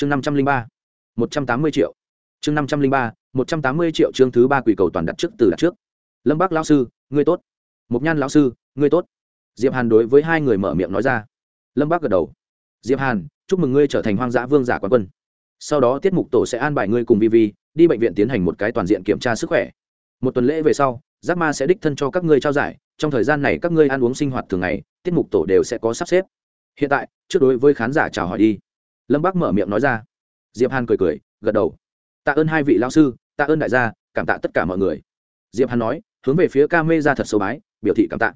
chương năm trăm linh ba, một trăm tám mươi triệu. Chương năm trăm linh ba, một trăm tám mươi triệu chương thứ ba quỷ cầu toàn đặt trước từ đặt trước. Lâm bác lão sư, ngươi tốt. Mục nhan lão sư, ngươi tốt. Diệp hàn đối với hai người mở miệng nói ra. Lâm bác gật đầu. Diệp hàn, chúc mừng ngươi trở thành hoang dã vương giả quán quân. Sau đó tiết mục tổ sẽ an bài ngươi cùng vi vi đi bệnh viện tiến hành một cái toàn diện kiểm tra sức khỏe. Một tuần lễ về sau, giác ma sẽ đích thân cho các ngươi trao giải. Trong thời gian này các ngươi ăn uống sinh hoạt thường ngày, tiết mục tổ đều sẽ có sắp xếp. Hiện tại, trước đối với khán giả chào hỏi đi lâm bác mở miệng nói ra. Diệp hàn cười cười, gật đầu. Tạ ơn hai vị lao sư, tạ ơn đại gia, cảm tạ tất cả mọi người. Diệp hàn nói, hướng về phía ca mê ra thật sâu bái, biểu thị cảm tạ.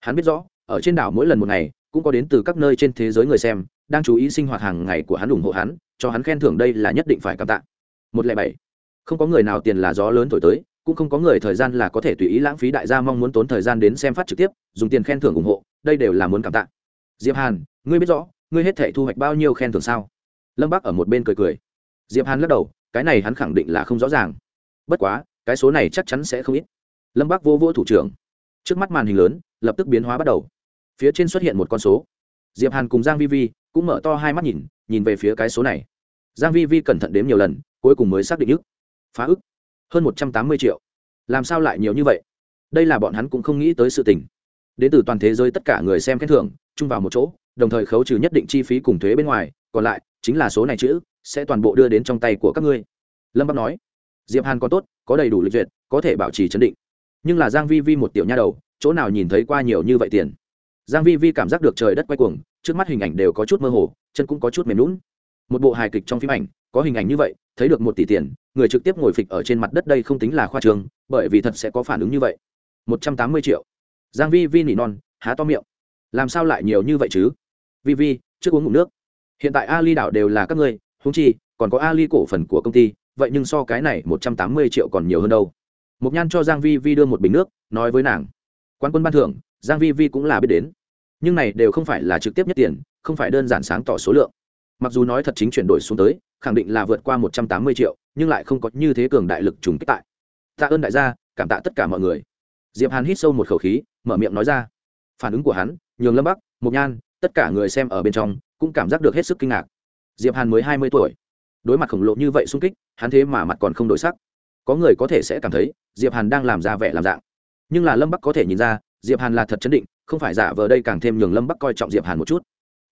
Hắn biết rõ, ở trên đảo mỗi lần một ngày, cũng có đến từ các nơi trên thế giới người xem, đang chú ý sinh hoạt hàng ngày của hắn ủng hộ hắn, cho hắn khen thưởng đây là nhất định phải cảm tạ. Một lẻ bảy. Không có người nào tiền là gió lớn thổi tới, cũng không có người thời gian là có thể tùy ý lãng phí đại gia mong muốn tốn thời gian đến xem phát trực tiếp, dùng tiền khen thưởng ủng hộ, đây đều là muốn cảm tạ. Diệp hàn, ngươi biết rõ ngươi hết thể thu hoạch bao nhiêu khen thưởng sao? Lâm bắc ở một bên cười cười. Diệp hàn lắc đầu, cái này hắn khẳng định là không rõ ràng. Bất quá, cái số này chắc chắn sẽ không ít. Lâm bắc vô vô thủ trưởng. Trước mắt màn hình lớn, lập tức biến hóa bắt đầu. Phía trên xuất hiện một con số. Diệp hàn cùng giang vi vi cũng mở to hai mắt nhìn nhìn về phía cái số này. Giang vi vi cẩn thận đếm nhiều lần, cuối cùng mới xác định ức phá ức. Hơn một trăm tám mươi triệu. Làm sao lại nhiều như vậy? Đây là bọn hắn cũng không nghĩ tới sự tình. Đến từ toàn thế giới tất cả người xem khen thưởng, chung vào một chỗ đồng thời khấu trừ nhất định chi phí cùng thuế bên ngoài, còn lại chính là số này chữ sẽ toàn bộ đưa đến trong tay của các ngươi. Lâm bắc nói. Diệp hàn có tốt, có đầy đủ lịch duyệt, có thể bảo trì chấn định. Nhưng là giang vi vi một tiểu nha đầu, chỗ nào nhìn thấy qua nhiều như vậy tiền? Giang vi vi cảm giác được trời đất quay cuồng, trước mắt hình ảnh đều có chút mơ hồ, chân cũng có chút mềm lún một bộ hài kịch trong phim ảnh, có hình ảnh như vậy, thấy được một tỷ tiền, người trực tiếp ngồi phịch ở trên mặt đất đây không tính là khoa trương bởi vì thật sẽ có phản ứng như vậy. Một trăm tám mươi triệu. Giang vi vi nỉ non, há to miệng. Làm sao lại nhiều như vậy chứ? Vi vi, trước uống ngụm nước. Hiện tại ali đảo đều là các ngươi húng chi, còn có ali cổ phần của công ty, vậy nhưng so cái này một trăm tám mươi triệu còn nhiều hơn đâu. Mục nhan cho giang vi vi đưa một bình nước, nói với nàng. Quan quân ban thưởng, giang vi vi cũng là biết đến. Nhưng này đều không phải là trực tiếp nhất tiền, không phải đơn giản sáng tỏ số lượng. Mặc dù nói thật chính chuyển đổi xuống tới, khẳng định là vượt qua một trăm tám mươi triệu, nhưng lại không có như thế cường đại lực trùng kích tại. Tạ ơn đại gia, cảm tạ tất cả mọi người. Diệp hàn hít sâu một khẩu khí, mở miệng nói ra. Phản ứng của hắn, nhường lâm bắc, mục nhan tất cả người xem ở bên trong cũng cảm giác được hết sức kinh ngạc. Diệp hàn mới hai mươi tuổi. Đối mặt khổng lồ như vậy sung kích, hắn thế mà mặt còn không đổi sắc. Có người có thể sẽ cảm thấy diệp hàn đang làm ra vẻ làm dạng. Nhưng là lâm bắc có thể nhìn ra, diệp hàn là thật chấn định, không phải giả vờ đây càng thêm nhường lâm bắc coi trọng diệp hàn một chút.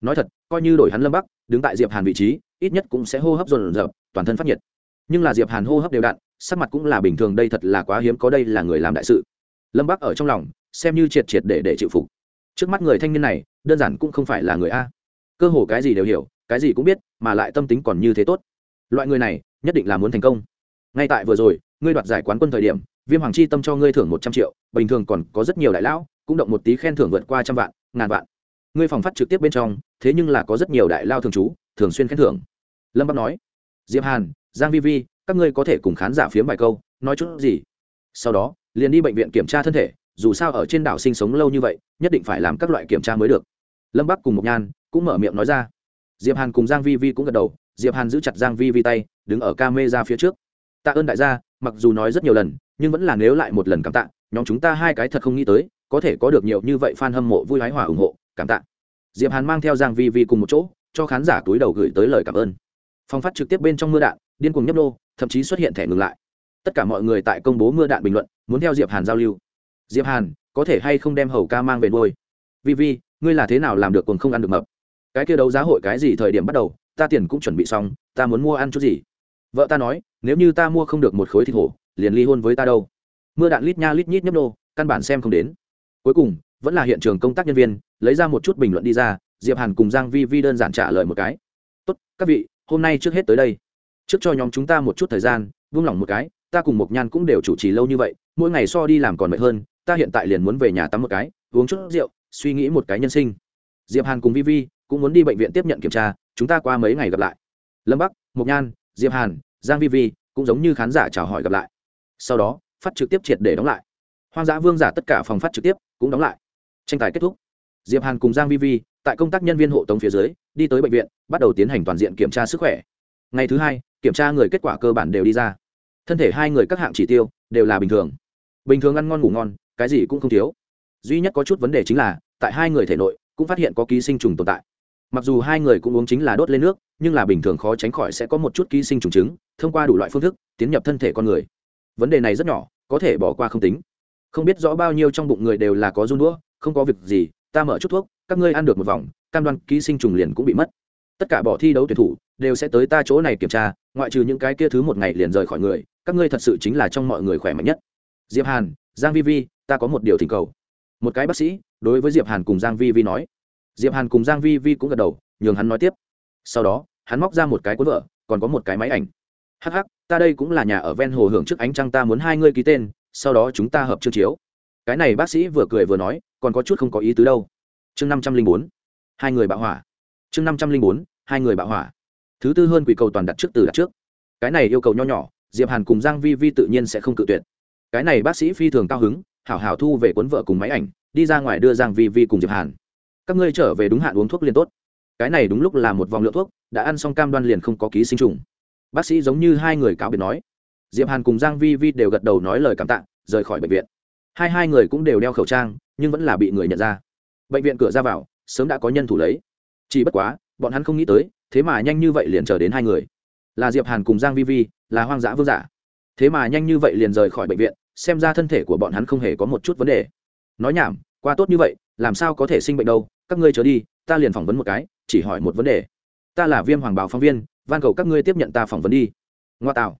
Nói thật, coi như đổi hắn lâm bắc, đứng tại diệp hàn vị trí, ít nhất cũng sẽ hô hấp dồn dập, toàn thân phát nhiệt. Nhưng là diệp hàn hô hấp đều đặn, sắc mặt cũng là bình thường, đây thật là quá hiếm, có đây là người làm đại sự. Lâm bắc ở trong lòng, xem như triệt triệt để để chịu phục. Trước mắt người thanh niên này đơn giản cũng không phải là người a. Cơ hồ cái gì đều hiểu, cái gì cũng biết, mà lại tâm tính còn như thế tốt. Loại người này, nhất định là muốn thành công. Ngay tại vừa rồi, ngươi đoạt giải quán quân thời điểm, viêm hoàng chi tâm cho ngươi thưởng một trăm triệu, bình thường còn có rất nhiều đại lão, cũng động một tí khen thưởng vượt qua trăm vạn, ngàn vạn. Ngươi phòng phát trực tiếp bên trong, thế nhưng là có rất nhiều đại lao thường trú, thường xuyên khen thưởng. Lâm bắc nói, diệp hàn, giang vi vi, các ngươi có thể cùng khán giả phiếm vài câu, nói chút gì? Sau đó, liền đi bệnh viện kiểm tra thân thể dù sao ở trên đảo sinh sống lâu như vậy, nhất định phải làm các loại kiểm tra mới được. Lâm bắc cùng Mộc nhan cũng mở miệng nói ra. Diệp hàn cùng giang vi vi cũng gật đầu, diệp hàn giữ chặt giang vi vi tay, đứng ở ca mê ra phía trước. Tạ ơn đại gia, mặc dù nói rất nhiều lần, nhưng vẫn là nếu lại một lần cảm tạ, nhóm chúng ta hai cái thật không nghĩ tới, có thể có được nhiều như vậy fan hâm mộ vui hái hòa ủng hộ, cảm tạ. Diệp hàn mang theo giang vi vi cùng một chỗ, cho khán giả túi đầu gửi tới lời cảm ơn. Phong phát trực tiếp bên trong mưa đạn, điên cuồng nhấp nô, thậm chí xuất hiện thẻ ngừng lại. Tất cả mọi người tại công bố mưa đạn bình luận, muốn theo diệp hàn giao lưu diệp hàn, có thể hay không đem hầu ca mang về nuôi? Vi vi, ngươi là thế nào làm được còn không ăn được mập? Cái kia đấu giá hội cái gì thời điểm bắt đầu, ta tiền cũng chuẩn bị xong, ta muốn mua ăn chút gì? Vợ ta nói, nếu như ta mua không được một khối thịt hổ, liền ly hôn với ta đâu. Mưa đạn lít nha lít nhít nhấp nô, căn bản xem không đến. Cuối cùng, vẫn là hiện trường công tác nhân viên, lấy ra một chút bình luận đi ra, diệp hàn cùng giang vi vi đơn giản trả lời một cái. Tốt, các vị, hôm nay trước hết tới đây. Trước cho nhóm chúng ta một chút thời gian, vung lòng một cái, ta cùng một nhan cũng đều chủ trì lâu như vậy, mỗi ngày so đi làm còn mệt hơn ta hiện tại liền muốn về nhà tắm một cái, uống chút rượu, suy nghĩ một cái nhân sinh. Diệp hàn cùng vi vi cũng muốn đi bệnh viện tiếp nhận kiểm tra, chúng ta qua mấy ngày gặp lại. Lâm bắc, mộc nhan, diệp hàn, giang vi vi cũng giống như khán giả chào hỏi gặp lại. Sau đó, phát trực tiếp triệt để đóng lại. Hoang dã vương giả tất cả phòng phát trực tiếp cũng đóng lại. Tranh tài kết thúc. Diệp hàn cùng giang vi vi tại công tác nhân viên hộ tống phía dưới, đi tới bệnh viện, bắt đầu tiến hành toàn diện kiểm tra sức khỏe. Ngày thứ hai, kiểm tra người kết quả cơ bản đều đi ra. Thân thể hai người các hạng chỉ tiêu đều là bình thường. Bình thường ăn ngon ngủ ngon cái gì cũng không thiếu. Duy nhất có chút vấn đề chính là, tại hai người thể nội, cũng phát hiện có ký sinh trùng tồn tại. Mặc dù hai người cũng uống chính là đốt lên nước, nhưng là bình thường khó tránh khỏi sẽ có một chút ký sinh trùng chứng, thông qua đủ loại phương thức, tiến nhập thân thể con người. Vấn đề này rất nhỏ, có thể bỏ qua không tính. Không biết rõ bao nhiêu trong bụng người đều là có run đũa, không có việc gì, ta mở chút thuốc, các ngươi ăn được một vòng, cam đoan ký sinh trùng liền cũng bị mất. Tất cả bỏ thi đấu tuyển thủ, đều sẽ tới ta chỗ này kiểm tra, ngoại trừ những cái kia thứ một ngày liền rời khỏi người, các ngươi thật sự chính là trong mọi người khỏe mạnh nhất. Diệp hàn, giang vi vi ta có một điều thỉnh cầu. Một cái bác sĩ, đối với diệp hàn cùng giang vi vi nói. Diệp hàn cùng giang vi vi cũng gật đầu, nhường hắn nói tiếp. Sau đó, hắn móc ra một cái cuốn vợ còn có một cái máy ảnh. Hắc hắc, ta đây cũng là nhà ở ven hồ hưởng trước ánh trăng, ta muốn hai ngươi ký tên, sau đó chúng ta hợp chương chiếu. Cái này bác sĩ vừa cười vừa nói, còn có chút không có ý tứ đâu. Chương năm trăm linh bốn, hai người bạo hỏa. Chương năm trăm linh bốn, hai người bạo hỏa. Thứ tư hơn quỷ cầu toàn đặt trước từ đặt trước. Cái này yêu cầu nho nhỏ, diệp hàn cùng giang vi vi tự nhiên sẽ không cự tuyệt. Cái này bác sĩ phi thường cao hứng hảo hảo thu về cuốn vợ cùng máy ảnh, đi ra ngoài đưa giang vi vi cùng diệp hàn. Các ngươi trở về đúng hạn uống thuốc liền tốt. Cái này đúng lúc là một vòng lượng thuốc, đã ăn xong cam đoan liền không có ký sinh trùng. Bác sĩ giống như hai người cáo biệt nói. Diệp hàn cùng giang vi vi đều gật đầu nói lời cảm tạ, rời khỏi bệnh viện. Hai hai người cũng đều đeo khẩu trang, nhưng vẫn là bị người nhận ra. Bệnh viện cửa ra vào, sớm đã có nhân thủ lấy. Chỉ bất quá, bọn hắn không nghĩ tới, thế mà nhanh như vậy liền chờ đến hai người. Là diệp hàn cùng giang vi vi, là hoang dã vương giả. Thế mà nhanh như vậy liền rời khỏi bệnh viện xem ra thân thể của bọn hắn không hề có một chút vấn đề. Nói nhảm, qua tốt như vậy, làm sao có thể sinh bệnh đâu? Các ngươi chờ đi, ta liền phỏng vấn một cái, chỉ hỏi một vấn đề. Ta là viêm hoàng bảo phóng viên, van cầu các ngươi tiếp nhận ta phỏng vấn đi. Ngoa tạo.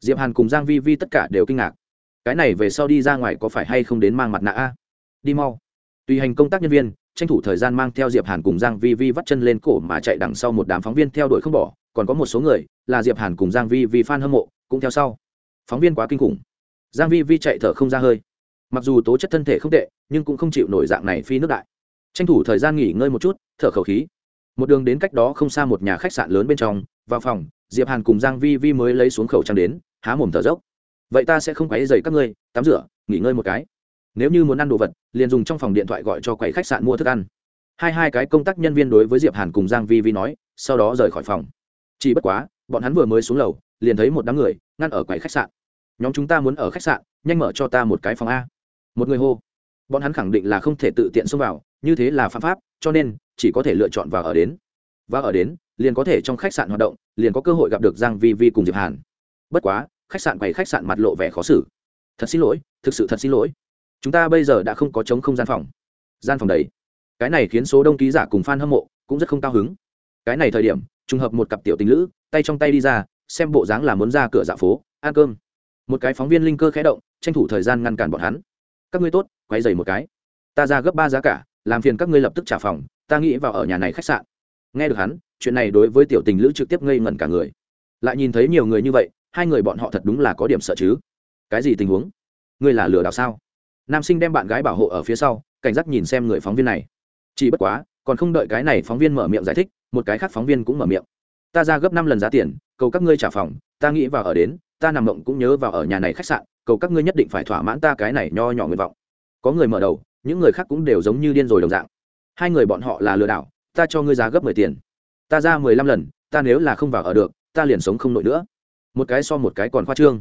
Diệp hàn cùng giang vi vi tất cả đều kinh ngạc. Cái này về sau đi ra ngoài có phải hay không đến mang mặt nạ a? Đi mau. Tùy hành công tác nhân viên, tranh thủ thời gian mang theo diệp hàn cùng giang vi vi vắt chân lên cổ mà chạy đằng sau một đám phóng viên theo đuổi không bỏ. Còn có một số người là diệp hàn cùng giang vi vi fan hâm mộ, cũng theo sau. Phóng viên quá kinh khủng giang vi vi chạy thở không ra hơi. Mặc dù tố chất thân thể không tệ, nhưng cũng không chịu nổi dạng này phi nước đại. Tranh thủ thời gian nghỉ ngơi một chút, thở khẩu khí. Một đường đến cách đó không xa một nhà khách sạn lớn bên trong, vào phòng, diệp hàn cùng giang vi vi mới lấy xuống khẩu trang đến, há mồm thở dốc. Vậy ta sẽ không quấy rầy các ngươi, tắm rửa, nghỉ ngơi một cái. Nếu như muốn ăn đồ vật, liền dùng trong phòng điện thoại gọi cho quầy khách sạn mua thức ăn. Hai hai cái công tác nhân viên đối với diệp hàn cùng giang vi vi nói, sau đó rời khỏi phòng. Chỉ bất quá, bọn hắn vừa mới xuống lầu, liền thấy một đám người, ngăn ở quầy khách sạn nhóm chúng ta muốn ở khách sạn, nhanh mở cho ta một cái phòng a. Một người hô. Bọn hắn khẳng định là không thể tự tiện xông vào, như thế là phạm pháp, cho nên, chỉ có thể lựa chọn vào ở đến. Và ở đến, liền có thể trong khách sạn hoạt động, liền có cơ hội gặp được giang vi vi cùng diệp hàn. Bất quá, khách sạn quầy khách sạn mặt lộ vẻ khó xử. Thật xin lỗi, thực sự thật xin lỗi. Chúng ta bây giờ đã không có chống không gian phòng. Gian phòng đấy cái này khiến số đông ký giả cùng fan hâm mộ cũng rất không cao hứng. Cái này thời điểm, trùng hợp một cặp tiểu tình lữ, tay trong tay đi ra, xem bộ dáng là muốn ra cửa dạ phố, ăn cơm một cái phóng viên linh cơ khẽ động, tranh thủ thời gian ngăn cản bọn hắn. Các ngươi tốt, quay dày một cái. Ta ra gấp ba giá cả, làm phiền các ngươi lập tức trả phòng, ta nghĩ vào ở nhà này khách sạn. Nghe được hắn, chuyện này đối với tiểu tình lữ trực tiếp ngây ngẩn cả người. Lại nhìn thấy nhiều người như vậy, hai người bọn họ thật đúng là có điểm sợ chứ. Cái gì tình huống? Ngươi là lừa đảo sao? Nam sinh đem bạn gái bảo hộ ở phía sau, cảnh giác nhìn xem người phóng viên này. Chỉ bất quá, còn không đợi cái này phóng viên mở miệng giải thích, một cái khác phóng viên cũng mở miệng. Ta ra gấp năm lần giá tiền, cầu các ngươi trả phòng, ta nghĩ vào ở đến ta nằm mộng cũng nhớ vào ở nhà này khách sạn, cầu các ngươi nhất định phải thỏa mãn ta cái này nho nhỏ nguyện vọng. Có người mở đầu, những người khác cũng đều giống như điên rồi đồng dạng. Hai người bọn họ là lừa đảo, ta cho ngươi giá gấp mười tiền. Ta ra mười lăm lần, ta nếu là không vào ở được, ta liền sống không nổi nữa. Một cái so một cái còn khoa trương.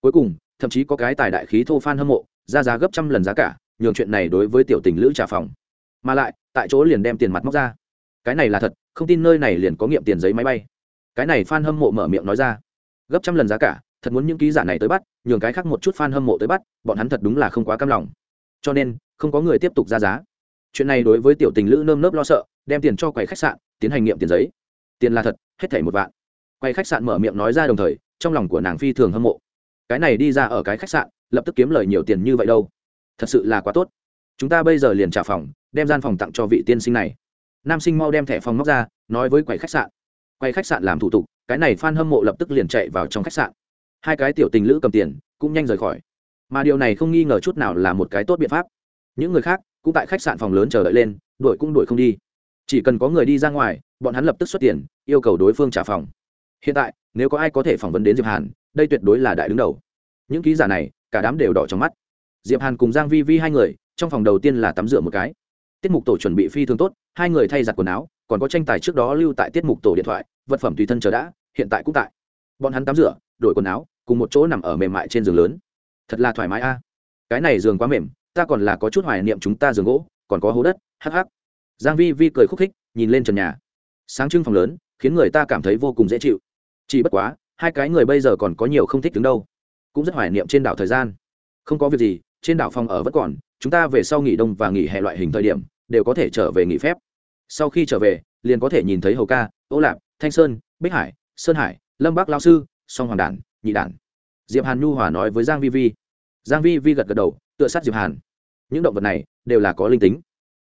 Cuối cùng, thậm chí có cái tài đại khí thô phan hâm mộ, ra giá gấp trăm lần giá cả, nhường chuyện này đối với tiểu tình lữ trả phòng. Mà lại, tại chỗ liền đem tiền mặt móc ra. Cái này là thật, không tin nơi này liền có nghiệm tiền giấy máy bay. Cái này phan hâm mộ mở miệng nói ra. Gấp trăm lần giá cả thật muốn những ký giả này tới bắt, nhường cái khác một chút f hâm mộ tới bắt, bọn hắn thật đúng là không quá cam lòng. Cho nên, không có người tiếp tục ra giá. Chuyện này đối với tiểu tình lữ nơm nớp lo sợ, đem tiền cho quầy khách sạn, tiến hành nghiệm tiền giấy. Tiền là thật, hết thảy một vạn. Quầy khách sạn mở miệng nói ra đồng thời, trong lòng của nàng phi thường hâm mộ. Cái này đi ra ở cái khách sạn, lập tức kiếm lời nhiều tiền như vậy đâu. Thật sự là quá tốt. Chúng ta bây giờ liền trả phòng, đem gian phòng tặng cho vị tiên sinh này. Nam sinh mau đem thẻ phòng móc ra, nói với quầy khách sạn. Quầy khách sạn làm thủ tục, cái này f hâm mộ lập tức liền chạy vào trong khách sạn hai cái tiểu tình lữ cầm tiền, cũng nhanh rời khỏi. Mà điều này không nghi ngờ chút nào là một cái tốt biện pháp. Những người khác cũng tại khách sạn phòng lớn chờ đợi lên, đuổi cũng đuổi không đi. Chỉ cần có người đi ra ngoài, bọn hắn lập tức xuất tiền, yêu cầu đối phương trả phòng. Hiện tại, nếu có ai có thể phỏng vấn đến diệp hàn, đây tuyệt đối là đại đứng đầu. Những ký giả này, cả đám đều đỏ trong mắt. Diệp hàn cùng giang vi vi hai người, trong phòng đầu tiên là tắm rửa một cái. Tiết mục tổ chuẩn bị phi thường tốt, hai người thay giặt quần áo, còn có tranh tài trước đó lưu tại tiết mục tổ điện thoại, vật phẩm tùy thân chờ đã, hiện tại cũng tại. Bọn hắn tắm rửa, đổi quần áo cùng một chỗ nằm ở mềm mại trên giường lớn. Thật là thoải mái a. Cái này giường quá mềm, ta còn là có chút hoài niệm chúng ta giường gỗ, còn có hố đất, hắc hắc. Giang vi vi cười khúc khích, nhìn lên trần nhà. Sáng trưng phòng lớn, khiến người ta cảm thấy vô cùng dễ chịu. Chỉ bất quá, hai cái người bây giờ còn có nhiều không thích đứng đâu. Cũng rất hoài niệm trên đảo thời gian. Không có việc gì, trên đảo phòng ở vẫn còn, chúng ta về sau nghỉ đông và nghỉ hè loại hình thời điểm, đều có thể trở về nghỉ phép. Sau khi trở về, liền có thể nhìn thấy hầu ca, ô lạp thanh sơn, bích hải, sơn hải, lâm bắc lao sư, song hoàng đản nhị đản. Diệp hàn nhu hòa nói với giang vi vi. Giang vi vi gật gật đầu, tựa sát diệp hàn. Những động vật này đều là có linh tính.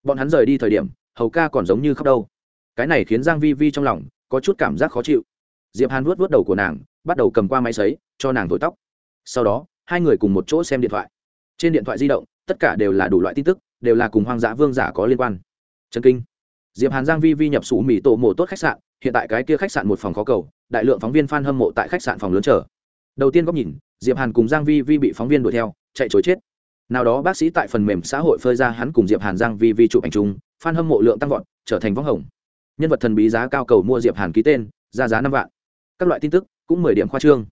Bọn hắn rời đi thời điểm, hầu ca còn giống như khóc đâu. Cái này khiến giang vi vi trong lòng có chút cảm giác khó chịu. Diệp hàn vuốt vuốt đầu của nàng, bắt đầu cầm qua máy sấy, cho nàng thổi tóc. Sau đó, hai người cùng một chỗ xem điện thoại. Trên điện thoại di động, tất cả đều là đủ loại tin tức, đều là cùng hoang dã vương giả có liên quan. Chân kinh. Diệp hàn giang vi vi nhập sủ mì tổ mộ tốt khách sạn, hiện tại cái kia khách sạn một phòng khó cầu, đại lượng phóng viên fan hâm mộ tại khách sạn phòng lớn chờ đầu tiên góc nhìn, diệp hàn cùng giang vi vi bị phóng viên đuổi theo, chạy trốn chết. Nào đó bác sĩ tại phần mềm xã hội phơi ra hắn cùng diệp hàn, giang vi vi chụp ảnh chung, fan hâm mộ lượng tăng vọt, trở thành võng hồng. Nhân vật thần bí giá cao cầu mua diệp hàn ký tên, ra giá năm vạn. Các loại tin tức cũng mười điểm khoa trương.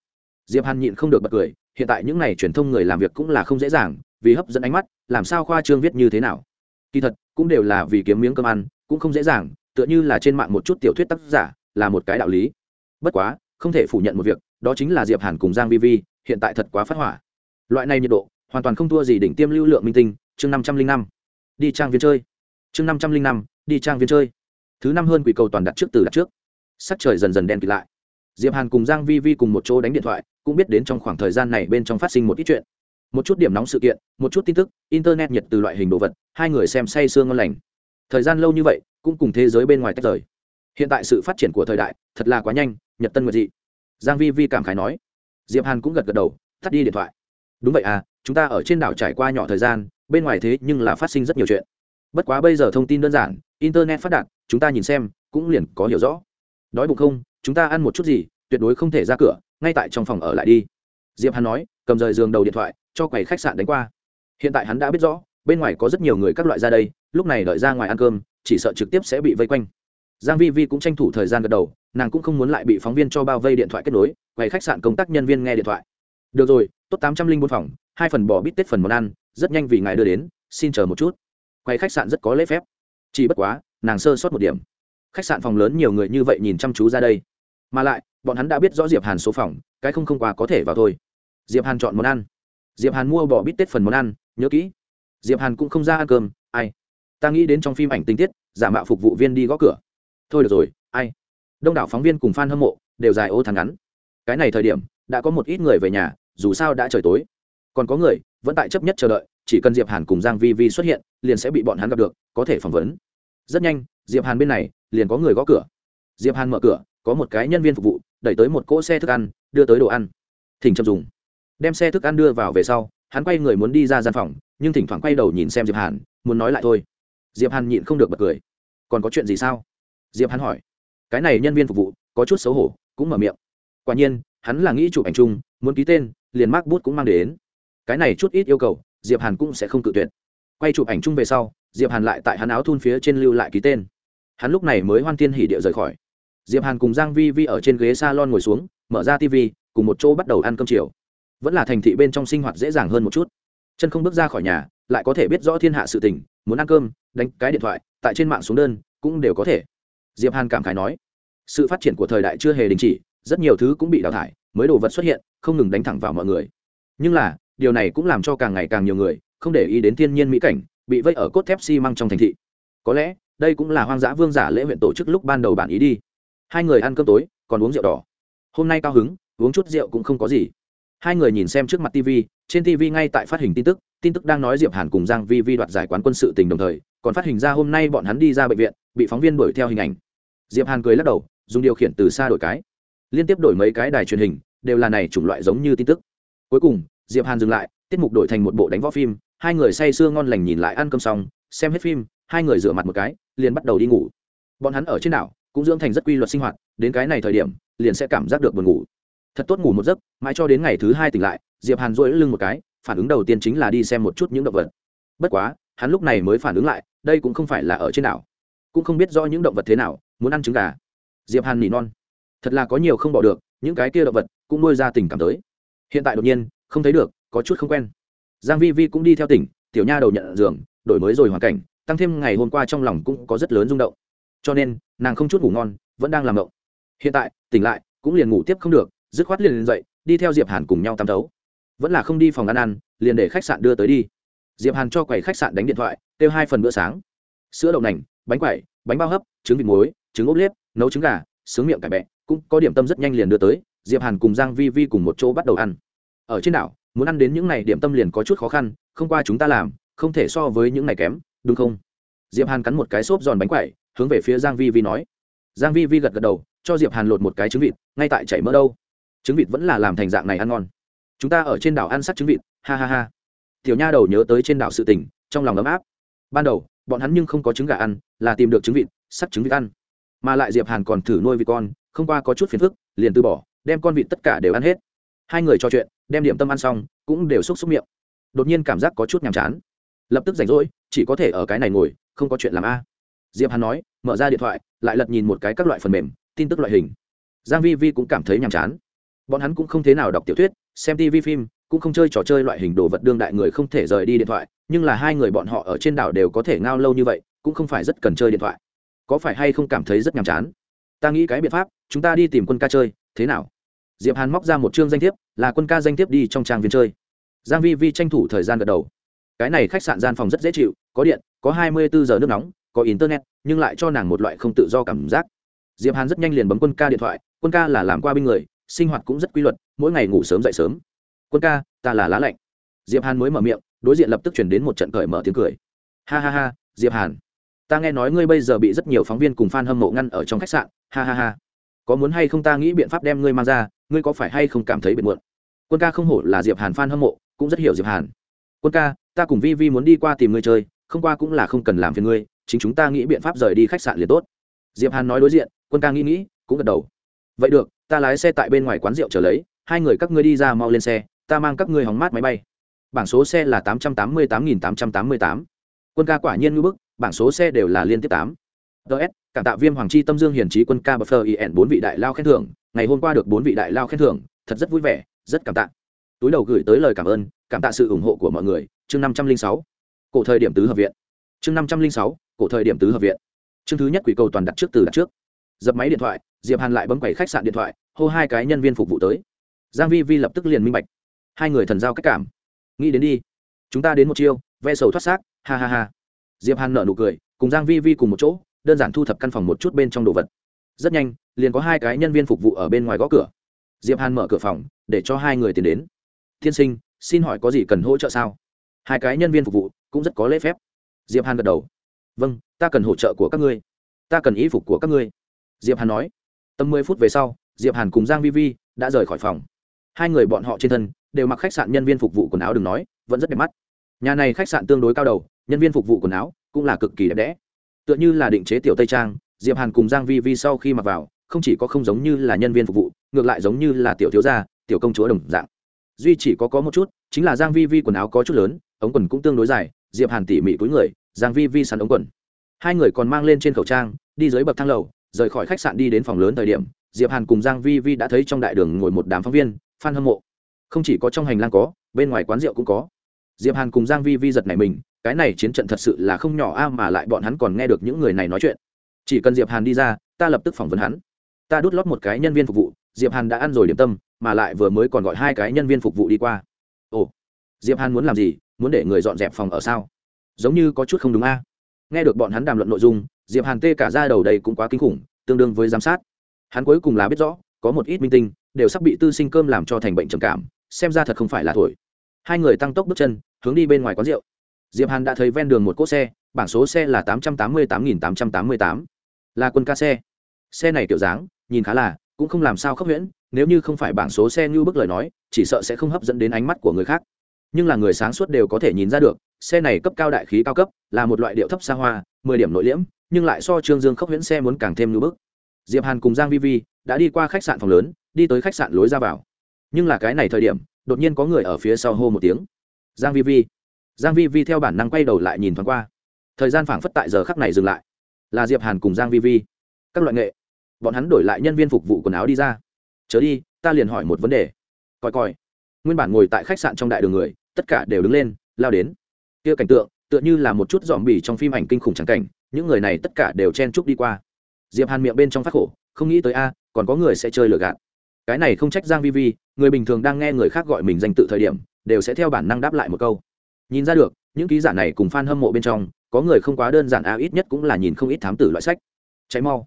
Diệp hàn nhịn không được bật cười, hiện tại những này truyền thông người làm việc cũng là không dễ dàng, vì hấp dẫn ánh mắt, làm sao khoa trương viết như thế nào? Kỳ thật, cũng đều là vì kiếm miếng cơm ăn, cũng không dễ dàng, tựa như là trên mạng một chút tiểu thuyết tác giả là một cái đạo lý. Bất quá, không thể phủ nhận một việc đó chính là diệp hàn cùng giang vi vi, hiện tại thật quá phát hỏa. Loại này nhiệt độ, hoàn toàn không thua gì đỉnh tiêm lưu lượng minh tinh, chương năm trăm linh năm. Đi trang viên chơi. Chương năm trăm linh năm, đi trang viên chơi. Thứ năm hơn quỷ cầu toàn đặt trước từ đặt trước. Sắc trời dần dần đen kịt lại. Diệp hàn cùng giang vi vi cùng một chỗ đánh điện thoại, cũng biết đến trong khoảng thời gian này bên trong phát sinh một ít chuyện. Một chút điểm nóng sự kiện, một chút tin tức, internet nhiệt từ loại hình đồ vật, hai người xem say sương ngon lành. Thời gian lâu như vậy, cũng cùng thế giới bên ngoài tách rời. Hiện tại sự phát triển của thời đại, thật là quá nhanh, nhật tân nguyệt dị giang vi vi cảm khái nói. Diệp hàn cũng gật gật đầu, tắt đi điện thoại. Đúng vậy à chúng ta ở trên đảo trải qua nhỏ thời gian, bên ngoài thế nhưng là phát sinh rất nhiều chuyện. Bất quá bây giờ thông tin đơn giản, internet phát đạt, chúng ta nhìn xem, cũng liền có hiểu rõ. Đói bụng không, chúng ta ăn một chút gì, tuyệt đối không thể ra cửa, ngay tại trong phòng ở lại đi. Diệp hàn nói, cầm rời giường đầu điện thoại, cho quầy khách sạn đánh qua. Hiện tại hắn đã biết rõ, bên ngoài có rất nhiều người các loại ra đây, lúc này đợi ra ngoài ăn cơm, chỉ sợ trực tiếp sẽ bị vây quanh giang vi vi cũng tranh thủ thời gian gật đầu, nàng cũng không muốn lại bị phóng viên cho bao vây điện thoại kết nối quầy khách sạn công tác nhân viên nghe điện thoại. Được rồi, tốt tám trăm linh bốn phòng, hai phần bò bít tết phần món ăn, rất nhanh vì ngài đưa đến, xin chờ một chút. Quầy khách sạn rất có lễ phép. Chỉ bất quá, nàng sơ sót một điểm. Khách sạn phòng lớn nhiều người như vậy nhìn chăm chú ra đây. Mà lại, bọn hắn đã biết rõ diệp hàn số phòng, cái không không qua có thể vào thôi. Diệp hàn chọn món ăn. Diệp hàn mua bò bít tết phần món ăn, nhớ kỹ. Diệp hàn cũng không ra ăn cơm, ai? Ta nghĩ đến trong phim ảnh tinh tiết, giả mạo phục vụ viên đi gõ cửa thôi được rồi, ai? Đông đảo phóng viên cùng fan hâm mộ đều dài ô thằng ngắn. Cái này thời điểm, đã có một ít người về nhà, dù sao đã trời tối. Còn có người vẫn tại chấp nhất chờ đợi, chỉ cần diệp hàn cùng giang vi vi xuất hiện, liền sẽ bị bọn hắn gặp được, có thể phỏng vấn. Rất nhanh, diệp hàn bên này liền có người gõ cửa. Diệp hàn mở cửa, có một cái nhân viên phục vụ, đẩy tới một cỗ xe thức ăn, đưa tới đồ ăn. Thỉnh chậm dùng. Đem xe thức ăn đưa vào về sau, hắn quay người muốn đi ra gian phòng, nhưng thỉnh thoảng quay đầu nhìn xem diệp hàn, muốn nói lại thôi. Diệp hàn nhịn không được bật cười. Còn có chuyện gì sao? Diệp hắn hỏi. Cái này nhân viên phục vụ, có chút xấu hổ, cũng mở miệng. Quả nhiên, hắn là nghĩ chụp ảnh chung, muốn ký tên, liền mác bút cũng mang đến. Cái này chút ít yêu cầu, diệp hàn cũng sẽ không cự tuyệt. Quay chụp ảnh chung về sau, diệp hàn lại tại hắn áo thun phía trên lưu lại ký tên. Hắn lúc này mới hoan thiên hỉ địa rời khỏi. Diệp hàn cùng giang vi vi ở trên ghế salon ngồi xuống, mở ra tv cùng một chỗ bắt đầu ăn cơm chiều. Vẫn là thành thị bên trong sinh hoạt dễ dàng hơn một chút. Chân không bước ra khỏi nhà, lại có thể biết rõ thiên hạ sự tình, muốn ăn cơm, đánh cái điện thoại, tại trên mạng xuống đơn, cũng đều có thể diệp hàn cảm khái nói, sự phát triển của thời đại chưa hề đình chỉ, rất nhiều thứ cũng bị đào thải, mới đồ vật xuất hiện, không ngừng đánh thẳng vào mọi người. Nhưng là, điều này cũng làm cho càng ngày càng nhiều người không để ý đến thiên nhiên mỹ cảnh, bị vây ở cốt thép xi măng trong thành thị. Có lẽ, đây cũng là hoang dã vương giả lễ huyện tổ chức lúc ban đầu bản ý đi. Hai người ăn cơm tối, còn uống rượu đỏ. Hôm nay cao hứng, uống chút rượu cũng không có gì. Hai người nhìn xem trước mặt tv trên tv ngay tại phát hình tin tức tin tức đang nói diệp hàn cùng giang vi vi đoạt giải quán quân sự tình đồng thời còn phát hình ra hôm nay bọn hắn đi ra bệnh viện, bị phóng viên đuổi theo hình ảnh. Diệp hàn cười lắc đầu, dùng điều khiển từ xa đổi cái. Liên tiếp đổi mấy cái đài truyền hình, đều là này chủng loại giống như tin tức. Cuối cùng, diệp hàn dừng lại, tiết mục đổi thành một bộ đánh võ phim, hai người say sưa ngon lành nhìn lại ăn cơm xong, xem hết phim, hai người rửa mặt một cái, liền bắt đầu đi ngủ. Bọn hắn ở trên đảo, cũng dưỡng thành rất quy luật sinh hoạt, đến cái này thời điểm, liền sẽ cảm giác được buồn ngủ. Thật tốt ngủ một giấc, mãi cho đến ngày thứ hai tỉnh lại, diệp hàn duỗi lưng một cái, phản ứng đầu tiên chính là đi xem một chút những động vật. Bất quá, hắn lúc này mới phản ứng lại đây cũng không phải là ở trên đảo, cũng không biết rõ những động vật thế nào, muốn ăn trứng gà. Diệp hàn nỉ non. Thật là có nhiều không bỏ được, những cái kia động vật cũng nuôi ra tình cảm tới. Hiện tại đột nhiên, không thấy được, có chút không quen. Giang vi vi cũng đi theo tỉnh, tiểu nha đầu nhận giường, đổi mới rồi hoàn cảnh, tăng thêm ngày hôm qua trong lòng cũng có rất lớn rung động. Cho nên, nàng không chút ngủ ngon, vẫn đang làm động. hiện tại, tỉnh lại, cũng liền ngủ tiếp không được, dứt khoát liền dậy, đi theo diệp hàn cùng nhau tắm thấu vẫn là không đi phòng ăn ăn, liền để khách sạn đưa tới đi. Diệp hàn cho quầy khách sạn đánh điện thoại kêu hai phần bữa sáng. Sữa đậu nành, bánh quẩy, bánh bao hấp, trứng vịt muối, trứng ốp liếp, nấu trứng gà, sướng miệng cải bẹ, cũng có điểm tâm rất nhanh liền đưa tới, diệp hàn cùng giang vi vi cùng một chỗ bắt đầu ăn. Ở trên đảo, muốn ăn đến những này điểm tâm liền có chút khó khăn, không qua chúng ta làm, không thể so với những này kém, đúng không? Diệp hàn cắn một cái xốp giòn bánh quẩy, hướng về phía giang vi vi nói. Giang vi vi gật gật đầu, cho diệp hàn lột một cái trứng vịt, ngay tại chảy mỡ đâu. Trứng vịt vẫn là làm thành dạng này ăn ngon. Chúng ta ở trên đảo ăn sắt trứng vịt, ha ha ha. Tiểu nha đầu nhớ tới trên đảo sự tình, trong lòng ấm áp ban đầu, bọn hắn nhưng không có trứng gà ăn, là tìm được trứng vịt, sắt trứng vịt ăn. Mà lại diệp hàn còn thử nuôi vịt con, không qua có chút phiền phức, liền từ bỏ, đem con vịt tất cả đều ăn hết. Hai người trò chuyện, đem điểm tâm ăn xong, cũng đều xúc xúc miệng. Đột nhiên cảm giác có chút nhàm chán. Lập tức rảnh rỗi, chỉ có thể ở cái này ngồi, không có chuyện làm a. Diệp hàn nói, mở ra điện thoại, lại lật nhìn một cái các loại phần mềm, tin tức loại hình. Giang vi vi cũng cảm thấy nhàm chán. Bọn hắn cũng không thế nào đọc tiểu thuyết, xem tv phim, cũng không chơi trò chơi loại hình đồ vật đương đại người không thể rời đi điện thoại nhưng là hai người bọn họ ở trên đảo đều có thể ngao lâu như vậy, cũng không phải rất cần chơi điện thoại. Có phải hay không cảm thấy rất nhàm chán? Ta nghĩ cái biện pháp, chúng ta đi tìm quân ca chơi, thế nào? Diệp hàn móc ra một chương danh thiếp, là quân ca danh thiếp đi trong trang viên chơi. Giang vi vi tranh thủ thời gian gật đầu. Cái này khách sạn gian phòng rất dễ chịu, có điện, có 24 giờ nước nóng, có internet, nhưng lại cho nàng một loại không tự do cảm giác. Diệp hàn rất nhanh liền bấm quân ca điện thoại, quân ca là làm qua binh người, sinh hoạt cũng rất quy luật, mỗi ngày ngủ sớm dậy sớm. Quân ca, ta là lá lạnh. Diệp hàn mới mở miệng đối diện lập tức chuyển đến một trận cởi mở tiếng cười. Ha ha ha, diệp hàn. Ta nghe nói ngươi bây giờ bị rất nhiều phóng viên cùng fan hâm mộ ngăn ở trong khách sạn. Ha ha ha. Có muốn hay không ta nghĩ biện pháp đem ngươi mang ra, ngươi có phải hay không cảm thấy bị muộn? Quân ca không hổ là diệp hàn fan hâm mộ, cũng rất hiểu diệp hàn. Quân ca, ta cùng vi vi muốn đi qua tìm ngươi chơi, không qua cũng là không cần làm phiền ngươi, chính chúng ta nghĩ biện pháp rời đi khách sạn liền tốt. Diệp hàn nói đối diện, quân ca nghĩ nghĩ, cũng gật đầu. Vậy được, ta lái xe tại bên ngoài quán rượu trở lấy, hai người các ngươi đi ra mau lên xe, ta mang các ngươi hóng mát máy bay bảng số xe là tám trăm tám mươi tám nghìn tám trăm tám mươi tám. Quân ca quả nhiên ngưỡng bức, bảng số xe đều là liên tiếp tám. Ts cảm tạ viêm hoàng chi tâm dương hiển trí quân ca buffer en bốn vị đại lao khen thưởng. Ngày hôm qua được bốn vị đại lao khen thưởng, thật rất vui vẻ, rất cảm tạ. Túi đầu gửi tới lời cảm ơn, cảm tạ sự ủng hộ của mọi người. Chương năm trăm linh sáu. Cổ thời điểm tứ hợp viện. Chương năm trăm linh sáu. Cổ thời điểm tứ hợp viện. Chương thứ nhất quỷ cầu toàn đặt trước từ đặt trước. Dập máy điện thoại, diệp hàn lại bấm quầy khách sạn điện thoại, hô hai cái nhân viên phục vụ tới. Giang vi vi lập tức liền minh bạch. Hai người thần giao cách cảm nghĩ đến đi. Chúng ta đến một chiêu, ve sầu thoát xác, ha ha ha. Diệp hàn nở nụ cười, cùng giang vi vi cùng một chỗ, đơn giản thu thập căn phòng một chút bên trong đồ vật. Rất nhanh, liền có hai cái nhân viên phục vụ ở bên ngoài gõ cửa. Diệp hàn mở cửa phòng, để cho hai người tiến đến. Thiên sinh, xin hỏi có gì cần hỗ trợ sao? Hai cái nhân viên phục vụ cũng rất có lễ phép. Diệp hàn gật đầu. Vâng ta cần hỗ trợ của các ngươi. Ta cần y phục của các ngươi. Diệp hàn nói. Tầm mười phút về sau, diệp hàn cùng giang vi vi đã rời khỏi phòng hai người bọn họ trên thân đều mặc khách sạn nhân viên phục vụ quần áo đừng nói, vẫn rất đẹp mắt. Nhà này khách sạn tương đối cao đầu, nhân viên phục vụ quần áo cũng là cực kỳ đẹp đẽ. Tựa như là định chế tiểu tây trang, diệp hàn cùng giang vi vi sau khi mặc vào, không chỉ có không giống như là nhân viên phục vụ, ngược lại giống như là tiểu thiếu gia, tiểu công chúa đồng dạng. Duy chỉ có có một chút, chính là giang vi vi quần áo có chút lớn, ống quần cũng tương đối dài, diệp hàn tỉ mỉ cúi người, giang vi vi sắn ống quần. Hai người còn mang lên trên khẩu trang, đi dưới bậc thang lầu, rời khỏi khách sạn đi đến phòng lớn thời điểm, diệp hàn cùng giang vi vi đã thấy trong đại đường ngồi một đám phóng viên fan hâm mộ. Không chỉ có trong hành lang có, bên ngoài quán rượu cũng có. Diệp hàn cùng giang vi vi giật này mình, cái này chiến trận thật sự là không nhỏ a mà lại bọn hắn còn nghe được những người này nói chuyện. Chỉ cần diệp hàn đi ra, ta lập tức phỏng vấn hắn. Ta đút lót một cái nhân viên phục vụ, diệp hàn đã ăn rồi điểm tâm, mà lại vừa mới còn gọi hai cái nhân viên phục vụ đi qua. Ồ, diệp hàn muốn làm gì? Muốn để người dọn dẹp phòng ở sao? Giống như có chút không đúng a. Nghe được bọn hắn đàm luận nội dung, diệp hàn tê cả ra đầu đây cũng quá kinh khủng, tương đương với giám sát. Hắn cuối cùng là biết rõ, có một ít minh tinh đều sắp bị tư sinh cơm làm cho thành bệnh trầm cảm, xem ra thật không phải là thổi. Hai người tăng tốc bước chân, hướng đi bên ngoài quán rượu. Diệp hàn đã thấy ven đường một cỗ xe, bảng số xe là tám trăm tám mươi tám nghìn tám trăm tám mươi tám. Là quân ca xe. Xe này kiểu dáng, nhìn khá là, cũng không làm sao khốc huyễn, nếu như không phải bảng số xe như bức lời nói, chỉ sợ sẽ không hấp dẫn đến ánh mắt của người khác. Nhưng là người sáng suốt đều có thể nhìn ra được, xe này cấp cao đại khí cao cấp, là một loại điệu thấp xa hoa, mười điểm nội liễm, nhưng lại so trương dương khốc huyễn xe muốn càng thêm như bức. Diệp hàn cùng giang vi vi đã đi qua khách sạn phòng lớn đi tới khách sạn lối ra vào. Nhưng là cái này thời điểm, đột nhiên có người ở phía sau hô một tiếng. Giang vi vi. Giang vi vi theo bản năng quay đầu lại nhìn thoáng qua. Thời gian phảng phất tại giờ khắc này dừng lại. Là diệp hàn cùng giang vi vi. Các loại nghệ. Bọn hắn đổi lại nhân viên phục vụ quần áo đi ra. Chớ đi, ta liền hỏi một vấn đề. Coi coi. Nguyên bản ngồi tại khách sạn trong đại đường người, tất cả đều đứng lên, lao đến. Kia cảnh tượng, tựa như là một chút dòm bì trong phim ảnh kinh khủng trắng cảnh, những người này tất cả đều chen chúc đi qua. Diệp hàn miệng bên trong phát khổ, không nghĩ tới a, còn có người sẽ chơi lừa gạt cái này không trách giang vi vi, người bình thường đang nghe người khác gọi mình danh tự thời điểm, đều sẽ theo bản năng đáp lại một câu. Nhìn ra được, những ký giả này cùng fan hâm mộ bên trong, có người không quá đơn giản a ít nhất cũng là nhìn không ít thám tử loại sách. Cháy mau.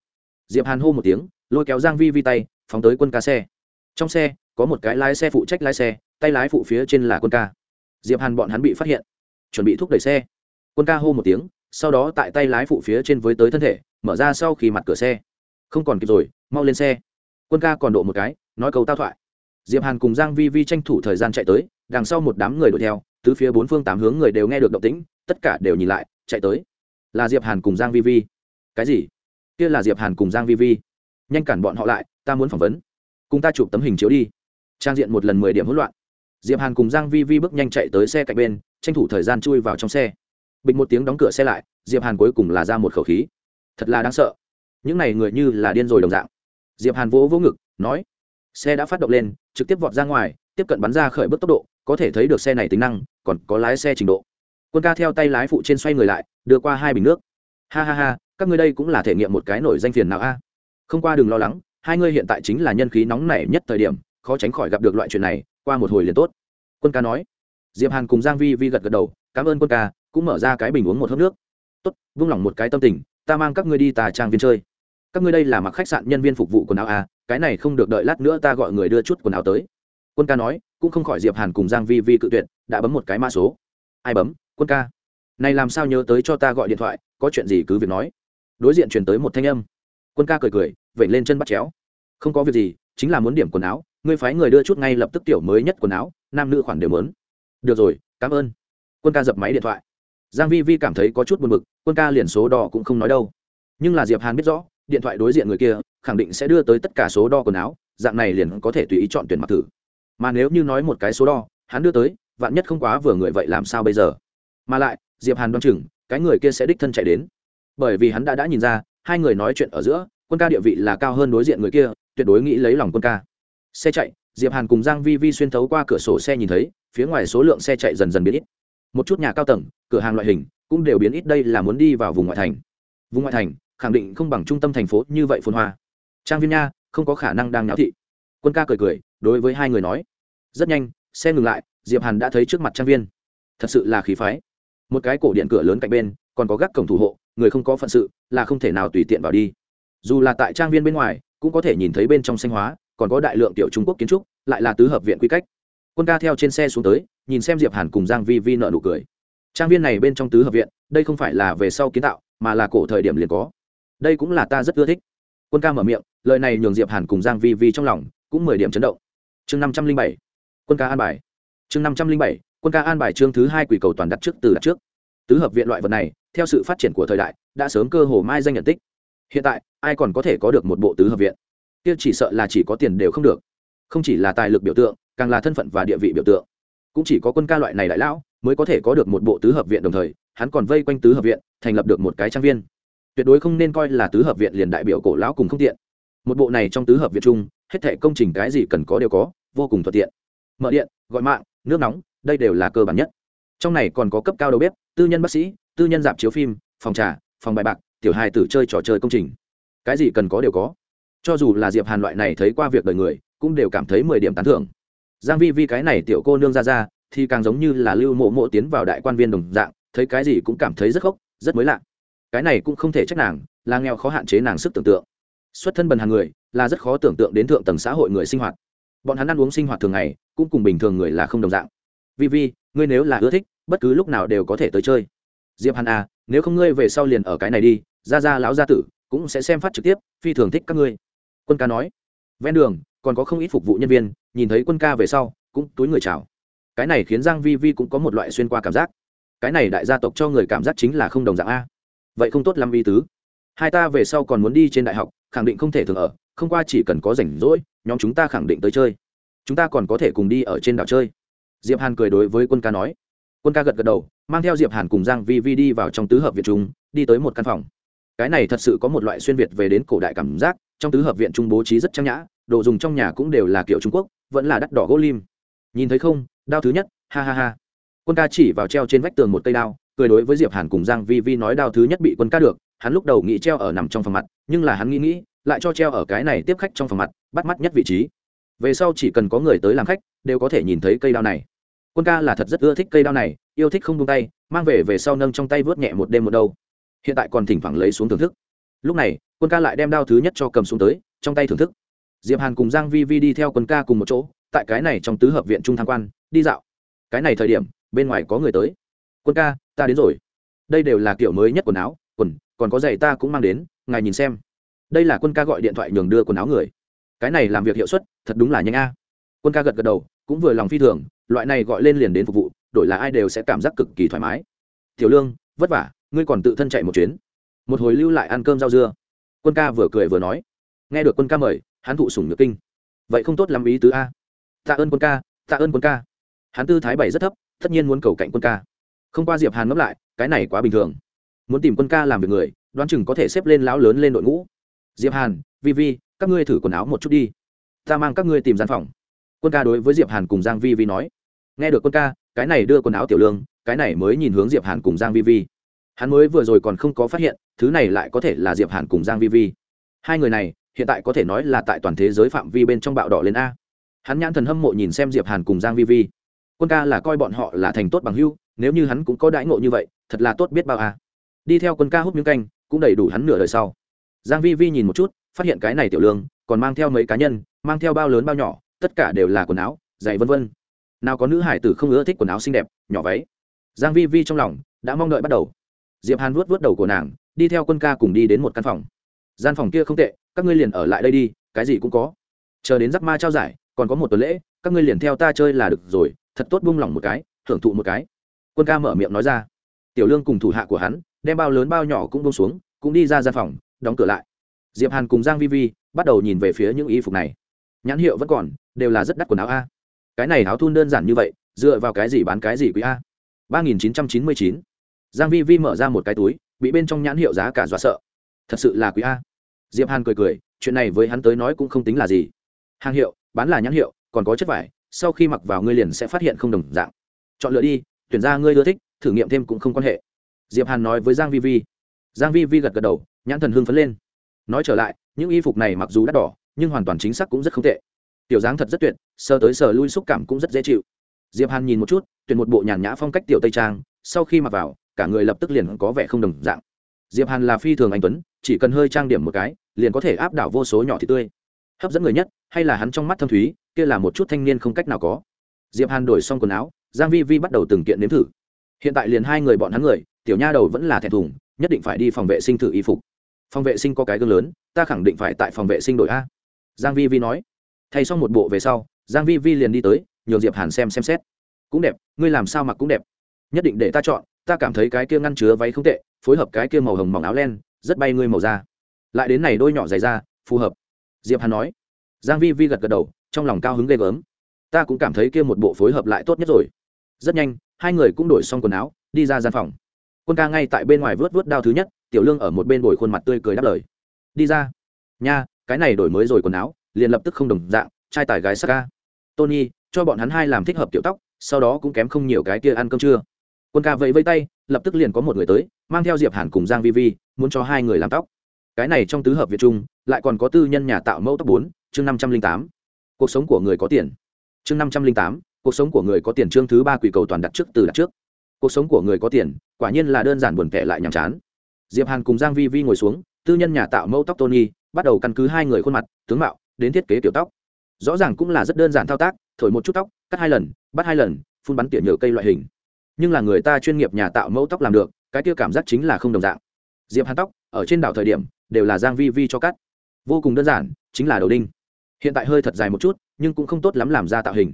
Diệp hàn hô một tiếng, lôi kéo giang vi vi tay, phóng tới quân ca xe. Trong xe, có một cái lái xe phụ trách lái xe, tay lái phụ phía trên là quân ca. Diệp hàn bọn hắn bị phát hiện, chuẩn bị thúc đẩy xe. Quân ca hô một tiếng, sau đó tại tay lái phụ phía trên với tới thân thể, mở ra sau khi mặt cửa xe. Không còn kịp rồi, mau lên xe. Quân ca còn độ một cái nói câu tao thoại. Diệp hàn cùng giang vi vi tranh thủ thời gian chạy tới, đằng sau một đám người đuổi theo, tứ phía bốn phương tám hướng người đều nghe được động tĩnh, tất cả đều nhìn lại, chạy tới. Là diệp hàn cùng giang vi vi. Cái gì? Kia là diệp hàn cùng giang vi vi. Nhanh cản bọn họ lại, ta muốn phỏng vấn. Cùng ta chụp tấm hình chiếu đi. Trang diện một lần mười điểm hỗn loạn. Diệp hàn cùng giang vi vi bước nhanh chạy tới xe cạnh bên, tranh thủ thời gian chui vào trong xe. Bịch một tiếng đóng cửa xe lại, diệp hàn cuối cùng là ra một khẩu khí. Thật là đáng sợ. Những này người như là điên rồi đồng dạng. Diệp hàn vỗ vỗ ngực, nói xe đã phát động lên, trực tiếp vọt ra ngoài, tiếp cận bắn ra khởi bước tốc độ, có thể thấy được xe này tính năng, còn có lái xe trình độ. Quân ca theo tay lái phụ trên xoay người lại, đưa qua hai bình nước. Ha ha ha, các ngươi đây cũng là thể nghiệm một cái nổi danh phiền nào a. Không qua đừng lo lắng, hai ngươi hiện tại chính là nhân khí nóng nảy nhất thời điểm, khó tránh khỏi gặp được loại chuyện này, qua một hồi liền tốt. Quân ca nói. Diệp hàn cùng giang vi vi gật gật đầu, cảm ơn quân ca, cũng mở ra cái bình uống một hớp nước. Tốt, vung lòng một cái tâm tình, ta mang các ngươi đi tà trang viên chơi các ngươi đây là mặc khách sạn nhân viên phục vụ quần áo à cái này không được đợi lát nữa ta gọi người đưa chút quần áo tới. Quân ca nói, cũng không khỏi diệp hàn cùng giang vi vi cự tuyệt, đã bấm một cái mã số. Ai bấm? Quân ca. Này làm sao nhớ tới cho ta gọi điện thoại, có chuyện gì cứ việc nói. Đối diện truyền tới một thanh âm. Quân ca cười cười vẩy lên chân bắt chéo. Không có việc gì, chính là muốn điểm quần áo, ngươi phái người đưa chút ngay lập tức tiểu mới nhất quần áo, nam nữ khoản đều muốn. Được rồi, cảm ơn. Quân ca dập máy điện thoại. Giang vi vi cảm thấy có chút buồn bực, quân ca liền số đỏ cũng không nói đâu. Nhưng là diệp hàn biết rõ điện thoại đối diện người kia, khẳng định sẽ đưa tới tất cả số đo quần áo, dạng này liền có thể tùy ý chọn tuyển mặc thử. Mà nếu như nói một cái số đo, hắn đưa tới, vạn nhất không quá vừa người vậy làm sao bây giờ? Mà lại, diệp hàn đoan chừng, cái người kia sẽ đích thân chạy đến. Bởi vì hắn đã đã nhìn ra, hai người nói chuyện ở giữa, quân ca địa vị là cao hơn đối diện người kia, tuyệt đối nghĩ lấy lòng quân ca. Xe chạy, diệp hàn cùng giang vi vi xuyên thấu qua cửa sổ xe nhìn thấy, phía ngoài số lượng xe chạy dần dần biến ít. Một chút nhà cao tầng, cửa hàng loại hình, cũng đều biến ít, đây là muốn đi vào vùng ngoại thành. Vùng ngoại thành khẳng định không bằng trung tâm thành phố như vậy phồn hoa. Trang viên nha, không có khả năng đang nháo thị. Quân ca cười cười, đối với hai người nói. Rất nhanh, xe ngừng lại, diệp hàn đã thấy trước mặt trang viên. Thật sự là khí phái. Một cái cổ điện cửa lớn cạnh bên, còn có gác cổng thủ hộ, người không có phận sự, là không thể nào tùy tiện vào đi. Dù là tại trang viên bên ngoài, cũng có thể nhìn thấy bên trong xanh hóa, còn có đại lượng tiểu trung quốc kiến trúc, lại là tứ hợp viện quy cách. Quân ca theo trên xe xuống tới, nhìn xem diệp hàn cùng giang vi vi nợ nụ cười. Trang viên này bên trong tứ hợp viện, đây không phải là về sau kiến tạo, mà là cổ thời điểm liền có đây cũng là ta rất ưa thích. Quân ca mở miệng, lời này nhường diệp hàn cùng giang vi vi trong lòng cũng mười điểm chấn động. Chương năm trăm linh bảy, quân ca an bài. Chương năm trăm linh bảy, quân ca an bài chương thứ hai quỷ cầu toàn đặt trước từ đặt trước. Tứ hợp viện loại vật này, theo sự phát triển của thời đại, đã sớm cơ hồ mai danh nhận tích. Hiện tại, ai còn có thể có được một bộ tứ hợp viện? Kia chỉ sợ là chỉ có tiền đều không được. Không chỉ là tài lực biểu tượng, càng là thân phận và địa vị biểu tượng. Cũng chỉ có quân ca loại này đại lão mới có thể có được một bộ tứ hợp viện đồng thời, hắn còn vây quanh tứ hợp viện, thành lập được một cái trang viên tuyệt đối không nên coi là tứ hợp viện liền đại biểu cổ lão cùng không tiện. Một bộ này trong tứ hợp viện chung, hết thảy công trình cái gì cần có đều có, vô cùng thuận tiện. Mở điện, gọi mạng, nước nóng, đây đều là cơ bản nhất. Trong này còn có cấp cao đầu bếp, tư nhân bác sĩ, tư nhân dạp chiếu phim, phòng trà, phòng bài bạc, tiểu hài tử chơi trò chơi công trình. Cái gì cần có đều có. Cho dù là diệp hàn loại này thấy qua việc đời người, cũng đều cảm thấy mười điểm tán thưởng. Giang vi vi cái này tiểu cô nương ra ra, thì càng giống như là lưu mộ mộ tiến vào đại quan viên đồng dạng, thấy cái gì cũng cảm thấy rất khốc, rất mới lạ cái này cũng không thể trách nàng, là nghèo khó hạn chế nàng sức tưởng tượng. Xuất thân bần hàng người, là rất khó tưởng tượng đến thượng tầng xã hội người sinh hoạt. Bọn hắn ăn uống sinh hoạt thường ngày, cũng cùng bình thường người là không đồng dạng. Vi vi, ngươi nếu là ưa thích, bất cứ lúc nào đều có thể tới chơi. Diệp hàn à nếu không ngươi về sau liền ở cái này đi ra ra lão gia tử, cũng sẽ xem phát trực tiếp, phi thường thích các ngươi. Quân ca nói, ven đường, còn có không ít phục vụ nhân viên, nhìn thấy quân ca về sau, cũng túi người chào. Cái này khiến giang vi vi cũng có một loại xuyên qua cảm giác. Cái này đại gia tộc cho người cảm giác chính là không đồng dạng a vậy không tốt lắm y tứ. Hai ta về sau còn muốn đi trên đại học, khẳng định không thể thường ở, không qua chỉ cần có rảnh rỗi, nhóm chúng ta khẳng định tới chơi. Chúng ta còn có thể cùng đi ở trên đảo chơi. Diệp hàn cười đối với quân ca nói. Quân ca gật gật đầu, mang theo diệp hàn cùng giang vi vi đi vào trong tứ hợp viện trung đi tới một căn phòng. Cái này thật sự có một loại xuyên việt về đến cổ đại cảm giác, trong tứ hợp viện trung bố trí rất trang nhã, đồ dùng trong nhà cũng đều là kiểu trung quốc, vẫn là đắt đỏ gỗ lim. Nhìn thấy không? Đao thứ nhất, ha ha ha. Quân ca chỉ vào treo trên vách tường một cây đao cười đối với diệp hàn cùng giang vi vi nói đao thứ nhất bị quân ca được, hắn lúc đầu nghĩ treo ở nằm trong phòng mặt, nhưng là hắn nghĩ nghĩ, lại cho treo ở cái này tiếp khách trong phòng mặt, bắt mắt nhất vị trí. Về sau chỉ cần có người tới làm khách, đều có thể nhìn thấy cây đao này. Quân ca là thật rất ưa thích cây đao này, yêu thích không buông tay, mang về về sau nâng trong tay vớt nhẹ một đêm một đâu hiện tại còn thỉnh thoảng lấy xuống thưởng thức. Lúc này, quân ca lại đem đao thứ nhất cho cầm xuống tới, trong tay thưởng thức. Diệp hàn cùng giang vi vi đi theo quân ca cùng một chỗ, tại cái này trong tứ hợp viện trung tham quan, đi dạo. Cái này thời điểm, bên ngoài có người tới. Quân ca ta đến rồi. Đây đều là kiểu mới nhất quần áo, quần, còn có giày ta cũng mang đến, ngài nhìn xem. Đây là quân ca gọi điện thoại nhường đưa quần áo người. Cái này làm việc hiệu suất, thật đúng là nhanh a. Quân ca gật gật đầu, cũng vừa lòng phi thường, loại này gọi lên liền đến phục vụ, đổi là ai đều sẽ cảm giác cực kỳ thoải mái. Tiểu lương, vất vả, ngươi còn tự thân chạy một chuyến. Một hồi lưu lại ăn cơm rau dưa. Quân ca vừa cười vừa nói. Nghe được quân ca mời, hắn thụ sủng nhược kinh. Vậy không tốt lắm ý tứ a. Tạ ơn quân ca, tạ ơn quân ca. Hắn tư thái bảy rất thấp, tất nhiên muốn cầu cạnh quân ca không qua diệp hàn ngẫm lại, cái này quá bình thường. Muốn tìm quân ca làm việc người, đoán chừng có thể xếp lên lão lớn lên đội ngũ. Diệp hàn, vi vi, các ngươi thử quần áo một chút đi. Ta mang các ngươi tìm gian phòng. Quân ca đối với diệp hàn cùng giang vi vi nói. Nghe được quân ca, cái này đưa quần áo tiểu lương, cái này mới nhìn hướng diệp hàn cùng giang vi vi. Hắn mới vừa rồi còn không có phát hiện, thứ này lại có thể là diệp hàn cùng giang vi vi. Hai người này, hiện tại có thể nói là tại toàn thế giới phạm vi bên trong bạo đỏ lên a. Hắn nhãn thần hâm mộ nhìn xem diệp hàn cùng giang vi vi. Quân ca là coi bọn họ là thành tốt bằng hưu nếu như hắn cũng có đãi ngộ như vậy, thật là tốt biết bao à. đi theo quân ca hút miếng canh, cũng đầy đủ hắn nửa đời sau. Giang vi vi nhìn một chút, phát hiện cái này tiểu lương, còn mang theo mấy cá nhân, mang theo bao lớn bao nhỏ, tất cả đều là quần áo, giày vân vân. Nào có nữ hải tử không ưa thích quần áo xinh đẹp, nhỏ váy. Giang vi vi trong lòng đã mong đợi bắt đầu. Diệp hàn vuốt vuốt đầu của nàng, đi theo quân ca cùng đi đến một căn phòng. Gian phòng kia không tệ, các ngươi liền ở lại đây đi, cái gì cũng có. Chờ đến giáp ma trao giải, còn có một tuần lễ, các ngươi liền theo ta chơi là được rồi, thật tốt buông lỏng một cái, thưởng thụ một cái quân ca mở miệng nói ra. Tiểu lương cùng thủ hạ của hắn, đem bao lớn bao nhỏ cũng buông xuống, cũng đi ra gian phòng, đóng cửa lại. Diệp hàn cùng giang vi vi bắt đầu nhìn về phía những y phục này. Nhãn hiệu vẫn còn, đều là rất đắt quần áo a. Cái này áo thun đơn giản như vậy, dựa vào cái gì bán cái gì quý a? ba nghìn chín trăm chín mươi chín. Giang vi vi mở ra một cái túi, bị bên trong nhãn hiệu giá cả dọa sợ. Thật sự là quý a. Diệp hàn cười cười, chuyện này với hắn tới nói cũng không tính là gì. Hàng hiệu, bán là nhãn hiệu, còn có chất vải, sau khi mặc vào ngươi liền sẽ phát hiện không đồng dạng. Chọn lựa đi tuyển ra ngươi ưa thích, thử nghiệm thêm cũng không quan hệ. Diệp hàn nói với giang vi vi. Giang vi vi gật gật đầu, nhãn thần hưng phấn lên. Nói trở lại, những y phục này mặc dù đắt đỏ, nhưng hoàn toàn chính xác cũng rất không tệ. Tiểu dáng thật rất tuyệt, sờ tới sờ lui xúc cảm cũng rất dễ chịu. Diệp hàn nhìn một chút, tuyển một bộ nhàn nhã phong cách tiểu tây trang, sau khi mặc vào, cả người lập tức liền có vẻ không đồng dạng. Diệp hàn là phi thường anh tuấn, chỉ cần hơi trang điểm một cái, liền có thể áp đảo vô số nhỏ thị tươi. Hấp dẫn người nhất, hay là hắn trong mắt thâm thúy, kia là một chút thanh niên không cách nào có. Diệp hàn đổi xong quần áo giang vi vi bắt đầu từng kiện nếm thử. Hiện tại liền hai người bọn hắn người, tiểu nha đầu vẫn là thẹn thùng, nhất định phải đi phòng vệ sinh thử y phục. Phòng vệ sinh có cái gương lớn, ta khẳng định phải tại phòng vệ sinh đổi a. Giang vi vi nói. Thay xong một bộ về sau, giang vi vi liền đi tới, nhường diệp hàn xem xem xét. Cũng đẹp, ngươi làm sao mặc cũng đẹp. Nhất định để ta chọn, ta cảm thấy cái kia ngăn chứa váy không tệ, phối hợp cái kia màu hồng mỏng áo len, rất bay ngươi màu da. Lại đến này đôi nhỏ dày da, phù hợp. Diệp hàn nói. Giang vi vi gật gật đầu, trong lòng cao hứng ghê gớm ta cũng cảm thấy kia một bộ phối hợp lại tốt nhất rồi. Rất nhanh, hai người cũng đổi xong quần áo, đi ra gian phòng. Quân ca ngay tại bên ngoài vớt vớt đao thứ nhất, tiểu lương ở một bên bồi khuôn mặt tươi cười đáp lời. Đi ra. Nha, cái này đổi mới rồi quần áo, liền lập tức không đồng dạng, trai tài gái sắc ca. Tony, cho bọn hắn hai làm thích hợp kiểu tóc, sau đó cũng kém không nhiều cái kia ăn cơm trưa. Quân ca vẫy vây tay, lập tức liền có một người tới, mang theo diệp hàn cùng giang vi vi, muốn cho hai người làm tóc. Cái này trong tứ hợp việt trung, lại còn có tư nhân nhà tạo mẫu tóc bốn, chương năm trăm linh tám. Cuộc sống của người có tiền chương năm trăm linh tám, cuộc sống của người có tiền chương thứ ba quỷ cầu toàn đặt trước từ đặt trước. Cuộc sống của người có tiền, quả nhiên là đơn giản buồn tẻ lại nhàm chán. Diệp hàn cùng giang vi vi ngồi xuống, tư nhân nhà tạo mẫu tóc tony, bắt đầu căn cứ hai người khuôn mặt, tướng mạo, đến thiết kế kiểu tóc. Rõ ràng cũng là rất đơn giản thao tác, thổi một chút tóc, cắt hai lần, bắt hai lần, phun bắn tỉa nhựa cây loại hình. Nhưng là người ta chuyên nghiệp nhà tạo mẫu tóc làm được, cái kia cảm giác chính là không đồng dạng. Diệp hàn tóc, ở trên đảo thời điểm, đều là giang vi vi cho cắt. Vô cùng đơn giản, chính là đầu đinh. Hiện tại hơi thật dài một chút nhưng cũng không tốt lắm làm ra tạo hình.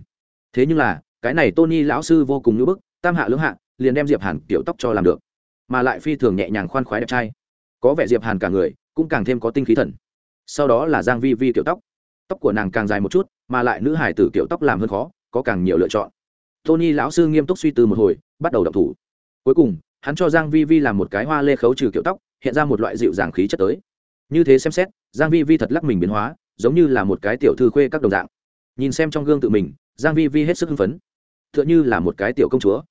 Thế nhưng là, cái này tony lão sư vô cùng nhũ bức, tam hạ lưỡng hạ, liền đem diệp hàn kiểu tóc cho làm được. Mà lại phi thường nhẹ nhàng khoan khoái đẹp trai. Có vẻ diệp hàn cả người cũng càng thêm có tinh khí thần. Sau đó là giang vi vi kiểu tóc. Tóc của nàng càng dài một chút, mà lại nữ hải tử kiểu tóc làm hơn khó, có càng nhiều lựa chọn. Tony lão sư nghiêm túc suy tư một hồi, bắt đầu động thủ. Cuối cùng, hắn cho giang vi vi làm một cái hoa lê khấu trừ kiểu tóc, hiện ra một loại dịu dàng khí chất tới. Như thế xem xét, giang vi vi thật lắc mình biến hóa, giống như là một cái tiểu thư khuê các đồng dạng nhìn xem trong gương tự mình, giang vi vi hết sức hưng phấn. Tựa như là một cái tiểu công chúa.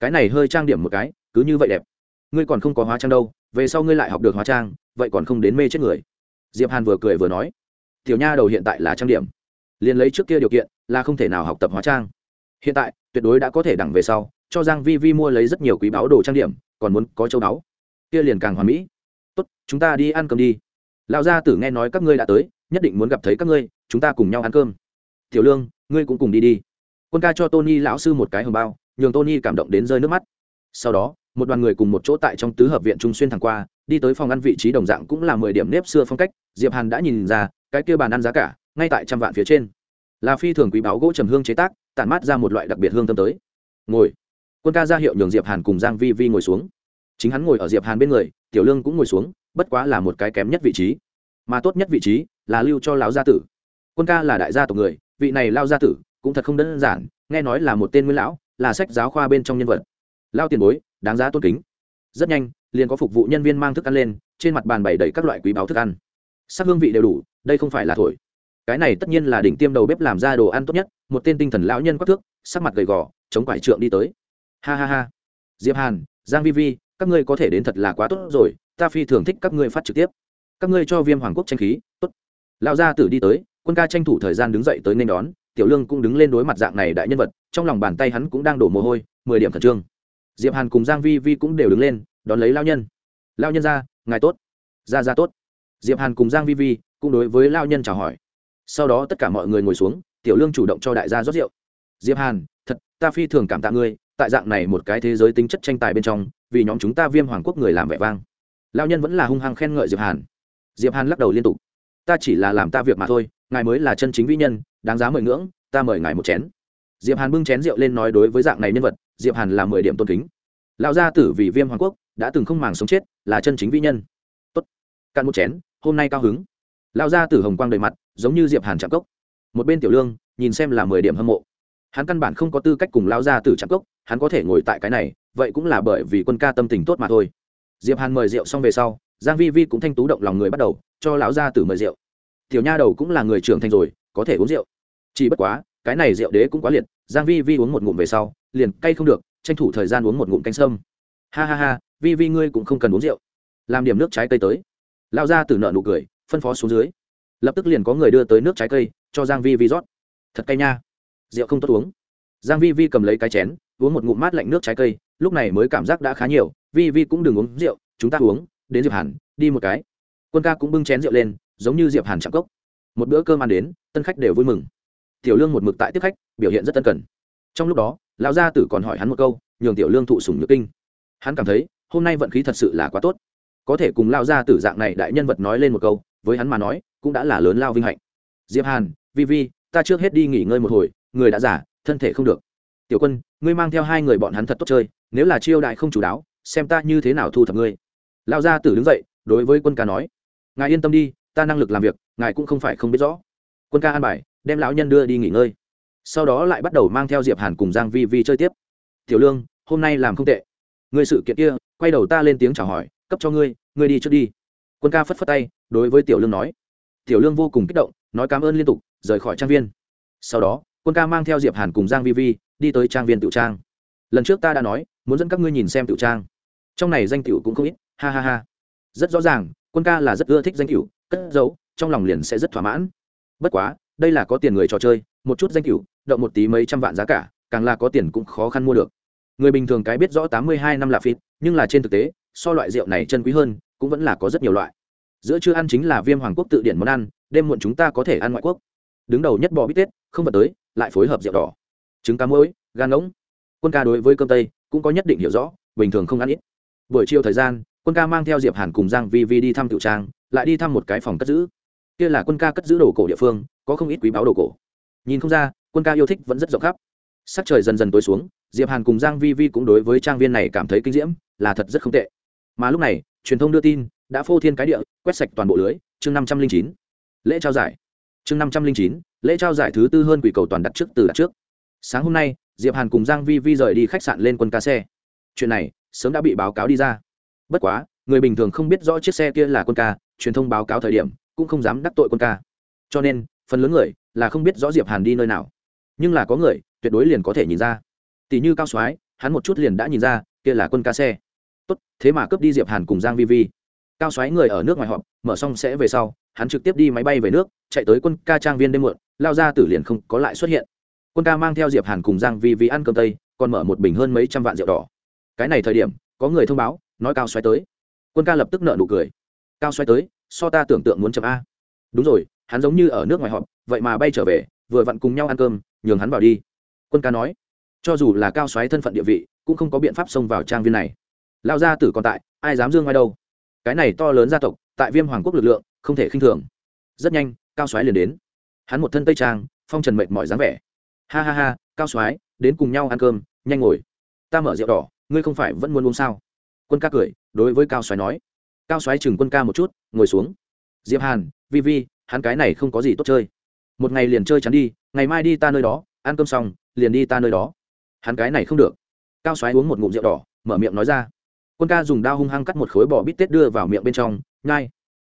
Cái này hơi trang điểm một cái, cứ như vậy đẹp. Ngươi còn không có hóa trang đâu, về sau ngươi lại học được hóa trang, vậy còn không đến mê chết người. Diệp hàn vừa cười vừa nói. Tiểu nha đầu hiện tại là trang điểm. Liền lấy trước kia điều kiện, là không thể nào học tập hóa trang. Hiện tại, tuyệt đối đã có thể đẳng về sau, cho giang vi vi mua lấy rất nhiều quý báu đồ trang điểm, còn muốn có châu báu. Kia liền càng hoàn mỹ. Tốt, chúng ta đi ăn cơm đi. Lão gia tử nghe nói các ngươi đã tới, nhất định muốn gặp thấy các ngươi, chúng ta cùng nhau ăn cơm tiểu lương, ngươi cũng cùng đi đi. Quân ca cho tony lão sư một cái hồng bao, nhường tony cảm động đến rơi nước mắt. Sau đó, một đoàn người cùng một chỗ tại trong tứ hợp viện trung xuyên thẳng qua, đi tới phòng ăn vị trí đồng dạng cũng là mười điểm nếp xưa phong cách, diệp hàn đã nhìn ra, cái kia bàn ăn giá cả, ngay tại trăm vạn phía trên. Là phi thường quý báo gỗ trầm hương chế tác, tản mát ra một loại đặc biệt hương thơm tới. Ngồi. Quân ca ra hiệu nhường diệp hàn cùng giang vi vi ngồi xuống. Chính hắn ngồi ở diệp hàn bên người, tiểu lương cũng ngồi xuống, bất quá là một cái kém nhất vị trí. Mà tốt nhất vị trí là lưu cho lão gia tử. Quân ca là đại gia tộc người vị này lao gia tử, cũng thật không đơn giản, nghe nói là một tên nguyên lão, là sách giáo khoa bên trong nhân vật. Lao tiền bối, đáng giá tôn kính. Rất nhanh, liền có phục vụ nhân viên mang thức ăn lên, trên mặt bàn bày đầy các loại quý báo thức ăn. Sắc hương vị đều đủ, đây không phải là thổi. Cái này tất nhiên là đỉnh tiêm đầu bếp làm ra đồ ăn tốt nhất, một tên tinh thần lão nhân quắc thước, sắc mặt gầy gò, chống quải trượng đi tới. Ha ha ha. Diệp hàn, giang vi vi, các ngươi có thể đến thật là quá tốt rồi, ta phi thường thích các ngươi phát trực tiếp. Các ngươi cho viêm hoàng quốc tranh khí, tốt. Lão gia tử đi tới quân ca tranh thủ thời gian đứng dậy tới nên đón, tiểu lương cũng đứng lên đối mặt dạng này đại nhân vật, trong lòng bàn tay hắn cũng đang đổ mồ hôi, mười điểm khẩn trương. Diệp hàn cùng giang vi vi cũng đều đứng lên, đón lấy lao nhân. Lao nhân ra, ngài tốt. Ra ra tốt. Diệp hàn cùng giang vi vi cũng đối với lao nhân chào hỏi. Sau đó tất cả mọi người ngồi xuống, tiểu lương chủ động cho đại gia rót rượu. Diệp hàn, thật, ta phi thường cảm tạ ngươi, tại dạng này một cái thế giới tính chất tranh tài bên trong, vì nhóm chúng ta viêm hoàng quốc người làm vẻ vang. Lao nhân vẫn là hung hăng khen ngợi diệp hàn. Diệp hàn lắc đầu liên tục ta chỉ là làm ta việc mà thôi, ngài mới là chân chính vĩ nhân, đáng giá mời ngưỡng, ta mời ngài một chén. Diệp hàn bưng chén rượu lên nói đối với dạng này nhân vật, diệp hàn là mười điểm tôn kính. Lão gia tử vì viêm hoàng quốc, đã từng không màng sống chết, là chân chính vĩ nhân. Tốt, cạn một chén, hôm nay cao hứng. Lão gia tử hồng quang đầy mặt, giống như diệp hàn chạm cốc. Một bên tiểu lương, nhìn xem là mười điểm hâm mộ. Hắn căn bản không có tư cách cùng lão gia tử chạm cốc, hắn có thể ngồi tại cái này, vậy cũng là bởi vì quân ca tâm tình tốt mà thôi. Diệp hàn mời rượu xong về sau, giang vi vi cũng thanh tú động lòng người bắt đầu cho lão gia tử mời rượu. Tiểu nha đầu cũng là người trưởng thành rồi, có thể uống rượu. Chỉ bất quá, cái này rượu đế cũng quá liệt, giang vi vi uống một ngụm về sau, liền cay không được, tranh thủ thời gian uống một ngụm canh sâm. Ha ha ha, vi vi ngươi cũng không cần uống rượu. Làm điểm nước trái cây tới. Lão gia tử nợ nụ cười, phân phó xuống dưới. Lập tức liền có người đưa tới nước trái cây, cho giang vi vi rót. Thật cay nha. Rượu không tốt uống. Giang vi vi cầm lấy cái chén, uống một ngụm mát lạnh nước trái cây, lúc này mới cảm giác đã khá nhiều. Vi vi cũng đừng uống rượu, chúng ta uống, đến diệp hàn đi một cái quân ca cũng bưng chén rượu lên, giống như diệp hàn chạm cốc. Một bữa cơm ăn đến, tân khách đều vui mừng. Tiểu lương một mực tại tiếp khách, biểu hiện rất tân cần. Trong lúc đó, lão gia tử còn hỏi hắn một câu, nhường tiểu lương thụ sủng nhược kinh. Hắn cảm thấy, hôm nay vận khí thật sự là quá tốt. Có thể cùng Lão gia tử dạng này đại nhân vật nói lên một câu, với hắn mà nói, cũng đã là lớn lao vinh hạnh. Diệp hàn, vi vi, ta trước hết đi nghỉ ngơi một hồi, người đã giả thân thể không được. Tiểu quân, ngươi mang theo hai người bọn hắn thật tốt chơi, nếu là chiêu đại không chủ đáo, xem ta như thế nào thu thập ngươi. Lão gia tử đứng dậy, đối với quân ca nói ngài yên tâm đi, ta năng lực làm việc, ngài cũng không phải không biết rõ. Quân ca an bài, đem lão nhân đưa đi nghỉ ngơi. Sau đó lại bắt đầu mang theo diệp hàn cùng giang vi vi chơi tiếp. Tiểu lương, hôm nay làm không tệ. Người sự kiện kia, quay đầu ta lên tiếng chào hỏi, cấp cho ngươi ngươi đi trước đi. Quân ca phất phất tay, đối với tiểu lương nói. Tiểu lương vô cùng kích động, nói cảm ơn liên tục, rời khỏi trang viên. Sau đó, quân ca mang theo diệp hàn cùng giang vi vi, đi tới trang viên tiểu trang. Lần trước ta đã nói, muốn dẫn các ngươi nhìn xem tiểu trang. Trong này danh tiểu cũng không ít, ha ha ha. Rất rõ ràng quân ca là rất ưa thích danh cửu, cất giấu, trong lòng liền sẽ rất thỏa mãn. Bất quá, đây là có tiền người trò chơi, một chút danh cửu, động một tí mấy trăm vạn giá cả, càng là có tiền cũng khó khăn mua được. Người bình thường cái biết rõ tám mươi hai năm là phịt, nhưng là trên thực tế, so loại rượu này chân quý hơn, cũng vẫn là có rất nhiều loại. Giữa trưa ăn chính là viêm hoàng quốc tự điển món ăn, đêm muộn chúng ta có thể ăn ngoại quốc. Đứng đầu nhất bò bít tết, không vật tới, lại phối hợp rượu đỏ. Trứng cá muối, gan ngỗng quân ca đối với cơm tây, cũng có nhất định hiểu rõ, bình thường không ăn ít. Buổi chiều thời gian quân ca mang theo diệp hàn cùng giang vi vi đi thăm tiểu trang, lại đi thăm một cái phòng cất giữ. Kia là quân ca cất giữ đồ cổ địa phương, có không ít quý báo đồ cổ. Nhìn không ra, quân ca yêu thích vẫn rất rộng khắp. Sắc trời dần dần tối xuống, diệp hàn cùng giang vi vi cũng đối với trang viên này cảm thấy kinh diễm, là thật rất không tệ. Mà lúc này, truyền thông đưa tin, đã phô thiên cái địa, quét sạch toàn bộ lưới, chương năm trăm linh chín. Lễ trao giải. Chương năm trăm linh chín, lễ trao giải thứ tư hơn quỷ cầu toàn đặt trước từ đặt trước. Sáng hôm nay, diệp hàn cùng giang vi vi rời đi khách sạn lên quân ca xe. Chuyện này, sớm đã bị báo cáo đi ra bất quá, người bình thường không biết rõ chiếc xe kia là quân ca, truyền thông báo cáo thời điểm cũng không dám đắc tội quân ca. Cho nên, phần lớn người là không biết rõ diệp hàn đi nơi nào. Nhưng là có người, tuyệt đối liền có thể nhìn ra. Tỷ như cao soái, hắn một chút liền đã nhìn ra kia là quân ca xe. Tốt, thế mà cướp đi diệp hàn cùng giang vi vi. Cao soái người ở nước ngoài họp, mở xong sẽ về sau, hắn trực tiếp đi máy bay về nước, chạy tới quân ca trang viên đêm muộn, lao ra tử liền không có lại xuất hiện. Quân ca mang theo diệp hàn cùng giang vi vi ăn cơm tây, còn mở một bình hơn mấy trăm vạn rượu đỏ. Cái này thời điểm, có người thông báo nói cao xoáy tới. Quân ca lập tức nợ nụ cười. Cao xoáy tới, so ta tưởng tượng muốn chậm a. Đúng rồi, hắn giống như ở nước ngoài họp, vậy mà bay trở về, vừa vặn cùng nhau ăn cơm, nhường hắn vào đi. Quân ca nói, cho dù là cao xoáy thân phận địa vị, cũng không có biện pháp xông vào trang viên này. Lao gia tử còn tại, ai dám dương ngoài đâu. Cái này to lớn gia tộc, tại viêm hoàng quốc lực lượng, không thể khinh thường. Rất nhanh, cao xoáy liền đến. Hắn một thân tây trang, phong trần mệt mỏi dáng vẻ. Ha ha ha, cao xoáy, đến cùng nhau ăn cơm, nhanh ngồi. Ta mở rượu đỏ, ngươi không phải vẫn muốn uống sao? Quân ca cười, đối với cao xoáy nói, cao xoáy chừng quân ca một chút, ngồi xuống. Diệp hàn, vi vi, hắn cái này không có gì tốt chơi. Một ngày liền chơi chắn đi, ngày mai đi ta nơi đó, ăn cơm xong, liền đi ta nơi đó. Hắn cái này không được. Cao xoáy uống một ngụm rượu đỏ, mở miệng nói ra. Quân ca dùng dao hung hăng cắt một khối bò bít tết đưa vào miệng bên trong, nhai,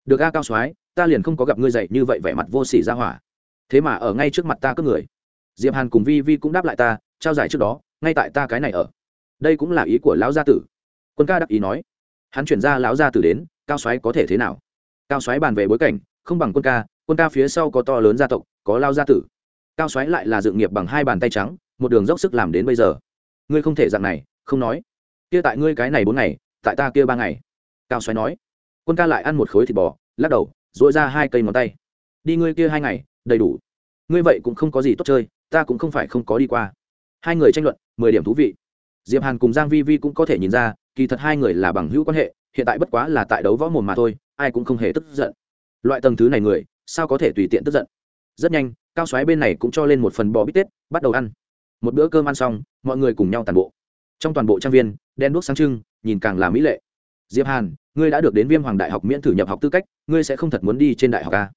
được a cao xoáy ta liền không có gặp ngươi dậy như vậy vẻ mặt vô sỉ ra hỏa. Thế mà ở ngay trước mặt ta cướp người. Diệp hàn cùng vi vi cũng đáp lại ta, trao giải trước đó, ngay tại ta cái này ở. Đây cũng là ý của lão gia tử quân ca đắc ý nói. Hắn chuyển ra lão gia tử đến, cao xoáy có thể thế nào? Cao xoáy bàn về bối cảnh, không bằng quân ca quân ca phía sau có to lớn gia tộc, có lao gia tử. Cao xoáy lại là dự nghiệp bằng hai bàn tay trắng, một đường dốc sức làm đến bây giờ. Ngươi không thể dạng này, không nói. Kia tại ngươi cái này bốn ngày, tại ta kia ba ngày. Cao xoáy nói. Quân ca lại ăn một khối thịt bò, lắc đầu dội ra hai cây ngón tay. Đi ngươi kia hai ngày, đầy đủ. Ngươi vậy cũng không có gì tốt chơi, ta cũng không phải không có đi qua. Hai người tranh luận, mười điểm thú vị diệp hàn cùng giang vi vi cũng có thể nhìn ra, kỳ thật hai người là bằng hữu quan hệ, hiện tại bất quá là tại đấu võ mồm mà thôi, ai cũng không hề tức giận. Loại tầng thứ này người, sao có thể tùy tiện tức giận? Rất nhanh, cao xoáy bên này cũng cho lên một phần bò bít tết, bắt đầu ăn. Một bữa cơm ăn xong, mọi người cùng nhau tàn bộ. Trong toàn bộ trang viên, đen đuốc sáng trưng, nhìn càng là mỹ lệ. Diệp hàn, ngươi đã được đến viêm hoàng đại học miễn thử nhập học tư cách, ngươi sẽ không thật muốn đi trên đại học a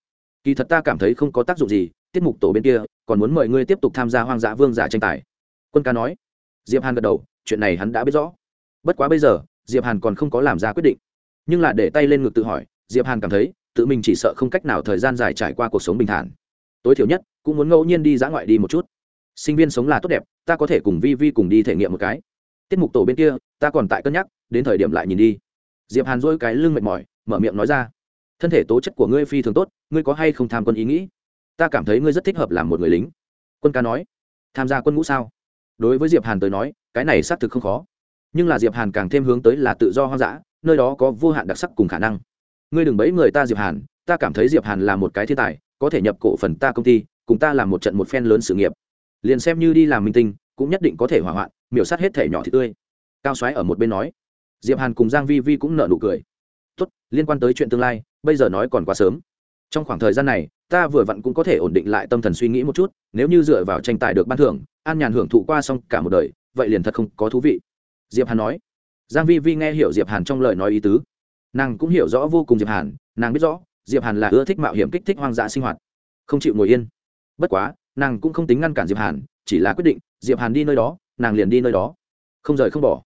kỳ thật ta cảm thấy không có tác dụng gì, tiết mục tổ bên kia, còn muốn mời ngươi tiếp tục tham gia hoang dã vương giả tranh tài. Quân ca nói. Diệp hàn gật đầu chuyện này hắn đã biết rõ. Bất quá bây giờ, diệp hàn còn không có làm ra quyết định. Nhưng là để tay lên ngực tự hỏi, diệp hàn cảm thấy, tự mình chỉ sợ không cách nào thời gian dài trải qua cuộc sống bình thản. Tối thiểu nhất, cũng muốn ngẫu nhiên đi dã ngoại đi một chút. Sinh viên sống là tốt đẹp, ta có thể cùng vi vi cùng đi thể nghiệm một cái. Tiết mục tổ bên kia, ta còn tại cân nhắc, đến thời điểm lại nhìn đi. Diệp hàn dỗi cái lưng mệt mỏi, mở miệng nói ra. Thân thể tố chất của ngươi phi thường tốt, ngươi có hay không tham quân ý nghĩ? Ta cảm thấy ngươi rất thích hợp làm một người lính. Quân ca nói. Tham gia quân ngũ sao? Đối với diệp hàn tới nói, cái này xác thực không khó. Nhưng là diệp hàn càng thêm hướng tới là tự do hoang dã, nơi đó có vô hạn đặc sắc cùng khả năng. Ngươi đừng bẫy người ta diệp hàn, ta cảm thấy diệp hàn là một cái thiên tài, có thể nhập cổ phần ta công ty, cùng ta làm một trận một phen lớn sự nghiệp. Liền xem như đi làm minh tinh, cũng nhất định có thể hỏa hoạn, miểu sát hết thể nhỏ thì tươi. Cao xoáy ở một bên nói. Diệp hàn cùng giang vi vi cũng nở nụ cười. Tốt, liên quan tới chuyện tương lai, bây giờ nói còn quá sớm trong khoảng thời gian này, ta vừa vặn cũng có thể ổn định lại tâm thần suy nghĩ một chút, nếu như dựa vào tranh tài được ban thưởng, an nhàn hưởng thụ qua xong cả một đời, vậy liền thật không có thú vị. Diệp hàn nói. Giang vi vi nghe hiểu diệp hàn trong lời nói ý tứ. Nàng cũng hiểu rõ vô cùng diệp hàn, nàng biết rõ, diệp hàn là ưa thích mạo hiểm kích thích hoang dã sinh hoạt. Không chịu ngồi yên. Bất quá, nàng cũng không tính ngăn cản diệp hàn, chỉ là quyết định, diệp hàn đi nơi đó, nàng liền đi nơi đó. Không rời không bỏ.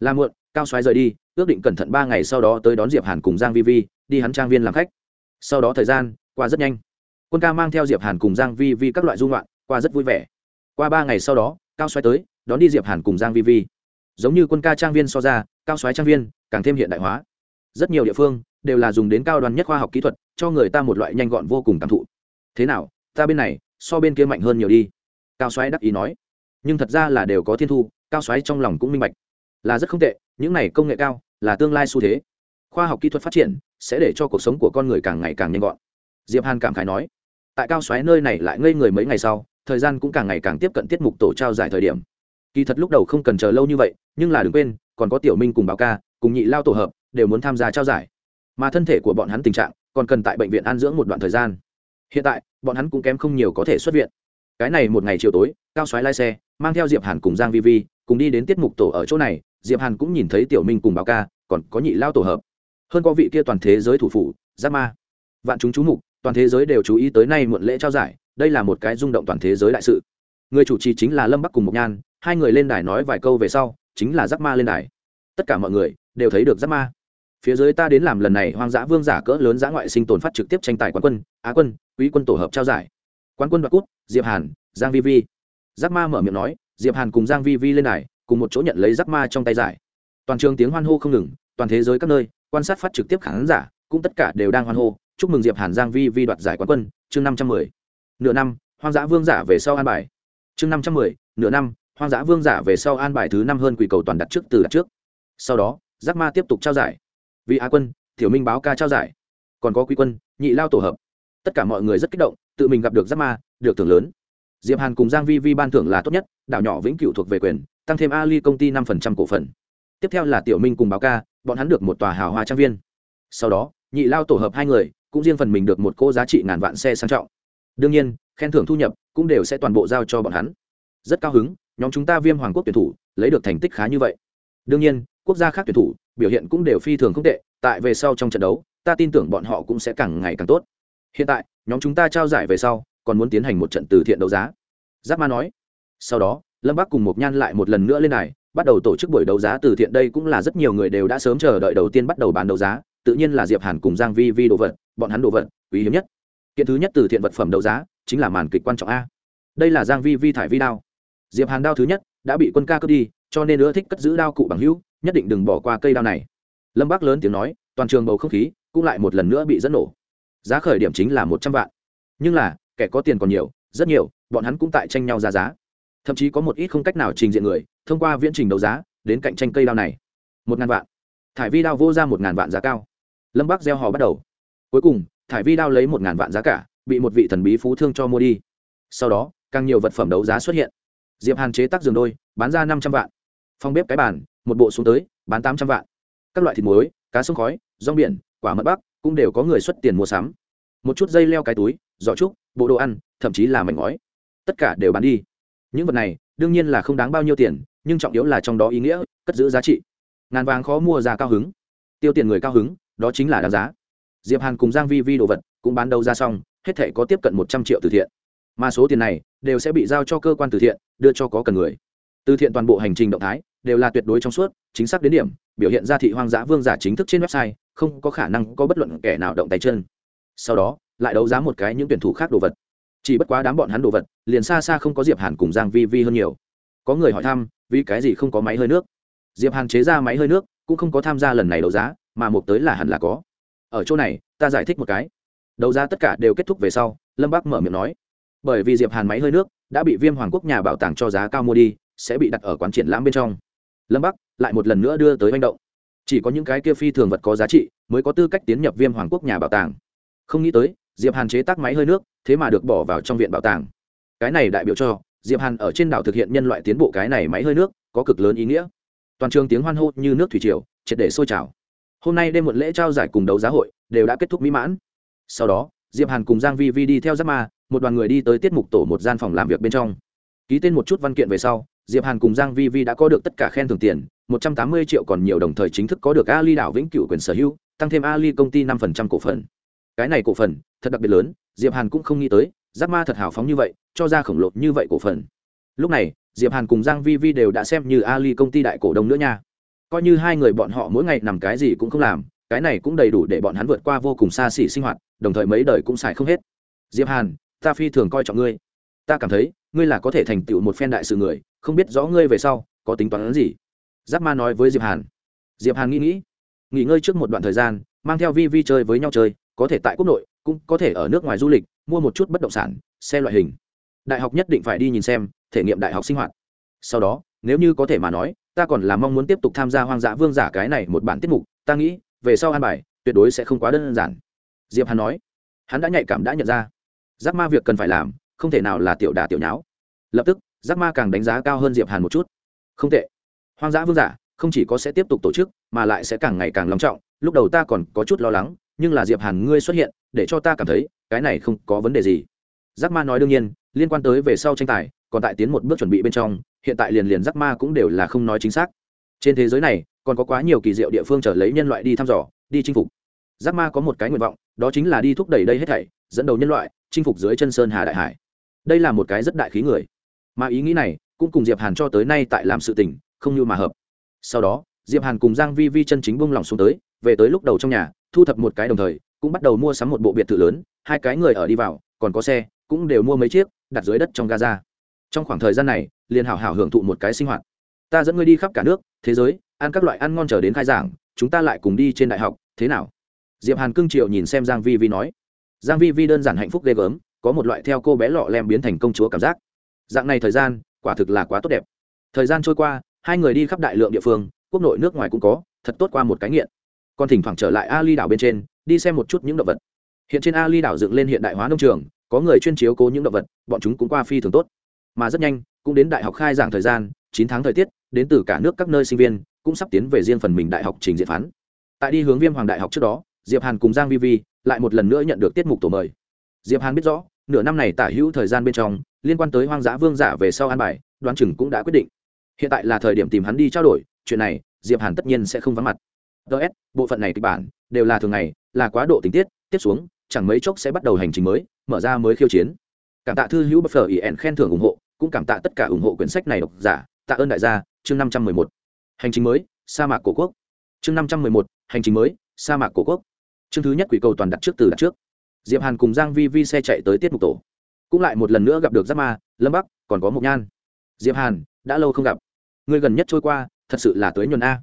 Là muộn, cao xoáy rời đi, ước định cẩn thận ba ngày sau đó tới đón diệp hàn cùng giang vi vi, đi hắn trang viên làm khách sau đó thời gian, qua rất nhanh. Quân ca mang theo diệp hàn cùng giang vi vi các loại dung loạn qua rất vui vẻ. Qua ba ngày sau đó, cao xoáy tới, đón đi diệp hàn cùng giang vi vi. Giống như quân ca trang viên so ra, cao xoáy trang viên càng thêm hiện đại hóa. Rất nhiều địa phương đều là dùng đến cao đoàn nhất khoa học kỹ thuật, cho người ta một loại nhanh gọn vô cùng cảm thụ. Thế nào, ta bên này, so bên kia mạnh hơn nhiều đi. Cao xoáy đắc ý nói. Nhưng thật ra là đều có thiên thu, cao xoáy trong lòng cũng minh bạch. Là rất không tệ, những này công nghệ cao, là tương lai xu thế khoa học kỹ thuật phát triển sẽ để cho cuộc sống của con người càng ngày càng nhanh gọn. Diệp hàn cảm khái nói, tại cao xoáy nơi này lại ngây người mấy ngày sau, thời gian cũng càng ngày càng tiếp cận tiết mục tổ trao giải thời điểm. Kỳ thật lúc đầu không cần chờ lâu như vậy, nhưng là đừng quên, còn có tiểu minh cùng báo ca, cùng nhị lao tổ hợp, đều muốn tham gia trao giải. Mà thân thể của bọn hắn tình trạng, còn cần tại bệnh viện an dưỡng một đoạn thời gian. Hiện tại, bọn hắn cũng kém không nhiều có thể xuất viện. Cái này một ngày chiều tối, cao xoáy lái xe, mang theo diệp hàn cùng giang vi vi, cùng đi đến tiết mục tổ ở chỗ này. Diệp hàn cũng nhìn thấy tiểu minh cùng báo ca, còn có nhị lao tổ hợp hơn có vị kia toàn thế giới thủ phủ, giáp ma. Vạn chúng chú mục, toàn thế giới đều chú ý tới nay muộn lễ trao giải, đây là một cái rung động toàn thế giới đại sự. Người chủ trì chính là lâm bắc cùng mộc nhan, hai người lên đài nói vài câu về sau, chính là giáp ma lên đài. Tất cả mọi người đều thấy được giáp ma. Phía dưới ta đến làm lần này hoang dã vương giả cỡ lớn giã ngoại sinh tồn phát trực tiếp tranh tài quán quân, á quân, quý quân tổ hợp trao giải. Quán quân đoạt cút, diệp hàn, giang vi vi. Giáp ma mở miệng nói, diệp hàn cùng giang vi vi lên đài, cùng một chỗ nhận lấy giáp ma trong tay giải. Toàn trường tiếng hoan hô không ngừng, toàn thế giới các nơi quan sát phát trực tiếp khán giả, cũng tất cả đều đang hoan hô. Chúc mừng diệp hàn, giang vi vi đoạt giải quán quân, chương năm trăm mười. Nửa năm, hoang dã vương giả về sau an bài. Chương năm trăm mười, nửa năm, hoang dã vương giả về sau an bài thứ năm hơn quỷ cầu toàn đặt trước từ đặt trước. Sau đó, giác ma tiếp tục trao giải. Vì á quân tiểu minh báo ca trao giải. Còn có quý quân, nhị lao tổ hợp. Tất cả mọi người rất kích động, tự mình gặp được giác ma, được thưởng lớn. Diệp hàn cùng giang vi vi ban thưởng là tốt nhất, đảo nhỏ vĩnh cửu thuộc về quyền, tăng thêm ali công ty năm phần trăm cổ phần. Tiếp theo là tiểu minh cùng báo ca bọn hắn được một tòa hào hoa trang viên. Sau đó, nhị lao tổ hợp hai người, cũng riêng phần mình được một cô giá trị ngàn vạn xe sang trọng. Đương nhiên, khen thưởng thu nhập cũng đều sẽ toàn bộ giao cho bọn hắn. Rất cao hứng, nhóm chúng ta viêm hoàng quốc tuyển thủ lấy được thành tích khá như vậy. Đương nhiên, quốc gia khác tuyển thủ biểu hiện cũng đều phi thường không tệ, tại về sau trong trận đấu, ta tin tưởng bọn họ cũng sẽ càng ngày càng tốt. Hiện tại, nhóm chúng ta trao giải về sau, còn muốn tiến hành một trận từ thiện đấu giá. Giáp ma nói. Sau đó, lâm bắc cùng một nhan lại một lần nữa lên này bắt đầu tổ chức buổi đấu giá từ thiện đây cũng là rất nhiều người đều đã sớm chờ đợi đầu tiên bắt đầu bán đấu giá, tự nhiên là diệp hàn cùng giang vi vi đồ vật, bọn hắn đồ vật, quý hiếm nhất. Kiện thứ nhất từ thiện vật phẩm đấu giá chính là màn kịch quan trọng a. Đây là giang vi vi thải vi đao. Diệp hàn đao thứ nhất đã bị quân ca cướp đi, cho nên ưa thích cất giữ đao cụ bằng hữu, nhất định đừng bỏ qua cây đao này. Lâm bác lớn tiếng nói, toàn trường bầu không khí cũng lại một lần nữa bị dẫn nổ. Giá khởi điểm chính là một trăm vạn. Nhưng là, kẻ có tiền còn nhiều, rất nhiều, bọn hắn cũng tại tranh nhau ra giá. Thậm chí có một ít không cách nào trình diện người thông qua viễn trình đấu giá, đến cạnh tranh cây đao này. Một ngàn vạn. Thải vi đao vô ra một ngàn vạn giá cao. Lâm bắc gieo hò bắt đầu. Cuối cùng, thải vi đao lấy một ngàn vạn giá cả, bị một vị thần bí phú thương cho mua đi. Sau đó, càng nhiều vật phẩm đấu giá xuất hiện. Diệp hàn chế tác giường đôi, bán ra năm trăm vạn. Phong bếp cái bàn, một bộ xuống tới, bán tám trăm vạn. Các loại thịt muối, cá sông khói, rong biển, quả mật bắc, cũng đều có người xuất tiền mua sắm. Một chút dây leo cái túi, giỏ trúc, bộ đồ ăn, thậm chí là mảnh ngói. Tất cả đều bán đi. Những vật này, đương nhiên là không đáng bao nhiêu tiền nhưng trọng yếu là trong đó ý nghĩa, cất giữ giá trị. Ngàn vàng khó mua ra cao hứng. Tiêu tiền người cao hứng, đó chính là đáng giá. Diệp hàn cùng giang vi vi đồ vật cũng bán đầu ra xong, hết thể có tiếp cận một trăm triệu từ thiện. Mà số tiền này đều sẽ bị giao cho cơ quan từ thiện, đưa cho có cần người. Từ thiện toàn bộ hành trình động thái đều là tuyệt đối trong suốt, chính xác đến điểm, biểu hiện ra thị hoang dã vương giả chính thức trên website, không có khả năng có bất luận kẻ nào động tay chân. Sau đó, lại đấu giá một cái những tuyển thủ khác đồ vật. Chỉ bất quá đám bọn hắn đồ vật, liền xa xa không có diệp hàn cùng giang vi vi hơn nhiều. Có người hỏi thăm vì cái gì không có máy hơi nước? Diệp hàn chế ra máy hơi nước, cũng không có tham gia lần này đấu giá, mà mục tới là hẳn là có. Ở chỗ này, ta giải thích một cái. Đấu giá tất cả đều kết thúc về sau, lâm bác mở miệng nói. Bởi vì diệp hàn máy hơi nước đã bị viêm hoàng quốc nhà bảo tàng cho giá cao mua đi, sẽ bị đặt ở quán triển lãm bên trong. Lâm bắc lại một lần nữa đưa tới manh động. Chỉ có những cái kia phi thường vật có giá trị mới có tư cách tiến nhập viêm hoàng quốc nhà bảo tàng. Không nghĩ tới, diệp hàn chế tác máy hơi nước, thế mà được bỏ vào trong viện bảo tàng. Cái này đại biểu cho diệp hàn ở trên đảo thực hiện nhân loại tiến bộ cái này máy hơi nước, có cực lớn ý nghĩa. Toàn trường tiếng hoan hô như nước thủy triều, triệt để sôi trào. Hôm nay đêm một lễ trao giải cùng đấu giá hội đều đã kết thúc mỹ mãn. Sau đó, diệp hàn cùng giang vi vi đi theo giáp ma, một đoàn người đi tới tiết mục tổ một gian phòng làm việc bên trong. Ký tên một chút văn kiện về sau, diệp hàn cùng giang vi vi đã có được tất cả khen thưởng tiền, một trăm tám mươi triệu còn nhiều đồng thời chính thức có được ali đảo vĩnh cửu quyền sở hữu, tăng thêm ali công ty năm phần trăm cổ phần. Cái này cổ phần, thật đặc biệt lớn, diệp hàn cũng không nghĩ tới giáp ma thật hào phóng như vậy, cho ra khổng lồ như vậy cổ phần. Lúc này, diệp hàn cùng giang vi vi đều đã xem như ali công ty đại cổ đông nữa nha. Coi như hai người bọn họ mỗi ngày nằm cái gì cũng không làm, cái này cũng đầy đủ để bọn hắn vượt qua vô cùng xa xỉ sinh hoạt, đồng thời mấy đời cũng xài không hết. Diệp hàn, ta phi thường coi trọng ngươi. Ta cảm thấy, ngươi là có thể thành tựu một phen đại sự người, không biết rõ ngươi về sau, có tính toán gì. Giáp ma nói với diệp hàn. Diệp hàn nghĩ nghĩ. Nghỉ ngơi trước một đoạn thời gian, mang theo vi vi chơi với nhau chơi, có thể tại quốc nội, cũng có thể ở nước ngoài du lịch mua một chút bất động sản, xe loại hình. Đại học nhất định phải đi nhìn xem, thể nghiệm đại học sinh hoạt. Sau đó, nếu như có thể mà nói, ta còn là mong muốn tiếp tục tham gia hoang dã vương giả cái này một bản tiết mục, ta nghĩ, về sau an bài, tuyệt đối sẽ không quá đơn giản. Diệp hàn nói. Hắn đã nhạy cảm đã nhận ra. Giác ma việc cần phải làm, không thể nào là tiểu đà tiểu nháo. Lập tức, giác ma càng đánh giá cao hơn diệp hàn một chút. Không tệ. Hoang dã vương giả, không chỉ có sẽ tiếp tục tổ chức, mà lại sẽ càng ngày càng long trọng. Lúc đầu ta còn có chút lo lắng, nhưng là diệp hàn ngươi xuất hiện để cho ta cảm thấy cái này không có vấn đề gì. Giác ma nói đương nhiên, liên quan tới về sau tranh tài, còn tại tiến một bước chuẩn bị bên trong, hiện tại liền liền giác ma cũng đều là không nói chính xác. Trên thế giới này, còn có quá nhiều kỳ diệu địa phương trở lấy nhân loại đi thăm dò, đi chinh phục. Giác ma có một cái nguyện vọng, đó chính là đi thúc đẩy đây hết thảy, dẫn đầu nhân loại, chinh phục dưới chân sơn hà đại hải. Đây là một cái rất đại khí người. Mà ý nghĩ này, cũng cùng diệp hàn cho tới nay tại làm sự tình, không như mà hợp. Sau đó, diệp hàn cùng giang vi vi chân chính bung lòng xuống tới, về tới lúc đầu trong nhà, thu thập một cái đồng thời cũng bắt đầu mua sắm một bộ biệt thự lớn, hai cái người ở đi vào, còn có xe, cũng đều mua mấy chiếc, đặt dưới đất trong gaza. Trong khoảng thời gian này, liền hảo hảo hưởng thụ một cái sinh hoạt. Ta dẫn ngươi đi khắp cả nước, thế giới, ăn các loại ăn ngon chờ đến khai giảng, chúng ta lại cùng đi trên đại học, thế nào? Diệp hàn cương triệu nhìn xem giang vi vi nói. Giang vi vi đơn giản hạnh phúc ghê gớm, có một loại theo cô bé lọ lem biến thành công chúa cảm giác. Dạng này thời gian, quả thực là quá tốt đẹp. Thời gian trôi qua, hai người đi khắp đại lượng địa phương, quốc nội nước ngoài cũng có, thật tốt qua một cái nghiện. Còn thỉnh thoảng trở lại ali đảo bên trên đi xem một chút những động vật. Hiện trên ali đảo dựng lên hiện đại hóa nông trường, có người chuyên chiếu cố những động vật, bọn chúng cũng qua phi thường tốt. Mà rất nhanh, cũng đến đại học khai giảng thời gian, chín tháng thời tiết, đến từ cả nước các nơi sinh viên, cũng sắp tiến về riêng phần mình đại học trình diện phán. Tại đi hướng viêm hoàng đại học trước đó, diệp hàn cùng giang vi vi lại một lần nữa nhận được tiết mục tổ mời. Diệp hàn biết rõ, nửa năm này tả hữu thời gian bên trong, liên quan tới hoang dã vương giả về sau an bài, đoán chừng cũng đã quyết định. Hiện tại là thời điểm tìm hắn đi trao đổi, chuyện này, diệp hàn tất nhiên sẽ không vắng mặt. Ts bộ phận này kịch bản, đều là thường ngày là quá độ tình tiết, tiếp xuống, chẳng mấy chốc sẽ bắt đầu hành trình mới, mở ra mới khiêu chiến. Cảm tạ thư hữu bất phở ỉ ẻn khen thưởng ủng hộ, cũng cảm tạ tất cả ủng hộ quyển sách này độc giả. Tạ ơn đại gia, chương năm trăm mười một. Hành trình mới, sa mạc cổ quốc. Chương năm trăm mười một, hành trình mới, sa mạc cổ quốc. Chương thứ nhất quỷ cầu toàn đặt trước từ đặt trước. Diệp hàn cùng giang vi vi xe chạy tới tiết mục tổ. Cũng lại một lần nữa gặp được giáp ma, lâm bắc, còn có mộc nhan. Diệp hàn, đã lâu không gặp. Người gần nhất trôi qua, thật sự là tới nhuần a.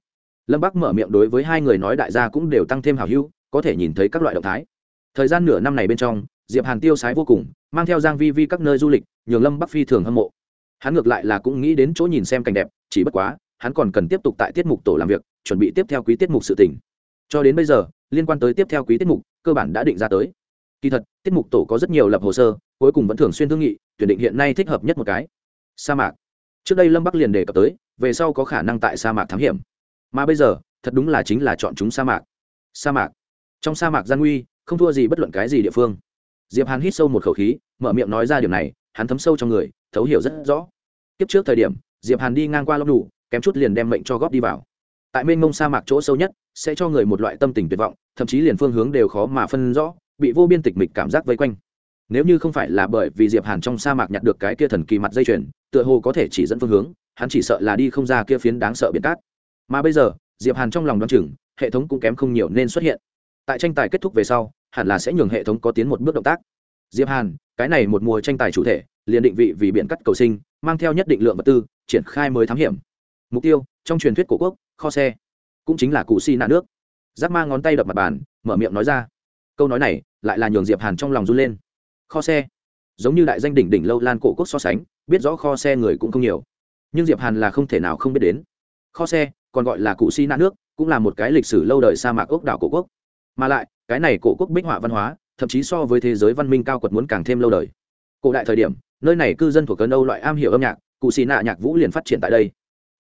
Lâm bắc mở miệng đối với hai người nói đại gia cũng đều tăng thêm hào hữu có thể nhìn thấy các loại động thái. Thời gian nửa năm này bên trong, diệp hàn tiêu sái vô cùng, mang theo giang vi vi các nơi du lịch, nhường lâm bắc phi thường hâm mộ. Hắn ngược lại là cũng nghĩ đến chỗ nhìn xem cảnh đẹp, chỉ bất quá, hắn còn cần tiếp tục tại tiết mục tổ làm việc, chuẩn bị tiếp theo quý tiết mục sự tình. Cho đến bây giờ, liên quan tới tiếp theo quý tiết mục, cơ bản đã định ra tới. Kỳ thật, tiết mục tổ có rất nhiều lập hồ sơ, cuối cùng vẫn thường xuyên thương nghị, tuyển định hiện nay thích hợp nhất một cái. Sa mạc. Trước đây lâm bắc liền đề cập tới, về sau có khả năng tại sa mạc thám hiểm. Mà bây giờ, thật đúng là chính là chọn chúng sa mạc. Sa mạc trong sa mạc gian nguy, không thua gì bất luận cái gì địa phương. Diệp hàn hít sâu một khẩu khí, mở miệng nói ra điều này, hắn thấm sâu trong người, thấu hiểu rất rõ. Tiếp trước thời điểm, diệp hàn đi ngang qua lóc đủ, kém chút liền đem mệnh cho góp đi vào. Tại mênh mông sa mạc chỗ sâu nhất, sẽ cho người một loại tâm tình tuyệt vọng, thậm chí liền phương hướng đều khó mà phân rõ, bị vô biên tịch mịch cảm giác vây quanh. Nếu như không phải là bởi vì diệp hàn trong sa mạc nhặt được cái kia thần kỳ mặt dây chuyền, tựa hồ có thể chỉ dẫn phương hướng, hắn chỉ sợ là đi không ra kia phiến đáng sợ biển cát. Mà bây giờ, diệp hàn trong lòng đoán chừng, hệ thống cũng kém không nhiều nên xuất hiện tại tranh tài kết thúc về sau, hẳn là sẽ nhường hệ thống có tiến một bước động tác. Diệp hàn, cái này một mùa tranh tài chủ thể, liền định vị vì biển cắt cầu sinh, mang theo nhất định lượng vật tư, triển khai mới thám hiểm. Mục tiêu, trong truyền thuyết cổ quốc, kho xe, cũng chính là cụ xi si nạn nước. Giáp mang ngón tay đập mặt bàn, mở miệng nói ra. Câu nói này, lại là nhường diệp hàn trong lòng run lên. Kho xe, giống như đại danh đỉnh đỉnh lâu lan cổ quốc so sánh, biết rõ kho xe người cũng không nhiều. Nhưng diệp hàn là không thể nào không biết đến. Kho xe, còn gọi là cụ xi si nạn nước, cũng là một cái lịch sử lâu đời sa mạc ốc đảo cổ quốc mà lại, cái này cổ quốc bích họa văn hóa, thậm chí so với thế giới văn minh cao quật muốn càng thêm lâu đời. Cổ đại thời điểm, nơi này cư dân thuộc cơn âu loại am hiểu âm nhạc, cụ xì nạ nhạc vũ liền phát triển tại đây.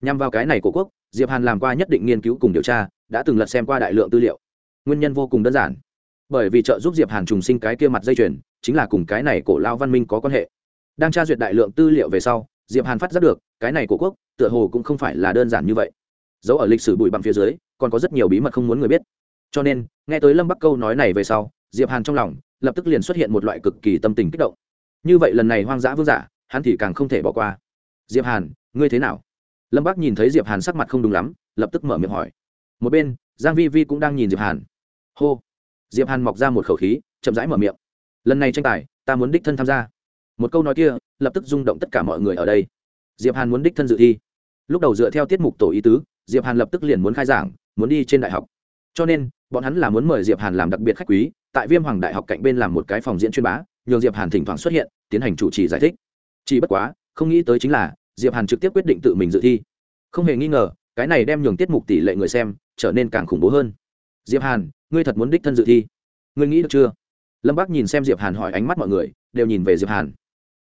Nhằm vào cái này cổ quốc, diệp hàn làm qua nhất định nghiên cứu cùng điều tra, đã từng lật xem qua đại lượng tư liệu. Nguyên nhân vô cùng đơn giản. Bởi vì trợ giúp diệp hàn trùng sinh cái kia mặt dây chuyền, chính là cùng cái này cổ lao văn minh có quan hệ. Đang tra duyệt đại lượng tư liệu về sau, diệp hàn phát giác được, cái này cổ quốc, tựa hồ cũng không phải là đơn giản như vậy. Dấu ở lịch sử bụi bặm phía dưới, còn có rất nhiều bí mật không muốn người biết cho nên, nghe tới lâm bắc câu nói này về sau, diệp hàn trong lòng lập tức liền xuất hiện một loại cực kỳ tâm tình kích động. Như vậy lần này hoang dã vương giả, hắn thì càng không thể bỏ qua. Diệp hàn, ngươi thế nào? Lâm bắc nhìn thấy diệp hàn sắc mặt không đúng lắm, lập tức mở miệng hỏi. Một bên, giang vi vi cũng đang nhìn diệp hàn. Hô! Diệp hàn mọc ra một khẩu khí, chậm rãi mở miệng. Lần này tranh tài, ta muốn đích thân tham gia. Một câu nói kia, lập tức rung động tất cả mọi người ở đây. Diệp hàn muốn đích thân dự thi. Lúc đầu dựa theo tiết mục tổ ý tứ, diệp hàn lập tức liền muốn khai giảng, muốn đi trên đại học cho nên, bọn hắn là muốn mời diệp hàn làm đặc biệt khách quý, tại viêm hoàng đại học cạnh bên làm một cái phòng diễn chuyên bá nhường diệp hàn thỉnh thoảng xuất hiện, tiến hành chủ trì giải thích. Chỉ bất quá, không nghĩ tới chính là, diệp hàn trực tiếp quyết định tự mình dự thi. Không hề nghi ngờ, cái này đem nhường tiết mục tỷ lệ người xem trở nên càng khủng bố hơn. Diệp hàn, ngươi thật muốn đích thân dự thi? Ngươi nghĩ được chưa? Lâm bác nhìn xem diệp hàn hỏi ánh mắt mọi người, đều nhìn về diệp hàn.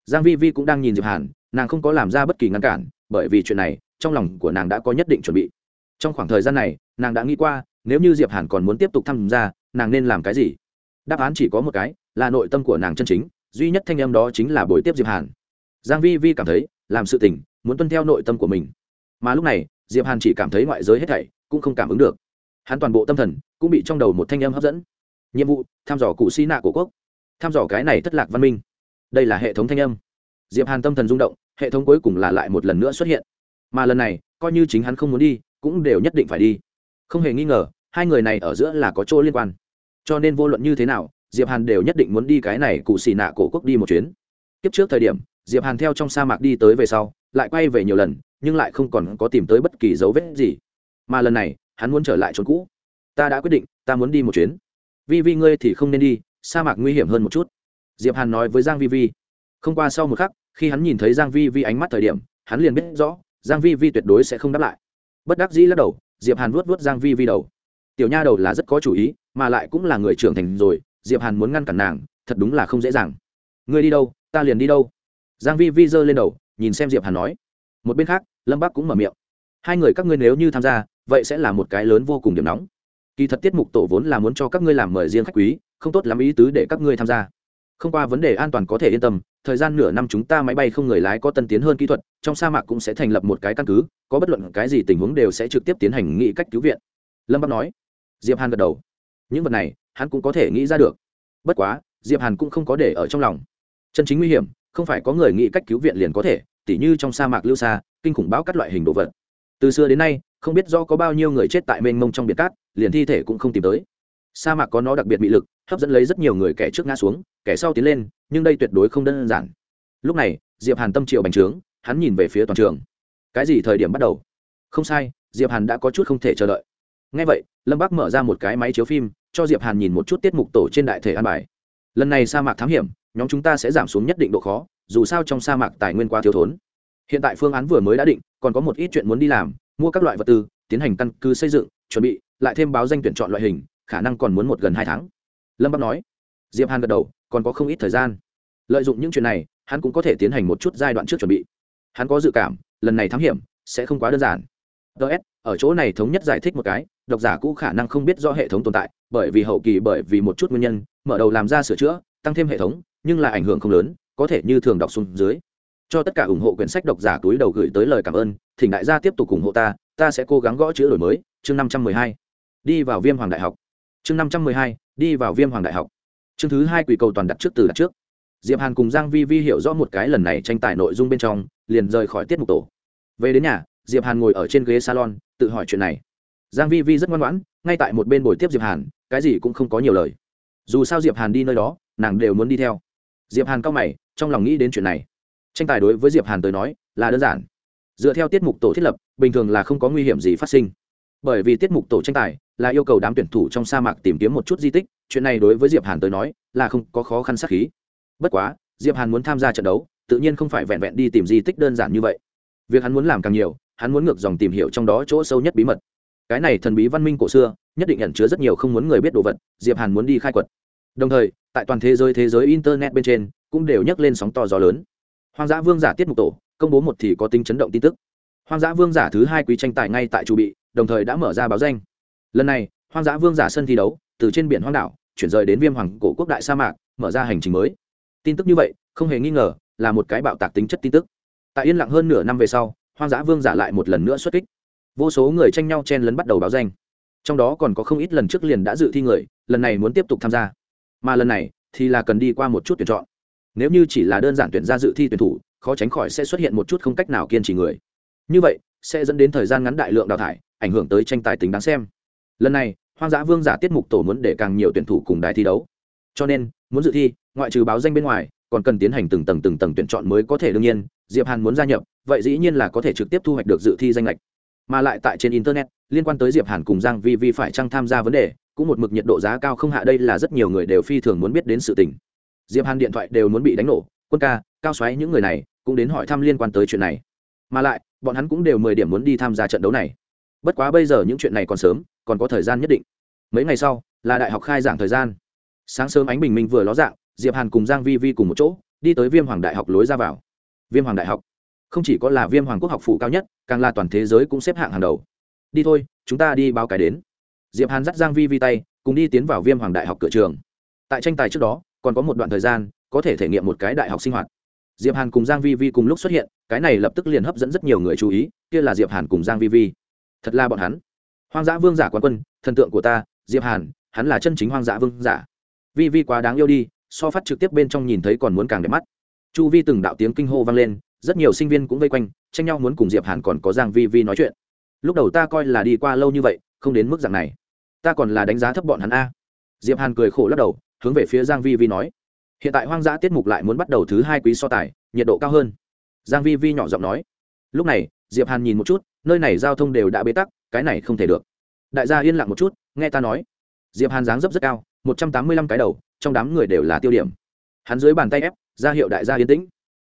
Giang vi vi cũng đang nhìn diệp hàn, nàng không có làm ra bất kỳ ngăn cản, bởi vì chuyện này, trong lòng của nàng đã có nhất định chuẩn bị. Trong khoảng thời gian này, nàng đã nghĩ qua nếu như diệp hàn còn muốn tiếp tục tham gia, nàng nên làm cái gì? Đáp án chỉ có một cái, là nội tâm của nàng chân chính, duy nhất thanh âm đó chính là buổi tiếp diệp hàn. Giang vi vi cảm thấy, làm sự tình, muốn tuân theo nội tâm của mình. Mà lúc này, diệp hàn chỉ cảm thấy ngoại giới hết thảy cũng không cảm ứng được. Hắn toàn bộ tâm thần cũng bị trong đầu một thanh âm hấp dẫn. Nhiệm vụ thăm dò cụ si nạ của quốc. Thăm dò cái này thất lạc văn minh. Đây là hệ thống thanh âm. Diệp hàn tâm thần rung động, hệ thống cuối cùng là lại một lần nữa xuất hiện. Mà lần này, coi như chính hắn không muốn đi, cũng đều nhất định phải đi không hề nghi ngờ, hai người này ở giữa là có chỗ liên quan. Cho nên vô luận như thế nào, diệp hàn đều nhất định muốn đi cái này cụ xì nạ cổ quốc đi một chuyến. Kiếp trước thời điểm, diệp hàn theo trong sa mạc đi tới về sau, lại quay về nhiều lần, nhưng lại không còn có tìm tới bất kỳ dấu vết gì. Mà lần này, hắn muốn trở lại chỗ cũ. Ta đã quyết định, ta muốn đi một chuyến. Vi vi, ngươi thì không nên đi, sa mạc nguy hiểm hơn một chút. Diệp hàn nói với giang vi vi. Không qua sau một khắc, khi hắn nhìn thấy giang vi vi ánh mắt thời điểm, hắn liền biết rõ, giang vi vi tuyệt đối sẽ không đáp lại. Bất đắc dĩ lắc đầu diệp hàn vuốt vuốt giang vi vi đầu. Tiểu nha đầu là rất có chủ ý, mà lại cũng là người trưởng thành rồi, diệp hàn muốn ngăn cản nàng, thật đúng là không dễ dàng. Ngươi đi đâu, ta liền đi đâu? Giang vi vi giơ lên đầu, nhìn xem diệp hàn nói. Một bên khác, lâm bắc cũng mở miệng. Hai người các ngươi nếu như tham gia, vậy sẽ là một cái lớn vô cùng điểm nóng. Kỳ thật tiết mục tổ vốn là muốn cho các ngươi làm mời riêng khách quý, không tốt lắm ý tứ để các ngươi tham gia không qua vấn đề an toàn có thể yên tâm, thời gian nửa năm chúng ta máy bay không người lái có tân tiến hơn kỹ thuật, trong sa mạc cũng sẽ thành lập một cái căn cứ, có bất luận cái gì tình huống đều sẽ trực tiếp tiến hành nghị cách cứu viện. Lâm bắc nói. Diệp hàn gật đầu. Những vật này, hắn cũng có thể nghĩ ra được. Bất quá, diệp hàn cũng không có để ở trong lòng. Chân chính nguy hiểm, không phải có người nghĩ cách cứu viện liền có thể, tỉ như trong sa mạc lưu xa, kinh khủng báo các loại hình đồ vật. Từ xưa đến nay, không biết do có bao nhiêu người chết tại mênh mông trong biển cát, liền thi thể cũng không tìm tới sa mạc có nó đặc biệt bị lực, hấp dẫn lấy rất nhiều người kẻ trước ngã xuống, kẻ sau tiến lên, nhưng đây tuyệt đối không đơn giản. Lúc này, diệp hàn tâm triệu bành trướng, hắn nhìn về phía toàn trường. Cái gì thời điểm bắt đầu? Không sai, diệp hàn đã có chút không thể chờ đợi. Ngay vậy, lâm bác mở ra một cái máy chiếu phim, cho diệp hàn nhìn một chút tiết mục tổ trên đại thể an bài. Lần này sa mạc thám hiểm, nhóm chúng ta sẽ giảm xuống nhất định độ khó, dù sao trong sa mạc tài nguyên quá thiếu thốn. Hiện tại phương án vừa mới đã định, còn có một ít chuyện muốn đi làm, mua các loại vật tư, tiến hành căn cứ xây dựng, chuẩn bị, lại thêm báo danh tuyển chọn loại hình khả năng còn muốn một gần hai tháng. Lâm bắc nói. Diệp hàn gật đầu, còn có không ít thời gian. Lợi dụng những chuyện này, hắn cũng có thể tiến hành một chút giai đoạn trước chuẩn bị. Hắn có dự cảm, lần này thám hiểm sẽ không quá đơn giản. Ts ở chỗ này thống nhất giải thích một cái, độc giả cũ khả năng không biết do hệ thống tồn tại, bởi vì hậu kỳ, bởi vì một chút nguyên nhân, mở đầu làm ra sửa chữa, tăng thêm hệ thống, nhưng là ảnh hưởng không lớn, có thể như thường đọc xuống dưới. Cho tất cả ủng hộ quyển sách độc giả túi đầu gửi tới lời cảm ơn, thỉnh đại gia tiếp tục ủng hộ ta ta sẽ cố gắng gõ chữ đổi mới, chương năm trăm mười hai. Đi vào viêm hoàng đại học chương năm trăm mười hai, đi vào viêm hoàng đại học. Chương thứ hai quỷ cầu toàn đặt trước từ đặt trước. Diệp hàn cùng giang vi vi hiểu rõ một cái lần này tranh tài nội dung bên trong, liền rời khỏi tiết mục tổ. Về đến nhà, diệp hàn ngồi ở trên ghế salon, tự hỏi chuyện này. Giang vi vi rất ngoan ngoãn, ngay tại một bên buổi tiếp diệp hàn, cái gì cũng không có nhiều lời. Dù sao diệp hàn đi nơi đó, nàng đều muốn đi theo. Diệp hàn cao mày, trong lòng nghĩ đến chuyện này. Tranh tài đối với diệp hàn tới nói, là đơn giản. Dựa theo tiết mục tổ thiết lập, bình thường là không có nguy hiểm gì phát sinh bởi vì tiết mục tổ tranh tài là yêu cầu đám tuyển thủ trong sa mạc tìm kiếm một chút di tích, chuyện này đối với diệp hàn tới nói là không có khó khăn sát khí. Bất quá, diệp hàn muốn tham gia trận đấu, tự nhiên không phải vẹn vẹn đi tìm di tích đơn giản như vậy. Việc hắn muốn làm càng nhiều, hắn muốn ngược dòng tìm hiểu trong đó chỗ sâu nhất bí mật. Cái này thần bí văn minh cổ xưa, nhất định ẩn chứa rất nhiều không muốn người biết đồ vật, diệp hàn muốn đi khai quật. Đồng thời, tại toàn thế giới thế giới internet bên trên, cũng đều nhắc lên sóng to gió lớn. Hoang dã vương giả tiết mục tổ, công bố một thì có tính chấn động tin tức. Hoang dã vương giả thứ hai quý tranh tài ngay tại chủ bị đồng thời đã mở ra báo danh. Lần này, hoang dã vương giả sân thi đấu, từ trên biển hoang đảo, chuyển rời đến viêm hoàng cổ quốc đại sa mạc, mở ra hành trình mới. Tin tức như vậy, không hề nghi ngờ, là một cái bạo tạc tính chất tin tức. Tại yên lặng hơn nửa năm về sau, hoang dã vương giả lại một lần nữa xuất kích. Vô số người tranh nhau chen lấn bắt đầu báo danh. Trong đó còn có không ít lần trước liền đã dự thi người, lần này muốn tiếp tục tham gia. Mà lần này, thì là cần đi qua một chút tuyển chọn. Nếu như chỉ là đơn giản tuyển ra dự thi tuyển thủ, khó tránh khỏi sẽ xuất hiện một chút không cách nào kiên trì người. Như vậy sẽ dẫn đến thời gian ngắn đại lượng đào thải, ảnh hưởng tới tranh tài tính đáng xem. Lần này, hoang dã vương giả tiết mục tổ muốn để càng nhiều tuyển thủ cùng đài thi đấu. Cho nên, muốn dự thi, ngoại trừ báo danh bên ngoài, còn cần tiến hành từng tầng từng tầng tuyển chọn mới có thể đương nhiên, diệp hàn muốn gia nhập, vậy dĩ nhiên là có thể trực tiếp thu hoạch được dự thi danh lệch. Mà lại tại trên internet, liên quan tới diệp hàn cùng giang vi vi phải chăng tham gia vấn đề, cũng một mực nhiệt độ giá cao không hạ đây là rất nhiều người đều phi thường muốn biết đến sự tình. Diệp hàn điện thoại đều muốn bị đánh nổ, quân ca, cao xoáy những người này cũng đến hỏi thăm liên quan tới chuyện này. Mà lại bọn hắn cũng đều mười điểm muốn đi tham gia trận đấu này. Bất quá bây giờ những chuyện này còn sớm, còn có thời gian nhất định. Mấy ngày sau, là đại học khai giảng thời gian. Sáng sớm ánh bình minh vừa ló dạng, diệp hàn cùng giang vi vi cùng một chỗ, đi tới viêm hoàng đại học lối ra vào. Viêm hoàng đại học. Không chỉ có là viêm hoàng quốc học phủ cao nhất, càng là toàn thế giới cũng xếp hạng hàng đầu. Đi thôi, chúng ta đi báo cái đến. Diệp hàn dắt giang vi vi tay, cùng đi tiến vào viêm hoàng đại học cửa trường. Tại tranh tài trước đó, còn có một đoạn thời gian, có thể thể nghiệm một cái đại học sinh hoạt. Diệp hàn cùng giang vi vi cùng lúc xuất hiện cái này lập tức liền hấp dẫn rất nhiều người chú ý, kia là diệp hàn cùng giang vi vi. Thật là bọn hắn. Hoang dã vương giả quán quân, thần tượng của ta, diệp hàn, hắn là chân chính hoang dã vương giả. Vi vi quá đáng yêu đi, so phát trực tiếp bên trong nhìn thấy còn muốn càng đẹp mắt. Chu vi từng đạo tiếng kinh hô vang lên, rất nhiều sinh viên cũng vây quanh, tranh nhau muốn cùng diệp hàn còn có giang vi vi nói chuyện. Lúc đầu ta coi là đi qua lâu như vậy, không đến mức dạng này. Ta còn là đánh giá thấp bọn hắn a. Diệp hàn cười khổ lắc đầu, hướng về phía giang vi vi nói. Hiện tại hoang dã tiết mục lại muốn bắt đầu thứ hai quý so tài, nhiệt độ cao hơn giang vi vi nhỏ giọng nói. Lúc này, diệp hàn nhìn một chút, nơi này giao thông đều đã bế tắc, cái này không thể được. Đại gia yên lặng một chút, nghe ta nói. Diệp hàn dáng dấp rất cao, một trăm tám mươi lăm cái đầu, trong đám người đều là tiêu điểm. Hắn dưới bàn tay ép, ra hiệu đại gia yên tĩnh.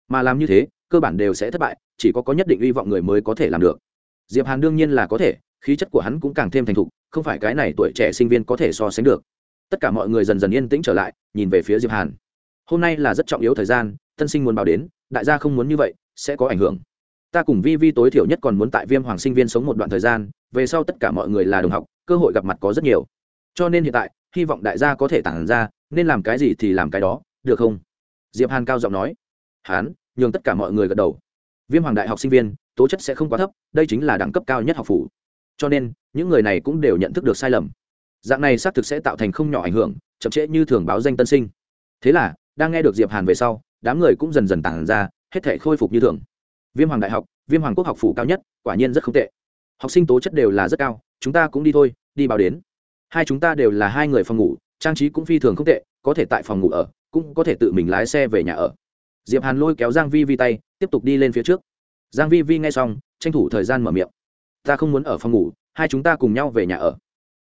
Mà làm như thế, cơ bản đều sẽ thất bại, chỉ có có nhất định hy vọng người mới có thể làm được. Diệp hàn đương nhiên là có thể, khí chất của hắn cũng càng thêm thành thục, không phải cái này tuổi trẻ sinh viên có thể so sánh được. Tất cả mọi người dần dần yên tĩnh trở lại, nhìn về phía diệp hàn. Hôm nay là rất trọng yếu thời gian tân sinh muốn báo đến, đại gia không muốn như vậy, sẽ có ảnh hưởng. Ta cùng vi vi tối thiểu nhất còn muốn tại viêm hoàng sinh viên sống một đoạn thời gian, về sau tất cả mọi người là đồng học, cơ hội gặp mặt có rất nhiều. Cho nên hiện tại, hy vọng đại gia có thể tản ra, nên làm cái gì thì làm cái đó, được không? Diệp hàn cao giọng nói. Hán, nhường tất cả mọi người gật đầu. Viêm hoàng đại học sinh viên, tố chất sẽ không quá thấp, đây chính là đẳng cấp cao nhất học phủ. Cho nên, những người này cũng đều nhận thức được sai lầm. Dạng này xác thực sẽ tạo thành không nhỏ ảnh hưởng, chậm trễ như thường báo danh tân sinh. Thế là, đang nghe được diệp hàn về sau đám người cũng dần dần tản ra, hết thể khôi phục như thường. Viêm hoàng đại học, viêm hoàng quốc học phủ cao nhất, quả nhiên rất không tệ. Học sinh tố chất đều là rất cao, chúng ta cũng đi thôi, đi báo đến. Hai chúng ta đều là hai người phòng ngủ, trang trí cũng phi thường không tệ, có thể tại phòng ngủ ở, cũng có thể tự mình lái xe về nhà ở. Diệp hàn lôi kéo giang vi vi tay, tiếp tục đi lên phía trước. Giang vi vi nghe xong, tranh thủ thời gian mở miệng. Ta không muốn ở phòng ngủ, hai chúng ta cùng nhau về nhà ở.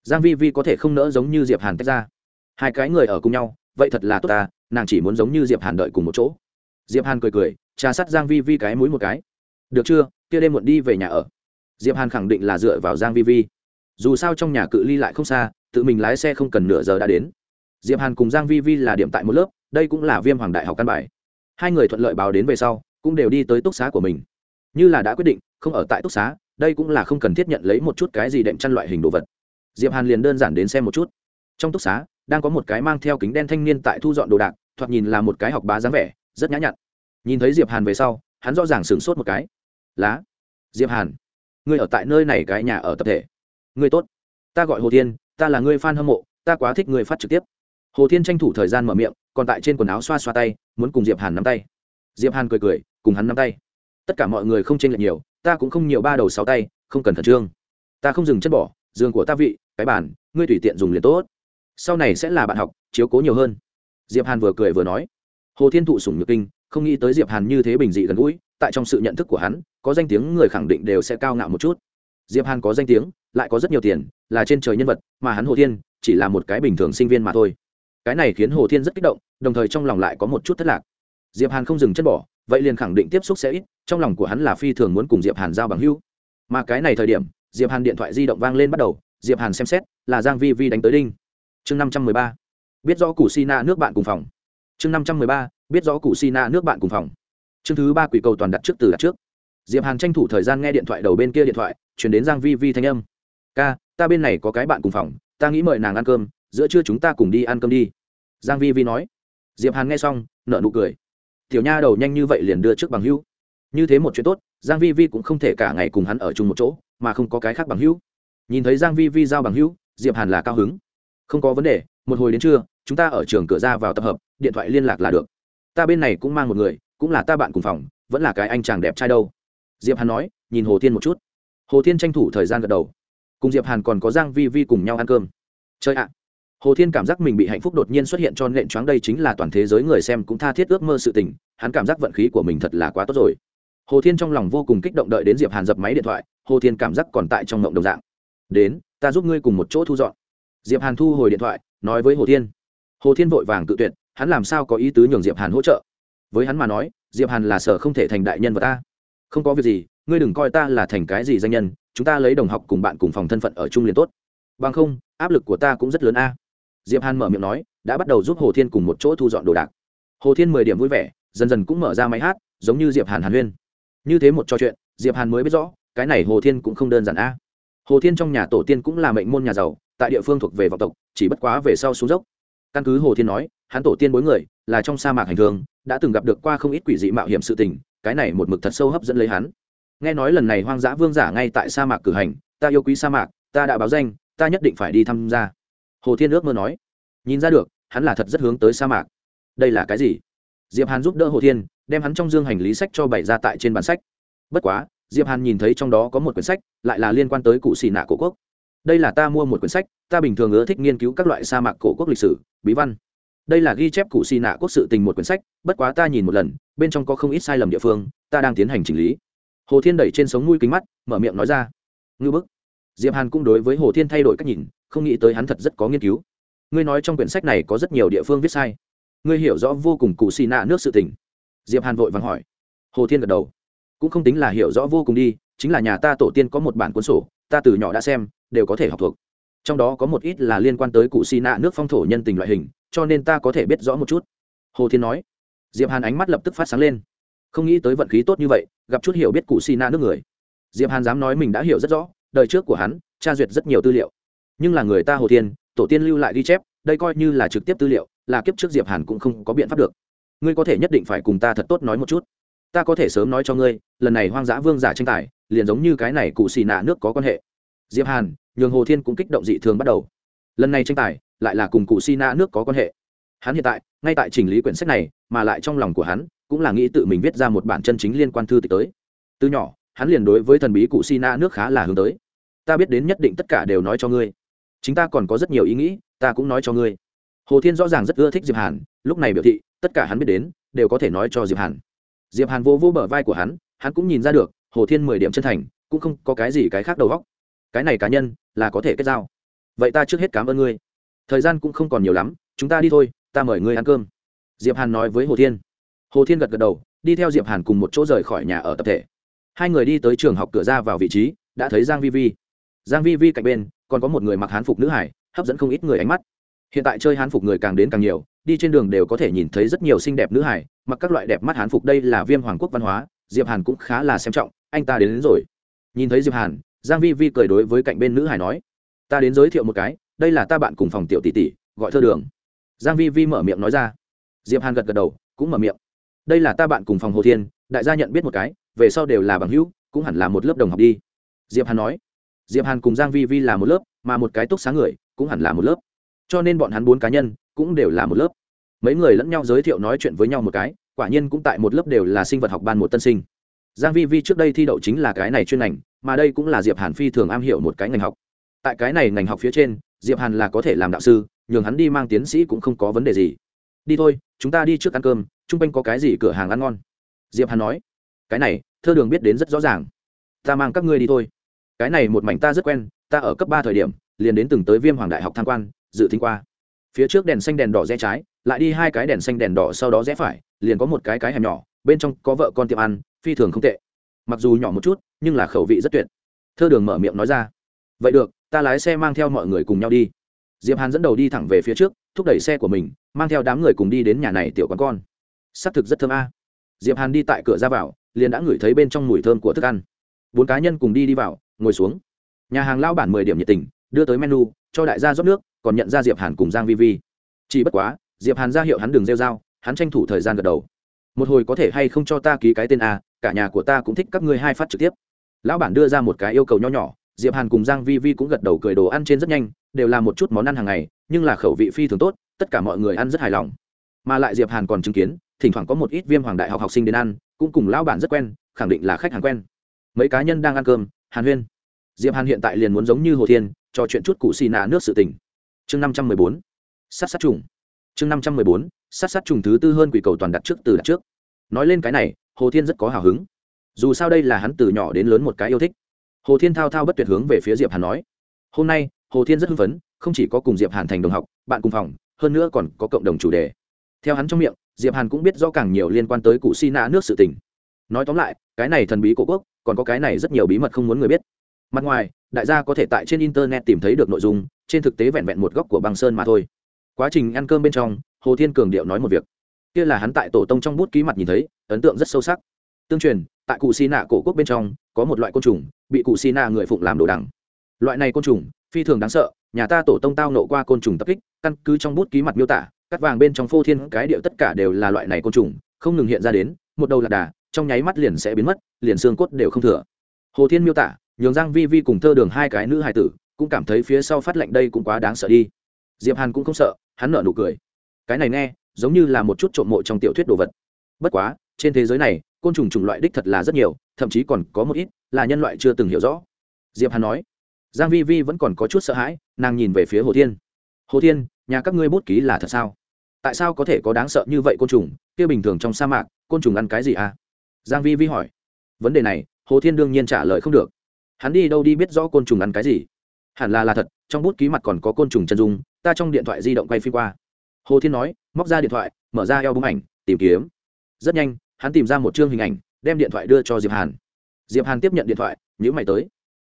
Giang vi vi có thể không nỡ giống như diệp hàn tách ra. Hai cái người ở cùng nhau, vậy thật là tốt ta nàng chỉ muốn giống như diệp hàn đợi cùng một chỗ diệp hàn cười cười trà sát giang vi vi cái mũi một cái được chưa kia đêm muộn đi về nhà ở diệp hàn khẳng định là dựa vào giang vi vi dù sao trong nhà cự ly lại không xa tự mình lái xe không cần nửa giờ đã đến diệp hàn cùng giang vi vi là điểm tại một lớp đây cũng là viêm hoàng đại học căn bài hai người thuận lợi báo đến về sau cũng đều đi tới túc xá của mình như là đã quyết định không ở tại túc xá đây cũng là không cần thiết nhận lấy một chút cái gì đệm chăn loại hình đồ vật diệp hàn liền đơn giản đến xem một chút trong túc xá đang có một cái mang theo kính đen thanh niên tại thu dọn đồ đạc, thoạt nhìn là một cái học bá dáng vẻ, rất nhã nhặn. Nhìn thấy diệp hàn về sau, hắn rõ ràng sửng sốt một cái. Lá, diệp hàn, ngươi ở tại nơi này cái nhà ở tập thể. Ngươi tốt. Ta gọi hồ thiên, ta là ngươi fan hâm mộ, ta quá thích ngươi phát trực tiếp. Hồ thiên tranh thủ thời gian mở miệng, còn tại trên quần áo xoa xoa tay, muốn cùng diệp hàn nắm tay. Diệp hàn cười cười, cùng hắn nắm tay. Tất cả mọi người không tranh lệch nhiều, ta cũng không nhiều ba đầu sáu tay, không cần khẩn trương. Ta không dừng chất bỏ, giường của ta vị, cái bàn, ngươi tùy tiện dùng liền tốt sau này sẽ là bạn học, chiếu cố nhiều hơn. Diệp hàn vừa cười vừa nói. Hồ thiên thụ sủng nhược kinh, không nghĩ tới diệp hàn như thế bình dị gần gũi, tại trong sự nhận thức của hắn, có danh tiếng người khẳng định đều sẽ cao ngạo một chút. Diệp hàn có danh tiếng, lại có rất nhiều tiền, là trên trời nhân vật, mà hắn hồ thiên, chỉ là một cái bình thường sinh viên mà thôi. Cái này khiến hồ thiên rất kích động, đồng thời trong lòng lại có một chút thất lạc. Diệp hàn không dừng chất bỏ, vậy liền khẳng định tiếp xúc sẽ ít, trong lòng của hắn là phi thường muốn cùng diệp hàn giao bằng hữu. Mà cái này thời điểm, diệp hàn điện thoại di động vang lên bắt đầu, diệp hàn xem xét, là giang vi vi đánh tới đinh chương năm trăm mười ba, biết rõ củ sina nước bạn cùng phòng. Chương năm trăm mười ba, biết rõ củ sina nước bạn cùng phòng. Chương thứ ba quỷ cầu toàn đặt trước từ đặt trước. Diệp hàn tranh thủ thời gian nghe điện thoại đầu bên kia điện thoại, chuyển đến giang vi vi thanh âm. Ca, ta bên này có cái bạn cùng phòng, ta nghĩ mời nàng ăn cơm, giữa trưa chúng ta cùng đi ăn cơm đi. Giang vi vi nói. Diệp hàn nghe xong, nở nụ cười. Tiểu nha đầu nhanh như vậy liền đưa trước bằng hữu. Như thế một chuyện tốt, giang vi vi cũng không thể cả ngày cùng hắn ở chung một chỗ, mà không có cái khác bằng hữu. Nhìn thấy giang vi vi giao bằng hữu, diệp hàn là cao hứng không có vấn đề, một hồi đến trưa, chúng ta ở trường cửa ra vào tập hợp, điện thoại liên lạc là được. Ta bên này cũng mang một người, cũng là ta bạn cùng phòng, vẫn là cái anh chàng đẹp trai đâu. Diệp hàn nói, nhìn hồ thiên một chút. Hồ thiên tranh thủ thời gian gật đầu. Cùng diệp hàn còn có giang vi vi cùng nhau ăn cơm. Chơi ạ. Hồ thiên cảm giác mình bị hạnh phúc đột nhiên xuất hiện cho nện choáng đây chính là toàn thế giới người xem cũng tha thiết ước mơ sự tình, hắn cảm giác vận khí của mình thật là quá tốt rồi. Hồ thiên trong lòng vô cùng kích động đợi đến diệp hàn dập máy điện thoại, hồ thiên cảm giác còn tại trong mộng đồng dạng. Đến, ta giúp ngươi cùng một chỗ thu dọn diệp hàn thu hồi điện thoại, nói với hồ thiên. Hồ thiên vội vàng tự tuyệt, hắn làm sao có ý tứ nhường diệp hàn hỗ trợ? Với hắn mà nói, diệp hàn là sở không thể thành đại nhân vật ta. Không có việc gì, ngươi đừng coi ta là thành cái gì danh nhân, chúng ta lấy đồng học cùng bạn cùng phòng thân phận ở chung liền tốt. Bằng không, áp lực của ta cũng rất lớn a. Diệp hàn mở miệng nói, đã bắt đầu giúp hồ thiên cùng một chỗ thu dọn đồ đạc. Hồ thiên mười điểm vui vẻ, dần dần cũng mở ra máy hát, giống như diệp hàn hàn huyên. Như thế một trò chuyện, diệp hàn mới biết rõ, cái này hồ thiên cũng không đơn giản a. Hồ thiên trong nhà tổ tiên cũng là mệnh môn nhà giàu tại địa phương thuộc về vọng tộc, chỉ bất quá về sau xuống dốc. Căn cứ hồ thiên nói, hắn tổ tiên bối người, là trong sa mạc hành thương đã từng gặp được qua không ít quỷ dị mạo hiểm sự tình, cái này một mực thật sâu hấp dẫn lấy hắn. Nghe nói lần này hoang dã vương giả ngay tại sa mạc cử hành, ta yêu quý sa mạc, ta đã báo danh, ta nhất định phải đi tham gia. Hồ thiên ước mơ nói. Nhìn ra được, hắn là thật rất hướng tới sa mạc. Đây là cái gì? Diệp hàn giúp đỡ hồ thiên, đem hắn trong dương hành lý sách cho bày ra tại trên bản sách. Bất quá, diệp hàn nhìn thấy trong đó có một quyển sách, lại là liên quan tới cụ xì nạ cổ quốc đây là ta mua một quyển sách, ta bình thường ưa thích nghiên cứu các loại sa mạc cổ quốc lịch sử, bí văn. Đây là ghi chép cụ xì nạ quốc sự tình một quyển sách, bất quá ta nhìn một lần, bên trong có không ít sai lầm địa phương, ta đang tiến hành chỉnh lý. Hồ thiên đẩy trên sống mũi kính mắt, mở miệng nói ra. Ngư bức. Diệp hàn cũng đối với hồ thiên thay đổi cách nhìn, không nghĩ tới hắn thật rất có nghiên cứu. Ngươi nói trong quyển sách này có rất nhiều địa phương viết sai. Ngươi hiểu rõ vô cùng cụ xì nạ nước sự tình. Diệp hàn vội vàng hỏi. Hồ thiên gật đầu. Cũng không tính là hiểu rõ vô cùng đi, chính là nhà ta tổ tiên có một bản cuốn sổ ta từ nhỏ đã xem, đều có thể học thuộc. Trong đó có một ít là liên quan tới cụ xi nạ nước phong thổ nhân tình loại hình, cho nên ta có thể biết rõ một chút. Hồ thiên nói. Diệp hàn ánh mắt lập tức phát sáng lên. Không nghĩ tới vận khí tốt như vậy, gặp chút hiểu biết cụ xi nạ nước người. Diệp hàn dám nói mình đã hiểu rất rõ, đời trước của hắn, tra duyệt rất nhiều tư liệu. Nhưng là người ta hồ thiên, tổ tiên lưu lại ghi chép, đây coi như là trực tiếp tư liệu, là kiếp trước diệp hàn cũng không có biện pháp được. Ngươi có thể nhất định phải cùng ta thật tốt nói một chút ta có thể sớm nói cho ngươi, lần này hoang dã vương giả tranh tài, liền giống như cái này cụ xì nạ nước có quan hệ. Diệp hàn, nhường hồ thiên cũng kích động dị thường bắt đầu. Lần này tranh tài, lại là cùng cụ xì nạ nước có quan hệ. Hắn hiện tại, ngay tại chỉnh lý quyển sách này, mà lại trong lòng của hắn, cũng là nghĩ tự mình viết ra một bản chân chính liên quan thư tịch tới. Từ nhỏ, hắn liền đối với thần bí cụ xì nạ nước khá là hướng tới. Ta biết đến nhất định tất cả đều nói cho ngươi. Chính ta còn có rất nhiều ý nghĩ, ta cũng nói cho ngươi. Hồ thiên rõ ràng rất ưa thích diệp hàn, lúc này biểu thị, tất cả hắn biết đến, đều có thể nói cho diệp hàn diệp hàn vô vô bờ vai của hắn hắn cũng nhìn ra được, hồ thiên mười điểm chân thành, cũng không có cái gì cái khác đầu góc cái này cá nhân, là có thể kết giao. Vậy ta trước hết cảm ơn ngươi. Thời gian cũng không còn nhiều lắm, chúng ta đi thôi, ta mời ngươi ăn cơm. Diệp hàn nói với hồ thiên. Hồ thiên gật gật đầu, đi theo diệp hàn cùng một chỗ rời khỏi nhà ở tập thể. Hai người đi tới trường học cửa ra vào vị trí, đã thấy giang vi vi. Giang vi vi cạnh bên, còn có một người mặc hán phục nữ hải, hấp dẫn không ít người ánh mắt. Hiện tại chơi hán phục người càng đến càng nhiều, đi trên đường đều có thể nhìn thấy rất nhiều xinh đẹp nữ hải mặc các loại đẹp mắt hán phục đây là viêm hoàng quốc văn hóa diệp hàn cũng khá là xem trọng anh ta đến, đến rồi. Nhìn thấy diệp hàn giang vi vi cười đối với cạnh bên nữ hải nói ta đến giới thiệu một cái đây là ta bạn cùng phòng tiểu tỷ tỷ gọi thơ đường. Giang vi vi mở miệng nói ra. Diệp hàn gật gật đầu cũng mở miệng. Đây là ta bạn cùng phòng hồ thiên đại gia nhận biết một cái về sau đều là bằng hữu cũng hẳn là một lớp đồng học đi. Diệp hàn nói. Diệp hàn cùng giang vi vi là một lớp mà một cái túc sáng người cũng hẳn là một lớp. Cho nên bọn hắn bốn cá nhân cũng đều là một lớp mấy người lẫn nhau giới thiệu nói chuyện với nhau một cái, quả nhiên cũng tại một lớp đều là sinh vật học ban một tân sinh. Giang vi vi trước đây thi đậu chính là cái này chuyên ngành, mà đây cũng là diệp hàn phi thường am hiểu một cái ngành học. Tại cái này ngành học phía trên, diệp hàn là có thể làm đạo sư, nhường hắn đi mang tiến sĩ cũng không có vấn đề gì. Đi thôi, chúng ta đi trước ăn cơm trung quanh có cái gì cửa hàng ăn ngon. Diệp hàn nói. Cái này, thơ đường biết đến rất rõ ràng. Ta mang các ngươi đi thôi. Cái này một mảnh ta rất quen, ta ở cấp ba thời điểm, liền đến từng tới viêm hoàng đại học tham quan, dự tính qua. Phía trước đèn xanh đèn đỏ rẽ trái lại đi hai cái đèn xanh đèn đỏ sau đó rẽ phải, liền có một cái cái hẻm nhỏ, bên trong có vợ con tiệm ăn, phi thường không tệ. Mặc dù nhỏ một chút, nhưng là khẩu vị rất tuyệt. Thơ đường mở miệng nói ra. Vậy được, ta lái xe mang theo mọi người cùng nhau đi. Diệp hàn dẫn đầu đi thẳng về phía trước, thúc đẩy xe của mình, mang theo đám người cùng đi đến nhà này tiểu quán con. Xác thực rất thơm a. Diệp hàn đi tại cửa ra vào, liền đã ngửi thấy bên trong mùi thơm của thức ăn. Bốn cá nhân cùng đi đi vào, ngồi xuống. Nhà hàng lao bản mười điểm nhiệt tình, đưa tới menu, cho đại gia rót nước, còn nhận ra diệp hàn cùng giang vi vi. Chỉ bất quá diệp hàn ra hiệu hắn đừng rêu dao hắn tranh thủ thời gian gật đầu. Một hồi có thể hay không cho ta ký cái tên a, cả nhà của ta cũng thích các ngươi hai phát trực tiếp. Lão bản đưa ra một cái yêu cầu nho nhỏ, diệp hàn cùng giang vi vi cũng gật đầu cười đồ ăn trên rất nhanh, đều là một chút món ăn hàng ngày, nhưng là khẩu vị phi thường tốt, tất cả mọi người ăn rất hài lòng. Mà lại diệp hàn còn chứng kiến, thỉnh thoảng có một ít viêm hoàng đại học học sinh đến ăn, cũng cùng lão bản rất quen, khẳng định là khách hàng quen. Mấy cá nhân đang ăn cơm, hàn huyên. Diệp hàn hiện tại liền muốn giống như hồ thiên, trò chuyện chút cụ xì nạ nước sự tình. Chương năm trăm mười bốn. Sát sát trùng chương năm trăm mười bốn, sát sát trùng thứ tư hơn quỷ cầu toàn đặt trước, từ đặt trước. Nói lên cái này, hồ thiên rất có hào hứng. Dù sao đây là hắn từ nhỏ đến lớn một cái yêu thích. Hồ thiên thao thao bất tuyệt hướng về phía diệp hàn nói, hôm nay, hồ thiên rất hưng phấn, không chỉ có cùng diệp hàn thành đồng học, bạn cùng phòng, hơn nữa còn có cộng đồng chủ đề. Theo hắn trong miệng, diệp hàn cũng biết rõ càng nhiều liên quan tới cụ si nạ nước sự tình. Nói tóm lại, cái này thần bí cổ quốc, còn có cái này rất nhiều bí mật không muốn người biết. Mặt ngoài, đại gia có thể tại trên internet tìm thấy được nội dung, trên thực tế vẹn vẹn một góc của băng sơn mà thôi quá trình ăn cơm bên trong, hồ thiên cường điệu nói một việc. Kia là hắn tại tổ tông trong bút ký mặt nhìn thấy, ấn tượng rất sâu sắc. Tương truyền, tại cụ xì nạ cổ quốc bên trong, có một loại côn trùng, bị cụ xì nạ người phụng làm đồ đằng. Loại này côn trùng, phi thường đáng sợ, nhà ta tổ tông tao nộ qua côn trùng tập kích, căn cứ trong bút ký mặt miêu tả, cắt vàng bên trong phô thiên cái điệu tất cả đều là loại này côn trùng, không ngừng hiện ra đến, một đầu lạc đà, trong nháy mắt liền sẽ biến mất, liền xương cốt đều không thừa. Hồ thiên miêu tả, nhường giang vi vi cùng thơ đường hai cái nữ hài tử, cũng cảm thấy phía sau phát lệnh đây cũng quá đáng sợ đi diệp hàn cũng không sợ, hắn nở nụ cười. Cái này nghe, giống như là một chút trộm mộ trong tiểu thuyết đồ vật. Bất quá, trên thế giới này, côn trùng chủng loại đích thật là rất nhiều, thậm chí còn có một ít là nhân loại chưa từng hiểu rõ. Diệp hàn nói. Giang vi vi vẫn còn có chút sợ hãi, nàng nhìn về phía hồ thiên. Hồ thiên, nhà các ngươi bút ký là thật sao? Tại sao có thể có đáng sợ như vậy côn trùng? Kia bình thường trong sa mạc, côn trùng ăn cái gì à? Giang vi vi hỏi. Vấn đề này, hồ thiên đương nhiên trả lời không được. Hắn đi đâu đi biết rõ côn trùng ăn cái gì hẳn là là thật, trong bút ký mặt còn có côn trùng chân dung, ta trong điện thoại di động quay phim qua. Hồ thiên nói, móc ra điện thoại, mở ra eo bung ảnh, tìm kiếm. Rất nhanh, hắn tìm ra một chương hình ảnh, đem điện thoại đưa cho diệp hàn. Diệp hàn tiếp nhận điện thoại nhữ mày tới.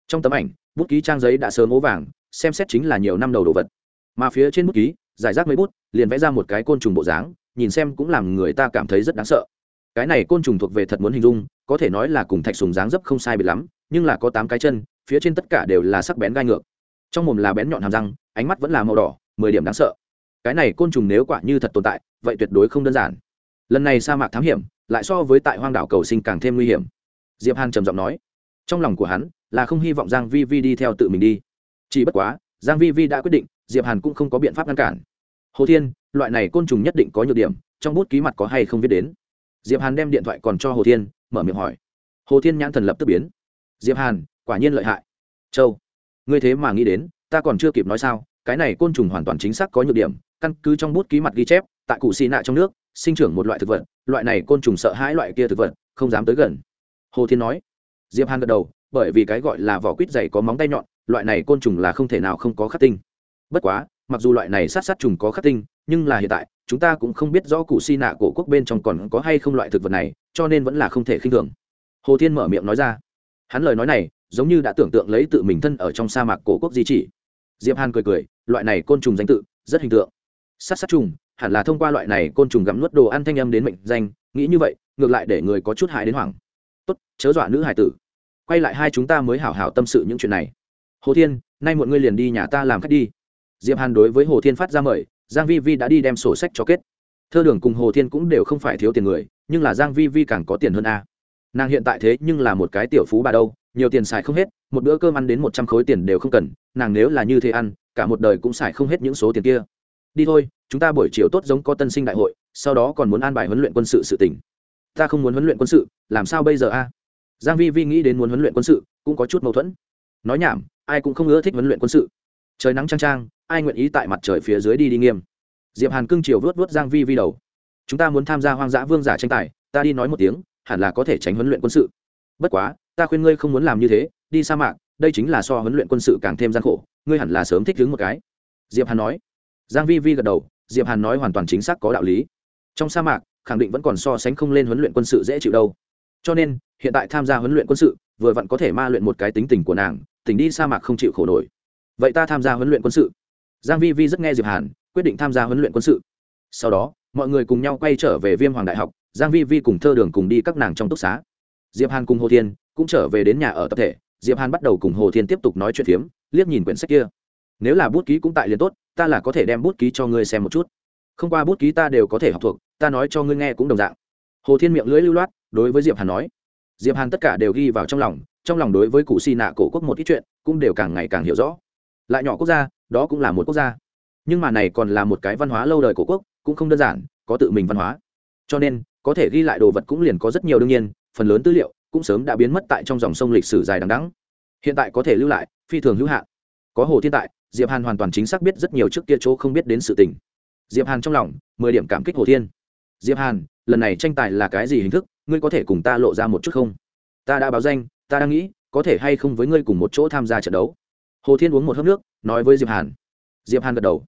Trong tấm ảnh, bút ký trang giấy đã sớm ố vàng, xem xét chính là nhiều năm đầu đồ vật. Mà phía trên bút ký, giải rác mấy bút, liền vẽ ra một cái côn trùng bộ dáng, nhìn xem cũng làm người ta cảm thấy rất đáng sợ. Cái này côn trùng thuộc về thật muốn hình dung, có thể nói là cùng thạch sùng dáng dấp không sai biệt lắm, nhưng là có tám cái chân, phía trên tất cả đều là sắc bén gai ngược trong mồm là bén nhọn hàm răng, ánh mắt vẫn là màu đỏ, mười điểm đáng sợ. Cái này côn trùng nếu quả như thật tồn tại, vậy tuyệt đối không đơn giản. Lần này sa mạc thám hiểm, lại so với tại hoang đảo cầu sinh càng thêm nguy hiểm. Diệp hàn trầm giọng nói, trong lòng của hắn là không hy vọng giang vi vi đi theo tự mình đi. Chỉ bất quá, giang vi vi đã quyết định, diệp hàn cũng không có biện pháp ngăn cản. Hồ thiên, loại này côn trùng nhất định có nhược điểm, trong bút ký mặt có hay không viết đến? Diệp hàn đem điện thoại còn cho hồ thiên, mở miệng hỏi. Hồ thiên nhãn thần lập tức biến. Diệp hàn, quả nhiên lợi hại. Châu ngươi thế mà nghĩ đến, ta còn chưa kịp nói sao, cái này côn trùng hoàn toàn chính xác có nhược điểm, căn cứ trong bút ký mặt ghi chép, tại cụ xì nạ trong nước, sinh trưởng một loại thực vật, loại này côn trùng sợ hãi loại kia thực vật, không dám tới gần. Hồ thiên nói. Diệp hàn gật đầu, bởi vì cái gọi là vỏ quýt dày có móng tay nhọn, loại này côn trùng là không thể nào không có khắc tinh. Bất quá, mặc dù loại này sát sát trùng có khắc tinh, nhưng là hiện tại, chúng ta cũng không biết rõ cụ xì nạ cổ quốc bên trong còn có hay không loại thực vật này, cho nên vẫn là không thể khinh thường. Hồ thiên mở miệng nói ra. Hắn lời nói này giống như đã tưởng tượng lấy tự mình thân ở trong sa mạc cổ quốc di chỉ. Diệp hàn cười cười, loại này côn trùng danh tự, rất hình tượng. Sát sát trùng, hẳn là thông qua loại này côn trùng gặm nuốt đồ ăn thanh âm đến mệnh danh, nghĩ như vậy, ngược lại để người có chút hại đến hoảng. Tốt, chớ dọa nữ hải tử. Quay lại hai chúng ta mới hảo hảo tâm sự những chuyện này. Hồ thiên, nay muộn ngươi liền đi nhà ta làm khách đi. Diệp hàn đối với hồ thiên phát ra mời, giang vi vi đã đi đem sổ sách cho kết. Thơ đường cùng hồ thiên cũng đều không phải thiếu tiền người, nhưng là giang vi vi càng có tiền hơn a. Nàng hiện tại thế nhưng là một cái tiểu phú bà đâu nhiều tiền xài không hết, một bữa cơm ăn đến một trăm khối tiền đều không cần, nàng nếu là như thế ăn, cả một đời cũng xài không hết những số tiền kia. Đi thôi, chúng ta buổi chiều tốt giống có tân sinh đại hội, sau đó còn muốn an bài huấn luyện quân sự sự tỉnh ta không muốn huấn luyện quân sự, làm sao bây giờ a? Giang vi vi nghĩ đến muốn huấn luyện quân sự, cũng có chút mâu thuẫn. Nói nhảm, ai cũng không ưa thích huấn luyện quân sự. Trời nắng trang trang ai nguyện ý tại mặt trời phía dưới đi đi nghiêm? Diệp hàn cương chiều vớt vớt giang vi vi đầu. Chúng ta muốn tham gia hoang dã vương giả tranh tài, ta đi nói một tiếng, hẳn là có thể tránh huấn luyện quân sự. Bất quá ta khuyên ngươi không muốn làm như thế, đi sa mạc, đây chính là so huấn luyện quân sự càng thêm gian khổ, ngươi hẳn là sớm thích ứng một cái. Diệp hàn nói. Giang vi vi gật đầu, diệp hàn nói hoàn toàn chính xác có đạo lý. Trong sa mạc, khẳng định vẫn còn so sánh không lên huấn luyện quân sự dễ chịu đâu. Cho nên, hiện tại tham gia huấn luyện quân sự, vừa vặn có thể ma luyện một cái tính tình của nàng, tỉnh đi sa mạc không chịu khổ nổi. Vậy ta tham gia huấn luyện quân sự. Giang vi vi rất nghe diệp hàn, quyết định tham gia huấn luyện quân sự. Sau đó, mọi người cùng nhau quay trở về viêm hoàng đại học, giang vi vi cùng thơ đường cùng đi các nàng trong túc xá diệp hàn cùng hồ thiên cũng trở về đến nhà ở tập thể. Diệp hàn bắt đầu cùng hồ thiên tiếp tục nói chuyện phiếm, liếc nhìn quyển sách kia. Nếu là bút ký cũng tại liền tốt, ta là có thể đem bút ký cho ngươi xem một chút. Không qua bút ký ta đều có thể học thuộc, ta nói cho ngươi nghe cũng đồng dạng. Hồ thiên miệng lưỡi lưu loát, đối với diệp hàn nói. Diệp hàn tất cả đều ghi vào trong lòng trong lòng đối với cụ xì nạ cổ quốc một ít chuyện cũng đều càng ngày càng hiểu rõ. Lại nhỏ quốc gia, đó cũng là một quốc gia. Nhưng mà này còn là một cái văn hóa lâu đời cổ quốc, cũng không đơn giản, có tự mình văn hóa. Cho nên, có thể ghi lại đồ vật cũng liền có rất nhiều đương nhiên phần lớn tư liệu cũng sớm đã biến mất tại trong dòng sông lịch sử dài đằng đẵng. Hiện tại có thể lưu lại, phi thường hữu hạn. Có hồ thiên tại, diệp hàn hoàn toàn chính xác biết rất nhiều trước kia chỗ không biết đến sự tình. Diệp hàn trong lòng, mười điểm cảm kích hồ thiên. Diệp hàn, lần này tranh tài là cái gì hình thức, ngươi có thể cùng ta lộ ra một chút không? Ta đã báo danh, ta đang nghĩ, có thể hay không với ngươi cùng một chỗ tham gia trận đấu. Hồ thiên uống một hớp nước, nói với diệp hàn. Diệp hàn gật đầu.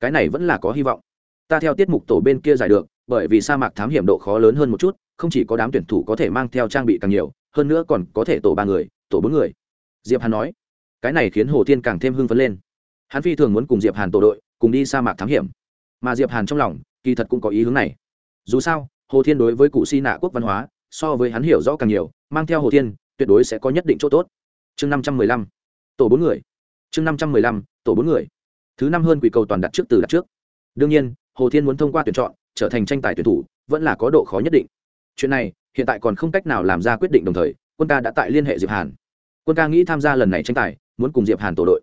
Cái này vẫn là có hy vọng ta theo tiết mục tổ bên kia giải được, bởi vì sa mạc thám hiểm độ khó lớn hơn một chút, không chỉ có đám tuyển thủ có thể mang theo trang bị càng nhiều, hơn nữa còn có thể tổ ba người, tổ bốn người. Diệp hàn nói. Cái này khiến hồ thiên càng thêm hưng phấn lên. Hắn phi thường muốn cùng diệp hàn tổ đội, cùng đi sa mạc thám hiểm. Mà diệp hàn trong lòng, kỳ thật cũng có ý hướng này. Dù sao, hồ thiên đối với cụ si nạ quốc văn hóa, so với hắn hiểu rõ càng nhiều, mang theo hồ thiên, tuyệt đối sẽ có nhất định chỗ tốt. Chương năm trăm mười lăm. Tổ bốn người. Chương năm trăm mười lăm, tổ bốn người. Thứ năm hơn quỷ cầu toàn đặt trước từ đặt trước. Đương nhiên hồ thiên muốn thông qua tuyển chọn, trở thành tranh tài tuyển thủ, vẫn là có độ khó nhất định. Chuyện này, hiện tại còn không cách nào làm ra quyết định đồng thời, quân ca đã tại liên hệ diệp hàn. Quân ca nghĩ tham gia lần này tranh tài, muốn cùng diệp hàn tổ đội.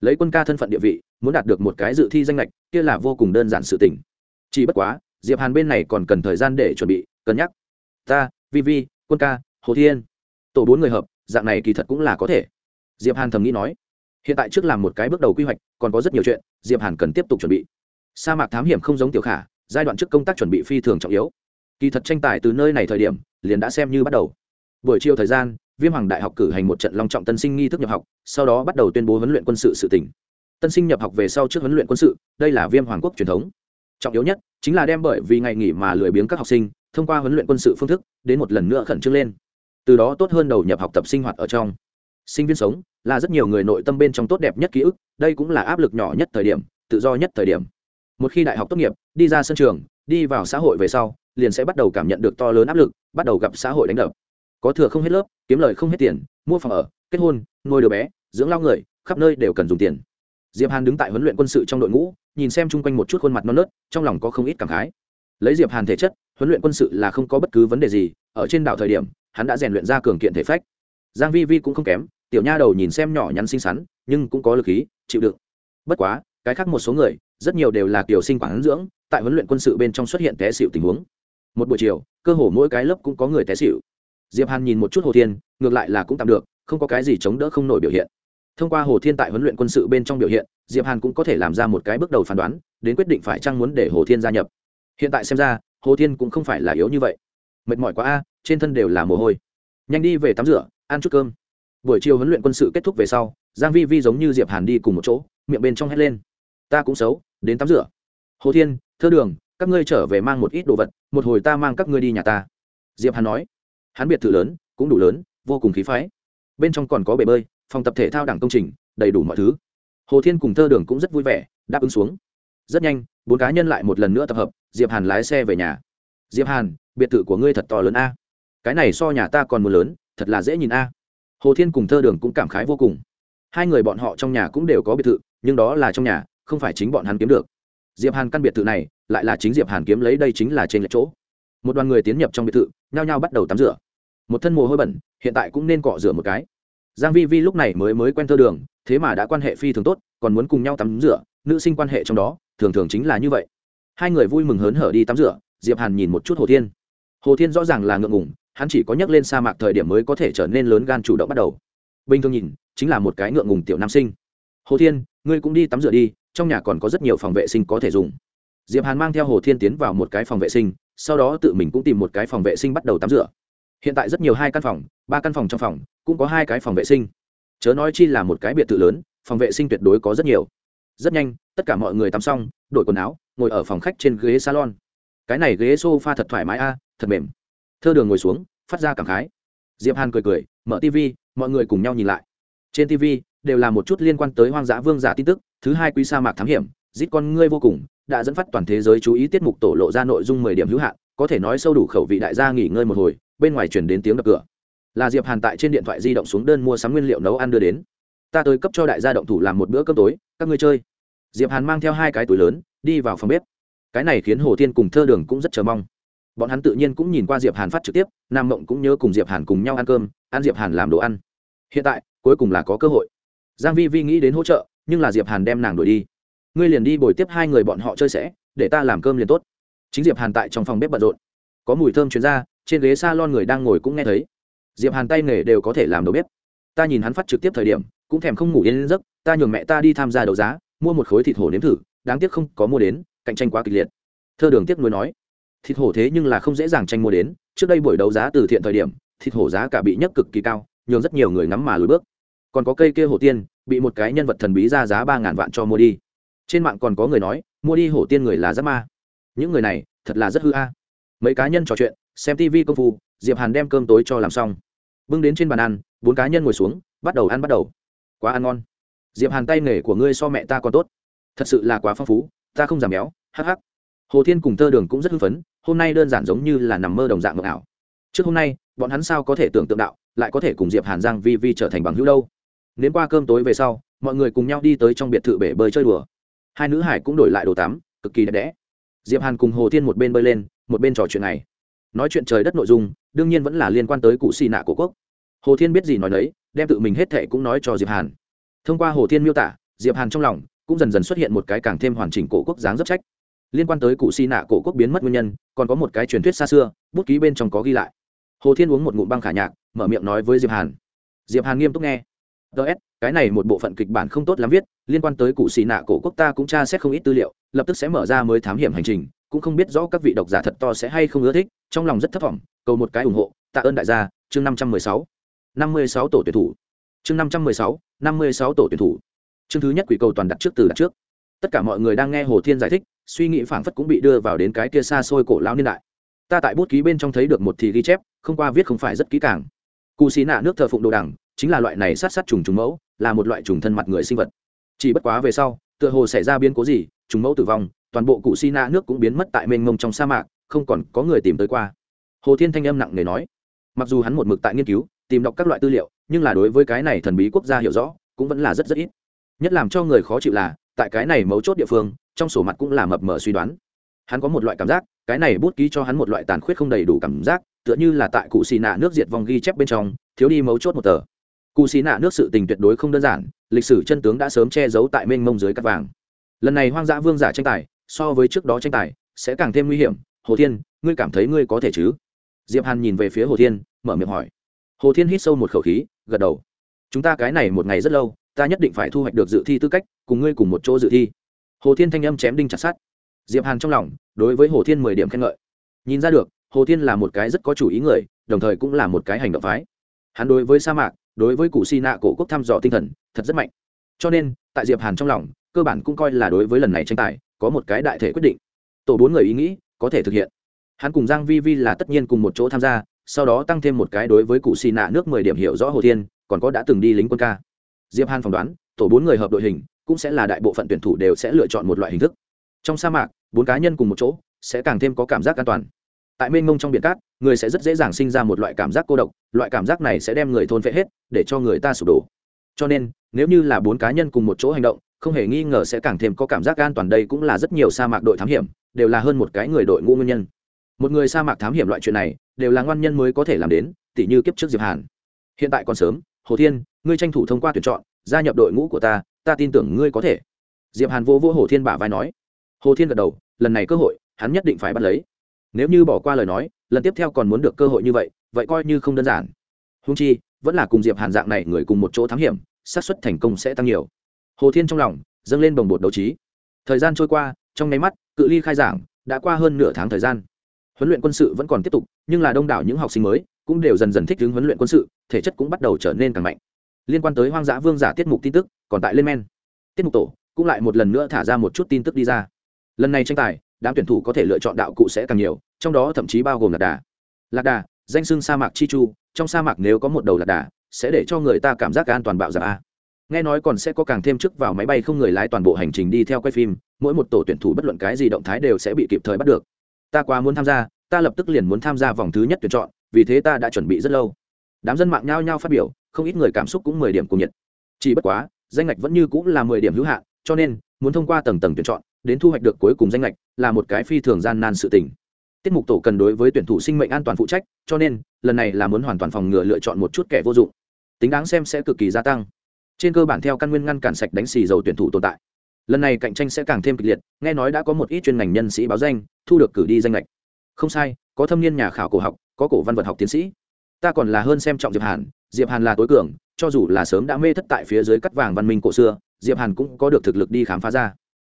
Lấy quân ca thân phận địa vị, muốn đạt được một cái dự thi danh lệch, kia là vô cùng đơn giản sự tình. Chỉ bất quá, diệp hàn bên này còn cần thời gian để chuẩn bị, cân nhắc. Ta, vi vi, quân ca, hồ thiên. Tổ bốn người hợp, dạng này kỳ thật cũng là có thể. Diệp hàn thầm nghĩ nói. Hiện tại trước làm một cái bước đầu quy hoạch, còn có rất nhiều chuyện, diệp hàn cần tiếp tục chuẩn bị sa mạc thám hiểm không giống tiểu khả, giai đoạn trước công tác chuẩn bị phi thường trọng yếu. Kỳ thật tranh tài từ nơi này thời điểm, liền đã xem như bắt đầu. Buổi chiều thời gian, viêm hoàng đại học cử hành một trận long trọng tân sinh nghi thức nhập học, sau đó bắt đầu tuyên bố huấn luyện quân sự sự tỉnh tân sinh nhập học về sau trước huấn luyện quân sự, đây là viêm hoàng quốc truyền thống. Trọng yếu nhất, chính là đem bởi vì ngày nghỉ mà lười biếng các học sinh, thông qua huấn luyện quân sự phương thức, đến một lần nữa khẩn trương lên. Từ đó tốt hơn đầu nhập học tập sinh hoạt ở trong. Sinh viên sống là rất nhiều người nội tâm bên trong tốt đẹp nhất ký ức, đây cũng là áp lực nhỏ nhất thời điểm, tự do nhất thời điểm một khi đại học tốt nghiệp, đi ra sân trường, đi vào xã hội về sau, liền sẽ bắt đầu cảm nhận được to lớn áp lực, bắt đầu gặp xã hội đánh đập. Có thừa không hết lớp, kiếm lời không hết tiền, mua phòng ở, kết hôn, nuôi đứa bé, dưỡng lao người, khắp nơi đều cần dùng tiền. Diệp hàn đứng tại huấn luyện quân sự trong đội ngũ, nhìn xem chung quanh một chút khuôn mặt non nớt, trong lòng có không ít cảm khái. Lấy diệp hàn thể chất, huấn luyện quân sự là không có bất cứ vấn đề gì, ở trên đảo thời điểm, hắn đã rèn luyện ra cường kiện thể phách. Giang vi vi cũng không kém, tiểu nha đầu nhìn xem nhỏ nhắn xinh xắn, nhưng cũng có lực khí, chịu đựng. Bất quá, cái khác một số người rất nhiều đều là kiểu sinh quản dưỡng, tại huấn luyện quân sự bên trong xuất hiện té xịu tình huống. Một buổi chiều, cơ hồ mỗi cái lớp cũng có người té xịu diệp hàn nhìn một chút hồ thiên, ngược lại là cũng tạm được, không có cái gì chống đỡ không nổi biểu hiện. Thông qua hồ thiên tại huấn luyện quân sự bên trong biểu hiện, diệp hàn cũng có thể làm ra một cái bước đầu phán đoán, đến quyết định phải chăng muốn để hồ thiên gia nhập. Hiện tại xem ra, hồ thiên cũng không phải là yếu như vậy. Mệt mỏi quá a, trên thân đều là mồ hôi. Nhanh đi về tắm rửa, ăn chút cơm. Buổi chiều huấn luyện quân sự kết thúc về sau, giang vi vi giống như diệp hàn đi cùng một chỗ, miệng bên trong hét lên. Ta cũng xấu đến tắm rửa. Hồ thiên, thơ đường, các ngươi trở về mang một ít đồ vật, một hồi ta mang các ngươi đi nhà ta. Diệp hàn nói. Hắn biệt thự lớn, cũng đủ lớn, vô cùng khí phái. Bên trong còn có bể bơi, phòng tập thể thao đẳng công trình, đầy đủ mọi thứ. Hồ thiên cùng thơ đường cũng rất vui vẻ, đáp ứng xuống. Rất nhanh, bốn cá nhân lại một lần nữa tập hợp, diệp hàn lái xe về nhà. Diệp hàn, biệt thự của ngươi thật to lớn a. Cái này so nhà ta còn một lớn, thật là dễ nhìn a. Hồ thiên cùng thơ đường cũng cảm khái vô cùng. Hai người bọn họ trong nhà cũng đều có biệt thự, nhưng đó là trong nhà không phải chính bọn hắn kiếm được. Diệp hàn căn biệt thự này, lại là chính diệp hàn kiếm lấy đây chính là trên lệch chỗ. Một đoàn người tiến nhập trong biệt thự, nhao nhao bắt đầu tắm rửa. Một thân mồ hôi bẩn, hiện tại cũng nên cọ rửa một cái. Giang vi vi lúc này mới mới quen thơ đường, thế mà đã quan hệ phi thường tốt, còn muốn cùng nhau tắm rửa, nữ sinh quan hệ trong đó, thường thường chính là như vậy. Hai người vui mừng hớn hở đi tắm rửa, diệp hàn nhìn một chút hồ thiên. Hồ thiên rõ ràng là ngượng ngùng, hắn chỉ có nhắc lên sa mạc thời điểm mới có thể trở nên lớn gan chủ động bắt đầu. Bình thường nhìn, chính là một cái ngượng ngùng tiểu nam sinh. Hồ thiên, ngươi cũng đi tắm rửa đi trong nhà còn có rất nhiều phòng vệ sinh có thể dùng. Diệp hàn mang theo hồ thiên tiến vào một cái phòng vệ sinh, sau đó tự mình cũng tìm một cái phòng vệ sinh bắt đầu tắm rửa. Hiện tại rất nhiều hai căn phòng, ba căn phòng trong phòng, cũng có hai cái phòng vệ sinh. Chớ nói chi là một cái biệt thự lớn, phòng vệ sinh tuyệt đối có rất nhiều. Rất nhanh, tất cả mọi người tắm xong, đổi quần áo, ngồi ở phòng khách trên ghế salon. Cái này ghế sofa thật thoải mái a, thật mềm. Thơ đường ngồi xuống, phát ra cảm khái. Diệp hàn cười cười, mở tv mọi người cùng nhau nhìn lại. Trên tv đều là một chút liên quan tới hoang dã vương giả tin tức, thứ hai quý sa mạc thám hiểm, giết con ngươi vô cùng, đã dẫn phát toàn thế giới chú ý tiết mục tổ lộ ra nội dung mười điểm hữu hạn, có thể nói sâu đủ khẩu vị đại gia nghỉ ngơi một hồi, bên ngoài chuyển đến tiếng đập cửa. Là diệp hàn tại trên điện thoại di động xuống đơn mua sắm nguyên liệu nấu ăn đưa đến. Ta tới cấp cho đại gia động thủ làm một bữa cơm tối, các ngươi chơi. Diệp hàn mang theo hai cái túi lớn, đi vào phòng bếp. Cái này khiến hồ thiên cùng thơ đường cũng rất chờ mong. Bọn hắn tự nhiên cũng nhìn qua diệp hàn phát trực tiếp, nam mộng cũng nhớ cùng diệp hàn cùng nhau ăn cơm, ăn diệp hàn làm đồ ăn. Hiện tại, cuối cùng là có cơ hội giang vi vi nghĩ đến hỗ trợ, nhưng là diệp hàn đem nàng đuổi đi. Ngươi liền đi bồi tiếp hai người bọn họ chơi sẽ, để ta làm cơm liền tốt. Chính diệp hàn tại trong phòng bếp bận rộn. Có mùi thơm truyền ra, trên ghế salon người đang ngồi cũng nghe thấy. Diệp hàn tay nghề đều có thể làm đầu bếp. Ta nhìn hắn phát trực tiếp thời điểm, cũng thèm không ngủ yên giấc, ta nhường mẹ ta đi tham gia đấu giá, mua một khối thịt hổ nếm thử, đáng tiếc không có mua đến, cạnh tranh quá kịch liệt. Thơ đường tiếp nối nói, thịt hổ thế nhưng là không dễ dàng tranh mua đến, trước đây buổi đấu giá từ thiện thời điểm, thịt hổ giá cả bị nhấc cực kỳ cao, nhường rất nhiều người ngắm mà lùi bước còn có cây kia hổ tiên, bị một cái nhân vật thần bí ra giá ba ngàn vạn cho mua đi. Trên mạng còn có người nói, mua đi hổ tiên người là giáp ma. Những người này, thật là rất hư a. Mấy cá nhân trò chuyện, xem tv công phu, diệp hàn đem cơm tối cho làm xong. Bưng đến trên bàn ăn, bốn cá nhân ngồi xuống, bắt đầu ăn bắt đầu. Quá ăn ngon. Diệp hàn tay nghề của ngươi so mẹ ta còn tốt. Thật sự là quá phong phú, ta không giảm béo, hắc hắc. Hồ thiên cùng tơ đường cũng rất hưng phấn, hôm nay đơn giản giống như là nằm mơ đồng dạng ngọc ảo. Trước hôm nay, bọn hắn sao có thể tưởng tượng đạo, lại có thể cùng diệp hàn giang vi vi trở thành bằng hữu đâu? Nếm qua cơm tối về sau, mọi người cùng nhau đi tới trong biệt thự bể bơi chơi đùa. Hai nữ hải cũng đổi lại đồ tắm, cực kỳ đẹp đẽ. Diệp hàn cùng hồ thiên một bên bơi lên, một bên trò chuyện này. Nói chuyện trời đất nội dung, đương nhiên vẫn là liên quan tới cụ xì nạ của quốc. Hồ thiên biết gì nói đấy đem tự mình hết thệ cũng nói cho diệp hàn. Thông qua hồ thiên miêu tả, diệp hàn trong lòng cũng dần dần xuất hiện một cái càng thêm hoàn chỉnh cổ quốc dáng dấp trách. Liên quan tới cụ xì nạ cổ quốc biến mất nguyên nhân, còn có một cái truyền thuyết xa xưa, bút ký bên trong có ghi lại. Hồ thiên uống một ngụm băng khả nhạc, mở miệng nói với diệp hàn. Diệp hàn nghiêm túc nghe ts cái này một bộ phận kịch bản không tốt lắm viết, liên quan tới cụ xì nạ cổ quốc ta cũng tra xét không ít tư liệu, lập tức sẽ mở ra mới thám hiểm hành trình, cũng không biết rõ các vị độc giả thật to sẽ hay không ưa thích, trong lòng rất thất vọng cầu một cái ủng hộ, tạ ơn đại gia, chương năm trăm mười sáu. năm mươi sáu tổ tuyển thủ. Chương năm trăm mười sáu, năm mươi sáu tổ tuyển thủ. Chương thứ nhất quỷ cầu toàn đặt trước từ đặt trước. Tất cả mọi người đang nghe hồ thiên giải thích, suy nghĩ phảng phất cũng bị đưa vào đến cái kia xa xôi cổ lão niên đại. Ta tại bút ký bên trong thấy được một thì ghi chép, không qua viết không phải rất kỹ càng. Cụ xì nạ nước thờ phụng đồ đằng chính là loại này sát sát trùng trùng mẫu, là một loại trùng thân mặt người sinh vật. Chỉ bất quá về sau, tựa hồ xảy ra biến cố gì, trùng mẫu tử vong, toàn bộ cụ si na nước cũng biến mất tại mênh mông trong sa mạc, không còn có người tìm tới qua. Hồ thiên thanh âm nặng nề nói, mặc dù hắn một mực tại nghiên cứu, tìm đọc các loại tư liệu, nhưng là đối với cái này thần bí quốc gia hiểu rõ, cũng vẫn là rất rất ít. Nhất làm cho người khó chịu là, tại cái này mấu chốt địa phương, trong sổ mặt cũng là mập mờ suy đoán. Hắn có một loại cảm giác, cái này bút ký cho hắn một loại tàn khuyết không đầy đủ cảm giác, tựa như là tại cụ xì nạ nước diệt vong ghi chép bên trong, thiếu đi mấu chốt một tờ cụ xì nạ nước sự tình tuyệt đối không đơn giản, lịch sử chân tướng đã sớm che giấu tại mênh mông dưới cắt vàng. Lần này hoang dã vương giả tranh tài, so với trước đó tranh tài, sẽ càng thêm nguy hiểm. Hồ thiên, ngươi cảm thấy ngươi có thể chứ? Diệp hàn nhìn về phía hồ thiên, mở miệng hỏi. Hồ thiên hít sâu một khẩu khí, gật đầu. Chúng ta cái này một ngày rất lâu, ta nhất định phải thu hoạch được dự thi tư cách, cùng ngươi cùng một chỗ dự thi. Hồ thiên thanh âm chém đinh chặt sát diệp hàn trong lòng, đối với hồ thiên mười điểm khen ngợi. Nhìn ra được, hồ thiên là một cái rất có chủ ý người, đồng thời cũng là một cái hành động phái. Hắn đối với sa mạc đối với cụ si nạ cổ quốc thăm dò tinh thần, thật rất mạnh. Cho nên, tại diệp hàn trong lòng, cơ bản cũng coi là đối với lần này tranh tài, có một cái đại thể quyết định. Tổ bốn người ý nghĩ, có thể thực hiện. Hắn cùng giang vi vi là tất nhiên cùng một chỗ tham gia, sau đó tăng thêm một cái đối với cụ xì nạ nước mười điểm hiểu rõ hồ thiên, còn có đã từng đi lính quân ca. Diệp hàn phỏng đoán, tổ bốn người hợp đội hình, cũng sẽ là đại bộ phận tuyển thủ đều sẽ lựa chọn một loại hình thức. Trong sa mạc, bốn cá nhân cùng một chỗ, sẽ càng thêm có cảm giác an toàn tại mênh mông trong biển cát, người sẽ rất dễ dàng sinh ra một loại cảm giác cô độc, loại cảm giác này sẽ đem người thôn phệ hết, để cho người ta sụp đổ. Cho nên, nếu như là bốn cá nhân cùng một chỗ hành động, không hề nghi ngờ sẽ càng thêm có cảm giác an toàn đây cũng là rất nhiều sa mạc đội thám hiểm, đều là hơn một cái người đội ngũ nguyên nhân. Một người sa mạc thám hiểm loại chuyện này, đều là ngoan nhân mới có thể làm đến, tỉ như kiếp trước diệp hàn. Hiện tại còn sớm, hồ thiên, ngươi tranh thủ thông qua tuyển chọn, gia nhập đội ngũ của ta ta tin tưởng ngươi có thể. Diệp hàn vô vô hồ thiên bả vai nói. Hồ thiên gật đầu, lần này cơ hội, hắn nhất định phải bắt lấy nếu như bỏ qua lời nói, lần tiếp theo còn muốn được cơ hội như vậy vậy coi như không đơn giản. Húng chi, vẫn là cùng diệp hàn dạng này người cùng một chỗ thám hiểm, xác suất thành công sẽ tăng nhiều. Hồ thiên trong lòng, dâng lên bồng bột đấu trí. Thời gian trôi qua, trong nháy mắt, cự ly khai giảng, đã qua hơn nửa tháng thời gian. Huấn luyện quân sự vẫn còn tiếp tục, nhưng là đông đảo những học sinh mới, cũng đều dần dần thích ứng huấn luyện quân sự, thể chất cũng bắt đầu trở nên càng mạnh. Liên quan tới hoang dã vương giả tiết mục tin tức, còn tại lên men. Tiết mục tổ, cũng lại một lần nữa thả ra một chút tin tức đi ra. Lần này tranh tài đám tuyển thủ có thể lựa chọn đạo cụ sẽ càng nhiều, trong đó thậm chí bao gồm lạc đà. Lạc đà, danh sưng sa mạc chi chu, trong sa mạc nếu có một đầu lạc đà, sẽ để cho người ta cảm giác an toàn bạo giả a nghe nói còn sẽ có càng thêm chức vào máy bay không người lái toàn bộ hành trình đi theo quay phim, mỗi một tổ tuyển thủ bất luận cái gì động thái đều sẽ bị kịp thời bắt được. Ta quá muốn tham gia, ta lập tức liền muốn tham gia vòng thứ nhất tuyển chọn, vì thế ta đã chuẩn bị rất lâu. Đám dân mạng nhao nhao phát biểu, không ít người cảm xúc cũng mười điểm cùng nhiệt. Chỉ bất quá, danh ngạch vẫn như cũng là mười điểm hữu hạn, cho nên, muốn thông qua tầng tầng tuyển chọn đến thu hoạch được cuối cùng danh lệch là một cái phi thường gian nan sự tình. Tiết mục tổ cần đối với tuyển thủ sinh mệnh an toàn phụ trách, cho nên, lần này là muốn hoàn toàn phòng ngừa lựa chọn một chút kẻ vô dụng. Tính đáng xem sẽ cực kỳ gia tăng. Trên cơ bản theo căn nguyên ngăn cản sạch đánh xì dầu tuyển thủ tồn tại. Lần này cạnh tranh sẽ càng thêm kịch liệt, nghe nói đã có một ít chuyên ngành nhân sĩ báo danh, thu được cử đi danh lệch không sai, có thâm niên nhà khảo cổ học, có cổ văn vật học tiến sĩ. Ta còn là hơn xem trọng diệp hàn diệp hàn là tối cường, cho dù là sớm đã mê thất tại phía dưới cắt vàng văn minh cổ xưa, diệp hàn cũng có được thực lực đi khám phá ra.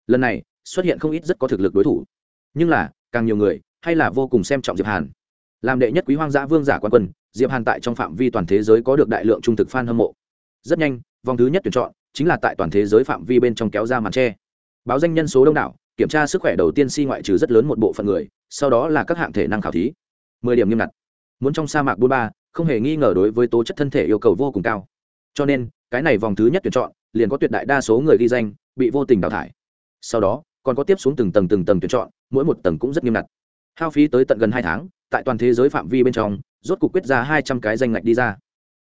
Lần này xuất hiện không ít rất có thực lực đối thủ. Nhưng là, càng nhiều người, hay là vô cùng xem trọng diệp hàn. Làm đệ nhất quý hoang dã vương giả quan quân, diệp hàn tại trong phạm vi toàn thế giới có được đại lượng trung thực fan hâm mộ. Rất nhanh, vòng thứ nhất tuyển chọn, chính là tại toàn thế giới phạm vi bên trong kéo ra màn tre. Báo danh nhân số đông đảo, kiểm tra sức khỏe đầu tiên si ngoại trừ rất lớn một bộ phận người, sau đó là các hạng thể năng khảo thí. Mười điểm nghiêm ngặt. Muốn trong sa mạc bôn ba, không hề nghi ngờ đối với tố chất thân thể yêu cầu vô cùng cao. Cho nên, cái này vòng thứ nhất tuyển chọn, liền có tuyệt đại đa số người ghi danh, bị vô tình đào thải. Sau đó còn có tiếp xuống từng tầng từng tầng tuyển chọn, mỗi một tầng cũng rất nghiêm ngặt. Hao phí tới tận gần hai tháng, tại toàn thế giới phạm vi bên trong, rốt cuộc quyết ra hai trăm cái danh ngạch đi ra.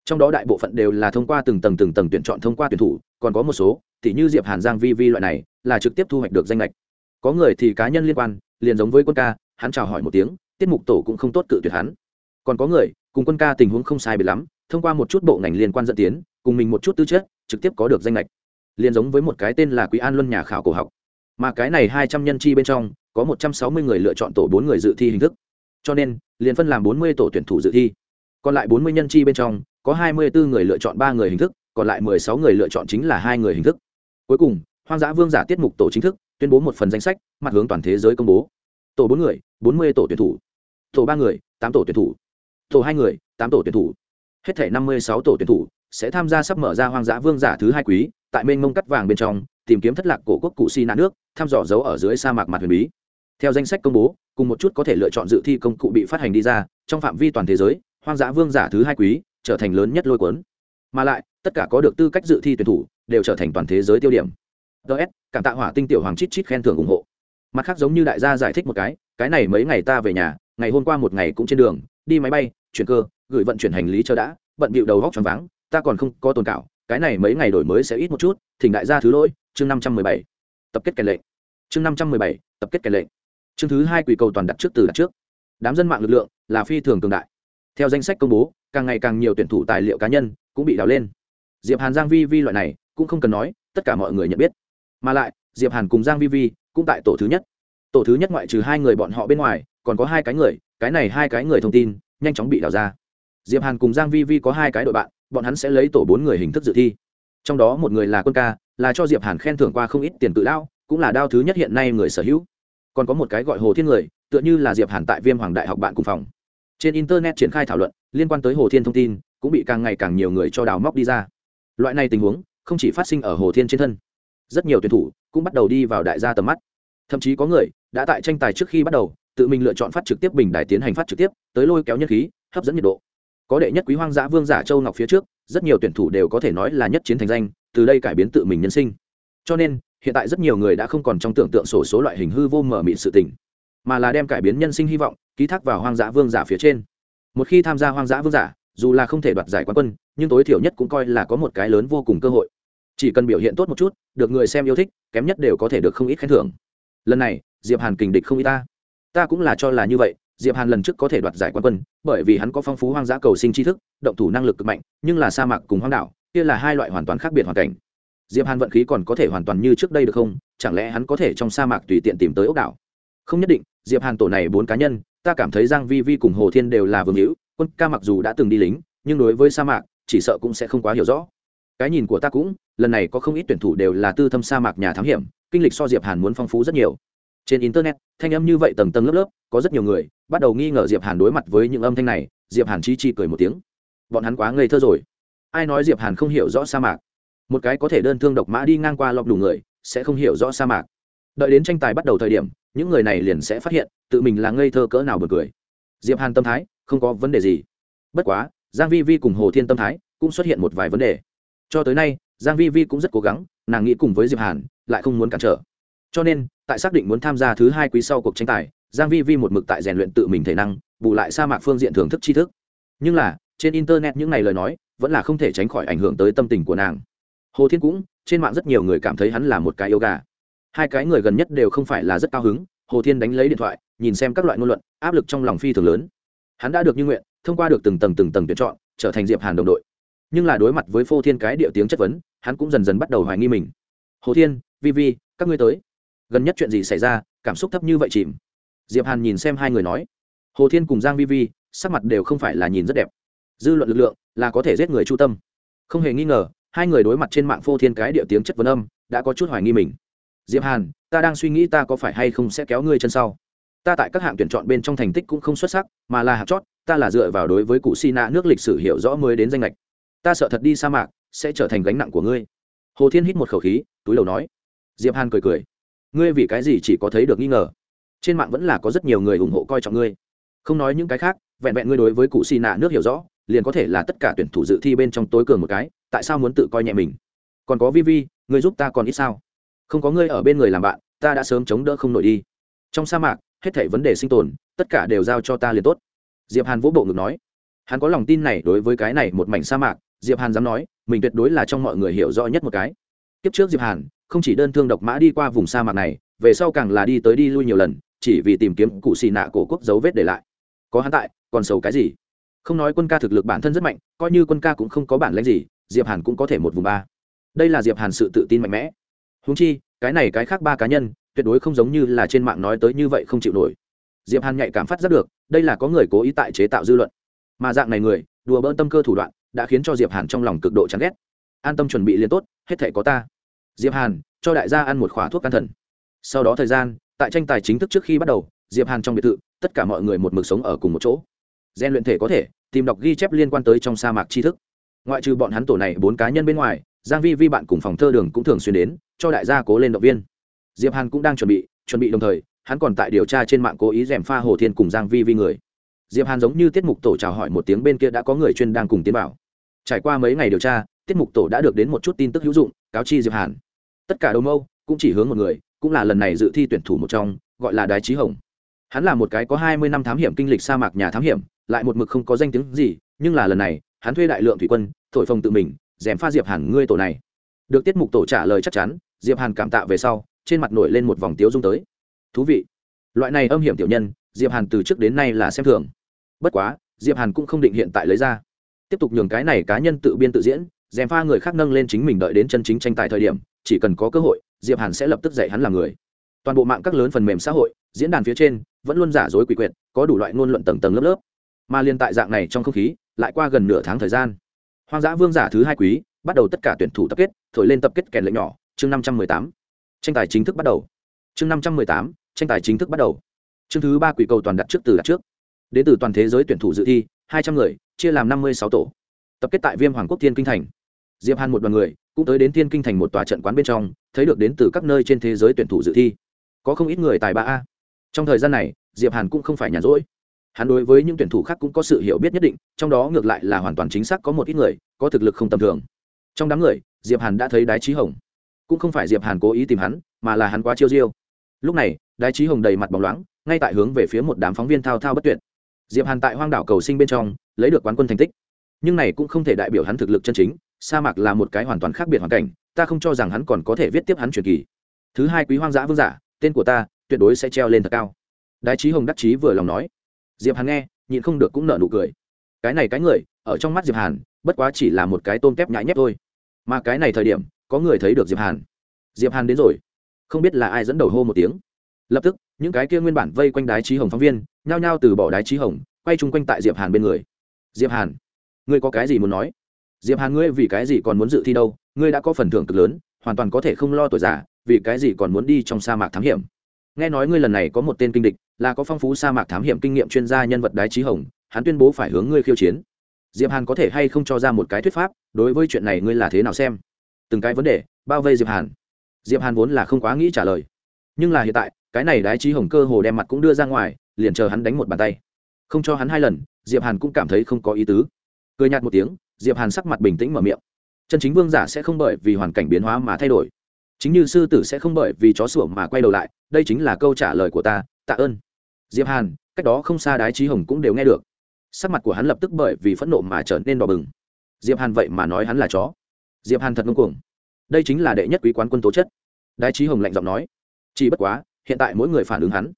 Trong đó đại bộ phận đều là thông qua từng tầng từng tầng tuyển chọn thông qua tuyển thủ, còn có một số, thì như diệp hàn, giang vi vi loại này, là trực tiếp thu hoạch được danh lệch có người thì cá nhân liên quan, liền giống với quân ca, hắn chào hỏi một tiếng, tiết mục tổ cũng không tốt cự tuyệt hắn. Còn có người, cùng quân ca tình huống không sai biệt lắm, thông qua một chút bộ ngành liên quan dẫn tiến, cùng mình một chút tư chất, trực tiếp có được danh lệch liền giống với một cái tên là quý an luân nhà khảo cổ học mà cái này hai trăm nhân chi bên trong, có một trăm sáu mươi người lựa chọn tổ bốn người dự thi hình thức. Cho nên, liền phân làm bốn mươi tổ tuyển thủ dự thi. Còn lại bốn mươi nhân chi bên trong, có hai mươi bốn người lựa chọn ba người hình thức, còn lại mười sáu người lựa chọn chính là hai người hình thức. Cuối cùng, hoang dã vương giả tiết mục tổ chính thức, tuyên bố một phần danh sách, mặt hướng toàn thế giới công bố. Tổ bốn người, bốn mươi tổ tuyển thủ. Tổ ba người, tám tổ tuyển thủ. Tổ hai người, tám tổ tuyển thủ. Hết thể năm mươi sáu tổ tuyển thủ sẽ tham gia sắp mở ra hoang dã vương giả thứ hai quý, tại mênh mông cắt vàng bên trong, tìm kiếm thất lạc cổ quốc cụ si nạn nước, thăm dò dấu ở dưới sa mạc mặt huyền bí. Theo danh sách công bố, cùng một chút có thể lựa chọn dự thi công cụ bị phát hành đi ra, trong phạm vi toàn thế giới, hoang dã vương giả thứ hai quý trở thành lớn nhất lôi cuốn. Mà lại, tất cả có được tư cách dự thi tuyển thủ, đều trở thành toàn thế giới tiêu điểm. Ts cảm tạ hỏa tinh tiểu hoàng chít chít khen thưởng ủng hộ. Mặt khác giống như đại gia giải thích một cái cái này mấy ngày ta về nhà, ngày hôm qua một ngày cũng trên đường, đi máy bay, chuyển cơ, gửi vận chuyển hành lý chờ đã, bận bịu đầu góc tròn váng ta còn không có tồn cảo, cái này mấy ngày đổi mới sẽ ít một chút, thỉnh đại gia thứ lỗi, chương năm trăm mười bảy, tập kết kèn lệnh. Chương năm trăm mười bảy, tập kết kèn lệnh. Chương thứ hai quỷ cầu toàn đặt trước từ đặt trước. Đám dân mạng lực lượng là phi thường cường đại. Theo danh sách công bố, càng ngày càng nhiều tuyển thủ tài liệu cá nhân cũng bị đào lên. Diệp hàn, giang vi vi loại này cũng không cần nói, tất cả mọi người nhận biết. Mà lại, diệp hàn cùng giang vi vi cũng tại tổ thứ nhất. Tổ thứ nhất ngoại trừ hai người bọn họ bên ngoài, còn có hai cái người, cái này hai cái người thông tin nhanh chóng bị đào ra. Diệp hàn cùng giang vi vi có hai cái đội bạn bọn hắn sẽ lấy tổ bốn người hình thức dự thi. Trong đó một người là quân ca, là cho diệp hàn khen thưởng qua không ít tiền tự lao cũng là đao thứ nhất hiện nay người sở hữu. Còn có một cái gọi hồ thiên người, tựa như là diệp hàn tại viêm hoàng đại học bạn cùng phòng. Trên internet triển khai thảo luận, liên quan tới hồ thiên thông tin, cũng bị càng ngày càng nhiều người cho đào móc đi ra. Loại này tình huống, không chỉ phát sinh ở hồ thiên trên thân, rất nhiều tuyển thủ cũng bắt đầu đi vào đại gia tầm mắt. Thậm chí có người đã tại tranh tài trước khi bắt đầu, tự mình lựa chọn phát trực tiếp bình đài tiến hành phát trực tiếp, tới lôi kéo nhân khí, hấp dẫn nhiệt độ có đệ nhất quý hoang dã vương giả châu ngọc phía trước, rất nhiều tuyển thủ đều có thể nói là nhất chiến thành danh, từ đây cải biến tự mình nhân sinh. Cho nên, hiện tại rất nhiều người đã không còn trong tưởng tượng sổ số loại hình hư vô mở mịn sự tình, mà là đem cải biến nhân sinh hy vọng, ký thác vào hoang dã vương giả phía trên. Một khi tham gia hoang dã vương giả, dù là không thể đoạt giải quán quân, nhưng tối thiểu nhất cũng coi là có một cái lớn vô cùng cơ hội. Chỉ cần biểu hiện tốt một chút, được người xem yêu thích, kém nhất đều có thể được không ít khen thưởng. Lần này, diệp hàn kình địch không ít ta. Ta cũng là cho là như vậy diệp hàn lần trước có thể đoạt giải quán quân, bởi vì hắn có phong phú hoang dã cầu sinh tri thức, động thủ năng lực cực mạnh, nhưng là sa mạc cùng hoang đảo, kia là hai loại hoàn toàn khác biệt hoàn cảnh. Diệp hàn vận khí còn có thể hoàn toàn như trước đây được không? Chẳng lẽ hắn có thể trong sa mạc tùy tiện tìm tới ốc đảo? Không nhất định, diệp hàn tổ này bốn cá nhân, ta cảm thấy giang vi vi cùng hồ thiên đều là vương hữu, quân ca mặc dù đã từng đi lính, nhưng đối với sa mạc, chỉ sợ cũng sẽ không quá hiểu rõ. Cái nhìn của ta cũng, lần này có không ít tuyển thủ đều là tư thâm sa mạc nhà thám hiểm, kinh lịch so diệp hàn muốn phong phú rất nhiều trên internet, thanh âm như vậy tầng tầng lớp lớp, có rất nhiều người bắt đầu nghi ngờ diệp hàn đối mặt với những âm thanh này. Diệp hàn chi chi cười một tiếng. Bọn hắn quá ngây thơ rồi. Ai nói diệp hàn không hiểu rõ sa mạc? Một cái có thể đơn thương độc mã đi ngang qua lọc đủ người, sẽ không hiểu rõ sa mạc. Đợi đến tranh tài bắt đầu thời điểm, những người này liền sẽ phát hiện, tự mình là ngây thơ cỡ nào bật cười. Diệp hàn tâm thái, không có vấn đề gì. Bất quá, giang vi vi cùng hồ thiên tâm thái cũng xuất hiện một vài vấn đề. Cho tới nay, giang vi vi cũng rất cố gắng, nàng nghĩ cùng với diệp hàn, lại không muốn cản trở cho nên, tại xác định muốn tham gia thứ hai quý sau cuộc tranh tài, giang vi vi một mực tại rèn luyện tự mình thể năng, bù lại sa mạc phương diện thưởng thức tri thức. Nhưng là, trên internet những này lời nói, vẫn là không thể tránh khỏi ảnh hưởng tới tâm tình của nàng. Hồ thiên cũng, trên mạng rất nhiều người cảm thấy hắn là một cái yêu gà. Hai cái người gần nhất đều không phải là rất cao hứng, hồ thiên đánh lấy điện thoại, nhìn xem các loại ngôn luận, áp lực trong lòng phi thường lớn. Hắn đã được như nguyện, thông qua được từng tầng từng tầng tuyển chọn, trở thành diệp hàn đồng đội. Nhưng là đối mặt với phô thiên cái địa tiếng chất vấn, hắn cũng dần dần bắt đầu hoài nghi mình. Hồ thiên, vi vi, các ngươi tới gần nhất chuyện gì xảy ra, cảm xúc thấp như vậy chìm. Diệp hàn nhìn xem hai người nói. Hồ thiên cùng giang vi vi, sắc mặt đều không phải là nhìn rất đẹp. Dư luận lực lượng là có thể giết người chu tâm. Không hề nghi ngờ, hai người đối mặt trên mạng phô thiên cái địa tiếng chất vấn âm, đã có chút hoài nghi mình. Diệp hàn, ta đang suy nghĩ ta có phải hay không sẽ kéo ngươi chân sau. Ta tại các hạng tuyển chọn bên trong thành tích cũng không xuất sắc, mà là hạt chót, ta là dựa vào đối với cụ si nạ nước lịch sử hiểu rõ mới đến danh lệch ta sợ thật đi sa mạc, sẽ trở thành gánh nặng của ngươi. Hồ thiên hít một khẩu khí, túi đầu nói. Diệp hàn cười cười ngươi vì cái gì chỉ có thấy được nghi ngờ? Trên mạng vẫn là có rất nhiều người ủng hộ coi trọng ngươi. Không nói những cái khác, vẹn vẹn ngươi đối với cụ xì nạ nước hiểu rõ, liền có thể là tất cả tuyển thủ dự thi bên trong tối cường một cái, tại sao muốn tự coi nhẹ mình? Còn có vi vi ngươi giúp ta còn ít sao? Không có ngươi ở bên người làm bạn, ta đã sớm chống đỡ không nổi đi. Trong sa mạc, hết thảy vấn đề sinh tồn, tất cả đều giao cho ta liền tốt. Diệp hàn vỗ bộ ngực nói. Hắn có lòng tin này đối với cái này một mảnh sa mạc, diệp hàn dám nói, mình tuyệt đối là trong mọi người hiểu rõ nhất một cái. Kiếp trước diệp hàn không chỉ đơn thương độc mã đi qua vùng sa mạc này, về sau càng là đi tới đi lui nhiều lần, chỉ vì tìm kiếm cụ xì nạ cổ quốc dấu vết để lại. Có hắn tại, còn xấu cái gì? Không nói quân ca thực lực bản thân rất mạnh, coi như quân ca cũng không có bản lãnh gì, diệp hàn cũng có thể một vùng ba. Đây là diệp hàn sự tự tin mạnh mẽ. Húng chi, cái này cái khác ba cá nhân, tuyệt đối không giống như là trên mạng nói tới như vậy không chịu nổi. Diệp hàn nhạy cảm phát rất được, đây là có người cố ý tại chế tạo dư luận. Mà dạng này người, đùa bỡn tâm cơ thủ đoạn, đã khiến cho diệp hàn trong lòng cực độ chán ghét. An tâm chuẩn bị liên tốt, hết thể có ta diệp hàn, cho đại gia ăn một khóa thuốc can thần. Sau đó thời gian, tại tranh tài chính thức trước khi bắt đầu, diệp hàn trong biệt thự, tất cả mọi người một mực sống ở cùng một chỗ. Gian luyện thể có thể, tìm đọc ghi chép liên quan tới trong sa mạc tri thức. Ngoại trừ bọn hắn tổ này bốn cá nhân bên ngoài, giang vi vi bạn cùng phòng thơ đường cũng thường xuyên đến, cho đại gia cố lên động viên. Diệp hàn cũng đang chuẩn bị chuẩn bị đồng thời, hắn còn tại điều tra trên mạng cố ý dèm pha hồ thiên cùng giang vi vi người. Diệp hàn giống như tiết mục tổ chào hỏi một tiếng bên kia đã có người chuyên đang cùng tiến bảo trải qua mấy ngày điều tra, tiết mục tổ đã được đến một chút tin tức hữu dụng, cáo chi diệp hàn tất cả đầu mâu cũng chỉ hướng một người, cũng là lần này dự thi tuyển thủ một trong, gọi là đái trí hồng. Hắn là một cái có hai mươi năm thám hiểm kinh lịch sa mạc nhà thám hiểm, lại một mực không có danh tiếng gì, nhưng là lần này, hắn thuê đại lượng thủy quân, thổi phồng tự mình dèm pha diệp hàn ngươi tổ này. Được tiết mục tổ trả lời chắc chắn, diệp hàn cảm tạ về sau, trên mặt nổi lên một vòng tiếu dung tới. Thú vị. Loại này âm hiểm tiểu nhân, diệp hàn từ trước đến nay là xem thường. Bất quá, diệp hàn cũng không định hiện tại lấy ra. Tiếp tục nhường cái này cá nhân tự biên tự diễn dèm pha người khác nâng lên chính mình đợi đến chân chính tranh tài thời điểm chỉ cần có cơ hội, diệp hàn sẽ lập tức dạy hắn làm người. Toàn bộ mạng các lớn phần mềm xã hội, diễn đàn phía trên, vẫn luôn giả dối quỷ quyệt, có đủ loại ngôn luận tầng tầng lớp lớp. Mà liên tại dạng này trong không khí, lại qua gần nửa tháng thời gian. Hoang dã vương giả thứ hai quý, bắt đầu tất cả tuyển thủ tập kết, thổi lên tập kết kèn lệnh nhỏ, chương năm trăm mười tám. Tranh tài chính thức bắt đầu. Chương năm trăm mười tám, tranh tài chính thức bắt đầu. Chương thứ ba quỷ cầu toàn đặt trước từ đặt trước. Đến từ toàn thế giới tuyển thủ dự thi, hai trăm người, chia làm năm mươi sáu tổ. Tập kết tại viêm hoàng quốc thiên kinh thành. Diệp hàn một đoàn người cũng tới đến thiên kinh thành một tòa trận quán bên trong, thấy được đến từ các nơi trên thế giới tuyển thủ dự thi. Có không ít người tài ba a. Trong thời gian này, diệp hàn cũng không phải nhàn rỗi. Hắn đối với những tuyển thủ khác cũng có sự hiểu biết nhất định, trong đó ngược lại là hoàn toàn chính xác có một ít người, có thực lực không tầm thường. Trong đám người, diệp hàn đã thấy đái trí hồng. Cũng không phải diệp hàn cố ý tìm hắn, mà là hắn quá chiêu diêu. Lúc này, đái trí hồng đầy mặt bóng loáng, ngay tại hướng về phía một đám phóng viên thao thao bất tuyệt. Diệp hàn tại hoang đảo cầu sinh bên trong, lấy được quán quân thành tích. Nhưng này cũng không thể đại biểu hắn thực lực chân chính sa mạc là một cái hoàn toàn khác biệt hoàn cảnh, ta không cho rằng hắn còn có thể viết tiếp hắn truyền kỳ. Thứ hai quý hoang dã vương giả, tên của ta, tuyệt đối sẽ treo lên thật cao. Đái trí hồng đắc chí vừa lòng nói. Diệp hàn nghe, nhịn không được cũng nở nụ cười. Cái này cái người, ở trong mắt diệp hàn, bất quá chỉ là một cái tôm tép nhãi nhép thôi. Mà cái này thời điểm, có người thấy được diệp hàn. Diệp hàn đến rồi. Không biết là ai dẫn đầu hô một tiếng. Lập tức, những cái kia nguyên bản vây quanh đái trí hồng phóng viên, nhao nhao từ bỏ đái trí hồng, quay chung quanh tại diệp hàn bên người. Diệp hàn, ngươi có cái gì muốn nói? Diệp hàn ngươi vì cái gì còn muốn dự thi đâu? Ngươi đã có phần thưởng cực lớn, hoàn toàn có thể không lo tuổi già, vì cái gì còn muốn đi trong sa mạc thám hiểm? Nghe nói ngươi lần này có một tên kinh địch, là có phong phú sa mạc thám hiểm kinh nghiệm chuyên gia nhân vật đái trí hồng, hắn tuyên bố phải hướng ngươi khiêu chiến. Diệp hàn có thể hay không cho ra một cái thuyết pháp, đối với chuyện này ngươi là thế nào xem? Từng cái vấn đề, bao vây diệp hàn. Diệp hàn vốn là không quá nghĩ trả lời. Nhưng là hiện tại, cái này đái trí hồng cơ hồ đem mặt cũng đưa ra ngoài, liền chờ hắn đánh một bàn tay. Không cho hắn hai lần, diệp hàn cũng cảm thấy không có ý tứ. Cười nhạt một tiếng diệp hàn sắc mặt bình tĩnh mở miệng. Chân chính vương giả sẽ không bởi vì hoàn cảnh biến hóa mà thay đổi. Chính như sư tử sẽ không bởi vì chó sủa mà quay đầu lại, đây chính là câu trả lời của ta, tạ ơn. Diệp hàn, cách đó không xa đái trí hồng cũng đều nghe được. Sắc mặt của hắn lập tức bởi vì phẫn nộ mà trở nên đỏ bừng. Diệp hàn vậy mà nói hắn là chó. Diệp hàn thật ngông cuồng. Đây chính là đệ nhất quý quán quân tố chất. Đái trí hồng lạnh giọng nói. Chỉ bất quá, hiện tại mỗi người phản ứng hắn.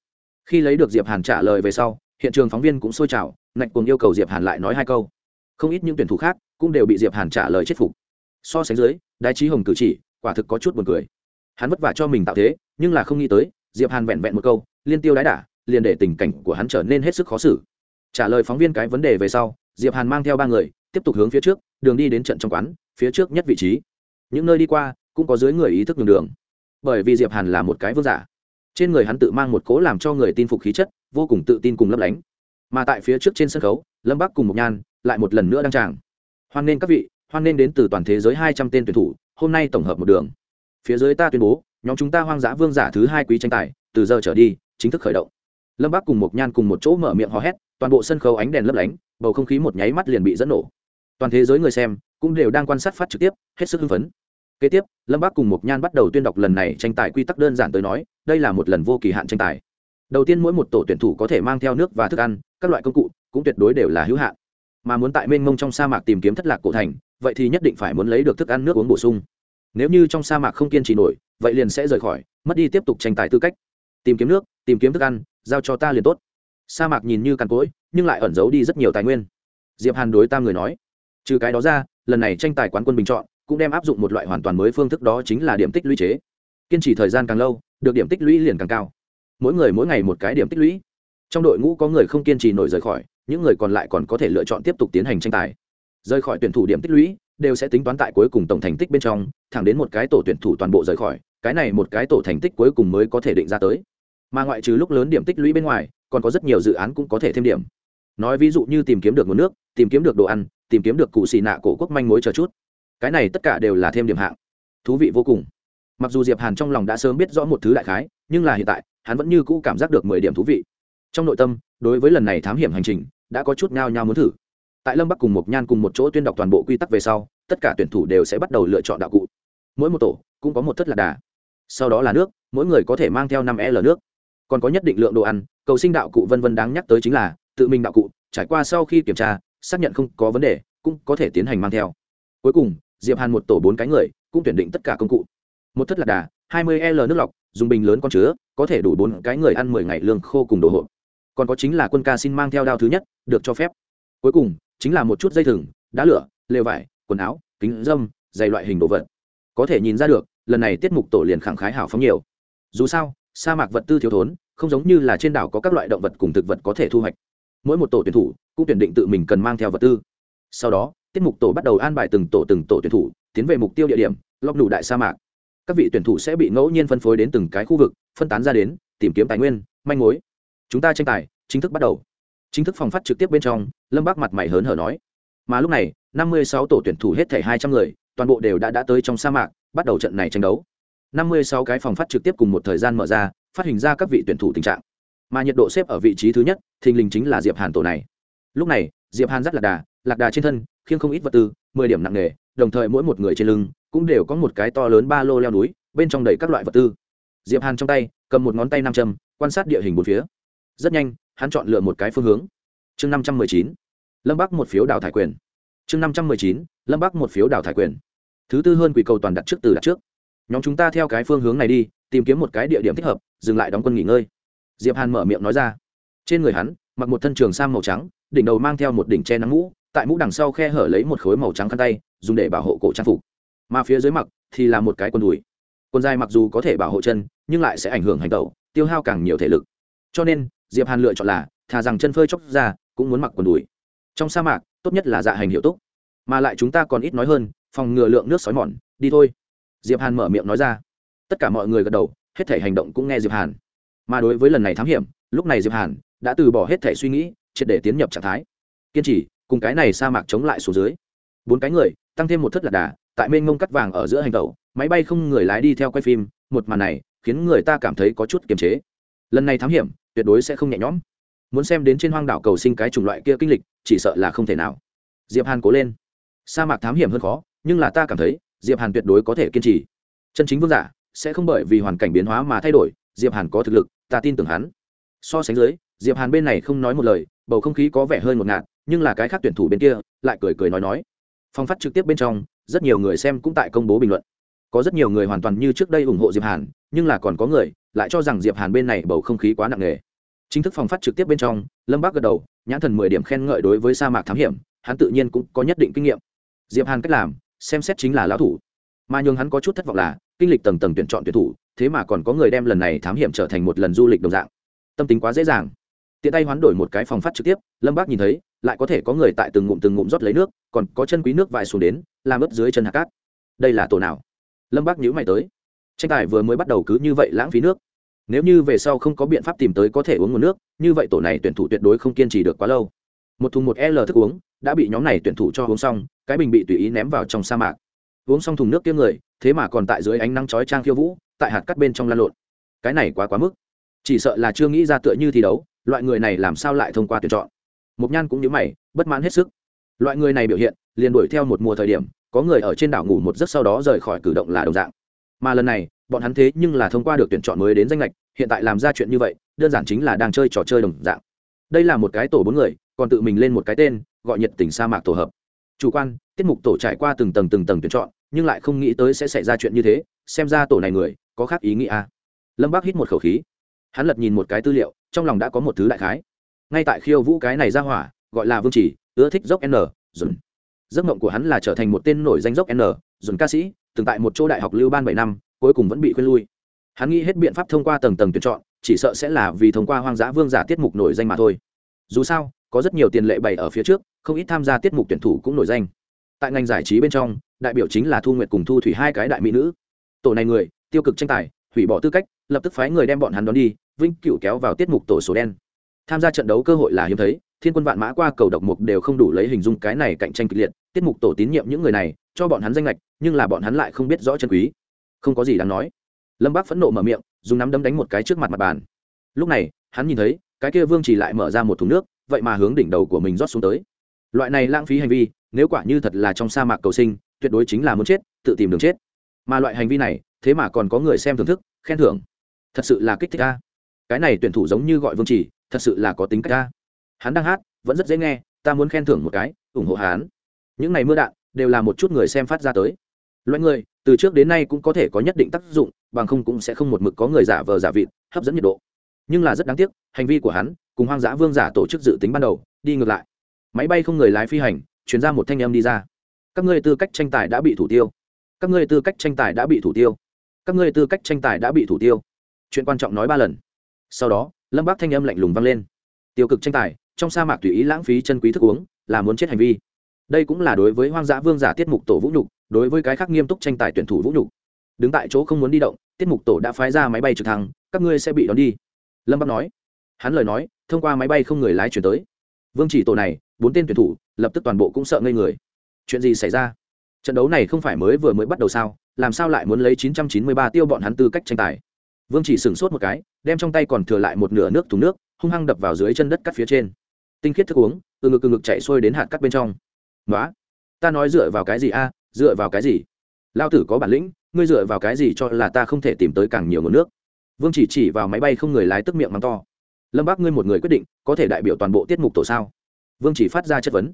Khi lấy được diệp hàn trả lời về sau, hiện trường phóng viên cũng sôi trào, ngạnh cùng yêu cầu diệp hàn lại nói hai câu. Không ít những tuyển thủ khác cũng đều bị diệp hàn trả lời chết phục. So sánh dưới, đái trí hồng cử chỉ, quả thực có chút buồn cười. Hắn vất vả cho mình tạo thế, nhưng là không nghĩ tới, diệp hàn vẹn vẹn một câu, liên tiêu đái đả, liền để tình cảnh của hắn trở nên hết sức khó xử. Trả lời phóng viên cái vấn đề về sau, diệp hàn mang theo ba người, tiếp tục hướng phía trước, đường đi đến trận trong quán, phía trước nhất vị trí. Những nơi đi qua, cũng có dưới người ý thức đường đường. Bởi vì diệp hàn là một cái vương giả. Trên người hắn tự mang một cố làm cho người tin phục khí chất, vô cùng tự tin cùng lấp lánh. Mà tại phía trước trên sân khấu, lâm bắc cùng một nhan lại một lần nữa đăng tràng hoan nên các vị, hoan nên đến từ toàn thế giới hai trăm tên tuyển thủ, hôm nay tổng hợp một đường. Phía dưới ta tuyên bố, nhóm chúng ta hoang dã vương giả thứ hai quý tranh tài, từ giờ trở đi, chính thức khởi động. Lâm Bác cùng một nhan cùng một chỗ mở miệng hò hét, toàn bộ sân khấu ánh đèn lấp lánh, bầu không khí một nháy mắt liền bị dẫn nổ. Toàn thế giới người xem cũng đều đang quan sát phát trực tiếp, hết sức hưng phấn. Kế tiếp, lâm Bác cùng một nhan bắt đầu tuyên đọc lần này tranh tài quy tắc đơn giản tới nói, đây là một lần vô kỳ hạn tranh tài. Đầu tiên mỗi một tổ tuyển thủ có thể mang theo nước và thức ăn, các loại công cụ cũng tuyệt đối đều là hữu hạn mà muốn tại mênh mông trong sa mạc tìm kiếm thất lạc cổ thành, vậy thì nhất định phải muốn lấy được thức ăn nước uống bổ sung. Nếu như trong sa mạc không kiên trì nổi, vậy liền sẽ rời khỏi, mất đi tiếp tục tranh tài tư cách. Tìm kiếm nước, tìm kiếm thức ăn, giao cho ta liền tốt. Sa mạc nhìn như càn cỗi, nhưng lại ẩn giấu đi rất nhiều tài nguyên. Diệp hàn đối tam người nói, trừ cái đó ra, lần này tranh tài quán quân bình chọn, cũng đem áp dụng một loại hoàn toàn mới phương thức đó chính là điểm tích lũy chế. Kiên trì thời gian càng lâu, được điểm tích lũy liền càng cao. Mỗi người mỗi ngày một cái điểm tích lũy. Trong đội ngũ có người không kiên trì nổi rời khỏi những người còn lại còn có thể lựa chọn tiếp tục tiến hành tranh tài. Rời khỏi tuyển thủ điểm tích lũy, đều sẽ tính toán tại cuối cùng tổng thành tích bên trong, thẳng đến một cái tổ tuyển thủ toàn bộ rời khỏi, cái này một cái tổ thành tích cuối cùng mới có thể định ra tới. Mà ngoại trừ lúc lớn điểm tích lũy bên ngoài, còn có rất nhiều dự án cũng có thể thêm điểm. Nói ví dụ như tìm kiếm được nguồn nước, tìm kiếm được đồ ăn, tìm kiếm được cụ xì nạ cổ quốc manh mối chờ chút. Cái này tất cả đều là thêm điểm hạng. Thú vị vô cùng. Mặc dù diệp hàn trong lòng đã sớm biết rõ một thứ đại khái, nhưng là hiện tại, hắn vẫn như cũ cảm giác được mười điểm thú vị. Trong nội tâm, đối với lần này thám hiểm hành trình đã có chút nhao nhao muốn thử. Tại lâm bắc cùng một nhan cùng một chỗ tuyên đọc toàn bộ quy tắc về sau, tất cả tuyển thủ đều sẽ bắt đầu lựa chọn đạo cụ. Mỗi một tổ cũng có một thất lạc đà. Sau đó là nước, mỗi người có thể mang theo năm l nước. Còn có nhất định lượng đồ ăn, cầu sinh đạo cụ vân vân đáng nhắc tới chính là tự mình đạo cụ, trải qua sau khi kiểm tra, xác nhận không có vấn đề, cũng có thể tiến hành mang theo. Cuối cùng, diệp hàn một tổ bốn cái người, cũng tuyển định tất cả công cụ. Một thất lạc đà, hai mươi l nước lọc, dùng bình lớn con chứa, có thể đủ bốn cái người ăn mười ngày lương khô cùng đồ hộp còn có chính là quân ca xin mang theo đao thứ nhất, được cho phép. Cuối cùng, chính là một chút dây thừng, đá lửa, lều vải, quần áo, kính dâm, dày loại hình đồ vật. Có thể nhìn ra được, lần này tiết mục tổ liền khẳng khái hào phóng nhiều. Dù sao, sa mạc vật tư thiếu thốn, không giống như là trên đảo có các loại động vật cùng thực vật có thể thu hoạch. Mỗi một tổ tuyển thủ cũng tuyển định tự mình cần mang theo vật tư. Sau đó, tiết mục tổ bắt đầu an bài từng tổ từng tổ tuyển thủ, tiến về mục tiêu địa điểm, lọc đủ đại sa mạc. Các vị tuyển thủ sẽ bị ngẫu nhiên phân phối đến từng cái khu vực, phân tán ra đến, tìm kiếm tài nguyên, manh mối chúng ta tranh tài, chính thức bắt đầu. Chính thức phòng phát trực tiếp bên trong, lâm bác mặt mày hớn hở nói. Mà lúc này, năm mươi sáu tổ tuyển thủ hết thảy hai trăm người, toàn bộ đều đã đã tới trong sa mạc, bắt đầu trận này tranh đấu. năm mươi sáu cái phòng phát trực tiếp cùng một thời gian mở ra, phát hình ra các vị tuyển thủ tình trạng. Mà nhiệt độ xếp ở vị trí thứ nhất, thình lình chính là diệp hàn tổ này. Lúc này, diệp hàn dắt lạc đà lạc đà trên thân, khiêng không ít vật tư, mười điểm nặng nề, đồng thời mỗi một người trên lưng cũng đều có một cái to lớn ba lô leo núi, bên trong đầy các loại vật tư. Diệp hàn trong tay, cầm một ngón tay nam châm, quan sát địa hình bốn phía rất nhanh, hắn chọn lựa một cái phương hướng. Chương năm trăm mười chín, lâm bắc một phiếu đào thải quyền. Chương năm trăm mười chín, lâm bắc một phiếu đào thải quyền. Thứ tư hơn quỷ cầu toàn đặt trước từ đặt trước. Nhóm chúng ta theo cái phương hướng này đi, tìm kiếm một cái địa điểm thích hợp, dừng lại đóng quân nghỉ ngơi. Diệp hàn mở miệng nói ra. Trên người hắn, mặc một thân trường sam màu trắng, đỉnh đầu mang theo một đỉnh che nắng mũ, tại mũ đằng sau khe hở lấy một khối màu trắng khăn tay, dùng để bảo hộ cổ trang phục. Mà phía dưới mặc thì là một cái quần đùi. Quần dài mặc dù có thể bảo hộ chân, nhưng lại sẽ ảnh hưởng hành tẩu, tiêu hao càng nhiều thể lực. Cho nên diệp hàn lựa chọn là, thà rằng chân phơi chóc ra, cũng muốn mặc quần đùi. Trong sa mạc, tốt nhất là dạ hành hiệu túc. Mà lại chúng ta còn ít nói hơn, phòng ngừa lượng nước sói mòn, đi thôi. Diệp hàn mở miệng nói ra. Tất cả mọi người gật đầu, hết thể hành động cũng nghe diệp hàn. Mà đối với lần này thám hiểm, lúc này diệp hàn đã từ bỏ hết thể suy nghĩ, triệt để tiến nhập trạng thái. Kiên trì, cùng cái này sa mạc chống lại xuống dưới. Bốn cái người, tăng thêm một thất lạc đà, tại mênh mông cắt vàng ở giữa hành tàu máy bay không người lái đi theo quay phim, một màn này khiến người ta cảm thấy có chút kiềm chế lần này thám hiểm, tuyệt đối sẽ không nhẹ nhõm. Muốn xem đến trên hoang đảo cầu sinh cái chủng loại kia kinh lịch, chỉ sợ là không thể nào. Diệp hàn cố lên. Sa mạc thám hiểm hơn khó, nhưng là ta cảm thấy, diệp hàn tuyệt đối có thể kiên trì. Chân chính vương giả sẽ không bởi vì hoàn cảnh biến hóa mà thay đổi, diệp hàn có thực lực, ta tin tưởng hắn. So sánh dưới, diệp hàn bên này không nói một lời, bầu không khí có vẻ hơi ngột ngạt, nhưng là cái khác tuyển thủ bên kia lại cười cười nói nói. Phong phát trực tiếp bên trong, rất nhiều người xem cũng tại công bố bình luận. Có rất nhiều người hoàn toàn như trước đây ủng hộ diệp hàn, nhưng là còn có người lại cho rằng diệp hàn bên này bầu không khí quá nặng nề. Chính thức phòng phát trực tiếp bên trong, lâm bác gật đầu, nhãn thần mười điểm khen ngợi đối với sa mạc thám hiểm, hắn tự nhiên cũng có nhất định kinh nghiệm. Diệp hàn cách làm, xem xét chính là lão thủ. Mà nhường hắn có chút thất vọng là, kinh lịch tầng tầng tuyển chọn tuyển thủ, thế mà còn có người đem lần này thám hiểm trở thành một lần du lịch đồng dạng. Tâm tính quá dễ dàng. Tiện tay hoán đổi một cái phòng phát trực tiếp, lâm bác nhìn thấy, lại có thể có người tại từng ngụm từng ngụm rót lấy nước, còn có chân quý nước vài xuống đến, làm ướp dưới chân hạt cát. Đây là tổ nào? Lâm bác nhữ mày tới tranh tài vừa mới bắt đầu cứ như vậy lãng phí nước. Nếu như về sau không có biện pháp tìm tới có thể uống nguồn nước, như vậy tổ này tuyển thủ tuyệt đối không kiên trì được quá lâu. Một thùng một l thức uống, đã bị nhóm này tuyển thủ cho uống xong, cái bình bị tùy ý ném vào trong sa mạc. Uống xong thùng nước kiếm người, thế mà còn tại dưới ánh nắng chói trang khiêu vũ, tại hạt cắt bên trong lan lộn. Cái này quá quá mức. Chỉ sợ là chưa nghĩ ra tựa như thi đấu, loại người này làm sao lại thông qua tuyển chọn. Mục nhan cũng như mày, bất mãn hết sức. Loại người này biểu hiện, liền đuổi theo một mùa thời điểm, có người ở trên đảo ngủ một giấc sau đó rời khỏi cử động là đồng dạng mà lần này, bọn hắn thế nhưng là thông qua được tuyển chọn mới đến danh lệch, hiện tại làm ra chuyện như vậy, đơn giản chính là đang chơi trò chơi đồng dạng. Đây là một cái tổ bốn người, còn tự mình lên một cái tên, gọi nhiệt tình sa mạc tổ hợp. Chủ quan, tiết mục tổ trải qua từng tầng từng tầng tuyển chọn, nhưng lại không nghĩ tới sẽ xảy ra chuyện như thế, xem ra tổ này người, có khác ý nghĩa à. lâm bác hít một khẩu khí. Hắn lật nhìn một cái tư liệu, trong lòng đã có một thứ đại khái. Ngay tại khiêu vũ cái này ra hỏa, gọi là vương chỉ, ưa thích dốc n dùn giấc mộng của hắn là trở thành một tên nổi danh dốc n dùn ca sĩ từng tại một chỗ đại học lưu ban bảy năm, cuối cùng vẫn bị khuyên lui. Hắn nghĩ hết biện pháp thông qua tầng tầng tuyển chọn, chỉ sợ sẽ là vì thông qua hoang dã vương giả tiết mục nổi danh mà thôi. Dù sao, có rất nhiều tiền lệ bày ở phía trước, không ít tham gia tiết mục tuyển thủ cũng nổi danh. Tại ngành giải trí bên trong, đại biểu chính là thu nguyệt cùng thu thủy hai cái đại mỹ nữ. Tổ này người, tiêu cực tranh tài, hủy bỏ tư cách, lập tức phái người đem bọn hắn đón đi vinh cựu kéo vào tiết mục tổ số đen. Tham gia trận đấu cơ hội là hiếm thấy thiên quân vạn mã qua cầu độc mục đều không đủ lấy hình dung cái này cạnh tranh kịch liệt, tiết mục tổ tín nhiệm những người này, cho bọn hắn danh lệch nhưng là bọn hắn lại không biết rõ chân quý. Không có gì đáng nói. Lâm bác phẫn nộ mở miệng, dùng nắm đấm đánh một cái trước mặt mặt bàn. Lúc này, hắn nhìn thấy, cái kia vương chỉ lại mở ra một thùng nước, vậy mà hướng đỉnh đầu của mình rót xuống tới. Loại này lãng phí hành vi, nếu quả như thật là trong sa mạc cầu sinh, tuyệt đối chính là muốn chết, tự tìm đường chết. Mà loại hành vi này, thế mà còn có người xem thưởng thức, khen thưởng. Thật sự là kích thích ta cái này tuyển thủ giống như gọi vương chỉ, thật sự là có tính cách ta hắn đang hát, vẫn rất dễ nghe, ta muốn khen thưởng một cái, ủng hộ hắn. Những ngày mưa đạn đều là một chút người xem phát ra tới. Loại người, từ trước đến nay cũng có thể có nhất định tác dụng, bằng không cũng sẽ không một mực có người giả vờ giả vịt, hấp dẫn nhiệt độ. Nhưng là rất đáng tiếc, hành vi của hắn cùng hoang dã vương giả tổ chức dự tính ban đầu, đi ngược lại. Máy bay không người lái phi hành chuyển ra một thanh âm đi ra. Các ngươi tư cách tranh tài đã bị thủ tiêu. Các ngươi tư cách tranh tài đã bị thủ tiêu. Các ngươi tư cách tranh tài đã bị thủ tiêu. Chuyện quan trọng nói ba lần. Sau đó, lâm bác thanh âm lạnh lùng vang lên. Tiêu cực tranh tài trong sa mạc tùy ý lãng phí chân quý thức uống, là muốn chết hành vi. Đây cũng là đối với hoang dã vương giả tiết mục tổ vũ nhục, đối với cái khác nghiêm túc tranh tài tuyển thủ vũ nhục. Đứng tại chỗ không muốn đi động, tiết mục tổ đã phái ra máy bay trực thăng, các ngươi sẽ bị đón đi. Lâm bắc nói. Hắn lời nói, thông qua máy bay không người lái chuyển tới. Vương chỉ tổ này, bốn tên tuyển thủ, lập tức toàn bộ cũng sợ ngây người. Chuyện gì xảy ra? Trận đấu này không phải mới vừa mới bắt đầu sao? Làm sao lại muốn lấy 993 tiêu bọn hắn tư cách tranh tài? Vương chỉ sửng sốt một cái, đem trong tay còn thừa lại một nửa nước thùng nước, hung hăng đập vào dưới chân đất cắt phía trên tinh khiết thức uống, từ ngực từ ngực chạy xuôi đến hạt cắt bên trong. Nói ta nói dựa vào cái gì a? Dựa vào cái gì? Lao tử có bản lĩnh, ngươi dựa vào cái gì cho là ta không thể tìm tới càng nhiều nguồn nước? Vương chỉ chỉ vào máy bay không người lái tức miệng mắng to. Lâm bác ngươi một người quyết định, có thể đại biểu toàn bộ tiết mục tổ sao? Vương chỉ phát ra chất vấn.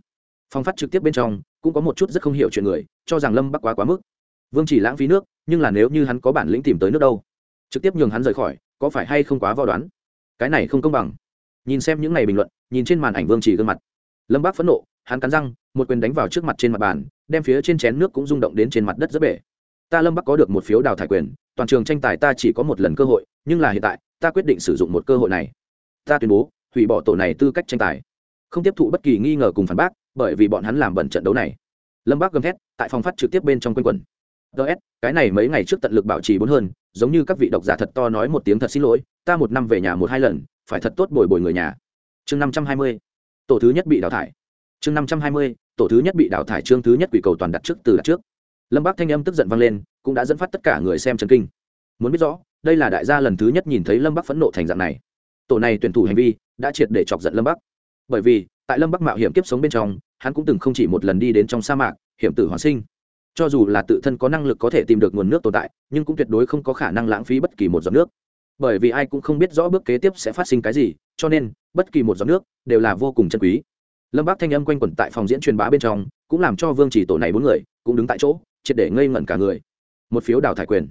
Phong phát trực tiếp bên trong, cũng có một chút rất không hiểu chuyện người, cho rằng lâm bắc quá quá mức. Vương chỉ lãng phí nước, nhưng là nếu như hắn có bản lĩnh tìm tới nước đâu? Trực tiếp nhường hắn rời khỏi, có phải hay không quá vò đoán? Cái này không công bằng. Nhìn xem những ngày bình luận nhìn trên màn ảnh vương chỉ gương mặt. Lâm bác phẫn nộ, hắn cắn răng, một quyền đánh vào trước mặt trên mặt bàn, đem phía trên chén nước cũng rung động đến trên mặt đất rất bể. Ta lâm bắc có được một phiếu đào thải quyền, toàn trường tranh tài ta chỉ có một lần cơ hội, nhưng là hiện tại, ta quyết định sử dụng một cơ hội này. Ta tuyên bố, hủy bỏ tổ này tư cách tranh tài. Không tiếp thụ bất kỳ nghi ngờ cùng phản bác, bởi vì bọn hắn làm bẩn trận đấu này. Lâm bác gầm thét, tại phòng phát trực tiếp bên trong quanh quần ts cái này mấy ngày trước tận lực bảo trì bốn hơn, giống như các vị độc giả thật to nói một tiếng thật xin lỗi, ta một năm về nhà một hai lần, phải thật tốt bồi bồi người nhà chương năm trăm hai mươi, tổ thứ nhất bị đào thải. chương năm trăm hai mươi, tổ thứ nhất bị đào thải chương thứ nhất quỷ cầu toàn đặt trước từ đặt trước. Lâm bác thanh âm tức giận vang lên, cũng đã dẫn phát tất cả người xem trần kinh. Muốn biết rõ, đây là đại gia lần thứ nhất nhìn thấy lâm bắc phẫn nộ thành dạng này. Tổ này tuyển thủ hành vi, đã triệt để chọc giận lâm bắc. Bởi vì, tại lâm bắc mạo hiểm kiếp sống bên trong, hắn cũng từng không chỉ một lần đi đến trong sa mạc, hiểm tử hoàn sinh. Cho dù là tự thân có năng lực có thể tìm được nguồn nước tồn tại, nhưng cũng tuyệt đối không có khả năng lãng phí bất kỳ một giọt nước bởi vì ai cũng không biết rõ bước kế tiếp sẽ phát sinh cái gì, cho nên, bất kỳ một giọt nước đều là vô cùng chân quý. Lâm bác thanh âm quanh quẩn tại phòng diễn truyền bá bên trong, cũng làm cho vương chỉ tổ này bốn người cũng đứng tại chỗ, triệt để ngây ngẩn cả người. Một phiếu đào thải quyền.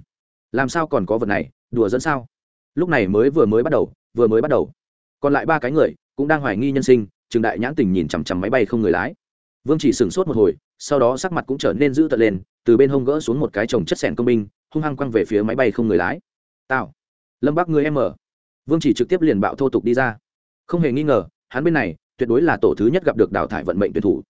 Làm sao còn có vật này, đùa dẫn sao? Lúc này mới vừa mới bắt đầu, vừa mới bắt đầu. Còn lại ba cái người cũng đang hoài nghi nhân sinh trường đại nhãn tình nhìn chằm chằm máy bay không người lái. Vương chỉ sửng sốt một hồi, sau đó sắc mặt cũng trở nên dữ tợn lên, từ bên hông gỡ xuống một cái chồng chất sẻn công binh, hung hăng quăng về phía máy bay không người lái. Tao lâm bác người em ở vương chỉ trực tiếp liền bạo thô tục đi ra. Không hề nghi ngờ, hắn bên này, tuyệt đối là tổ thứ nhất gặp được đào thải vận mệnh tuyển thủ.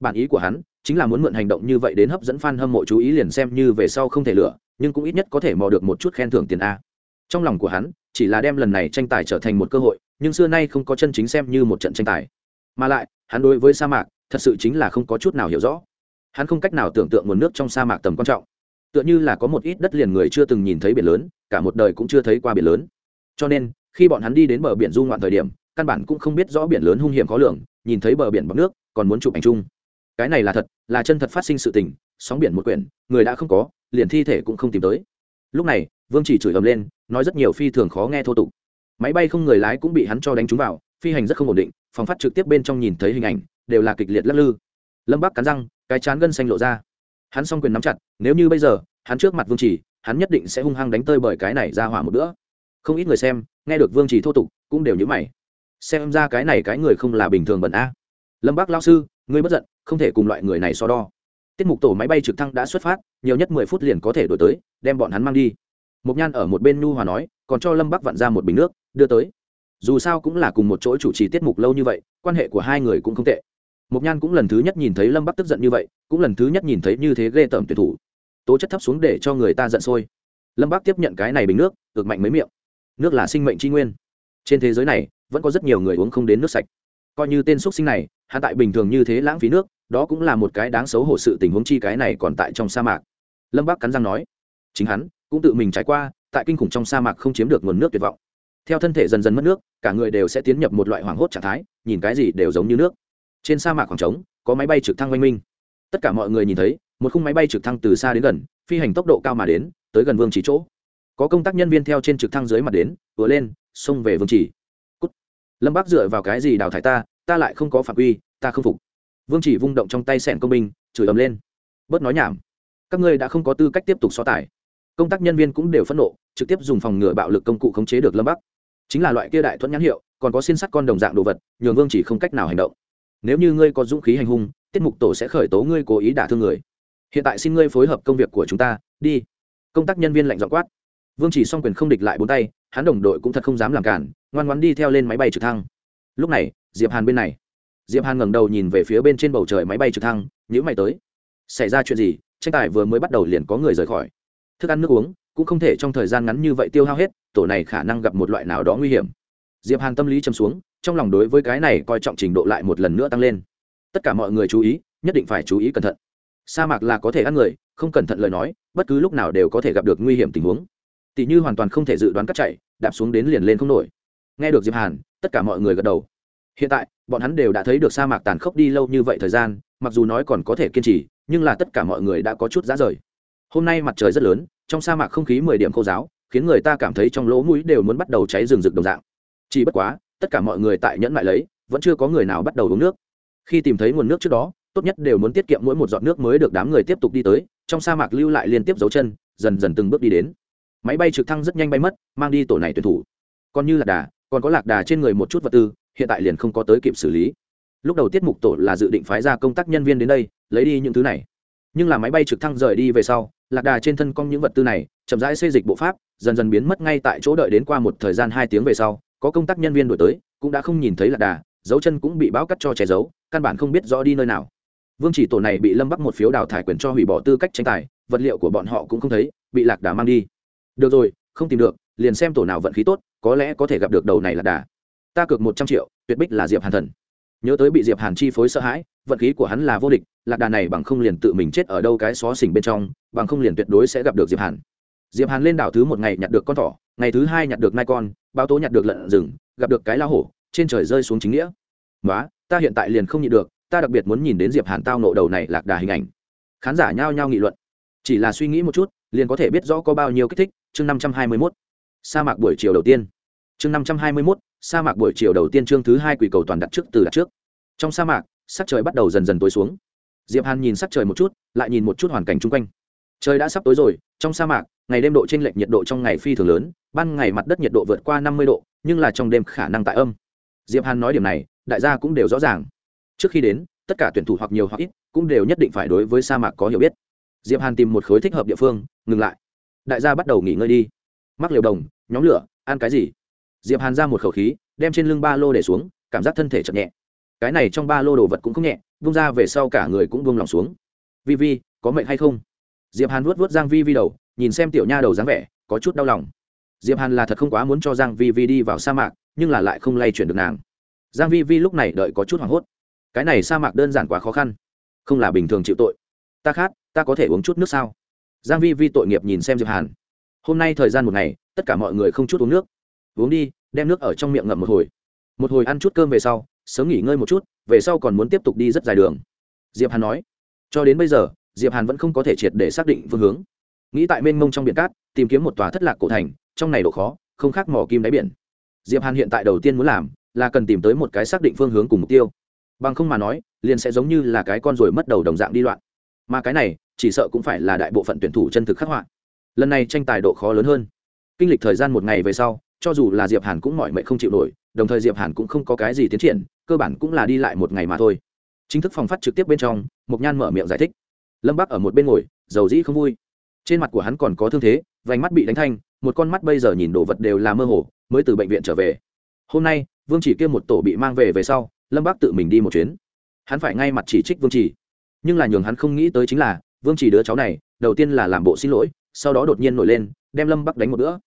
Bản ý của hắn, chính là muốn mượn hành động như vậy đến hấp dẫn fan hâm mộ chú ý liền xem như về sau không thể lựa, nhưng cũng ít nhất có thể mò được một chút khen thưởng tiền a. Trong lòng của hắn, chỉ là đem lần này tranh tài trở thành một cơ hội, nhưng xưa nay không có chân chính xem như một trận tranh tài. Mà lại, hắn đối với sa mạc, thật sự chính là không có chút nào hiểu rõ. Hắn không cách nào tưởng tượng nguồn nước trong sa mạc tầm quan trọng. Tựa như là có một ít đất liền người chưa từng nhìn thấy biển lớn cả một đời cũng chưa thấy qua biển lớn. Cho nên, khi bọn hắn đi đến bờ biển du ngoạn thời điểm, căn bản cũng không biết rõ biển lớn hung hiểm khó lường, nhìn thấy bờ biển bằng nước, còn muốn chụp ảnh chung. Cái này là thật, là chân thật phát sinh sự tình, sóng biển một quyển, người đã không có, liền thi thể cũng không tìm tới. Lúc này, vương chỉ chửi ầm lên, nói rất nhiều phi thường khó nghe thô tục. Máy bay không người lái cũng bị hắn cho đánh trúng vào, phi hành rất không ổn định, phòng phát trực tiếp bên trong nhìn thấy hình ảnh, đều là kịch liệt lắc lư. Lâm bắc cắn răng, cái chán gân xanh lộ ra. Hắn s o n g quyền nắm chặt, nếu như bây giờ, hắn trước mặt vương chỉ hắn nhất định sẽ hung hăng đánh tơi bởi cái này ra hỏa một bữa. Không ít người xem, nghe được vương chỉ thô tục, cũng đều nhữ mày. Xem ra cái này cái người không là bình thường bẩn a. Lâm bác lao sư, ngươi bất giận, không thể cùng loại người này so đo. Tiết mục tổ máy bay trực thăng đã xuất phát, nhiều nhất mười phút liền có thể đổi tới, đem bọn hắn mang đi. Mộc nhan ở một bên nhu hòa nói, còn cho lâm bắc vặn ra một bình nước, đưa tới. Dù sao cũng là cùng một chỗ chủ trì tiết mục lâu như vậy, quan hệ của hai người cũng không tệ. Mộc nhan cũng lần thứ nhất nhìn thấy lâm bắc tức giận như vậy, cũng lần thứ nhất nhìn thấy như thế ghê tởm tuyệt thủ tố chất thấp xuống để cho người ta giận sôi. Lâm bác tiếp nhận cái này bình nước ực mạnh mấy miệng. Nước là sinh mệnh tri nguyên. Trên thế giới này, vẫn có rất nhiều người uống không đến nước sạch. Coi như tên x sinh này, hắn tại bình thường như thế lãng phí nước, đó cũng là một cái đáng xấu hổ sự tình huống chi cái này còn tại trong sa mạc. Lâm bác cắn răng nói, chính hắn cũng tự mình trải qua, tại kinh khủng trong sa mạc không chiếm được nguồn nước tuyệt vọng. Theo thân thể dần dần mất nước, cả người đều sẽ tiến nhập một loại hoảng hốt trạng thái, nhìn cái gì đều giống như nước. Trên sa mạc khoảng trống, có máy bay trực thăng oanh minh. Tất cả mọi người nhìn thấy một khung máy bay trực thăng từ xa đến gần, phi hành tốc độ cao mà đến, tới gần vương chỉ chỗ. Có công tác nhân viên theo trên trực thăng dưới mặt đến, vừa lên, xông về vương chỉ. Cút. lâm bác dựa vào cái gì đào thải ta ta lại không có phạm quy, ta không phục. Vương chỉ vung động trong tay sẻn công binh, chửi ầm lên. Bớt nói nhảm. Các ngươi đã không có tư cách tiếp tục so tài. Công tác nhân viên cũng đều phẫn nộ, trực tiếp dùng phòng ngừa bạo lực công cụ khống chế được lâm bắc. Chính là loại kia đại thuẫn nhãn hiệu, còn có xin sắt con đồng dạng đồ vật, nhường vương chỉ không cách nào hành động. Nếu như ngươi có dũng khí hành hung, tiết mục tổ sẽ khởi tố ngươi cố ý đả thương người hiện tại xin ngươi phối hợp công việc của chúng ta, đi. Công tác nhân viên lạnh dọ quát. Vương chỉ s quyền không địch lại bốn tay, hắn đồng đội cũng thật không dám làm cản, ngoan ngoan đi theo lên máy bay trực thăng. Lúc này, diệp hàn bên này. Diệp hàn ngẩng đầu nhìn về phía bên trên bầu trời máy bay trực thăng nhữ mày tới. Xảy ra chuyện gì? Tranh tài vừa mới bắt đầu liền có người rời khỏi. Thức ăn nước uống, cũng không thể trong thời gian ngắn như vậy tiêu hao hết, tổ này khả năng gặp một loại nào đó nguy hiểm. Diệp hàn tâm lý châm xuống, trong lòng đối với cái này coi trọng trình độ lại một lần nữa tăng lên. Tất cả mọi người chú ý, nhất định phải chú ý cẩn thận sa mạc là có thể ăn người, không cẩn thận lời nói, bất cứ lúc nào đều có thể gặp được nguy hiểm tình huống. Tỷ như hoàn toàn không thể dự đoán cắt chạy, đạp xuống đến liền lên không nổi. Nghe được diệp hàn, tất cả mọi người gật đầu. Hiện tại, bọn hắn đều đã thấy được sa mạc tàn khốc đi lâu như vậy thời gian, mặc dù nói còn có thể kiên trì, nhưng là tất cả mọi người đã có chút giá rời. Hôm nay mặt trời rất lớn, trong sa mạc không khí mười điểm khô giáo, khiến người ta cảm thấy trong lỗ mũi đều muốn bắt đầu cháy rừng rực đồng dạng. Chỉ bất quá, tất cả mọi người tại nhẫn lại lấy, vẫn chưa có người nào bắt đầu uống nước. Khi tìm thấy nguồn nước trước đó tốt nhất đều muốn tiết kiệm mỗi một giọt nước mới được đám người tiếp tục đi tới, trong sa mạc lưu lại liên tiếp dấu chân, dần dần từng bước đi đến. Máy bay trực thăng rất nhanh bay mất, mang đi tổ này tuyển thủ. Còn như lạc đà, còn có lạc đà trên người một chút vật tư, hiện tại liền không có tới kịp xử lý. Lúc đầu tiết mục tổ là dự định phái ra công tác nhân viên đến đây, lấy đi những thứ này. Nhưng là máy bay trực thăng rời đi về sau, lạc đà trên thân cong những vật tư này, chậm rãi xây dịch bộ pháp, dần dần biến mất ngay tại chỗ đợi đến qua một thời gian hai tiếng về sau, có công tác nhân viên đổi tới, cũng đã không nhìn thấy lạc đà, dấu chân cũng bị báo cắt cho che giấu, căn bản không biết rõ đi nơi nào vương chỉ tổ này bị lâm bắc một phiếu đào thải quyền cho hủy bỏ tư cách tranh tài, vật liệu của bọn họ cũng không thấy, bị lạc đà mang đi. Được rồi, không tìm được, liền xem tổ nào vận khí tốt, có lẽ có thể gặp được đầu này lạc đà. Ta cược một trăm triệu, tuyệt bích là diệp hàn thần. Nhớ tới bị diệp hàn chi phối sợ hãi, vận khí của hắn là vô địch, lạc đà này bằng không liền tự mình chết ở đâu cái xó xỉnh bên trong, bằng không liền tuyệt đối sẽ gặp được diệp hàn. Diệp hàn lên đảo thứ một ngày nhặt được con thỏ, ngày thứ hai nhặt được nai con, báo tố nhặt được lợn rừng, gặp được cái la hổ, trên trời rơi xuống chính nghĩa. Nói ta hiện tại liền không nhịn được ta đặc biệt muốn nhìn đến diệp hàn tao nộ đầu này lạc đà hình ảnh. Khán giả nhao nhao nghị luận. Chỉ là suy nghĩ một chút liền có thể biết rõ có bao nhiêu kích thích. Chương năm trăm hai mươi 521. sa mạc buổi chiều đầu tiên. Chương năm trăm hai mươi 521, sa mạc buổi chiều đầu tiên chương thứ hai quỷ cầu toàn đặt trước từ đặt trước. Trong sa mạc sắc trời bắt đầu dần dần tối xuống. Diệp hàn nhìn sắc trời một chút lại nhìn một chút hoàn cảnh chung quanh. Trời đã sắp tối rồi trong sa mạc ngày đêm độ t r ê n lệch nhiệt độ trong ngày phi thường lớn ban ngày mặt đất nhiệt độ vượt qua năm mươi độ nhưng là trong đêm khả năng tại âm. Diệp hàn nói điểm này đại gia cũng đều rõ ràng trước khi đến, tất cả tuyển thủ hoặc nhiều hoặc ít cũng đều nhất định phải đối với sa mạc có hiểu biết. Diệp hàn tìm một khối thích hợp địa phương, ngừng lại. Đại gia bắt đầu nghỉ ngơi đi. Mắc liều đồng, nhóm lửa, ăn cái gì? Diệp hàn ra một khẩu khí, đem trên lưng ba lô để xuống, cảm giác thân thể chậm nhẹ. Cái này trong ba lô đồ vật cũng không nhẹ, vung ra về sau cả người cũng vung lòng xuống. Vi vi, có mệnh hay không? Diệp hàn vuốt vuốt giang vi vi đầu, nhìn xem tiểu nha đầu dáng vẻ, có chút đau lòng. Diệp hàn là thật không quá muốn cho giang vi vi đi vào sa mạc, nhưng là lại không lay chuyển được nàng. Giang vi vi lúc này đợi có chút hoảng hốt cái này sa mạc đơn giản quá khó khăn. Không là bình thường chịu tội. Ta khát, ta có thể uống chút nước sao? Giang vi vi tội nghiệp nhìn xem diệp hàn. Hôm nay thời gian một ngày, tất cả mọi người không chút uống nước. Uống đi, đem nước ở trong miệng ngậm một hồi. Một hồi ăn chút cơm về sau, sớm nghỉ ngơi một chút, về sau còn muốn tiếp tục đi rất dài đường. Diệp hàn nói. Cho đến bây giờ, diệp hàn vẫn không có thể triệt để xác định phương hướng. Nghĩ tại mênh mông trong biển cát, tìm kiếm một tòa thất lạc cổ thành, trong này độ khó, không khác mỏ kim đáy biển. Diệp hàn hiện tại đầu tiên muốn làm là cần tìm tới một cái xác định phương hướng cùng mục tiêu bằng không mà nói, liền sẽ giống như là cái con ruồi mất đầu đồng dạng đi loạn. Mà cái này, chỉ sợ cũng phải là đại bộ phận tuyển thủ chân thực khắc họa. Lần này tranh tài độ khó lớn hơn. Kinh lịch thời gian một ngày về sau, cho dù là diệp hàn cũng mỏi mệt không chịu nổi, đồng thời diệp hàn cũng không có cái gì tiến triển, cơ bản cũng là đi lại một ngày mà thôi. Chính thức phòng phát trực tiếp bên trong mục nhan mở miệng giải thích. Lâm bắc ở một bên ngồi, dầu dĩ không vui. Trên mặt của hắn còn có thương thế, vành mắt bị đánh thanh, một con mắt bây giờ nhìn đồ vật đều là mơ hồ, mới từ bệnh viện trở về. Hôm nay, vương chỉ kia một tổ bị mang về về sau lâm bác tự mình đi một chuyến. Hắn phải ngay mặt chỉ trích vương chỉ nhưng là nhường hắn không nghĩ tới chính là, vương chỉ đứa cháu này, đầu tiên là làm bộ xin lỗi, sau đó đột nhiên nổi lên, đem lâm bắc đánh một bữa.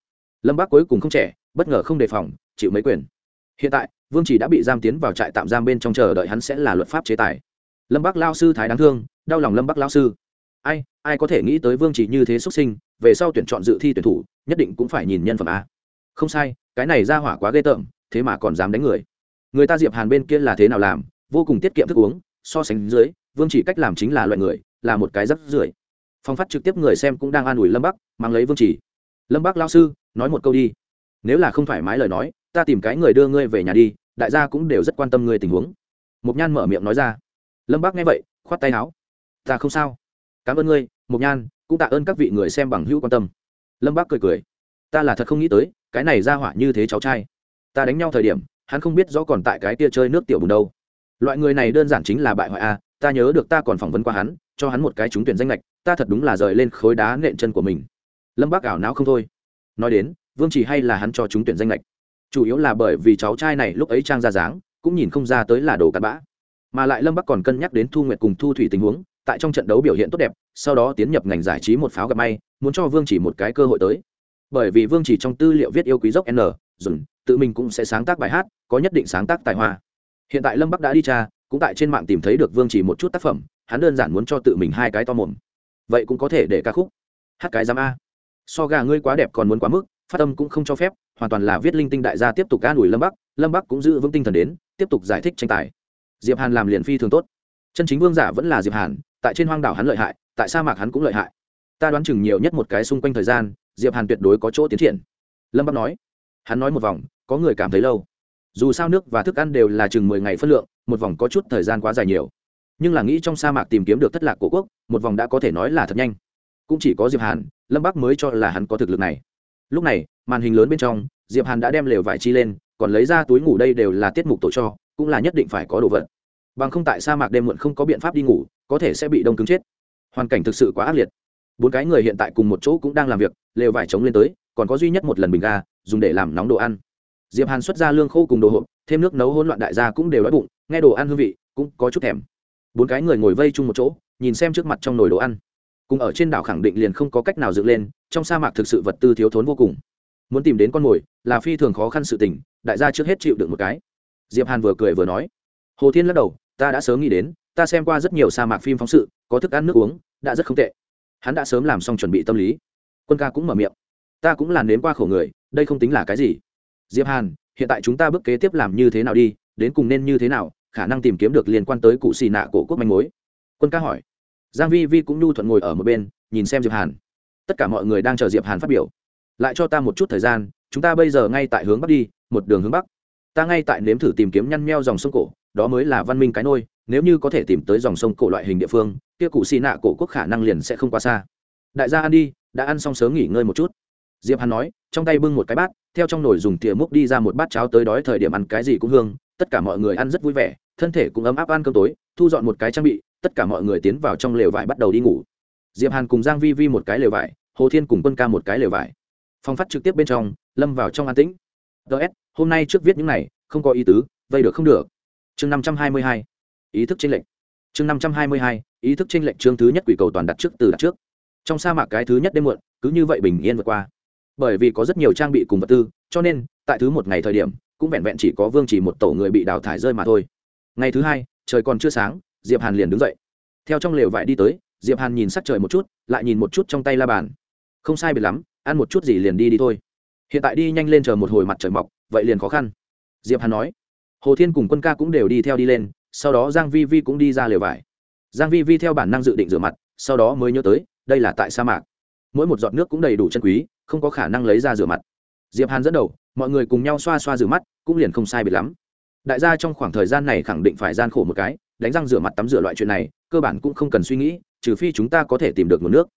Lâm bắc cuối cùng không trẻ, bất ngờ không đề phòng, chịu mấy quyền. Hiện tại, vương chỉ đã bị giam tiến vào trại tạm giam bên trong chờ đợi hắn sẽ là luật pháp chế tài. Lâm bắc lao sư thái đáng thương, đau lòng lâm bắc lao sư. Ai ai có thể nghĩ tới vương chỉ như thế xuất sinh, về sau tuyển chọn dự thi tuyển thủ, nhất định cũng phải nhìn nhân phẩm a. Không sai, cái này ra hỏa quá ghê tởm, thế mà còn dám đánh người người ta diệp hàn bên kia là thế nào làm vô cùng tiết kiệm thức uống so sánh dưới vương chỉ cách làm chính là loại người là một cái rất rưởi phong phát trực tiếp người xem cũng đang an ủi lâm bắc mang lấy vương chỉ lâm bắc lao sư nói một câu đi nếu là không thoải mái lời nói ta tìm cái người đưa ngươi về nhà đi đại gia cũng đều rất quan tâm ngươi tình huống mục nhan mở miệng nói ra lâm Bắc nghe vậy khoát tay áo ta không sao cảm ơn ngươi mục nhan cũng tạ ơn các vị người xem bằng hữu quan tâm lâm Bắc cười cười ta là thật không nghĩ tới cái này ra hỏa như thế cháu trai ta đánh nhau thời điểm hắn không biết rõ còn tại cái kia chơi nước tiểu bùn đâu. Loại người này đơn giản chính là bại hoại a, ta nhớ được ta còn phỏng vấn qua hắn, cho hắn một cái trúng tuyển danh lệch, ta thật đúng là rời lên khối đá nện chân của mình. Lâm bác ảo não không thôi. Nói đến, vương chỉ hay là hắn cho trúng tuyển danh lệch. Chủ yếu là bởi vì cháu trai này lúc ấy trang ra dáng, cũng nhìn không ra tới là đồ cặn bã. Mà lại lâm bắc còn cân nhắc đến thu nguyệt cùng thu thủy tình huống, tại trong trận đấu biểu hiện tốt đẹp, sau đó tiến nhập ngành giải trí một pháo gặp may, muốn cho vương chỉ một cái cơ hội tới. Bởi vì vương chỉ trong tư liệu viết yêu quý dốc n, dùn tự mình cũng sẽ sáng tác bài hát, có nhất định sáng tác tài hoa. Hiện tại lâm bắc đã đi tra, cũng tại trên mạng tìm thấy được vương chỉ một chút tác phẩm, hắn đơn giản muốn cho tự mình hai cái to mồm. Vậy cũng có thể để ca khúc. Hát cái giám a. So gà ngươi quá đẹp còn muốn quá mức, phát âm cũng không cho phép, hoàn toàn là viết linh tinh đại gia tiếp tục ca đuổi lâm bắc lâm bắc cũng giữ vững tinh thần đến, tiếp tục giải thích tranh tài. Diệp hàn làm liền phi thường tốt. Chân chính vương giả vẫn là diệp hàn, tại trên hoang đảo hắn lợi hại, tại sa mạc hắn cũng lợi hại. Ta đoán chừng nhiều nhất một cái xung quanh thời gian, diệp hàn tuyệt đối có chỗ tiến triển. Lâm bắc nói. Hắn nói một vòng có người cảm thấy lâu. Dù sao nước và thức ăn đều là chừng mười ngày phân lượng, một vòng có chút thời gian quá dài nhiều. Nhưng là nghĩ trong sa mạc tìm kiếm được thất lạc của quốc, một vòng đã có thể nói là thật nhanh. Cũng chỉ có diệp hàn, lâm bắc mới cho là hắn có thực lực này. Lúc này, màn hình lớn bên trong, diệp hàn đã đem lều vải chi lên, còn lấy ra túi ngủ đây đều là tiết mục tổ cho, cũng là nhất định phải có đồ vật. Bằng không tại sa mạc đêm muộn không có biện pháp đi ngủ, có thể sẽ bị đông cứng chết. Hoàn cảnh thực sự quá ác liệt. Bốn cái người hiện tại cùng một chỗ cũng đang làm việc, lều vải chống lên tới, còn có duy nhất một lần bình ga, dùng để làm nóng đồ ăn diệp hàn xuất ra lương khô cùng đồ hộp, thêm nước nấu hỗn loạn đại gia cũng đều đói bụng, nghe đồ ăn hương vị cũng có chút thèm. Bốn cái người ngồi vây chung một chỗ, nhìn xem trước mặt trong nồi đồ ăn. Cùng ở trên đảo khẳng định liền không có cách nào dựng lên, trong sa mạc thực sự vật tư thiếu thốn vô cùng. Muốn tìm đến con mồi là phi thường khó khăn sự tình, đại gia trước hết chịu được một cái. Diệp hàn vừa cười vừa nói. Hồ thiên lắc đầu, ta đã sớm nghĩ đến, ta xem qua rất nhiều sa mạc phim phóng sự, có thức ăn nước uống, đã rất không tệ. Hắn đã sớm làm xong chuẩn bị tâm lý. Quân ca cũng mở miệng. Ta cũng là nếm qua khổ người, đây không tính là cái gì diệp hàn, hiện tại chúng ta bước kế tiếp làm như thế nào đi, đến cùng nên như thế nào, khả năng tìm kiếm được liên quan tới cụ xì nạ cổ quốc manh mối. Quân ca hỏi. Giang vi vi cũng nhu thuận ngồi ở một bên, nhìn xem diệp hàn. Tất cả mọi người đang chờ diệp hàn phát biểu. Lại cho ta một chút thời gian, chúng ta bây giờ ngay tại hướng bắc đi, một đường hướng bắc. Ta ngay tại nếm thử tìm kiếm nhăn meo dòng sông cổ, đó mới là văn minh cái nôi, nếu như có thể tìm tới dòng sông cổ loại hình địa phương, kia cụ xì nạ cổ quốc khả năng liền sẽ không quá xa. Đại gia ăn đi, đã ăn xong sớm nghỉ ngơi một chút diệp hàn nói, trong tay bưng một cái bát, theo trong nồi dùng thìa múc đi ra một bát cháo tới đói thời điểm ăn cái gì cũng hương, tất cả mọi người ăn rất vui vẻ, thân thể cũng ấm áp ăn cơm tối, thu dọn một cái trang bị, tất cả mọi người tiến vào trong lều vải bắt đầu đi ngủ. Diệp hàn cùng giang vi vi một cái lều vải, hồ thiên cùng quân ca một cái lều vải. Phong phát trực tiếp bên trong, lâm vào trong an tĩnh. Ts hôm nay trước viết những này, không có ý tứ vây được không được? Chương năm trăm hai mươi hai. Ý thức trên lệnh chương năm trăm hai mươi hai, ý thức trên lệnh chương thứ nhất quỷ cầu toàn đặt trước, từ đặt trước. Trong sa mạc cái thứ nhất đêm muộn, cứ như vậy bình yên vượt qua bởi vì có rất nhiều trang bị cùng vật tư, cho nên, tại thứ một ngày thời điểm, cũng vẹn vẹn chỉ có vương chỉ một tổ người bị đào thải rơi mà thôi. Ngày thứ hai, trời còn chưa sáng, diệp hàn liền đứng dậy. Theo trong lều vải đi tới, diệp hàn nhìn sắc trời một chút, lại nhìn một chút trong tay la bàn. Không sai biệt lắm, ăn một chút gì liền đi đi thôi. Hiện tại đi nhanh lên chờ một hồi mặt trời mọc, vậy liền khó khăn. Diệp hàn nói. Hồ thiên cùng quân ca cũng đều đi theo đi lên, sau đó giang vi vi cũng đi ra lều vải. Giang vi vi theo bản năng dự định rửa mặt, sau đó mới nhớ tới, đây là tại sa mạc. Mỗi một giọt nước cũng đầy đủ chân quý không có khả năng lấy ra rửa mặt. Diệp hàn dẫn đầu, mọi người cùng nhau xoa xoa rửa mắt, cũng liền không sai biệt lắm. Đại gia trong khoảng thời gian này khẳng định phải gian khổ một cái, đánh răng rửa mặt tắm rửa loại chuyện này, cơ bản cũng không cần suy nghĩ, trừ phi chúng ta có thể tìm được nguồn nước.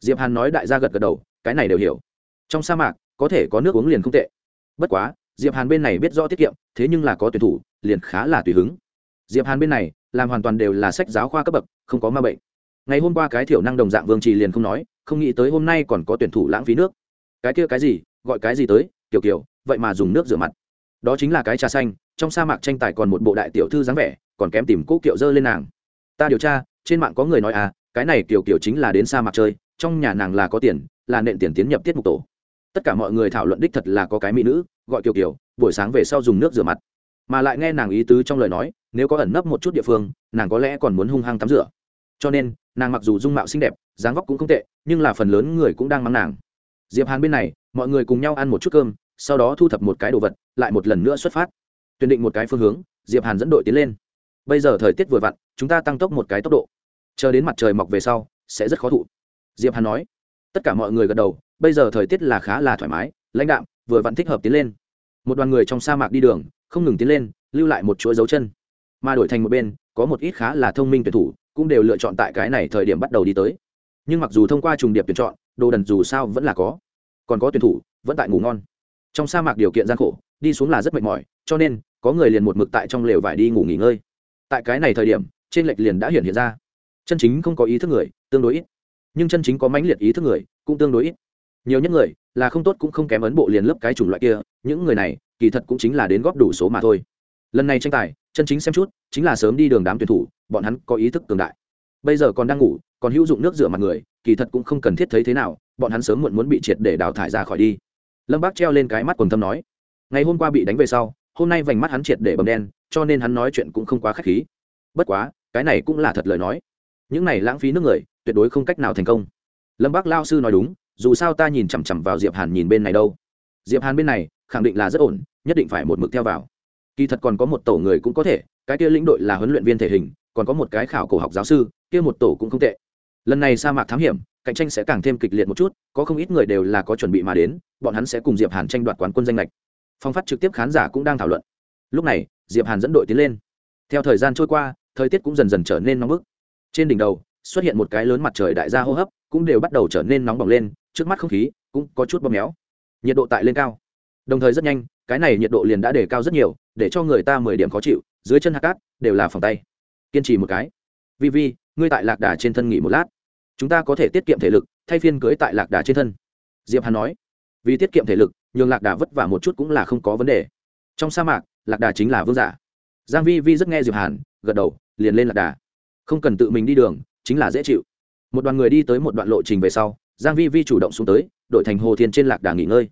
Diệp hàn nói đại gia gật gật đầu, cái này đều hiểu. Trong sa mạc, có thể có nước uống liền không tệ. Bất quá, diệp hàn bên này biết rõ tiết kiệm, thế nhưng là có tuyển thủ, liền khá là tùy hứng. Diệp hàn bên này, làm hoàn toàn đều là sách giáo khoa cấp bậc, không có ma bệnh. Ngày hôm qua cái thiểu năng đồng dạng vương trì liền không nói, không nghĩ tới hôm nay còn có tuyển thủ lãng phí nước cái kia cái gì, gọi cái gì tới, kiểu kiểu, vậy mà dùng nước rửa mặt. Đó chính là cái trà xanh, trong sa mạc tranh tài còn một bộ đại tiểu thư dáng vẻ, còn kém tìm cố kiệu dơ lên nàng. Ta điều tra, trên mạng có người nói à cái này kiểu kiểu chính là đến sa mạc chơi, trong nhà nàng là có tiền, là nện tiền tiến nhập tiết mục tổ. Tất cả mọi người thảo luận đích thật là có cái mỹ nữ, gọi kiều kiều buổi sáng về sau dùng nước rửa mặt. Mà lại nghe nàng ý tứ trong lời nói, nếu có ẩn nấp một chút địa phương, nàng có lẽ còn muốn hung hăng tắm rửa. Cho nên, nàng mặc dù dung mạo xinh đẹp, dáng vóc cũng không tệ, nhưng là phần lớn người cũng đang mắng nàng diệp hàn bên này, mọi người cùng nhau ăn một chút cơm, sau đó thu thập một cái đồ vật, lại một lần nữa xuất phát. Tuyển định một cái phương hướng, diệp hàn dẫn đội tiến lên. Bây giờ thời tiết vừa vặn, chúng ta tăng tốc một cái tốc độ. Chờ đến mặt trời mọc về sau, sẽ rất khó thụ. Diệp hàn nói. Tất cả mọi người gật đầu, bây giờ thời tiết là khá là thoải mái, lãnh đạm, vừa vặn thích hợp tiến lên. Một đoàn người trong sa mạc đi đường, không ngừng tiến lên, lưu lại một chuỗi dấu chân. Mà đổi thành một bên, có một ít khá là thông minh tuyển thủ, cũng đều lựa chọn tại cái này thời điểm bắt đầu đi tới nhưng mặc dù thông qua trùng điệp tuyển chọn, đồ đần dù sao vẫn là có. Còn có tuyển thủ, vẫn tại ngủ ngon. Trong sa mạc điều kiện gian khổ, đi xuống là rất mệt mỏi, cho nên, có người liền một mực tại trong lều vải đi ngủ nghỉ ngơi. Tại cái này thời điểm, trên lệch liền đã hiện hiện ra. Chân chính không có ý thức người, tương đối ít. Nhưng chân chính có mãnh liệt ý thức người, cũng tương đối ít. Nhiều nhất người, là không tốt cũng không kém ấn bộ liền lớp cái chủng loại kia, những người này, kỳ thật cũng chính là đến góp đủ số mà thôi. Lần này tranh tài, chân chính xem chút, chính là sớm đi đường đám tuyển thủ, bọn hắn có ý thức cường đại. Bây giờ còn đang ngủ còn hữu dụng nước rửa mặt người, kỳ thật cũng không cần thiết thấy thế nào, bọn hắn sớm muộn muốn bị triệt để đào thải ra khỏi đi. Lâm bác treo lên cái mắt quần thâm nói, ngày hôm qua bị đánh về sau, hôm nay vành mắt hắn triệt để bầm đen, cho nên hắn nói chuyện cũng không quá k h á c h khí. Bất quá, cái này cũng là thật lời nói. Những này lãng phí nước người, tuyệt đối không cách nào thành công. Lâm bác lao sư nói đúng, dù sao ta nhìn chằm chằm vào diệp hàn nhìn bên này đâu. Diệp hàn bên này, khẳng định là rất ổn, nhất định phải một mực theo vào. Kỳ thật còn có một tổ người cũng có thể, cái kia lĩnh đội là huấn luyện viên thể hình, còn có một cái khảo cổ học giáo sư, kia một tổ cũng không tệ lần này sa mạc thám hiểm, cạnh tranh sẽ càng thêm kịch liệt một chút, có không ít người đều là có chuẩn bị mà đến, bọn hắn sẽ cùng diệp hàn tranh đoạt quán quân danh lệch phong phát trực tiếp khán giả cũng đang thảo luận. Lúc này, diệp hàn dẫn đội tiến lên. Theo thời gian trôi qua, thời tiết cũng dần dần trở nên nóng bức. Trên đỉnh đầu, xuất hiện một cái lớn mặt trời đại gia hô hấp, cũng đều bắt đầu trở nên nóng bỏng lên, trước mắt không khí cũng có chút bóp méo. Nhiệt độ tại lên cao. Đồng thời rất nhanh, cái này nhiệt độ liền đã để cao rất nhiều, để cho người ta mười điểm khó chịu, dưới chân hạt cát đều là phòng tay. Kiên trì một cái. Vi vi ngươi tại lạc đà trên thân nghỉ một lát. Chúng ta có thể tiết kiệm thể lực, thay phiên cưới tại lạc đà trên thân. Diệp hàn nói. Vì tiết kiệm thể lực, nhường lạc đà vất vả một chút cũng là không có vấn đề. Trong sa mạc, lạc đà chính là vương giả. Giang vi vi rất nghe diệp hàn, gật đầu, liền lên lạc đà. Không cần tự mình đi đường, chính là dễ chịu. Một đoàn người đi tới một đoạn lộ trình về sau, giang vi vi chủ động xuống tới, đội thành hồ thiên trên lạc đà nghỉ ngơi.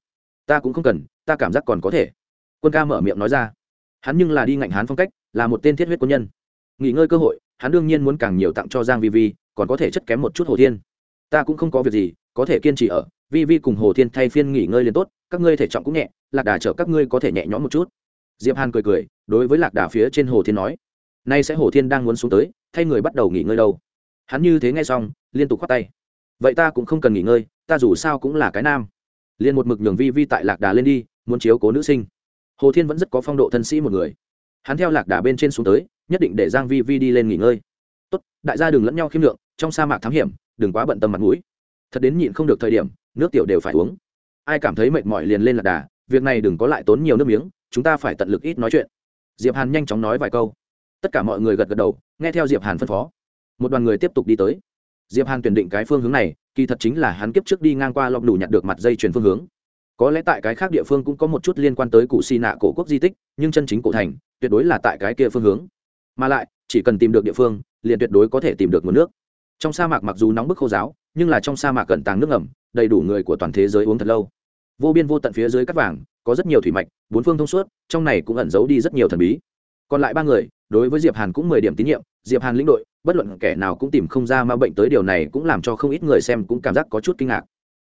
Ta cũng không cần, ta cảm giác còn có thể. Quân ca mở miệng nói ra. Hắn nhưng là đi ngạnh hán phong cách, là một tên thiết huyết quân nhân. Nghỉ ngơi cơ hội hắn đương nhiên muốn càng nhiều tặng cho giang vi vi, còn có thể chất kém một chút hồ thiên. Ta cũng không có việc gì, có thể kiên trì ở. Vi vi cùng hồ thiên thay phiên nghỉ ngơi liền tốt, các ngươi thể trọng cũng nhẹ, lạc đà chở các ngươi có thể nhẹ nhõm một chút. Diệp hàn cười cười, đối với lạc đà phía trên hồ thiên nói, nay sẽ hồ thiên đang muốn xuống tới, thay người bắt đầu nghỉ ngơi đâu. Hắn như thế nghe xong, liên tục khoát tay, vậy ta cũng không cần nghỉ ngơi, ta dù sao cũng là cái nam. Liền một mực nhường vi vi tại lạc đà lên đi, muốn chiếu cố nữ sinh. Hồ thiên vẫn rất có phong độ thân sĩ một người hắn theo lạc đà bên trên xuống tới, nhất định để giang vi vi đi lên nghỉ ngơi. Tốt, đại gia đừng lẫn nhau khiêm lượng, trong sa mạc thám hiểm, đừng quá bận tâm mặt mũi. Thật đến nhịn không được thời điểm, nước tiểu đều phải uống. Ai cảm thấy mệt mỏi liền lên lạc đà, việc này đừng có lại tốn nhiều nước miếng, chúng ta phải tận lực ít nói chuyện. Diệp hàn nhanh chóng nói vài câu. Tất cả mọi người gật gật đầu, nghe theo diệp hàn phân phó. Một đoàn người tiếp tục đi tới. Diệp hàn tuyển định cái phương hướng này, kỳ thật chính là hắn kiếp trước đi ngang qua lọc đủ nhặt được mặt dây chuyển phương hướng. Có lẽ tại cái khác địa phương cũng có một chút liên quan tới cụ xì nạ cổ quốc di tích, nhưng chân chính cổ thành tuyệt đối là tại cái kia phương hướng. Mà lại, chỉ cần tìm được địa phương, liền tuyệt đối có thể tìm được nguồn nước. Trong sa mạc mặc dù nóng bức khô giáo, nhưng là trong sa mạc cẩn tàng nước ngầm, đầy đủ người của toàn thế giới uống thật lâu. Vô biên vô tận phía dưới cắt vàng, có rất nhiều thủy mạch, bốn phương thông suốt, trong này cũng ẩn giấu đi rất nhiều thần bí. Còn lại ba người, đối với diệp hàn cũng mười điểm tín nhiệm, diệp hàn lĩnh đội, bất luận kẻ nào cũng tìm không ra ma bệnh tới điều này cũng làm cho không ít người xem cũng cảm giác có chút kinh ngạc.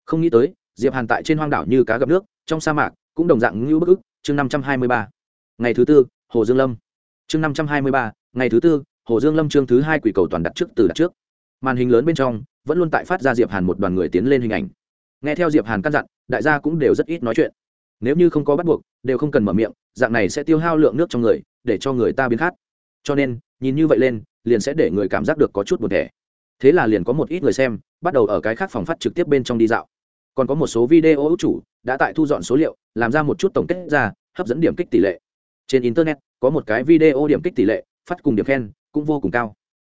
Không nghĩ tới, diệp hàn tại trên hoang đảo như cá gặp nước, trong sa mạc cũng đồng dạng như bức ức, chương năm trăm hai mươi ba. Ngày thứ tư hồ dương lâm. Chương năm trăm hai mươi ba, ngày thứ tư, hồ dương lâm chương thứ hai quỷ cầu toàn đặt trước từ đặt trước. Màn hình lớn bên trong, vẫn luôn tại phát ra diệp hàn một đoàn người tiến lên hình ảnh. Nghe theo diệp hàn căn dặn, đại gia cũng đều rất ít nói chuyện. Nếu như không có bắt buộc, đều không cần mở miệng, dạng này sẽ tiêu hao lượng nước trong người, để cho người ta biến khát. Cho nên, nhìn như vậy lên, liền sẽ để người cảm giác được có chút buồn thẻ. Thế là liền có một ít người xem, bắt đầu ở cái khác phòng phát trực tiếp bên trong đi dạo. Còn có một số video ấu chủ, đã tại thu dọn số liệu, làm ra một chút tổng kết ra, hấp dẫn điểm kích tỷ lệ trên internet, có một cái video điểm kích tỷ lệ, phát cùng điểm khen, cũng vô cùng cao.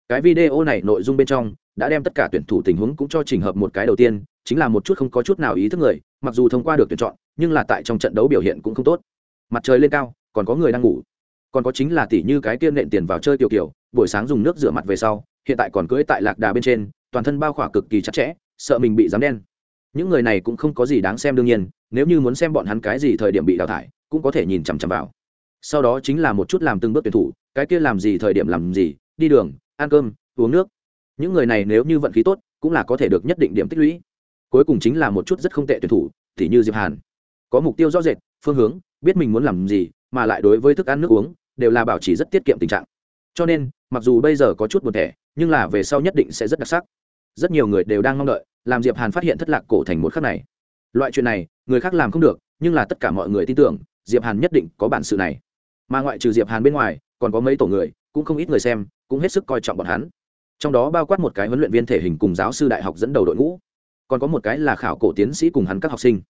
Cái video này nội dung bên trong, đã đem tất cả tuyển thủ tình huống cũng cho trình hợp một cái đầu tiên, chính là một chút không có chút nào ý thức người, mặc dù thông qua được tuyển chọn, nhưng là tại trong trận đấu biểu hiện cũng không tốt. Mặt trời lên cao, còn có người đang ngủ. Còn có chính là tỷ như cái tiên nện tiền vào chơi kiểu kiểu, buổi sáng dùng nước rửa mặt về sau, hiện tại còn cưỡi tại lạc đà bên trên, toàn thân bao khỏa cực kỳ chặt chẽ, sợ mình bị dám đen. Những người này cũng không có gì đáng xem đương nhiên, nếu như muốn xem bọn hắn cái gì thời điểm bị đào thải, cũng có thể nhìn chằm chằm vào sau đó chính là một chút làm từng bước tuyển thủ, cái kia làm gì thời điểm làm gì, đi đường, ăn cơm, uống nước. Những người này nếu như vận khí tốt, cũng là có thể được nhất định điểm tích lũy. Cuối cùng chính là một chút rất không tệ tuyển thủ t h như diệp hàn. Có mục tiêu rõ rệt, phương hướng, biết mình muốn làm gì, mà lại đối với thức ăn nước uống, đều là bảo trì rất tiết kiệm tình trạng. Cho nên, mặc dù bây giờ có chút buồn thẻ, nhưng là về sau nhất định sẽ rất đặc sắc. Rất nhiều người đều đang mong đợi, làm diệp hàn phát hiện thất lạc cổ thành một khắc này. Loại chuyện này, người khác làm không được, nhưng là tất cả mọi người tin tưởng, diệp hàn nhất định có bản sự này mà ngoại trừ diệp hàn bên ngoài, còn có mấy tổ người, cũng không ít người xem, cũng hết sức coi trọng bọn hắn. Trong đó bao quát một cái huấn luyện viên thể hình cùng giáo sư đại học dẫn đầu đội ngũ. Còn có một cái là khảo cổ tiến sĩ cùng hắn các học sinh.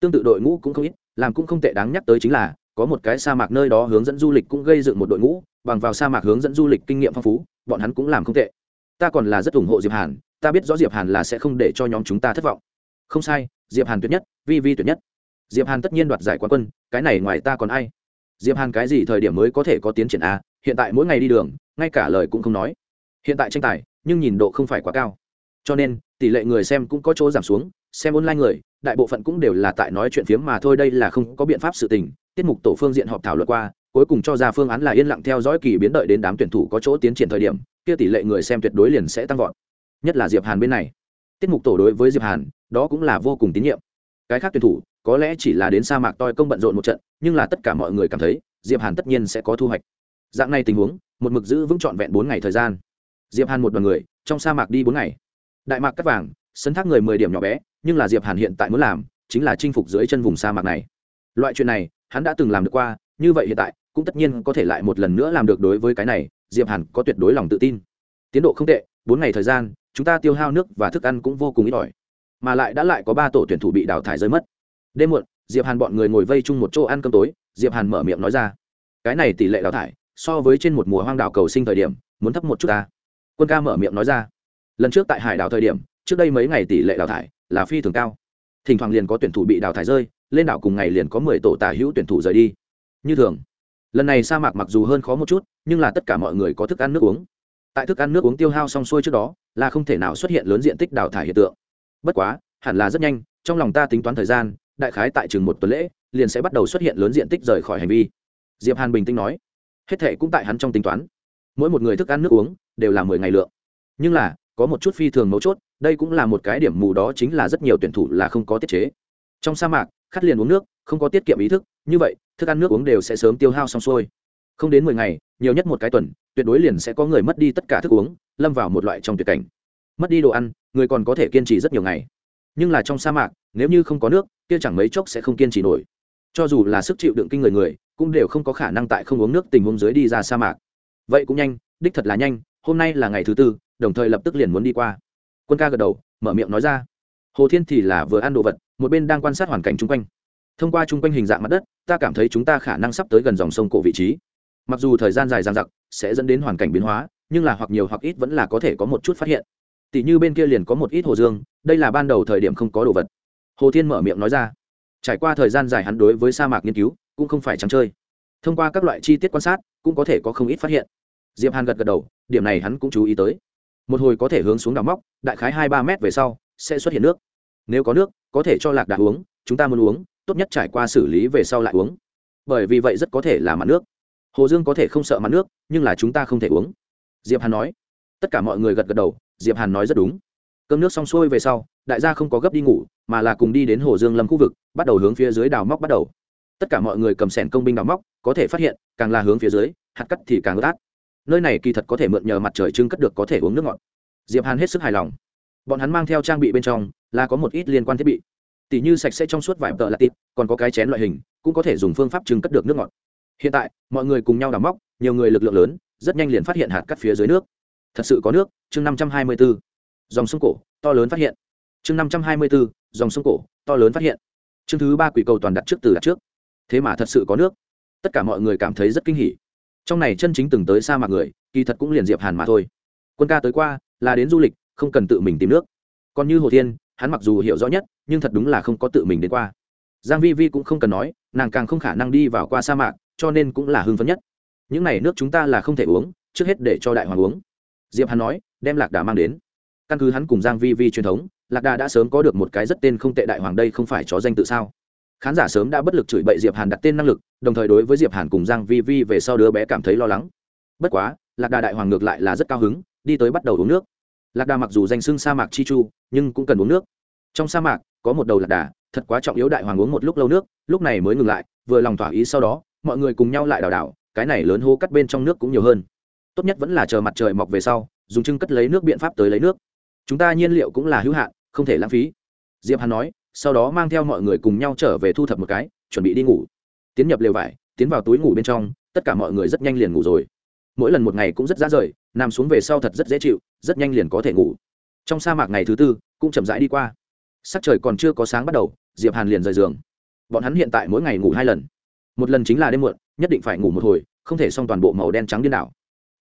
Tương tự đội ngũ cũng không ít, làm cũng không tệ đáng nhắc tới chính là, có một cái sa mạc nơi đó hướng dẫn du lịch cũng gây dựng một đội ngũ, bằng vào sa mạc hướng dẫn du lịch kinh nghiệm phong phú, bọn hắn cũng làm không tệ. Ta còn là rất ủng hộ diệp hàn, ta biết rõ diệp hàn là sẽ không để cho nhóm chúng ta thất vọng. Không sai, diệp hàn tuyệt nhất, vi vi tuyệt nhất. Diệp hàn tất nhiên đoạt giải quán quân, cái này ngoài ta còn ai? Diệp hàn cái gì thời điểm mới có thể có tiến triển a, hiện tại mỗi ngày đi đường, ngay cả lời cũng không nói. Hiện tại tranh tài, nhưng nhìn độ không phải quá cao. Cho nên, tỷ lệ người xem cũng có chỗ giảm xuống, xem online người, đại bộ phận cũng đều là tại nói chuyện phiếm mà thôi, đây là không có biện pháp sự tình. Tiết mục tổ phương diện họp thảo luận qua, cuối cùng cho ra phương án là yên lặng theo dõi kỳ biến đợi đến đám tuyển thủ có chỗ tiến triển thời điểm, kia tỷ lệ người xem tuyệt đối liền sẽ tăng vọt. Nhất là diệp hàn bên này. Tiết mục tổ đối với diệp hàn, đó cũng là vô cùng tín nhiệm. Cái khác tuyển thủ có lẽ chỉ là đến sa mạc toi công bận rộn một trận, nhưng là tất cả mọi người cảm thấy, diệp hàn tất nhiên sẽ có thu hoạch. Dạng này tình huống, một mực giữ vững trọn vẹn bốn ngày thời gian. Diệp hàn một đoàn người, trong sa mạc đi bốn ngày. Đại mạc cắt vàng, sân thác người mười điểm nhỏ bé, nhưng là diệp hàn hiện tại muốn làm, chính là chinh phục dưới chân vùng sa mạc này. Loại chuyện này, hắn đã từng làm được qua, như vậy hiện tại, cũng tất nhiên có thể lại một lần nữa làm được đối với cái này, diệp hàn có tuyệt đối lòng tự tin. Tiến độ không tệ, bốn ngày thời gian, chúng ta tiêu hao nước và thức ăn cũng vô cùng ít ỏi. Mà lại đã lại có ba tổ tuyển thủ bị đào thải rơi mất đêm muộn, diệp hàn bọn người ngồi vây chung một chỗ ăn cơm tối, diệp hàn mở miệng nói ra. Cái này tỷ lệ đào thải, so với trên một mùa hoang đảo cầu sinh thời điểm, muốn thấp một chút ta. Quân ca mở miệng nói ra. Lần trước tại hải đảo thời điểm, trước đây mấy ngày tỷ lệ đào thải là phi thường cao. Thỉnh thoảng liền có tuyển thủ bị đào thải rơi, lên đảo cùng ngày liền có mười tổ tả hữu tuyển thủ rời đi. Như thường, lần này sa mạc mặc dù hơn khó một chút, nhưng là tất cả mọi người có thức ăn nước uống. Tại thức ăn nước uống tiêu hao xong xuôi trước đó, là không thể nào xuất hiện lớn diện tích đào thải hiện tượng. Bất quá, hẳn là rất nhanh, trong lòng ta tính toán thời gian đại khái tại chừng một tuần lễ, liền sẽ bắt đầu xuất hiện lớn diện tích rời khỏi hành vi. Diệp hàn bình tĩnh nói, hết thể cũng tại hắn trong tính toán. Mỗi một người thức ăn, nước uống, đều là mười ngày lượng. Nhưng là, có một chút phi thường mấu chốt, đây cũng là một cái điểm mù đó chính là rất nhiều tuyển thủ là không có tiết chế. Trong sa mạc, khát liền uống nước, không có tiết kiệm ý thức, như vậy, thức ăn, nước uống đều sẽ sớm tiêu hao xong xuôi. Không đến mười ngày, nhiều nhất một cái tuần, tuyệt đối liền sẽ có người mất đi tất cả thức uống, lâm vào một loại trong tuyệt cảnh. Mất đi đồ ăn, người còn có thể kiên trì rất nhiều ngày nhưng là trong sa mạc, nếu như không có nước, kia chẳng mấy chốc sẽ không kiên trì nổi. Cho dù là sức chịu đựng kinh người người, cũng đều không có khả năng tại không uống nước tình huống dưới đi ra sa mạc. Vậy cũng nhanh, đích thật là nhanh, hôm nay là ngày thứ tư, đồng thời lập tức liền muốn đi qua. Quân ca gật đầu, mở miệng nói ra. Hồ thiên thì là vừa ăn đồ vật, một bên đang quan sát hoàn cảnh chung quanh. Thông qua chung quanh hình dạng mặt đất, ta cảm thấy chúng ta khả năng sắp tới gần dòng sông cổ vị trí. Mặc dù thời gian dài dang dặc, sẽ dẫn đến hoàn cảnh biến hóa, nhưng là hoặc nhiều hoặc ít vẫn là có thể có một chút phát hiện tỷ như bên kia liền có một ít hồ dương, đây là ban đầu thời điểm không có đồ vật. Hồ thiên mở miệng nói ra. Trải qua thời gian dài hắn đối với sa mạc nghiên cứu, cũng không phải trắng chơi. Thông qua các loại chi tiết quan sát, cũng có thể có không ít phát hiện. Diệp hàn gật gật đầu, điểm này hắn cũng chú ý tới. Một hồi có thể hướng xuống đào móc, đại khái hai ba mét về sau, sẽ xuất hiện nước. Nếu có nước, có thể cho lạc đà uống, chúng ta muốn uống, tốt nhất trải qua xử lý về sau lại uống. Bởi vì vậy rất có thể là mặt nước. Hồ dương có thể không sợ mặt nước, nhưng là chúng ta không thể uống. Diệp hàn nói tất cả mọi người gật gật đầu, diệp hàn nói rất đúng. Cơm nước xong xuôi về sau, đại gia không có gấp đi ngủ, mà là cùng đi đến hồ dương lâm khu vực, bắt đầu hướng phía dưới đào móc bắt đầu. Tất cả mọi người cầm sẻn công binh đào móc, có thể phát hiện, càng là hướng phía dưới, hạt cắt thì càng ướt át nơi này kỳ thật có thể mượn nhờ mặt trời trưng cất được có thể uống nước ngọt. Diệp hàn hết sức hài lòng. Bọn hắn mang theo trang bị bên trong, là có một ít liên quan thiết bị. Tỉ như sạch sẽ trong suốt vải tợ là tít còn có cái chén loại hình, cũng có thể dùng phương pháp trưng cất được nước ngọt. Hiện tại, mọi người cùng nhau đào móc, nhiều người lực lượng lớn, rất nhanh liền phát hiện hạt cắt phía dưới nước thật sự có nước chương năm trăm hai mươi 524. dòng sông cổ to lớn phát hiện. Chương năm trăm hai mươi 524, dòng sông cổ to lớn phát hiện. Chương thứ ba quỷ cầu toàn đặt trước từ đặt trước. Thế mà thật sự có nước. Tất cả mọi người cảm thấy rất kinh hỉ. Trong này chân chính từng tới sa mạc người kỳ thật cũng liền diệp hàn mà thôi. Quân ca tới qua là đến du lịch không cần tự mình tìm nước. Còn như hồ thiên hắn mặc dù hiểu rõ nhất nhưng thật đúng là không có tự mình đến qua. Giang vi vi cũng không cần nói nàng càng không khả năng đi vào qua sa mạc cho nên cũng là hưng phấn nhất. Những này nước chúng ta là không thể uống trước hết để cho đại hoàng uống diệp hàn nói, đem lạc đà mang đến. Căn cứ hắn cùng giang vi vi truyền thống, lạc đà đã sớm có được một cái rất tên không tệ đại hoàng đây không phải chó danh tự sao? Khán giả sớm đã bất lực chửi bậy diệp hàn đặt tên năng lực, đồng thời đối với diệp hàn cùng giang vi vi về sau đứa bé cảm thấy lo lắng. Bất quá, lạc đà đại hoàng ngược lại là rất cao hứng, đi tới bắt đầu uống nước. Lạc đà mặc dù danh sưng sa mạc chi chu, nhưng cũng cần uống nước. Trong sa mạc, có một đầu lạc đà, thật quá trọng yếu đại hoàng uống một lúc lâu nước, lúc này mới ngừng lại, vừa lòng thỏa ý sau đó, mọi người cùng nhau lại đào đào cái này lớn hô cắt bên trong nước cũng nhiều hơn tốt nhất vẫn là chờ mặt trời mọc về sau, dùng trưng cất lấy nước biện pháp tới lấy nước. Chúng ta nhiên liệu cũng là hữu hạn, không thể lãng phí. Diệp hàn nói, sau đó mang theo mọi người cùng nhau trở về thu thập một cái, chuẩn bị đi ngủ. Tiến nhập lều vải, tiến vào túi ngủ bên trong, tất cả mọi người rất nhanh liền ngủ rồi. Mỗi lần một ngày cũng rất ra rời, nằm xuống về sau thật rất dễ chịu, rất nhanh liền có thể ngủ. Trong sa mạc ngày thứ tư, cũng chậm rãi đi qua. Sắc trời còn chưa có sáng bắt đầu, diệp hàn liền rời giường. Bọn hắn hiện tại mỗi ngày ngủ hai lần. Một lần chính là đêm muộn, nhất định phải ngủ một hồi, không thể xong toàn bộ màu đen trắng điên đảo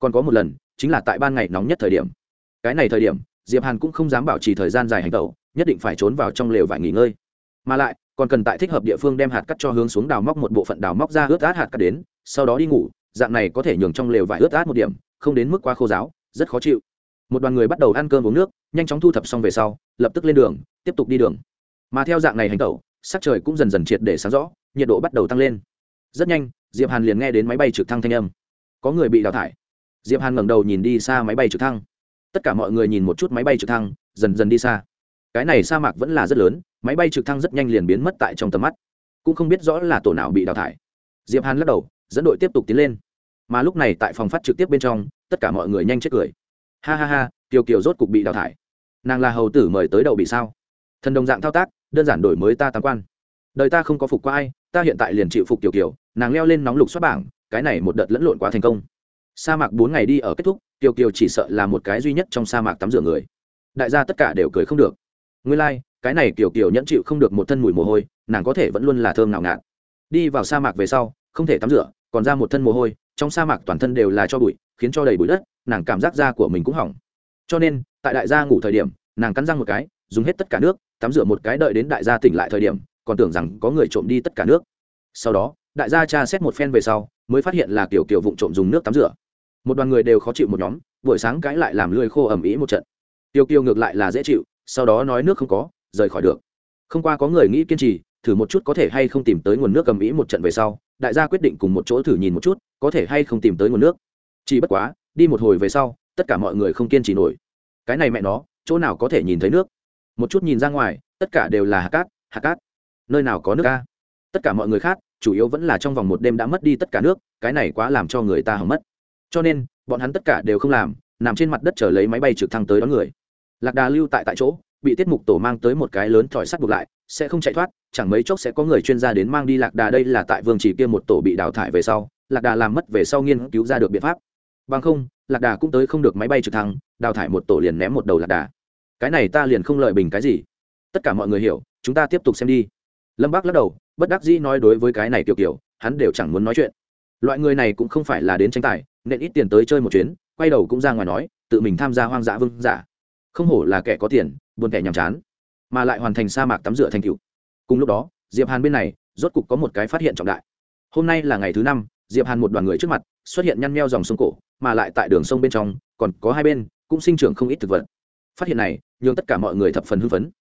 còn có một lần, chính là tại ban ngày nóng nhất thời điểm. Cái này thời điểm, diệp hàn cũng không dám bảo trì thời gian dài hành tẩu, nhất định phải trốn vào trong lều vải nghỉ ngơi. Mà lại, còn cần tại thích hợp địa phương đem hạt cắt cho hướng xuống đào móc một bộ phận đào móc ra ướt át hạt cắt đến, sau đó đi ngủ, dạng này có thể nhường trong lều vải ướt át một điểm, không đến mức quá khô giáo rất khó chịu. Một đoàn người bắt đầu ăn cơm uống nước, nhanh chóng thu thập xong về sau, lập tức lên đường, tiếp tục đi đường. Mà theo dạng này hành tẩu, sắc trời cũng dần dần triệt để sáng rõ, nhiệt độ bắt đầu tăng lên. Rất nhanh, diệp hàn liền nghe đến máy bay trực thăng thanh âm. Có người bị đào thải diệp hàn ngẩng đầu nhìn đi xa máy bay trực thăng. Tất cả mọi người nhìn một chút máy bay trực thăng, dần dần đi xa. Cái này sa mạc vẫn là rất lớn, máy bay trực thăng rất nhanh liền biến mất tại trong tầm mắt. Cũng không biết rõ là tổ nào bị đào thải. Diệp hàn lắc đầu, dẫn đội tiếp tục tiến lên. Mà lúc này tại phòng phát trực tiếp bên trong, tất cả mọi người nhanh chết cười. Ha ha ha, kiều kiều rốt cục bị đào thải. Nàng là hầu tử mời tới đầu bị sao? Thần đồng dạng thao tác, đơn giản đổi mới ta tam quan. Đời ta không có phục qua ai, ta hiện tại liền chịu phục kiều kiều, nàng leo lên nóng lục xuất bảng, cái này một đợt lẫn lộn quá thành công sa mạc bốn ngày đi ở kết thúc kiều kiều chỉ sợ là một cái duy nhất trong sa mạc tắm rửa người. Đại gia tất cả đều cười không được. Ngươi lai、like, cái này kiều kiều nhẫn chịu không được một thân mùi mồ hôi nàng có thể vẫn luôn là thơm nào ngạt. Đi vào sa mạc về sau không thể tắm rửa còn ra một thân mồ hôi trong sa mạc toàn thân đều là cho bụi khiến cho đầy bụi đất nàng cảm giác da của mình cũng hỏng. Cho nên tại đại gia ngủ thời điểm nàng cắn răng một cái dùng hết tất cả nước tắm rửa một cái đợi đến đại gia tỉnh lại thời điểm còn tưởng rằng có người trộm đi tất cả nước. Sau đó đại gia tra xét một phen về sau mới phát hiện là kiểu kiểu vụng trộm dùng nước tắm rửa một đoàn người đều khó chịu một nhóm, buổi sáng cãi lại làm lười khô ẩm ý một trận. Tiêu kiêu ngược lại là dễ chịu, sau đó nói nước không có, rời khỏi được. Không qua có người nghĩ kiên trì, thử một chút có thể hay không tìm tới nguồn nước cầm ý một trận về sau, đại gia quyết định cùng một chỗ thử nhìn một chút, có thể hay không tìm tới nguồn nước. Chỉ bất quá, đi một hồi về sau, tất cả mọi người không kiên trì nổi. Cái này mẹ nó, chỗ nào có thể nhìn thấy nước? Một chút nhìn ra ngoài, tất cả đều là hạt cát hạt cát. Nơi nào có nước ca tất cả mọi người khác, chủ yếu vẫn là trong vòng một đêm đã mất đi tất cả nước, cái này quá làm cho người ta hỏng mất cho nên, bọn hắn tất cả đều không làm, nằm trên mặt đất chờ lấy máy bay trực thăng tới đón người. Lạc đà lưu tại tại chỗ, bị tiết mục tổ mang tới một cái lớn thỏi sắt buộc lại, sẽ không chạy thoát, chẳng mấy chốc sẽ có người chuyên gia đến mang đi lạc đà đây là tại vương chỉ kia một tổ bị đào thải về sau, lạc đà làm mất về sau nghiên cứu ra được biện pháp. Bằng không, lạc đà cũng tới không được máy bay trực thăng, đào thải một tổ liền ném một đầu lạc đà. Cái này ta liền không lợi bình cái gì. Tất cả mọi người hiểu, chúng ta tiếp tục xem đi. Lâm bác lắc đầu, bất đắc dĩ nói đối với cái này kiểu kiểu, hắn đều chẳng muốn nói chuyện. Loại người này cũng không phải là đến tranh tài nên ít tiền tới chơi một chuyến, quay đầu cũng ra ngoài nói, tự mình tham gia hoang dã vương giả. Không hổ là kẻ có tiền, buồn kẻ nhàm chán, mà lại hoàn thành sa mạc tắm rửa thành cựu cùng lúc đó, diệp hàn bên này, rốt cục có một cái phát hiện trọng đại. Hôm nay là ngày thứ năm, diệp hàn một đoàn người trước mặt, xuất hiện nhăn meo dòng sông cổ, mà lại tại đường sông bên trong, còn có hai bên, cũng sinh trưởng không ít thực vật. Phát hiện này, nhường tất cả mọi người thập phần hưng phấn.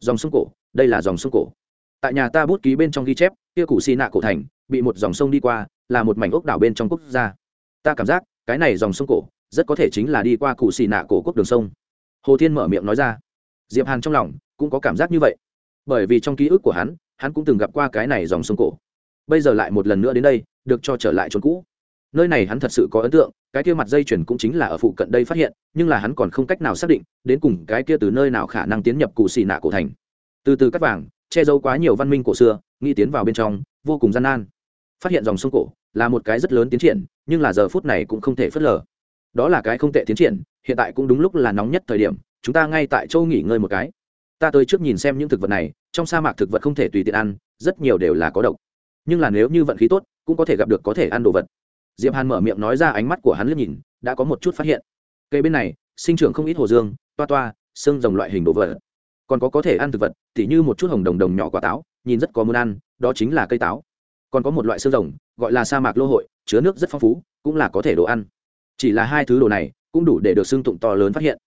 Dòng sông cổ, đây là dòng sông cổ. Tại nhà ta bút ký bên trong ghi chép, kia cụ xi nạ cổ thành, bị một dòng sông đi qua, là một mảnh ốc đảo bên trong quốc gia ta cảm giác, cái này dòng sông cổ, rất có thể chính là đi qua cụ xì nạ cổ quốc đường sông. Hồ thiên mở miệng nói ra. Diệp hàn trong lòng cũng có cảm giác như vậy. Bởi vì trong ký ức của hắn hắn cũng từng gặp qua cái này dòng sông cổ. Bây giờ lại một lần nữa đến đây, được cho trở lại chốn cũ. Nơi này hắn thật sự có ấn tượng, cái kia mặt dây chuyển cũng chính là ở phụ cận đây phát hiện, nhưng là hắn còn không cách nào xác định, đến cùng cái kia từ nơi nào khả năng tiến nhập cụ xì nạ cổ thành. Từ từ cắt vàng, che giấu quá nhiều văn minh cổ xưa, nghĩ tiến vào bên trong, vô cùng gian nan. Phát hiện dòng sông cổ là một cái rất lớn tiến triển, nhưng là giờ phút này cũng không thể phớt lờ. Đó là cái không tệ tiến triển, hiện tại cũng đúng lúc là nóng nhất thời điểm, chúng ta ngay tại châu nghỉ ngơi một cái. Ta tới trước nhìn xem những thực vật này, trong sa mạc thực vật không thể tùy tiện ăn, rất nhiều đều là có độc. Nhưng là nếu như vận khí tốt, cũng có thể gặp được có thể ăn đồ vật. Diệp hàn mở miệng nói ra ánh mắt của hắn liếc nhìn, đã có một chút phát hiện. Cây bên này, sinh trưởng không ít hồ dương, toa toa, xương rồng loại hình đồ vật. Còn có có thể ăn thực vật, tỉ như một chút hồng đồng đồng nhỏ quả táo, nhìn rất có muốn ăn, đó chính là cây táo còn có một loại xương rồng, gọi là sa mạc lô hội, chứa nước rất phong phú, cũng là có thể đồ ăn. Chỉ là hai thứ đồ này, cũng đủ để được xương tụng to lớn phát hiện.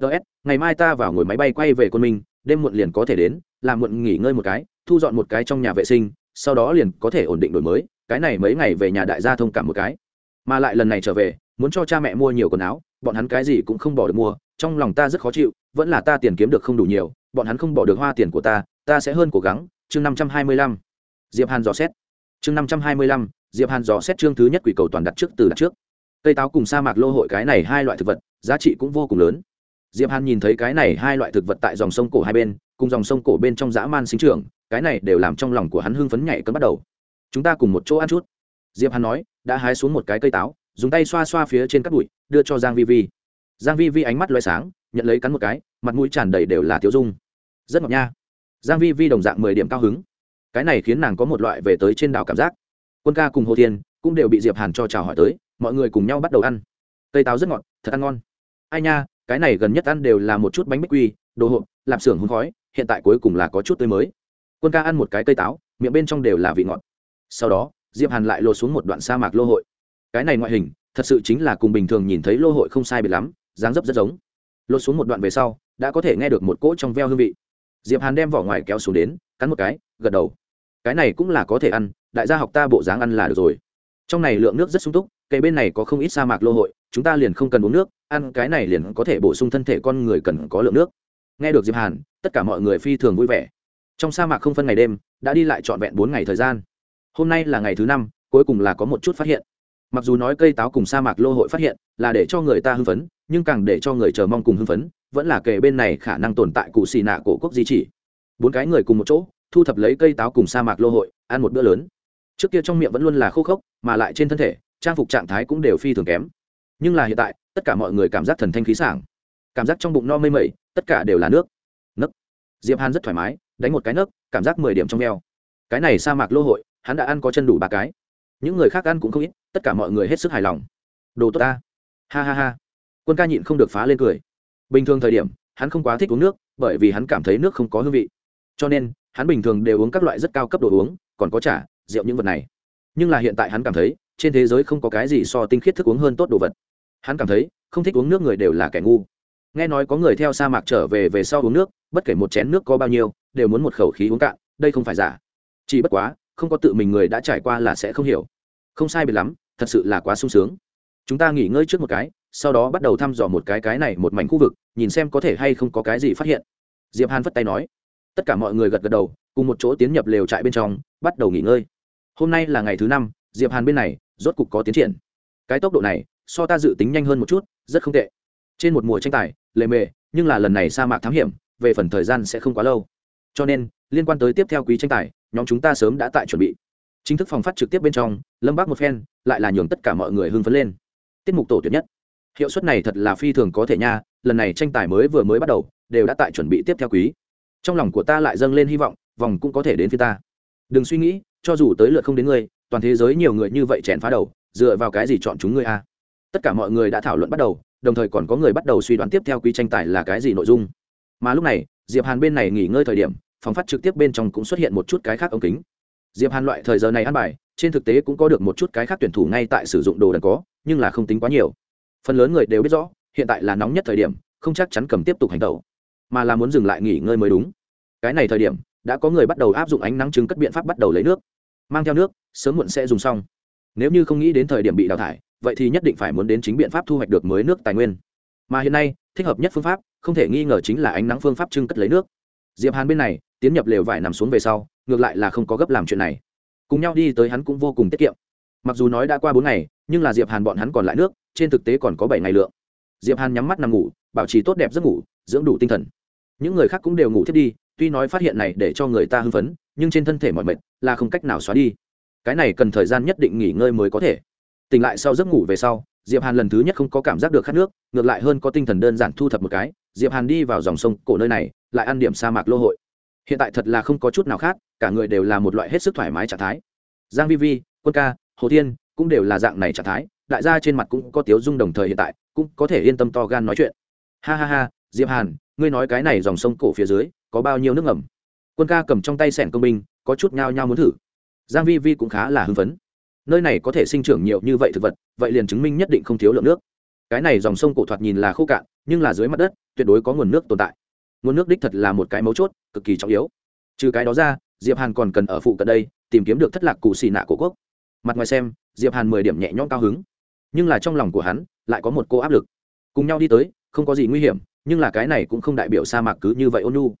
Ts ngày mai ta vào ngồi máy bay quay về quân minh, đêm muộn liền có thể đến, làm muộn nghỉ ngơi một cái, thu dọn một cái trong nhà vệ sinh, sau đó liền có thể ổn định đổi mới, cái này mấy ngày về nhà đại gia thông cảm một cái. Mà lại lần này trở về, muốn cho cha mẹ mua nhiều quần áo, bọn hắn cái gì cũng không bỏ được mua, trong lòng ta rất khó chịu, vẫn là ta tiền kiếm được không đủ nhiều, bọn hắn không bỏ được hoa tiền của ta ta sẽ hơn cố gắng, chương năm trăm hai mươi lăm. Diệp hàn dò xét chương năm trăm hai mươi lăm, diệp hàn dò xét chương thứ nhất quỷ cầu toàn đặt trước từ đặt trước. Cây táo cùng sa mạc lô hội cái này hai loại thực vật, giá trị cũng vô cùng lớn. Diệp hàn nhìn thấy cái này hai loại thực vật tại dòng sông cổ hai bên, cùng dòng sông cổ bên trong dã man sinh trưởng, cái này đều làm trong lòng của hắn hưng phấn nhảy cấm bắt đầu. Chúng ta cùng một chỗ ăn chút. Diệp hàn nói, đã hái xuống một cái cây táo, dùng tay xoa xoa phía trên các bụi, đưa cho giang vi vi. Giang vi vi ánh mắt loay sáng, nhận lấy cắn một cái, mặt mũi tràn đầy đều là tiêu dung. Rất ngọt nha. Giang vi vi đồng dạng mười điểm cao hứng cái này khiến nàng có một loại về tới trên đảo cảm giác. Quân ca cùng hồ thiên cũng đều bị diệp hàn cho chào hỏi tới, mọi người cùng nhau bắt đầu ăn. Cây táo rất ngọt, thật ăn ngon. Ai nha, cái này gần nhất ăn đều là một chút bánh bích quy, đồ hộp, lạp xưởng hôn khói, hiện tại cuối cùng là có chút tươi mới. Quân ca ăn một cái cây táo, miệng bên trong đều là vị ngọt. Sau đó, diệp hàn lại lột xuống một đoạn sa mạc lô hội. Cái này ngoại hình, thật sự chính là cùng bình thường nhìn thấy lô hội không sai biệt lắm, dáng dấp rất giống. Lột xuống một đoạn về sau, đã có thể nghe được một cỗ trong veo hương vị. Diệp hàn đem vỏ ngoài kéo xuống đến, cắn một cái, gật đầu cái này cũng là có thể ăn, đại gia học ta bộ dáng ăn là được rồi. Trong này lượng nước rất sung túc cây bên này có không ít sa mạc lô hội, chúng ta liền không cần uống nước, ăn cái này liền có thể bổ sung thân thể con người cần có lượng nước. Nghe được diệp hàn, tất cả mọi người phi thường vui vẻ. Trong sa mạc không phân ngày đêm, đã đi lại trọn vẹn bốn ngày thời gian. Hôm nay là ngày thứ năm, cuối cùng là có một chút phát hiện. Mặc dù nói cây táo cùng sa mạc lô hội phát hiện là để cho người ta hưng phấn, nhưng càng để cho người chờ mong cùng hưng phấn, vẫn là kề bên này khả năng tồn tại cụ xì nạ cổ quốc di chỉ. Bốn cái người cùng một chỗ thu thập lấy cây táo cùng sa mạc lô hội, ăn một bữa lớn. Trước kia trong miệng vẫn luôn là khô khốc, mà lại trên thân thể, trang phục trạng thái cũng đều phi thường kém. Nhưng là hiện tại, tất cả mọi người cảm giác thần thanh khí sảng. Cảm giác trong bụng no mây mẩy, tất cả đều là nước. Nấc. Diệp hàn rất thoải mái, đánh một cái nấc, cảm giác mười điểm trong eo cái này sa mạc lô hội, hắn đã ăn có chân đủ ba cái. Những người khác ăn cũng không ít, tất cả mọi người hết sức hài lòng. Đồ tốt ta. Ha ha ha. Quân ca nhịn không được phá lên cười. Bình thường thời điểm, hắn không quá thích uống nước, bởi vì hắn cảm thấy nước không có hương vị. Cho nên hắn bình thường đều uống các loại rất cao cấp đồ uống, còn có trả rượu những vật này. Nhưng là hiện tại hắn cảm thấy, trên thế giới không có cái gì so tinh khiết thức uống hơn tốt đồ vật. Hắn cảm thấy, không thích uống nước người đều là kẻ ngu. Nghe nói có người theo sa mạc trở về về sau uống nước, bất kể một chén nước có bao nhiêu, đều muốn một khẩu khí uống cạn, đây không phải giả. Chỉ bất quá, không có tự mình người đã trải qua là sẽ không hiểu. Không sai biệt lắm, thật sự là quá sung sướng. Chúng ta nghỉ ngơi trước một cái, sau đó bắt đầu thăm dò một cái cái này một mảnh khu vực, nhìn xem có thể hay không có cái gì phát hiện. Diệp hàn phất tay nói tất cả mọi người gật gật đầu, cùng một chỗ tiến nhập lều trại bên trong, bắt đầu nghỉ ngơi. Hôm nay là ngày thứ năm, diệp hàn bên này, rốt cục có tiến triển. Cái tốc độ này, so ta dự tính nhanh hơn một chút, rất không tệ. Trên một mùa tranh tài, lề mề, nhưng là lần này sa mạc thám hiểm, về phần thời gian sẽ không quá lâu. Cho nên, liên quan tới tiếp theo quý tranh tài, nhóm chúng ta sớm đã tại chuẩn bị. Chính thức phòng phát trực tiếp bên trong, lâm bác một phen, lại là nhường tất cả mọi người hưng phấn lên. Tiết mục tổ tuyệt nhất. Hiệu suất này thật là phi thường có thể nha, lần này tranh tài mới vừa mới bắt đầu, đều đã tại chuẩn bị tiếp theo quý trong lòng của ta lại dâng lên hy vọng, vòng cũng có thể đến phía ta. Đừng suy nghĩ, cho dù tới lượt không đến ngươi, toàn thế giới nhiều người như vậy chèn phá đầu, dựa vào cái gì chọn chúng ngươi a? Tất cả mọi người đã thảo luận bắt đầu, đồng thời còn có người bắt đầu suy đoán tiếp theo quý tranh tài là cái gì nội dung. Mà lúc này, diệp hàn bên này nghỉ ngơi thời điểm, phòng phát trực tiếp bên trong cũng xuất hiện một chút cái khác ống kính. Diệp hàn loại thời giờ này ăn bài, trên thực tế cũng có được một chút cái khác tuyển thủ ngay tại sử dụng đồ đần có, nhưng là không tính quá nhiều. Phần lớn người đều biết rõ, hiện tại là nóng nhất thời điểm, không chắc chắn cầm tiếp tục hành tẩu mà là muốn dừng lại nghỉ ngơi mới đúng. Cái này thời điểm, đã có người bắt đầu áp dụng ánh nắng trứng cất biện pháp bắt đầu lấy nước. Mang theo nước, sớm muộn sẽ dùng xong. Nếu như không nghĩ đến thời điểm bị đào thải, vậy thì nhất định phải muốn đến chính biện pháp thu hoạch được mới nước tài nguyên. Mà hiện nay, thích hợp nhất phương pháp, không thể nghi ngờ chính là ánh nắng phương pháp trưng cất lấy nước. Diệp hàn bên này, tiến nhập lều vải nằm xuống về sau, ngược lại là không có gấp làm chuyện này. Cùng nhau đi tới hắn cũng vô cùng tiết kiệm. Mặc dù nói đã qua bốn ngày, nhưng là diệp hàn bọn hắn còn lại nước, trên thực tế còn có bảy ngày lượng. Diệp hàn nhắm mắt nằm ngủ, bảo trì tốt đẹp giấc ngủ, dưỡng đủ tinh thần những người khác cũng đều ngủ thiết đi, tuy nói phát hiện này để cho người ta hưng phấn, nhưng trên thân thể mọi mệt, là không cách nào xóa đi. Cái này cần thời gian nhất định nghỉ ngơi mới có thể. Tỉnh lại sau giấc ngủ về sau, diệp hàn lần thứ nhất không có cảm giác được khát nước, ngược lại hơn có tinh thần đơn giản thu thập một cái, diệp hàn đi vào dòng sông cổ nơi này, lại ăn điểm sa mạc lô hội. Hiện tại thật là không có chút nào khác, cả người đều là một loại hết sức thoải mái trạng thái. Giang vi vi, quân ca, hồ thiên cũng đều là dạng này trạng thái, đại gia trên mặt cũng có tiếu dung đồng thời hiện tại, cũng có thể yên tâm to gan nói chuyện. Ha ha ha, diệp hàn ngươi nói cái này dòng sông cổ phía dưới, có bao nhiêu nước ngầm? Quân ca cầm trong tay sẻn công binh, có chút nhao nhao muốn thử. Giang vi vi cũng khá là hưng phấn. Nơi này có thể sinh trưởng nhiều như vậy thực vật, vậy liền chứng minh nhất định không thiếu lượng nước. Cái này dòng sông cổ thoạt nhìn là khô cạn, nhưng là dưới mặt đất, tuyệt đối có nguồn nước tồn tại. Nguồn nước đích thật là một cái mấu chốt, cực kỳ trọng yếu. Trừ cái đó ra, diệp hàn còn cần ở phụ cận đây, tìm kiếm được thất lạc cụ xì nạ cổ quốc. Mặt ngoài xem, diệp hàn mười điểm nhẹ nhõm cao hứng. Nhưng là trong lòng của hắn, lại có một cô áp lực. Cùng nhau đi tới, không có gì nguy hiểm nhưng là cái này cũng không đại biểu sa mạc cứ như vậy ôn nhu.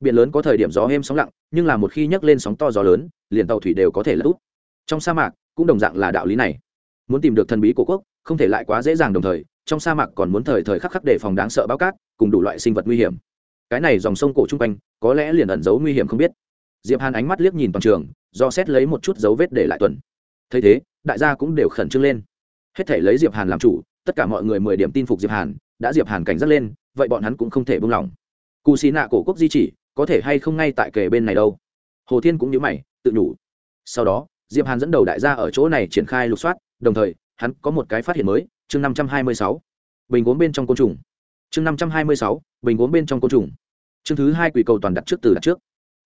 Biển lớn có thời điểm gió êm sóng lặng, nhưng là một khi nhấc lên sóng to gió lớn, liền tàu thủy đều có thể lỡ út trong sa mạc, cũng đồng dạng là đạo lý này. Muốn tìm được thần bí của quốc, không thể lại quá dễ dàng đồng thời, trong sa mạc còn muốn thời thời khắc khắc đề phòng đáng sợ bao cát, cùng đủ loại sinh vật nguy hiểm. Cái này dòng sông cổ chung quanh, có lẽ liền ẩn giấu nguy hiểm không biết. Diệp hàn ánh mắt liếc nhìn toàn trường, do xét lấy một chút dấu vết để lại tuần. Thấy thế, đại gia cũng đều khẩn trương lên. Hết thể lấy diệp hàn làm chủ, tất cả mọi người mười điểm tin phục diệp hàn, đã diệp hàn cảnh giác lên vậy bọn hắn cũng không thể buông lỏng. Cù xì nạ cổ quốc di chỉ, có thể hay không ngay tại kề bên này đâu? Hồ thiên cũng nhớ mày, tự nhủ. Sau đó, diệp hàn dẫn đầu đại gia ở chỗ này triển khai lục soát, đồng thời, hắn có một cái phát hiện mới, chương năm trăm hai mươi sáu. Bình gốm bên trong côn trùng. Chương năm trăm hai mươi sáu, bình gốm bên trong côn trùng. Chương thứ hai quỷ cầu toàn đặt trước từ đặt trước.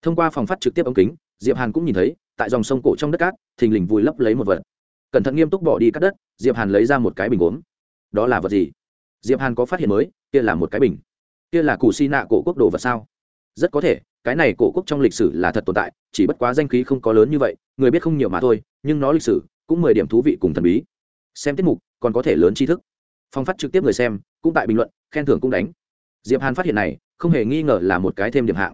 Thông qua phòng phát trực tiếp ống kính, diệp hàn cũng nhìn thấy, tại dòng sông cổ trong đất cát, thình lình vùi lấp lấy một vật. Cẩn thận nghiêm túc bỏ đi cắt đất, diệp hàn lấy ra một cái bình gốm. Đó là vật gì? Diệp hàn có phát hiện mới kia là một cái bình. Kia là cụ si nạ cổ quốc đồ vật sao? Rất có thể, cái này cổ quốc trong lịch sử là thật tồn tại, chỉ bất quá danh khí không có lớn như vậy, người biết không nhiều mà thôi, nhưng nó lịch sử cũng mười điểm thú vị cùng thần bí. Xem tiết mục, còn có thể lớn tri thức. Phong phát trực tiếp người xem, cũng tại bình luận, khen thưởng cũng đánh. Diệp hàn phát hiện này, không hề nghi ngờ là một cái thêm điểm hạng.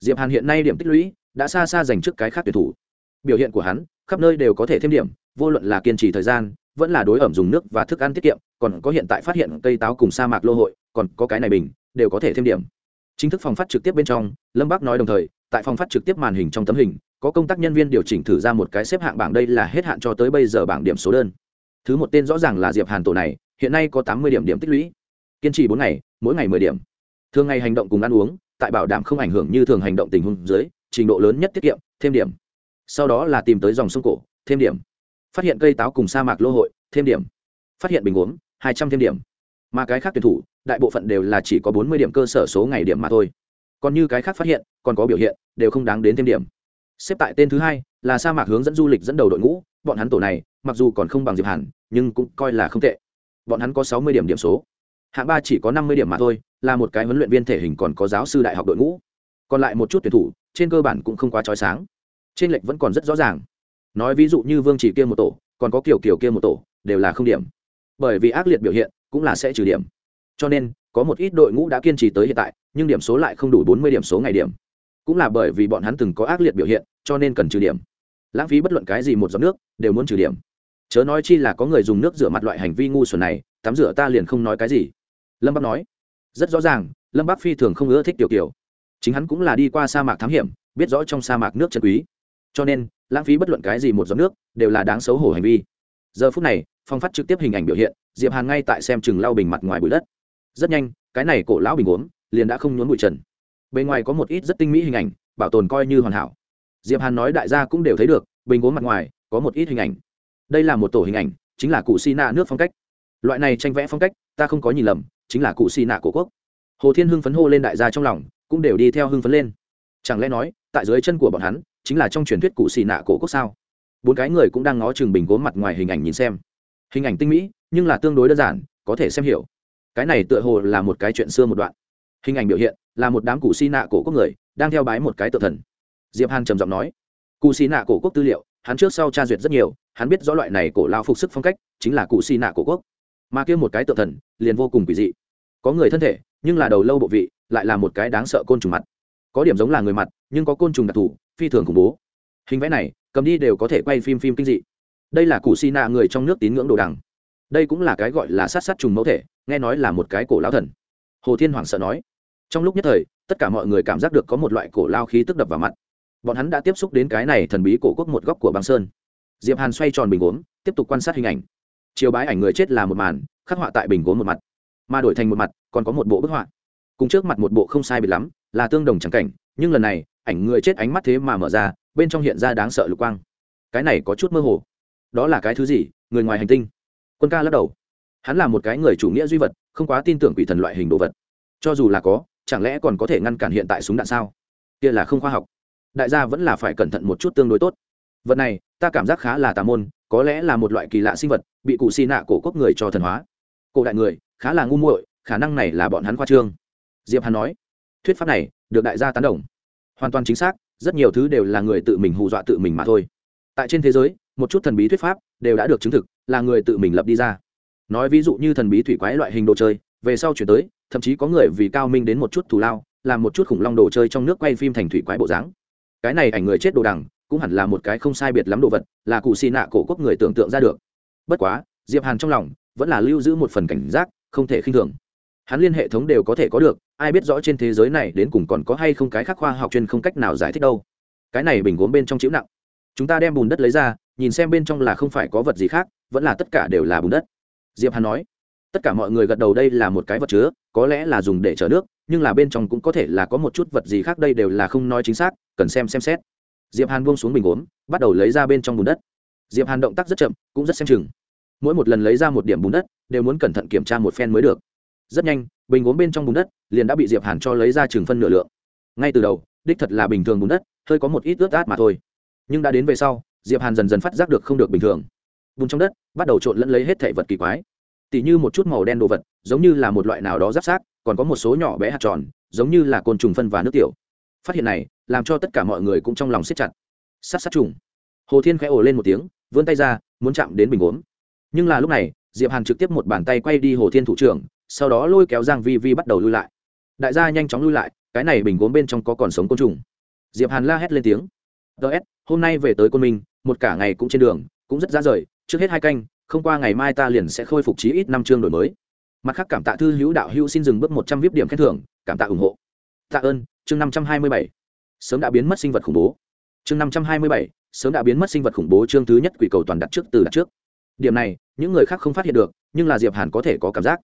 Diệp hàn hiện nay điểm tích lũy đã xa xa dành trước cái khác tuyển thủ. Biểu hiện của hắn, khắp nơi đều có thể thêm điểm, vô luận là kiên trì thời gian, vẫn là đối ẩm dùng nước và thức ăn tiết kiệm còn có hiện tại phát hiện cây táo cùng sa mạc lô hội, còn có cái này bình, đều có thể thêm điểm. Chính thức phòng phát trực tiếp bên trong, lâm bác nói đồng thời, tại phòng phát trực tiếp màn hình trong tấm hình, có công tác nhân viên điều chỉnh thử ra một cái xếp hạng bảng đây là hết hạn cho tới bây giờ bảng điểm số đơn. Thứ một tên rõ ràng là diệp hàn tổ này, hiện nay có tám mươi điểm điểm tích lũy. Kiên trì bốn ngày, mỗi ngày mười điểm. Thường ngày hành động cùng ăn uống, tại bảo đảm không ảnh hưởng như thường hành động tình huống dưới, trình độ lớn nhất tiết kiệm, thêm điểm. Sau đó là tìm tới dòng sông cổ, thêm điểm. Phát hiện cây táo cùng sa mạc lô hội, thêm điểm. Phát hiện bình uống hai trăm thêm điểm. Mà cái khác tuyển thủ, đại bộ phận đều là chỉ có bốn mươi điểm cơ sở số ngày điểm mà thôi. Còn như cái khác phát hiện, còn có biểu hiện, đều không đáng đến thêm điểm. Xếp tại tên thứ hai là sa mạc hướng dẫn du lịch dẫn đầu đội ngũ, bọn hắn tổ này, mặc dù còn không bằng diệp hàn, nhưng cũng coi là không tệ. Bọn hắn có sáu mươi điểm điểm số. Hạng ba chỉ có năm mươi điểm mà thôi, là một cái huấn luyện viên thể hình còn có giáo sư đại học đội ngũ. Còn lại một chút tuyển thủ, trên cơ bản cũng không quá trói sáng. Trên lệch vẫn còn rất rõ ràng. Nói ví dụ như vương chỉ kia một tổ, còn có kiểu kiểu kia một tổ, đều là không điểm bởi vì ác liệt biểu hiện cũng là sẽ trừ điểm. Cho nên, có một ít đội ngũ đã kiên trì tới hiện tại, nhưng điểm số lại không đủ bốn mươi điểm số ngày điểm. Cũng là bởi vì bọn hắn từng có ác liệt biểu hiện, cho nên cần trừ điểm. Lãng phí bất luận cái gì một giọt nước, đều muốn trừ điểm. Chớ nói chi là có người dùng nước rửa mặt loại hành vi ngu xuẩn này, tắm rửa ta liền không nói cái gì. Lâm bắc nói, rất rõ ràng, lâm bắc phi thường không ưa thích tiểu kiểu chính hắn cũng là đi qua sa mạc thám hiểm, biết rõ trong sa mạc nước chân quý. Cho nên, lãng phí bất luận cái gì một giọt nước, đều là đáng xấu hổ hành vi. Giờ phút này phong phát trực tiếp hình ảnh biểu hiện, diệp hàn ngay tại xem chừng lau bình mặt ngoài bụi đất. Rất nhanh, cái này cổ lão bình uống, liền đã không nhốn bụi trần. Bên ngoài có một ít rất tinh mỹ hình ảnh, bảo tồn coi như hoàn hảo. Diệp hàn nói đại gia cũng đều thấy được, bình uống mặt ngoài, có một ít hình ảnh. Đây là một tổ hình ảnh, chính là cụ xi nạ nước phong cách. Loại này tranh vẽ phong cách, ta không có nhìn lầm, chính là cụ xi nạ cổ quốc. Hồ thiên hưng phấn hô lên đại gia trong lòng, cũng đều đi theo hưng phấn lên. Chẳng lẽ nói, tại dưới chân của bọn hắn, chính là trong truyền thuyết cụ xì nạ cổ quốc sao? Bốn cái người cũng đang ngó chừng bình gốm mặt ngoài hình ảnh nhìn xem hình ảnh tinh mỹ, nhưng là tương đối đơn giản, có thể xem hiểu. Cái này tựa hồ là một cái chuyện xưa một đoạn. Hình ảnh biểu hiện, là một đám cụ xì nạ cổ quốc người, đang theo bái một cái tự thần. Diệp hàn trầm giọng nói cụ xì nạ cổ quốc tư liệu, hắn trước sau tra duyệt rất nhiều, hắn biết rõ loại này cổ lao phục sức phong cách, chính là cụ xì nạ cổ quốc. Mà kia một cái tự thần, liền vô cùng quỷ dị. Có người thân thể, nhưng là đầu lâu bộ vị, lại là một cái đáng sợ côn trùng mặt. Có điểm giống là người mặt, nhưng có côn trùng đặc thù, phi thường khủng bố. Hình vẽ này, cầm đi đều có thể quay phim phim kinh dị đây là cụ xi nạ người trong nước tín ngưỡng đồ đằng. Đây cũng là cái gọi là sát sát trùng mẫu thể, nghe nói là một cái cổ lao thần. Hồ thiên hoàng sợ nói. Trong lúc nhất thời, tất cả mọi người cảm giác được có một loại cổ lao khí tức đập vào mặt. Bọn hắn đã tiếp xúc đến cái này thần bí cổ quốc một góc của băng sơn. Diệp hàn xoay tròn bình gốm, tiếp tục quan sát hình ảnh. Chiều bái ảnh người chết là một màn, khắc họa tại bình gốm một mặt. Mà đổi thành một mặt, còn có một bộ bức họa. Cùng trước mặt một bộ không sai biệt lắm, là tương đồng chẳng cảnh, nhưng lần này, ảnh người chết ánh mắt thế mà mở ra, bên trong hiện ra đáng sợ lục quang. Cái này có chút mơ hồ đó là cái thứ gì? Người ngoài hành tinh. Quân ca lắc đầu. Hắn là một cái người chủ nghĩa duy vật, không quá tin tưởng quỷ thần loại hình đồ vật. Cho dù là có, chẳng lẽ còn có thể ngăn cản hiện tại súng đạn sao? Kia là không khoa học. Đại gia vẫn là phải cẩn thận một chút tương đối tốt. Vật này, ta cảm giác khá là tà môn, có lẽ là một loại kỳ lạ sinh vật, bị cụ xì nạ cổ quốc người cho thần hóa. Cổ đại người, khá là ngu muội, khả năng này là bọn hắn khoa trương. Diệp hắn nói. Thuyết pháp này, được đại gia tán đồng. Hoàn toàn chính xác, rất nhiều thứ đều là người tự mình hù dọa tự mình mà thôi. Tại trên thế giới một chút thần bí thuyết pháp đều đã được chứng thực, là người tự mình lập đi ra. Nói ví dụ như thần bí thủy quái loại hình đồ chơi, về sau chuyển tới, thậm chí có người vì cao minh đến một chút thù lao, làm một chút khủng long đồ chơi trong nước quay phim thành thủy quái bộ dáng. Cái này ảnh người chết đồ đằng, cũng hẳn là một cái không sai biệt lắm đồ vật, là cụ xì nạ cổ quốc người tưởng tượng ra được. Bất quá, diệp hàn trong lòng vẫn là lưu giữ một phần cảnh giác, không thể khinh thường. Hắn liên hệ thống đều có thể có được, ai biết rõ trên thế giới này đến cùng còn có hay không cái khác khoa học chuyên không cách nào giải thích đâu. Cái này bình gốm bên trong chịu nặng. Chúng ta đem bùn đất lấy ra nhìn xem bên trong là không phải có vật gì khác, vẫn là tất cả đều là bùn đất. Diệp hàn nói, tất cả mọi người gật đầu đây là một cái vật chứa, có lẽ là dùng để chở nước, nhưng là bên trong cũng có thể là có một chút vật gì khác đây đều là không nói chính xác, cần xem xem xét. Diệp hàn buông xuống bình gốm, bắt đầu lấy ra bên trong bùn đất. Diệp hàn động tác rất chậm, cũng rất xem chừng. Mỗi một lần lấy ra một điểm bùn đất, đều muốn cẩn thận kiểm tra một phen mới được. Rất nhanh, bình gốm bên trong bùn đất liền đã bị diệp hàn cho lấy ra chừng phân nửa lượng. Ngay từ đầu, đích thật là bình thường bùn đất, hơi có một ít ướt át mà thôi. Nhưng đã đến về sau diệp hàn dần dần phát giác được không được bình thường bùn trong đất bắt đầu trộn lẫn lấy hết thể vật kỳ quái tỉ như một chút màu đen đồ vật giống như là một loại nào đó giáp sát còn có một số nhỏ bé hạt tròn giống như là côn trùng phân và nước tiểu phát hiện này làm cho tất cả mọi người cũng trong lòng siết chặt sát sát trùng hồ thiên khẽ ồ lên một tiếng vươn tay ra muốn chạm đến bình gốm nhưng là lúc này diệp hàn trực tiếp một bàn tay quay đi hồ thiên thủ trưởng sau đó lôi kéo giang vi vi bắt đầu lui lại đại gia nhanh chóng lui lại cái này bình gốm bên trong có còn sống côn trùng diệp hàn la hét lên tiếng ts hôm nay về tới côn minh, một cả ngày cũng trên đường, cũng rất ra rời, trước hết hai canh, không qua ngày mai ta liền sẽ khôi phục chí ít năm chương đổi mới. Mặt khác cảm tạ thư hữu đạo hữu xin dừng bước một trăm vip điểm khen thưởng, cảm tạ ủng hộ. Tạ ơn, chương năm trăm hai mươi bảy. Sớm đã biến mất sinh vật khủng bố. Chương năm trăm hai mươi bảy, sớm đã biến mất sinh vật khủng bố chương thứ nhất quỷ cầu toàn đặt trước từ đặt trước. Điểm này, những người khác không phát hiện được, nhưng là diệp hàn có thể có cảm giác.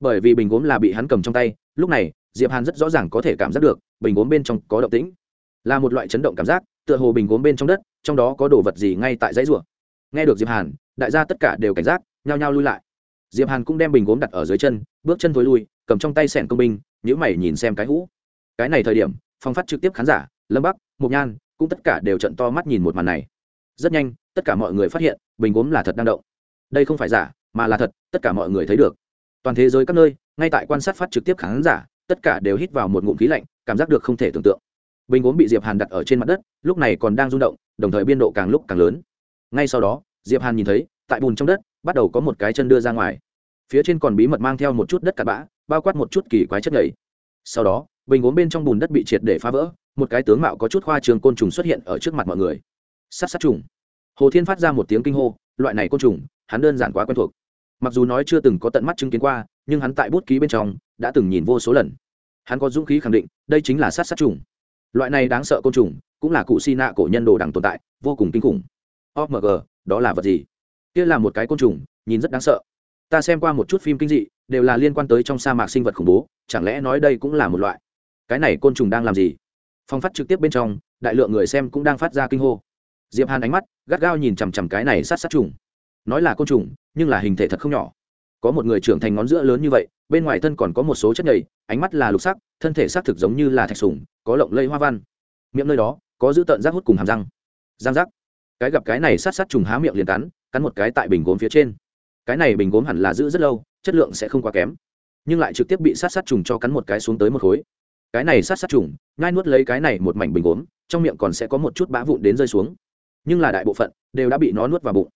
Bởi vì bình gốm là bị hắn cầm trong tay, lúc này, diệp hàn rất rõ ràng có thể cảm giác được, bình gốm bên trong có động tĩnh. Là một loại chấn động cảm giác tựa hồ bình gốm bên trong đất, trong đó có đồ vật gì ngay tại dãy rùa. Nghe được diệp hàn, đại gia tất cả đều cảnh giác, nhao nhao lui lại. Diệp hàn cũng đem bình gốm đặt ở dưới chân, bước chân thối lui, cầm trong tay sẻn công binh nhữ mày nhìn xem cái hũ. Cái này thời điểm phong phát trực tiếp khán giả, lâm bắc mục nhan, cũng tất cả đều trận to mắt nhìn một màn này. Rất nhanh, tất cả mọi người phát hiện, bình gốm là thật đang động. Đây không phải giả, mà là thật, tất cả mọi người thấy được. Toàn thế giới các nơi, ngay tại quan sát phát trực tiếp khán giả, tất cả đều hít vào một ngụm khí lạnh, cảm giác được không thể tưởng tượng bình gốm bị diệp hàn đặt ở trên mặt đất, lúc này còn đang rung động, đồng thời biên độ càng lúc càng lớn. Ngay sau đó, diệp hàn nhìn thấy, tại bùn trong đất, bắt đầu có một cái chân đưa ra ngoài. Phía trên còn bí mật mang theo một chút đất cặn bã, bao quát một chút kỳ quái chất nhảy sau đó, bình gốm bên trong bùn đất bị triệt để phá vỡ, một cái tướng mạo có chút khoa trường côn trùng xuất hiện ở trước mặt mọi người. Sát sát trùng. Hồ thiên phát ra một tiếng kinh hô, loại này côn trùng, hắn đơn giản quá quen thuộc. Mặc dù nói chưa từng có tận mắt chứng kiến qua, nhưng hắn tại bút ký bên trong đã từng nhìn vô số lần. Hắn có dũng khí khẳng định, đây chính là sát sát trùng loại này đáng sợ côn trùng cũng là cụ si nạ cổ nhân đồ đằng tồn tại, vô cùng kinh khủng. Omg, đó là vật gì? Kia là một cái côn trùng, nhìn rất đáng sợ. Ta xem qua một chút phim kinh dị, đều là liên quan tới trong sa mạc sinh vật khủng bố, chẳng lẽ nói đây cũng là một loại? Cái này côn trùng đang làm gì? Phong phát trực tiếp bên trong, đại lượng người xem cũng đang phát ra kinh hô. Diệp hàn ánh mắt gắt gao nhìn chằm chằm cái này sát sát trùng. Nói là côn trùng, nhưng là hình thể thật không nhỏ có một người trưởng thành ngón giữa lớn như vậy, bên ngoài thân còn có một số chất nhầy, ánh mắt là lục sắc, thân thể xác thực giống như là thạch sùng có lộng lây hoa văn. Miệng nơi đó, có giữ tợn rác hút cùng hàm răng. Răng rác cái gặp cái này sát sát trùng há miệng liền cắn cắn một cái tại bình gốm phía trên. Cái này bình gốm hẳn là giữ rất lâu, chất lượng sẽ không quá kém. Nhưng lại trực tiếp bị sát sát trùng cho cắn một cái xuống tới một khối. Cái này sát sát trùng ngai nuốt lấy cái này một mảnh bình gốm, trong miệng còn sẽ có một chút bã vụn đến rơi xuống. Nhưng là đại bộ phận đều đã bị nó nuốt vào bụng.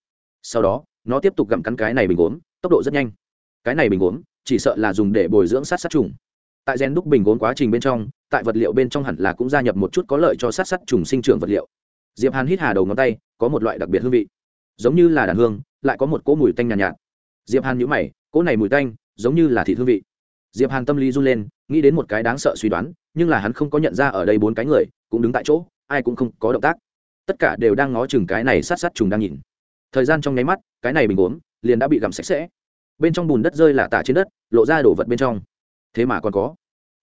Sau đó, nó tiếp tục gặm cắn cái này bình gốm, tốc độ rất nhanh cái này bình gốm chỉ sợ là dùng để bồi dưỡng sát sát trùng. Tại gen đúc bình gốm quá trình bên trong tại vật liệu bên trong hẳn là cũng gia nhập một chút có lợi cho sát sát trùng sinh trưởng vật liệu. Diệp hàn hít hà đầu ngón tay có một loại đặc biệt hương vị. Giống như là đàn hương lại có một cỗ mùi tanh nhàn nhạt, nhạt. Diệp hàn nhíu mày cỗ này mùi tanh giống như là thịt hương vị. Diệp hàn tâm lý run lên nghĩ đến một cái đáng sợ suy đoán nhưng là hắn không có nhận ra ở đây bốn cái người cũng đứng tại chỗ ai cũng không có động tác. Tất cả đều đang ngó chừng cái này sát sát trùng đang nhìn. Thời gian trong nháy mắt cái này bình gốm liền đã bị gặm sạch sẽ bên trong bùn đất rơi là tả trên đất, lộ ra đổ vật bên trong. Thế mà còn có.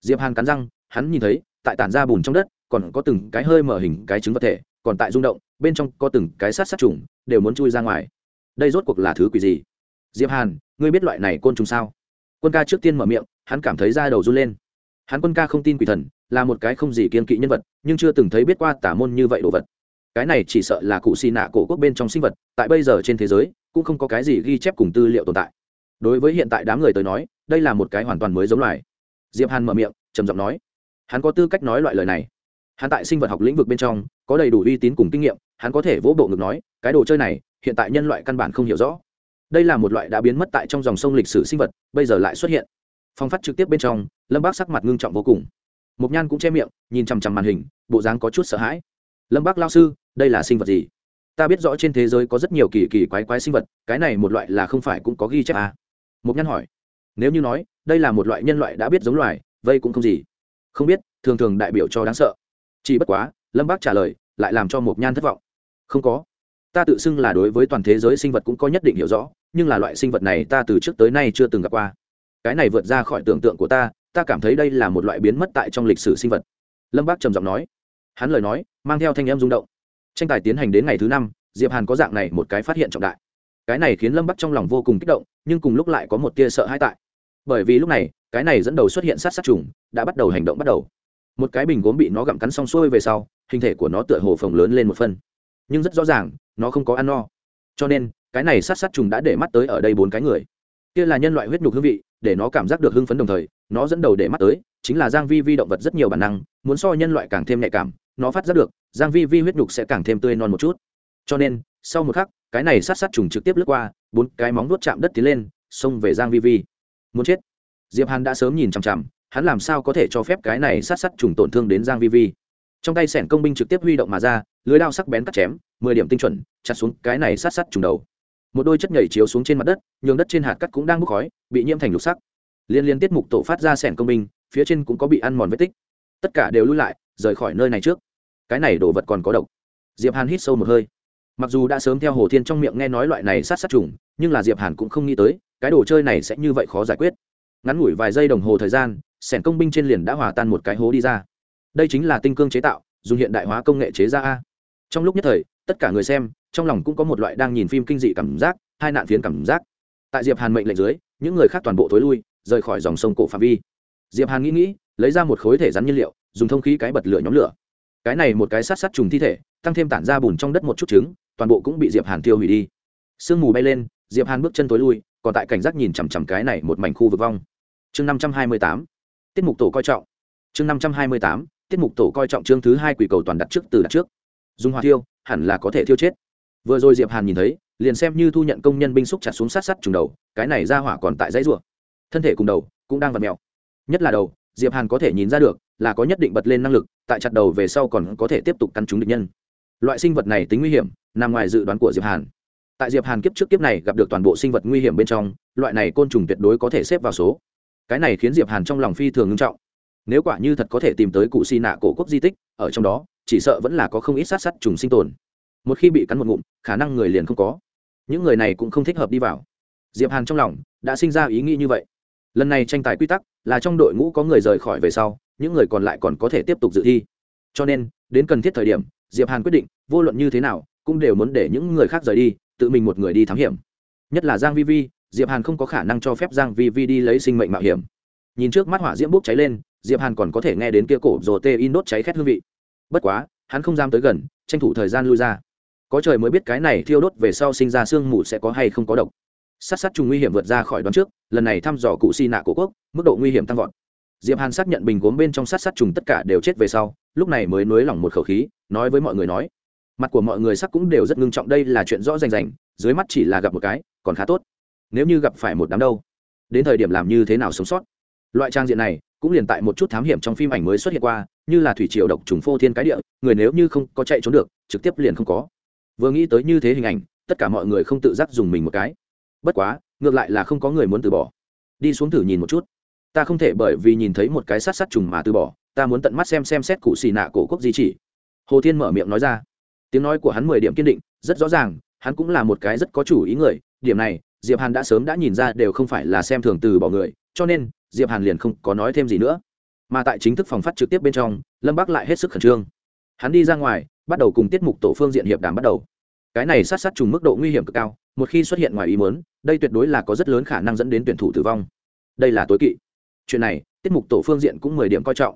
Diệp hàn cắn răng, hắn nhìn thấy, tại tản ra bùn trong đất, còn có từng cái hơi mở hình cái trứng vật thể, còn tại rung động, bên trong có từng cái sát sát trùng, đều muốn chui ra ngoài. Đây rốt cuộc là thứ quỷ gì? Diệp hàn, ngươi biết loại này côn trùng sao? Quân ca trước tiên mở miệng, hắn cảm thấy da đầu run lên. Hắn quân ca không tin quỷ thần, là một cái không gì kiên kỵ nhân vật, nhưng chưa từng thấy biết qua tả môn như vậy đồ vật. Cái này chỉ sợ là cụ xì nạ cổ quốc bên trong sinh vật, tại bây giờ trên thế giới, cũng không có cái gì ghi chép cùng tư liệu tồn tại đối với hiện tại đám người tới nói, đây là một cái hoàn toàn mới giống loài. Diệp hàn mở miệng, trầm giọng nói, hắn có tư cách nói loại lời này. Hắn tại sinh vật học lĩnh vực bên trong, có đầy đủ uy tín cùng kinh nghiệm, hắn có thể vỗ bộ ngực nói, cái đồ chơi này, hiện tại nhân loại căn bản không hiểu rõ. Đây là một loại đã biến mất tại trong dòng sông lịch sử sinh vật, bây giờ lại xuất hiện. Phong phát trực tiếp bên trong, lâm bác sắc mặt ngưng trọng vô cùng. Mục nhan cũng che miệng, nhìn chằm chằm màn hình, bộ dáng có chút sợ hãi. Lâm bác lao sư, đây là sinh vật gì? Ta biết rõ trên thế giới có rất nhiều kỳ kỳ quái quái sinh vật, cái này một loại là không phải cũng có ghi chép à? Mục nhan hỏi, nếu như nói, đây là một loại nhân loại đã biết giống loài vây cũng không gì. Không biết, thường thường đại biểu cho đáng sợ. Chỉ bất quá, lâm bác trả lời, lại làm cho mục nhan thất vọng. Không có. Ta tự xưng là đối với toàn thế giới sinh vật cũng có nhất định hiểu rõ, nhưng là loại sinh vật này ta từ trước tới nay chưa từng gặp qua. Cái này vượt ra khỏi tưởng tượng của ta ta cảm thấy đây là một loại biến mất tại trong lịch sử sinh vật. Lâm bác trầm giọng nói. Hắn lời nói, mang theo thanh em rung động. Tranh tài tiến hành đến ngày thứ năm, diệp hàn có dạng này một cái phát hiện trọng đại cái này khiến lâm bắc trong lòng vô cùng kích động nhưng cùng lúc lại có một tia sợ hãi tại bởi vì lúc này cái này dẫn đầu xuất hiện sát sát trùng đã bắt đầu hành động bắt đầu một cái bình gốm bị nó gặm cắn xong xuôi về sau hình thể của nó tựa hồ phồng lớn lên một phân nhưng rất rõ ràng nó không có ăn no cho nên cái này sát sát trùng đã để mắt tới ở đây bốn cái người kia là nhân loại huyết nhục hương vị để nó cảm giác được hưng phấn đồng thời nó dẫn đầu để mắt tới chính là giang vi vi động vật rất nhiều bản năng muốn so nhân loại càng thêm nhạy cảm nó phát giác được giang vi vi huyết nhục sẽ càng thêm tươi non một chút cho nên sau một khắc cái này sát sát trùng trực tiếp lướt qua, bốn cái móng nuốt chạm đất tiến lên, xông về giang vi vi. Muốn chết. Diệp hàn đã sớm nhìn chằm chằm, hắn làm sao có thể cho phép cái này sát sát trùng tổn thương đến giang vi vi? Trong tay sẻn công binh trực tiếp huy động mà ra, lưới đao sắc bén cắt chém, mười điểm tinh chuẩn, chặt xuống cái này sát sát trùng đầu. Một đôi chất nhảy chiếu xuống trên mặt đất, nhường đất trên hạt cắt cũng đang bốc khói, bị nhiễm thành lục sắc. Liên liên tiết mục tổ phát ra sẻn công binh, phía trên cũng có bị ăn mòn vết tích. Tất cả đều lui lại, rời khỏi nơi này trước. Cái này đồ vật còn có độc. Diệp hàn hít sâu một hơi mặc dù đã sớm theo hồ thiên trong miệng nghe nói loại này sát sát trùng, nhưng là diệp hàn cũng không nghĩ tới, cái đồ chơi này sẽ như vậy khó giải quyết. Ngắn ngủi vài giây đồng hồ thời gian, sẻn công binh trên liền đã hòa tan một cái hố đi ra. Đây chính là tinh cương chế tạo, dùng hiện đại hóa công nghệ chế ra a. Trong lúc nhất thời, tất cả người xem, trong lòng cũng có một loại đang nhìn phim kinh dị cảm giác, hai nạn phiến cảm giác. Tại diệp hàn mệnh lệnh dưới, những người khác toàn bộ thối lui, rời khỏi dòng sông cổ phạm vi. Diệp hàn nghĩ nghĩ, lấy ra một khối thể rắn nhiên liệu, dùng thông khí cái bật lửa nhóm lửa. Cái này một cái sát sát trùng thi thể, tăng thêm tản ra bùn trong đất một chút trứng toàn bộ cũng bị diệp hàn tiêu hủy đi. Sương mù bay lên, diệp hàn bước chân tối lui, còn tại cảnh giác nhìn chằm chằm cái này một mảnh khu vực vong. Chương năm trăm hai mươi tám, tiết mục tổ coi trọng. Chương năm trăm hai mươi tám, tiết mục tổ coi trọng chương thứ hai quỷ cầu toàn đặt trước từ đặt trước. Dùng hỏa thiêu, hẳn là có thể thiêu chết. Vừa rồi diệp hàn nhìn thấy, liền xem như thu nhận công nhân binh xúc chặt xuống sát sát trùng đầu, cái này ra hỏa còn tại dãy rùa thân thể cùng đầu cũng đang vặt mèo. Nhất là đầu, diệp hàn có thể nhìn ra được là có nhất định bật lên năng lực, tại chặt đầu về sau còn có thể tiếp tục căn trúng địch nhân loại sinh vật này tính nguy hiểm, nằm ngoài dự đoán của diệp hàn. Tại diệp hàn kiếp trước kiếp này gặp được toàn bộ sinh vật nguy hiểm bên trong, loại này côn trùng tuyệt đối có thể xếp vào số. Cái này khiến diệp hàn trong lòng phi thường nghiêm trọng. Nếu quả như thật có thể tìm tới cụ xì nạ cổ quốc di tích, ở trong đó, chỉ sợ vẫn là có không ít sát sát trùng sinh tồn. Một khi bị cắn một ngụm, khả năng người liền không có. Những người này cũng không thích hợp đi vào. Diệp hàn trong lòng đã sinh ra ý nghĩ như vậy. Lần này tranh tài quy tắc là trong đội ngũ có người rời khỏi về sau, những người còn lại còn có thể tiếp tục dự thi. Cho nên, đến cần thiết thời điểm diệp hàn quyết định, vô luận như thế nào, cũng đều muốn để những người khác rời đi, tự mình một người đi thám hiểm. Nhất là giang vi vi, diệp hàn không có khả năng cho phép giang vi vi đi lấy sinh mệnh mạo hiểm. Nhìn trước mắt hỏa diễm bốc cháy lên, diệp hàn còn có thể nghe đến kia cổ rồ tê in đốt cháy khét hương vị. Bất quá, hắn không dám tới gần, tranh thủ thời gian lui ra. Có trời mới biết cái này thiêu đốt về sau sinh ra sương mù sẽ có hay không có độc. Sát sát trùng nguy hiểm vượt ra khỏi đoán trước, lần này thăm dò cụ si nạ cổ quốc, mức độ nguy hiểm tăng vọt. Diệp hàn xác nhận bình gốm bên trong sát sát trùng tất cả đều chết về sau, lúc này mới nới lỏng một khẩu khí nói với mọi người nói. Mặt của mọi người sắc cũng đều rất ngưng trọng, đây là chuyện rõ rành rành, dưới mắt chỉ là gặp một cái, còn khá tốt. Nếu như gặp phải một đám đâu, đến thời điểm làm như thế nào sống sót? Loại trang diện này cũng liền tại một chút thám hiểm trong phim ảnh mới xuất hiện qua, như là thủy triều độc trùng phô thiên cái địa, người nếu như không có chạy trốn được, trực tiếp liền không có. Vừa nghĩ tới như thế hình ảnh, tất cả mọi người không tự giác dùng mình một cái. Bất quá, ngược lại là không có người muốn từ bỏ. Đi xuống thử nhìn một chút. Ta không thể bởi vì nhìn thấy một cái sát sát trùng mà từ bỏ, ta muốn tận mắt xem xem xét cụ xì nạ cổ quốc di chỉ hồ thiên mở miệng nói ra. Tiếng nói của hắn mười điểm kiên định, rất rõ ràng, hắn cũng là một cái rất có chủ ý người, điểm này, diệp hàn đã sớm đã nhìn ra đều không phải là xem thường từ bỏ người, cho nên, diệp hàn liền không có nói thêm gì nữa. Mà tại chính thức phòng phát trực tiếp bên trong, lâm bắc lại hết sức khẩn trương. Hắn đi ra ngoài, bắt đầu cùng tiết mục tổ phương diện hiệp đàm bắt đầu. Cái này sát sát trùng mức độ nguy hiểm cực cao, một khi xuất hiện ngoài ý muốn, đây tuyệt đối là có rất lớn khả năng dẫn đến tuyển thủ tử vong. Đây là tối kỵ. Chuyện này, tiết mục tổ phương diện cũng mười điểm coi trọng.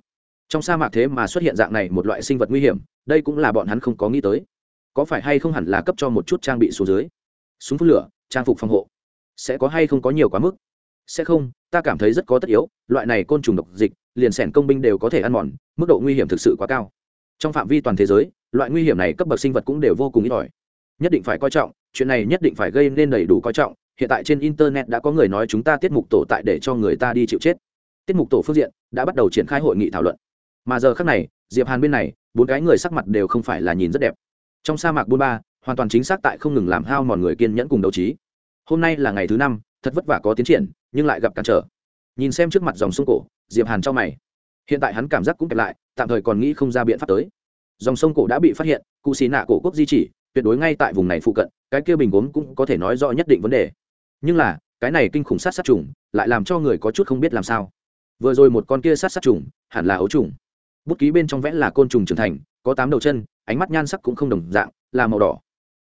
Trong sa mạc thế mà xuất hiện dạng này một loại sinh vật nguy hiểm đây cũng là bọn hắn không có nghĩ tới. Có phải hay không hẳn là cấp cho một chút trang bị số dưới? Súng phun lửa, trang phục phòng hộ. Sẽ có hay không có nhiều quá mức? Sẽ không, ta cảm thấy rất có tất yếu, loại này côn trùng độc dịch, liền sẻn công binh đều có thể ăn mòn, mức độ nguy hiểm thực sự quá cao. Trong phạm vi toàn thế giới, loại nguy hiểm này cấp bậc sinh vật cũng đều vô cùng ít ỏi. Nhất định phải coi trọng, chuyện này nhất định phải gây nên đầy đủ coi trọng. Hiện tại trên internet đã có người nói chúng ta tiết mục tổ tại để cho người ta đi chịu chết. Tiết mục tổ phương diện đã bắt đầu triển khai hội nghị thảo luận. Mà giờ khác này, diệp hàn bên này bốn cái người sắc mặt đều không phải là nhìn rất đẹp. Trong sa mạc bôn ba, hoàn toàn chính xác tại không ngừng làm hao mòn người kiên nhẫn cùng đấu trí. Hôm nay là ngày thứ năm, thật vất vả có tiến triển, nhưng lại gặp cản trở. Nhìn xem trước mặt dòng sông cổ, diệp hàn cho mày. Hiện tại hắn cảm giác cũng kẹt lại, tạm thời còn nghĩ không ra biện pháp tới. Dòng sông cổ đã bị phát hiện, cụ xì nạ cổ quốc di chỉ, tuyệt đối ngay tại vùng này phụ cận, cái kia bình gốm cũng có thể nói rõ nhất định vấn đề. Nhưng là, cái này kinh khủng sát sát trùng, lại làm cho người có chút không biết làm sao. Vừa rồi một con kia sát sát trùng, hẳn là ấu trùng bút ký bên trong vẽ là côn trùng trưởng thành, có tám đầu chân, ánh mắt nhan sắc cũng không đồng dạng, là màu đỏ.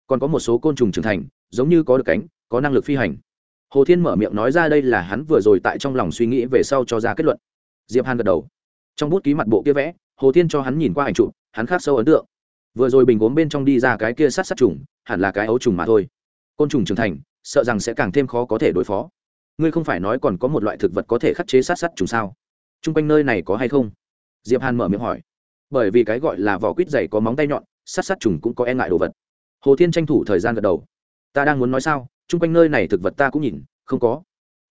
Còn có một số côn trùng trưởng thành, giống như có được cánh, có năng lực phi hành. Hồ thiên mở miệng nói ra đây là hắn vừa rồi tại trong lòng suy nghĩ về sau cho ra kết luận. Diệp hàn gật đầu. Trong bút ký mặt bộ kia vẽ, hồ thiên cho hắn nhìn qua ảnh chụp, hắn khác sâu ấn tượng. Vừa rồi bình gốm bên trong đi ra cái kia sát sát trùng, hẳn là cái ấu trùng mà thôi. Côn trùng trưởng thành, sợ rằng sẽ càng thêm khó có thể đối phó. Ngươi không phải nói còn có một loại thực vật có thể khắc chế sát sát trùng sao? T r u n g quanh nơi này có hay không? Diệp hàn mở miệng hỏi. Bởi vì cái gọi là vỏ quýt dày có móng tay nhọn, sát sát trùng cũng có e ngại đồ vật. Hồ thiên tranh thủ thời gian gật đầu. Ta đang muốn nói sao, chung quanh nơi này thực vật ta cũng nhìn, không có.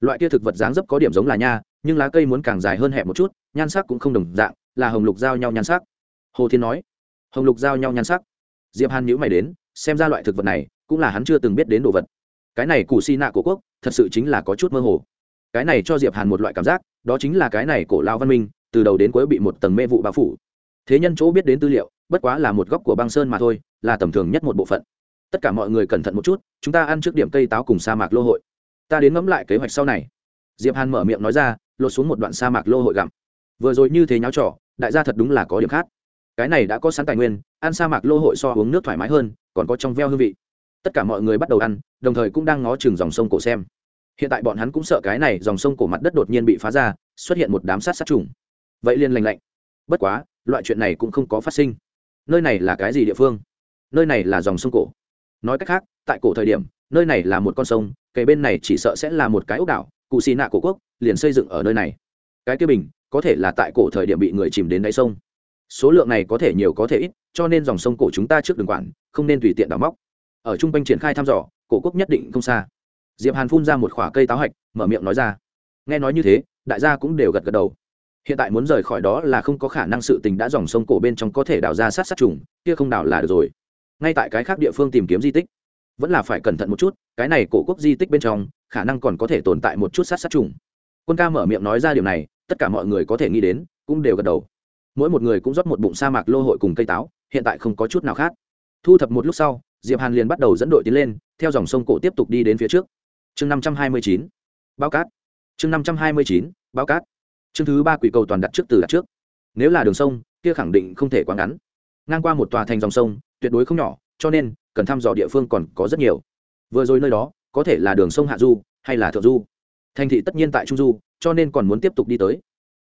Loại kia thực vật dáng dấp có điểm giống là nha, nhưng lá cây muốn càng dài hơn hẹp một chút, nhan sắc cũng không đồng dạng, là hồng lục giao nhau nhan sắc. Hồ thiên nói. Hồng lục giao nhau nhan sắc. Diệp hàn nhữ mày đến, xem ra loại thực vật này cũng là hắn chưa từng biết đến đồ vật. Cái này củ xi nạ của quốc, thật sự chính là có chút mơ hồ. Cái này cho diệp hàn một loại cảm giác, đó chính là cái này cổ lao văn minh từ đầu đến cuối bị một tầng mê vụ bao phủ. Thế nhân chỗ biết đến tư liệu, bất quá là một góc của băng sơn mà thôi, là tầm thường nhất một bộ phận. Tất cả mọi người cẩn thận một chút, chúng ta ăn trước điểm cây táo cùng sa mạc lô hội. Ta đến ngẫm lại kế hoạch sau này. Diệp hàn mở miệng nói ra, lột xuống một đoạn sa mạc lô hội gặm. Vừa rồi như thế nháo trò, đại gia thật đúng là có điểm khác. Cái này đã có sẵn tài nguyên, ăn sa mạc lô hội so uống nước thoải mái hơn, còn có trong veo hương vị. Tất cả mọi người bắt đầu ăn, đồng thời cũng đang ngó chừng dòng sông cổ xem. Hiện tại bọn hắn cũng sợ cái này dòng sông cổ mặt đất đột nhiên bị phá ra, xuất hiện một đám sát sát trùng vậy liền lành lạnh. Bất quá, loại chuyện này cũng không có phát sinh. Nơi này là cái gì địa phương? Nơi này là dòng sông cổ. Nói cách khác, tại cổ thời điểm, nơi này là một con sông kề bên này chỉ sợ sẽ là một cái ốc đảo, cụ xì nạ cổ quốc, liền xây dựng ở nơi này. Cái kia bình, có thể là tại cổ thời điểm bị người chìm đến đáy sông. Số lượng này có thể nhiều có thể ít, cho nên dòng sông cổ chúng ta trước đường quản, không nên tùy tiện đào móc. Ở trung quanh triển khai thăm dò, cổ quốc nhất định không xa. Diệp hàn phun ra một khoả cây táo hạch, mở miệng nói ra. Nghe nói như thế, đại gia cũng đều gật gật đầu hiện tại muốn rời khỏi đó là không có khả năng sự tình đã dòng sông cổ bên trong có thể đào ra sát sát trùng, kia không đào là được rồi. Ngay tại cái khác địa phương tìm kiếm di tích. Vẫn là phải cẩn thận một chút, cái này cổ quốc di tích bên trong, khả năng còn có thể tồn tại một chút sát sát trùng. Quân ca mở miệng nói ra điều này, tất cả mọi người có thể nghĩ đến, cũng đều gật đầu. Mỗi một người cũng rót một bụng sa mạc lô hội cùng cây táo, hiện tại không có chút nào khác. Thu thập một lúc sau, diệp hàn liền bắt đầu dẫn đội tiến lên, theo dòng sông cổ tiếp tục đi đến phía trước. Chương năm trăm hai mươi chín bao cát. Chương năm trăm hai mươi chín bao cát chương thứ ba quỷ cầu toàn đặt trước từ đặt trước. Nếu là đường sông, kia khẳng định không thể quá ngắn. Ngang qua một tòa thành dòng sông, tuyệt đối không nhỏ, cho nên, cần thăm dò địa phương còn có rất nhiều. Vừa rồi nơi đó, có thể là đường sông hạ du, hay là thượng du. Thành thị tất nhiên tại trung du, cho nên còn muốn tiếp tục đi tới.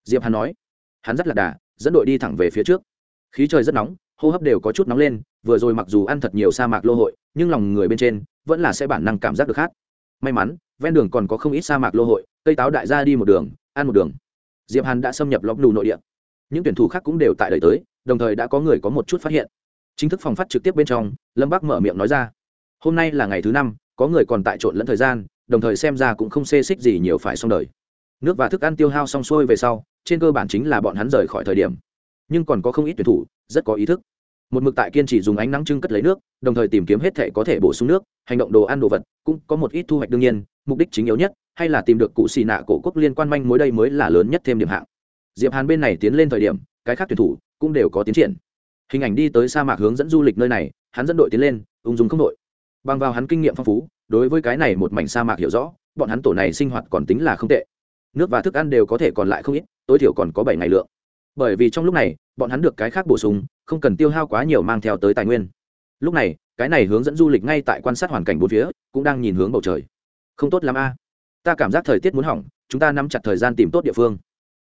Diệp hàn nói. Hắn rất là đà, dẫn đội đi thẳng về phía trước. Khí trời rất nóng, hô hấp đều có chút nóng lên, vừa rồi mặc dù ăn thật nhiều sa mạc lô hội, nhưng lòng người bên trên, vẫn là sẽ bản năng cảm giác được khác may mắn, ven đường còn có không ít sa mạc lô hội, cây táo đại gia đi một đường, ăn một đường diệp hàn đã xâm nhập lóc nù nội địa. Những tuyển thủ khác cũng đều tại đời tới, đồng thời đã có người có một chút phát hiện. Chính thức phòng phát trực tiếp bên trong, lâm bắc mở miệng nói ra. Hôm nay là ngày thứ năm, có người còn tại trộn lẫn thời gian, đồng thời xem ra cũng không xê xích gì nhiều phải xong đời. Nước và thức ăn tiêu hao xong xuôi về sau, trên cơ bản chính là bọn hắn rời khỏi thời điểm. Nhưng còn có không ít tuyển thủ, rất có ý thức. Một mực tại kiên trì dùng ánh nắng trưng cất lấy nước, đồng thời tìm kiếm hết thể có thể bổ sung nước, hành động đồ ăn đồ vật, cũng có một ít thu hoạch đương nhiên, mục đích chính yếu nhất hay là tìm được cụ xì nạ cổ quốc liên quan manh mối đây mới là lớn nhất thêm điểm hạng. Diệp hàn bên này tiến lên thời điểm, cái khác tuyển thủ cũng đều có tiến triển. Hình ảnh đi tới sa mạc hướng dẫn du lịch nơi này, hắn dẫn đội tiến lên, ung dung không đội. Bằng vào hắn kinh nghiệm phong phú, đối với cái này một mảnh sa mạc hiểu rõ, bọn hắn tổ này sinh hoạt còn tính là không tệ. Nước và thức ăn đều có thể còn lại không ít, tối thiểu còn có bảy ngày lượng. Bởi vì trong lúc này, bọn hắn được cái khác bổ sung, không cần tiêu hao quá nhiều mang theo tới tài nguyên. Lúc này, cái này hướng dẫn du lịch ngay tại quan sát hoàn cảnh bốn phía, cũng đang nhìn hướng bầu trời. Không tốt lắm a ta cảm giác thời tiết muốn hỏng, chúng ta nắm chặt thời gian tìm tốt địa phương.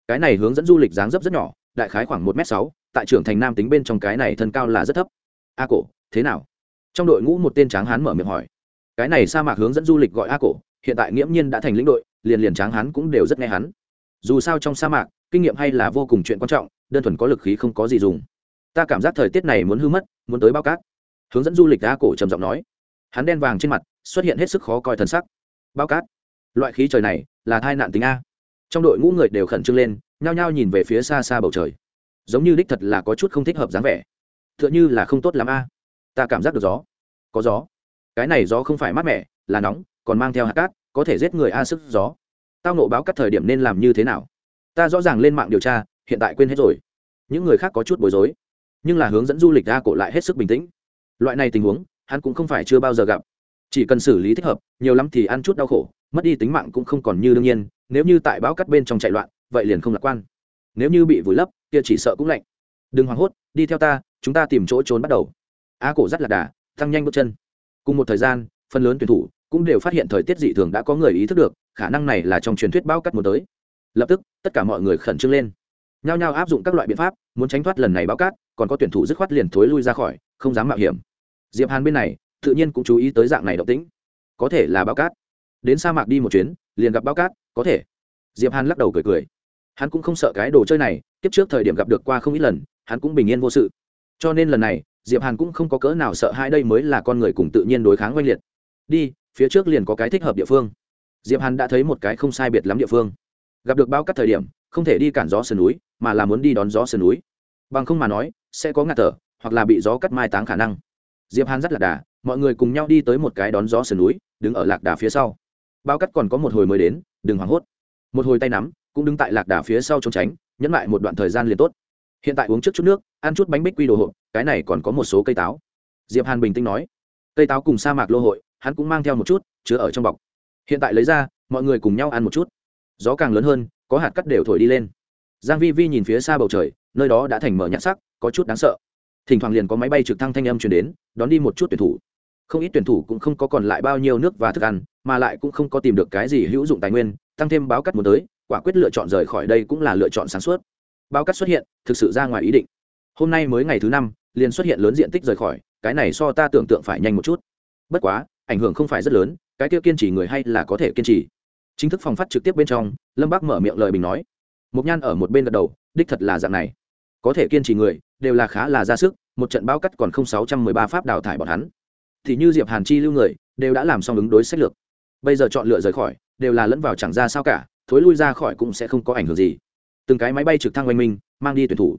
Cái này hướng dẫn du lịch dáng dấp rất nhỏ, đại khái khoảng một m sáu, tại trưởng thành nam tính bên trong cái này thân cao là rất thấp. A cổ, thế nào? Trong đội ngũ một tên tráng hán mở miệng hỏi. Cái này sa mạc hướng dẫn du lịch gọi a cổ, hiện tại nghiễm nhiên đã thành lĩnh đội, liền liền tráng hán cũng đều rất nghe hắn. Dù sao trong sa mạc, kinh nghiệm hay là vô cùng chuyện quan trọng, đơn thuần có lực khí không có gì dùng. Ta cảm giác thời tiết này muốn hư mất, muốn tới bao cát. Hướng dẫn du lịch a cổ trầm giọng nói. Hắn đen vàng trên mặt, xuất hiện hết sức khó coi thân sắc. Bao cát? Loại khí trời này là thai nạn tính a. Trong đội ngũ người đều khẩn trương lên, nhao nhao nhìn về phía xa xa bầu trời. Giống như đích thật là có chút không thích hợp dáng vẻ. T h ư ợ n h ư là không tốt l ắ m a. Ta cảm giác được gió. Có gió. Cái này gió không phải mát mẻ, là nóng, còn mang theo hạt cát, có thể giết người a sức gió. Tao nộ báo các thời điểm nên làm như thế nào? Ta rõ ràng lên mạng điều tra, hiện tại quên hết rồi. Những người khác có chút bối rối, nhưng là hướng dẫn du lịch ra cổ lại hết sức bình tĩnh. Loại này tình huống, hắn cũng không phải chưa bao giờ gặp. Chỉ cần xử lý thích hợp, nhiều lắm thì ăn chút đau khổ mất đi tính mạng cũng không còn như đương nhiên, nếu như tại bão cắt bên trong chạy loạn, vậy liền không lạc quan. Nếu như bị vùi lấp, kia chỉ sợ cũng lạnh. Đừng hoảng hốt, đi theo ta, chúng ta tìm chỗ trốn bắt đầu. A cổ rất là đà, tăng nhanh bước chân. Cùng một thời gian, phần lớn tuyển thủ cũng đều phát hiện thời tiết dị thường đã có người ý thức được, khả năng này là trong truyền thuyết bao cắt mùa tới. Lập tức, tất cả mọi người khẩn trương lên. Nhao nhao áp dụng các loại biện pháp, muốn tránh thoát lần này bão cát còn có tuyển thủ dứt khoát liền thối lui ra khỏi, không dám mạo hiểm. Diệp hàn bên này, tự nhiên cũng chú ý tới dạng này động tĩnh. Có thể là bão cát đến sa mạc đi một chuyến, liền gặp bao cát, có thể. Diệp hàn lắc đầu cười cười. Hắn cũng không sợ cái đồ chơi này tiếp trước thời điểm gặp được qua không ít lần, hắn cũng bình yên vô sự. Cho nên lần này, diệp hàn cũng không có cỡ nào sợ hai đây mới là con người cùng tự nhiên đối kháng oanh liệt. Đi, phía trước liền có cái thích hợp địa phương. Diệp hàn đã thấy một cái không sai biệt lắm địa phương. Gặp được bao cắt thời điểm, không thể đi cản gió sườn núi, mà là muốn đi đón gió sườn núi. Bằng không mà nói, sẽ có ngạt thở, hoặc là bị gió cắt mai táng khả năng. Diệp hàn rất lạc đà, mọi người cùng nhau đi tới một cái đón gió sườn núi, đứng ở lạc đà phía sau bao cắt còn có một hồi mới đến, đừng hoảng hốt. Một hồi tay nắm, cũng đứng tại lạc đà phía sau trốn tránh, nhẫn lại một đoạn thời gian liền tốt. Hiện tại uống trước chút nước, ăn chút bánh bích quy đồ hộp, cái này còn có một số cây táo. Diệp hàn bình tĩnh nói. Cây táo cùng sa mạc lô hội, hắn cũng mang theo một chút, chứa ở trong bọc. Hiện tại lấy ra, mọi người cùng nhau ăn một chút. Gió càng lớn hơn, có hạt cắt đều thổi đi lên. Giang vi vi nhìn phía xa bầu trời, nơi đó đã thành mở nhạt sắc, có chút đáng sợ. Thỉnh thoảng liền có máy bay trực thăng thanh âm truyền đến, đón đi một chút tuyển thủ không ít tuyển thủ cũng không có còn lại bao nhiêu nước và thức ăn, mà lại cũng không có tìm được cái gì hữu dụng tài nguyên, tăng thêm báo cắt muốn tới, quả quyết lựa chọn rời khỏi đây cũng là lựa chọn sáng suốt. Báo cắt xuất hiện, thực sự ra ngoài ý định. Hôm nay mới ngày thứ năm, liền xuất hiện lớn diện tích rời khỏi, cái này so ta tưởng tượng phải nhanh một chút. Bất quá, ảnh hưởng không phải rất lớn, cái kia kiên trì người hay là có thể kiên trì. Chính thức phòng phát trực tiếp bên trong, lâm bác mở miệng lời bình nói. Mục nhan ở một bên gật đầu, đích thật là dạng này. Có thể kiên trì người, đều là khá là ra sức, một trận bao cắt còn không sáu trăm mười ba pháp đào thải bọn hắn thì như diệp hàn chi lưu người, đều đã làm xong ứng đối sách lược. Bây giờ chọn lựa rời khỏi, đều là lẫn vào chẳng ra sao cả, thối lui ra khỏi cũng sẽ không có ảnh hưởng gì. Từng cái máy bay trực thăng oanh minh, mang đi tuyển thủ.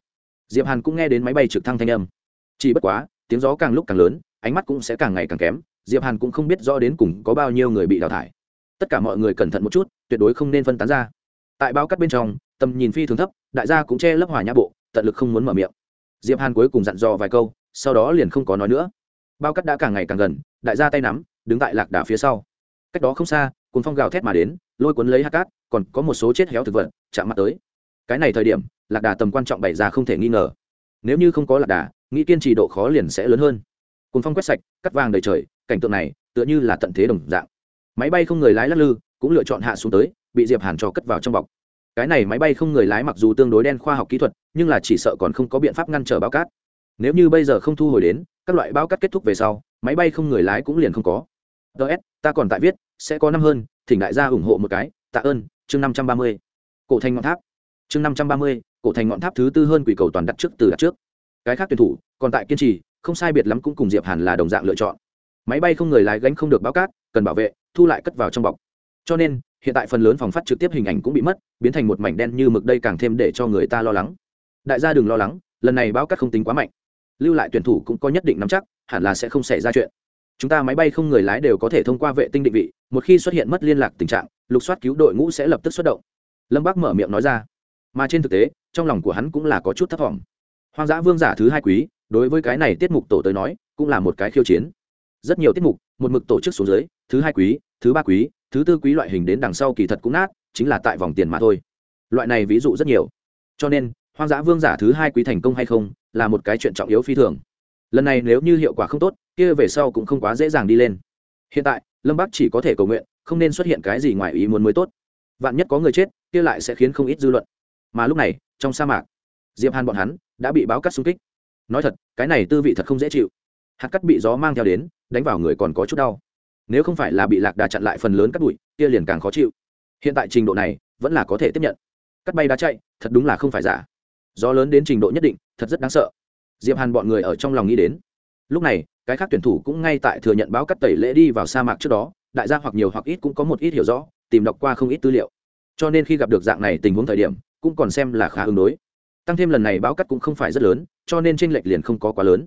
Diệp hàn cũng nghe đến máy bay trực thăng thanh âm. Chỉ bất quá, tiếng gió càng lúc càng lớn, ánh mắt cũng sẽ càng ngày càng kém, diệp hàn cũng không biết rõ đến cùng có bao nhiêu người bị đào thải. Tất cả mọi người cẩn thận một chút, tuyệt đối không nên phân tán ra. Tại bao cắt bên trong, tầm nhìn phi thường thấp, đại gia cũng che lấp hòa nhã bộ, tận lực không muốn mở miệng. Diệp hàn cuối cùng dặn dò vài câu, sau đó liền không có nói nữa bao cắt đã càng ngày càng gần, đại gia tay nắm, đứng tại lạc đà phía sau. Cách đó không xa cùng phong gào thét mà đến, lôi cuốn lấy hạt cát, còn có một số chết héo thực vật, chạm mặt tới. Cái này thời điểm, lạc đà tầm quan trọng bày ra không thể nghi ngờ. Nếu như không có lạc đà, nghĩ kiên trì độ khó liền sẽ lớn hơn. Cùng phong quét sạch, cắt vàng đầy trời, cảnh tượng này, tựa như là tận thế đồng dạng. Máy bay không người lái lắc lư, cũng lựa chọn hạ xuống tới, bị diệp hàn cho cất vào trong bọc. Cái này máy bay không người lái mặc dù tương đối đen khoa học kỹ thuật, nhưng là chỉ sợ còn không có biện pháp ngăn trở bao cát nếu như bây giờ không thu hồi đến, các loại bao cắt kết thúc về sau, máy bay không người lái cũng liền không có. Ts ta còn tại viết, sẽ có năm hơn, thỉnh đại gia ủng hộ một cái, tạ ơn, chương năm trăm ba mươi. Cổ thành ngọn tháp. Chương năm trăm ba mươi, cổ thành ngọn tháp thứ tư hơn quỷ cầu toàn đặt trước từ đặt trước. Cái khác tuyển thủ, còn tại kiên trì, không sai biệt lắm cũng cùng diệp hàn là đồng dạng lựa chọn. Máy bay không người lái gánh không được báo cát, cần bảo vệ, thu lại cất vào trong bọc. Cho nên, hiện tại phần lớn phòng phát trực tiếp hình ảnh cũng bị mất, biến thành một mảnh đen như mực đây càng thêm để cho người ta lo lắng. Đại gia đừng lo lắng, lần này báo cát không tính quá mạnh lưu lại tuyển thủ cũng có nhất định nắm chắc, hẳn là sẽ không xảy ra chuyện. Chúng ta máy bay không người lái đều có thể thông qua vệ tinh định vị, một khi xuất hiện mất liên lạc tình trạng, lục soát cứu đội ngũ sẽ lập tức xuất động. Lâm bác mở miệng nói ra. Mà trên thực tế, trong lòng của hắn cũng là có chút thất vọng. Hoang dã vương giả thứ hai quý, đối với cái này tiết mục tổ tới nói, cũng là một cái khiêu chiến. Rất nhiều tiết mục, một mực tổ chức xuống dưới, thứ hai quý, thứ ba quý, thứ tư quý loại hình đến đằng sau kỳ thật cũng nát, chính là tại vòng tiền mà thôi. Loại này ví dụ rất nhiều. Cho nên, hoang dã vương giả thứ hai quý thành công hay không là một cái chuyện trọng yếu phi thường. Lần này nếu như hiệu quả không tốt, kia về sau cũng không quá dễ dàng đi lên. Hiện tại, lâm bắc chỉ có thể cầu nguyện, không nên xuất hiện cái gì ngoài ý muốn mới tốt. Vạn nhất có người chết, kia lại sẽ khiến không ít dư luận. Mà lúc này, trong sa mạc, diệp hàn bọn hắn đã bị báo cắt xung kích. Nói thật, cái này tư vị thật không dễ chịu. Hạt cắt bị gió mang theo đến, đánh vào người còn có chút đau. Nếu không phải là bị lạc đà chặn lại phần lớn cắt bụi, kia liền càng khó chịu. Hiện tại trình độ này vẫn là có thể tiếp nhận. Cắt bay đá chạy, thật đúng là không phải giả. Gió lớn đến trình độ nhất định thật rất đáng sợ. Diệp hàn bọn người ở trong lòng nghĩ đến. Lúc này, cái khác tuyển thủ cũng ngay tại thừa nhận báo cắt tẩy lễ đi vào sa mạc trước đó, đại gia hoặc nhiều hoặc ít cũng có một ít hiểu rõ, tìm đọc qua không ít tư liệu. Cho nên khi gặp được dạng này tình huống thời điểm, cũng còn xem là khá ứng đối. Tăng thêm lần này báo cắt cũng không phải rất lớn, cho nên tranh lệch liền không có quá lớn.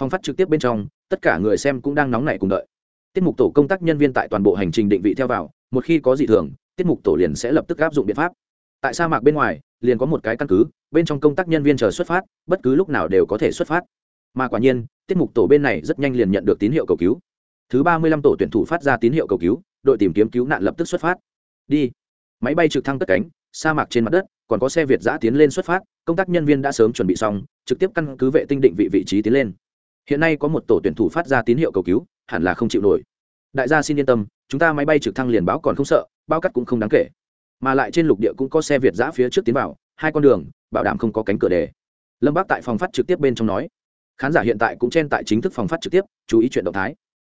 Phong phát trực tiếp bên trong, tất cả người xem cũng đang nóng nảy cùng đợi. Tiết mục tổ công tác nhân viên tại toàn bộ hành trình định vị theo vào, một khi có dị thường, tiết mục tổ liền sẽ lập tức áp dụng biện pháp. Tại sa mạc bên ngoài, liền có một cái căn cứ bên trong công tác nhân viên chờ xuất phát, bất cứ lúc nào đều có thể xuất phát. Mà quả nhiên, tiết mục tổ bên này rất nhanh liền nhận được tín hiệu cầu cứu. Thứ ba mươi lăm tổ tuyển thủ phát ra tín hiệu cầu cứu, đội tìm kiếm cứu nạn lập tức xuất phát. Đi. Máy bay trực thăng cất cánh, sa mạc trên mặt đất, còn có xe việt giã tiến lên xuất phát, công tác nhân viên đã sớm chuẩn bị xong, trực tiếp căn cứ vệ tinh định vị vị trí tiến lên. Hiện nay có một tổ tuyển thủ phát ra tín hiệu cầu cứu, hẳn là không chịu nổi. Đại gia xin yên tâm, chúng ta máy bay trực thăng liền báo còn không sợ, bao cắt cũng không đáng kể. Mà lại trên lục địa cũng có xe việt giã phía trước tiến vào, hai con đường bảo đảm không có cánh cửa đề. Lâm bác tại phòng phát trực tiếp bên trong nói. Khán giả hiện tại cũng chen tại chính thức phòng phát trực tiếp, chú ý chuyện động thái.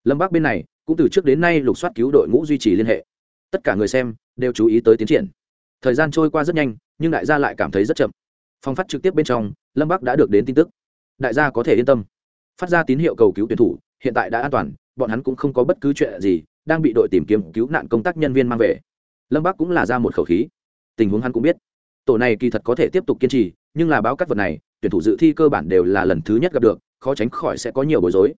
Lâm bác bên này, cũng từ trước đến nay lục soát cứu đội ngũ duy trì liên hệ. Tất cả người xem đều chú ý tới tiến triển. Thời gian trôi qua rất nhanh, nhưng đại gia lại cảm thấy rất chậm. Phòng phát trực tiếp bên trong, lâm bắc đã được đến tin tức. Đại gia có thể yên tâm. Phát ra tín hiệu cầu cứu tuyển thủ, hiện tại đã an toàn, bọn hắn cũng không có bất cứ chuyện gì, đang bị đội tìm kiếm cứu nạn công tác nhân viên mang về. Lâm bắc cũng là ra một khẩu khí. Tình huống hắn cũng biết tổ này kỳ thật có thể tiếp tục kiên trì, nhưng là báo các vật này, tuyển thủ dự thi cơ bản đều là lần thứ nhất gặp được, khó tránh khỏi sẽ có nhiều bối rối.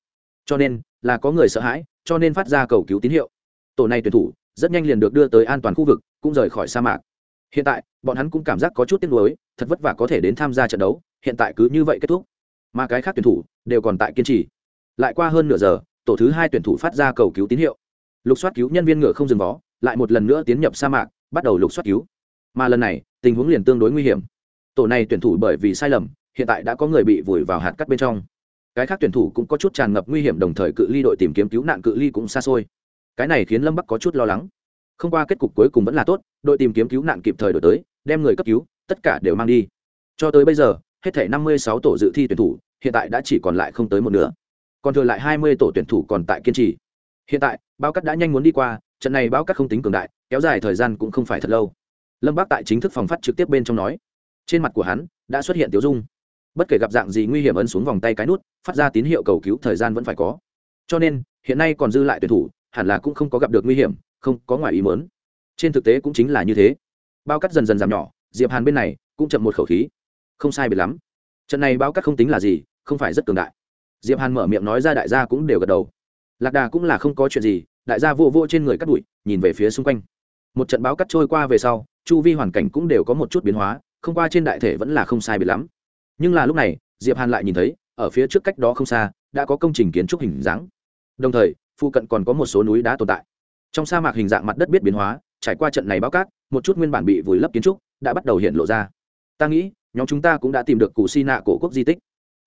Cho nên, là có người sợ hãi, cho nên phát ra cầu cứu tín hiệu. Tổ này tuyển thủ, rất nhanh liền được đưa tới an toàn khu vực, cũng rời khỏi sa mạc. Hiện tại, bọn hắn cũng cảm giác có chút tiếc nuối, thật vất vả có thể đến tham gia trận đấu, hiện tại cứ như vậy kết thúc. Mà cái khác tuyển thủ, đều còn tại kiên trì. Lại qua hơn nửa giờ, tổ thứ hai tuyển thủ phát ra cầu cứu tín hiệu. Lục soát cứu nhân viên ngựa không dừng vó, lại một lần nữa tiến nhập sa mạc, bắt đầu lục soát cứu mà lần này, tình huống liền tương đối nguy hiểm. Tổ này tuyển thủ bởi vì sai lầm, hiện tại đã có người bị vùi vào hạt cắt bên trong. Cái khác tuyển thủ cũng có chút tràn ngập nguy hiểm, đồng thời cự ly đội tìm kiếm cứu nạn cự ly cũng xa xôi. Cái này khiến lâm bắc có chút lo lắng. Không qua kết cục cuối cùng vẫn là tốt, đội tìm kiếm cứu nạn kịp thời đổi tới, đem người cấp cứu, tất cả đều mang đi. Cho tới bây giờ, hết thể năm mươi sáu tổ dự thi tuyển thủ, hiện tại đã chỉ còn lại không tới một nửa. Còn thừa lại hai mươi tổ tuyển thủ còn tại kiên trì. Hiện tại bao cắt đã nhanh muốn đi qua, trận này bao cắt không tính cường đại, kéo dài thời gian cũng không phải thật lâu lâm bác tại chính thức phòng phát trực tiếp bên trong nói. Trên mặt của hắn, đã xuất hiện tiếu dung. Bất kể gặp dạng gì nguy hiểm ấn xuống vòng tay cái nút, phát ra tín hiệu cầu cứu thời gian vẫn phải có. Cho nên, hiện nay còn dư lại tuyển thủ, hẳn là cũng không có gặp được nguy hiểm, không có ngoài ý mớn trên thực tế cũng chính là như thế. Bao cắt dần dần giảm nhỏ, diệp hàn bên này cũng chậm một khẩu khí. Không sai biệt lắm. Trận này bao cắt không tính là gì, không phải rất cường đại. Diệp hàn mở miệng nói ra đại gia cũng đều gật đầu. Lạc đà cũng là không có chuyện gì, đại gia vô vô trên người cắt đụi nhìn về phía xung quanh. Một trận báo cắt trôi qua về sau chu vi hoàn cảnh cũng đều có một chút biến hóa, không qua trên đại thể vẫn là không sai biệt lắm. Nhưng là lúc này, diệp hàn lại nhìn thấy, ở phía trước cách đó không xa, đã có công trình kiến trúc hình dáng. Đồng thời, phụ cận còn có một số núi đá tồn tại. Trong sa mạc hình dạng mặt đất biết biến hóa, trải qua trận này báo cát, một chút nguyên bản bị vùi lấp kiến trúc đã bắt đầu hiện lộ ra. Ta nghĩ, nhóm chúng ta cũng đã tìm được cụ si nạ cổ quốc di tích.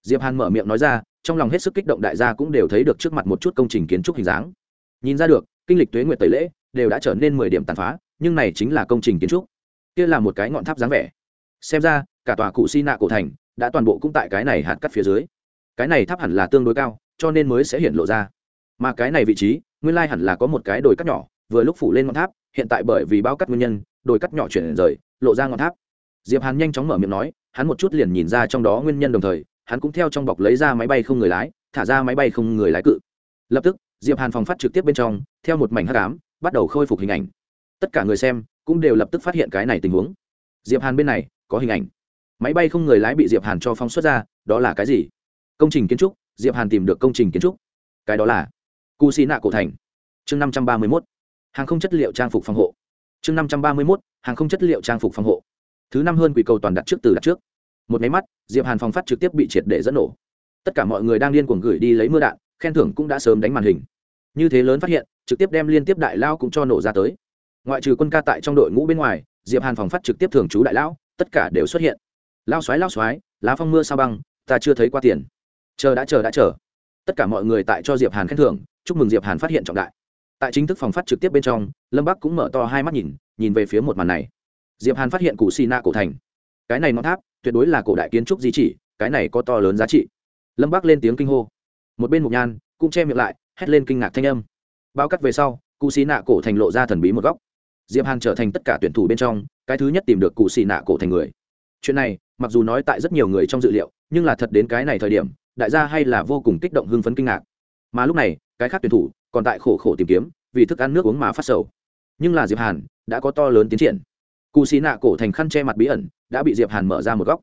Diệp hàn mở miệng nói ra, trong lòng hết sức kích động đại gia cũng đều thấy được trước mặt một chút công trình kiến trúc hình dáng. Nhìn ra được, kinh lịch tuế nguyệt tẩy lễ đều đã trở nên mười điểm tàn phá nhưng này chính là công trình kiến trúc. Kia là một cái ngọn tháp dáng vẻ. Xem ra, cả tòa cụ si nạ cổ thành đã toàn bộ cũng tại cái này hạt cắt phía dưới. Cái này tháp hẳn là tương đối cao, cho nên mới sẽ hiện lộ ra. Mà cái này vị trí, nguyên lai hẳn là có một cái đồi cắt nhỏ, vừa lúc phủ lên ngọn tháp, hiện tại bởi vì bao cắt nguyên nhân, đồi cắt nhỏ chuyển rời, lộ ra ngọn tháp. Diệp hàn nhanh chóng mở miệng nói, hắn một chút liền nhìn ra trong đó nguyên nhân đồng thời, hắn cũng theo trong bọc lấy ra máy bay không người lái, thả ra máy bay không người lái cự. Lập tức, diệp hàn phòng phát trực tiếp bên trong, theo một mảnh hắc ám, bắt đầu khôi phục hình ảnh tất cả người xem cũng đều lập tức phát hiện cái này tình huống. Diệp hàn bên này có hình ảnh. Máy bay không người lái bị diệp hàn cho phóng xuất ra, đó là cái gì? Công trình kiến trúc, diệp hàn tìm được công trình kiến trúc. Cái đó là cu xì nạ cổ thành. Chương năm trăm ba mươi mốt. Hàng không chất liệu trang phục phòng hộ. Chương năm trăm ba mươi mốt. Hàng không chất liệu trang phục phòng hộ. Thứ năm hơn quỷ cầu toàn đặt trước từ đặt trước. Một máy mắt, diệp hàn phòng phát trực tiếp bị triệt để dẫn nổ. Tất cả mọi người đang điên cuồng gửi đi lấy mưa đạn, khen thưởng cũng đã sớm đánh màn hình. Như thế lớn phát hiện, trực tiếp đem liên tiếp đại lao cũng cho nổ ra tới ngoại trừ quân ca tại trong đội ngũ bên ngoài diệp hàn phòng phát trực tiếp thường trú đại lão tất cả đều xuất hiện. Lao xoái lao xoái, lá phong mưa sao băng ta chưa thấy qua tiền. Chờ đã chờ đã chờ. Tất cả mọi người tại cho diệp hàn khen thưởng chúc mừng diệp hàn phát hiện trọng đại. Tại chính thức phòng phát trực tiếp bên trong lâm bắc cũng mở to hai mắt nhìn nhìn về phía một màn này. Diệp hàn phát hiện cụ xì na cổ thành. Cái này ngọn tháp tuyệt đối là cổ đại kiến trúc di chỉ cái này có to lớn giá trị. Lâm bắc lên tiếng kinh hô. Một bên mục nhan cũng che miệng lại hét lên kinh ngạc thanh âm. Bao cắt về sau cụ xì nạ cổ thành lộ ra thần bí một góc diệp hàn trở thành tất cả tuyển thủ bên trong, cái thứ nhất tìm được cụ xì nạ cổ thành người. Chuyện này, mặc dù nói tại rất nhiều người trong dự liệu, nhưng là thật đến cái này thời điểm, đại gia hay là vô cùng kích động hưng phấn kinh ngạc. Mà lúc này, cái khác tuyển thủ còn tại khổ khổ tìm kiếm, vì thức ăn nước uống mà phát sầu. Nhưng là diệp hàn đã có to lớn tiến triển. Cụ xì nạ cổ thành khăn che mặt bí ẩn đã bị diệp hàn mở ra một góc.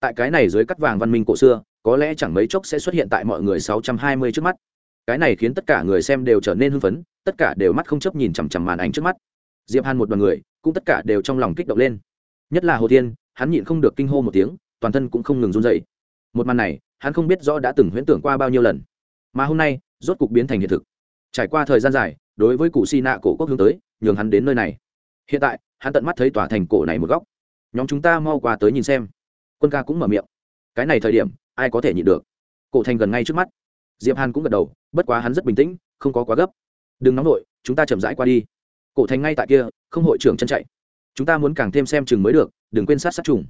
Tại cái này dưới cắt vàng văn minh cổ xưa, có lẽ chẳng mấy chốc sẽ xuất hiện tại mọi người 620 trước mắt. Cái này khiến tất cả người xem đều trở nên hưng phấn, tất cả đều mắt không chấp nhìn chằm chằm màn ảnh trước mắt diệp hàn một đoàn người, cũng tất cả đều trong lòng kích động lên. Nhất là hồ thiên, hắn nhịn không được kinh hô một tiếng, toàn thân cũng không ngừng run dậy một màn này, hắn không biết rõ đã từng huyễn tưởng qua bao nhiêu lần. Mà hôm nay, rốt cục biến thành hiện thực. Trải qua thời gian dài, đối với cụ si nạ cổ quốc hướng tới, nhường hắn đến nơi này. Hiện tại, hắn tận mắt thấy tòa thành cổ này một góc. Nhóm chúng ta mau qua tới nhìn xem. Quân ca cũng mở miệng. Cái này thời điểm, ai có thể nhịn được? Cổ thành gần ngay trước mắt. Diệp hàn cũng gật đầu, bất quá hắn rất bình tĩnh, không có quá gấp. Đừng nóng nổi chúng ta chậm rãi qua đi cổ thành ngay tại kia, không hội trưởng chân chạy. Chúng ta muốn càng thêm xem chừng mới được, đừng quên sát sát trùng.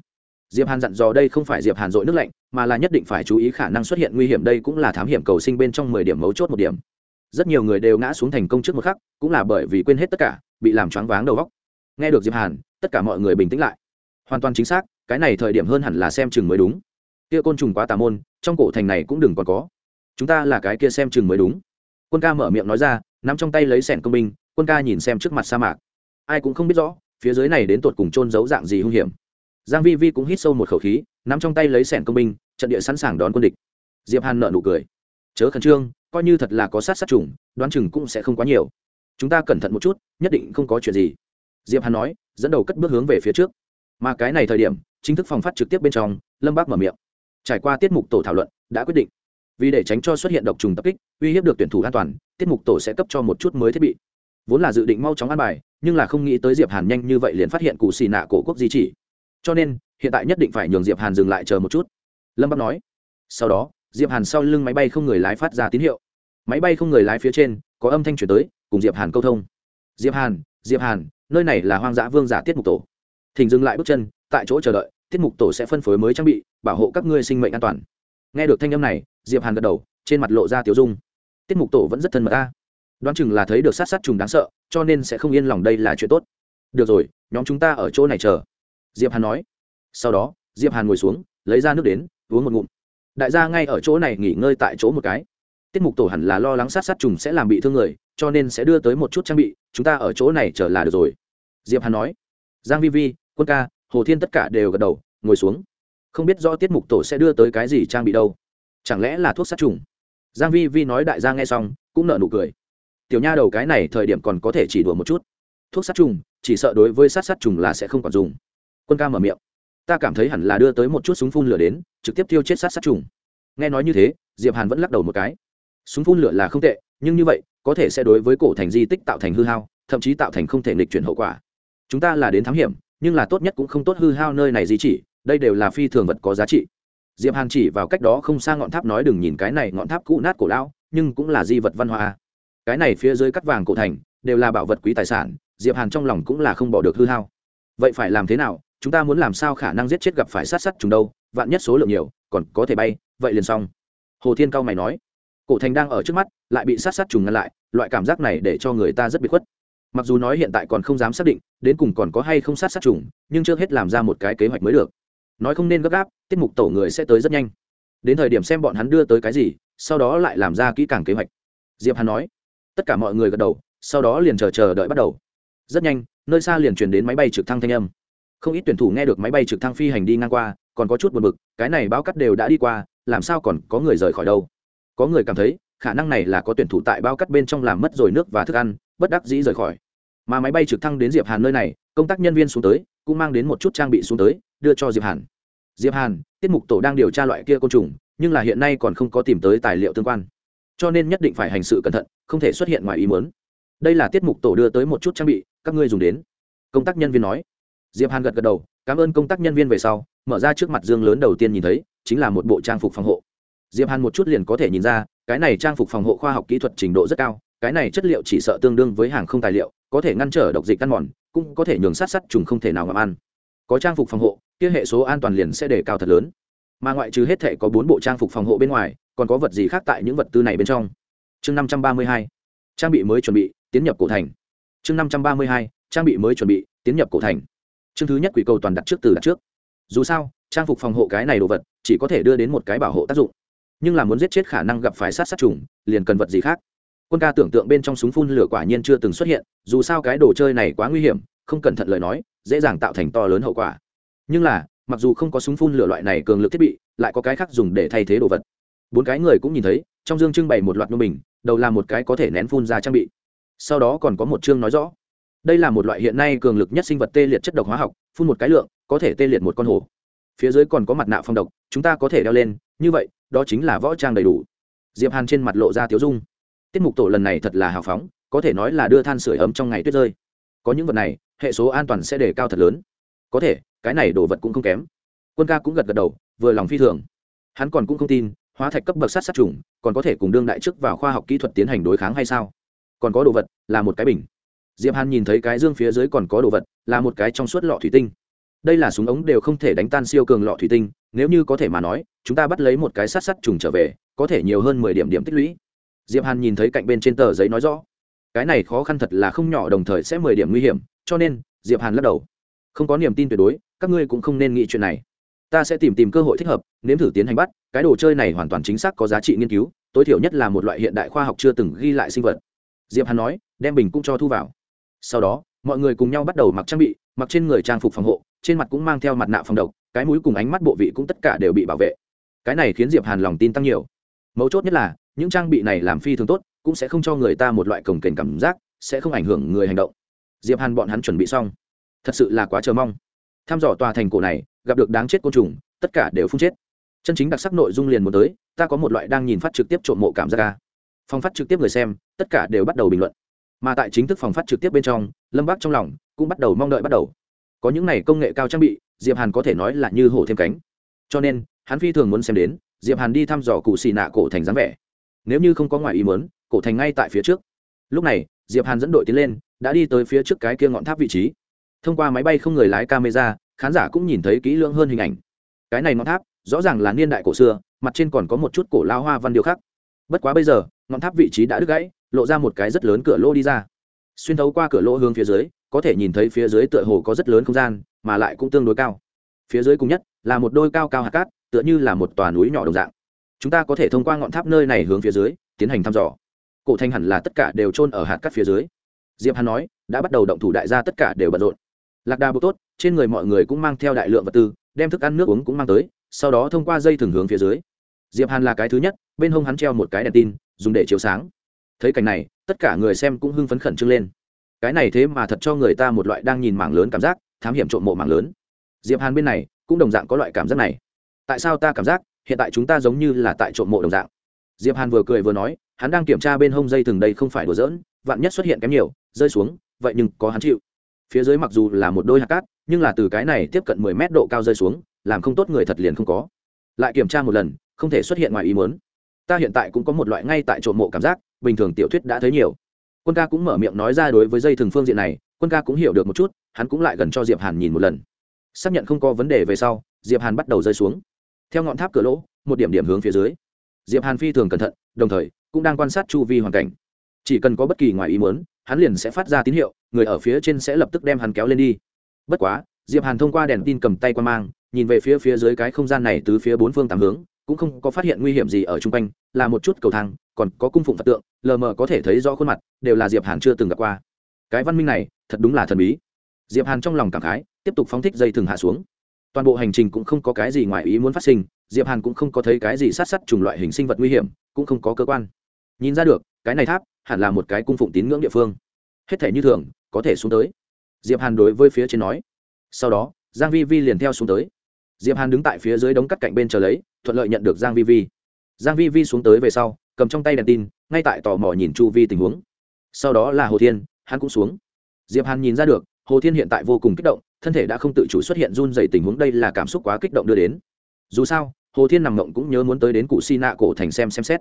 Diệp hàn dặn dò đây không phải diệp hàn dội nước lạnh, mà là nhất định phải chú ý khả năng xuất hiện nguy hiểm đây cũng là thám hiểm cầu sinh bên trong mười điểm mấu chốt một điểm. Rất nhiều người đều ngã xuống thành công trước một khắc, cũng là bởi vì quên hết tất cả, bị làm choáng váng đầu óc. Nghe được diệp hàn, tất cả mọi người bình tĩnh lại. Hoàn toàn chính xác, cái này thời điểm hơn hẳn là xem chừng mới đúng. Kia côn trùng quá tà môn, trong cổ thành này cũng đừng còn có. Chúng ta là cái kia xem chừng mới đúng. Quân ca mở miệng nói ra, nắm trong tay lấy sẻn công binh quân ca nhìn xem trước mặt sa mạc. Ai cũng không biết rõ, phía dưới này đến tột cùng trôn giấu dạng gì hung hiểm. Giang vi vi cũng hít sâu một khẩu khí, nắm trong tay lấy sẻn công binh, trận địa sẵn sàng đón quân địch. Diệp hàn nở nụ cười. Chớ khẩn trương, coi như thật là có sát sát trùng đoán chừng cũng sẽ không quá nhiều. Chúng ta cẩn thận một chút, nhất định không có chuyện gì. Diệp hàn nói, dẫn đầu cất bước hướng về phía trước. Mà cái này thời điểm, chính thức phòng phát trực tiếp bên trong, lâm bác mở miệng. Trải qua tiết mục tổ thảo luận, đã quyết định. Vì để tránh cho xuất hiện độc trùng tập kích, uy hiếp được tuyển thủ an toàn, tiết mục tổ sẽ cấp cho một chút mới thiết bị vốn là dự định mau chóng an bài, nhưng là không nghĩ tới diệp hàn nhanh như vậy liền phát hiện cụ xì nạ cổ quốc di chỉ. Cho nên, hiện tại nhất định phải nhường diệp hàn dừng lại chờ một chút. Lâm bắc nói. Sau đó, diệp hàn sau lưng máy bay không người lái phát ra tín hiệu. Máy bay không người lái phía trên, có âm thanh chuyển tới, cùng diệp hàn câu thông. Diệp hàn diệp hàn, nơi này là hoang dã vương giả tiết mục tổ. Thỉnh dừng lại bước chân, tại chỗ chờ đợi, tiết mục tổ sẽ phân phối mới trang bị, bảo hộ các ngươi sinh mệnh an toàn. Nghe được thanh âm này, diệp hàn gật đầu, trên mặt lộ ra tiểu dung. Tiết mục tổ vẫn rất thân mật ta đoán chừng là thấy được sát sát trùng đáng sợ, cho nên sẽ không yên lòng đây là chuyện tốt. Được rồi, nhóm chúng ta ở chỗ này chờ. Diệp hàn nói. Sau đó, diệp hàn ngồi xuống, lấy ra nước đến, uống một ngụm. Đại gia ngay ở chỗ này nghỉ ngơi tại chỗ một cái. Tiết mục tổ hẳn là lo lắng sát sát trùng sẽ làm bị thương người, cho nên sẽ đưa tới một chút trang bị, chúng ta ở chỗ này chờ là được rồi. Diệp hàn nói. Giang vi vi, quân ca, hồ thiên tất cả đều gật đầu, ngồi xuống. Không biết rõ tiết mục tổ sẽ đưa tới cái gì trang bị đâu. Chẳng lẽ là thuốc sát trùng? Giang vi vi nói đại gia nghe xong, cũng nở nụ cười tiểu nha đầu cái này thời điểm còn có thể chỉ đùa một chút. Thuốc sát trùng, chỉ sợ đối với sát sát trùng là sẽ không còn dùng. Quân ca mở miệng. Ta cảm thấy hẳn là đưa tới một chút súng phun lửa đến, trực tiếp tiêu chết sát sát trùng. Nghe nói như thế, diệp hàn vẫn lắc đầu một cái. Súng phun lửa là không tệ, nhưng như vậy, có thể sẽ đối với cổ thành di tích tạo thành hư hao, thậm chí tạo thành không thể nghịch chuyển hậu quả. Chúng ta là đến thám hiểm, nhưng là tốt nhất cũng không tốt hư hao nơi này gì chỉ, đây đều là phi thường vật có giá trị. Diệp hàn chỉ vào cách đó không xa ngọn tháp nói đừng nhìn cái này, ngọn tháp cũ nát cổ lão, nhưng cũng là di vật văn hóa cái này phía dưới cắt vàng cổ thành, đều là bảo vật quý tài sản, diệp hàn trong lòng cũng là không bỏ được hư hao. Vậy phải làm thế nào? Chúng ta muốn làm sao khả năng giết chết gặp phải sát sát chúng đâu? Vạn nhất số lượng nhiều, còn có thể bay, vậy liền xong. Hồ thiên cao mày nói. Cổ thành đang ở trước mắt, lại bị sát sát trùng ngăn lại, loại cảm giác này để cho người ta rất bị khuất. Mặc dù nói hiện tại còn không dám xác định, đến cùng còn có hay không sát sát trùng, nhưng trước hết làm ra một cái kế hoạch mới được. Nói không nên gấp gáp, tiết mục tổ người sẽ tới rất nhanh. Đến thời điểm xem bọn hắn đưa tới cái gì, sau đó lại làm ra kỹ càng kế hoạch. Diệp hàn nói tất cả mọi người gật đầu, sau đó liền chờ chờ đợi bắt đầu. Rất nhanh, nơi xa liền chuyển đến máy bay trực thăng thanh âm. Không ít tuyển thủ nghe được máy bay trực thăng phi hành đi ngang qua, còn có chút buồn bực, cái này bao cắt đều đã đi qua, làm sao còn có người rời khỏi đâu? Có người cảm thấy, khả năng này là có tuyển thủ tại bao cắt bên trong làm mất rồi nước và thức ăn, bất đắc dĩ rời khỏi. Mà máy bay trực thăng đến diệp hàn nơi này, công tác nhân viên xuống tới, cũng mang đến một chút trang bị xuống tới, đưa cho diệp hàn. Diệp hàn, tiết mục tổ đang điều tra loại kia côn trùng, nhưng là hiện nay còn không có tìm tới tài liệu tương quan cho nên nhất định phải hành sự cẩn thận, không thể xuất hiện ngoài ý muốn. Đây là tiết mục tổ đưa tới một chút trang bị, các ngươi dùng đến. Công tác nhân viên nói. Diệp hàn gật gật đầu, cảm ơn công tác nhân viên về sau, mở ra trước mặt dương lớn đầu tiên nhìn thấy, chính là một bộ trang phục phòng hộ. Diệp hàn một chút liền có thể nhìn ra, cái này trang phục phòng hộ khoa học kỹ thuật trình độ rất cao, cái này chất liệu chỉ sợ tương đương với hàng không tài liệu, có thể ngăn trở độc dịch ăn mòn, cũng có thể nhường sát sắt trùng không thể nào ngậm ăn. Có trang phục phòng hộ, kia hệ số an toàn liền sẽ đề cao thật lớn. Mà ngoại trừ hết thể có bốn bộ trang phục phòng hộ bên ngoài còn có vật gì khác tại những vật tư này bên trong? Chương năm trăm ba mươi hai, trang bị mới chuẩn bị, tiến nhập cổ thành. Chương năm trăm ba mươi hai, trang bị mới chuẩn bị, tiến nhập cổ thành. Chương thứ nhất quỷ cầu toàn đặt trước từ đặt trước. Dù sao, trang phục phòng hộ cái này đồ vật chỉ có thể đưa đến một cái bảo hộ tác dụng. Nhưng là muốn giết chết khả năng gặp phải sát sát trùng, liền cần vật gì khác? Quân ca tưởng tượng bên trong súng phun lửa quả nhiên chưa từng xuất hiện, dù sao cái đồ chơi này quá nguy hiểm, không cẩn thận lời nói, dễ dàng tạo thành to lớn hậu quả. Nhưng là, mặc dù không có súng phun lửa loại này cường lực thiết bị, lại có cái khác dùng để thay thế đồ vật bốn cái người cũng nhìn thấy, trong dương trưng bày một loạt nô bình, đầu là một cái có thể nén phun ra trang bị. Sau đó còn có một chương nói rõ. Đây là một loại hiện nay cường lực nhất sinh vật tê liệt chất độc hóa học, phun một cái lượng, có thể tê liệt một con hổ. Phía dưới còn có mặt nạ phong độc, chúng ta có thể đeo lên, như vậy, đó chính là võ trang đầy đủ. Diệp hàn trên mặt lộ ra tiếu dung. Tiết mục tổ lần này thật là hào phóng, có thể nói là đưa than sửa ấm trong ngày tuyết rơi. Có những vật này, hệ số an toàn sẽ đề cao thật lớn. Có thể, cái này đồ vật cũng không kém. Quân ca cũng gật gật đầu, vừa lòng phi thường. Hắn còn cũng không tin hóa thạch cấp bậc sát sát trùng, còn có thể cùng đương đại chức vào khoa học kỹ thuật tiến hành đối kháng hay sao? Còn có đồ vật, là một cái bình. Diệp hàn nhìn thấy cái dương phía dưới còn có đồ vật, là một cái trong suốt lọ thủy tinh. Đây là súng ống đều không thể đánh tan siêu cường lọ thủy tinh, nếu như có thể mà nói, chúng ta bắt lấy một cái sát sát trùng trở về, có thể nhiều hơn mười điểm điểm tích lũy. Diệp hàn nhìn thấy cạnh bên trên tờ giấy nói rõ, cái này khó khăn thật là không nhỏ đồng thời sẽ mười điểm nguy hiểm, cho nên, diệp hàn lắc đầu. Không có niềm tin tuyệt đối, các ngươi cũng không nên nghĩ chuyện này ta sẽ tìm tìm cơ hội thích hợp, nếm thử tiến hành bắt, cái đồ chơi này hoàn toàn chính xác có giá trị nghiên cứu, tối thiểu nhất là một loại hiện đại khoa học chưa từng ghi lại sinh vật. Diệp hàn nói, đem bình cũng cho thu vào. Sau đó, mọi người cùng nhau bắt đầu mặc trang bị, mặc trên người trang phục phòng hộ, trên mặt cũng mang theo mặt nạ phòng độc, cái mũi cùng ánh mắt bộ vị cũng tất cả đều bị bảo vệ. Cái này khiến diệp hàn lòng tin tăng nhiều. Mấu chốt nhất là, những trang bị này làm phi thường tốt, cũng sẽ không cho người ta một loại cồng kềnh cảm giác, sẽ không ảnh hưởng người hành động. Diệp hàn bọn hắn chuẩn bị xong. Thật sự là quá chờ mong. Tham dò tòa thành cổ này gặp được đáng chết côn trùng, tất cả đều phun chết. Chân chính đặc sắc nội dung liền muốn tới, ta có một loại đang nhìn phát trực tiếp trộm mộ cảm giác ca phòng phát trực tiếp người xem, tất cả đều bắt đầu bình luận. Mà tại chính thức phòng phát trực tiếp bên trong, lâm bắc trong lòng cũng bắt đầu mong đợi bắt đầu. Có những này công nghệ cao trang bị, diệp hàn có thể nói là như hổ thêm cánh. Cho nên, hắn phi thường muốn xem đến, diệp hàn đi thăm dò cụ xì nạ cổ thành dáng vẻ. Nếu như không có ngoài ý muốn, cổ thành ngay tại phía trước. Lúc này, diệp hàn dẫn đội tiến lên, đã đi tới phía trước cái kia ngọn tháp vị trí. Thông qua máy bay không người lái camera khán giả cũng nhìn thấy kỹ lưỡng hơn hình ảnh. Cái này ngọn tháp, rõ ràng là niên đại cổ xưa, mặt trên còn có một chút cổ lao hoa văn điêu khắc. Bất quá bây giờ, ngọn tháp vị trí đã đứt gãy, lộ ra một cái rất lớn cửa lỗ đi ra. Xuyên thấu qua cửa lỗ hướng phía dưới, có thể nhìn thấy phía dưới tựa hồ có rất lớn không gian, mà lại cũng tương đối cao. Phía dưới cùng nhất, là một đôi cao cao hạt cát, tựa như là một tòa núi nhỏ đồng dạng. Chúng ta có thể thông qua ngọn tháp nơi này hướng phía dưới, tiến hành thăm dò. Cổ thanh hẳn là tất cả đều trôn ở hạt cát phía dưới. Diệp hàn nói, đã bắt đầu động thủ đại gia tất cả đều bận rộn lạc đà bộ tốt, trên người mọi người cũng mang theo đại lượng vật tư, đem thức ăn nước uống cũng mang tới, sau đó thông qua dây thừng hướng phía dưới. Diệp hàn là cái thứ nhất, bên hông hắn treo một cái đèn tin, dùng để chiếu sáng. Thấy cảnh này, tất cả người xem cũng hưng phấn khẩn trương lên. Cái này thế mà thật cho người ta một loại đang nhìn mảng lớn cảm giác, thám hiểm trộm mộ mảng lớn. Diệp hàn bên này, cũng đồng dạng có loại cảm giác này. Tại sao ta cảm giác, hiện tại chúng ta giống như là tại trộm mộ đồng dạng? Diệp hàn vừa cười vừa nói, hắn đang kiểm tra bên hông dây thừng đây không phải đùa giỡn, vạn nhất xuất hiện kém nhiều, rơi xuống, vậy nhưng có hắn chịu phía dưới mặc dù là một đôi hạt cát, nhưng là từ cái này tiếp cận mười mét độ cao rơi xuống, làm không tốt người thật liền không có. Lại kiểm tra một lần, không thể xuất hiện ngoài ý muốn. Ta hiện tại cũng có một loại ngay tại trộm mộ cảm giác, bình thường tiểu thuyết đã thấy nhiều. Quân ca cũng mở miệng nói ra đối với dây thừng phương diện này, quân ca cũng hiểu được một chút, hắn cũng lại gần cho diệp hàn nhìn một lần. Xác nhận không có vấn đề về sau, diệp hàn bắt đầu rơi xuống. Theo ngọn tháp cửa lỗ, một điểm điểm hướng phía dưới. Diệp hàn phi thường cẩn thận, đồng thời cũng đang quan sát chu vi hoàn cảnh. Chỉ cần có bất kỳ ngoài ý muốn hắn liền sẽ phát ra tín hiệu, người ở phía trên sẽ lập tức đem hắn kéo lên đi. Bất quá, diệp hàn thông qua đèn tin cầm tay qua mang, nhìn về phía phía dưới cái không gian này từ phía bốn phương tám hướng, cũng không có phát hiện nguy hiểm gì ở chung quanh, là một chút cầu thang, còn có cung phụng phật tượng, lờ mờ có thể thấy rõ khuôn mặt, đều là diệp hàn chưa từng gặp qua. Cái văn minh này, thật đúng là thần bí. Diệp hàn trong lòng cảm khái, tiếp tục phóng thích dây thừng hạ xuống. Toàn bộ hành trình cũng không có cái gì ngoài ý muốn phát sinh, diệp hàn cũng không có thấy cái gì sát sát trùng loại hình sinh vật nguy hiểm, cũng không có cơ quan. Nhìn ra được, cái này tháp hẳn là một cái cung phụng tín ngưỡng địa phương. Hết thể như thường, có thể xuống tới. Diệp hàn đối với phía trên nói. Sau đó, giang vi vi liền theo xuống tới. Diệp hàn đứng tại phía dưới đống cắt cạnh bên chờ lấy, thuận lợi nhận được giang vi vi. Giang vi vi xuống tới về sau, cầm trong tay đèn tin, ngay tại tò mò nhìn chu vi tình huống. Sau đó là hồ thiên, hắn cũng xuống. Diệp hàn nhìn ra được, hồ thiên hiện tại vô cùng kích động, thân thể đã không tự chủ xuất hiện run dày tình huống đây là cảm xúc quá kích động đưa đến. Dù sao, hồ thiên nằm mộng cũng nhớ muốn tới đến cụ si nạ cổ thành xem xem xét.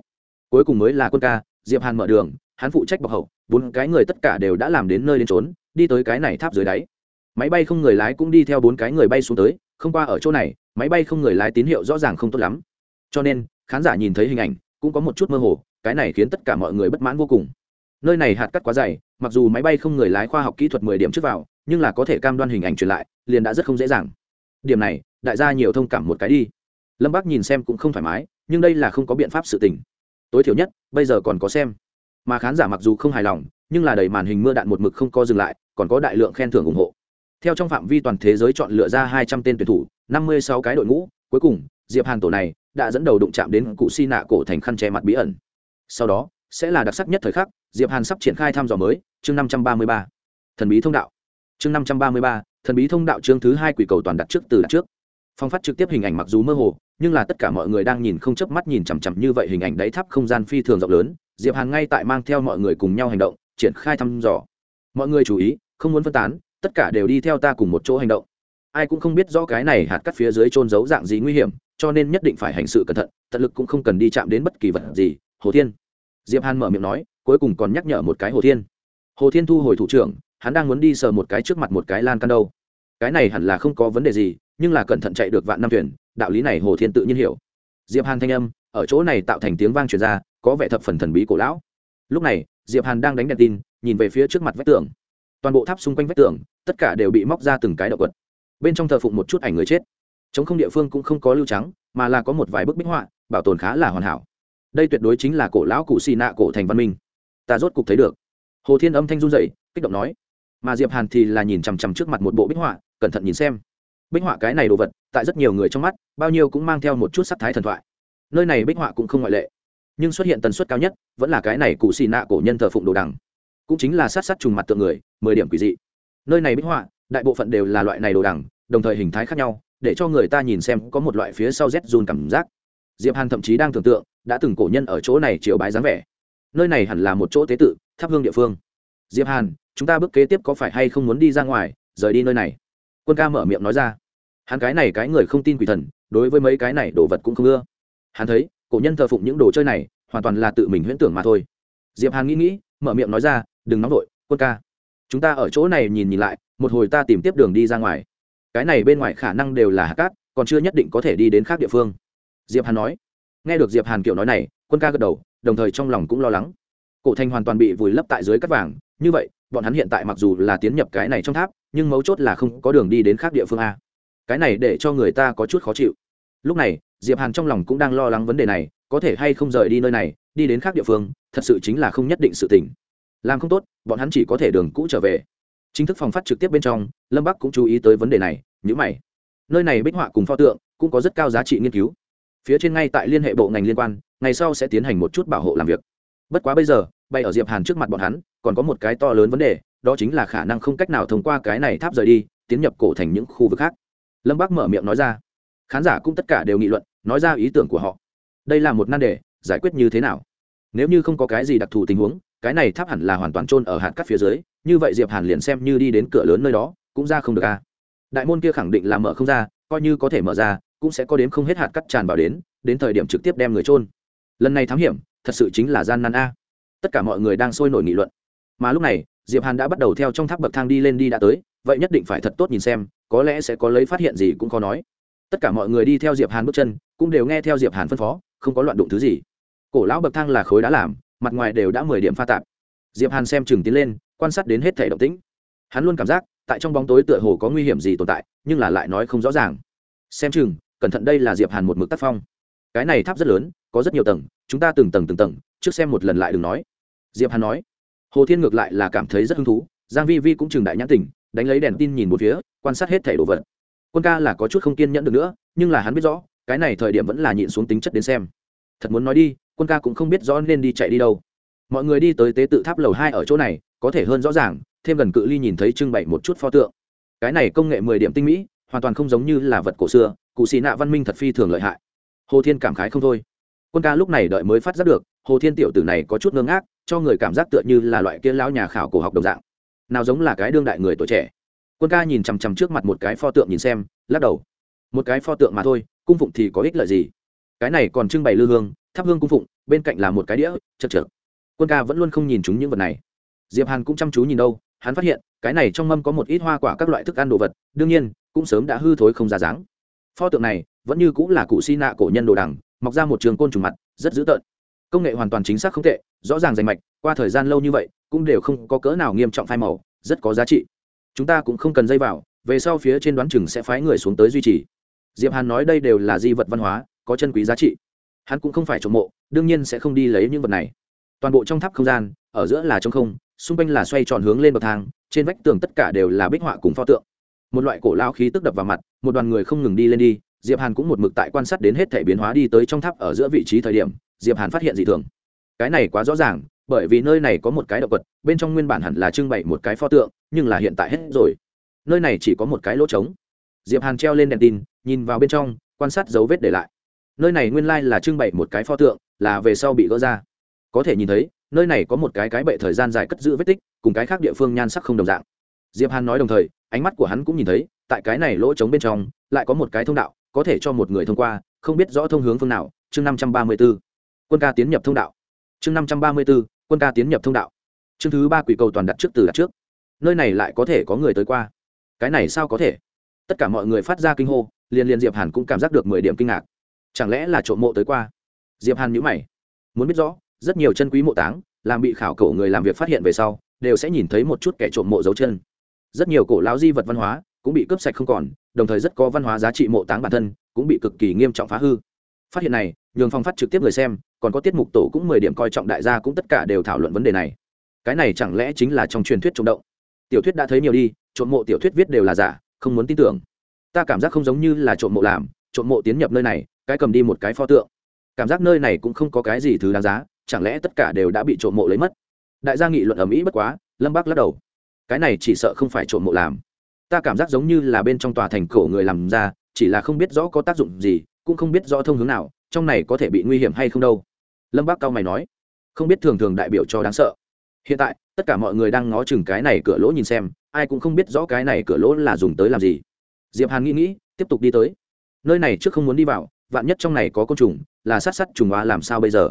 Cuối cùng mới là quân ca, diệp hàn mở đường hắn phụ trách bọc hậu, bốn cái người tất cả đều đã làm đến nơi đến trốn đi tới cái này tháp dưới đáy. Máy bay không người lái cũng đi theo bốn cái người bay xuống tới, không qua ở chỗ này, máy bay không người lái tín hiệu rõ ràng không tốt lắm. Cho nên, khán giả nhìn thấy hình ảnh, cũng có một chút mơ hồ, cái này khiến tất cả mọi người bất mãn vô cùng. Nơi này hạt cắt quá dày, mặc dù máy bay không người lái khoa học kỹ thuật mười điểm trước vào, nhưng là có thể cam đoan hình ảnh truyền lại, liền đã rất không dễ dàng. Điểm này, đại gia nhiều thông cảm một cái đi. Lâm bác nhìn xem cũng không thoải mái, nhưng đây là không có biện pháp sự tình. Tối thiểu nhất, bây giờ còn có xem mà khán giả mặc dù không hài lòng, nhưng là đầy màn hình mưa đạn một mực không co dừng lại, còn có đại lượng khen thưởng ủng hộ. Theo trong phạm vi toàn thế giới chọn lựa ra hai trăm tên tuyển thủ, năm mươi sáu cái đội ngũ, cuối cùng, diệp hàn tổ này đã dẫn đầu đụng chạm đến cụ si nạ cổ thành khăn che mặt bí ẩn. Sau đó, sẽ là đặc sắc nhất thời khắc, diệp hàn sắp triển khai thăm dò mới, chương năm trăm ba mươi ba. Thần bí thông đạo. Chương năm trăm ba mươi ba, thần bí thông đạo chương thứ hai quỷ cầu toàn đặt trước từ đặt trước. Phong phát trực tiếp hình ảnh mặc dù mơ hồ, nhưng là tất cả mọi người đang nhìn không chớp mắt nhìn chằm chằm như vậy hình ảnh đáy tháp không gian phi thường rộng lớn diệp hàn ngay tại mang theo mọi người cùng nhau hành động, triển khai thăm dò. Mọi người chú ý, không muốn phân tán, tất cả đều đi theo ta cùng một chỗ hành động. Ai cũng không biết rõ cái này hạt cắt phía dưới trôn giấu dạng gì nguy hiểm, cho nên nhất định phải hành sự cẩn thận, tận lực cũng không cần đi chạm đến bất kỳ vật gì. Hồ thiên. Diệp hàn mở miệng nói, cuối cùng còn nhắc nhở một cái hồ thiên. Hồ thiên thu hồi thủ trưởng, hắn đang muốn đi sờ một cái trước mặt một cái lan can đâu. Cái này hẳn là không có vấn đề gì, nhưng là cẩn thận chạy được vạn năm thuyền, đạo lý này hồ thiên tự nhiên hiểu. Diệp hàn thanh âm, ở chỗ này tạo thành tiếng vang truyền ra có vẻ thập phần thần bí cổ lão. Lúc này, diệp hàn đang đánh đèn tin, nhìn về phía trước mặt vách tường. Toàn bộ tháp xung quanh vách tường, tất cả đều bị móc ra từng cái động quật bên trong thờ phụng một chút ảnh người chết. Chống không địa phương cũng không có lưu trắng, mà là có một vài bức bích họa, bảo tồn khá là hoàn hảo. Đây tuyệt đối chính là cổ lão cụ xì nạ cổ thành văn minh. Ta rốt cục thấy được. Hồ thiên âm thanh run dậy kích động nói. Mà diệp hàn thì là nhìn chằm chằm trước mặt một bộ bích họa, cẩn thận nhìn xem. Bích họa cái này đồ vật, tại rất nhiều người trong mắt, bao nhiêu cũng mang theo một chút sắc thái thần thoại. Nơi này bích họa cũng không ngoại lệ nhưng xuất hiện tần suất cao nhất vẫn là cái này cụ xì nạ cổ nhân thờ phụng đồ đằng. Cũng chính là sát sát trùng mặt tượng người, mười điểm quỷ dị. Nơi này bích họa, đại bộ phận đều là loại này đồ đằng, đồng thời hình thái khác nhau, để cho người ta nhìn xem có một loại phía sau rét run cảm giác. Diệp hàn thậm chí đang tưởng tượng, đã từng cổ nhân ở chỗ này chiều bái dáng vẻ. Nơi này hẳn là một chỗ tế tự, thắp hương địa phương. Diệp hàn, chúng ta bước kế tiếp có phải hay không muốn đi ra ngoài, rời đi nơi này? Quân ca mở miệng nói ra. Hắn cái này cái người không tin quỷ thần, đối với mấy cái này đồ vật cũng không ưa. Hắn thấy cổ nhân thờ phụng những đồ chơi này, hoàn toàn là tự mình huyễn tưởng mà thôi. Diệp hàn nghĩ nghĩ, mở miệng nói ra, đừng nóng vội, quân ca. Chúng ta ở chỗ này nhìn nhìn lại, một hồi ta tìm tiếp đường đi ra ngoài. Cái này bên ngoài khả năng đều là hạt cát, còn chưa nhất định có thể đi đến khác địa phương. Diệp hàn nói. Nghe được diệp hàn kiểu nói này, quân ca gật đầu, đồng thời trong lòng cũng lo lắng. Cổ thành hoàn toàn bị vùi lấp tại dưới cát vàng, như vậy, bọn hắn hiện tại mặc dù là tiến nhập cái này trong tháp, nhưng mấu chốt là không có đường đi đến khác địa phương a. Cái này để cho người ta có chút khó chịu lúc này, diệp hàn trong lòng cũng đang lo lắng vấn đề này, có thể hay không rời đi nơi này, đi đến khác địa phương, thật sự chính là không nhất định sự tình. Làm không tốt, bọn hắn chỉ có thể đường cũ trở về. Chính thức phòng phát trực tiếp bên trong, lâm bắc cũng chú ý tới vấn đề này nhữ mày. Nơi này bích họa cùng pho tượng, cũng có rất cao giá trị nghiên cứu. Phía trên ngay tại liên hệ bộ ngành liên quan, ngày sau sẽ tiến hành một chút bảo hộ làm việc. Bất quá bây giờ, bay ở diệp hàn trước mặt bọn hắn, còn có một cái to lớn vấn đề, đó chính là khả năng không cách nào thông qua cái này tháp rời đi, tiến nhập cổ thành những khu vực khác. Lâm bắc mở miệng nói ra khán giả cũng tất cả đều nghị luận, nói ra ý tưởng của họ. Đây là một nan đề, giải quyết như thế nào? Nếu như không có cái gì đặc thù tình huống, cái này tháp hẳn là hoàn toàn trôn ở hạt cắt phía dưới, như vậy diệp hàn liền xem như đi đến cửa lớn nơi đó, cũng ra không được a. Đại môn kia khẳng định là mở không ra, coi như có thể mở ra, cũng sẽ có đến không hết hạt cắt tràn vào đến đến thời điểm trực tiếp đem người trôn lần này thám hiểm, thật sự chính là gian nan a. Tất cả mọi người đang sôi nổi nghị luận. Mà lúc này, diệp hàn đã bắt đầu theo trong tháp bậc thang đi lên đi đã tới, vậy nhất định phải thật tốt nhìn xem, có lẽ sẽ có lấy phát hiện gì cũng có nói tất cả mọi người đi theo diệp hàn bước chân, cũng đều nghe theo diệp hàn phân phó, không có loạn đụng thứ gì. Cổ lão bậc thang là khối đã làm, mặt ngoài đều đã mười điểm pha tạp. Diệp hàn xem chừng tiến lên, quan sát đến hết thể động tĩnh. Hắn luôn cảm giác, tại trong bóng tối tựa hồ có nguy hiểm gì tồn tại, nhưng là lại nói không rõ ràng. Xem chừng, cẩn thận đây là diệp hàn một mực tác phong. Cái này tháp rất lớn, có rất nhiều tầng, chúng ta từng tầng từng tầng, trước xem một lần lại đừng nói. Diệp hàn nói. Hồ thiên ngược lại là cảm thấy rất hứng thú, giang vi vi cũng chừng đại nhãn tỉnh đánh lấy đèn tin nhìn một phía, quan sát hết thảy đồ vật quân ca là có chút không kiên nhẫn được nữa, nhưng là hắn biết rõ, cái này thời điểm vẫn là nhịn xuống tính chất đến xem. Thật muốn nói đi, quân ca cũng không biết rõ nên đi chạy đi đâu. Mọi người đi tới tế tự tháp lầu hai ở chỗ này, có thể hơn rõ ràng, thêm gần cự ly nhìn thấy trưng bày một chút pho tượng. Cái này công nghệ mười điểm tinh mỹ, hoàn toàn không giống như là vật cổ xưa, cụ xì nạ văn minh thật phi thường lợi hại. Hồ thiên cảm khái không thôi. Quân ca lúc này đợi mới phát giác được, hồ thiên tiểu tử này có chút ngơ ngác, cho người cảm giác tựa như là loại kia lão nhà khảo cổ học đồng dạng. Nào giống là cái đương đại người tuổi trẻ quân ca nhìn chằm chằm trước mặt một cái pho tượng nhìn xem, lắc đầu. Một cái pho tượng mà thôi, cung phụng thì có ích lợi gì? Cái này còn trưng bày lư hương, thắp hương cung phụng, bên cạnh là một cái đĩa, chật chật quân ca vẫn luôn không nhìn chúng những vật này. Diệp hàn cũng chăm chú nhìn đâu, hắn phát hiện, cái này trong mâm có một ít hoa quả các loại thức ăn đồ vật, đương nhiên, cũng sớm đã hư thối không ra dáng. Pho tượng này, vẫn như cũng là cụ si nạ cổ nhân đồ đằng, mọc ra một trường côn trùng mặt, rất dữ tợn. Công nghệ hoàn toàn chính xác không tệ, rõ ràng rành mạch, qua thời gian lâu như vậy, cũng đều không có cỡ nào nghiêm trọng phai màu, rất có giá trị chúng ta cũng không cần dây vào, về sau phía trên đoán chừng sẽ phái người xuống tới duy trì. Diệp hàn nói đây đều là di vật văn hóa, có chân quý giá trị. Hắn cũng không phải trộm mộ, đương nhiên sẽ không đi lấy những vật này. Toàn bộ trong tháp không gian, ở giữa là trống không, xung quanh là xoay tròn hướng lên bậc thang, trên vách tường tất cả đều là bích họa cùng pho tượng. Một loại cổ lao khí tức đập vào mặt, một đoàn người không ngừng đi lên đi, diệp hàn cũng một mực tại quan sát đến hết thể biến hóa đi tới trong tháp ở giữa vị trí thời điểm, diệp hàn phát hiện dị thường. Cái này quá rõ ràng, bởi vì nơi này có một cái động vật, bên trong nguyên bản hẳn là trưng bày một cái pho tượng nhưng là hiện tại hết rồi. Nơi này chỉ có một cái lỗ trống. Diệp hàn treo lên đèn tin, nhìn vào bên trong, quan sát dấu vết để lại. Nơi này nguyên lai là trưng bày một cái pho tượng, là về sau bị gỡ ra. Có thể nhìn thấy, nơi này có một cái cái bệ thời gian dài cất giữ vết tích, cùng cái khác địa phương nhan sắc không đồng dạng. Diệp hàn nói đồng thời, ánh mắt của hắn cũng nhìn thấy, tại cái này lỗ trống bên trong, lại có một cái thông đạo, có thể cho một người thông qua, không biết rõ thông hướng phương nào, chương năm trăm ba mươi 534 quân ca tiến nhập thông đạo. Chương năm trăm ba mươi 534 quân ca tiến nhập thông đạo. Chương thứ ba quỷ cầu toàn đặt trước từ đặt trước nơi này lại có thể có người tới qua. Cái này sao có thể? Tất cả mọi người phát ra kinh hô, liền liền diệp hàn cũng cảm giác được mười điểm kinh ngạc. Chẳng lẽ là trộm mộ tới qua? Diệp hàn nhíu mày. Muốn biết rõ, rất nhiều chân quý mộ táng, làm bị khảo cổ người làm việc phát hiện về sau, đều sẽ nhìn thấy một chút kẻ trộm mộ dấu chân. Rất nhiều cổ lão di vật văn hóa cũng bị cướp sạch không còn, đồng thời rất có văn hóa giá trị mộ táng bản thân cũng bị cực kỳ nghiêm trọng phá hư. Phát hiện này, nhường phong phát trực tiếp người xem, còn có tiết mục tổ cũng mười điểm coi trọng đại gia cũng tất cả đều thảo luận vấn đề này. Cái này chẳng lẽ chính là trong truyền thuyết trộm động? Tiểu thuyết đã thấy nhiều đi, trộm mộ tiểu thuyết viết đều là giả, không muốn tin tưởng. Ta cảm giác không giống như là trộm mộ làm, trộm mộ tiến nhập nơi này, cái cầm đi một cái pho tượng. Cảm giác nơi này cũng không có cái gì thứ đáng giá, chẳng lẽ tất cả đều đã bị trộm mộ lấy mất? Đại gia nghị luận ở mỹ bất quá, lâm bác lắc đầu. Cái này chỉ sợ không phải trộm mộ làm. Ta cảm giác giống như là bên trong tòa thành cổ người làm ra, chỉ là không biết rõ có tác dụng gì, cũng không biết rõ thông hướng nào, trong này có thể bị nguy hiểm hay không đâu. Lâm bác cao mày nói. Không biết thường thường đại biểu cho đáng sợ hiện tại, tất cả mọi người đang ngó chừng cái này cửa lỗ nhìn xem, ai cũng không biết rõ cái này cửa lỗ là dùng tới làm gì. Diệp hàn nghĩ nghĩ, tiếp tục đi tới. Nơi này trước không muốn đi vào, vạn nhất trong này có côn trùng, là sát sát trùng hóa làm sao bây giờ?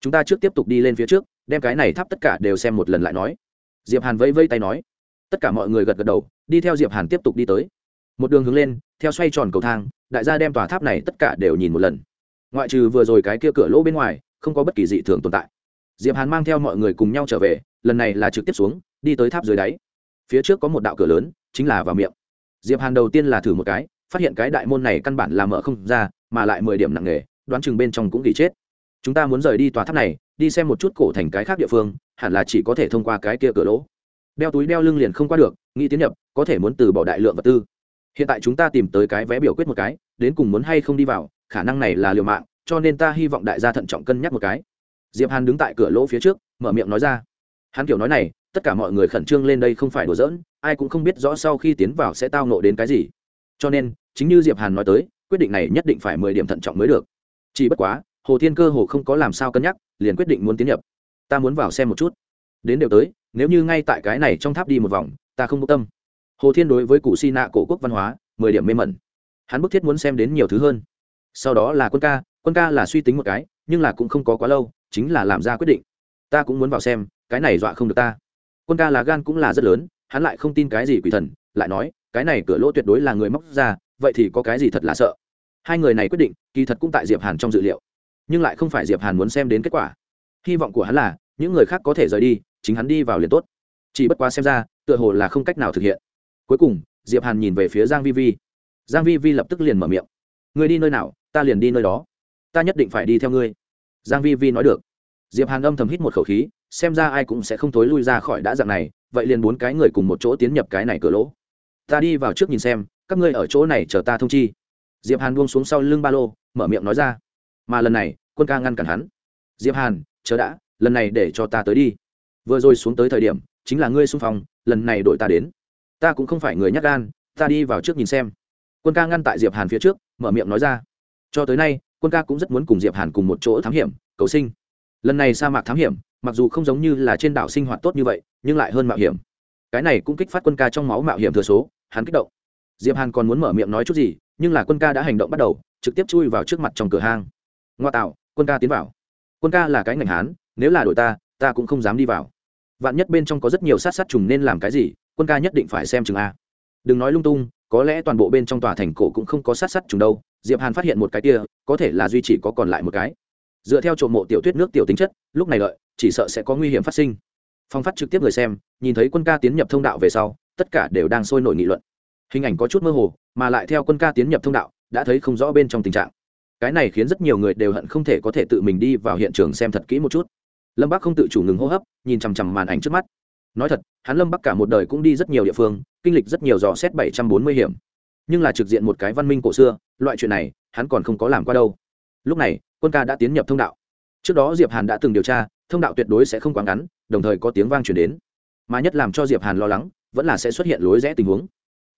Chúng ta trước tiếp tục đi lên phía trước, đem cái này thắp tất cả đều xem một lần lại nói. Diệp hàn vẫy vẫy tay nói. Tất cả mọi người gật gật đầu, đi theo diệp hàn tiếp tục đi tới. Một đường hướng lên, theo xoay tròn cầu thang, đại gia đem tòa tháp này tất cả đều nhìn một lần. Ngoại trừ vừa rồi cái kia cửa lỗ bên ngoài, không có bất kỳ dị thường tồn tại. Diệp hàn mang theo mọi người cùng nhau trở về lần này là trực tiếp xuống, đi tới tháp dưới đáy. Phía trước có một đạo cửa lớn, chính là vào miệng. Diệp hàn đầu tiên là thử một cái, phát hiện cái đại môn này căn bản là mở không ra, mà lại mười điểm nặng nề, đoán chừng bên trong cũng bị chết. Chúng ta muốn rời đi tòa tháp này, đi xem một chút cổ thành cái khác địa phương, hẳn là chỉ có thể thông qua cái kia cửa lỗ. Đeo túi đeo lưng liền không qua được, nghĩ tiến nhập, có thể muốn từ bỏ đại lượng vật tư. Hiện tại chúng ta tìm tới cái vé biểu quyết một cái, đến cùng muốn hay không đi vào, khả năng này là liều mạng, cho nên ta hy vọng đại gia thận trọng cân nhắc một cái. Diệp hàn đứng tại cửa lỗ phía trước, mở miệng nói ra hắn kiểu nói này, tất cả mọi người khẩn trương lên đây không phải đùa giỡn, ai cũng không biết rõ sau khi tiến vào sẽ tao nộ đến cái gì. Cho nên, chính như diệp hàn nói tới, quyết định này nhất định phải mười điểm thận trọng mới được. Chỉ bất quá, hồ thiên cơ hồ không có làm sao cân nhắc, liền quyết định muốn tiến nhập. Ta muốn vào xem một chút. Đến đều tới, nếu như ngay tại cái này trong tháp đi một vòng, ta không bốc tâm. Hồ thiên đối với cụ si nạ cổ quốc văn hóa, mười điểm mê mẩn. Hắn bức thiết muốn xem đến nhiều thứ hơn. Sau đó là quân ca quân ca là suy tính một cái, nhưng là cũng không có quá lâu, chính là làm ra quyết định ta cũng muốn vào xem, cái này dọa không được ta. Quân ca là gan cũng là rất lớn, hắn lại không tin cái gì quỷ thần, lại nói, cái này cửa lỗ tuyệt đối là người móc ra, vậy thì có cái gì thật là sợ? Hai người này quyết định, kỳ thật cũng tại diệp hàn trong dự liệu, nhưng lại không phải diệp hàn muốn xem đến kết quả. Hy vọng của hắn là, những người khác có thể rời đi, chính hắn đi vào liền tốt. Chỉ bất quá xem ra, tựa hồ là không cách nào thực hiện. Cuối cùng, diệp hàn nhìn về phía giang vi vi. Giang vi vi lập tức liền mở miệng. Người đi nơi nào, ta liền đi nơi đó. Ta nhất định phải đi theo ngươi. Giang vi vi nói được diệp hàn âm thầm hít một khẩu khí, xem ra ai cũng sẽ không thối lui ra khỏi đã dạng này, vậy liền bốn cái người cùng một chỗ tiến nhập cái này cửa lỗ. Ta đi vào trước nhìn xem, các ngươi ở chỗ này chờ ta thông chi. Diệp hàn buông xuống sau lưng ba lô, mở miệng nói ra. Mà lần này, quân ca ngăn cản hắn. Diệp hàn, chờ đã, lần này để cho ta tới đi. Vừa rồi xuống tới thời điểm, chính là ngươi xung phong, lần này đội ta đến. Ta cũng không phải người nhắc gan, ta đi vào trước nhìn xem. Quân ca ngăn tại diệp hàn phía trước, mở miệng nói ra. Cho tới nay, quân ca cũng rất muốn cùng diệp hàn cùng một chỗ thám hiểm, cầu sinh lần này sa mạc thám hiểm, mặc dù không giống như là trên đảo sinh hoạt tốt như vậy, nhưng lại hơn mạo hiểm. Cái này cũng kích phát quân ca trong máu mạo hiểm thừa số, hắn kích động. Diệp hàn còn muốn mở miệng nói chút gì, nhưng là quân ca đã hành động bắt đầu, trực tiếp chui vào trước mặt trong cửa hang. Ngoa tạo, quân ca tiến vào. Quân ca là cái ngành hán, nếu là đội ta ta cũng không dám đi vào. Vạn nhất bên trong có rất nhiều sát sát trùng nên làm cái gì, quân ca nhất định phải xem chừng a. Đừng nói lung tung, có lẽ toàn bộ bên trong tòa thành cổ cũng không có sát sát trùng đâu. Diệp hàn phát hiện một cái kia, có thể là duy chỉ có còn lại một cái dựa theo trộm mộ tiểu tuyết nước tiểu tính chất, lúc này lợi, chỉ sợ sẽ có nguy hiểm phát sinh. Phong phát trực tiếp người xem, nhìn thấy quân ca tiến nhập thông đạo về sau, tất cả đều đang sôi nổi nghị luận. Hình ảnh có chút mơ hồ, mà lại theo quân ca tiến nhập thông đạo, đã thấy không rõ bên trong tình trạng. Cái này khiến rất nhiều người đều hận không thể có thể tự mình đi vào hiện trường xem thật kỹ một chút. Lâm bắc không tự chủ ngừng hô hấp, nhìn chằm chằm màn ảnh trước mắt. Nói thật, hắn lâm bắc cả một đời cũng đi rất nhiều địa phương, kinh lịch rất nhiều dò xét bảy trăm bốn mươi hiểm. Nhưng là trực diện một cái văn minh cổ xưa, loại chuyện này, hắn còn không có làm qua đâu lúc này, quân ca đã tiến nhập thông đạo. Trước đó diệp hàn đã từng điều tra, thông đạo tuyệt đối sẽ không quá ngắn, đồng thời có tiếng vang chuyển đến. Mà nhất làm cho diệp hàn lo lắng, vẫn là sẽ xuất hiện lối rẽ tình huống.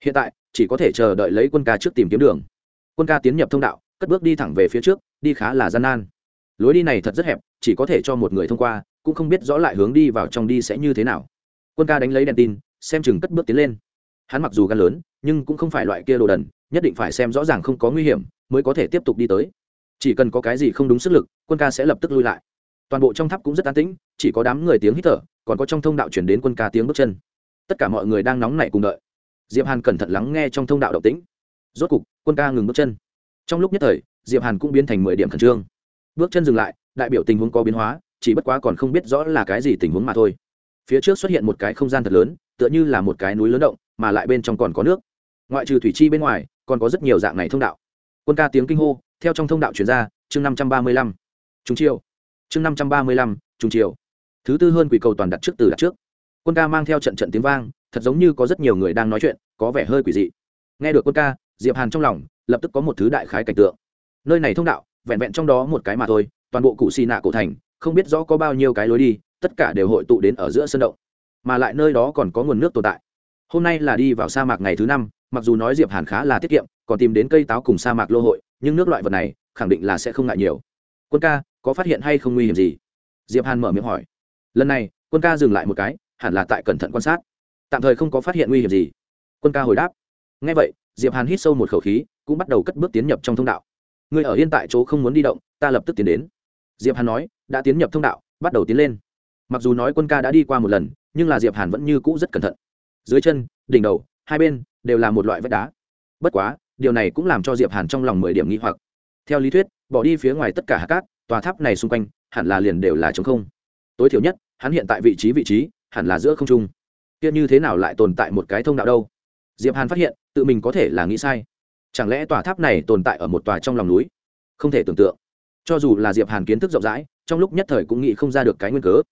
Hiện tại, chỉ có thể chờ đợi lấy quân ca trước tìm kiếm đường. Quân ca tiến nhập thông đạo, cất bước đi thẳng về phía trước, đi khá là gian nan. Lối đi này thật rất hẹp, chỉ có thể cho một người thông qua, cũng không biết rõ lại hướng đi vào trong đi sẽ như thế nào. Quân ca đánh lấy đèn tin, xem chừng cất bước tiến lên. Hắn mặc dù gan lớn, nhưng cũng không phải loại kia đồ đần, nhất định phải xem rõ ràng không có nguy hiểm, mới có thể tiếp tục đi tới chỉ cần có cái gì không đúng sức lực, quân ca sẽ lập tức lui lại. Toàn bộ trong tháp cũng rất an tĩnh, chỉ có đám người tiếng hít thở, còn có trong thông đạo chuyển đến quân ca tiếng bước chân. Tất cả mọi người đang nóng nảy cùng đợi. Diệp hàn cẩn thận lắng nghe trong thông đạo động tĩnh. Rốt cục, quân ca ngừng bước chân. Trong lúc nhất thời, diệp hàn cũng biến thành mười điểm khẩn trương. Bước chân dừng lại, đại biểu tình huống có biến hóa, chỉ bất quá còn không biết rõ là cái gì tình huống mà thôi. Phía trước xuất hiện một cái không gian thật lớn, tựa như là một cái núi lớn động, mà lại bên trong còn có nước. Ngoại trừ thủy chi bên ngoài, còn có rất nhiều dạng này thông đạo quân ca tiếng kinh hô, theo trong thông đạo chuyển ra, chương năm trăm ba mươi lăm. Trung chiêu. Chương năm trăm ba mươi lăm trung chiêu. Thứ tư hơn quỷ cầu toàn đặt trước từ đặt trước. Quân ca mang theo trận trận tiếng vang, thật giống như có rất nhiều người đang nói chuyện, có vẻ hơi quỷ dị. Nghe được quân ca, diệp hàn trong lòng lập tức có một thứ đại khái cảnh tượng. Nơi này thông đạo, vẹn vẹn trong đó một cái mà thôi, toàn bộ cụ xì nạ cổ thành, không biết rõ có bao nhiêu cái lối đi, tất cả đều hội tụ đến ở giữa sân động. Mà lại nơi đó còn có nguồn nước tồn tại. Hôm nay là đi vào sa mạc ngày thứ năm mặc dù nói diệp hàn khá là tiết kiệm, còn tìm đến cây táo cùng sa mạc lô hội, nhưng nước loại vật này, khẳng định là sẽ không ngại nhiều. Quân ca, có phát hiện hay không nguy hiểm gì? Diệp hàn mở miệng hỏi. Lần này, quân ca dừng lại một cái, hẳn là tại cẩn thận quan sát. Tạm thời không có phát hiện nguy hiểm gì. Quân ca hồi đáp. Ngay vậy, diệp hàn hít sâu một khẩu khí, cũng bắt đầu cất bước tiến nhập trong thông đạo. Người ở yên tại chỗ không muốn đi động, ta lập tức tiến đến. Diệp hàn nói, đã tiến nhập thông đạo, bắt đầu tiến lên. Mặc dù nói quân ca đã đi qua một lần, nhưng là diệp hàn vẫn như cũ rất cẩn thận. Dưới chân, đỉnh đầu, hai bên đều là một loại vách đá. Bất quá, điều này cũng làm cho diệp hàn trong lòng mười điểm nghi hoặc. Theo lý thuyết, bỏ đi phía ngoài tất cả hạt cát, tòa tháp này xung quanh, hẳn là liền đều là trống không. Tối thiểu nhất, hắn hiện tại vị trí vị trí, hẳn là giữa không trung. Kia như thế nào lại tồn tại một cái thông đạo đâu? Diệp hàn phát hiện, tự mình có thể là nghĩ sai. Chẳng lẽ tòa tháp này tồn tại ở một tòa trong lòng núi? Không thể tưởng tượng. Cho dù là diệp hàn kiến thức rộng rãi, trong lúc nhất thời cũng nghĩ không ra được cái nguyên cớ.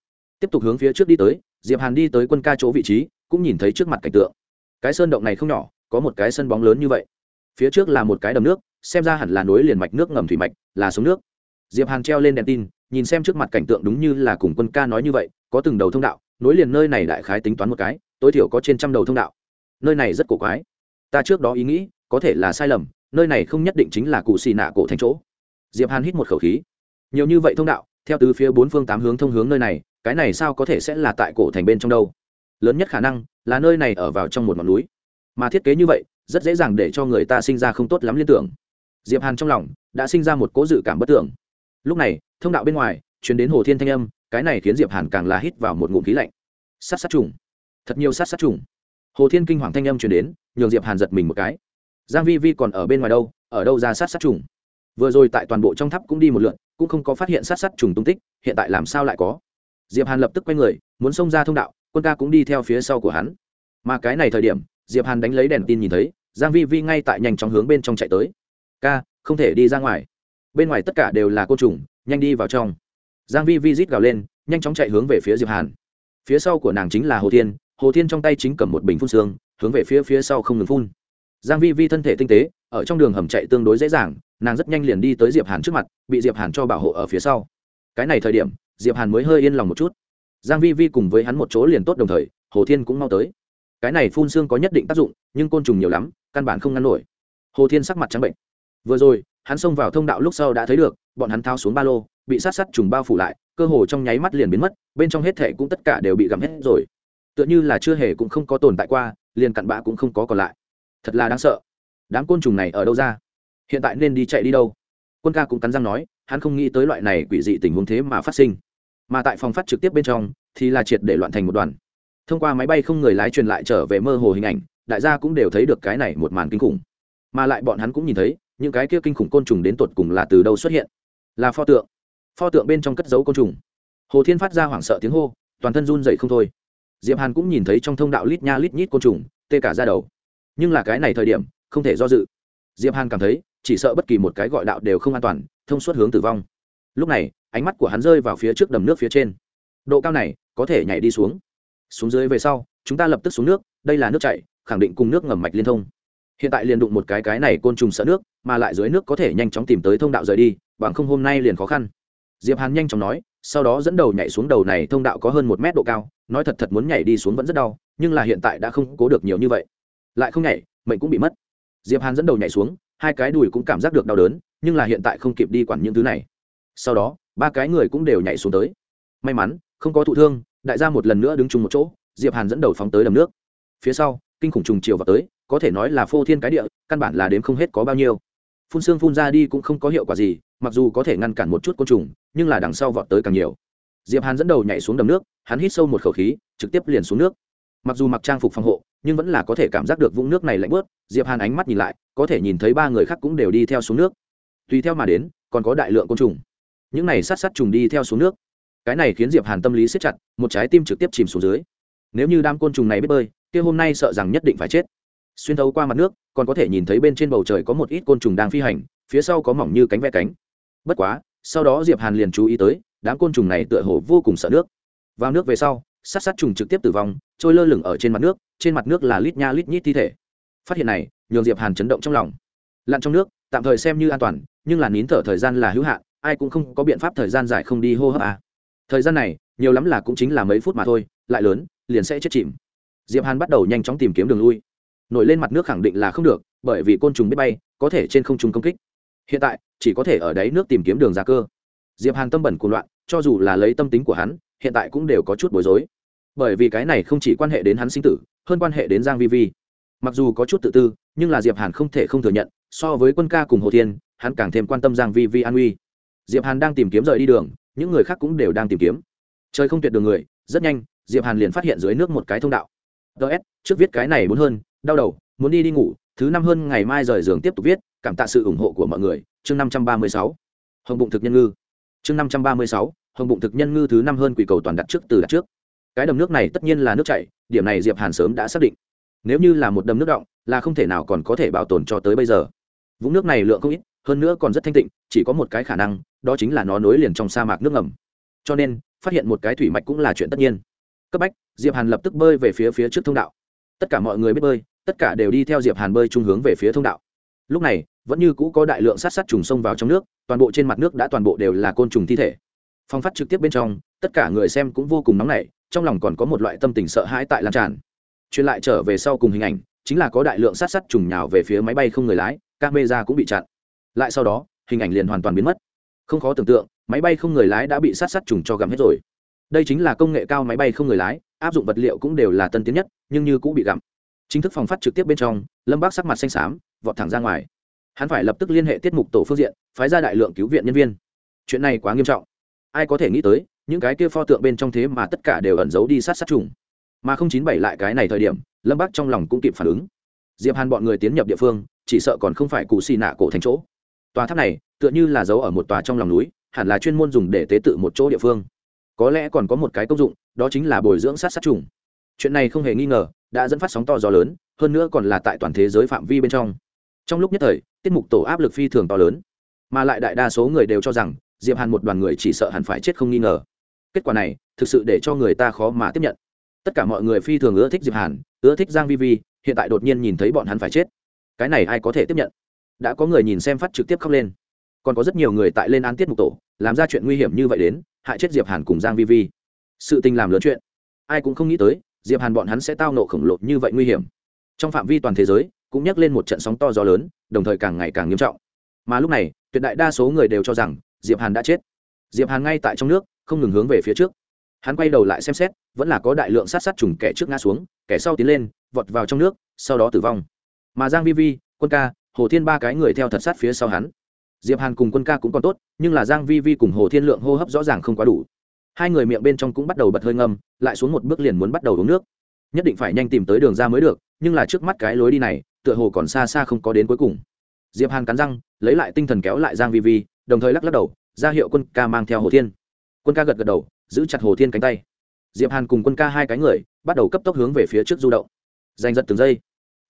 Tiếp tục hướng phía trước đi tới, diệp hàn đi tới quân ca chỗ vị trí, cũng nhìn thấy trước mặt cảnh tượng cái sơn động này không nhỏ, có một cái sân bóng lớn như vậy. Phía trước là một cái đầm nước, xem ra hẳn là nối liền mạch nước ngầm thủy mạch, là sống nước. Diệp hàn treo lên đèn tin, nhìn xem trước mặt cảnh tượng đúng như là cùng quân ca nói như vậy, có từng đầu thông đạo, nối liền nơi này đại khái tính toán một cái, tối thiểu có trên trăm đầu thông đạo. Nơi này rất cổ quái. Ta trước đó ý nghĩ, có thể là sai lầm, nơi này không nhất định chính là cụ xì nạ cổ thành chỗ. Diệp hàn hít một khẩu khí. Nhiều như vậy thông đạo, theo từ phía bốn phương tám hướng thông hướng nơi này, cái này sao có thể sẽ là tại cổ thành bên trong đâu? Lớn nhất khả năng là nơi này ở vào trong một ngọn núi. Mà thiết kế như vậy, rất dễ dàng để cho người ta sinh ra không tốt lắm liên tưởng. Diệp hàn trong lòng đã sinh ra một cố dự cảm bất tưởng. Lúc này, thông đạo bên ngoài chuyển đến hồ thiên thanh âm, cái này khiến diệp hàn càng là hít vào một ngụm khí lạnh. Sát sát trùng. Thật nhiều sát sát trùng. Hồ thiên kinh hoàng thanh âm chuyển đến, nhường diệp hàn giật mình một cái. Giang vi vi còn ở bên ngoài đâu, ở đâu ra sát sát trùng? Vừa rồi tại toàn bộ trong tháp cũng đi một lượt cũng không có phát hiện sát sát trùng tung tích, hiện tại làm sao lại có? Diệp hàn lập tức quay người, muốn xông ra thông đạo quân ca cũng đi theo phía sau của hắn. Mà cái này thời điểm, diệp hàn đánh lấy đèn tin nhìn thấy, giang vi vi ngay tại nhanh chóng hướng bên trong chạy tới. Ca, không thể đi ra ngoài. Bên ngoài tất cả đều là côn trùng, nhanh đi vào trong. Giang vi vi rít gào lên, nhanh chóng chạy hướng về phía diệp hàn. Phía sau của nàng chính là hồ thiên hồ thiên trong tay chính cầm một bình phun sương hướng về phía phía sau không ngừng phun. Giang vi vi thân thể tinh tế, ở trong đường hầm chạy tương đối dễ dàng, nàng rất nhanh liền đi tới diệp hàn trước mặt, bị diệp hàn cho bảo hộ ở phía sau. Cái này thời điểm, diệp hàn mới hơi yên lòng một chút giang vi vi cùng với hắn một chỗ liền tốt đồng thời, hồ thiên cũng mau tới. Cái này phun xương có nhất định tác dụng, nhưng côn trùng nhiều lắm, căn bản không ngăn nổi. Hồ thiên sắc mặt trắng bệnh. Vừa rồi, hắn xông vào thông đạo lúc sau đã thấy được, bọn hắn thao xuống ba lô, bị sát sát trùng bao phủ lại, cơ hồ trong nháy mắt liền biến mất, bên trong hết thể cũng tất cả đều bị gặm hết rồi. Tựa như là chưa hề cũng không có tồn tại qua, liền cặn bã cũng không có còn lại. Thật là đáng sợ. Đám côn trùng này ở đâu ra? Hiện tại nên đi chạy đi đâu? Quân ca cũng cắn răng nói, hắn không nghĩ tới loại này quỷ dị tình huống thế mà phát sinh mà tại phòng phát trực tiếp bên trong thì là triệt để loạn thành một đoàn. Thông qua máy bay không người lái truyền lại trở về mơ hồ hình ảnh, đại gia cũng đều thấy được cái này một màn kinh khủng. Mà lại bọn hắn cũng nhìn thấy, những cái kia kinh khủng côn trùng đến tột cùng là từ đâu xuất hiện? Là pho tượng. Pho tượng bên trong cất dấu côn trùng. Hồ thiên phát ra hoảng sợ tiếng hô, toàn thân run dậy không thôi. Diệp hàn cũng nhìn thấy trong thông đạo lít nha lít nhít côn trùng, tê cả ra đầu. Nhưng là cái này thời điểm, không thể do dự. Diệp hàn cảm thấy, chỉ sợ bất kỳ một cái gọi đạo đều không an toàn, thông suốt hướng tử vong. Lúc này ánh mắt của hắn rơi vào phía trước đầm nước phía trên. Độ cao này có thể nhảy đi xuống. Xuống dưới về sau, chúng ta lập tức xuống nước, đây là nước chảy, khẳng định cùng nước ngầm mạch liên thông. Hiện tại liền đụng một cái cái này côn trùng sợ nước, mà lại dưới nước có thể nhanh chóng tìm tới thông đạo rời đi, bằng không hôm nay liền khó khăn. Diệp hàn nhanh chóng nói, sau đó dẫn đầu nhảy xuống đầu này thông đạo có hơn một mét độ cao, nói thật thật muốn nhảy đi xuống vẫn rất đau, nhưng là hiện tại đã không cố được nhiều như vậy. Lại không nhảy, mệnh cũng bị mất. Diệp hàn dẫn đầu nhảy xuống, hai cái đùi cũng cảm giác được đau đớn, nhưng là hiện tại không kịp đi quản những thứ này sau đó, ba cái người cũng đều nhảy xuống tới. May mắn, không có thụ thương, đại gia một lần nữa đứng chung một chỗ, diệp hàn dẫn đầu phóng tới đầm nước. Phía sau, kinh khủng trùng chiều vào tới, có thể nói là phô thiên cái địa, căn bản là đếm không hết có bao nhiêu. Phun xương phun ra đi cũng không có hiệu quả gì, mặc dù có thể ngăn cản một chút côn trùng, nhưng là đằng sau vọt tới càng nhiều. Diệp hàn dẫn đầu nhảy xuống đầm nước, hắn hít sâu một khẩu khí, trực tiếp liền xuống nước. Mặc dù mặc trang phục phòng hộ, nhưng vẫn là có thể cảm giác được vũng nước này lạnh bớt diệp hàn ánh mắt nhìn lại, có thể nhìn thấy ba người khác cũng đều đi theo xuống nước. Tùy theo mà đến, còn có đại lượng côn trùng những này sát sát trùng đi theo xuống nước. Cái này khiến diệp hàn tâm lý siết chặt, một trái tim trực tiếp chìm xuống dưới. Nếu như đám côn trùng này biết bơi, kia hôm nay sợ rằng nhất định phải chết. Xuyên thấu qua mặt nước, còn có thể nhìn thấy bên trên bầu trời có một ít côn trùng đang phi hành, phía sau có mỏng như cánh ve cánh. Bất quá, sau đó diệp hàn liền chú ý tới, đám côn trùng này tựa hồ vô cùng sợ nước. Vào nước về sau, sát sát trùng trực tiếp tử vong, trôi lơ lửng ở trên mặt nước, trên mặt nước là lít nha lít nhít thi thể. Phát hiện này, nhường diệp hàn chấn động trong lòng. Lặn trong nước, tạm thời xem như an toàn, nhưng là nín thở thời gian là hữu hạn ai cũng không có biện pháp thời gian dài không đi hô hấp à. thời gian này, nhiều lắm là cũng chính là mấy phút mà thôi, lại lớn, liền sẽ chết chìm. Diệp hàn bắt đầu nhanh chóng tìm kiếm đường lui. Nổi lên mặt nước khẳng định là không được, bởi vì côn trùng biết bay, có thể trên không trung công kích. Hiện tại, chỉ có thể ở đáy nước tìm kiếm đường ra cơ. Diệp hàn tâm bẩn cuồng loạn, cho dù là lấy tâm tính của hắn, hiện tại cũng đều có chút bối rối. Bởi vì cái này không chỉ quan hệ đến hắn sinh tử, hơn quan hệ đến giang vi vi. Mặc dù có chút tự tư, nhưng là diệp hàn không thể không thừa nhận, so với quân ca cùng hồ thiên, hắn càng thêm quan tâm giang vi vi an uy diệp hàn đang tìm kiếm rời đi đường, những người khác cũng đều đang tìm kiếm. Trời không tuyệt đường người, rất nhanh, diệp hàn liền phát hiện dưới nước một cái thông đạo. Ts trước viết cái này muốn hơn, đau đầu, muốn đi đi ngủ, thứ năm hơn ngày mai rời giường tiếp tục viết, cảm tạ sự ủng hộ của mọi người, chương năm trăm ba mươi sáu. Hồng bụng thực nhân ngư. Chương năm trăm ba mươi sáu, hồng bụng thực nhân ngư thứ năm hơn quỷ cầu toàn đặt trước từ đặt trước. Cái đầm nước này tất nhiên là nước chảy, điểm này diệp hàn sớm đã xác định. Nếu như là một đầm nước động, là không thể nào còn có thể bảo tồn cho tới bây giờ. Vũng nước này lượng không ít hơn nữa còn rất thanh tịnh, chỉ có một cái khả năng, đó chính là nó nối liền trong sa mạc nước ngầm. Cho nên, phát hiện một cái thủy mạch cũng là chuyện tất nhiên. Cấp bách, diệp hàn lập tức bơi về phía phía trước thông đạo. Tất cả mọi người biết bơi, tất cả đều đi theo diệp hàn bơi trung hướng về phía thông đạo. Lúc này, vẫn như cũ có đại lượng sát sát trùng sông vào trong nước, toàn bộ trên mặt nước đã toàn bộ đều là côn trùng thi thể. Phong phát trực tiếp bên trong, tất cả người xem cũng vô cùng nóng nảy, trong lòng còn có một loại tâm tình sợ hãi tại lan tràn. Truyền lại trở về sau cùng hình ảnh, chính là có đại lượng sát sát trùng nhào về phía máy bay không người lái, camera cũng bị chặn lại sau đó, hình ảnh liền hoàn toàn biến mất. Không khó tưởng tượng, máy bay không người lái đã bị sát sát trùng cho gặm hết rồi. Đây chính là công nghệ cao máy bay không người lái, áp dụng vật liệu cũng đều là tân tiến nhất, nhưng như cũng bị gặm. Chính thức phòng phát trực tiếp bên trong, lâm bác sắc mặt xanh xám, vọt thẳng ra ngoài. Hắn phải lập tức liên hệ tiết mục tổ phương diện, phái ra đại lượng cứu viện nhân viên. Chuyện này quá nghiêm trọng. Ai có thể nghĩ tới, những cái kia pho tượng bên trong thế mà tất cả đều ẩn giấu đi sát sát trùng. Mà không chín bảy lại cái này thời điểm, lâm bác trong lòng cũng kịp phản ứng. Diệp hàn bọn người tiến nhập địa phương, chỉ sợ còn không phải cụ xì nạ cổ thành chỗ tòa tháp này tựa như là giấu ở một tòa trong lòng núi, hẳn là chuyên môn dùng để tế tự một chỗ địa phương. Có lẽ còn có một cái công dụng, đó chính là bồi dưỡng sát sát trùng. Chuyện này không hề nghi ngờ, đã dẫn phát sóng to gió lớn, hơn nữa còn là tại toàn thế giới phạm vi bên trong. Trong lúc nhất thời, tiết mục tổ áp lực phi thường to lớn. Mà lại đại đa số người đều cho rằng, diệp hàn một đoàn người chỉ sợ hẳn phải chết không nghi ngờ. Kết quả này, thực sự để cho người ta khó mà tiếp nhận. Tất cả mọi người phi thường ưa thích diệp hàn, ưa thích giang vi vi, hiện tại đột nhiên nhìn thấy bọn hắn phải chết. Cái này ai có thể tiếp nhận? Đã có người nhìn xem phát trực tiếp khóc lên. Còn có rất nhiều người tại lên án tiết mục tổ, làm ra chuyện nguy hiểm như vậy đến, hại chết diệp hàn cùng giang vi vi. Sự tình làm lớn chuyện. Ai cũng không nghĩ tới, diệp hàn bọn hắn sẽ tao nộ khổng lồ như vậy nguy hiểm. Trong phạm vi toàn thế giới, cũng nhắc lên một trận sóng to gió lớn, đồng thời càng ngày càng nghiêm trọng. Mà lúc này, tuyệt đại đa số người đều cho rằng, diệp hàn đã chết. Diệp hàn ngay tại trong nước, không ngừng hướng về phía trước. Hắn quay đầu lại xem xét, vẫn là có đại lượng sát sát trùng kẻ trước ngã xuống, kẻ sau tiến lên, vọt vào trong nước, sau đó tử vong. Mà giang vi vi, quân ca hồ thiên ba cái người theo thật sát phía sau hắn. Diệp hàn cùng quân ca cũng còn tốt, nhưng là giang vi vi cùng hồ thiên lượng hô hấp rõ ràng không quá đủ. Hai người miệng bên trong cũng bắt đầu bật hơi ngâm, lại xuống một bước liền muốn bắt đầu uống nước. Nhất định phải nhanh tìm tới đường ra mới được, nhưng là trước mắt cái lối đi này, tựa hồ còn xa xa không có đến cuối cùng. Diệp hàn cắn răng, lấy lại tinh thần kéo lại giang vi vi, đồng thời lắc lắc đầu, ra hiệu quân ca mang theo hồ thiên. Quân ca gật gật đầu, giữ chặt hồ thiên cánh tay. Diệp hàn cùng quân ca hai cái người, bắt đầu cấp tốc hướng về phía trước du động. Giành giật từng giây.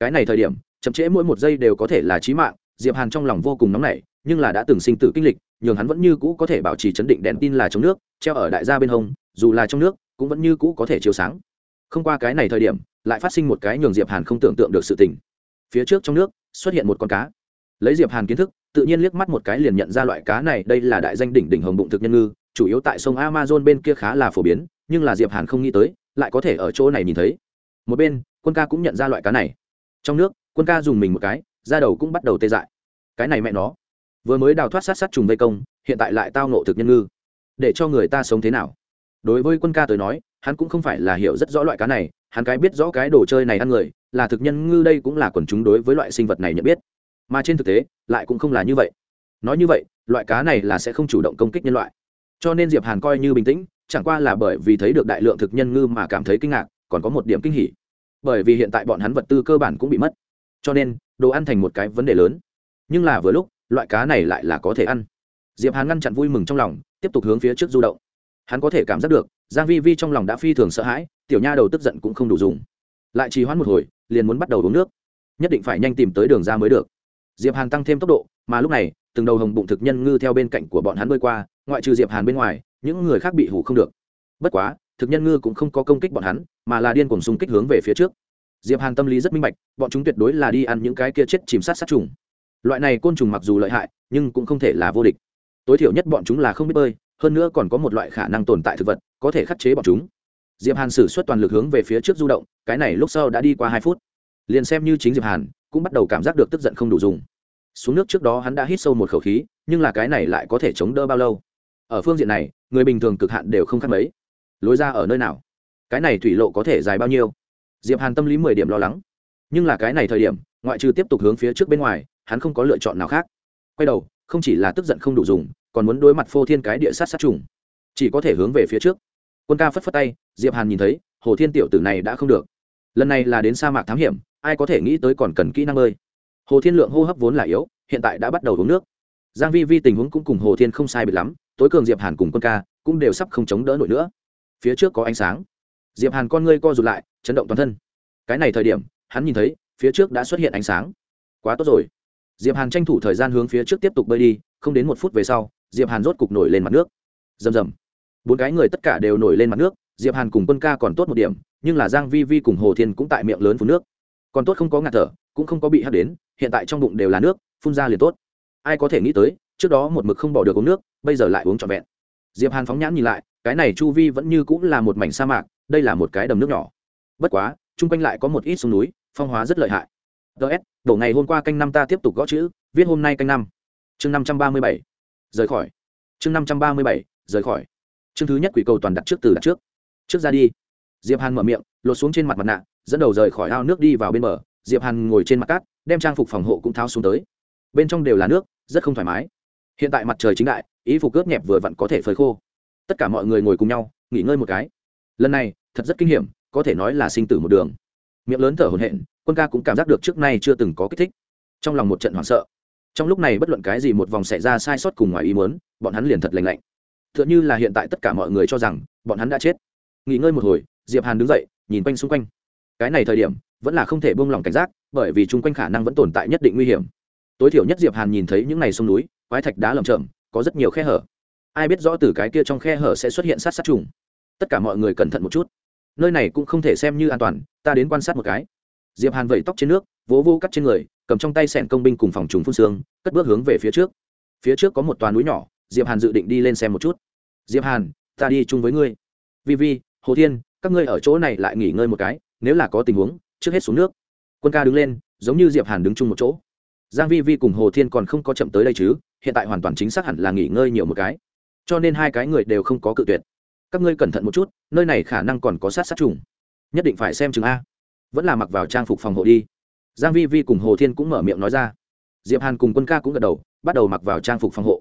Cái này thời điểm chậm trễ mỗi một giây đều có thể là chí mạng, diệp hàn trong lòng vô cùng nóng nảy, nhưng là đã từng sinh tử kinh lịch, nhường hắn vẫn như cũ có thể bảo trì chấn định đèn tin là trong nước, treo ở đại gia bên hông, dù là trong nước, cũng vẫn như cũ có thể chiếu sáng. Không qua cái này thời điểm, lại phát sinh một cái nhường diệp hàn không tưởng tượng được sự tình. Phía trước trong nước, xuất hiện một con cá. Lấy diệp hàn kiến thức, tự nhiên liếc mắt một cái liền nhận ra loại cá này đây là đại danh đỉnh đỉnh hồng bụng thực nhân ngư, chủ yếu tại sông amazon bên kia khá là phổ biến, nhưng là diệp hàn không nghĩ tới, lại có thể ở chỗ này nhìn thấy. Một bên, quân ca cũng nhận ra loại cá này. Trong nước quân ca dùng mình một cái, da đầu cũng bắt đầu tê dại. Cái này mẹ nó. Vừa mới đào thoát sát sát trùng vây công, hiện tại lại tao nộ thực nhân ngư. Để cho người ta sống thế nào? Đối với quân ca tới nói, hắn cũng không phải là hiểu rất rõ loại cá này, hắn cái biết rõ cái đồ chơi này ăn người, là thực nhân ngư đây cũng là quần chúng đối với loại sinh vật này nhận biết. Mà trên thực tế, lại cũng không là như vậy. Nói như vậy, loại cá này là sẽ không chủ động công kích nhân loại. Cho nên diệp hàn coi như bình tĩnh, chẳng qua là bởi vì thấy được đại lượng thực nhân ngư mà cảm thấy kinh ngạc, còn có một điểm kinh hỉ. Bởi vì hiện tại bọn hắn vật tư cơ bản cũng bị mất cho nên, đồ ăn thành một cái vấn đề lớn. Nhưng là vừa lúc, loại cá này lại là có thể ăn. Diệp hàn ngăn chặn vui mừng trong lòng, tiếp tục hướng phía trước du động. Hắn có thể cảm giác được, giang vi vi trong lòng đã phi thường sợ hãi, tiểu nha đầu tức giận cũng không đủ dùng. Lại trì hoãn một hồi, liền muốn bắt đầu uống nước. Nhất định phải nhanh tìm tới đường ra mới được. Diệp hàn tăng thêm tốc độ, mà lúc này, từng đầu hồng bụng thực nhân ngư theo bên cạnh của bọn hắn bơi qua, ngoại trừ diệp hàn bên ngoài, những người khác bị hủ không được. Bất quá, thực nhân ngư cũng không có công kích bọn hắn, mà là điên cuồng xung kích hướng về phía trước diệp hàn tâm lý rất minh bạch, bọn chúng tuyệt đối là đi ăn những cái kia chết chìm sát sát trùng. Loại này côn trùng mặc dù lợi hại, nhưng cũng không thể là vô địch. Tối thiểu nhất bọn chúng là không biết bơi, hơn nữa còn có một loại khả năng tồn tại thực vật, có thể khắc chế bọn chúng. Diệp hàn sử xuất toàn lực hướng về phía trước du động, cái này lúc sau đã đi qua hai phút. Liền xem như chính diệp hàn, cũng bắt đầu cảm giác được tức giận không đủ dùng. Xuống nước trước đó hắn đã hít sâu một khẩu khí, nhưng là cái này lại có thể chống đỡ bao lâu? Ở phương diện này, người bình thường cực hạn đều không khác mấy. Lối ra ở nơi nào? Cái này thủy lộ có thể dài bao nhiêu? Diệp hàn tâm lý mười điểm lo lắng. Nhưng là cái này thời điểm, ngoại trừ tiếp tục hướng phía trước bên ngoài, hắn không có lựa chọn nào khác. Quay đầu, không chỉ là tức giận không đủ dùng, còn muốn đối mặt phô thiên cái địa sát sát trùng. Chỉ có thể hướng về phía trước. Quân ca phất phất tay, diệp hàn nhìn thấy, hồ thiên tiểu tử này đã không được. Lần này là đến sa mạc thám hiểm, ai có thể nghĩ tới còn cần kỹ năng bơi hồ thiên lượng hô hấp vốn là yếu, hiện tại đã bắt đầu uống nước. Giang vi vi tình huống cũng cùng hồ thiên không sai biệt lắm, tối cường diệp hàn cùng quân ca cũng đều sắp không chống đỡ nổi nữa. Phía trước có ánh sáng. Diệp hàn con ngươi co rụt lại chấn động toàn thân. Cái này thời điểm, hắn nhìn thấy, phía trước đã xuất hiện ánh sáng. Quá tốt rồi. Diệp hàn tranh thủ thời gian hướng phía trước tiếp tục bơi đi, không đến một phút về sau, diệp hàn rốt cục nổi lên mặt nước. Rầm rầm. Bốn cái người tất cả đều nổi lên mặt nước, diệp hàn cùng quân ca còn tốt một điểm, nhưng là giang vi vi cùng hồ thiên cũng tại miệng lớn phun nước. Còn tốt không có ngạt thở, cũng không có bị hắt đến, hiện tại trong bụng đều là nước, phun ra liền tốt. Ai có thể nghĩ tới, trước đó một mực không bỏ được uống nước, bây giờ lại uống trọn vẹn. Diệp hàn phóng nhãn nhìn lại, cái này chu vi vẫn như cũng là một mảnh sa mạc, đây là một cái đầm nước nhỏ bất quá, chung quanh lại có một ít sông núi, phong hóa rất lợi hại. Ts đổ ngày hôm qua canh năm ta tiếp tục gõ chữ, viết hôm nay canh năm. Chương năm trăm ba mươi bảy, rời khỏi. Chương năm trăm ba mươi bảy, rời khỏi. Chương thứ nhất quỷ cầu toàn đặt trước từ đặt trước. Trước ra đi. Diệp hàn mở miệng, lột xuống trên mặt mặt nạ, dẫn đầu rời khỏi ao nước đi vào bên bờ. Diệp hàn ngồi trên mặt cát, đem trang phục phòng hộ cũng tháo xuống tới. Bên trong đều là nước, rất không thoải mái. Hiện tại mặt trời chính đại ý phục cướp nhẹp vừa vặn có thể phơi khô. Tất cả mọi người ngồi cùng nhau, nghỉ ngơi một cái. Lần này, thật rất kinh hiểm có thể nói là sinh tử một đường. Miệng lớn thở hổn hển, quân ca cũng cảm giác được trước nay chưa từng có kích thích. Trong lòng một trận hoảng sợ. Trong lúc này bất luận cái gì một vòng xảy ra sai sót cùng ngoài ý muốn, bọn hắn liền thật lành lạnh. T h ư ợ n h ư là hiện tại tất cả mọi người cho rằng, bọn hắn đã chết. Nghỉ ngơi một hồi, diệp hàn đứng dậy, nhìn quanh xung quanh. Cái này thời điểm, vẫn là không thể buông lỏng cảnh giác, bởi vì chung quanh khả năng vẫn tồn tại nhất định nguy hiểm. Tối thiểu nhất diệp hàn nhìn thấy những ngày sông núi, quái thạch đá lầm chậm có rất nhiều khe hở. Ai biết rõ từ cái kia trong khe hở sẽ xuất hiện sát sát trùng. Tất cả mọi người cẩn thận một chút nơi này cũng không thể xem như an toàn, ta đến quan sát một cái. Diệp hàn vẩy tóc trên nước, vỗ vô cắt trên người, cầm trong tay sẻn công binh cùng phòng trùng phun xương, cất bước hướng về phía trước. Phía trước có một toàn núi nhỏ, diệp hàn dự định đi lên xem một chút. Diệp hàn, ta đi chung với ngươi. Vi vi, hồ thiên, các ngươi ở chỗ này lại nghỉ ngơi một cái, nếu là có tình huống, trước hết xuống nước. Quân ca đứng lên, giống như diệp hàn đứng chung một chỗ. Giang vi vi cùng hồ thiên còn không có chậm tới đây chứ, hiện tại hoàn toàn chính xác hẳn là nghỉ ngơi nhiều một cái. Cho nên hai cái người đều không có cự tuyệt các ngươi cẩn thận một chút, nơi này khả năng còn có sát sát trùng. Nhất định phải xem chừng a. Vẫn là mặc vào trang phục phòng hộ đi. Giang vi vi cùng hồ thiên cũng mở miệng nói ra. Diệp hàn cùng quân ca cũng gật đầu, bắt đầu mặc vào trang phục phòng hộ.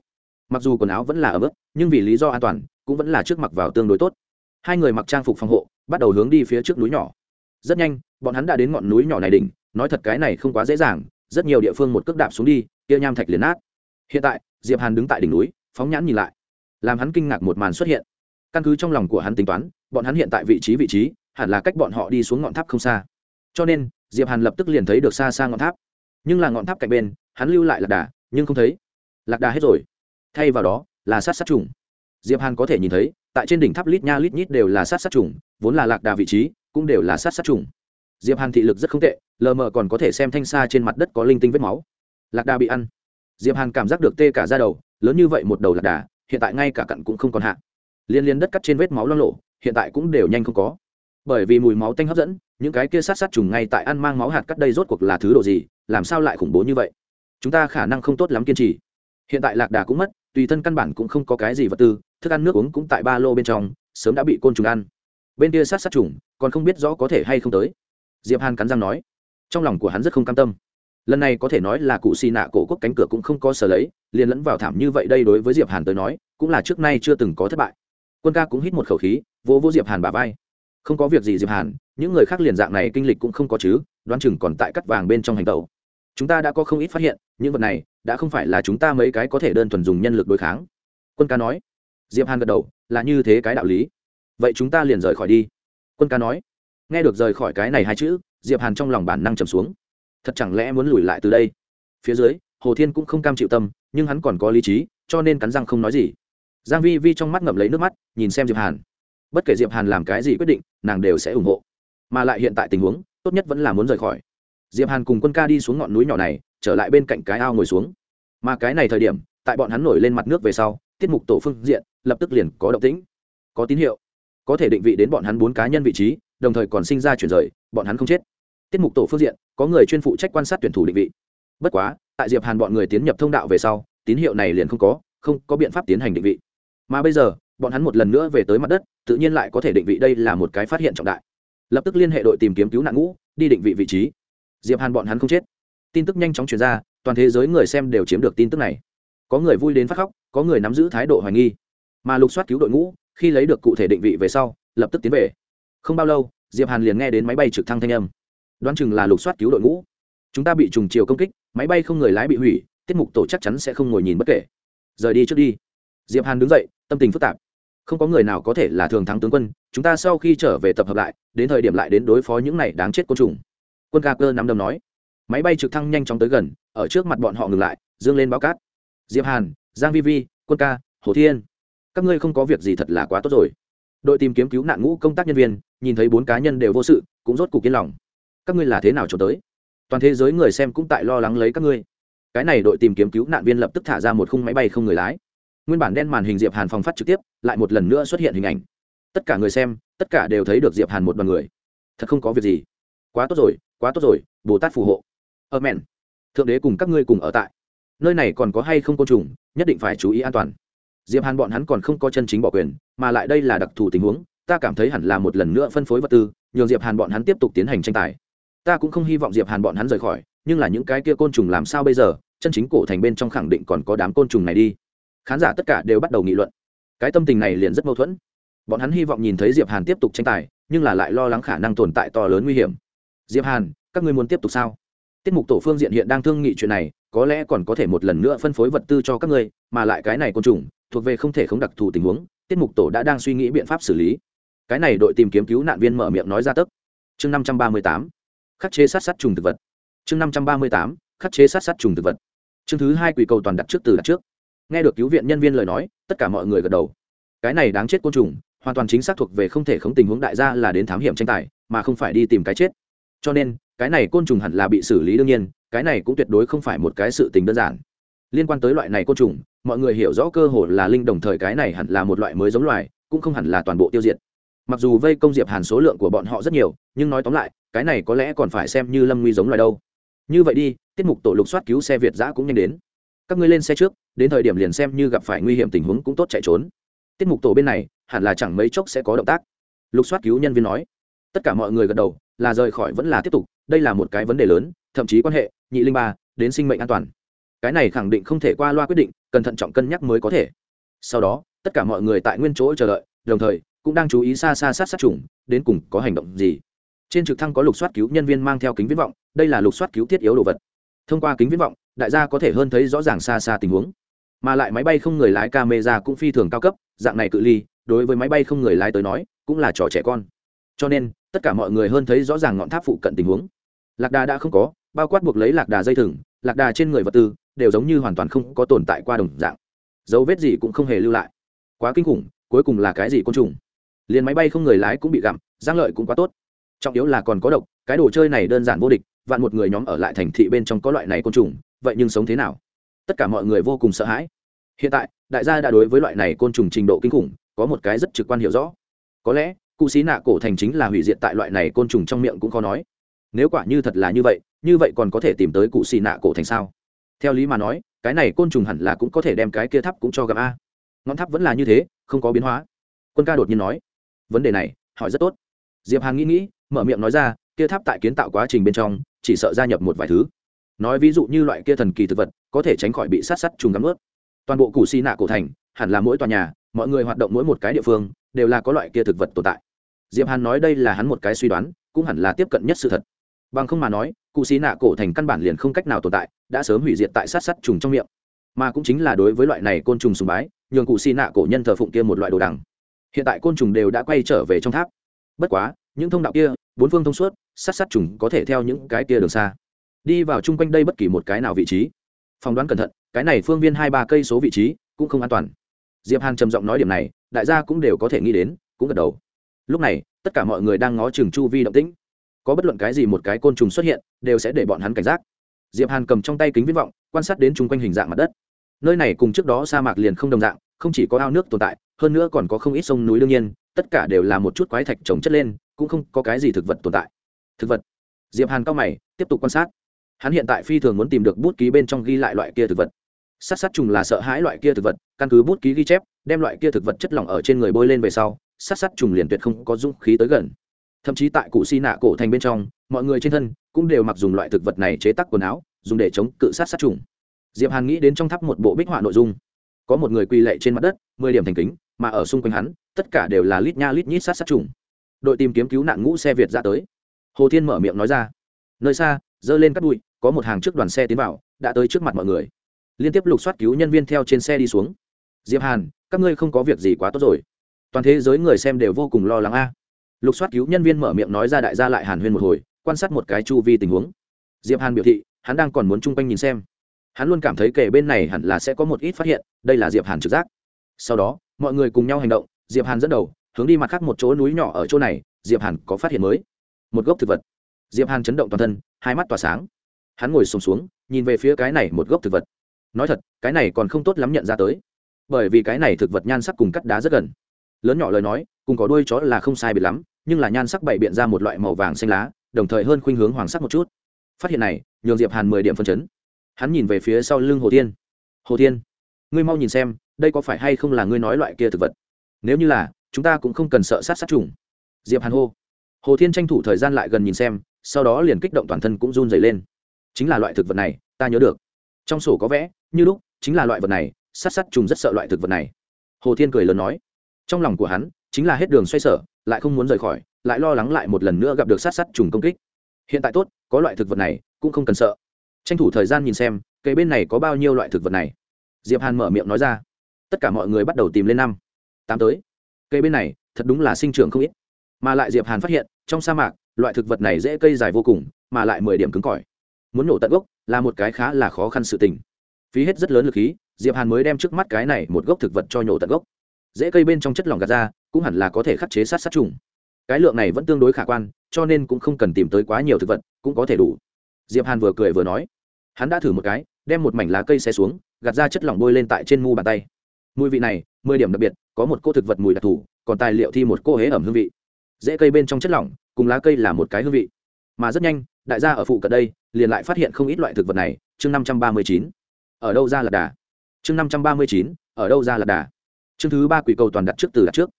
Mặc dù quần áo vẫn là ở mức nhưng vì lý do an toàn, cũng vẫn là trước mặc vào tương đối tốt. Hai người mặc trang phục phòng hộ, bắt đầu hướng đi phía trước núi nhỏ. Rất nhanh, bọn hắn đã đến ngọn núi nhỏ này đỉnh, nói thật cái này không quá dễ dàng, rất nhiều địa phương một cước đạp xuống đi, kia nham thạch liền nát. Hiện tại, diệp hàn đứng tại đỉnh núi, phóng nhãn nhìn lại. Làm hắn kinh ngạc một màn xuất hiện căn cứ trong lòng của hắn tính toán, bọn hắn hiện tại vị trí vị trí, hẳn là cách bọn họ đi xuống ngọn tháp không xa. Cho nên, diệp hàn lập tức liền thấy được xa xa ngọn tháp. Nhưng là ngọn tháp cạnh bên, hắn lưu lại lạc đà, nhưng không thấy. Lạc đà hết rồi. Thay vào đó, là sát sát trùng. Diệp hàn có thể nhìn thấy, tại trên đỉnh tháp lít nha lít nhít đều là sát sát trùng, vốn là lạc đà vị trí, cũng đều là sát sát trùng. Diệp hàn thị lực rất không tệ, lờ mờ còn có thể xem thanh xa trên mặt đất có linh tinh vết máu. Lạc đà bị ăn. Diệp hàn cảm giác được tê cả ra đầu, lớn như vậy một đầu lạc đà, hiện tại ngay cả cặn cũng không còn hạ liên liên đất cắt trên vết máu lo lộ, hiện tại cũng đều nhanh không có. Bởi vì mùi máu tanh hấp dẫn, những cái kia sát sát trùng ngay tại ăn mang máu hạt cắt đây rốt cuộc là thứ đồ gì, làm sao lại khủng bố như vậy? Chúng ta khả năng không tốt lắm kiên trì. Hiện tại lạc đà cũng mất, tùy thân căn bản cũng không có cái gì vật tư, thức ăn nước uống cũng tại ba lô bên trong, sớm đã bị côn trùng ăn. Bên kia sát sát trùng, còn không biết rõ có thể hay không tới. Diệp hàn cắn răng nói. Trong lòng của hắn rất không cam tâm. Lần này có thể nói là cụ xì nạ cổ quốc cánh cửa cũng không có sở lấy, liền lẫn vào thảm như vậy đây đối với diệp hàn tới nói, cũng là trước nay chưa từng có thất bại quân ca cũng hít một khẩu khí vô vô diệp hàn bà vai. Không có việc gì diệp hàn, những người khác liền dạng này kinh lịch cũng không có chứ, đoán chừng còn tại cắt vàng bên trong hành tàu chúng ta đã có không ít phát hiện, những vật này đã không phải là chúng ta mấy cái có thể đơn thuần dùng nhân lực đối kháng. Quân ca nói. Diệp hàn gật đầu, là như thế cái đạo lý. Vậy chúng ta liền rời khỏi đi. Quân ca nói. Nghe được rời khỏi cái này hai chữ, diệp hàn trong lòng bản năng trầm xuống. Thật chẳng lẽ muốn lùi lại từ đây? Phía dưới, hồ thiên cũng không cam chịu tâm, nhưng hắn còn có lý trí, cho nên cắn răng không nói gì giang vi vi trong mắt ngậm lấy nước mắt, nhìn xem diệp hàn. Bất kể diệp hàn làm cái gì quyết định, nàng đều sẽ ủng hộ. Mà lại hiện tại tình huống, tốt nhất vẫn là muốn rời khỏi. Diệp hàn cùng quân ca đi xuống ngọn núi nhỏ này, trở lại bên cạnh cái ao ngồi xuống. Mà cái này thời điểm, tại bọn hắn nổi lên mặt nước về sau, tiết mục tổ phương diện, lập tức liền có động tĩnh. Có tín hiệu. Có thể định vị đến bọn hắn bốn cá nhân vị trí, đồng thời còn sinh ra chuyển rời, bọn hắn không chết. Tiết mục tổ phương diện, có người chuyên phụ trách quan sát tuyển thủ định vị. Bất quá, tại diệp hàn bọn người tiến nhập thông đạo về sau, tín hiệu này liền không có không có biện pháp tiến hành định vị mà bây giờ, bọn hắn một lần nữa về tới mặt đất, tự nhiên lại có thể định vị đây là một cái phát hiện trọng đại. Lập tức liên hệ đội tìm kiếm cứu nạn ngũ, đi định vị vị trí. Diệp hàn bọn hắn không chết. Tin tức nhanh chóng truyền ra, toàn thế giới người xem đều chiếm được tin tức này. Có người vui đến phát khóc, có người nắm giữ thái độ hoài nghi. Mà lục soát cứu đội ngũ, khi lấy được cụ thể định vị về sau, lập tức tiến về. Không bao lâu, diệp hàn liền nghe đến máy bay trực thăng thanh âm. Đoán chừng là lục soát cứu đội ngũ. Chúng ta bị trùng chiều công kích, máy bay không người lái bị hủy, tiết mục tổ chắc chắn sẽ không ngồi nhìn bất kể. Rời đi trước đi. Diệp hàn đứng dậy tâm tình phức tạp. Không có người nào có thể là thường thắng tướng quân, chúng ta sau khi trở về tập hợp lại, đến thời điểm lại đến đối phó những này đáng chết côn trùng. Quân ca cơ nắm đấm nói. Máy bay trực thăng nhanh chóng tới gần, ở trước mặt bọn họ ngừng lại, dương lên báo cát. Diệp hàn, giang vi vi, quân ca, hồ thiên. Các ngươi không có việc gì thật là quá tốt rồi. Đội tìm kiếm cứu nạn ngũ công tác nhân viên, nhìn thấy bốn cá nhân đều vô sự, cũng rốt cục yên lòng. Các ngươi là thế nào cho tới? Toàn thế giới người xem cũng tại lo lắng lấy các ngươi. Cái này đội tìm kiếm cứu nạn viên lập tức thả ra một khung máy bay không người lái nguyên bản đen màn hình diệp hàn phòng phát trực tiếp, lại một lần nữa xuất hiện hình ảnh. Tất cả người xem, tất cả đều thấy được diệp hàn một đoàn người. Thật không có việc gì. Quá tốt rồi, quá tốt rồi, bồ tát phù hộ. Ơ mẹn thượng đế cùng các ngươi cùng ở tại. Nơi này còn có hay không côn trùng, nhất định phải chú ý an toàn. Diệp hàn bọn hắn còn không có chân chính bỏ quyền, mà lại đây là đặc thù tình huống, ta cảm thấy hẳn là một lần nữa phân phối vật tư, nhường diệp hàn bọn hắn tiếp tục tiến hành tranh tài. Ta cũng không hy vọng diệp hàn bọn hắn rời khỏi, nhưng là những cái kia côn trùng làm sao bây giờ, chân chính cổ thành bên trong khẳng định còn có đám côn trùng này đi khán giả tất cả đều bắt đầu nghị luận. Cái tâm tình này liền rất mâu thuẫn. Bọn hắn hy vọng nhìn thấy diệp hàn tiếp tục tranh tài, nhưng là lại lo lắng khả năng tồn tại to lớn nguy hiểm. Diệp hàn, các ngươi muốn tiếp tục sao? Tiết mục tổ phương diện hiện đang thương nghị chuyện này, có lẽ còn có thể một lần nữa phân phối vật tư cho các ngươi, mà lại cái này côn trùng, thuộc về không thể không đặc thù tình huống, tiết mục tổ đã đang suy nghĩ biện pháp xử lý. Cái này đội tìm kiếm cứu nạn viên mở miệng nói ra tức. Chương năm trăm ba mươi tám, khắc chế sát sát trùng thực vật. Chương năm trăm ba mươi tám, khắc chế sát sát trùng thực vật. Chương thứ hai quỷ cầu toàn đặt trước từ đặt trước nghe được cứu viện nhân viên lời nói, tất cả mọi người gật đầu. Cái này đáng chết côn trùng, hoàn toàn chính xác thuộc về không thể không tình huống đại gia là đến thám hiểm tranh tài, mà không phải đi tìm cái chết. Cho nên, cái này côn trùng hẳn là bị xử lý đương nhiên, cái này cũng tuyệt đối không phải một cái sự tình đơn giản. Liên quan tới loại này côn trùng, mọi người hiểu rõ cơ hồ là linh đồng thời cái này hẳn là một loại mới giống loài, cũng không hẳn là toàn bộ tiêu diệt. Mặc dù vây công diệp hàn số lượng của bọn họ rất nhiều, nhưng nói tóm lại, cái này có lẽ còn phải xem như lâm nguy giống loài đâu. Như vậy đi, tiết mục tổ lục soát cứu xe việt giã cũng nhanh đến các ngươi lên xe trước, đến thời điểm liền xem như gặp phải nguy hiểm tình huống cũng tốt chạy trốn. Tiết mục tổ bên này, hẳn là chẳng mấy chốc sẽ có động tác. Lục soát cứu nhân viên nói. Tất cả mọi người gật đầu, là rời khỏi vẫn là tiếp tục, đây là một cái vấn đề lớn, thậm chí quan hệ, nhị linh ba, đến sinh mệnh an toàn. Cái này khẳng định không thể qua loa quyết định cần thận trọng cân nhắc mới có thể. Sau đó, tất cả mọi người tại nguyên chỗ chờ đợi, đồng thời, cũng đang chú ý xa xa sát sát trùng, đến cùng có hành động gì. Trên trực thăng có lục soát cứu nhân viên mang theo kính viễn vọng, đây là lục soát cứu thiết yếu đồ vật thông qua kính viễn vọng, đại gia có thể hơn thấy rõ ràng xa xa tình huống. Mà lại máy bay không người lái camera cũng phi thường cao cấp, dạng này cự ly, đối với máy bay không người lái tới nói, cũng là trò trẻ con. Cho nên, tất cả mọi người hơn thấy rõ ràng ngọn tháp phụ cận tình huống. Lạc đà đã không có, bao quát buộc lấy lạc đà dây thừng, lạc đà trên người vật tư, đều giống như hoàn toàn không có tồn tại qua đồng dạng. Dấu vết gì cũng không hề lưu lại. Quá kinh khủng, cuối cùng là cái gì côn trùng? Liền máy bay không người lái cũng bị gặm giang lợi cũng quá tốt. Trọng yếu là còn có độc cái đồ chơi này đơn giản vô địch, vạn một người nhóm ở lại thành thị bên trong có loại này côn trùng, vậy nhưng sống thế nào? Tất cả mọi người vô cùng sợ hãi. Hiện tại, đại gia đã đối với loại này côn trùng trình độ kinh khủng, có một cái rất trực quan hiểu rõ. Có lẽ, cụ xí nạ cổ thành chính là hủy diệt tại loại này côn trùng trong miệng cũng khó nói. Nếu quả như thật là như vậy như vậy còn có thể tìm tới cụ xì nạ cổ thành sao? Theo lý mà nói, cái này côn trùng hẳn là cũng có thể đem cái kia tháp cũng cho gặp a. Ngọn tháp vẫn là như thế, không có biến hóa. Quân ca đột nhiên nói, vấn đề này, hỏi rất tốt. Diệp hàn nghĩ nghĩ, mở miệng nói ra kia tháp tại kiến tạo quá trình bên trong, chỉ sợ gia nhập một vài thứ. Nói ví dụ như loại kia thần kỳ thực vật, có thể tránh khỏi bị sát sắt trùng cắm ướt. Toàn bộ củ xi nạ cổ thành, hẳn là mỗi tòa nhà, mọi người hoạt động mỗi một cái địa phương, đều là có loại kia thực vật tồn tại. Diệp hàn nói đây là hắn một cái suy đoán, cũng hẳn là tiếp cận nhất sự thật. Bằng không mà nói cụ xí nạ cổ thành căn bản liền không cách nào tồn tại, đã sớm hủy diệt tại sát sắt trùng trong miệng. Mà cũng chính là đối với loại này côn trùng sùng bái, nhường cụ xí nạ cổ nhân thờ phụng kia một loại đồ đằng. Hiện tại côn trùng đều đã quay trở về trong tháp. Bất quá những thông đạo kia, bốn phương thông suốt, sát sát trùng có thể theo những cái kia đường xa. Đi vào chung quanh đây bất kỳ một cái nào vị trí. Phỏng đoán cẩn thận, cái này phương viên hai ba cây số vị trí cũng không an toàn. Diệp hàn trầm giọng nói điểm này, đại gia cũng đều có thể nghĩ đến, cũng gật đầu. Lúc này, tất cả mọi người đang ngó chừng chu vi động tĩnh. Có bất luận cái gì một cái côn trùng xuất hiện, đều sẽ để bọn hắn cảnh giác. Diệp hàn cầm trong tay kính viễn vọng, quan sát đến chung quanh hình dạng mặt đất. Nơi này cùng trước đó sa mạc liền không đồng dạng, không chỉ có ao nước tồn tại, hơn nữa còn có không ít sông núi đương nhiên, tất cả đều là một chút quái thạch trồng chất lên cũng không có cái gì thực vật tồn tại. Thực vật? Diệp hàn cao mày, tiếp tục quan sát. Hắn hiện tại phi thường muốn tìm được bút ký bên trong ghi lại loại kia thực vật. Sát sát trùng là sợ hãi loại kia thực vật, căn cứ bút ký ghi chép, đem loại kia thực vật chất lỏng ở trên người bôi lên về sau, sát sát trùng liền tuyệt không có dũng khí tới gần. Thậm chí tại cụ si nạ cổ thành bên trong, mọi người trên thân cũng đều mặc dùng loại thực vật này chế tác quần áo, dùng để chống cự sát sát trùng. Diệp hàn nghĩ đến trong tháp một bộ bích họa nội dung. Có một người quỳ lệ trên mặt đất, mười điểm thành kính, mà ở xung quanh hắn, tất cả đều là lít nha lít nhít sát sát trùng đội tìm kiếm cứu nạn ngũ xe việt ra tới. Hồ thiên mở miệng nói ra, nơi xa, dơ lên cắt bụi, có một hàng trước đoàn xe tiến vào, đã tới trước mặt mọi người. Liên tiếp lục soát cứu nhân viên theo trên xe đi xuống. Diệp hàn, các ngươi không có việc gì quá tốt rồi. Toàn thế giới người xem đều vô cùng lo lắng a. Lục soát cứu nhân viên mở miệng nói ra đại gia lại hàn huyên một hồi, quan sát một cái chu vi tình huống. Diệp hàn biểu thị, hắn đang còn muốn chung quanh nhìn xem. Hắn luôn cảm thấy kể bên này hẳn là sẽ có một ít phát hiện, đây là diệp hàn trực giác. Sau đó, mọi người cùng nhau hành động, diệp hàn dẫn đầu hướng đi mặt khác một chỗ núi nhỏ ở chỗ này diệp hàn có phát hiện mới. Một gốc thực vật. Diệp hàn chấn động toàn thân hai mắt tỏa sáng. Hắn ngồi sùng xuống, xuống nhìn về phía cái này một gốc thực vật. Nói thật cái này còn không tốt lắm nhận ra tới. Bởi vì cái này thực vật nhan sắc cùng cắt đá rất gần. Lớn nhỏ lời nói cùng có đuôi chó là không sai biệt lắm nhưng là nhan sắc bày biện ra một loại màu vàng xanh lá đồng thời hơn khuynh hướng hoàng sắc một chút. Phát hiện này nhường diệp hàn mười điểm phân chấn. Hắn nhìn về phía sau lưng hồ tiên hồ tiên ngươi mau nhìn xem đây có phải hay không là ngươi nói loại kia thực vật? Nếu như là chúng ta cũng không cần sợ sát sát trùng. Diệp hàn hô. Hồ thiên tranh thủ thời gian lại gần nhìn xem, sau đó liền kích động toàn thân cũng run dày lên. Chính là loại thực vật này, ta nhớ được. Trong sổ có vẽ, như lúc, chính là loại vật này, sát sát trùng rất sợ loại thực vật này. Hồ thiên cười lớn nói. Trong lòng của hắn, chính là hết đường xoay sở, lại không muốn rời khỏi, lại lo lắng lại một lần nữa gặp được sát sát trùng công kích. Hiện tại tốt, có loại thực vật này, cũng không cần sợ. Tranh thủ thời gian nhìn xem cây bên này có bao nhiêu loại thực vật này. Diệp hàn mở miệng nói ra. Tất cả mọi người bắt đầu tìm lên năm. Tám tới cây bên này thật đúng là sinh trưởng không ít. Mà lại diệp hàn phát hiện, trong sa mạc, loại thực vật này dễ cây dài vô cùng, mà lại mười điểm cứng cỏi. Muốn nổ tận gốc là một cái khá là khó khăn sự tình. Phí hết rất lớn lực khí, diệp hàn mới đem trước mắt cái này một gốc thực vật cho nhổ tận gốc. Dễ cây bên trong chất lỏng gạt ra, cũng hẳn là có thể khắc chế sát sát trùng. Cái lượng này vẫn tương đối khả quan, cho nên cũng không cần tìm tới quá nhiều thực vật, cũng có thể đủ. Diệp hàn vừa cười vừa nói. Hắn đã thử một cái, đem một mảnh lá cây xe xuống, gạt ra chất lỏng bôi lên tại trên mu bàn tay. Mùi vị này, mười điểm đặc biệt có một cô thực vật mùi đặc thù, còn tài liệu thi một cô hế ẩm hương vị. Dễ cây bên trong chất lỏng, cùng lá cây là một cái hương vị. Mà rất nhanh, đại gia ở phụ cận đây, liền lại phát hiện không ít loại thực vật này. Chương năm trăm ba mươi chín. Ở đâu ra là đà? Chương năm trăm ba mươi chín. Ở đâu ra là đà? Chương thứ ba quỷ cầu toàn đặt trước từ đặt trước.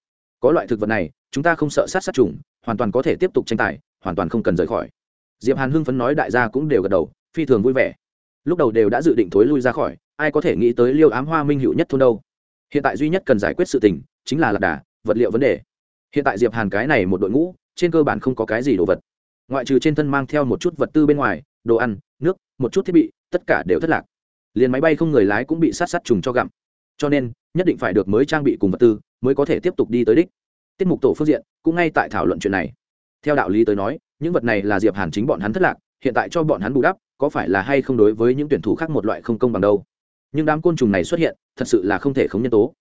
Có loại thực vật này, chúng ta không sợ sát sát trùng, hoàn toàn có thể tiếp tục tranh tài, hoàn toàn không cần rời khỏi. Diệp hàn hưng phấn nói đại gia cũng đều gật đầu, phi thường vui vẻ. Lúc đầu đều đã dự định thối lui ra khỏi, ai có thể nghĩ tới liêu ám hoa minh hữu nhất thôn đâu? Hiện tại duy nhất cần giải quyết sự tình chính là lạc đà, vật liệu vấn đề. Hiện tại diệp hàn cái này một đội ngũ, trên cơ bản không có cái gì đồ vật. Ngoại trừ trên thân mang theo một chút vật tư bên ngoài, đồ ăn, nước, một chút thiết bị, tất cả đều thất lạc. Liền máy bay không người lái cũng bị sát sát trùng cho gặm. Cho nên, nhất định phải được mới trang bị cùng vật tư, mới có thể tiếp tục đi tới đích. Tiết mục tổ phương diện, cũng ngay tại thảo luận chuyện này. Theo đạo lý tới nói, những vật này là diệp hàn chính bọn hắn thất lạc, hiện tại cho bọn hắn bù đắp, có phải là hay không đối với những tuyển thủ khác một loại không công bằng đâu? Nhưng đám côn trùng này xuất hiện, thật sự là không thể không nhân tố.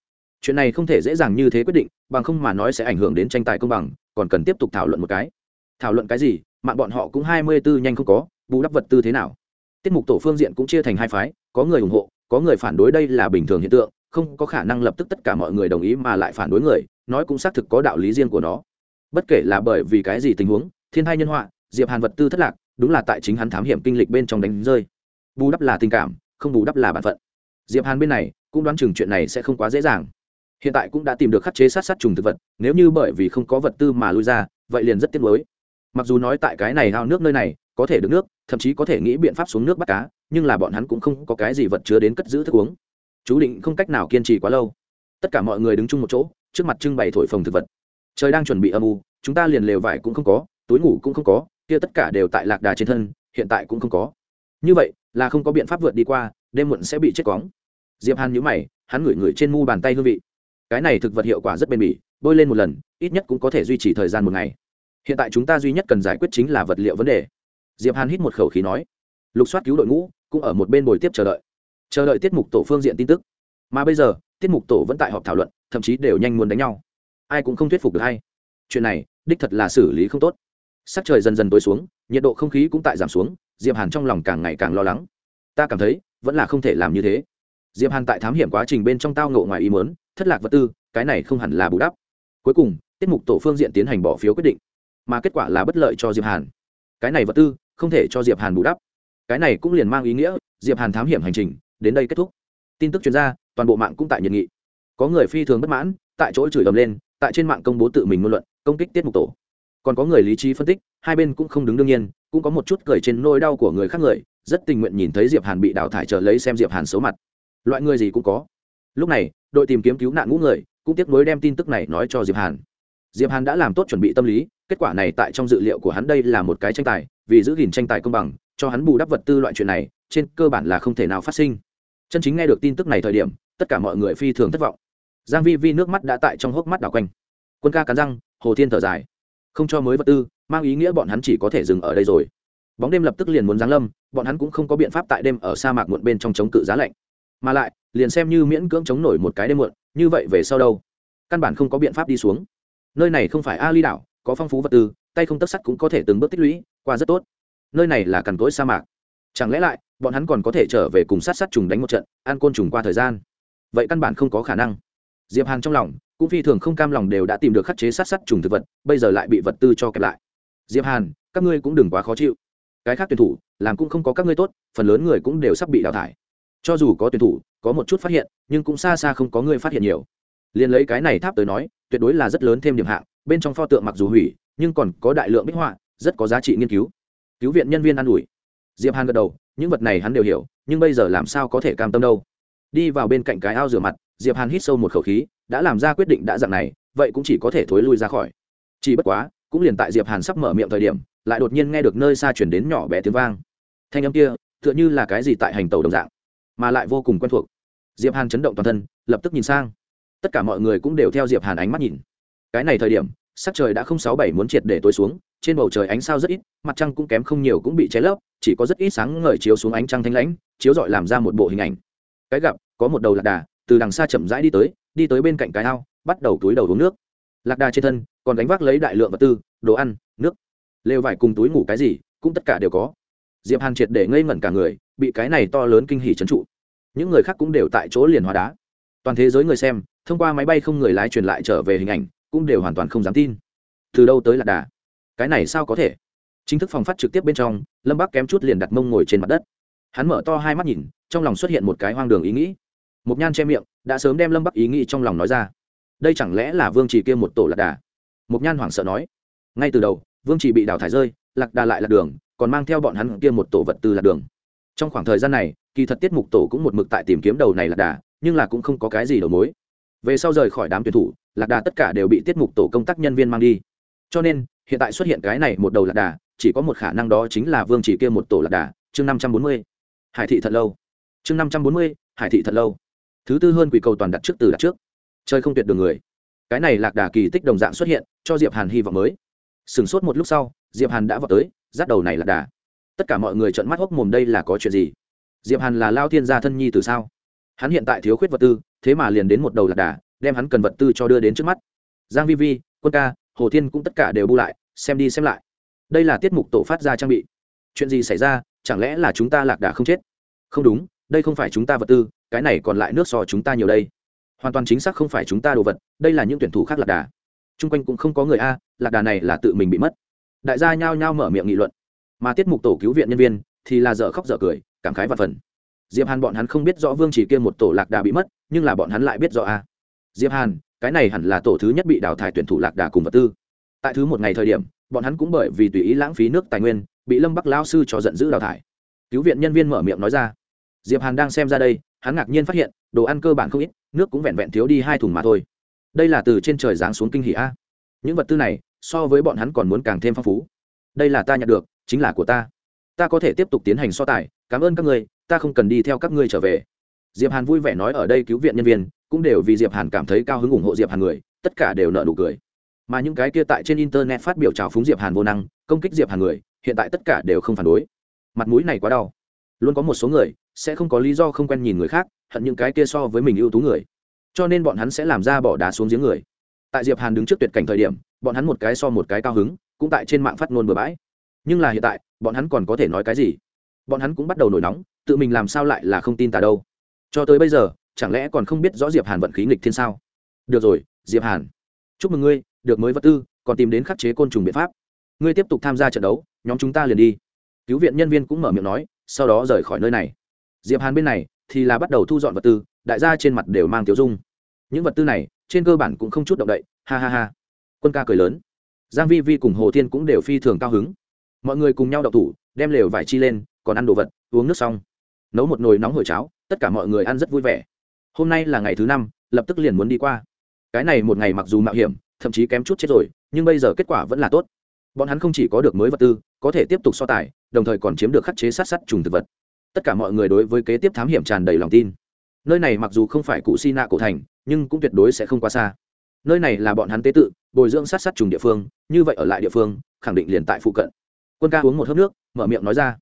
Chuyện này không thể dễ dàng như thế quyết định, bằng không mà nói sẽ ảnh hưởng đến tranh tài công bằng, còn cần tiếp tục thảo luận một cái. Thảo luận cái gì? Mạng bọn họ cũng hai mươi tư nhanh không có, bù đắp vật tư thế nào? Tiết mục tổ phương diện cũng chia thành hai phái, có người ủng hộ, có người phản đối đây là bình thường hiện tượng, không có khả năng lập tức tất cả mọi người đồng ý mà lại phản đối người, nói cũng xác thực có đạo lý riêng của nó. Bất kể là bởi vì cái gì tình huống, thiên thai nhân họa, diệp hàn vật tư thất lạc, đúng là tại chính hắn thám hiểm kinh lịch bên trong đánh rơi. Bù đắp là tình cảm, không bù đắp là bản phận diệp hàn bên này cũng đoán chừng chuyện này sẽ không quá dễ dàng. Hiện tại cũng đã tìm được khắc chế sát sát trùng thực vật, nếu như bởi vì không có vật tư mà lui ra, vậy liền rất tiếc nuối. Mặc dù nói tại cái này hao nước nơi này, có thể được nước, thậm chí có thể nghĩ biện pháp xuống nước bắt cá, nhưng là bọn hắn cũng không có cái gì vật chứa đến cất giữ thức uống. Chú định không cách nào kiên trì quá lâu. Tất cả mọi người đứng chung một chỗ, trước mặt trưng bày thổi phồng thực vật. Trời đang chuẩn bị âm u, chúng ta liền lều vải cũng không có, túi ngủ cũng không có, kia tất cả đều tại lạc đà trên thân, hiện tại cũng không có. Như vậy, là không có biện pháp vượt đi qua, đêm muộn sẽ bị chết cóng diệp hàn nhíu mày, hắn ngửi ngửi trên mu bàn tay hương vị. Cái này thực vật hiệu quả rất bền bỉ, bôi lên một lần, ít nhất cũng có thể duy trì thời gian một ngày. Hiện tại chúng ta duy nhất cần giải quyết chính là vật liệu vấn đề. Diệp hàn hít một khẩu khí nói. Lục soát cứu đội ngũ, cũng ở một bên bồi tiếp chờ đợi. Chờ đợi tiết mục tổ phương diện tin tức. Mà bây giờ, tiết mục tổ vẫn tại họp thảo luận, thậm chí đều nhanh muốn đánh nhau. Ai cũng không thuyết phục được hay. Chuyện này, đích thật là xử lý không tốt. Sắc trời dần dần tối xuống, nhiệt độ không khí cũng tại giảm xuống, diệp hàn trong lòng càng ngày càng lo lắng. Ta cảm thấy, vẫn là không thể làm như thế diệp hàn tại thám hiểm quá trình bên trong tao ngộ ngoài ý muốn, thất lạc vật tư, cái này không hẳn là bù đắp. Cuối cùng, tiết mục tổ phương diện tiến hành bỏ phiếu quyết định, mà kết quả là bất lợi cho diệp hàn. Cái này vật tư, không thể cho diệp hàn bù đắp. Cái này cũng liền mang ý nghĩa, diệp hàn thám hiểm hành trình, đến đây kết thúc. Tin tức chuyên gia, toàn bộ mạng cũng tại nhiệt nghị. Có người phi thường bất mãn, tại chỗ chửi ầm lên, tại trên mạng công bố tự mình ngôn luận, công kích tiết mục tổ. Còn có người lý trí phân tích, hai bên cũng không đứng đương nhiên, cũng có một chút cười trên nỗi đau của người khác người, rất tình nguyện nhìn thấy diệp hàn bị đào thải trở lấy xem diệp hàn xấu mặt loại người gì cũng có. Lúc này, đội tìm kiếm cứu nạn ngũ người cũng tiếp nối đem tin tức này nói cho diệp hàn. Diệp hàn đã làm tốt chuẩn bị tâm lý, kết quả này tại trong dự liệu của hắn đây là một cái tranh tài, vì giữ gìn tranh tài công bằng, cho hắn bù đắp vật tư loại chuyện này, trên cơ bản là không thể nào phát sinh. Chân chính nghe được tin tức này thời điểm, tất cả mọi người phi thường thất vọng. Giang vi vi nước mắt đã tại trong hốc mắt đảo quanh. Quân ca cắn răng, hồ thiên thở dài. Không cho mới vật tư, mang ý nghĩa bọn hắn chỉ có thể dừng ở đây rồi. Bóng đêm lập tức liền muốn giáng lâm, bọn hắn cũng không có biện pháp tại đêm ở sa mạc muộn bên trong chống cự giá lạnh mà lại, liền xem như miễn cưỡng chống nổi một cái đêm muộn, như vậy về sau đâu? Căn bản không có biện pháp đi xuống. Nơi này không phải a ly đảo, có phong phú vật tư, tay không tất sắt cũng có thể từng bước tích lũy, qua rất tốt. Nơi này là cằn cỗi sa mạc. Chẳng lẽ lại, bọn hắn còn có thể trở về cùng sát sát trùng đánh một trận, ăn côn trùng qua thời gian? Vậy căn bản không có khả năng. Diệp hàn trong lòng, cũng phi thường không cam lòng đều đã tìm được khắc chế sát sát trùng thực vật, bây giờ lại bị vật tư cho kẹp lại. Diệp hàn, các ngươi cũng đừng quá khó chịu. Cái khác tuyển thủ, làm cũng không có các ngươi tốt, phần lớn người cũng đều sắp bị đào thải cho dù có tuyển thủ, có một chút phát hiện, nhưng cũng xa xa không có người phát hiện nhiều. Liền lấy cái này tháp tới nói, tuyệt đối là rất lớn thêm điểm hạng, bên trong pho tượng mặc dù hủy, nhưng còn có đại lượng bích họa, rất có giá trị nghiên cứu. Cứu viện nhân viên ă n ủi. Diệp hàn gật đầu, những vật này hắn đều hiểu, nhưng bây giờ làm sao có thể cam tâm đâu? Đi vào bên cạnh cái ao rửa mặt, diệp hàn hít sâu một khẩu khí, đã làm ra quyết định đã dạng này, vậy cũng chỉ có thể thối lui ra khỏi. Chỉ bất quá, cũng liền tại diệp hàn sắp mở miệng thời điểm, lại đột nhiên nghe được nơi xa chuyển đến nhỏ bé tiếng vang. Thanh âm kia, tựa như là cái gì tại hành tàu đồng dạng mà lại vô cùng quen thuộc. Diệp hàn chấn động toàn thân, lập tức nhìn sang. Tất cả mọi người cũng đều theo diệp hàn ánh mắt nhìn. Cái này thời điểm, sắc trời đã không sáu bảy muốn triệt để tối xuống, trên bầu trời ánh sao rất ít, mặt trăng cũng kém không nhiều cũng bị cháy lấp, chỉ có rất ít sáng ngời chiếu xuống ánh trăng thanh lãnh, chiếu rọi làm ra một bộ hình ảnh. Cái gặp, có một đầu lạc đà, từ đằng xa chậm rãi đi tới đi tới bên cạnh cái ao, bắt đầu túi đầu uống nước. Lạc đà trên thân, còn gánh vác lấy đại lượng vật tư, đồ ăn, nước. Lều vải cùng túi ngủ cái gì, cũng tất cả đều có. Diệp hàn triệt để ngây ngẩn cả người bị cái này to lớn kinh hỉ trấn trụ. Những người khác cũng đều tại chỗ liền hóa đá. Toàn thế giới người xem, thông qua máy bay không người lái truyền lại trở về hình ảnh, cũng đều hoàn toàn không dám tin. Từ đâu tới lạc đà? Cái này sao có thể? Chính thức phòng phát trực tiếp bên trong, lâm bắc kém chút liền đặt mông ngồi trên mặt đất. Hắn mở to hai mắt nhìn, trong lòng xuất hiện một cái hoang đường ý nghĩ. Một nhan che miệng, đã sớm đem lâm bắc ý nghĩ trong lòng nói ra. Đây chẳng lẽ là vương chỉ kia một tổ lạc đà? Một nhan hoảng sợ nói. Ngay từ đầu, vương chỉ bị đào thải rơi, lạc đà lại lạc đường, còn mang theo bọn hắn kia một tổ vật tư lạc đường trong khoảng thời gian này, kỳ thật tiết mục tổ cũng một mực tại tìm kiếm đầu này lạc đà, nhưng là cũng không có cái gì đầu mối. Về sau rời khỏi đám tuyển thủ, lạc đà tất cả đều bị tiết mục tổ công tác nhân viên mang đi. Cho nên, hiện tại xuất hiện cái này một đầu lạc đà, chỉ có một khả năng đó chính là vương chỉ kia một tổ lạc đà, chương năm trăm bốn mươi. Hải thị thật lâu. Chương năm trăm bốn mươi, hải thị thật lâu. Thứ tư hơn quỷ cầu toàn đặt trước từ đặt trước. Chơi không tuyệt đường người. Cái này lạc đà kỳ tích đồng dạng xuất hiện, cho diệp hàn hy vọng mới. Sửng sốt một lúc sau, diệp hàn đã vào tới, dắt đầu này lạc đà tất cả mọi người trợn mắt hốc mồm đây là có chuyện gì? Diệp hàn là lao thiên gia thân nhi từ sao? Hắn hiện tại thiếu khuyết vật tư, thế mà liền đến một đầu lạc đà, đem hắn cần vật tư cho đưa đến trước mắt. Giang vi vi, quân ca, hồ thiên cũng tất cả đều bu lại, xem đi xem lại. Đây là tiết mục tổ phát ra trang bị. Chuyện gì xảy ra? Chẳng lẽ là chúng ta lạc đà không chết? Không đúng, đây không phải chúng ta vật tư, cái này còn lại nước so chúng ta nhiều đây. Hoàn toàn chính xác không phải chúng ta đồ vật, đây là những tuyển thủ khác lạc đà. Chung quanh cũng không có người a, lạc đà này là tự mình bị mất. Đại gia nhao nhao mở miệng nghị luận mà tiết mục tổ cứu viện nhân viên thì là dở khóc dở cười, cảm khái và phần. Diệp hàn bọn hắn không biết rõ vương chỉ kia một tổ lạc đà bị mất, nhưng là bọn hắn lại biết rõ a. Diệp hàn, cái này hẳn là tổ thứ nhất bị đào thải tuyển thủ lạc đà cùng vật tư. Tại thứ một ngày thời điểm, bọn hắn cũng bởi vì tùy ý lãng phí nước tài nguyên, bị lâm bắc lao sư cho giận dữ đào thải. Cứu viện nhân viên mở miệng nói ra. Diệp hàn đang xem ra đây, hắn ngạc nhiên phát hiện, đồ ăn cơ bản không ít, nước cũng vẹn vẹn thiếu đi hai thùng mà thôi. Đây là từ trên trời giáng xuống kinh hỉ a. Những vật tư này, so với bọn hắn còn muốn càng thêm phong phú. Đây là ta nhận được chính là của ta. Ta có thể tiếp tục tiến hành so tài, cảm ơn các ngươi, ta không cần đi theo các ngươi trở về. Diệp hàn vui vẻ nói ở đây cứu viện nhân viên, cũng đều vì diệp hàn cảm thấy cao hứng ủng hộ diệp hàn người, tất cả đều nợ nụ cười. Mà những cái kia tại trên internet phát biểu trào phúng diệp hàn vô năng, công kích diệp hàn người, hiện tại tất cả đều không phản đối. Mặt mũi này quá đau. Luôn có một số người sẽ không có lý do không quen nhìn người khác, hận những cái kia so với mình ưu tú người. Cho nên bọn hắn sẽ làm ra bỏ đá xuống giếng người. Tại diệp hàn đứng trước tuyệt cảnh thời điểm, bọn hắn một cái so một cái cao hứng, cũng tại trên mạng phát ngôn bừa bãi nhưng là hiện tại, bọn hắn còn có thể nói cái gì? Bọn hắn cũng bắt đầu nổi nóng, tự mình làm sao lại là không tin tà đâu? Cho tới bây giờ, chẳng lẽ còn không biết rõ diệp hàn vận khí nghịch thiên sao? Được rồi, diệp hàn. Chúc mừng ngươi, được mới vật tư, còn tìm đến khắc chế côn trùng biện pháp. Ngươi tiếp tục tham gia trận đấu, nhóm chúng ta liền đi. Cứu viện nhân viên cũng mở miệng nói, sau đó rời khỏi nơi này. Diệp hàn bên này thì là bắt đầu thu dọn vật tư, đại gia trên mặt đều mang tiểu dung. Những vật tư này, trên cơ bản cũng không chút động đậy, ha ha ha. Quân ca cười lớn. Giang vi vi cùng hồ thiên cũng đều phi thường cao hứng mọi người cùng nhau đậu thủ, đem lều vải chi lên, còn ăn đồ vật, uống nước xong. Nấu một nồi nóng hổi cháo, tất cả mọi người ăn rất vui vẻ. Hôm nay là ngày thứ năm, lập tức liền muốn đi qua. Cái này một ngày mặc dù mạo hiểm, thậm chí kém chút chết rồi, nhưng bây giờ kết quả vẫn là tốt. Bọn hắn không chỉ có được mới vật tư, có thể tiếp tục so tài, đồng thời còn chiếm được khắc chế sát sắt trùng thực vật. Tất cả mọi người đối với kế tiếp thám hiểm tràn đầy lòng tin. Nơi này mặc dù không phải cụ si nạ cổ thành, nhưng cũng tuyệt đối sẽ không quá xa. Nơi này là bọn hắn tế tự, bồi dưỡng sát sát trùng địa phương, như vậy ở lại địa phương, khẳng định liền tại phụ cận quân ca uống một hớp nước, mở miệng nói ra.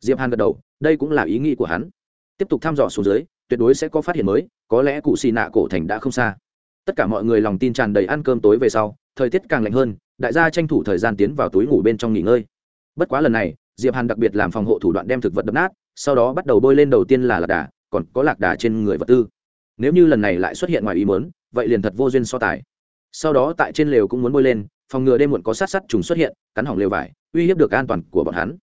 Diệp hàn gật đầu, đây cũng là ý nghĩ của hắn. Tiếp tục thăm dò xuống dưới, tuyệt đối sẽ có phát hiện mới, có lẽ cụ xì nạ cổ thành đã không xa. Tất cả mọi người lòng tin tràn đầy ăn cơm tối về sau, thời tiết càng lạnh hơn, đại gia tranh thủ thời gian tiến vào túi ngủ bên trong nghỉ ngơi. Bất quá lần này, diệp hàn đặc biệt làm phòng hộ thủ đoạn đem thực vật đập nát, sau đó bắt đầu bôi lên đầu tiên là lạc đà, còn có lạc đà trên người vật tư. Nếu như lần này lại xuất hiện ngoài ý muốn, vậy liền thật vô duyên so tài. Sau đó tại trên lều cũng muốn bôi lên phòng ngừa đêm muộn có sát sắt trùng xuất hiện, cắn hỏng lều vải, uy hiếp được an toàn của bọn hắn.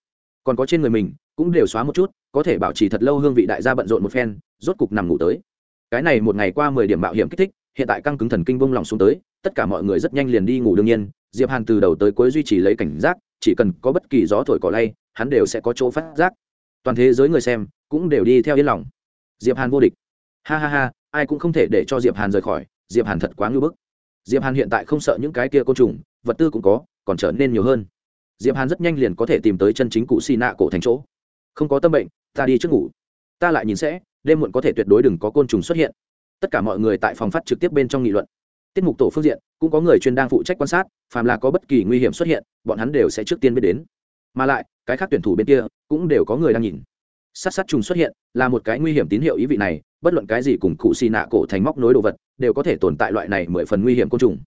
Còn có trên người mình, cũng đều xóa một chút, có thể bảo trì thật lâu hương vị đại gia bận rộn một phen, rốt cục nằm ngủ tới. Cái này một ngày qua mười điểm mạo hiểm kích thích, hiện tại căng cứng thần kinh bông lòng xuống tới, tất cả mọi người rất nhanh liền đi ngủ đương nhiên, diệp hàn từ đầu tới cuối duy trì lấy cảnh giác, chỉ cần có bất kỳ gió thổi cỏ lay, hắn đều sẽ có chỗ phát giác. Toàn thế giới người xem cũng đều đi theo yên lòng. Diệp hàn vô địch. Ha ha ha, ai cũng không thể để cho diệp hàn rời khỏi, diệp hàn thật quá ngưỡng bức. Diệp hàn hiện tại không sợ những cái kia côn trùng vật tư cũng có, còn trở nên nhiều hơn. Diệp hàn rất nhanh liền có thể tìm tới chân chính cụ xì nạ cổ thành chỗ. Không có tâm bệnh, ta đi trước ngủ. Ta lại nhìn sẽ, đêm muộn có thể tuyệt đối đừng có côn trùng xuất hiện. Tất cả mọi người tại phòng phát trực tiếp bên trong nghị luận. Tiết mục tổ phương diện, cũng có người chuyên đang phụ trách quan sát, phàm là có bất kỳ nguy hiểm xuất hiện, bọn hắn đều sẽ trước tiên biết đến. Mà lại, cái khác tuyển thủ bên kia, cũng đều có người đang nhìn. Sát sát trùng xuất hiện, là một cái nguy hiểm tín hiệu ý vị này, bất luận cái gì cùng cụ xì nạ cổ thành móc nối đồ vật, đều có thể tồn tại loại này mười phần nguy hiểm côn trùng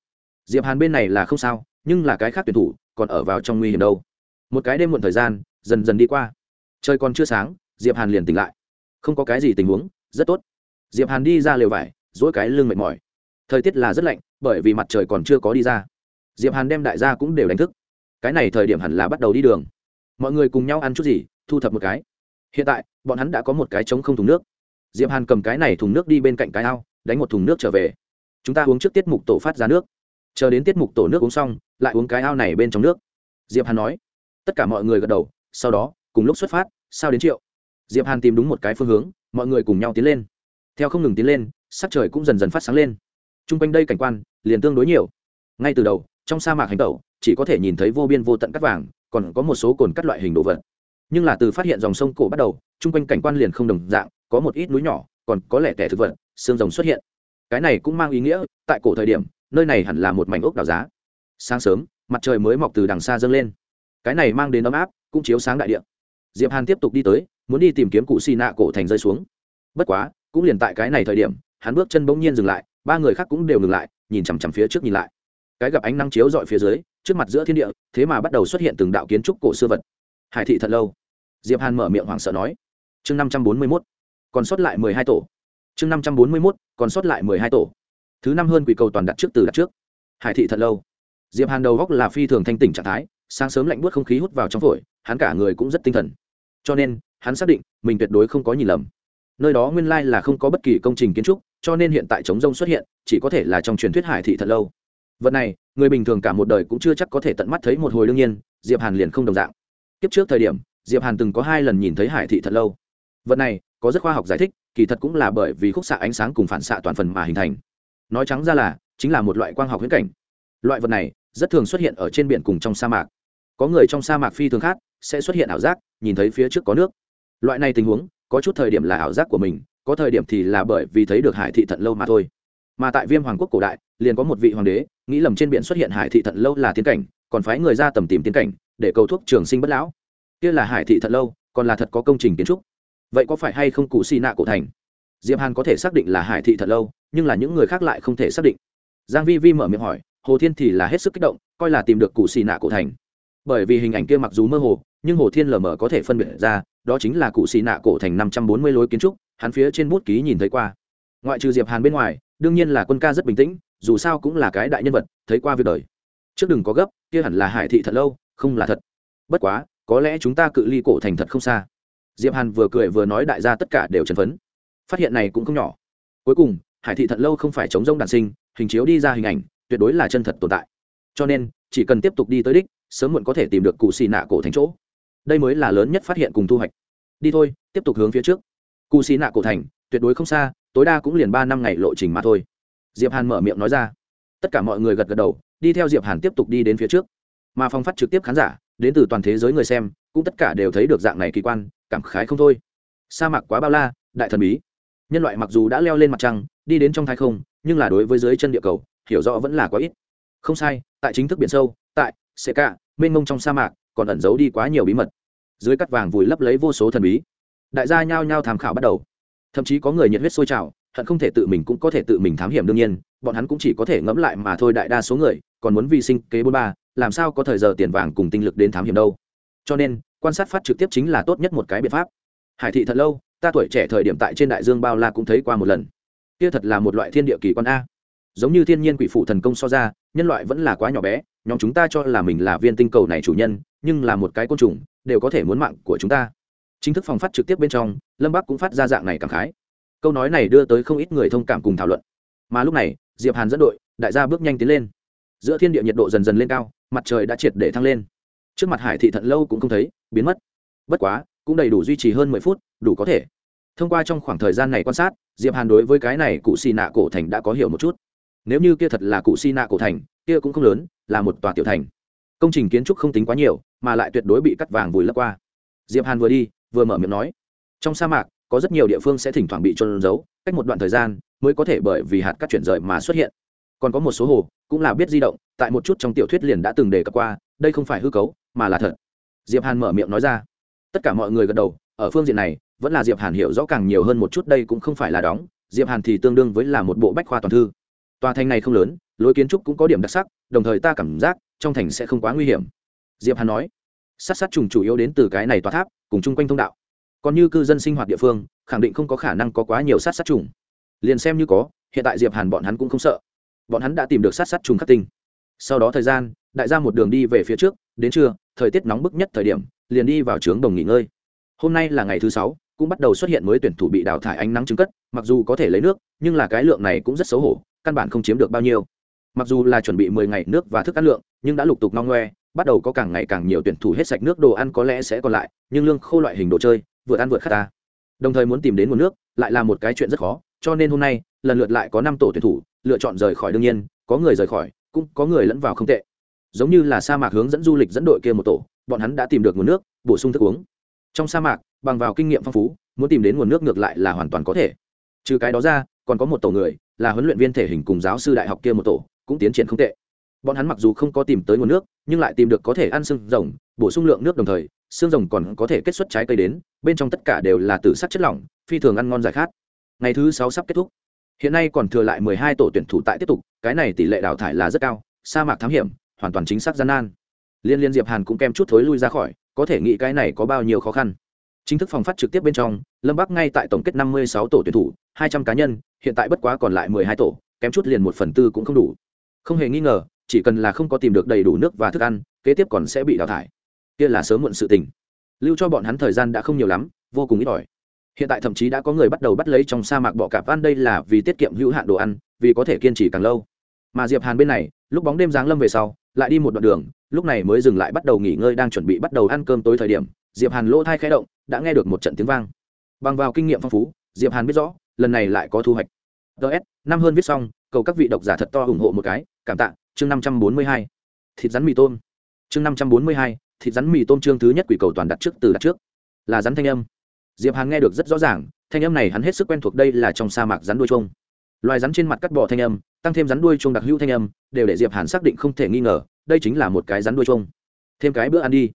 diệp hàn bên này là không sao, nhưng là cái khác tuyển thủ còn ở vào trong nguy hiểm đâu. Một cái đêm muộn thời gian, dần dần đi qua. Trời còn chưa sáng, diệp hàn liền tỉnh lại. Không có cái gì tình huống, rất tốt. Diệp hàn đi ra lều vải dỗi cái lưng mệt mỏi. Thời tiết là rất lạnh, bởi vì mặt trời còn chưa có đi ra. Diệp hàn đem đại gia cũng đều đánh thức. Cái này thời điểm hẳn là bắt đầu đi đường. Mọi người cùng nhau ăn chút gì, thu thập một cái. Hiện tại, bọn hắn đã có một cái trống không thùng nước. Diệp hàn cầm cái này thùng nước đi bên cạnh cái ao, đánh một thùng nước trở về. Chúng ta uống trước tiết mục tổ phát ra nước chờ đến tiết mục tổ nước uống xong, lại uống cái ao này bên trong nước. Diệp hàn nói. Tất cả mọi người gật đầu, sau đó, cùng lúc xuất phát, sao đến triệu. Diệp hàn tìm đúng một cái phương hướng, mọi người cùng nhau tiến lên. Theo không ngừng tiến lên, sắc trời cũng dần dần phát sáng lên. T r u n g quanh đây cảnh quan, liền tương đối nhiều. Ngay từ đầu, trong sa mạc hành tẩu, chỉ có thể nhìn thấy vô biên vô tận cắt vàng, còn có một số cồn cắt loại hình đồ vật. Nhưng là từ phát hiện dòng sông cổ bắt đầu t r u n g quanh cảnh quan liền không đồng dạng, có một ít núi nhỏ, còn có lẻ tẻ thực vật, xương rồng xuất hiện. Cái này cũng mang ý nghĩa, tại cổ thời điểm nơi này hẳn là một mảnh ốc đảo giá. Sáng sớm, mặt trời mới mọc từ đằng xa dâng lên. Cái này mang đến ấm áp, cũng chiếu sáng đại địa. Diệp hàn tiếp tục đi tới, muốn đi tìm kiếm cụ xì nạ cổ thành rơi xuống. Bất quá, cũng liền tại cái này thời điểm, hắn bước chân bỗng nhiên dừng lại, ba người khác cũng đều ngừng lại, nhìn chằm chằm phía trước nhìn lại. Cái gặp ánh nắng chiếu dọi phía dưới, trước mặt giữa thiên địa, thế mà bắt đầu xuất hiện từng đạo kiến trúc cổ xưa vật. Hải thị thật lâu. Diệp hàn mở miệng hoảng sợ nói. Chương năm trăm bốn mươi mốt. Còn sót lại mười hai tổ. Chương năm trăm bốn mươi mốt, còn sót lại mười hai tổ thứ năm hơn quỷ cầu toàn đặt trước từ đặt trước. Hải thị thật lâu. Diệp hàn đầu góc là phi thường thanh tỉnh trạng thái, sáng sớm lạnh buốt không khí hút vào trong phổi, hắn cả người cũng rất tinh thần. Cho nên, hắn xác định, mình tuyệt đối không có nhìn lầm. Nơi đó nguyên lai là không có bất kỳ công trình kiến trúc, cho nên hiện tại chống rông xuất hiện, chỉ có thể là trong truyền thuyết hải thị thật lâu. Vật này, người bình thường cả một đời cũng chưa chắc có thể tận mắt thấy một hồi đương nhiên, diệp hàn liền không đồng dạng. Kiếp trước thời điểm, diệp hàn từng có hai lần nhìn thấy hải thị thật lâu. Vật này, có rất khoa học giải thích, kỳ thật cũng là bởi vì khúc xạ ánh sáng cùng phản xạ toàn phần mà hình thành nói trắng ra là, chính là một loại quang học huyễn cảnh. Loại vật này, rất thường xuất hiện ở trên biển cùng trong sa mạc. Có người trong sa mạc phi thường khác, sẽ xuất hiện ảo giác, nhìn thấy phía trước có nước. Loại này tình huống, có chút thời điểm là ảo giác của mình, có thời điểm thì là bởi vì thấy được hải thị thận lâu mà thôi. Mà tại viêm hoàng quốc cổ đại, liền có một vị hoàng đế, nghĩ lầm trên biển xuất hiện hải thị thận lâu là tiến cảnh, còn phái người ra tầm tìm tiến cảnh, để cầu thuốc trường sinh bất lão. Kia là hải thị thận lâu, còn là thật có công trình kiến trúc. Vậy có phải hay không cụ xì nạ cổ thành? Diệp hàn có thể xác định là hải thị thận lâu nhưng là những người khác lại không thể xác định. Giang vi vi mở miệng hỏi, hồ thiên thì là hết sức kích động, coi là tìm được cụ xì nạ cổ thành. Bởi vì hình ảnh kia mặc dù mơ hồ, nhưng hồ thiên lờ mờ có thể phân biệt ra, đó chính là cụ xì nạ cổ thành năm trăm bốn mươi lối kiến trúc, hắn phía trên bút ký nhìn thấy qua. Ngoại trừ diệp hàn bên ngoài, đương nhiên là quân ca rất bình tĩnh, dù sao cũng là cái đại nhân vật, thấy qua việc đời. Trước đừng có gấp, kia hẳn là hải thị thật lâu, không là thật. Bất quá, có lẽ chúng ta cự ly cổ thành thật không xa. Diệp hàn vừa cười vừa nói đại gia tất cả đều chấn phấn. Phát hiện này cũng không nhỏ. Cuối cùng hải thị thật lâu không phải chống rông đàn sinh, hình chiếu đi ra hình ảnh, tuyệt đối là chân thật tồn tại. Cho nên, chỉ cần tiếp tục đi tới đích, sớm muộn có thể tìm được cụ xì nạ cổ thành chỗ. Đây mới là lớn nhất phát hiện cùng thu hoạch. Đi thôi, tiếp tục hướng phía trước. Cụ xì nạ cổ thành, tuyệt đối không xa, tối đa cũng liền ba năm ngày lộ trình mà thôi. Diệp hàn mở miệng nói ra. Tất cả mọi người gật gật đầu, đi theo diệp hàn tiếp tục đi đến phía trước. Mà phong phát trực tiếp khán giả, đến từ toàn thế giới người xem, cũng tất cả đều thấy được dạng này kỳ quan, cảm khái không thôi. Sa mạc quá bao la, đại thần bí nhân loại mặc dù đã leo lên mặt trăng, đi đến trong thái không, nhưng là đối với dưới chân địa cầu, hiểu rõ vẫn là quá ít. Không sai, tại chính thức biển sâu, tại sệ ca mênh mông trong sa mạc, còn ẩn giấu đi quá nhiều bí mật. Dưới cắt vàng vùi lấp lấy vô số thần bí. Đại gia nhao nhao tham khảo bắt đầu. Thậm chí có người nhiệt huyết sôi trào, hận không thể tự mình cũng có thể tự mình thám hiểm đương nhiên, bọn hắn cũng chỉ có thể ngẫm lại mà thôi đại đa số người, còn muốn vi sinh kế bốn ba, làm sao có thời giờ tiền vàng cùng tinh lực đến thám hiểm đâu. Cho nên, quan sát phát trực tiếp chính là tốt nhất một cái biện pháp. Hải thị thật lâu ta tuổi trẻ thời điểm tại trên đại dương bao la cũng thấy qua một lần. Kia thật là một loại thiên địa kỳ quan a. Giống như thiên nhiên quỷ phụ thần công so ra, nhân loại vẫn là quá nhỏ bé, nhóm chúng ta cho là mình là viên tinh cầu này chủ nhân, nhưng là một cái côn trùng, đều có thể muốn mạng của chúng ta. Chính thức phòng phát trực tiếp bên trong, lâm bắc cũng phát ra dạng này cảm khái. Câu nói này đưa tới không ít người thông cảm cùng thảo luận. Mà lúc này, diệp hàn dẫn đội, đại gia bước nhanh tiến lên. Giữa thiên địa nhiệt độ dần dần lên cao, mặt trời đã triệt để thăng lên. Trước mặt hải thị thận lâu cũng không thấy, biến mất. Bất quá, cũng đầy đủ duy trì hơn mười phút, đủ có thể thông qua trong khoảng thời gian này quan sát, diệp hàn đối với cái này cụ xì nạ cổ thành đã có hiểu một chút. Nếu như kia thật là cụ xì nạ cổ thành, kia cũng không lớn, là một tòa tiểu thành. Công trình kiến trúc không tính quá nhiều, mà lại tuyệt đối bị cắt vàng vùi lấp qua. Diệp hàn vừa đi, vừa mở miệng nói, trong sa mạc, có rất nhiều địa phương sẽ thỉnh thoảng bị trôn giấu, cách một đoạn thời gian mới có thể bởi vì hạt cắt chuyển rời mà xuất hiện. Còn có một số hồ cũng là biết di động, tại một chút trong tiểu thuyết liền đã từng đề cập qua, đây không phải hư cấu, mà là thật. Diệp hàn mở miệng nói ra. Tất cả mọi người gật đầu, ở phương diện này vẫn là diệp hàn hiểu rõ càng nhiều hơn một chút đây cũng không phải là đóng, diệp hàn thì tương đương với là một bộ bách khoa toàn thư. Tòa thành này không lớn, lối kiến trúc cũng có điểm đặc sắc, đồng thời ta cảm giác trong thành sẽ không quá nguy hiểm. Diệp hàn nói, sát sát trùng chủ yếu đến từ cái này tòa tháp, cùng chung quanh thông đạo. Còn như cư dân sinh hoạt địa phương, khẳng định không có khả năng có quá nhiều sát sát trùng. Liền xem như có, hiện tại diệp hàn bọn hắn cũng không sợ. Bọn hắn đã tìm được sát sát trùng khắc tinh. Sau đó thời gian, đại gia một đường đi về phía trước, đến trưa, thời tiết nóng bức nhất thời điểm, liền đi vào trướng đồng nghỉ ngơi. Hôm nay là ngày thứ sáu cũng bắt đầu xuất hiện mới tuyển thủ bị đào thải ánh nắng trứng cất, mặc dù có thể lấy nước, nhưng là cái lượng này cũng rất xấu hổ, căn bản không chiếm được bao nhiêu. Mặc dù là chuẩn bị mười ngày nước và thức ăn lượng, nhưng đã lục tục no ngoe, bắt đầu có càng ngày càng nhiều tuyển thủ hết sạch nước đồ ăn có lẽ sẽ còn lại, nhưng lương khô loại hình đồ chơi, vượt ăn vượt khát ta. Đồng thời muốn tìm đến nguồn nước, lại là một cái chuyện rất khó, cho nên hôm nay, lần lượt lại có năm tổ tuyển thủ, lựa chọn rời khỏi đương nhiên, có người rời khỏi, cũng có người lẫn vào không tệ. Giống như là sa mạc hướng dẫn du lịch dẫn đội kia một tổ, bọn hắn đã tìm được nguồn nước, bổ sung thức uống trong sa mạc, bằng vào kinh nghiệm phong phú, muốn tìm đến nguồn nước ngược lại là hoàn toàn có thể. Trừ cái đó ra, còn có một tổ người, là huấn luyện viên thể hình cùng giáo sư đại học kia một tổ, cũng tiến triển không tệ. Bọn hắn mặc dù không có tìm tới nguồn nước, nhưng lại tìm được có thể ăn xương rồng, bổ sung lượng nước đồng thời, xương rồng còn có thể kết xuất trái cây đến, bên trong tất cả đều là tử sắc chất lỏng, phi thường ăn ngon giải khát. Ngày thứ sáu sắp kết thúc. Hiện nay còn thừa lại mười hai tổ tuyển thủ tại tiếp tục, cái này tỷ lệ đào thải là rất cao, sa mạc thám hiểm, hoàn toàn chính xác gian nan. Liên liên diệp hàn cũng kem chút thối lui ra khỏi có thể nghĩ cái này có bao nhiêu khó khăn. Chính thức phòng phát trực tiếp bên trong, lâm bắc ngay tại tổng kết năm mươi sáu tổ tuyển thủ, hai trăm cá nhân, hiện tại bất quá còn lại mười hai tổ, kém chút liền một phần tư cũng không đủ. Không hề nghi ngờ, chỉ cần là không có tìm được đầy đủ nước và thức ăn, kế tiếp còn sẽ bị đào thải. Kia là sớm muộn sự tình. Lưu cho bọn hắn thời gian đã không nhiều lắm, vô cùng ít ỏi. Hiện tại thậm chí đã có người bắt đầu bắt lấy trong sa mạc bọ cạp ăn đây là vì tiết kiệm hữu hạn đồ ăn, vì có thể kiên trì càng lâu. Mà diệp hàn bên này, lúc bóng đêm giáng lâm về sau lại đi một đoạn đường, lúc này mới dừng lại bắt đầu nghỉ ngơi đang chuẩn bị bắt đầu ăn cơm tối thời điểm, diệp hàn lỗ thai khẽ động, đã nghe được một trận tiếng vang. Bằng vào kinh nghiệm phong phú, diệp hàn biết rõ, lần này lại có thu hoạch. Ts năm hơn viết xong, cầu các vị độc giả thật to ủng hộ một cái, cảm tạ, chương năm trăm bốn mươi hai. Thịt rắn mì tôm. Chương năm trăm bốn mươi hai, thịt rắn mì tôm chương thứ nhất quỷ cầu toàn đặt trước từ đặt trước. Là rắn thanh âm. Diệp hàn nghe được rất rõ ràng, thanh âm này hắn hết sức quen thuộc đây là trong sa mạc rắn đuôi trông loài rắn trên mặt cắt bỏ thanh âm, tăng thêm rắn đuôi chuông đặc hữu thanh âm, đều để diệp hàn xác định không thể nghi ngờ, đây chính là một cái rắn đuôi chuông. thêm cái bữa ăn đi.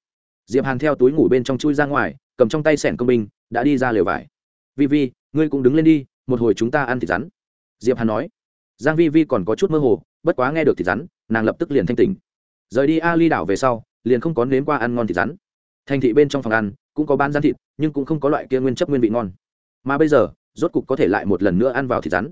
Diệp hàn theo túi ngủ bên trong chui ra ngoài, cầm trong tay sẻn công binh đã đi ra lều vải. Vi vi, ngươi cũng đứng lên đi, một hồi chúng ta ăn thịt rắn. Diệp hàn nói. Giang vi vi còn có chút mơ hồ, bất quá nghe được thịt rắn, nàng lập tức liền thanh tỉnh. Rời đi ali đảo về sau, liền không có nếm qua ăn ngon thịt rắn. Thành thị bên trong phòng ăn, cũng có bán rắn thịt, nhưng cũng không có loại kia nguyên chất nguyên vị ngon. Mà bây giờ, rốt cục có thể lại một lần nữa ăn vào thịt rắn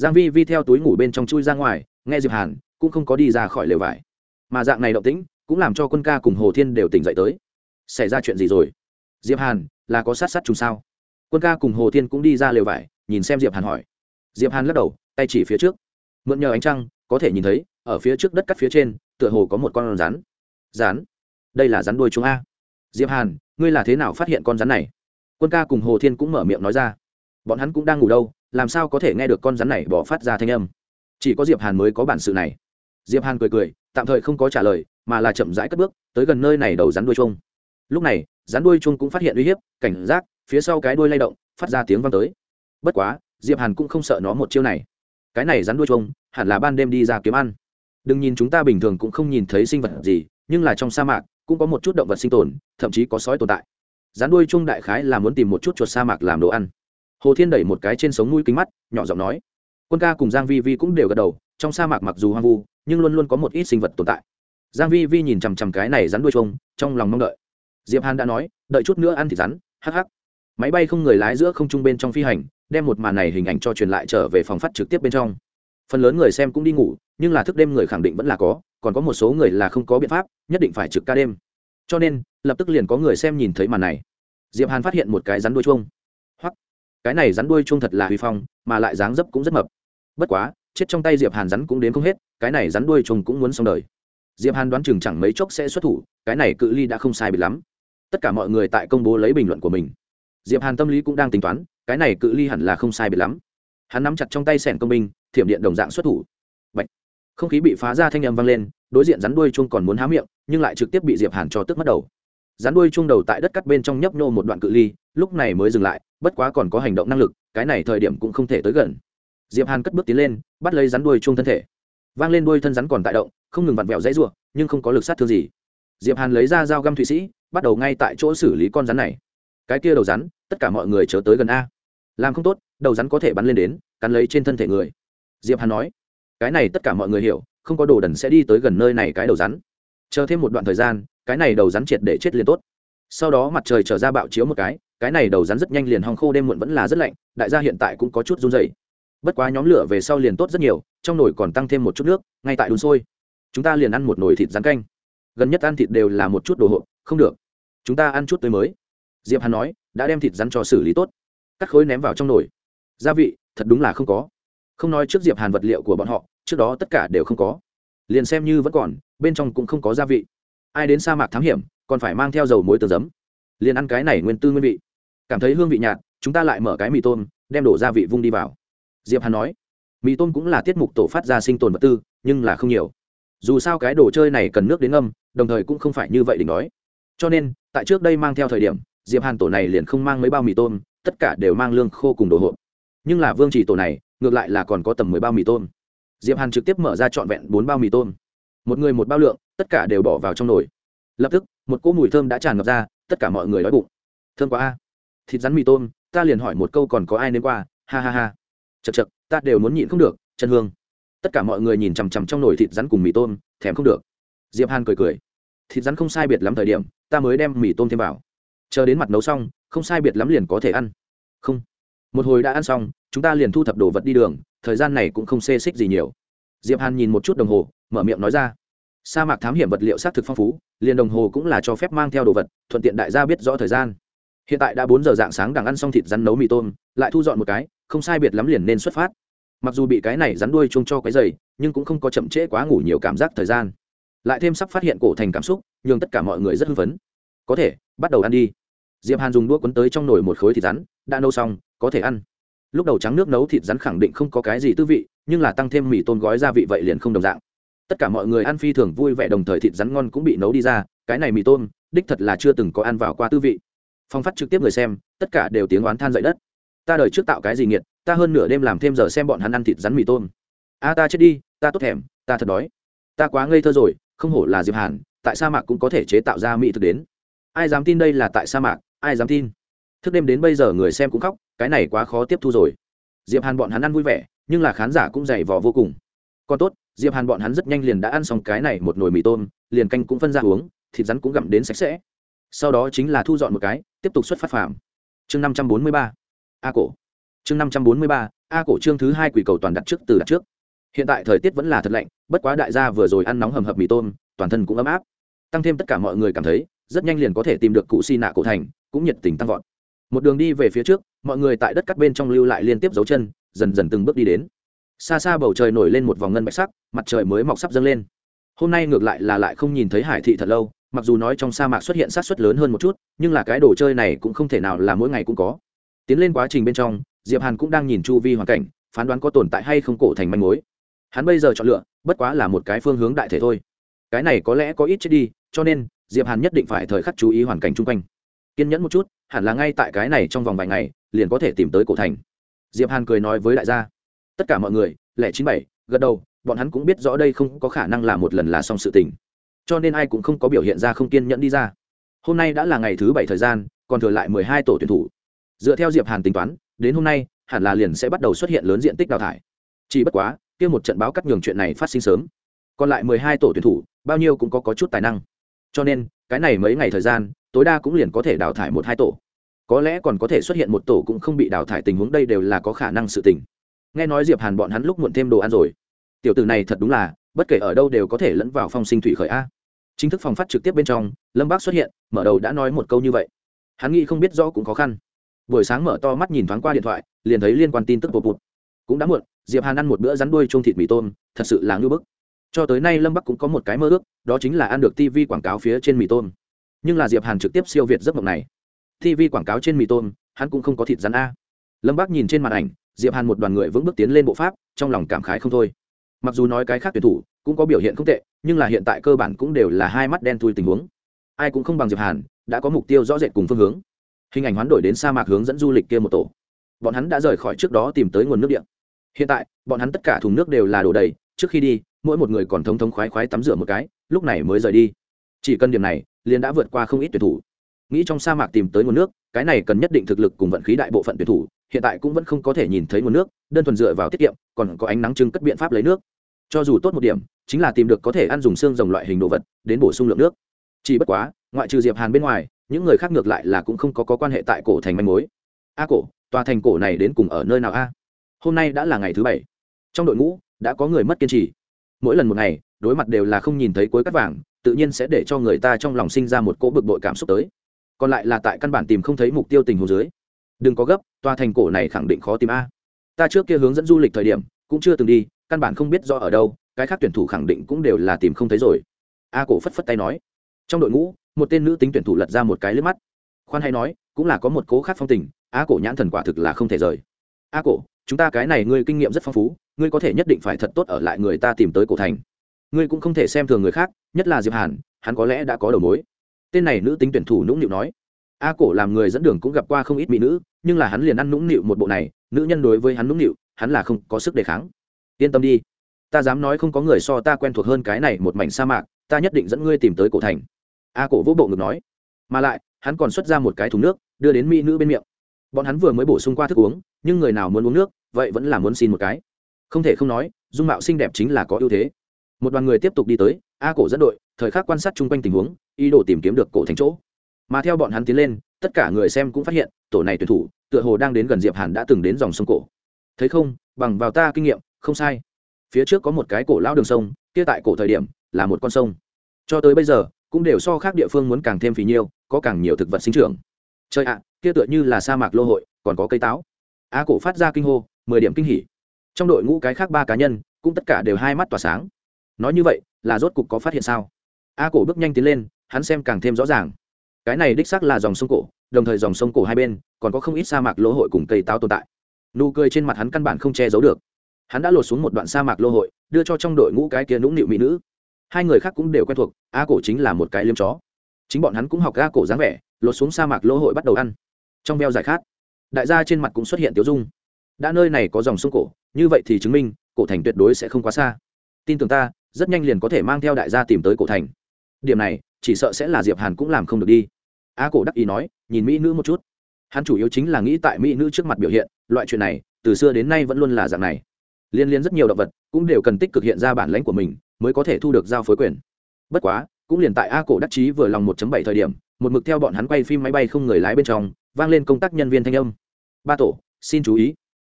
giang vi vi theo túi ngủ bên trong chui ra ngoài, nghe diệp hàn, cũng không có đi ra khỏi lều vải. Mà dạng này động tĩnh, cũng làm cho quân ca cùng hồ thiên đều tỉnh dậy tới. Xảy ra chuyện gì rồi? Diệp hàn, là có sát sát trùng sao? Quân ca cùng hồ thiên cũng đi ra lều vải, nhìn xem diệp hàn hỏi. Diệp hàn lắc đầu, tay chỉ phía trước. Mượn nhờ ánh trăng, có thể nhìn thấy, ở phía trước đất cắt phía trên, tựa hồ có một con rắn. Rắn? Đây là rắn đuôi chúng a. Diệp hàn, ngươi là thế nào phát hiện con rắn này? Quân ca cùng hồ thiên cũng mở miệng nói ra. Bọn hắn cũng đang ngủ đâu làm sao có thể nghe được con rắn này bỏ phát ra thanh âm? Chỉ có diệp hàn mới có bản sự này. Diệp hàn cười cười, tạm thời không có trả lời, mà là chậm rãi cất bước, tới gần nơi này đầu rắn đuôi chung lúc này, rắn đuôi chung cũng phát hiện uy hiếp, cảnh giác, phía sau cái đuôi lay động, phát ra tiếng vang tới. Bất quá, diệp hàn cũng không sợ nó một chiêu này. Cái này rắn đuôi chung hẳn là ban đêm đi ra kiếm ăn. Đừng nhìn chúng ta bình thường cũng không nhìn thấy sinh vật gì, nhưng là trong sa mạc, cũng có một chút động vật sinh tồn, thậm chí có sói tồn tại. Rắn đuôi chung đại khái là muốn tìm một chút chuột sa mạc làm đồ ăn hồ thiên đẩy một cái trên sống mũi kính mắt, nhỏ giọng nói. Quân ca cùng giang vi vi cũng đều gật đầu, trong sa mạc mặc dù hoang vu, nhưng luôn luôn có một ít sinh vật tồn tại. Giang vi vi nhìn chằm chằm cái này rắn đuôi trông, trong lòng mong đợi. Diệp hàn đã nói, đợi chút nữa ăn thịt rắn, hắc hắc. Máy bay không người lái giữa không trung bên trong phi hành, đem một màn này hình ảnh cho truyền lại trở về phòng phát trực tiếp bên trong. Phần lớn người xem cũng đi ngủ, nhưng là thức đêm người khẳng định vẫn là có, còn có một số người là không có biện pháp, nhất định phải trực ca đêm. Cho nên, lập tức liền có người xem nhìn thấy màn này. Diệp hàn phát hiện một cái rắn đuôi chuông cái này rắn đuôi chuông thật là huy phong, mà lại dáng dấp cũng rất mập. Bất quá, chết trong tay diệp hàn rắn cũng đến không hết, cái này rắn đuôi chuông cũng muốn xong đời. Diệp hàn đoán chừng chẳng mấy chốc sẽ xuất thủ, cái này cự ly đã không sai biệt lắm. Tất cả mọi người tại công bố lấy bình luận của mình. Diệp hàn tâm lý cũng đang tính toán, cái này cự ly hẳn là không sai biệt lắm. Hắn nắm chặt trong tay sẻn công binh, thiểm điện đồng dạng xuất thủ. Bạch. không khí bị phá ra thanh âm vang lên, đối diện rắn đuôi chuông còn muốn há miệng, nhưng lại trực tiếp bị diệp hàn cho tức mất đầu rắn đuôi chung đầu tại đất cắt bên trong nhấp nhô một đoạn cự ly, lúc này mới dừng lại, bất quá còn có hành động năng lực, cái này thời điểm cũng không thể tới gần. Diệp hàn cất bước tiến lên, bắt lấy rắn đuôi chuông thân thể. Vang lên đuôi thân rắn còn tại động, không ngừng vặn vẹo dãy ruộng nhưng không có lực sát thương gì. Diệp hàn lấy ra dao găm thụy sĩ, bắt đầu ngay tại chỗ xử lý con rắn này. Cái kia đầu rắn, tất cả mọi người chớ tới gần a. Làm không tốt, đầu rắn có thể bắn lên đến, cắn lấy trên thân thể người. Diệp hàn nói, cái này tất cả mọi người hiểu, không có đồ đần sẽ đi tới gần nơi này cái đầu rắn. Chờ thêm một đoạn thời gian cái này đầu rắn triệt để chết liền tốt. Sau đó mặt trời trở ra bạo chiếu một cái cái này đầu rắn rất nhanh liền hong khô, đêm muộn vẫn là rất lạnh, đại gia hiện tại cũng có chút run dày bất quá nhóm lửa về sau liền tốt rất nhiều, trong nồi còn tăng thêm một chút nước, ngay tại đun sôi. Chúng ta liền ăn một nồi thịt rắn canh. Gần nhất ăn thịt đều là một chút đồ hộp, không được. Chúng ta ăn chút tới mới. Diệp hàn nói, đã đem thịt rắn cho xử lý tốt. Cắt khối ném vào trong nồi. Gia vị, thật đúng là không có. Không nói trước diệp hàn vật liệu của bọn họ, trước đó tất cả đều không có. Liền xem như vẫn còn, bên trong cũng không có gia vị ai đến sa mạc thám hiểm, còn phải mang theo dầu muối tường giấm. Liền ăn cái này nguyên tư nguyên vị. Cảm thấy hương vị nhạt, chúng ta lại mở cái mì tôm, đem đổ gia vị vung đi vào. Diệp hàn nói, mì tôm cũng là tiết mục tổ phát ra sinh tồn vật tư, nhưng là không nhiều. Dù sao cái đồ chơi này cần nước đến ngâm, đồng thời cũng không phải như vậy đỉnh nói. Cho nên, tại trước đây mang theo thời điểm, diệp hàn tổ này liền không mang mấy bao mì tôm, tất cả đều mang lương khô cùng đồ hộp. Nhưng là vương chỉ tổ này, ngược lại là còn có tầm mười bao mì tôm. Diệp hàn trực tiếp mở ra trọn vẹn bốn bao mì tôm một người một bao lượng, tất cả đều bỏ vào trong nồi. Lập tức, một cỗ mùi thơm đã tràn ngập ra, tất cả mọi người đói bụng. Thơm quá a. Thịt rắn mì tôm, ta liền hỏi một câu còn có ai đến qua, ha ha ha. Chật chật ta đều muốn nhịn không được, chân hương. Tất cả mọi người nhìn chằm chằm trong nồi thịt rắn cùng mì tôm, thèm không được. Diệp hàn cười cười. Thịt rắn không sai biệt lắm thời điểm, ta mới đem mì tôm thêm vào. Chờ đến mặt nấu xong, không sai biệt lắm liền có thể ăn. Không. Một hồi đã ăn xong, chúng ta liền thu thập đồ vật đi đường, thời gian này cũng không xê xích gì nhiều. Diệp hàn nhìn một chút đồng hồ mở miệng nói ra. Sa mạc thám hiểm vật liệu xác thực phong phú liền đồng hồ cũng là cho phép mang theo đồ vật thuận tiện đại gia biết rõ thời gian. Hiện tại đã bốn giờ dạng sáng đang ăn xong thịt rắn nấu mì tôm lại thu dọn một cái không sai biệt lắm liền nên xuất phát. Mặc dù bị cái này rắn đuôi chung cho cái dày, nhưng cũng không có chậm trễ quá ngủ nhiều cảm giác thời gian. Lại thêm sắp phát hiện cổ thành cảm xúc nhưng tất cả mọi người rất hưng phấn. Có thể bắt đầu ăn đi. Diệp hàn dùng đũa cuốn tới trong nồi một khối thịt rắn đã nấu xong có thể ăn. Lúc đầu trắng nước nấu thịt rắn khẳng định không có cái gì tư vị nhưng là tăng thêm mì tôm gói gia vị vậy liền không đồng dạng tất cả mọi người ăn phi thường vui vẻ, đồng thời thịt rắn ngon cũng bị nấu đi ra. Cái này mì tôm, đích thật là chưa từng có ăn vào qua tư vị. Phong phát trực tiếp người xem, tất cả đều tiếng oán than dậy đất. Ta đời trước tạo cái gì nghiệt, ta hơn nửa đêm làm thêm giờ xem bọn hắn ăn thịt rắn mì tôm. A, ta chết đi, ta tốt thèm, ta thật đói. Ta quá ngây thơ rồi, không hổ là diệp hàn, tại sa mạc cũng có thể chế tạo ra mỹ thực đến. Ai dám tin đây là tại sa mạc, ai dám tin? Thức đêm đến bây giờ người xem cũng khóc, cái này quá khó tiếp thu rồi. Diệp hàn bọn hắn ăn vui vẻ, nhưng là khán giả cũng dày vò vô cùng còn tốt, diệp hàn bọn hắn rất nhanh liền đã ăn xong cái này một nồi mì tôm, liền canh cũng phân ra uống, thịt rắn cũng gặm đến sạch sẽ. Sau đó chính là thu dọn một cái, tiếp tục xuất phát phạm chương năm trăm bốn mươi ba, a cổ. Chương năm trăm bốn mươi ba, a cổ chương thứ hai quỷ cầu toàn đặt trước từ đặt trước. Hiện tại thời tiết vẫn là thật lạnh, bất quá đại gia vừa rồi ăn nóng hầm hập mì tôm, toàn thân cũng ấm áp. Tăng thêm tất cả mọi người cảm thấy, rất nhanh liền có thể tìm được cụ si nạ cổ thành, cũng nhiệt tình tăng vọt. Một đường đi về phía trước, mọi người tại đất cắt bên trong lưu lại liên tiếp dấu chân, dần dần từng bước đi đến xa xa bầu trời nổi lên một vòng ngân bạch sắc, mặt trời mới mọc sắp dâng lên. Hôm nay ngược lại là lại không nhìn thấy hải thị thật lâu, mặc dù nói trong sa mạc xuất hiện sát xuất lớn hơn một chút, nhưng là cái đồ chơi này cũng không thể nào là mỗi ngày cũng có. Tiến lên quá trình bên trong, diệp hàn cũng đang nhìn chu vi hoàn cảnh, phán đoán có tồn tại hay không cổ thành manh mối. Hắn bây giờ chọn lựa, bất quá là một cái phương hướng đại thể thôi. Cái này có lẽ có ít chết đi, cho nên, diệp hàn nhất định phải thời khắc chú ý hoàn cảnh chung quanh. Kiên nhẫn một chút, hẳn là ngay tại cái này trong vòng vài ngày, liền có thể tìm tới cổ thành. Diệp hàn cười nói với đại gia tất cả mọi người lẻ chín bảy gật đầu bọn hắn cũng biết rõ đây không có khả năng là một lần là xong sự tình. Cho nên ai cũng không có biểu hiện ra không kiên nhẫn đi ra. Hôm nay đã là ngày thứ bảy thời gian còn thừa lại mười hai tổ tuyển thủ. Dựa theo diệp hàn tính toán đến hôm nay hẳn là liền sẽ bắt đầu xuất hiện lớn diện tích đào thải. Chỉ bất quá kia một trận báo cắt nhường chuyện này phát sinh sớm. Còn lại mười hai tổ tuyển thủ bao nhiêu cũng có, có chút tài năng. Cho nên cái này mấy ngày thời gian tối đa cũng liền có thể đào thải một hai tổ. Có lẽ còn có thể xuất hiện một tổ cũng không bị đào thải tình huống đây đều là có khả năng sự tình nghe nói diệp hàn bọn hắn lúc muộn thêm đồ ăn rồi tiểu tử này thật đúng là bất kể ở đâu đều có thể lẫn vào phong sinh thủy khởi a chính thức phòng phát trực tiếp bên trong lâm bác xuất hiện mở đầu đã nói một câu như vậy hắn nghĩ không biết rõ cũng khó khăn buổi sáng mở to mắt nhìn thoáng qua điện thoại liền thấy liên quan tin tức bột bột cũng đã muộn diệp hàn ăn một bữa rắn đuôi chung thịt mì tôm thật sự là ngưỡng bức cho tới nay lâm bắc cũng có một cái mơ ước đó chính là ăn được tv quảng cáo phía trên mì tôm nhưng là diệp hàn trực tiếp siêu việt giấc mộng này tv quảng cáo trên mì tôm hắn cũng không có thịt rắn a lâm bắc nhìn trên màn ảnh diệp hàn một đoàn người vững bước tiến lên bộ pháp, trong lòng cảm khái không thôi. Mặc dù nói cái khác tuyển thủ cũng có biểu hiện không tệ, nhưng là hiện tại cơ bản cũng đều là hai mắt đen thui tình huống. Ai cũng không bằng diệp hàn, đã có mục tiêu rõ rệt cùng phương hướng. Hình ảnh hoán đổi đến sa mạc hướng dẫn du lịch kia một tổ. Bọn hắn đã rời khỏi trước đó tìm tới nguồn nước điện hiện tại, bọn hắn tất cả thùng nước đều là đổ đầy, trước khi đi, mỗi một người còn thống thống khoái khoái tắm rửa một cái, lúc này mới rời đi. Chỉ cần điểm này, liền đã vượt qua không ít tuyển thủ nghĩ trong sa mạc tìm tới nguồn nước cái này cần nhất định thực lực cùng vận khí đại bộ phận tuyển thủ hiện tại cũng vẫn không có thể nhìn thấy nguồn nước đơn thuần dựa vào tiết kiệm còn có ánh nắng trưng cất biện pháp lấy nước. Cho dù tốt một điểm chính là tìm được có thể ăn dùng xương rồng loại hình đồ vật đến bổ sung lượng nước. Chỉ bất quá ngoại trừ diệp hàn bên ngoài những người khác ngược lại là cũng không có, có quan hệ tại cổ thành manh mối. A cổ tòa thành cổ này đến cùng ở nơi nào a? Hôm nay đã là ngày thứ bảy. Trong đội ngũ đã có người mất kiên trì. Mỗi lần một ngày đối mặt đều là không nhìn thấy cuối cắt vàng tự nhiên sẽ để cho người ta trong lòng sinh ra một cỗ bực bội cảm xúc tới còn lại là tại căn bản tìm không thấy mục tiêu tình hồ dưới. Đừng có gấp, tòa thành cổ này khẳng định khó tìm a. Ta trước kia hướng dẫn du lịch thời điểm, cũng chưa từng đi, căn bản không biết do ở đâu, cái khác tuyển thủ khẳng định cũng đều là tìm không thấy rồi. A cổ phất phất tay nói. Trong đội ngũ, một tên nữ tính tuyển thủ lật ra một cái lướt mắt. Khoan hay nói, cũng là có một cố khác phong tình, a cổ nhãn thần quả thực là không thể rời. A cổ, chúng ta cái này ngươi kinh nghiệm rất phong phú, ngươi có thể nhất định phải thật tốt ở lại người ta tìm tới cổ thành. Ngươi cũng không thể xem thường người khác, nhất là diệp hàn, hắn có lẽ đã có đầu mối tên này nữ tính tuyển thủ nũng nịu nói. A cổ làm người dẫn đường cũng gặp qua không ít mỹ nữ, nhưng là hắn liền ăn nũng nịu một bộ này, nữ nhân đối với hắn nũng nịu, hắn là không có sức đề kháng. Yên tâm đi, ta dám nói không có người so ta quen thuộc hơn cái này một mảnh sa mạc, ta nhất định dẫn ngươi tìm tới cổ thành. A cổ vỗ bộ ngực nói. Mà lại, hắn còn xuất ra một cái thùng nước, đưa đến mỹ nữ bên miệng. Bọn hắn vừa mới bổ sung qua thức uống, nhưng người nào muốn uống nước, vậy vẫn là muốn xin một cái. Không thể không nói, dung mạo xinh đẹp chính là có ưu thế. Một đoàn người tiếp tục đi tới a cổ dẫn đội, thời khắc quan sát chung quanh tình huống, ý đồ tìm kiếm được cổ thành chỗ. Mà theo bọn hắn tiến lên, tất cả người xem cũng phát hiện, tổ này tuyển thủ, tựa hồ đang đến gần diệp hàn đã từng đến dòng sông cổ. Thấy không, bằng vào ta kinh nghiệm, không sai. Phía trước có một cái cổ lao đường sông, kia tại cổ thời điểm, là một con sông. Cho tới bây giờ, cũng đều so khác địa phương muốn càng thêm phì nhiêu, có càng nhiều thực vật sinh trưởng. Trời ạ, kia tựa như là sa mạc lô hội, còn có cây táo. A cổ phát ra kinh hô, mười điểm kinh hỉ. Trong đội ngũ cái khác ba cá nhân, cũng tất cả đều hai mắt tỏa sáng nói như vậy, là rốt cục có phát hiện sao? A cổ bước nhanh tiến lên, hắn xem càng thêm rõ ràng. Cái này đích xác là dòng sông cổ, đồng thời dòng sông cổ hai bên, còn có không ít sa mạc lô hội cùng cây táo tồn tại. Nụ cười trên mặt hắn căn bản không che giấu được. Hắn đã lột xuống một đoạn sa mạc lô hội, đưa cho trong đội ngũ cái kia nũng nịu mỹ nữ. Hai người khác cũng đều quen thuộc, a cổ chính là một cái liêm chó. Chính bọn hắn cũng học a cổ dáng vẻ, lột xuống sa mạc lô hội bắt đầu ăn. Trong veo giải khát, đại gia trên mặt cũng xuất hiện tiếu dung. Đã nơi này có dòng sông cổ, như vậy thì chứng minh, cổ thành tuyệt đối sẽ không quá xa. Tin tưởng ta rất nhanh liền có thể mang theo đại gia tìm tới cổ thành. Điểm này, chỉ sợ sẽ là diệp hàn cũng làm không được đi. A cổ đắc ý nói, nhìn mỹ nữ một chút. Hắn chủ yếu chính là nghĩ tại mỹ nữ trước mặt biểu hiện, loại chuyện này, từ xưa đến nay vẫn luôn là dạng này. Liên liên rất nhiều động vật, cũng đều cần tích cực hiện ra bản lãnh của mình, mới có thể thu được giao phối quyền. Bất quá, cũng liền tại a cổ đắc chí vừa lòng 1 bảy thời điểm, một mực theo bọn hắn quay phim máy bay không người lái bên trong, vang lên công tác nhân viên thanh âm. Ba tổ, xin chú ý.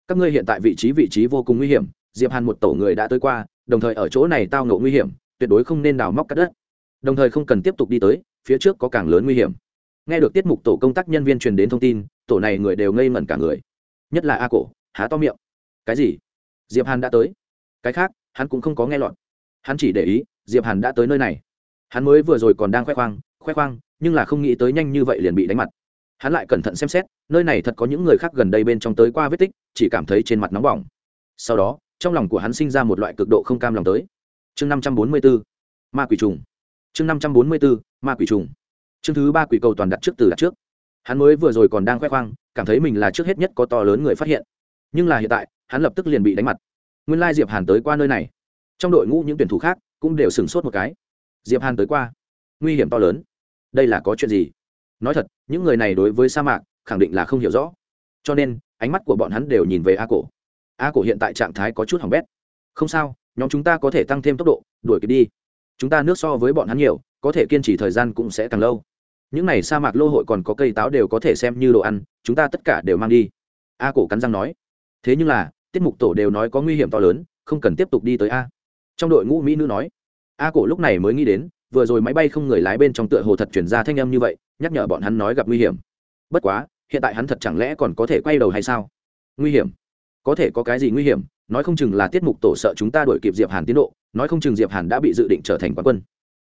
Các ngươi hiện tại vị trí vị trí vô cùng nguy hiểm diệp hàn một tổ người đã tới qua, đồng thời ở chỗ này tao ngộ nguy hiểm, tuyệt đối không nên đào móc cắt đất. Đồng thời không cần tiếp tục đi tới, phía trước có càng lớn nguy hiểm. Nghe được tiết mục tổ công tác nhân viên truyền đến thông tin, tổ này người đều ngây ngẩn cả người. Nhất là a cổ, há to miệng. Cái gì? Diệp hàn đã tới. Cái khác, hắn cũng không có nghe lọt. Hắn chỉ để ý, diệp hàn đã tới nơi này. Hắn mới vừa rồi còn đang khoe khoang khoe khoang, nhưng là không nghĩ tới nhanh như vậy liền bị đánh mặt. Hắn lại cẩn thận xem xét, nơi này thật có những người khác gần đây bên trong tới qua vết tích, chỉ cảm thấy trên mặt nóng bỏng. Sau đó trong lòng của hắn sinh ra một loại cực độ không cam lòng tới. Chương năm trăm bốn mươi bốn, ma quỷ trùng. Chương năm trăm bốn mươi bốn, ma quỷ trùng. Chương thứ ba quỷ cầu toàn đặt trước từ đặt trước. Hắn mới vừa rồi còn đang khoe khoang, cảm thấy mình là trước hết nhất có to lớn người phát hiện. Nhưng là hiện tại, hắn lập tức liền bị đánh mặt. Nguyên lai diệp hàn tới qua nơi này. Trong đội ngũ những tuyển thủ khác cũng đều sửng sốt một cái. Diệp hàn tới qua, nguy hiểm to lớn. Đây là có chuyện gì? Nói thật, những người này đối với sa mạc, khẳng định là không hiểu rõ. Cho nên, ánh mắt của bọn hắn đều nhìn về a cổ a cổ hiện tại trạng thái có chút hỏng bét. Không sao, nhóm chúng ta có thể tăng thêm tốc độ, đuổi kịp đi. Chúng ta nước so với bọn hắn nhiều, có thể kiên trì thời gian cũng sẽ càng lâu. Những này sa mạc lô hội còn có cây táo đều có thể xem như đồ ăn, chúng ta tất cả đều mang đi. A cổ cắn răng nói. Thế nhưng là, tiết mục tổ đều nói có nguy hiểm to lớn, không cần tiếp tục đi tới a. Trong đội ngũ mỹ nữ nói. A cổ lúc này mới nghĩ đến, vừa rồi máy bay không người lái bên trong tựa hồ thật chuyển ra thanh âm như vậy, nhắc nhở bọn hắn nói gặp nguy hiểm. Bất quá, hiện tại hắn thật chẳng lẽ còn có thể quay đầu hay sao? Nguy hiểm có thể có cái gì nguy hiểm nói không chừng là tiết mục tổ sợ chúng ta đuổi kịp diệp hàn tiến độ nói không chừng diệp hàn đã bị dự định trở thành quán quân.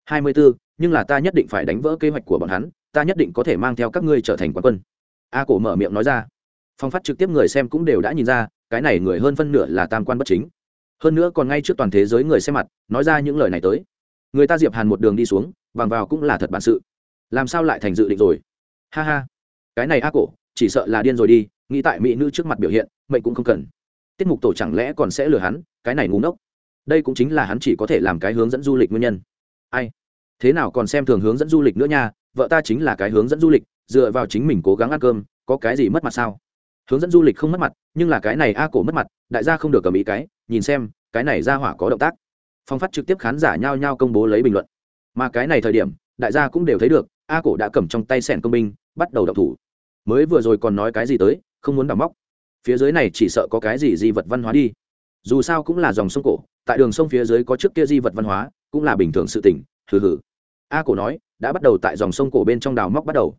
Hai mươi 24, nhưng là ta nhất định phải đánh vỡ kế hoạch của bọn hắn ta nhất định có thể mang theo các ngươi trở thành quán quân. A cổ mở miệng nói ra. Phong phát trực tiếp người xem cũng đều đã nhìn ra cái này người hơn phân nửa là tam quan bất chính. Hơn nữa còn ngay trước toàn thế giới người xem mặt nói ra những lời này tới. Người ta diệp hàn một đường đi xuống bằng vào cũng là thật bản sự. Làm sao lại thành dự định rồi? Ha ha. Cái này a cổ chỉ sợ là điên rồi đi nghĩ tại mỹ nữ trước mặt biểu hiện, mệnh cũng không cần. Tiết mục tổ chẳng lẽ còn sẽ lừa hắn, cái này ngu ngốc. Đây cũng chính là hắn chỉ có thể làm cái hướng dẫn du lịch nguyên nhân. Ai? Thế nào còn xem thường hướng dẫn du lịch nữa nha, vợ ta chính là cái hướng dẫn du lịch, dựa vào chính mình cố gắng ăn cơm, có cái gì mất mặt sao? Hướng dẫn du lịch không mất mặt, nhưng là cái này a cổ mất mặt, đại gia không được cầm ý cái, nhìn xem, cái này ra hỏa có động tác. Phong phát trực tiếp khán giả nhao nhao công bố lấy bình luận. Mà cái này thời điểm, đại gia cũng đều thấy được, a cổ đã cầm trong tay sẻn công binh, bắt đầu đập thủ. Mới vừa rồi còn nói cái gì tới không muốn đào móc. Phía dưới này chỉ sợ có cái gì di vật văn hóa đi. Dù sao cũng là dòng sông cổ, tại đường sông phía dưới có trước kia di vật văn hóa, cũng là bình thường sự tỉnh hừ hừ. A cổ nói, đã bắt đầu tại dòng sông cổ bên trong đào móc bắt đầu.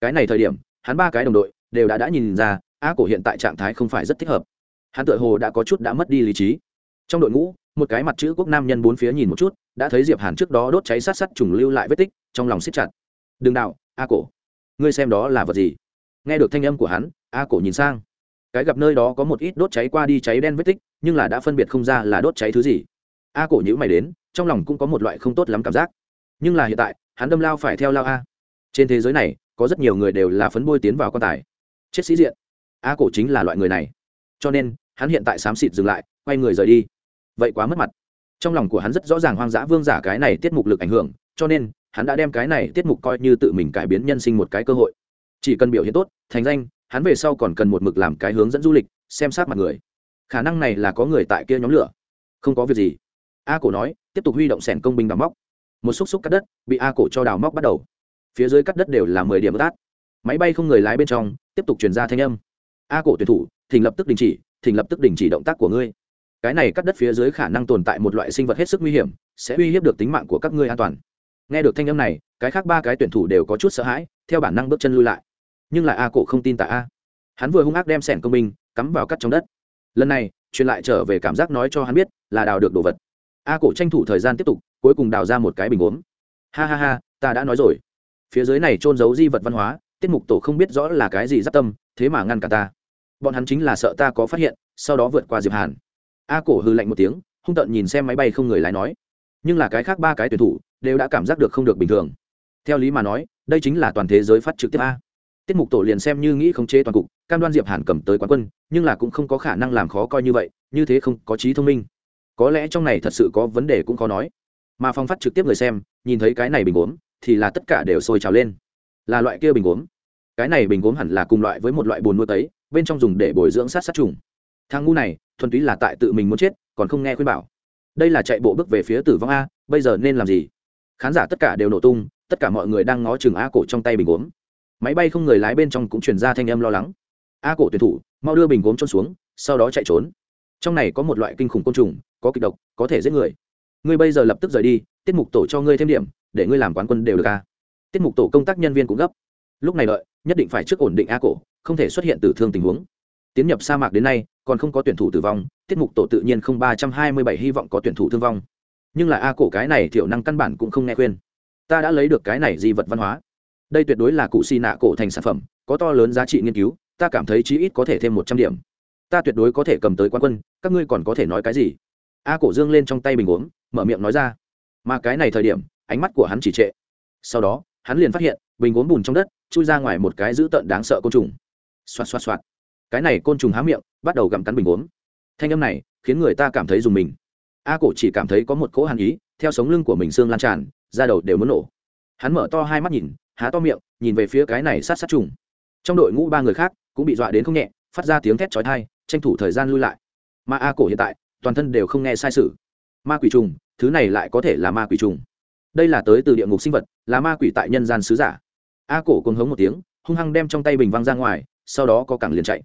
Cái này thời điểm, hắn ba cái đồng đội đều đã đã nhìn ra, a cổ hiện tại trạng thái không phải rất thích hợp. Hắn tự hồ đã có chút đã mất đi lý trí. Trong đội ngũ, một cái mặt chữ quốc nam nhân bốn phía nhìn một chút, đã thấy diệp hàn trước đó đốt cháy sát sắt trùng lưu lại vết tích, trong lòng siết chặt. Đừng đạo a cổ. Ngươi xem đó là vật gì? Nghe được thanh âm của hắn, a cổ nhìn sang. Cái gặp nơi đó có một ít đốt cháy qua đi cháy đen vết tích, nhưng là đã phân biệt không ra là đốt cháy thứ gì. A cổ nhữ mày đến, trong lòng cũng có một loại không tốt lắm cảm giác. Nhưng là hiện tại, hắn đâm lao phải theo lao a. Trên thế giới này, có rất nhiều người đều là phấn bôi tiến vào quan tài. Chết sĩ diện. A cổ chính là loại người này. Cho nên, hắn hiện tại xám xịt dừng lại, quay người rời đi. Vậy quá mất mặt. Trong lòng của hắn rất rõ ràng hoang dã vương giả cái này tiết mục lực ảnh hưởng, cho nên, hắn đã đem cái này tiết mục coi như tự mình cải biến nhân sinh một cái cơ hội chỉ cần biểu hiện tốt, thành danh, hắn về sau còn cần một mực làm cái hướng dẫn du lịch, xem sát mặt người. Khả năng này là có người tại kia nhóm lửa. Không có việc gì. A cổ nói, tiếp tục huy động sẻn công binh đào móc. Một xúc xúc cắt đất, bị a cổ cho đào móc bắt đầu. Phía dưới cắt đất đều là mười điểm tát máy bay không người lái bên trong, tiếp tục chuyển ra thanh âm. A cổ tuyển thủ, thỉnh lập tức đình chỉ, thỉnh lập tức đình chỉ động tác của ngươi. Cái này cắt đất phía dưới khả năng tồn tại một loại sinh vật hết sức nguy hiểm, sẽ uy hiếp được tính mạng của các ngươi an toàn. Nghe được thanh âm này, cái khác ba cái tuyển thủ đều có chút sợ hãi, theo bản năng bước chân lui lại nhưng lại a cổ không tin tại a. Hắn vừa hung ác đem sẻn công minh cắm vào cắt trong đất. Lần này, truyền lại trở về cảm giác nói cho hắn biết là đào được đồ vật. A cổ tranh thủ thời gian tiếp tục, cuối cùng đào ra một cái bình uống ha ha ha, ta đã nói rồi. Phía dưới này trôn giấu di vật văn hóa, tiết mục tổ không biết rõ là cái gì giáp tâm, thế mà ngăn cả ta. Bọn hắn chính là sợ ta có phát hiện, sau đó vượt qua diệp hàn. A cổ hư lạnh một tiếng, hung tợn nhìn xem máy bay không người lái nói. Nhưng là cái khác ba cái tuyển thủ đều đã cảm giác được không được bình thường. Theo lý mà nói, đây chính là toàn thế giới phát trực tiếp a tiết mục tổ liền xem như nghĩ khống chế toàn cục, cam đoan diệp hàn cầm tới quán quân, nhưng là cũng không có khả năng làm khó coi như vậy, như thế không có trí thông minh. Có lẽ trong này thật sự có vấn đề cũng khó nói. Mà phong phát trực tiếp người xem, nhìn thấy cái này bình gốm, thì là tất cả đều sôi trào lên. Là loại kia bình gốm. Cái này bình gốm hẳn là cùng loại với một loại bồn nuôi tấy, bên trong dùng để bồi dưỡng sát sát trùng. Thằng ngu này, thuần túy là tại tự mình muốn chết, còn không nghe khuyên bảo. Đây là chạy bộ bước về phía tử vong a, bây giờ nên làm gì? Khán giả tất cả đều nổ tung, tất cả mọi người đang ngó chừng a cổ trong tay bình gốm máy bay không người lái bên trong cũng truyền ra thanh âm lo lắng. A cổ tuyển thủ, mau đưa bình gốm trôn xuống, sau đó chạy trốn. Trong này có một loại kinh khủng côn trùng, có kịch độc, có thể giết người. Ngươi bây giờ lập tức rời đi, tiết mục tổ cho ngươi thêm điểm, để ngươi làm quán quân đều được a tiết mục tổ công tác nhân viên cũng gấp. Lúc này đợi, nhất định phải trước ổn định a cổ, không thể xuất hiện tử thương tình huống. Tiến nhập sa mạc đến nay, còn không có tuyển thủ tử vong, tiết mục tổ tự nhiên không ba trăm hai mươi bảy hy vọng có tuyển thủ thương vong. Nhưng là a cổ cái này thiểu năng căn bản cũng không nghe khuyên. Ta đã lấy được cái này di vật văn hóa đây tuyệt đối là cụ xì nạ cổ thành sản phẩm, có to lớn giá trị nghiên cứu, ta cảm thấy chí ít có thể thêm một trăm điểm. Ta tuyệt đối có thể cầm tới quan quân, các ngươi còn có thể nói cái gì? A cổ dương lên trong tay bình uống, mở miệng nói ra. Mà cái này thời điểm, ánh mắt của hắn chỉ trệ. Sau đó, hắn liền phát hiện, bình uống bùn trong đất, chui ra ngoài một cái dữ tợn đáng sợ côn trùng. Xoạt xoạt xoạt. Cái này côn trùng há miệng, bắt đầu gặm cắn bình uống. Thanh âm này, khiến người ta cảm thấy dùng mình. A cổ chỉ cảm thấy có một cỗ hàn ý, theo sống lưng của mình xương lan tràn, da đầu đều muốn nổ. Hắn mở to hai mắt nhìn há to miệng, nhìn về phía cái này sát sát trùng. Trong đội ngũ ba người khác cũng bị dọa đến không nhẹ, phát ra tiếng thét chói thai tranh thủ thời gian lui lại. Ma a cổ hiện tại, toàn thân đều không nghe sai sự. Ma quỷ trùng, thứ này lại có thể là ma quỷ trùng. Đây là tới từ địa ngục sinh vật, là ma quỷ tại nhân gian sứ giả. A cổ cùng hống một tiếng, hung hăng đem trong tay bình văng ra ngoài, sau đó có cẳng liền chạy.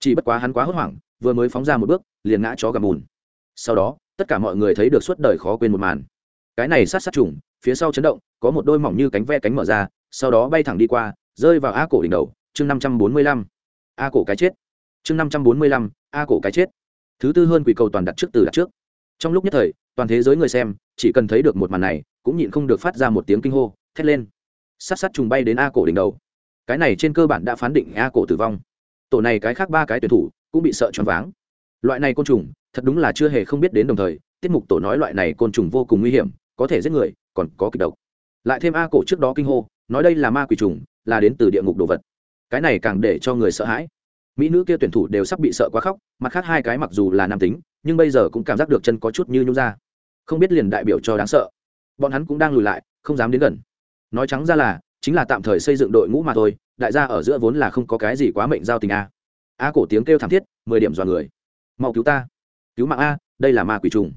Chỉ bất quá hắn quá hốt hoảng, vừa mới phóng ra một bước, liền ngã chó gầm bùn sau đó, tất cả mọi người thấy được suốt đời khó quên một màn. Cái này sát sát trùng, phía sau chấn động, có một đôi mỏng như cánh ve cánh mở ra sau đó bay thẳng đi qua, rơi vào a cổ đỉnh đầu, chương năm trăm bốn mươi lăm. A cổ cái chết. Chương năm trăm bốn mươi lăm, a cổ cái chết. Thứ tư hơn quỷ cầu toàn đặt trước từ đặt trước. Trong lúc nhất thời, toàn thế giới người xem, chỉ cần thấy được một màn này, cũng nhịn không được phát ra một tiếng kinh hô, thét lên. Sát sát trùng bay đến a cổ đỉnh đầu. Cái này trên cơ bản đã phán định a cổ tử vong. Tổ này cái khác ba cái tuyển thủ, cũng bị sợ choáng váng. Loại này côn trùng, thật đúng là chưa hề không biết đến đồng thời, tiết mục tổ nói loại này côn trùng vô cùng nguy hiểm, có thể giết người, còn có kịch độc. Lại thêm a cổ trước đó kinh hô nói đây là ma quỷ trùng, là đến từ địa ngục đồ vật. Cái này càng để cho người sợ hãi. Mỹ nữ kia tuyển thủ đều sắp bị sợ quá khóc, mặt khác hai cái mặc dù là nam tính, nhưng bây giờ cũng cảm giác được chân có chút như nhung ra. Không biết liền đại biểu cho đáng sợ. Bọn hắn cũng đang lùi lại, không dám đến gần. Nói trắng ra là, chính là tạm thời xây dựng đội ngũ mà thôi, đại gia ở giữa vốn là không có cái gì quá mệnh giao tình a. A cổ tiếng kêu thảm thiết, mười điểm dọa người. Mau cứu ta. Cứu mạng a, đây là ma quỷ trùng.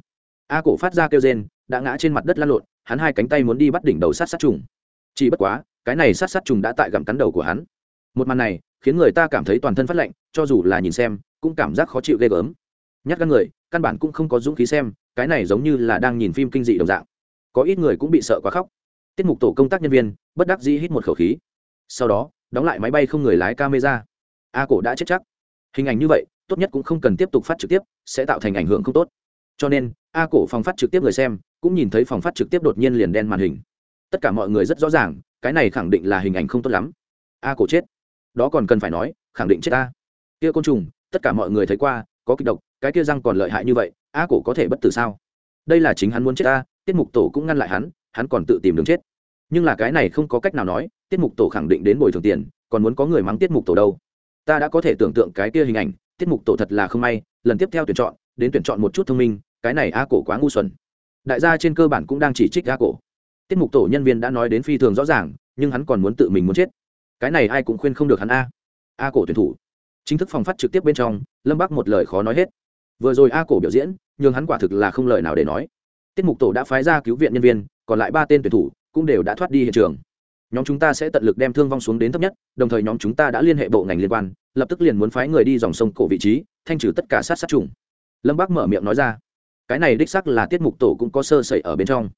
A cổ phát ra kêu rên, đã ngã trên mặt đất lăn lộn, hắn hai cánh tay muốn đi bắt đỉnh đầu sát sát trùng chỉ bất quá, cái này sát sát trùng đã tại gặm cắn đầu của hắn. Một màn này, khiến người ta cảm thấy toàn thân phát lạnh, cho dù là nhìn xem, cũng cảm giác khó chịu ghê gớm. Nhắc gan người, căn bản cũng không có dũng khí xem, cái này giống như là đang nhìn phim kinh dị đồng dạng. Có ít người cũng bị sợ quá khóc. Tiết mục tổ công tác nhân viên, bất đắc dĩ hít một khẩu khí. Sau đó, đóng lại máy bay không người lái camera. A cổ đã chết chắc. Hình ảnh như vậy, tốt nhất cũng không cần tiếp tục phát trực tiếp, sẽ tạo thành ảnh hưởng không tốt. Cho nên, a cổ phòng phát trực tiếp người xem, cũng nhìn thấy phòng phát trực tiếp đột nhiên liền đen màn hình tất cả mọi người rất rõ ràng, cái này khẳng định là hình ảnh không tốt lắm. A cổ chết. Đó còn cần phải nói, khẳng định chết ta. Kia côn trùng, tất cả mọi người thấy qua, có kịch độc, cái kia răng còn lợi hại như vậy, a cổ có thể bất tử sao? Đây là chính hắn muốn chết ta, tiết mục tổ cũng ngăn lại hắn hắn còn tự tìm đường chết. Nhưng là cái này không có cách nào nói, tiết mục tổ khẳng định đến bồi thường tiền, còn muốn có người mắng tiết mục tổ đâu. Ta đã có thể tưởng tượng cái kia hình ảnh, tiết mục tổ thật là không may, lần tiếp theo tuyển chọn, đến tuyển chọn một chút thông minh, cái này a cổ quá ngu xuẩn. Đại gia trên cơ bản cũng đang chỉ trích a cổ tiết mục tổ nhân viên đã nói đến phi thường rõ ràng, nhưng hắn còn muốn tự mình muốn chết. Cái này ai cũng khuyên không được hắn a. A cổ tuyển thủ. Chính thức phòng phát trực tiếp bên trong, lâm bắc một lời khó nói hết. Vừa rồi a cổ biểu diễn nhưng hắn quả thực là không lời nào để nói. Tiết mục tổ đã phái ra cứu viện nhân viên, còn lại ba tên tuyển thủ cũng đều đã thoát đi hiện trường. Nhóm chúng ta sẽ tận lực đem thương vong xuống đến thấp nhất, đồng thời nhóm chúng ta đã liên hệ bộ ngành liên quan, lập tức liền muốn phái người đi dòng sông cổ vị trí, thanh trừ tất cả sát sát trùng. Lâm bác mở miệng nói ra. Cái này đích sắc là tiết mục tổ cũng có sơ sẩy ở bên trong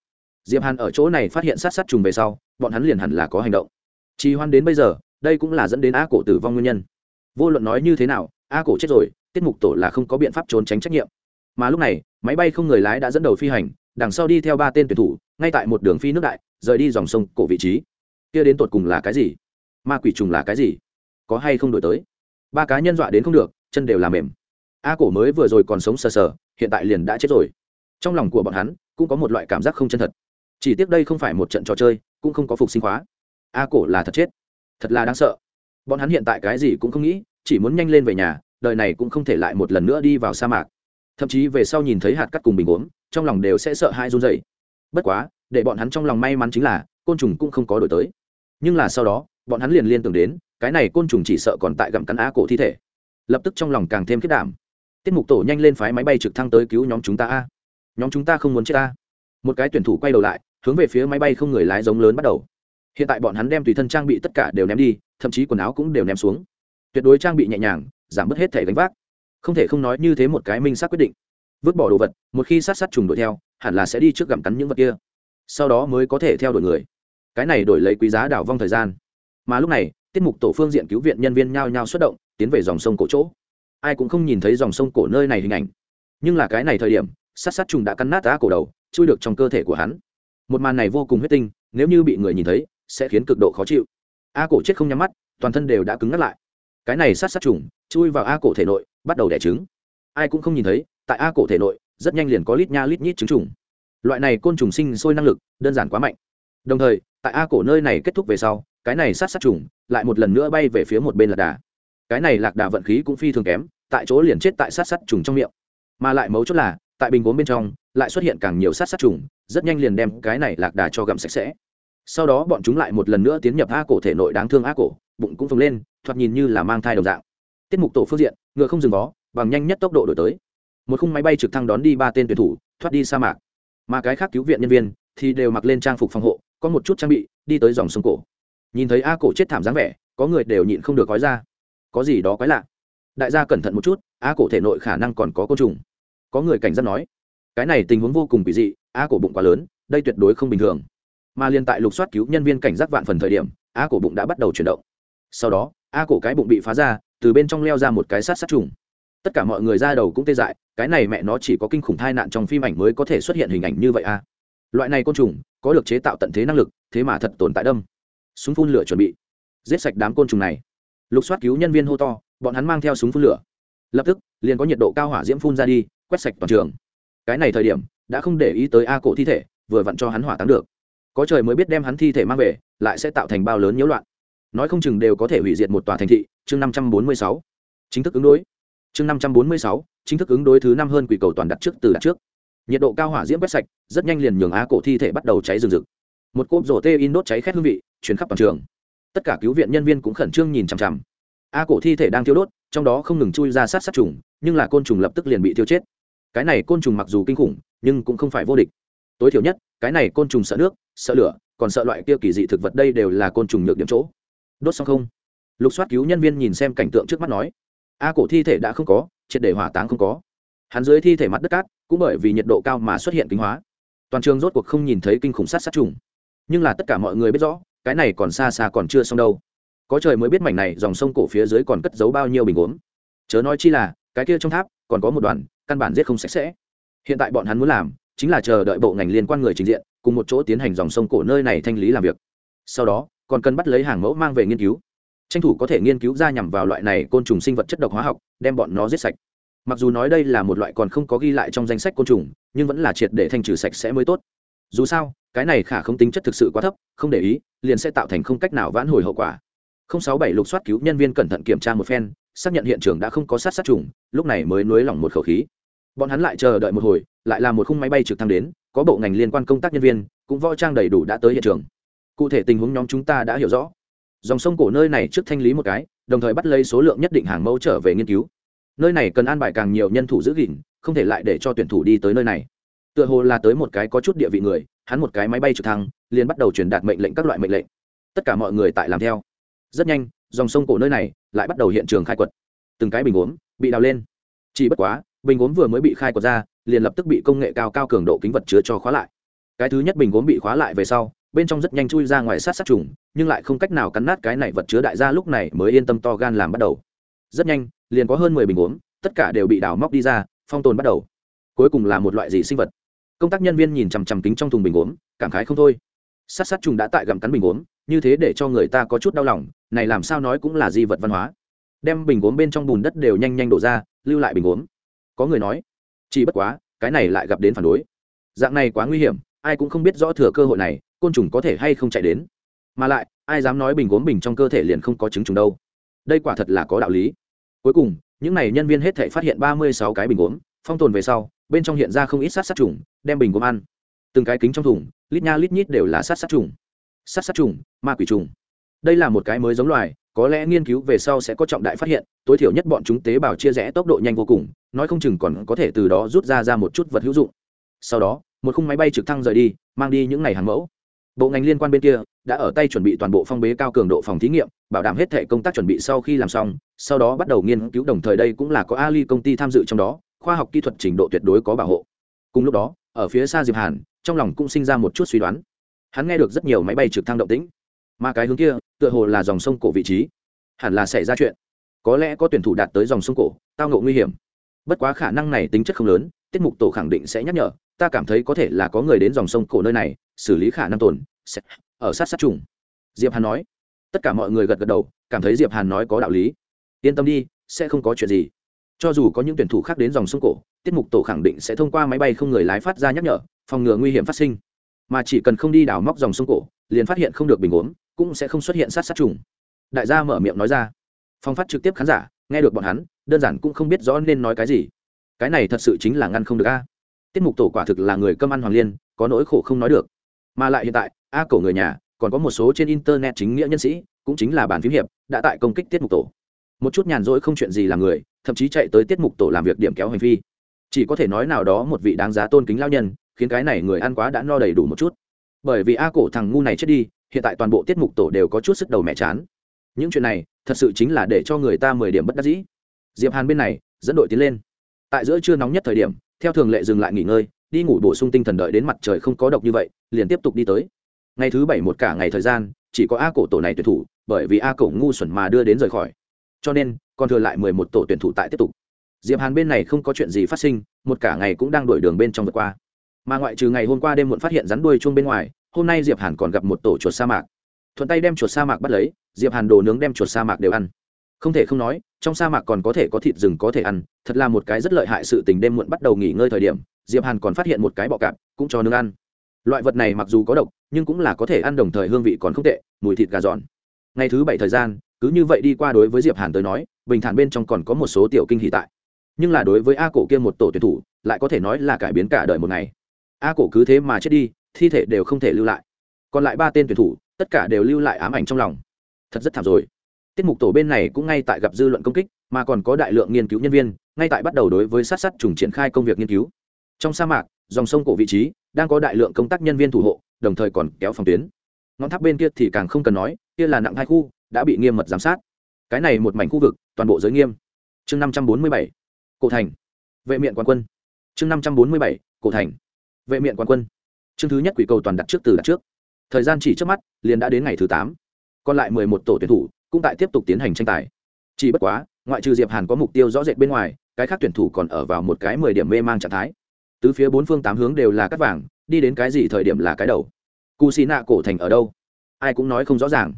diệp hàn ở chỗ này phát hiện sát sát trùng về sau, bọn hắn liền hẳn là có hành động. Trì hoan đến bây giờ, đây cũng là dẫn đến a cổ tử vong nguyên nhân. Vô luận nói như thế nào, a cổ chết rồi, tiết mục tổ là không có biện pháp trốn tránh trách nhiệm. Mà lúc này, máy bay không người lái đã dẫn đầu phi hành, đằng sau đi theo ba tên tuyển thủ, ngay tại một đường phi nước đại, rời đi dòng sông cổ vị trí. Kia đến tột cùng là cái gì? Ma quỷ trùng là cái gì? Có hay không đổi tới? Ba cá nhân dọa đến không được, chân đều làm mềm. A cổ mới vừa rồi còn sống sờ sờ, hiện tại liền đã chết rồi. Trong lòng của bọn hắn, cũng có một loại cảm giác không chân thật chỉ tiếc đây không phải một trận trò chơi, cũng không có phục sinh khóa. A cổ là thật chết. Thật là đáng sợ. Bọn hắn hiện tại cái gì cũng không nghĩ, chỉ muốn nhanh lên về nhà, đời này cũng không thể lại một lần nữa đi vào sa mạc. Thậm chí về sau nhìn thấy hạt cắt cùng bình uống trong lòng đều sẽ sợ hai run dày bất quá, để bọn hắn trong lòng may mắn chính là, côn trùng cũng không có đổi tới. Nhưng là sau đó, bọn hắn liền liên tưởng đến, cái này côn trùng chỉ sợ còn tại gặm cắn á cổ thi thể. Lập tức trong lòng càng thêm kết đảm. Tiết mục tổ nhanh lên phái máy bay trực thăng tới cứu nhóm chúng ta a. Nhóm chúng ta không muốn chết a. Một cái tuyển thủ quay đầu lại hướng về phía máy bay không người lái giống lớn bắt đầu. Hiện tại bọn hắn đem tùy thân trang bị tất cả đều ném đi, thậm chí quần áo cũng đều ném xuống. Tuyệt đối trang bị nhẹ nhàng, giảm bớt hết thể gánh vác. Không thể không nói như thế một cái minh xác quyết định. Vứt bỏ đồ vật, một khi sát sát trùng đuổi theo, hẳn là sẽ đi trước gặm cắn những vật kia. Sau đó mới có thể theo đuổi người. Cái này đổi lấy quý giá đảo vong thời gian. Mà lúc này, tiết mục tổ phương diện cứu viện nhân viên nhao nhao xuất động, tiến về dòng sông cổ chỗ. Ai cũng không nhìn thấy dòng sông cổ nơi này hình ảnh. Nhưng là cái này thời điểm, sát sát trùng đã cắn nát đá cổ đầu, chui được trong cơ thể của hắn một màn này vô cùng huyết tinh, nếu như bị người nhìn thấy, sẽ khiến cực độ khó chịu. A cổ chết không nhắm mắt, toàn thân đều đã cứng ngắt lại. Cái này sát sát trùng, chui vào a cổ thể nội, bắt đầu đẻ trứng. Ai cũng không nhìn thấy, tại a cổ thể nội, rất nhanh liền có lít nha lít nhít trứng trùng. Loại này côn trùng sinh sôi năng lực, đơn giản quá mạnh. Đồng thời, tại a cổ nơi này kết thúc về sau, cái này sát sát trùng lại một lần nữa bay về phía một bên lạc đà. Cái này lạc đà vận khí cũng phi thường kém, tại chỗ liền chết tại sát sát trùng trong miệng. Mà lại mấu chốt là, tại bình gốm bên trong lại xuất hiện càng nhiều sát sát trùng, rất nhanh liền đem cái này lạc đà cho gặm sạch sẽ. Sau đó bọn chúng lại một lần nữa tiến nhập a cổ thể nội đáng thương a cổ, bụng cũng phồng lên, thoạt nhìn như là mang thai đồng dạng. Tiết mục tổ phương diện, ngựa không dừng vó, bằng nhanh nhất tốc độ đổi tới. Một khung máy bay trực thăng đón đi ba tên tuyển thủ, thoát đi sa mạc. Mà cái khác cứu viện nhân viên thì đều mặc lên trang phục phòng hộ, có một chút trang bị, đi tới dòng sông cổ. Nhìn thấy a cổ chết thảm dáng vẻ, có người đều nhịn không được gói ra. Có gì đó quái lạ. Đại gia cẩn thận một chút, a cổ thể nội khả năng còn có côn trùng. Có người cảnh giác nói cái này tình huống vô cùng kỳ dị, a cổ bụng quá lớn, đây tuyệt đối không bình thường. Mà liên tại lục soát cứu nhân viên cảnh giác vạn phần thời điểm, a cổ bụng đã bắt đầu chuyển động. Sau đó, a cổ cái bụng bị phá ra, từ bên trong leo ra một cái sát sát trùng. Tất cả mọi người ra đầu cũng tê dại, cái này mẹ nó chỉ có kinh khủng thai nạn trong phim ảnh mới có thể xuất hiện hình ảnh như vậy a loại này côn trùng, có được chế tạo tận thế năng lực, thế mà thật tồn tại đâm. Súng phun lửa chuẩn bị. Giết sạch đám côn trùng này. Lục soát cứu nhân viên hô to, bọn hắn mang theo súng phun lửa. Lập tức, liền có nhiệt độ cao hỏa diễm phun ra đi, quét sạch toàn trường cái này thời điểm, đã không để ý tới a cổ thi thể, vừa vặn cho hắn hỏa táng được. Có trời mới biết đem hắn thi thể mang về, lại sẽ tạo thành bao lớn nhiễu loạn. Nói không chừng đều có thể hủy diệt một tòa thành thị, chương năm trăm bốn mươi sáu. Chính thức ứng đối. Chương năm trăm bốn mươi sáu, chính thức ứng đối thứ năm hơn quỷ cầu toàn đặt trước từ đặt trước. Nhiệt độ cao hỏa diễm quét sạch, rất nhanh liền nhường á cổ thi thể bắt đầu cháy rừng rực. Một cốp rổ tê in đốt cháy khét hương vị chuyển khắp toàn trường. Tất cả cứu viện nhân viên cũng khẩn trương nhìn chằm chằm. A cổ thi thể đang thiêu đốt, trong đó không ngừng chui ra sát sát trùng, nhưng là côn trùng lập tức liền bị thiêu chết cái này côn trùng mặc dù kinh khủng, nhưng cũng không phải vô địch. Tối thiểu nhất, cái này côn trùng sợ nước, sợ lửa, còn sợ loại kia kỳ dị thực vật đây đều là côn trùng nhược điểm chỗ. Đốt xong không? Lục soát cứu nhân viên nhìn xem cảnh tượng trước mắt nói. A cổ thi thể đã không có, triệt để hỏa táng không có. Hắn dưới thi thể mặt đất cát, cũng bởi vì nhiệt độ cao mà xuất hiện kính hóa. Toàn trường rốt cuộc không nhìn thấy kinh khủng sát sát trùng. Nhưng là tất cả mọi người biết rõ, cái này còn xa xa còn chưa xong đâu. Có trời mới biết mảnh này dòng sông cổ phía dưới còn cất giấu bao nhiêu bình uống chớ nói chi là, cái kia trong tháp, còn có một đoàn căn bản giết không sạch sẽ. Hiện tại bọn hắn muốn làm chính là chờ đợi bộ ngành liên quan người trình diện, cùng một chỗ tiến hành dòng sông cổ nơi này thanh lý làm việc. Sau đó, còn cần bắt lấy hàng mẫu mang về nghiên cứu. Tranh thủ có thể nghiên cứu ra nhằm vào loại này côn trùng sinh vật chất độc hóa học, đem bọn nó giết sạch. Mặc dù nói đây là một loại còn không có ghi lại trong danh sách côn trùng, nhưng vẫn là triệt để thanh trừ sạch sẽ mới tốt. Dù sao, cái này khả không tính chất thực sự quá thấp, không để ý, liền sẽ tạo thành không cách nào vãn hồi hậu quả. Không sáu bảy lục soát cứu nhân viên cẩn thận kiểm tra một phen xác nhận hiện trường đã không có sát sát trùng, lúc này mới nuối lỏng một khẩu khí. Bọn hắn lại chờ đợi một hồi, lại là một khung máy bay trực thăng đến, có bộ ngành liên quan công tác nhân viên, cũng võ trang đầy đủ đã tới hiện trường. Cụ thể tình huống nhóm chúng ta đã hiểu rõ. Dòng sông cổ nơi này trước thanh lý một cái, đồng thời bắt lấy số lượng nhất định hàng mẫu trở về nghiên cứu. Nơi này cần an bài càng nhiều nhân thủ giữ gìn, không thể lại để cho tuyển thủ đi tới nơi này. Tựa hồ là tới một cái có chút địa vị người, hắn một cái máy bay trực thăng, liền bắt đầu truyền đạt mệnh lệnh các loại mệnh lệnh. Tất cả mọi người tại làm theo. Rất nhanh, dòng sông cổ nơi này lại bắt đầu hiện trường khai quật. Từng cái bình uống bị đào lên. Chỉ bất quá, bình uống vừa mới bị khai quật ra, liền lập tức bị công nghệ cao cao cường độ kính vật chứa cho khóa lại. Cái thứ nhất bình uống bị khóa lại về sau, bên trong rất nhanh chui ra ngoài sát sát trùng, nhưng lại không cách nào cắn nát cái này vật chứa đại gia lúc này mới yên tâm to gan làm bắt đầu. Rất nhanh, liền có hơn mười bình uống tất cả đều bị đào móc đi ra, phong tồn bắt đầu. Cuối cùng là một loại gì sinh vật? Công tác nhân viên nhìn chằm chằm kính trong thùng bình uống cảm khái không thôi sát sát trùng đã tại gặm cắn bình uống như thế để cho người ta có chút đau lòng, này làm sao nói cũng là di vật văn hóa. Đem bình uống bên trong bùn đất đều nhanh nhanh đổ ra, lưu lại bình uống có người nói, chỉ bất quá, cái này lại gặp đến phản đối. Dạng này quá nguy hiểm, ai cũng không biết rõ thừa cơ hội này, côn trùng có thể hay không chạy đến. Mà lại, ai dám nói bình gốm bình trong cơ thể liền không có chứng trùng đâu. Đây quả thật là có đạo lý. Cuối cùng, những n à y nhân viên hết thể phát hiện ba mươi sáu cái bình gốm, phong tồn về sau, bên trong hiện ra không ít sát sát trùng, đem bình gốm ăn từng cái kính trong thùng, lít nha lít nhít đều là sát sát trùng. Sát sát trùng, ma quỷ trùng. Đây là một cái mới giống loài, có lẽ nghiên cứu về sau sẽ có trọng đại phát hiện, tối thiểu nhất bọn chúng tế bào chia rẽ tốc độ nhanh vô cùng, nói không chừng còn có thể từ đó rút ra ra một chút vật hữu dụng. Sau đó, một khung máy bay trực thăng rời đi, mang đi những ngày hàng mẫu. Bộ ngành liên quan bên kia đã ở tay chuẩn bị toàn bộ phong bế cao cường độ phòng thí nghiệm, bảo đảm hết thể công tác chuẩn bị sau khi làm xong, sau đó bắt đầu nghiên cứu đồng thời đây cũng là có ali công ty tham dự trong đó, khoa học kỹ thuật trình độ tuyệt đối có bảo hộ. Cùng lúc đó, ở phía xa diệp hàn trong lòng cũng sinh ra một chút suy đoán. Hắn nghe được rất nhiều máy bay trực thăng động tĩnh. Mà cái hướng kia, tựa hồ là dòng sông cổ vị trí. Hẳn là xảy ra chuyện. Có lẽ có tuyển thủ đạt tới dòng sông cổ, tao ngộ nguy hiểm. Bất quá khả năng này tính chất không lớn, tiết mục tổ khẳng định sẽ nhắc nhở, ta cảm thấy có thể là có người đến dòng sông cổ nơi này, xử lý khả năng tồn, sẽ ở sát sát trùng. Diệp hàn nói. Tất cả mọi người gật gật đầu, cảm thấy diệp hàn nói có đạo lý. Yên tâm đi, sẽ không có chuyện gì cho dù có những tuyển thủ khác đến dòng sông cổ, tiết mục tổ khẳng định sẽ thông qua máy bay không người lái phát ra nhắc nhở, phòng ngừa nguy hiểm phát sinh. Mà chỉ cần không đi đào móc dòng sông cổ, liền phát hiện không được bình uống cũng sẽ không xuất hiện sát sát trùng. Đại gia mở miệng nói ra. Phong phát trực tiếp khán giả, nghe được bọn hắn, đơn giản cũng không biết rõ nên nói cái gì. Cái này thật sự chính là ngăn không được a. Tiết mục tổ quả thực là người cơm ăn hoàng liên, có nỗi khổ không nói được. Mà lại hiện tại, a cổ người nhà, còn có một số trên internet chính nghĩa nhân sĩ, cũng chính là bản phím hiệp, đã tại công kích tiết mục tổ. Một chút nhàn rỗi không chuyện gì là người thậm chí chạy tới tiết mục tổ làm việc điểm kéo hành vi. Chỉ có thể nói nào đó một vị đáng giá tôn kính lao nhân, khiến cái này người ăn quá đã no đầy đủ một chút. Bởi vì a cổ thằng ngu này chết đi, hiện tại toàn bộ tiết mục tổ đều có chút sức đầu mẹ chán. Những chuyện này, thật sự chính là để cho người ta mười điểm bất đắc dĩ. Diệp hàn bên này, dẫn đội tiến lên. Tại giữa trưa nóng nhất thời điểm, theo thường lệ dừng lại nghỉ ngơi, đi ngủ bổ sung tinh thần đợi đến mặt trời không có độc như vậy, liền tiếp tục đi tới. Ngày thứ bảy một cả ngày thời gian, chỉ có a cổ tổ này tuyệt thủ, bởi vì a cổ ngu xuẩn mà đưa đến rời khỏi. Cho nên còn thừa lại mười một tổ tuyển thủ tại tiếp tục. Diệp hàn bên này không có chuyện gì phát sinh, một cả ngày cũng đang đổi đường bên trong vượt qua. Mà ngoại trừ ngày hôm qua đêm muộn phát hiện rắn đuôi chuông bên ngoài, hôm nay diệp hàn còn gặp một tổ chuột sa mạc. Thuận tay đem chuột sa mạc bắt lấy, diệp hàn đồ nướng đem chuột sa mạc đều ăn. Không thể không nói, trong sa mạc còn có thể có thịt rừng có thể ăn, thật là một cái rất lợi hại sự tình đêm muộn bắt đầu nghỉ ngơi thời điểm, diệp hàn còn phát hiện một cái bọ cạp, cũng cho nướng ăn. Loại vật này mặc dù có độc, nhưng cũng là có thể ăn đồng thời hương vị còn không tệ, mùi thịt gà giòn. Ngày thứ bảy thời gian, cứ như vậy đi qua đối với diệp hàn tới nói bình thản bên trong còn có một số tiểu kinh hỷ tại. Nhưng là đối với a cổ kia một tổ tuyển thủ, lại có thể nói là cải biến cả đời một ngày. A cổ cứ thế mà chết đi, thi thể đều không thể lưu lại. Còn lại ba tên tuyển thủ, tất cả đều lưu lại ám ảnh trong lòng. Thật rất thảm rồi. Tiết mục tổ bên này cũng ngay tại gặp dư luận công kích, mà còn có đại lượng nghiên cứu nhân viên, ngay tại bắt đầu đối với sát sát trùng triển khai công việc nghiên cứu. Trong sa mạc, dòng sông cổ vị trí, đang có đại lượng công tác nhân viên thủ hộ, đồng thời còn kéo phòng tuyến. Ngọn tháp bên kia thì càng không cần nói, kia là nặng hai khu, đã bị nghiêm mật giám sát cái này một mảnh khu vực, toàn bộ giới nghiêm. Chương năm trăm bốn mươi bảy, cổ thành. Vệ miện quan quân. Chương năm trăm bốn mươi bảy, cổ thành. Vệ miện quan quân. Chương thứ nhất quỷ cầu toàn đặt trước từ đặt trước. Thời gian chỉ trước mắt, liền đã đến ngày thứ tám. Còn lại mười một tổ tuyển thủ cũng tại tiếp tục tiến hành tranh tài. Chỉ bất quá, ngoại trừ diệp hàn có mục tiêu rõ rệt bên ngoài, cái khác tuyển thủ còn ở vào một cái mười điểm mê mang trạng thái. Tứ phía bốn phương tám hướng đều là cắt vàng, đi đến cái gì thời điểm là cái đầu. Cù xì nạ cổ thành ở đâu? Ai cũng nói không rõ ràng.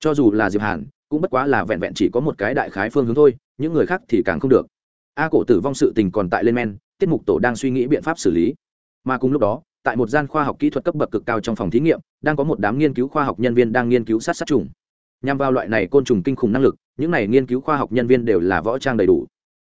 Cho dù là diệp hàn cũng bất quá là vẹn vẹn chỉ có một cái đại khái phương hướng thôi, những người khác thì càng không được. A cổ tử vong sự tình còn tại lên men, tiết mục tổ đang suy nghĩ biện pháp xử lý. Mà cùng lúc đó, tại một gian khoa học kỹ thuật cấp bậc cực cao trong phòng thí nghiệm, đang có một đám nghiên cứu khoa học nhân viên đang nghiên cứu sát sát trùng. Nhằm vào loại này côn trùng kinh khủng năng lực, những này nghiên cứu khoa học nhân viên đều là võ trang đầy đủ.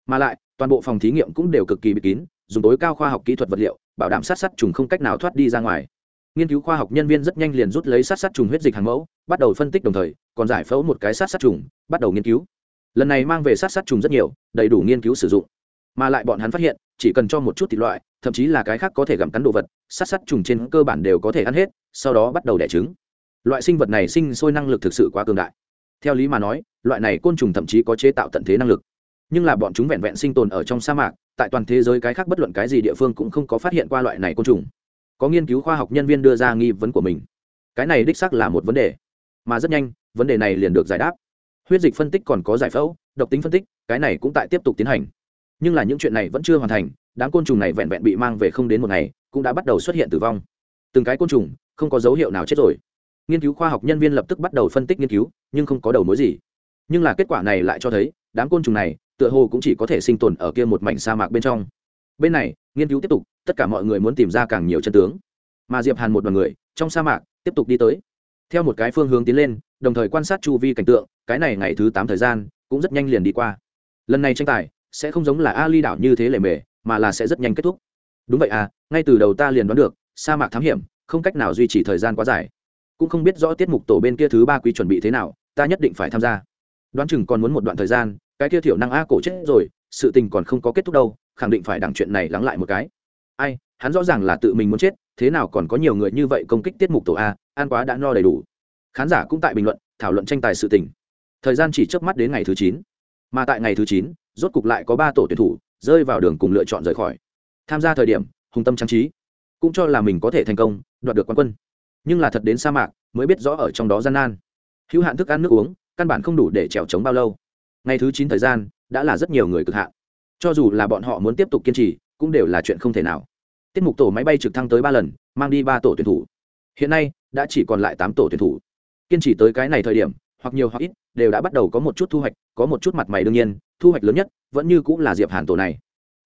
Mà lại, toàn bộ phòng thí nghiệm cũng đều cực kỳ bịt kín, dùng tối cao khoa học kỹ thuật vật liệu, bảo đảm sát sát trùng không cách nào thoát đi ra ngoài. Nghiên cứu khoa học nhân viên rất nhanh liền rút lấy sát sát trùng huyết dịch hàng mẫu bắt đầu phân tích đồng thời, còn giải phẫu một cái sát sát trùng, bắt đầu nghiên cứu. Lần này mang về sát sát trùng rất nhiều, đầy đủ nghiên cứu sử dụng. Mà lại bọn hắn phát hiện, chỉ cần cho một chút thịt loại, thậm chí là cái khác có thể gặm cắn đồ vật, sát sát trùng trên cơ bản đều có thể ăn hết, sau đó bắt đầu đẻ trứng. Loại sinh vật này sinh sôi năng lực thực sự quá cường đại. Theo lý mà nói, loại này côn trùng thậm chí có chế tạo tận thế năng lực. Nhưng là bọn chúng vẹn vẹn sinh tồn ở trong sa mạc, tại toàn thế giới cái khác bất luận cái gì địa phương cũng không có phát hiện qua loại này côn trùng. Có nghiên cứu khoa học nhân viên đưa ra nghi vấn của mình. Cái này đích xác là một vấn đề mà rất nhanh, vấn đề này liền được giải đáp. Huyết dịch phân tích còn có giải phẫu, độc tính phân tích, cái này cũng tại tiếp tục tiến hành. Nhưng là những chuyện này vẫn chưa hoàn thành, đám côn trùng này vẹn vẹn bị mang về không đến một ngày, cũng đã bắt đầu xuất hiện tử vong. Từng cái côn trùng, không có dấu hiệu nào chết rồi. Nghiên cứu khoa học nhân viên lập tức bắt đầu phân tích nghiên cứu, nhưng không có đầu mối gì. Nhưng là kết quả này lại cho thấy, đám côn trùng này, tựa hồ cũng chỉ có thể sinh tồn ở kia một mảnh sa mạc bên trong. Bên này, nghiên cứu tiếp tục, tất cả mọi người muốn tìm ra càng nhiều chân tướng. Mà diệp hàn một đoàn người, trong sa mạc, tiếp tục đi tới theo một cái phương hướng tiến lên, đồng thời quan sát chu vi cảnh tượng, cái này ngày thứ tám thời gian, cũng rất nhanh liền đi qua. Lần này tranh tài, sẽ không giống là ali đảo như thế lề mề, mà là sẽ rất nhanh kết thúc. Đúng vậy à ngay từ đầu ta liền đoán được, sa mạc thám hiểm, không cách nào duy trì thời gian quá dài. Cũng không biết rõ tiết mục tổ bên kia thứ ba quý chuẩn bị thế nào, ta nhất định phải tham gia. Đoán chừng còn muốn một đoạn thời gian, cái kia thiểu năng a cổ chết rồi, sự tình còn không có kết thúc đâu, khẳng định phải đằng chuyện này lắng lại một cái. Ai, hắn rõ ràng là tự mình muốn chết, thế nào còn có nhiều người như vậy công kích tiết mục tổ a an quá đã no đầy đủ. Khán giả cũng tại bình luận, thảo luận tranh tài sự tình. Thời gian chỉ trước mắt đến ngày thứ chín. Mà tại ngày thứ chín, rốt cục lại có ba tổ tuyển thủ rơi vào đường cùng lựa chọn rời khỏi. Tham gia thời điểm, hùng tâm trang trí cũng cho là mình có thể thành công, đoạt được quán quân. Nhưng là thật đến sa mạc, mới biết rõ ở trong đó gian nan. Hữu hạn thức ăn nước uống, căn bản không đủ để trèo trống bao lâu. Ngày thứ chín thời gian, đã là rất nhiều người cực hạn. Cho dù là bọn họ muốn tiếp tục kiên trì, cũng đều là chuyện không thể nào. Tiết mục tổ máy bay trực thăng tới ba lần, mang đi ba tổ tuyển thủ hiện nay, đã chỉ còn lại tám tổ tuyển thủ. Kiên trì tới cái này thời điểm, hoặc nhiều hoặc ít, đều đã bắt đầu có một chút thu hoạch, có một chút mặt mày đương nhiên, thu hoạch lớn nhất, vẫn như cũng là diệp hàn tổ này.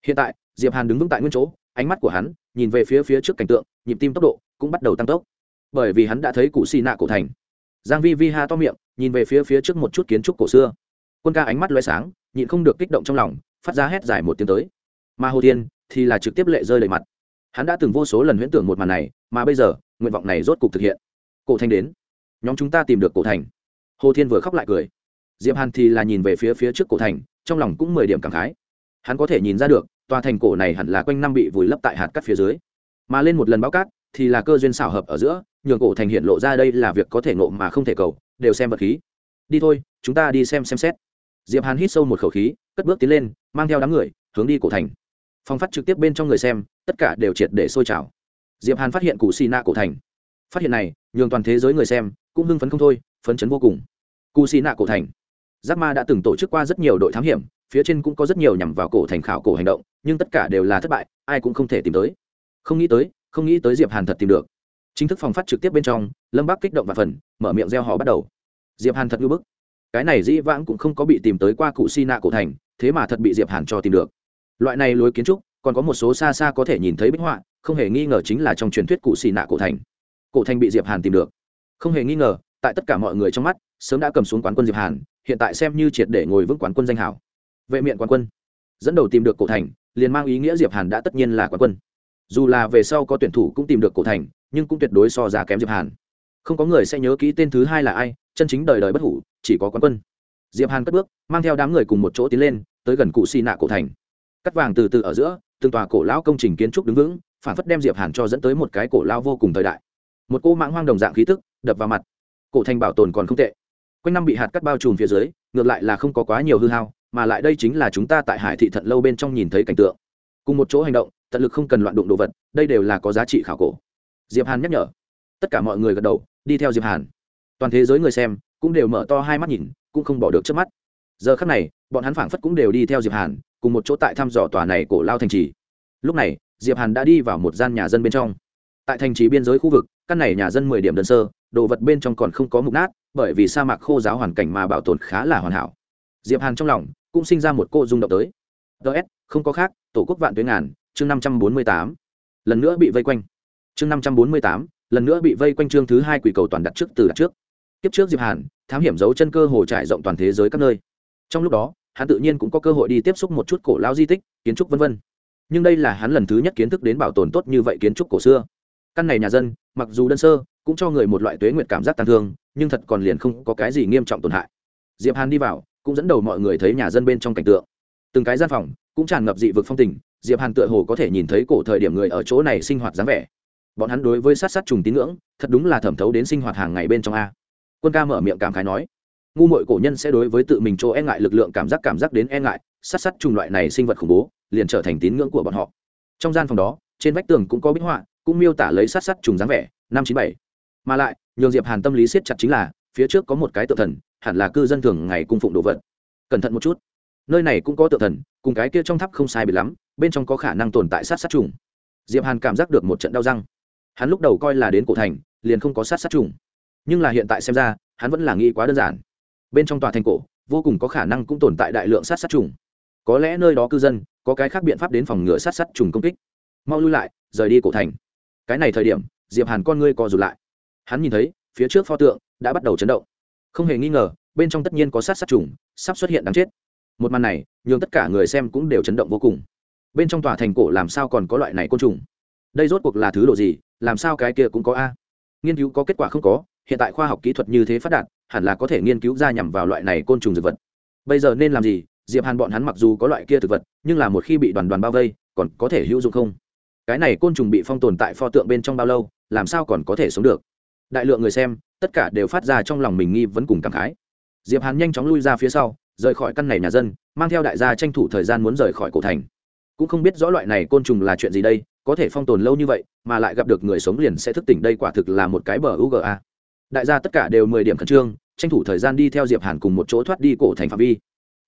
Hiện tại, diệp hàn đứng vững tại nguyên chỗ, ánh mắt của hắn, nhìn về phía phía trước cảnh tượng, nhịp tim tốc độ cũng bắt đầu tăng tốc. Bởi vì hắn đã thấy cụ xì nạ cổ thành. Giang vi vi ha to miệng, nhìn về phía phía trước một chút kiến trúc cổ xưa. Quân ca ánh mắt loé sáng, nhịn không được kích động trong lòng, phát ra hét dài một tiếng tới. Mà hồ thiên thì là trực tiếp lệ rơi đầy mặt. Hắn đã từng vô số lần huyễn tưởng một màn này mà bây giờ, nguyện vọng này rốt cục thực hiện. Cổ thành đến. Nhóm chúng ta tìm được cổ thành. Hồ thiên vừa khóc lại cười. Diệp hàn thì là nhìn về phía phía trước cổ thành, trong lòng cũng mười điểm cảm khái. Hắn có thể nhìn ra được, tòa thành cổ này hẳn là quanh năm bị vùi lấp tại hạt cắt phía dưới. Mà lên một lần báo cát, thì là cơ duyên xảo hợp ở giữa, nhường cổ thành hiện lộ ra đây là việc có thể nộ mà không thể cầu, đều xem vật khí. Đi thôi, chúng ta đi xem xem xét. Diệp hàn hít sâu một khẩu khí, cất bước tiến lên, mang theo đám người, hướng đi cổ thành. Phong phát trực tiếp bên trong người xem, tất cả đều triệt để sôi trào diệp hàn phát hiện cụ xì nạ cổ thành. Phát hiện này, nhường toàn thế giới người xem cũng hưng phấn không thôi, phấn chấn vô cùng. Cụ xì nạ cổ thành. Giáp ma đã từng tổ chức qua rất nhiều đội thám hiểm, phía trên cũng có rất nhiều nhằm vào cổ thành khảo cổ hành động, nhưng tất cả đều là thất bại, ai cũng không thể tìm tới. Không nghĩ tới, không nghĩ tới diệp hàn thật tìm được. Chính thức phòng phát trực tiếp bên trong, lâm bắc kích động và phần, mở miệng gieo họ bắt đầu. Diệp hàn thật ngưỡng bức. Cái này dĩ vãng cũng không có bị tìm tới qua cụ si nạ cổ thành, thế mà thật bị diệp hàn cho tìm được. Loại này lối kiến trúc, còn có một số xa xa có thể nhìn thấy bích họa không hề nghi ngờ chính là trong truyền thuyết cụ xì nạ cổ thành. Cổ thành bị diệp hàn tìm được. Không hề nghi ngờ, tại tất cả mọi người trong mắt, sớm đã cầm xuống quán quân diệp hàn, hiện tại xem như triệt để ngồi vững quán quân danh hảo vệ miện quán quân. Dẫn đầu tìm được cổ thành, liền mang ý nghĩa diệp hàn đã tất nhiên là quán quân. Dù là về sau có tuyển thủ cũng tìm được cổ thành, nhưng cũng tuyệt đối so ra kém diệp hàn. Không có người sẽ nhớ kỹ tên thứ hai là ai, chân chính đời đời bất hủ, chỉ có quán quân. Diệp hàn cất bước, mang theo đám người cùng một chỗ tiến lên, tới gần cụ xì nạ cổ thành. Cắt vàng từ từ ở giữa từng tòa cổ lão công trình kiến trúc đứng vững, phản phất đem diệp hàn cho dẫn tới một cái cổ lao vô cùng thời đại. Một cô mãng hoang đồng dạng khí tức đập vào mặt. Cổ thành bảo tồn còn không tệ. Quanh năm bị hạt cắt bao trùm phía dưới, ngược lại là không có quá nhiều hư hao, mà lại đây chính là chúng ta tại hải thị thận lâu bên trong nhìn thấy cảnh tượng. Cùng một chỗ hành động, tận lực không cần loạn đụng đồ vật, đây đều là có giá trị khảo cổ. Diệp hàn nhắc nhở. Tất cả mọi người gật đầu, đi theo diệp hàn. Toàn thế giới người xem cũng đều mở to hai mắt nhìn, cũng không bỏ được trước mắt. Giờ khắc này, bọn hắn phảng phất cũng đều đi theo diệp hàn cùng một chỗ tại thăm dò tòa này cổ lao thành trì. Lúc này, diệp hàn đã đi vào một gian nhà dân bên trong. Tại thành trì biên giới khu vực, căn này nhà dân mười điểm đơn sơ, đồ vật bên trong còn không có mục nát, bởi vì sa mạc khô giáo hoàn cảnh mà bảo tồn khá là hoàn hảo. Diệp hàn trong lòng cũng sinh ra một cô rung động tới. Ts không có khác, tổ quốc vạn tuyến ngàn, chương năm trăm bốn mươi tám. Lần nữa bị vây quanh. Chương năm trăm bốn mươi tám, lần nữa bị vây quanh chương thứ hai quỷ cầu toàn đặt trước từ đặt trước. Kiếp trước diệp hàn, thám hiểm dấu chân cơ hồ trải rộng toàn thế giới các nơi. Trong lúc đó hắn tự nhiên cũng có cơ hội đi tiếp xúc một chút cổ lao di tích, kiến trúc vân vân. Nhưng đây là hắn lần thứ nhất kiến thức đến bảo tồn tốt như vậy kiến trúc cổ xưa. Căn này nhà dân, mặc dù đơn sơ, cũng cho người một loại tuế nguyện cảm giác tàn thương, nhưng thật còn liền không có cái gì nghiêm trọng tổn hại. Diệp hàn đi vào, cũng dẫn đầu mọi người thấy nhà dân bên trong cảnh tượng. Từng cái gian phòng cũng tràn ngập dị vực phong tình, diệp hàn tựa hồ có thể nhìn thấy cổ thời điểm người ở chỗ này sinh hoạt dáng vẻ. Bọn hắn đối với sát sát trùng tín ngưỡng, thật đúng là thẩm thấu đến sinh hoạt hàng ngày bên trong a. Quân ca mở miệng cảm khái nói ngu muội cổ nhân sẽ đối với tự mình chỗ e ngại lực lượng cảm giác cảm giác đến e ngại, sát sát trùng loại này sinh vật khủng bố, liền trở thành tín ngưỡng của bọn họ. Trong gian phòng đó, trên vách tường cũng có bích họa, cũng miêu tả lấy sát sát trùng dáng vẻ, năm chín bảy. Mà lại, nhường diệp hàn tâm lý siết chặt chính là, phía trước có một cái tự thần, hẳn là cư dân thường ngày cung phụng đồ vật. Cẩn thận một chút. Nơi này cũng có tự thần, cùng cái kia trong tháp không sai biệt lắm, bên trong có khả năng tồn tại sát sát trùng diệp hàn cảm giác được một trận đau răng. Hắn lúc đầu coi là đến cổ thành, liền không có sát sát trùng nhưng là hiện tại xem ra, hắn vẫn là nghĩ quá đơn giản bên trong tòa thành cổ, vô cùng có khả năng cũng tồn tại đại lượng sát sát trùng. Có lẽ nơi đó cư dân, có cái khác biện pháp đến phòng ngừa sát sát trùng công kích. Mau lui lại, rời đi cổ thành. Cái này thời điểm, diệp hàn con ngươi co rụt lại. Hắn nhìn thấy, phía trước pho tượng đã bắt đầu chấn động. Không hề nghi ngờ, bên trong tất nhiên có sát sát trùng, sắp xuất hiện đáng chết. Một màn này, nhường tất cả người xem cũng đều chấn động vô cùng. Bên trong tòa thành cổ làm sao còn có loại này côn trùng? Đây rốt cuộc là thứ đồ gì, làm sao cái kia cũng có a? Nghiên cứu có kết quả không có, hiện tại khoa học kỹ thuật như thế phát đạt hẳn là có thể nghiên cứu ra nhằm vào loại này côn trùng dược vật. Bây giờ nên làm gì? Diệp hàn bọn hắn mặc dù có loại kia thực vật, nhưng là một khi bị đoàn đoàn bao vây, còn có thể hữu dụng không? Cái này côn trùng bị phong tồn tại pho tượng bên trong bao lâu, làm sao còn có thể sống được? Đại lượng người xem, tất cả đều phát ra trong lòng mình nghi vấn cùng cảm khái. Diệp hàn nhanh chóng lui ra phía sau, rời khỏi căn này nhà dân, mang theo đại gia tranh thủ thời gian muốn rời khỏi cổ thành. Cũng không biết rõ loại này côn trùng là chuyện gì đây, có thể phong tồn lâu như vậy, mà lại gặp được người sống liền sẽ thức tỉnh đây quả thực là một cái bờ uga đại gia tất cả đều mười điểm khẩn trương, tranh thủ thời gian đi theo diệp hàn cùng một chỗ thoát đi cổ thành phạm vi.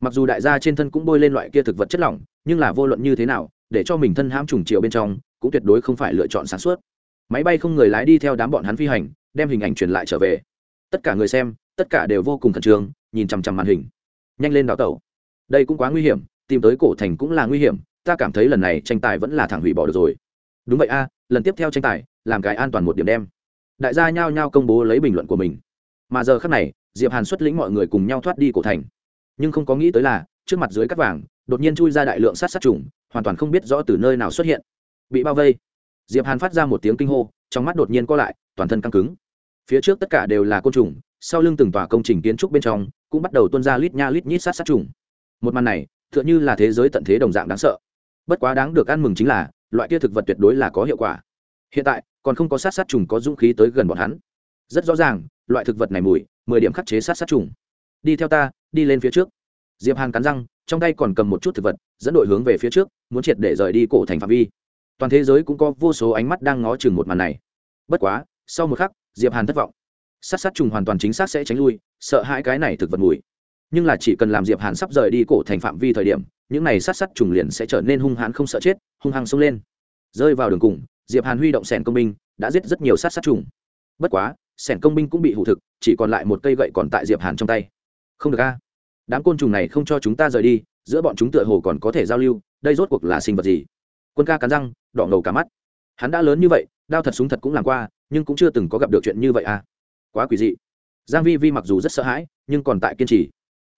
Mặc dù đại gia trên thân cũng bôi lên loại kia thực vật chất lỏng, nhưng là vô luận như thế nào, để cho mình thân hãm trùng chiều bên trong, cũng tuyệt đối không phải lựa chọn sản xuất máy bay không người lái đi theo đám bọn hắn phi hành, đem hình ảnh truyền lại trở về. Tất cả người xem, tất cả đều vô cùng khẩn trương, nhìn chằm chằm màn hình. Nhanh lên đào tẩu. Đây cũng quá nguy hiểm, tìm tới cổ thành cũng là nguy hiểm, ta cảm thấy lần này tranh tài vẫn là thẳng hủy bỏ được rồi. Đúng vậy a, lần tiếp theo tranh tài, làm cái an toàn một điểm đem đại gia nhao nhao công bố lấy bình luận của mình. Mà giờ khác này, diệp hàn xuất lĩnh mọi người cùng nhau thoát đi cổ thành. Nhưng không có nghĩ tới là, trước mặt dưới cắt vàng, đột nhiên chui ra đại lượng sát sát trùng, hoàn toàn không biết rõ từ nơi nào xuất hiện. Bị bao vây, diệp hàn phát ra một tiếng kinh hô, trong mắt đột nhiên co lại, toàn thân căng cứng. Phía trước tất cả đều là côn trùng, sau lưng từng tòa công trình kiến trúc bên trong, cũng bắt đầu tuôn ra lít nha lít nhít sát sát trùng. Một màn này, tựa như là thế giới tận thế đồng dạng đáng sợ. Bất quá đáng được ăn mừng chính là, loại kia thực vật tuyệt đối là có hiệu quả hiện tại, còn không có sát sát trùng có dũng khí tới gần bọn hắn. Rất rõ ràng, loại thực vật này mùi, mười điểm khắc chế sát sát trùng. Đi theo ta, đi lên phía trước. Diệp hàn cắn răng, trong tay còn cầm một chút thực vật, dẫn đội hướng về phía trước, muốn triệt để rời đi cổ thành phạm vi. Toàn thế giới cũng có vô số ánh mắt đang ngó chừng một màn này. Bất quá, sau một khắc, diệp hàn thất vọng. Sát sát trùng hoàn toàn chính xác sẽ tránh lui, sợ hãi cái này thực vật mùi. Nhưng là chỉ cần làm diệp hàn sắp rời đi cổ thành phạm vi thời điểm, những này sát sát trùng liền sẽ trở nên hung hãn không sợ chết, hung hăng xông lên. Rơi vào đường cùng diệp hàn huy động sẻn công binh, đã giết rất nhiều sát sát trùng. Bất quá, sẻn công binh cũng bị hủ thực, chỉ còn lại một cây gậy còn tại diệp hàn trong tay. Không được a. Đám côn trùng này không cho chúng ta rời đi, giữa bọn chúng tựa hồ còn có thể giao lưu, đây rốt cuộc là sinh vật gì? Quân ca cắn răng, đỏ ngầu cả mắt. Hắn đã lớn như vậy, đao thật súng thật cũng làm qua, nhưng cũng chưa từng có gặp được chuyện như vậy à quá quỷ dị. Giang vi vi mặc dù rất sợ hãi, nhưng còn tại kiên trì.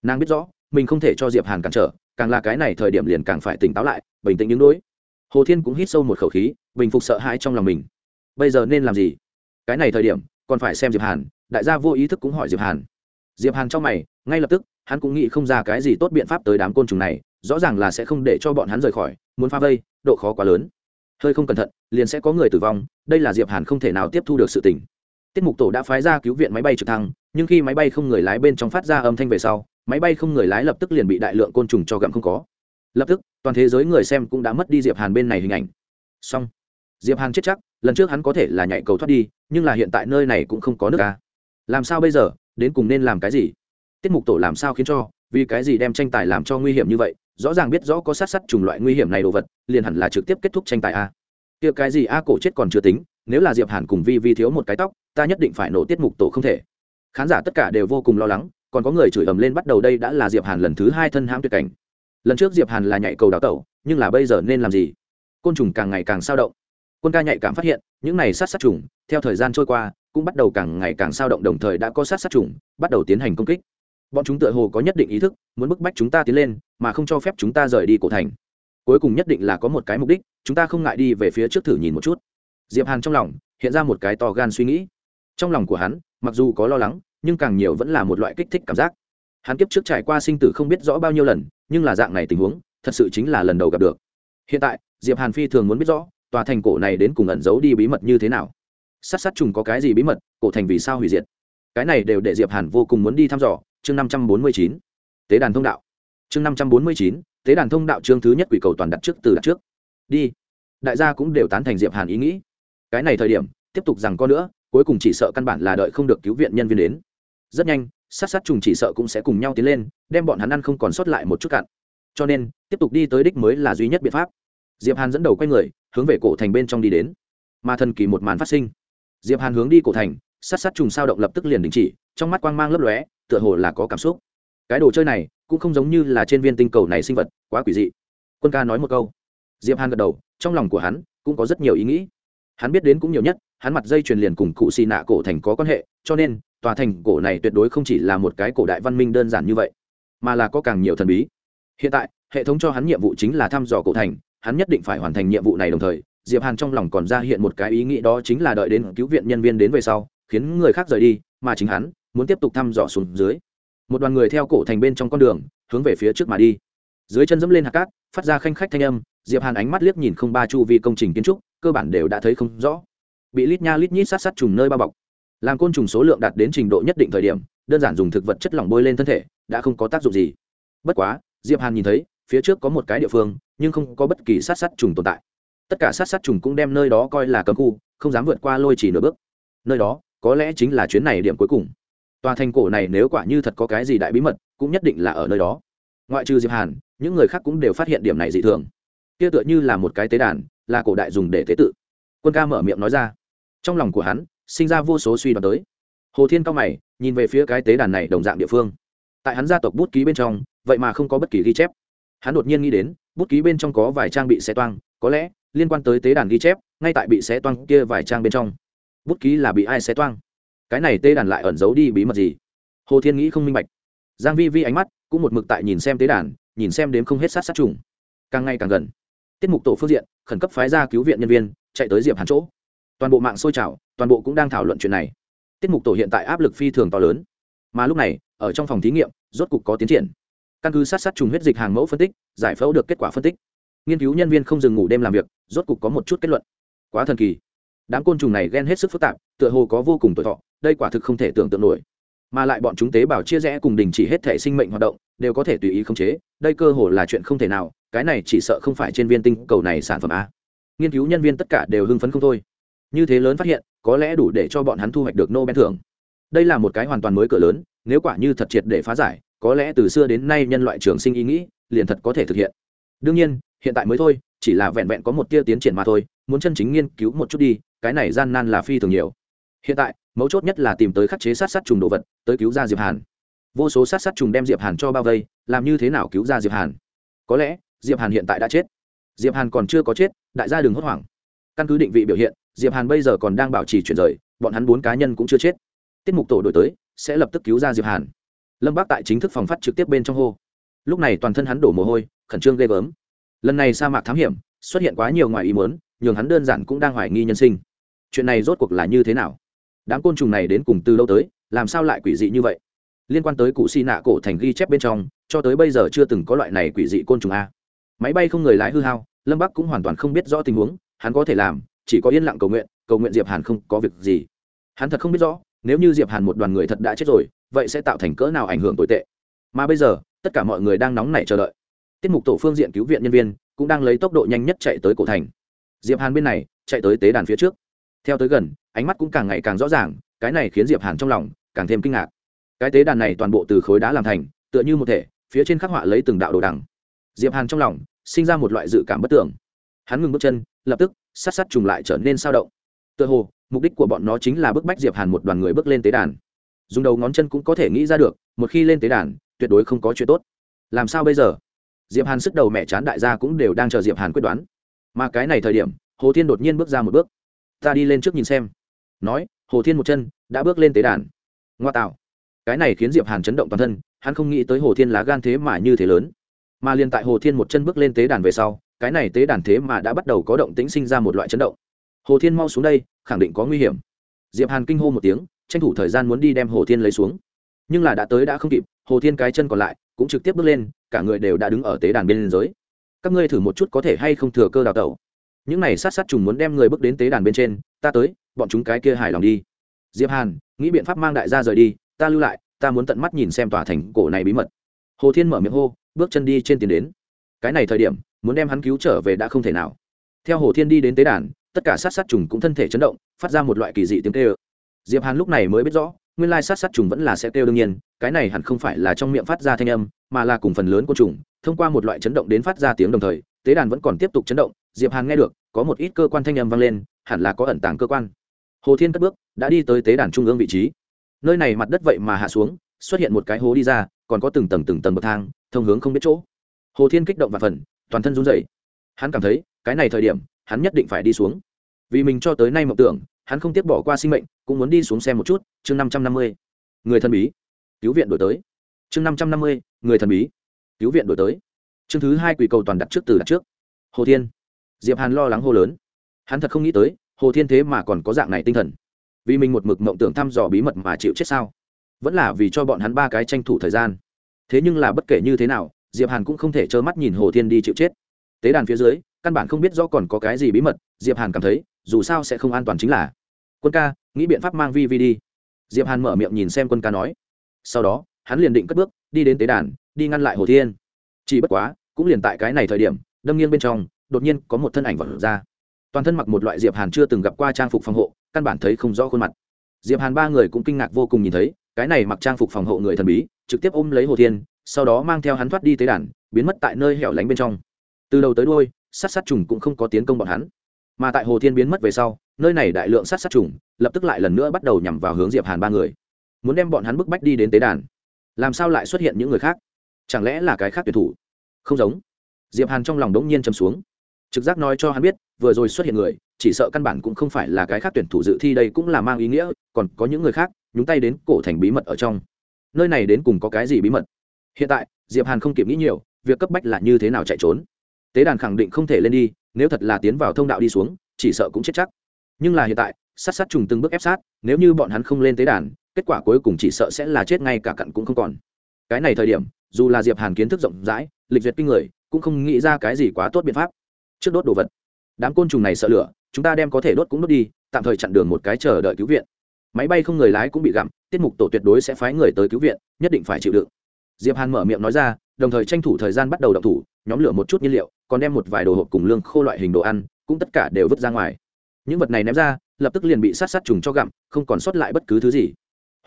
Nàng biết rõ, mình không thể cho diệp hàn cản trở, càng là cái này thời điểm liền càng phải tỉnh táo lại, bình tĩnh đứng đối hồ thiên cũng hít sâu một khẩu khí, bình phục sợ hãi trong lòng mình. Bây giờ nên làm gì? Cái này thời điểm, còn phải xem diệp hàn, đại gia vô ý thức cũng hỏi diệp hàn. Diệp hàn trong mày, ngay lập tức, hắn cũng nghĩ không ra cái gì tốt biện pháp tới đám côn trùng này, rõ ràng là sẽ không để cho bọn hắn rời khỏi, muốn phá vây, độ khó quá lớn. Hơi không cẩn thận, liền sẽ có người tử vong, đây là diệp hàn không thể nào tiếp thu được sự tình. Tiết mục tổ đã phái ra cứu viện máy bay trực thăng, nhưng khi máy bay không người lái bên trong phát ra âm thanh về sau, máy bay không người lái lập tức liền bị đại lượng côn trùng cho gặm không có lập tức, toàn thế giới người xem cũng đã mất đi diệp hàn bên này hình ảnh. Xong. Diệp hàn chết chắc, lần trước hắn có thể là nhảy cầu thoát đi, nhưng là hiện tại nơi này cũng không có nước ca làm sao bây giờ? Đến cùng nên làm cái gì? Tiết mục tổ làm sao khiến cho? Vì cái gì đem tranh tài làm cho nguy hiểm như vậy? Rõ ràng biết rõ có sát sắt trùng loại nguy hiểm này đồ vật, liền hẳn là trực tiếp kết thúc tranh tài a. Kia cái gì a, cổ chết còn chưa tính, nếu là diệp hàn cùng vi vi thiếu một cái tóc, ta nhất định phải nổ tiết mục tổ không thể. Khán giả tất cả đều vô cùng lo lắng, còn có người chửi ầm lên bắt đầu đây đã là diệp hàn lần thứ hai thân hãm tuyệt cảnh lần trước diệp hàn là nhảy cầu đào tẩu, nhưng là bây giờ nên làm gì? Côn trùng càng ngày càng sao động. Quân ca nhạy cảm phát hiện, những này sát sát trùng, theo thời gian trôi qua, cũng bắt đầu càng ngày càng sao động đồng thời đã có sát sát trùng, bắt đầu tiến hành công kích. Bọn chúng tựa hồ có nhất định ý thức, muốn bức bách chúng ta tiến lên, mà không cho phép chúng ta rời đi cổ thành. Cuối cùng nhất định là có một cái mục đích, chúng ta không ngại đi về phía trước thử nhìn một chút. Diệp hàn trong lòng, hiện ra một cái to gan suy nghĩ. Trong lòng của hắn, mặc dù có lo lắng, nhưng càng nhiều vẫn là một loại kích thích cảm giác. Hắn kiếp trước trải qua sinh tử không biết rõ bao nhiêu lần nhưng là dạng này tình huống, thật sự chính là lần đầu gặp được. Hiện tại, diệp hàn phi thường muốn biết rõ, tòa thành cổ này đến cùng ẩn giấu đi bí mật như thế nào. Sát sát trùng có cái gì bí mật, cổ thành vì sao hủy diệt? Cái này đều để diệp hàn vô cùng muốn đi thăm dò. Chương năm trăm bốn mươi chín, tế đàn thông đạo. Chương năm trăm bốn mươi chín, tế đàn thông đạo chương thứ nhất quỷ cầu toàn đặt trước, từ đặt trước. Đi. Đại gia cũng đều tán thành diệp hàn ý nghĩ. Cái này thời điểm, tiếp tục rằng có nữa, cuối cùng chỉ sợ căn bản là đợi không được cứu viện nhân viên đến. Rất nhanh sát sát trùng chỉ sợ cũng sẽ cùng nhau tiến lên, đem bọn hắn ăn không còn sót lại một chút cạn. Cho nên, tiếp tục đi tới đích mới là duy nhất biện pháp. Diệp hàn dẫn đầu quay người, hướng về cổ thành bên trong đi đến. Mà thần kỳ một màn phát sinh. Diệp hàn hướng đi cổ thành, sát sát trùng sao động lập tức liền đình chỉ, trong mắt quang mang lấp lóe, tựa hồ là có cảm xúc. Cái đồ chơi này cũng không giống như là trên viên tinh cầu này sinh vật, quá quỷ dị. Quân ca nói một câu. Diệp hàn gật đầu, trong lòng của hắn cũng có rất nhiều ý nghĩ. Hắn biết đến cũng nhiều nhất, hắn mặt dây truyền liền cùng cụ xì nạ cổ thành có quan hệ, cho nên tòa thành cổ này tuyệt đối không chỉ là một cái cổ đại văn minh đơn giản như vậy, mà là có càng nhiều thần bí. Hiện tại, hệ thống cho hắn nhiệm vụ chính là thăm dò cổ thành, hắn nhất định phải hoàn thành nhiệm vụ này đồng thời, diệp hàn trong lòng còn ra hiện một cái ý nghĩ đó chính là đợi đến cứu viện nhân viên đến về sau, khiến người khác rời đi, mà chính hắn muốn tiếp tục thăm dò xuống dưới. Một đoàn người theo cổ thành bên trong con đường, hướng về phía trước mà đi. Dưới chân dẫm lên hạt cát, phát ra khanh khách thanh âm, diệp hàn ánh mắt liếc nhìn không ba chu vi công trình kiến trúc, cơ bản đều đã thấy không rõ. Bị lít nha lít nhít sát sát trùng nơi bao bọc làm côn trùng số lượng đạt đến trình độ nhất định thời điểm, đơn giản dùng thực vật chất lỏng bôi lên thân thể, đã không có tác dụng gì. Bất quá, diệp hàn nhìn thấy, phía trước có một cái địa phương, nhưng không có bất kỳ sát sát trùng tồn tại. Tất cả sát sát trùng cũng đem nơi đó coi là cấm khu, không dám vượt qua lôi chỉ nửa bước. Nơi đó, có lẽ chính là chuyến này điểm cuối cùng. Tòa thành cổ này nếu quả như thật có cái gì đại bí mật, cũng nhất định là ở nơi đó. Ngoại trừ diệp hàn, những người khác cũng đều phát hiện điểm này dị thường. Kia tựa như là một cái tế đàn, là cổ đại dùng để tế tự. Quân ca mở miệng nói ra. Trong lòng của hắn sinh ra vô số suy đoán tới. Hồ thiên cao mày, nhìn về phía cái tế đàn này đồng dạng địa phương. Tại hắn gia tộc bút ký bên trong, vậy mà không có bất kỳ ghi chép. Hắn đột nhiên nghĩ đến, bút ký bên trong có vài trang bị xé toang, có lẽ, liên quan tới tế đàn ghi chép, ngay tại bị xé toang kia vài trang bên trong. Bút ký là bị ai xé toang? Cái này tế đàn lại ẩn giấu đi bí mật gì? Hồ thiên nghĩ không minh bạch. Giang vi vi ánh mắt cũng một mực tại nhìn xem tế đàn, nhìn xem đếm không hết sát sát trùng. Càng ngày càng gần. Tiết mục tổ phương diện, khẩn cấp phái ra cứu viện nhân viên, chạy tới diệp hàn chỗ toàn bộ mạng sôi trào, toàn bộ cũng đang thảo luận chuyện này. Tiết mục tổ hiện tại áp lực phi thường to lớn. Mà lúc này, ở trong phòng thí nghiệm, rốt cục có tiến triển. Căn cứ sát sát trùng huyết dịch hàng mẫu phân tích, giải phẫu được kết quả phân tích. Nghiên cứu nhân viên không dừng ngủ đêm làm việc, rốt cục có một chút kết luận. Quá thần kỳ. Đám côn trùng này ghen hết sức phức tạp, tựa hồ có vô cùng tuổi thọ, đây quả thực không thể tưởng tượng nổi. Mà lại bọn chúng tế bào chia rẽ cùng đình chỉ hết thể sinh mệnh hoạt động, đều có thể tùy ý khống chế, đây cơ hồ là chuyện không thể nào, cái này chỉ sợ không phải trên viên tinh cầu này sản phẩm a. Nghiên cứu nhân viên tất cả đều hưng phấn không thôi như thế lớn phát hiện, có lẽ đủ để cho bọn hắn thu hoạch được nobel thưởng. Đây là một cái hoàn toàn mới cửa lớn, nếu quả như thật triệt để phá giải, có lẽ từ xưa đến nay nhân loại trường sinh ý nghĩ, liền thật có thể thực hiện. Đương nhiên, hiện tại mới thôi, chỉ là vẹn vẹn có một tia tiến triển mà thôi, muốn chân chính nghiên cứu một chút đi, cái này gian nan là phi thường nhiều. Hiện tại, mấu chốt nhất là tìm tới khắc chế sát sát trùng đồ vật, tới cứu ra diệp hàn. Vô số sát sát trùng đem diệp hàn cho bao vây, làm như thế nào cứu ra diệp hàn? Có lẽ, diệp hàn hiện tại đã chết. Diệp hàn còn chưa có chết, đại gia đừng hốt hoảng. Căn cứ định vị biểu hiện diệp hàn bây giờ còn đang bảo trì chuyển rời, bọn hắn bốn cá nhân cũng chưa chết. Tiết mục tổ đổi tới, sẽ lập tức cứu ra diệp hàn. Lâm bác tại chính thức phòng phát trực tiếp bên trong hô. Lúc này toàn thân hắn đổ mồ hôi, khẩn trương ghê gớm. Lần này sa mạc thám hiểm, xuất hiện quá nhiều ngoài ý muốn, nhường hắn đơn giản cũng đang hoài nghi nhân sinh. Chuyện này rốt cuộc là như thế nào? Đám côn trùng này đến cùng từ lâu tới, làm sao lại quỷ dị như vậy? Liên quan tới cụ xi nạ cổ thành ghi chép bên trong, cho tới bây giờ chưa từng có loại này quỷ dị côn trùng a. Máy bay không người lái hư hao, lâm bắc cũng hoàn toàn không biết rõ tình huống, hắn có thể làm chỉ có yên lặng cầu nguyện cầu nguyện diệp hàn không có việc gì. Hắn thật không biết rõ, nếu như diệp hàn một đoàn người thật đã chết rồi, vậy sẽ tạo thành cỡ nào ảnh hưởng tồi tệ. Mà bây giờ, tất cả mọi người đang nóng nảy chờ đợi. Tiết mục tổ phương diện cứu viện nhân viên cũng đang lấy tốc độ nhanh nhất chạy tới cổ thành. Diệp hàn bên này chạy tới tế đàn phía trước. Theo tới gần, ánh mắt cũng càng ngày càng rõ ràng, cái này khiến diệp hàn trong lòng càng thêm kinh ngạc. Cái tế đàn này toàn bộ từ khối đá làm thành, tựa như một thể, phía trên khắc họa lấy từng đạo đồ đằng. Diệp hàn trong lòng sinh ra một loại dự cảm bất tưởng hắn ngừng bước chân, lập tức sát sát trùng lại trở nên sao động. Tựa hồ, mục đích của bọn nó chính là bức bách diệp hàn một đoàn người bước lên tế đàn. Dùng đầu ngón chân cũng có thể nghĩ ra được, một khi lên tế đàn, tuyệt đối không có chuyện tốt. Làm sao bây giờ? Diệp hàn sức đầu mẹ chán đại gia cũng đều đang chờ diệp hàn quyết đoán. Mà cái này thời điểm, hồ thiên đột nhiên bước ra một bước. Ta đi lên trước nhìn xem. Nói, hồ thiên một chân đã bước lên tế đàn. Ngoa tạo. Cái này khiến diệp hàn chấn động toàn thân, hắn không nghĩ tới hồ thiên lá gan thế mà như thế lớn. Mà liền tại hồ thiên một chân bước lên tế đàn về sau cái này tế đàn thế mà đã bắt đầu có động tĩnh sinh ra một loại chấn động. Hồ thiên mau xuống đây, khẳng định có nguy hiểm. Diệp hàn kinh hô một tiếng, tranh thủ thời gian muốn đi đem hồ thiên lấy xuống. Nhưng là đã tới đã không kịp, hồ thiên cái chân còn lại cũng trực tiếp bước lên, cả người đều đã đứng ở tế đàn bên giới các ngươi thử một chút có thể hay không thừa cơ đào tẩu. Những này sát sát trùng muốn đem người bước đến tế đàn bên trên, ta tới, bọn chúng cái kia hài lòng đi. Diệp hàn, nghĩ biện pháp mang đại gia rời đi, ta lưu lại, ta muốn tận mắt nhìn xem tòa thành cổ này bí mật. Hồ thiên mở miệng hô, bước chân đi trên tiền đến. Cái này thời điểm muốn đem hắn cứu trở về đã không thể nào. Theo hồ thiên đi đến tế đàn, tất cả sát sát trùng cũng thân thể chấn động, phát ra một loại kỳ dị tiếng kêu. Diệp hàn lúc này mới biết rõ, nguyên lai sát sát trùng vẫn là sẽ kêu đương nhiên, cái này hẳn không phải là trong miệng phát ra thanh âm, mà là cùng phần lớn côn trùng, thông qua một loại chấn động đến phát ra tiếng đồng thời, tế đàn vẫn còn tiếp tục chấn động. Diệp hàn nghe được, có một ít cơ quan thanh âm vang lên, hẳn là có ẩn tàng cơ quan. Hồ thiên cất bước, đã đi tới tế đàn trung ương vị trí. Nơi này mặt đất vậy mà hạ xuống, xuất hiện một cái hố đi ra, còn có từng tầng từng tầng bậc thang, thông hướng không biết chỗ. Hồ thiên kích động và phần toàn thân run rẩy. Hắn cảm thấy, cái này thời điểm, hắn nhất định phải đi xuống. Vì mình cho tới nay mộng tưởng, hắn không tiếc bỏ qua sinh mệnh, cũng muốn đi xuống xem một chút, chương năm trăm năm mươi. Người thần bí. Cứu viện đổi tới. Chương năm trăm năm mươi, người thần bí. Cứu viện đổi tới. Chương thứ hai quỷ cầu toàn đặt trước từ đặt trước. Hồ thiên. Diệp hàn lo lắng hô lớn. Hắn thật không nghĩ tới, hồ thiên thế mà còn có dạng này tinh thần. Vì mình một mực mộng tưởng thăm dò bí mật mà chịu chết sao? Vẫn là vì cho bọn hắn ba cái tranh thủ thời gian. Thế nhưng là bất kể như thế nào diệp hàn cũng không thể trơ mắt nhìn hồ thiên đi chịu chết. Tế đàn phía dưới, căn bản không biết rõ còn có cái gì bí mật, diệp hàn cảm thấy, dù sao sẽ không an toàn chính là quân ca, nghĩ biện pháp mang vi vi đi. Diệp hàn mở miệng nhìn xem quân ca nói. Sau đó, hắn liền định cất bước, đi đến tế đàn, đi ngăn lại hồ thiên. Chỉ bất quá, cũng liền tại cái này thời điểm, đâm nghiêng bên trong, đột nhiên có một thân ảnh vật ra. Toàn thân mặc một loại diệp hàn chưa từng gặp qua trang phục phòng hộ, căn bản thấy không rõ khuôn mặt. Diệp hàn ba người cũng kinh ngạc vô cùng nhìn thấy, cái này mặc trang phục phòng hộ người thần bí, trực tiếp ôm lấy hồ thiên sau đó mang theo hắn thoát đi tế đàn, biến mất tại nơi hẻo lánh bên trong. Từ đầu tới đuôi, sát sát trùng cũng không có tiến công bọn hắn. Mà tại hồ thiên biến mất về sau, nơi này đại lượng sát sát trùng lập tức lại lần nữa bắt đầu nhằm vào hướng diệp hàn ba người. Muốn đem bọn hắn bức bách đi đến tế đàn, làm sao lại xuất hiện những người khác? Chẳng lẽ là cái khác tuyệt thủ? Không giống. Diệp hàn trong lòng đống nhiên châm xuống. Trực giác nói cho hắn biết, vừa rồi xuất hiện người, chỉ sợ căn bản cũng không phải là cái khác tuyển thủ dự thi đây cũng là mang ý nghĩa, còn có những người khác, nhúng tay đến cổ thành bí mật ở trong. Nơi này đến cùng có cái gì bí mật? Hiện tại, diệp hàn không kịp nghĩ nhiều, việc cấp bách là như thế nào chạy trốn. Tế đàn khẳng định không thể lên đi, nếu thật là tiến vào thông đạo đi xuống, chỉ sợ cũng chết chắc. Nhưng là hiện tại, sát sát trùng từng bước ép sát, nếu như bọn hắn không lên tế đàn, kết quả cuối cùng chỉ sợ sẽ là chết ngay cả cặn cũng không còn. Cái này thời điểm, dù là diệp hàn kiến thức rộng rãi, lịch duyệt kinh người, cũng không nghĩ ra cái gì quá tốt biện pháp. Trước đốt đồ vật. Đám côn trùng này sợ lửa, chúng ta đem có thể đốt cũng đốt đi, tạm thời chặn đường một cái chờ đợi cứu viện. Máy bay không người lái cũng bị gặm, tiết mục tổ tuyệt đối sẽ phái người tới cứu viện, nhất định phải chịu đựng diệp hàn mở miệng nói ra, đồng thời tranh thủ thời gian bắt đầu động thủ, nhóm lửa một chút nhiên liệu, còn đem một vài đồ hộp cùng lương khô loại hình đồ ăn, cũng tất cả đều vứt ra ngoài. Những vật này ném ra, lập tức liền bị sát sát trùng cho gặm, không còn sót lại bất cứ thứ gì.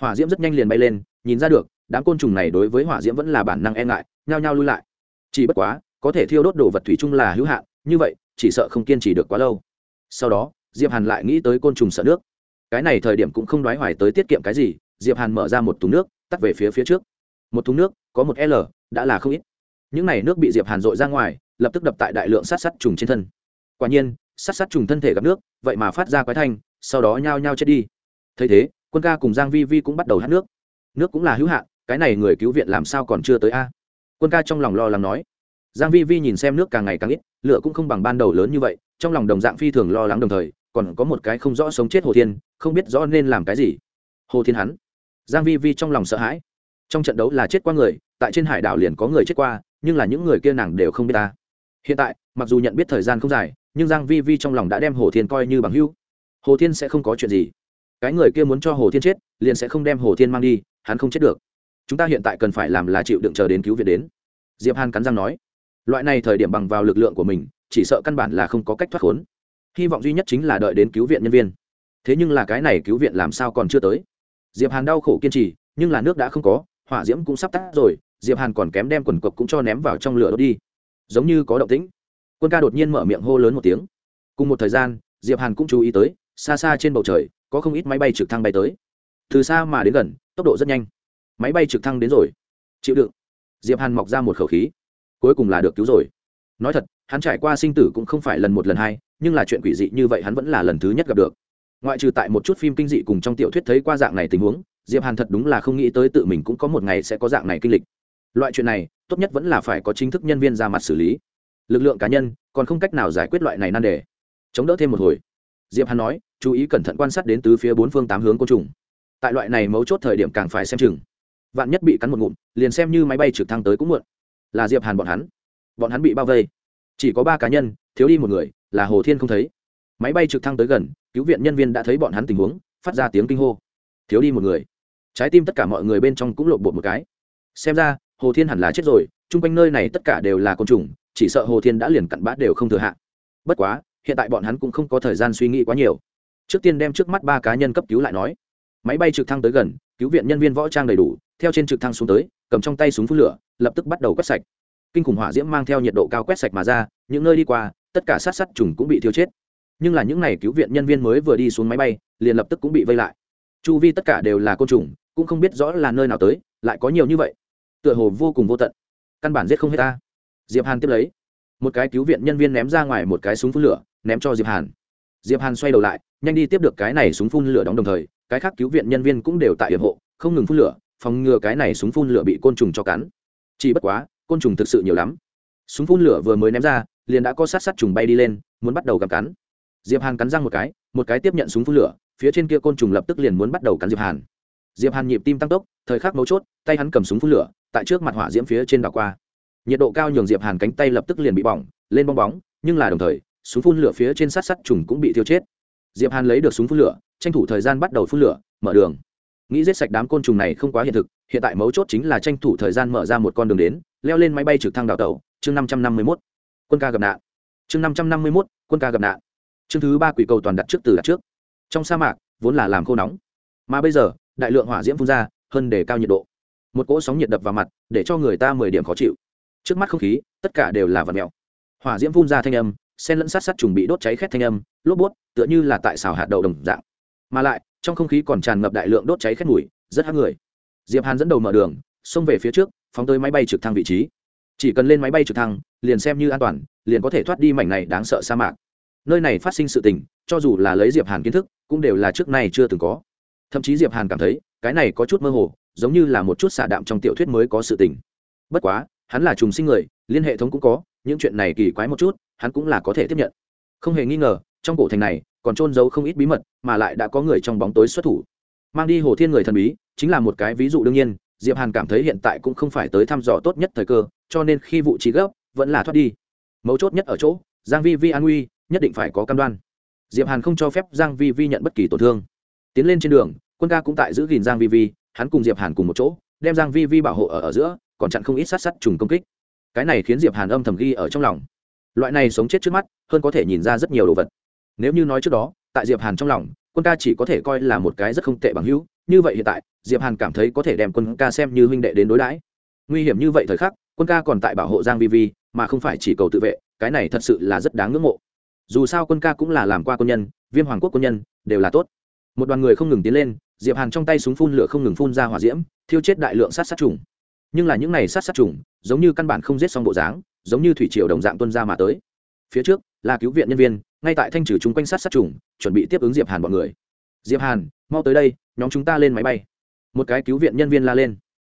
Hỏa diễm rất nhanh liền bay lên, nhìn ra được, đám côn trùng này đối với hỏa diễm vẫn là bản năng e ngại, nhao nhao lui lại. Chỉ bất quá, có thể thiêu đốt đồ vật thủy chung là hữu hạn, như vậy, chỉ sợ không kiên trì được quá lâu. Sau đó, diệp hàn lại nghĩ tới côn trùng sợ nước. Cái này thời điểm cũng không đoái hoài tới tiết kiệm cái gì, diệp hàn mở ra một túi nước, tắt về phía phía trước một thùng nước, có một l, đã là không ít. Những này nước bị diệp hàn dội ra ngoài, lập tức đập tại đại lượng sát sát trùng trên thân. Quả nhiên, sát sát trùng thân thể gặp nước, vậy mà phát ra quái thanh, sau đó nhao nhao chết đi. Thấy thế, quân ca cùng giang vi vi cũng bắt đầu hát nước. Nước cũng là hữu hạn, cái này người cứu viện làm sao còn chưa tới a? Quân ca trong lòng lo lắng nói. Giang vi vi nhìn xem nước càng ngày càng ít, lửa cũng không bằng ban đầu lớn như vậy, trong lòng đồng dạng phi thường lo lắng đồng thời, còn có một cái không rõ sống chết hồ thiên, không biết rõ nên làm cái gì. Hồ thiên hắn. Giang vi vi trong lòng sợ hãi trong trận đấu là chết qua người, tại trên hải đảo liền có người chết qua, nhưng là những người kia nàng đều không biết ta. Hiện tại, mặc dù nhận biết thời gian không dài, nhưng giang vi vi trong lòng đã đem hồ thiên coi như bằng hữu. Hồ thiên sẽ không có chuyện gì. Cái người kia muốn cho hồ thiên chết, liền sẽ không đem hồ thiên mang đi, hắn không chết được. Chúng ta hiện tại cần phải làm là chịu đựng chờ đến cứu viện đến. Diệp hàn cắn răng nói. Loại này thời điểm bằng vào lực lượng của mình, chỉ sợ căn bản là không có cách thoát khốn. Hy vọng duy nhất chính là đợi đến cứu viện nhân viên. Thế nhưng là cái này cứu viện làm sao còn chưa tới? Diệp hàn đau khổ kiên trì, nhưng là nước đã không có hỏa diễm cũng sắp tắt rồi, diệp hàn còn kém đem quần cộc cũng cho ném vào trong lửa đốt đi. Giống như có động tĩnh. Quân ca đột nhiên mở miệng hô lớn một tiếng. Cùng một thời gian, diệp hàn cũng chú ý tới, xa xa trên bầu trời, có không ít máy bay trực thăng bay tới. Từ xa mà đến gần, tốc độ rất nhanh. Máy bay trực thăng đến rồi. Chịu đựng. Diệp hàn mọc ra một khẩu khí. Cuối cùng là được cứu rồi. Nói thật, hắn trải qua sinh tử cũng không phải lần một, lần hai, nhưng là chuyện quỷ dị như vậy hắn vẫn là lần thứ nhất gặp được ngoại trừ tại một chút phim kinh dị cùng trong tiểu thuyết thấy qua dạng này tình huống, diệp hàn thật đúng là không nghĩ tới tự mình cũng có một ngày sẽ có dạng này kinh lịch. Loại chuyện này, tốt nhất vẫn là phải có chính thức nhân viên ra mặt xử lý. Lực lượng cá nhân, còn không cách nào giải quyết loại này nan đề. Chống đỡ thêm một hồi. Diệp hàn nói, chú ý cẩn thận quan sát đến từ phía bốn phương tám hướng côn trùng. Tại loại này mấu chốt thời điểm càng phải xem chừng. Vạn nhất bị cắn một ngụm, liền xem như máy bay trực thăng tới cũng muộn. Là diệp hàn bọn hắn. Bọn hắn bị bao vây. Chỉ có ba cá nhân, thiếu đi một người, là hồ thiên không thấy máy bay trực thăng tới gần, cứu viện nhân viên đã thấy bọn hắn tình huống, phát ra tiếng kinh hô. Thiếu đi một người. Trái tim tất cả mọi người bên trong cũng lộn bột một cái. Xem ra, hồ thiên hẳn là chết rồi, chung quanh nơi này tất cả đều là côn trùng, chỉ sợ hồ thiên đã liền cặn bã đều không thừa hạ. Bất quá, hiện tại bọn hắn cũng không có thời gian suy nghĩ quá nhiều. Trước tiên đem trước mắt ba cá nhân cấp cứu lại nói. Máy bay trực thăng tới gần, cứu viện nhân viên võ trang đầy đủ, theo trên trực thăng xuống tới, cầm trong tay súng phun lửa, lập tức bắt đầu quét sạch. Kinh khủng hỏa diễm mang theo nhiệt độ cao quét sạch mà ra, những nơi đi qua, tất cả sát sát trùng cũng bị thiêu chết nhưng là những n à y cứu viện nhân viên mới vừa đi xuống máy bay, liền lập tức cũng bị vây lại. Chu vi tất cả đều là côn trùng, cũng không biết rõ là nơi nào tới, lại có nhiều như vậy. Tựa hồ vô cùng vô tận. Căn bản giết không hết ta. Diệp hàn tiếp lấy. Một cái cứu viện nhân viên ném ra ngoài một cái súng phun lửa, ném cho diệp hàn. Diệp hàn xoay đầu lại, nhanh đi tiếp được cái này súng phun lửa đóng đồng thời, cái khác cứu viện nhân viên cũng đều tại hiệp hộ, không ngừng phun lửa, phòng ngừa cái này súng phun lửa bị côn trùng cho cắn. Chỉ bất quá, côn trùng thực sự nhiều lắm. Súng phun lửa vừa mới ném ra, liền đã có sát sát trùng bay đi lên, muốn bắt đầu gặp cắn diệp hàn cắn răng một cái một cái tiếp nhận súng phun lửa, phía trên kia côn trùng lập tức liền muốn bắt đầu cắn diệp hàn. Diệp hàn nhịp tim tăng tốc, thời khắc mấu chốt, tay hắn cầm súng phun lửa, tại trước mặt hỏa diễm phía trên đảo qua. Nhiệt độ cao nhường diệp hàn cánh tay lập tức liền bị bỏng, lên bong bóng, nhưng là đồng thời, súng phun lửa phía trên sát sát trùng cũng bị thiêu chết. Diệp hàn lấy được súng phun lửa, tranh thủ thời gian bắt đầu phun lửa, mở đường. Nghĩ giết sạch đám côn trùng này không quá hiện thực, hiện tại mấu chốt chính là tranh thủ thời gian mở ra một con đường đến, leo lên máy bay trực thăng đào tàu, chương năm trăm năm mươi mốt, quân ca gặp nạn. Chương năm trăm năm mươi mốt, quân ca gặp nạn chương thứ ba quỷ cầu toàn đặt trước từ đặt trước. Trong sa mạc, vốn là làm khô nóng. Mà bây giờ, đại lượng hỏa diễm phun ra, hơn để cao nhiệt độ. Một cỗ sóng nhiệt đập vào mặt, để cho người ta mười điểm khó chịu. Trước mắt không khí, tất cả đều là vật mèo. Hỏa diễm phun ra thanh âm sen lẫn sát sát trùng bị đốt cháy khét thanh âm, lốp bút tựa như là tại xào hạt đậu đồng dạng. Mà lại, trong không khí còn tràn ngập đại lượng đốt cháy khét mùi, rất hăng người. Diệp hàn dẫn đầu mở đường, xông về phía trước, phóng tới máy bay trực thăng vị trí. Chỉ cần lên máy bay trực thăng, liền xem như an toàn, liền có thể thoát đi mảnh này đáng sợ sa mạc nơi này phát sinh sự tình, cho dù là lấy diệp hàn kiến thức, cũng đều là trước nay chưa từng có. Thậm chí diệp hàn cảm thấy, cái này có chút mơ hồ, giống như là một chút xả đạm trong tiểu thuyết mới có sự tình. Bất quá, hắn là trùng sinh người, liên hệ thống cũng có, những chuyện này kỳ quái một chút, hắn cũng là có thể tiếp nhận. Không hề nghi ngờ, trong cổ thành này, còn trôn giấu không ít bí mật, mà lại đã có người trong bóng tối xuất thủ. Mang đi hồ thiên người thần bí, chính là một cái ví dụ đương nhiên, diệp hàn cảm thấy hiện tại cũng không phải tới thăm dò tốt nhất thời cơ, cho nên khi vụ trí gấp, vẫn là thoát đi. Mấu chốt nhất ở chỗ, giang vi vi an nguy nhất định phải có cam đoan. Diệp hàn không cho phép giang vi vi nhận bất kỳ tổn thương. Tiến lên trên đường, quân ca cũng tại giữ gìn giang vi vi, hắn cùng diệp hàn cùng một chỗ, đem giang vi vi bảo hộ ở ở giữa, còn chặn không ít sát sát trùng công kích. Cái này khiến diệp hàn âm thầm ghi ở trong lòng. Loại này sống chết trước mắt, hơn có thể nhìn ra rất nhiều đồ vật. Nếu như nói trước đó, tại diệp hàn trong lòng, quân ca chỉ có thể coi là một cái rất không tệ bằng hữu, như vậy hiện tại, diệp hàn cảm thấy có thể đem quân ca xem như huynh đệ đến đối đãi. Nguy hiểm như vậy thời khắc, quân ca còn tại bảo hộ giang vi vi, mà không phải chỉ cầu tự vệ, cái này thật sự là rất đáng ngưỡng mộ dù sao quân ca cũng là làm qua quân nhân, viêm hoàng quốc quân nhân, đều là tốt. Một đoàn người không ngừng tiến lên, diệp hàn trong tay súng phun lửa không ngừng phun ra hỏa diễm, thiêu chết đại lượng sát sát trùng. Nhưng là những này sát sát trùng, giống như căn bản không giết xong bộ dáng, giống như thủy triều đồng dạng tuân ra mà tới. Phía trước, là cứu viện nhân viên, ngay tại thanh trừ chúng quanh sát sát trùng, chuẩn bị tiếp ứng diệp hàn bọn người. Diệp hàn, mau tới đây, nhóm chúng ta lên máy bay. Một cái cứu viện nhân viên la lên.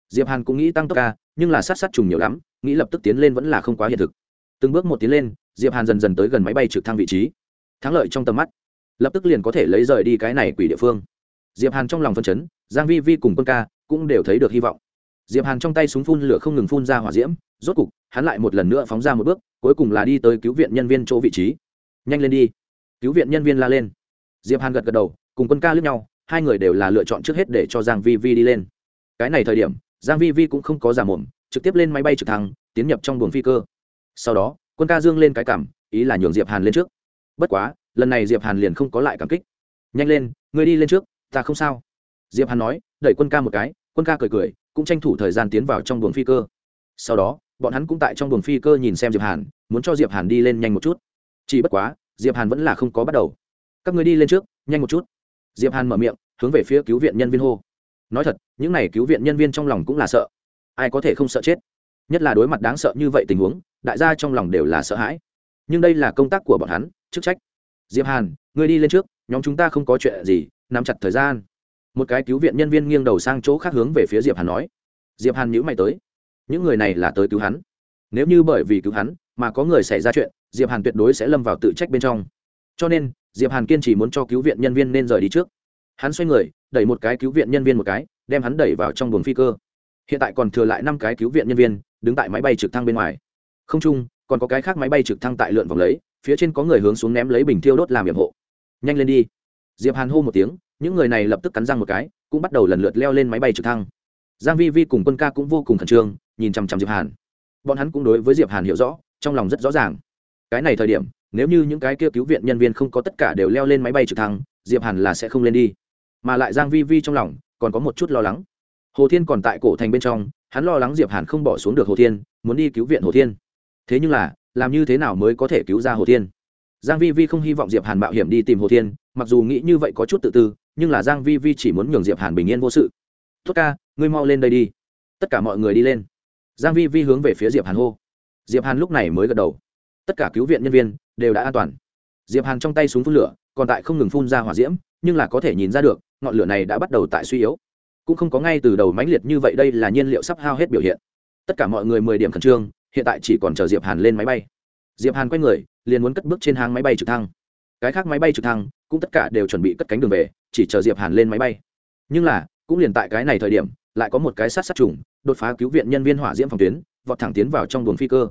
Diệp hàn cũng nghĩ tăng tốc ca, nhưng là sát sát trùng nhiều lắm, nghĩ lập tức tiến lên vẫn là không quá hiện thực. Từng bước một tiến lên diệp hàn dần dần tới gần máy bay trực thăng vị trí. Thắng lợi trong tầm mắt. Lập tức liền có thể lấy rời đi cái này quỷ địa phương. Diệp hàn trong lòng phân chấn, giang vi vi cùng quân ca cũng đều thấy được hy vọng. Diệp hàn trong tay súng phun lửa không ngừng phun ra hỏa diễm, rốt cục, hắn lại một lần nữa phóng ra một bước, cuối cùng là đi tới cứu viện nhân viên chỗ vị trí. Nhanh lên đi. Cứu viện nhân viên la lên. Diệp hàn gật gật đầu, cùng quân ca lướt nhau, hai người đều là lựa chọn trước hết để cho giang vi vi đi lên. Cái này thời điểm, giang vi vi cũng không có giả mồm, trực tiếp lên máy bay trực thăng, tiến nhập trong buồng phi cơ. Sau đó quân ca dương lên cái cảm, ý là nhường diệp hàn lên trước. Bất quá, lần này diệp hàn liền không có lại cảm kích. Nhanh lên ngươi đi lên trước, ta không sao. Diệp hàn nói, đẩy quân ca một cái, quân ca cười cười, cũng tranh thủ thời gian tiến vào trong buồng phi cơ. Sau đó, bọn hắn cũng tại trong buồng phi cơ nhìn xem diệp hàn, muốn cho diệp hàn đi lên nhanh một chút. Chỉ bất quá, diệp hàn vẫn là không có bắt đầu. Các người đi lên trước, nhanh một chút. Diệp hàn mở miệng, hướng về phía cứu viện nhân viên hô. Nói thật, những này cứu viện nhân viên trong lòng cũng là sợ. Ai có thể không sợ chết? Nhất là đối mặt đáng sợ như vậy tình huống đại gia trong lòng đều là sợ hãi. Nhưng đây là công tác của bọn hắn, chức trách. Diệp hàn, ngươi đi lên trước, nhóm chúng ta không có chuyện gì, nắm chặt thời gian. Một cái cứu viện nhân viên nghiêng đầu sang chỗ khác hướng về phía diệp hàn nói. Diệp hàn nhữ mày tới. Những người này là tới cứu hắn. Nếu như bởi vì cứu hắn mà có người xảy ra chuyện, diệp hàn tuyệt đối sẽ lâm vào tự trách bên trong. Cho nên, diệp hàn kiên chỉ muốn cho cứu viện nhân viên nên rời đi trước. Hắn xoay người, đẩy một cái cứu viện nhân viên một cái, đem hắn đẩy vào trong buồng phi cơ. Hiện tại còn thừa lại năm cái cứu viện nhân viên, đứng tại máy bay trực thăng bên ngoài không chung, còn có cái khác máy bay trực thăng tại lượn vòng lấy, phía trên có người hướng xuống ném lấy bình thiêu đốt làm nhiệm hộ nhanh lên đi. Diệp hàn hô một tiếng, những người này lập tức cắn răng một cái, cũng bắt đầu lần lượt leo lên máy bay trực thăng. Giang vi vi cùng quân ca cũng vô cùng khẩn trương, nhìn chăm chăm diệp hàn. Bọn hắn cũng đối với diệp hàn hiểu rõ, trong lòng rất rõ ràng. Cái này thời điểm, nếu như những cái kia cứu viện nhân viên không có tất cả đều leo lên máy bay trực thăng, diệp hàn là sẽ không lên đi. Mà lại giang vi vi trong lòng còn có một chút lo lắng. Hồ thiên còn tại cổ thành bên trong, hắn lo lắng diệp hàn không bỏ xuống được hồ thiên, muốn đi cứu viện hồ thiên thế nhưng là, làm như thế nào mới có thể cứu ra hồ thiên? Giang vi vi không hy vọng diệp hàn mạo hiểm đi tìm hồ thiên, mặc dù nghĩ như vậy có chút tự tư, nhưng là giang vi vi chỉ muốn nhường diệp hàn bình yên vô sự. Tốt ca, ngươi mau lên đây đi. Tất cả mọi người đi lên. Giang vi vi hướng về phía diệp hàn hô. Diệp hàn lúc này mới gật đầu. Tất cả cứu viện nhân viên đều đã an toàn. Diệp hàn trong tay súng phun lửa, còn tại không ngừng phun ra hỏa diễm, nhưng là có thể nhìn ra được, ngọn lửa này đã bắt đầu tại suy yếu. Cũng không có ngay từ đầu mãnh liệt như vậy, đây là nhiên liệu sắp hao hết biểu hiện. Tất cả mọi người mười điểm khẩn trương hiện tại chỉ còn chờ diệp hàn lên máy bay. Diệp hàn quay người, liền muốn cất bước trên hang máy bay trực thăng. Cái khác máy bay trực thăng, cũng tất cả đều chuẩn bị cất cánh đường về, chỉ chờ diệp hàn lên máy bay. Nhưng là, cũng liền tại cái này thời điểm, lại có một cái sát sát trùng, đột phá cứu viện nhân viên hỏa diễm phòng tuyến, vọt thẳng tiến vào trong buồng phi cơ.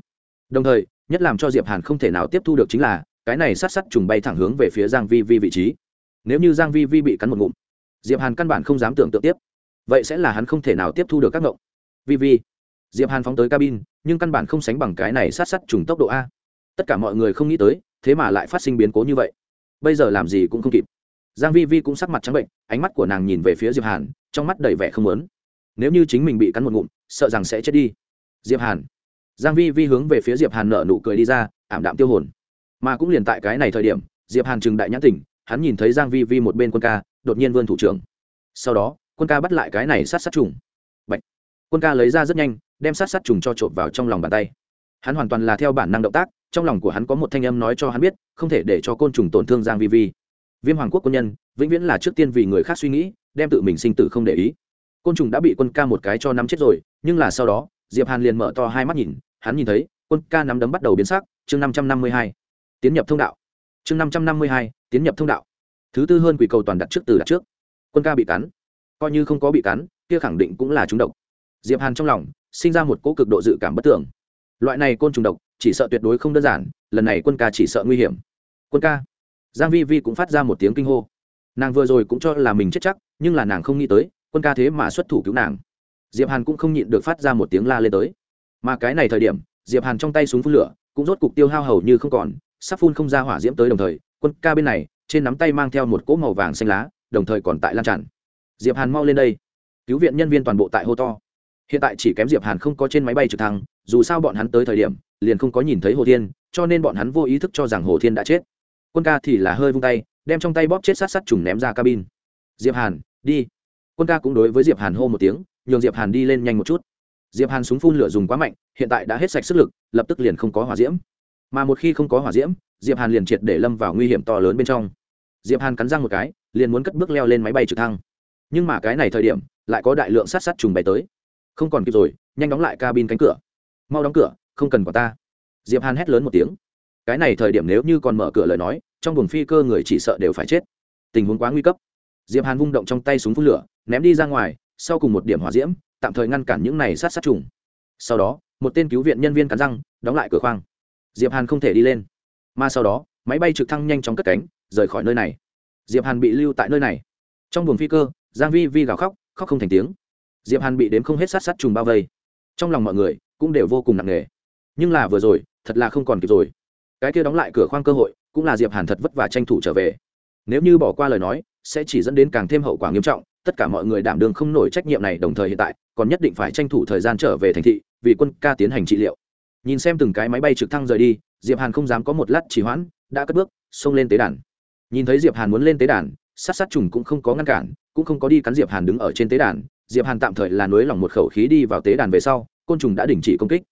Đồng thời, nhất làm cho diệp hàn không thể nào tiếp thu được chính là, cái này sát sát trùng bay thẳng hướng về phía giang vi vi vị trí. Nếu như giang vi vi bị cắn một ngụm, diệp hàn căn bản không dám tưởng tượng tiếp. Vậy sẽ là hắn không thể nào tiếp thu được các ngộng. Vi vi diệp hàn phóng tới cabin, nhưng căn bản không sánh bằng cái này sát sát trùng tốc độ a. Tất cả mọi người không nghĩ tới, thế mà lại phát sinh biến cố như vậy. Bây giờ làm gì cũng không kịp. Giang vi vi cũng sắc mặt trắng bệnh, ánh mắt của nàng nhìn về phía diệp hàn, trong mắt đầy vẻ không muốn. Nếu như chính mình bị cắn một ngụm, sợ rằng sẽ chết đi. Diệp hàn. Giang vi vi hướng về phía diệp hàn nở nụ cười đi ra, ảm đạm tiêu hồn. Mà cũng liền tại cái này thời điểm, diệp hàn trừng đại nhãn tỉnh, hắn nhìn thấy giang vi vi một bên quân ca, đột nhiên vươn thủ trưởng. Sau đó, quân ca bắt lại cái này sát sát trùng. Bệnh. quân ca lấy ra rất nhanh đem sát sát trùng cho trộn vào trong lòng bàn tay. Hắn hoàn toàn là theo bản năng động tác, trong lòng của hắn có một thanh âm nói cho hắn biết, không thể để cho côn trùng tổn thương giang vi vi. Viêm hoàng quốc quân nhân, vĩnh viễn là trước tiên vì người khác suy nghĩ, đem tự mình sinh tử không để ý. Côn trùng đã bị quân ca một cái cho nắm chết rồi, nhưng là sau đó, diệp hàn liền mở to hai mắt nhìn, hắn nhìn thấy, quân ca nắm đấm bắt đầu biến sắc, chương năm trăm năm mươi hai, tiến nhập thông đạo. Chương năm trăm năm mươi hai, tiến nhập thông đạo. Thứ tư hơn quỷ cầu toàn đặt trước từ đặt trước. Quân ca bị cắn. Coi như không có bị cắn, kia khẳng định cũng là trúng độc. Diệp hàn trong lòng sinh ra một cỗ cực độ dự cảm bất tưởng. Loại này côn trùng độc, chỉ sợ tuyệt đối không đơn giản, lần này quân ca chỉ sợ nguy hiểm. Quân ca. Giang vi vi cũng phát ra một tiếng kinh hô. Nàng vừa rồi cũng cho là mình chết chắc, nhưng là nàng không nghĩ tới, quân ca thế mà xuất thủ cứu nàng. Diệp hàn cũng không nhịn được phát ra một tiếng la lên tới. Mà cái này thời điểm, diệp hàn trong tay súng phun lửa, cũng rốt cục tiêu hao hầu như không còn, sắp phun không ra hỏa diễm tới đồng thời, quân ca bên này, trên nắm tay mang theo một cỗ màu vàng xanh lá, đồng thời còn tại lan tràn. Diệp hàn mau lên đây. Cứu viện nhân viên toàn bộ tại hô to hiện tại chỉ kém diệp hàn không có trên máy bay trực thăng, dù sao bọn hắn tới thời điểm, liền không có nhìn thấy hồ thiên, cho nên bọn hắn vô ý thức cho rằng hồ thiên đã chết. Quân ca thì là hơi vung tay, đem trong tay bóp chết sát sát trùng ném ra cabin. Diệp hàn, đi. Quân ca cũng đối với diệp hàn hô một tiếng, nhường diệp hàn đi lên nhanh một chút. Diệp hàn súng phun lửa dùng quá mạnh, hiện tại đã hết sạch sức lực, lập tức liền không có hỏa diễm. Mà một khi không có hỏa diễm, diệp hàn liền triệt để lâm vào nguy hiểm to lớn bên trong. Diệp hàn cắn răng một cái, liền muốn cất bước leo lên máy bay trực thăng. Nhưng mà cái này thời điểm, lại có đại lượng sát sát trùng bay tới không còn kịp rồi, nhanh đóng lại cabin cánh cửa. Mau đóng cửa, không cần quả ta. Diệp hàn hét lớn một tiếng. Cái này thời điểm nếu như còn mở cửa lời nói, trong buồng phi cơ người chỉ sợ đều phải chết. Tình huống quá nguy cấp. Diệp hàn vung động trong tay súng phun lửa, ném đi ra ngoài, sau cùng một điểm hỏa diễm, tạm thời ngăn cản những này sát sát trùng. Sau đó, một tên cứu viện nhân viên cắn răng, đóng lại cửa khoang. Diệp hàn không thể đi lên. Mà sau đó, máy bay trực thăng nhanh chóng cất cánh, rời khỏi nơi này. Diệp hàn bị lưu tại nơi này. Trong buồng phi cơ, giang vi vi gào khóc khóc không thành tiếng diệp hàn bị đếm không hết sát sát trùng bao vây. Trong lòng mọi người cũng đều vô cùng nặng nề. Nhưng là vừa rồi, thật là không còn kịp rồi. Cái kia đóng lại cửa khoang cơ hội, cũng là diệp hàn thật vất vả tranh thủ trở về. Nếu như bỏ qua lời nói, sẽ chỉ dẫn đến càng thêm hậu quả nghiêm trọng, tất cả mọi người đảm đương không nổi trách nhiệm này đồng thời hiện tại, còn nhất định phải tranh thủ thời gian trở về thành thị, vì quân ca tiến hành trị liệu. Nhìn xem từng cái máy bay trực thăng rời đi, diệp hàn không dám có một lát trì hoãn, đã cất bước, xông lên tế đàn. Nhìn thấy diệp hàn muốn lên tế đàn, sát sát trùng cũng không có ngăn cản, cũng không có đi cắn diệp hàn đứng ở trên tế đàn diệp hàn tạm thời là nối lòng một khẩu khí đi vào tế đàn về sau, côn trùng đã đình chỉ công kích.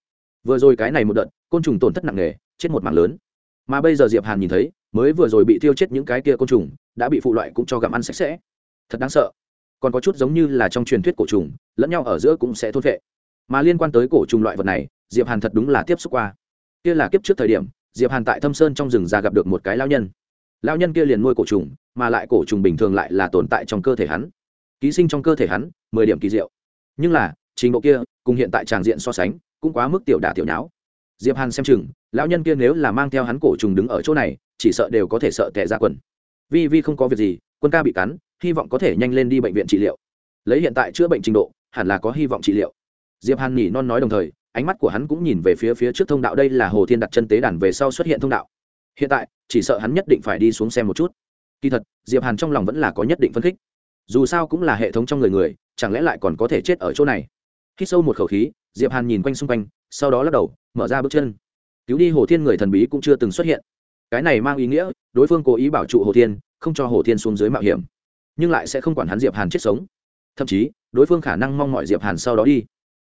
Vừa rồi cái này một đợt, côn trùng tổn thất nặng nề, chết một mảng lớn. Mà bây giờ diệp hàn nhìn thấy, mới vừa rồi bị tiêu chết những cái kia côn trùng, đã bị phụ loại cũng cho gặm ăn sạch sẽ. Thật đáng sợ. Còn có chút giống như là trong truyền thuyết cổ trùng, lẫn nhau ở giữa cũng sẽ thôn vệ mà liên quan tới cổ trùng loại vật này, diệp hàn thật đúng là tiếp xúc qua. Kia là kiếp trước thời điểm, diệp hàn tại thâm sơn trong rừng ra gặp được một cái lao nhân. Lao nhân kia liền nuôi cổ trùng, mà lại cổ trùng bình thường lại là tồn tại trong cơ thể hắn ký sinh trong cơ thể hắn, mười điểm kỳ diệu. Nhưng là, trình độ kia, cùng hiện tại tràng diện so sánh, cũng quá mức tiểu đả tiểu nháo. Diệp hàn xem chừng, lão nhân kia nếu là mang theo hắn cổ trùng đứng ở chỗ này, chỉ sợ đều có thể sợ tệ ra quần. Vi vi không có việc gì, quân ca bị cắn, hy vọng có thể nhanh lên đi bệnh viện trị liệu. Lấy hiện tại chữa bệnh trình độ, hẳn là có hy vọng trị liệu. Diệp hàn nhỉ non nói đồng thời, ánh mắt của hắn cũng nhìn về phía phía trước thông đạo, đây là hồ thiên đặt chân tế đàn về sau xuất hiện thông đạo. Hiện tại, chỉ sợ hắn nhất định phải đi xuống xem một chút. Kỳ thật, diệp hàn trong lòng vẫn là có nhất định phân khích dù sao cũng là hệ thống trong người người, chẳng lẽ lại còn có thể chết ở chỗ này? Hít sâu một khẩu khí, diệp hàn nhìn quanh xung quanh, sau đó lắc đầu, mở ra bước chân. Cứu đi hồ thiên người thần bí cũng chưa từng xuất hiện. Cái này mang ý nghĩa, đối phương cố ý bảo trụ hồ thiên, không cho hồ thiên xuống dưới mạo hiểm. Nhưng lại sẽ không quản hắn diệp hàn chết sống. Thậm chí, đối phương khả năng mong mọi diệp hàn sau đó đi.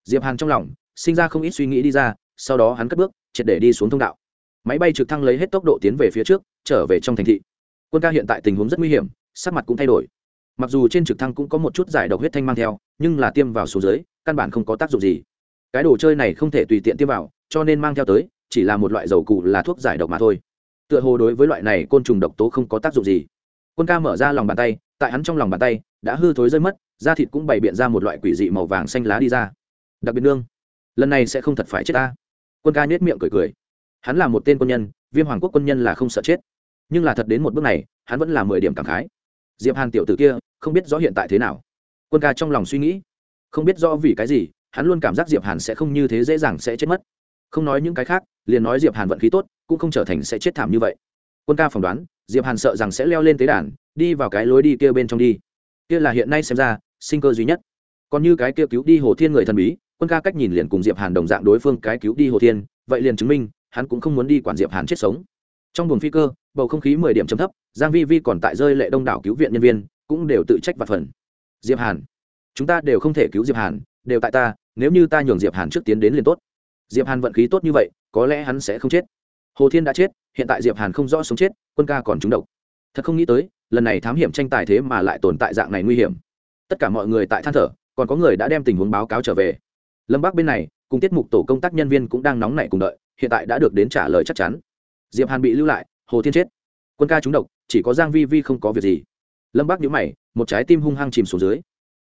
Diệp hàn trong lòng, sinh ra không ít suy nghĩ đi ra, sau đó hắn cất bước, triệt để đi xuống thông đạo. Máy bay trực thăng lấy hết tốc độ tiến về phía trước, trở về trong thành thị. Quân ca hiện tại tình huống rất nguy hiểm, sắc mặt cũng thay đổi mặc dù trên trực thăng cũng có một chút giải độc huyết thanh mang theo, nhưng là tiêm vào số dưới căn bản không có tác dụng gì. Cái đồ chơi này không thể tùy tiện tiêm vào, cho nên mang theo tới, chỉ là một loại dầu cụ là thuốc giải độc mà thôi. Tựa hồ đối với loại này côn trùng độc tố không có tác dụng gì. Quân ca mở ra lòng bàn tay, tại hắn trong lòng bàn tay, đã hư thối rơi mất, da thịt cũng bày biện ra một loại quỷ dị màu vàng xanh lá đi ra. Đặc biệt nương, lần này sẽ không thật phải chết ta. Quân ca nhét miệng cười cười. Hắn là một tên quân nhân, viêm hoàng quốc quân nhân là không sợ chết. Nhưng là thật đến một bước này, hắn vẫn là mười điểm cảm khái diệp hàn tiểu t ử kia, không biết rõ hiện tại thế nào. Quân ca trong lòng suy nghĩ, không biết rõ vì cái gì, hắn luôn cảm giác diệp hàn sẽ không như thế dễ dàng sẽ chết mất. Không nói những cái khác, liền nói diệp hàn vận khí tốt, cũng không trở thành sẽ chết thảm như vậy. Quân ca phỏng đoán, diệp hàn sợ rằng sẽ leo lên tế đàn, đi vào cái lối đi kia bên trong đi. Kia là hiện nay xem ra, sinh cơ duy nhất. Còn như cái kia cứu đi hồ thiên người thần bí, quân ca cách nhìn liền cùng diệp hàn đồng dạng đối phương cái cứu đi hồ thiên, vậy liền chứng minh, hắn cũng không muốn đi quản diệp hàn chết sống. Trong buồng phi cơ bầu không khí mười điểm chấm thấp, giang vi vi còn tại rơi lệ đông đảo cứu viện nhân viên, cũng đều tự trách vật phần. Diệp hàn, chúng ta đều không thể cứu diệp hàn, đều tại ta, nếu như ta nhường diệp hàn trước tiến đến liền tốt. Diệp hàn vận khí tốt như vậy, có lẽ hắn sẽ không chết. Hồ thiên đã chết, hiện tại diệp hàn không rõ sống chết, quân ca còn trúng độc. Thật không nghĩ tới, lần này thám hiểm tranh tài thế mà lại tồn tại dạng này nguy hiểm. Tất cả mọi người tại than thở, còn có người đã đem tình huống báo cáo trở về. Lâm bắc bên này, cùng tiết mục tổ công tác nhân viên cũng đang nóng nảy cùng đợi, hiện tại đã được đến trả lời chắc chắn. Diệp hàn bị lưu lại hồ thiên chết. Quân ca trúng độc, chỉ có giang vi vi không có việc gì. Lâm Bác nhíu mày, một trái tim hung hăng chìm xuống dưới.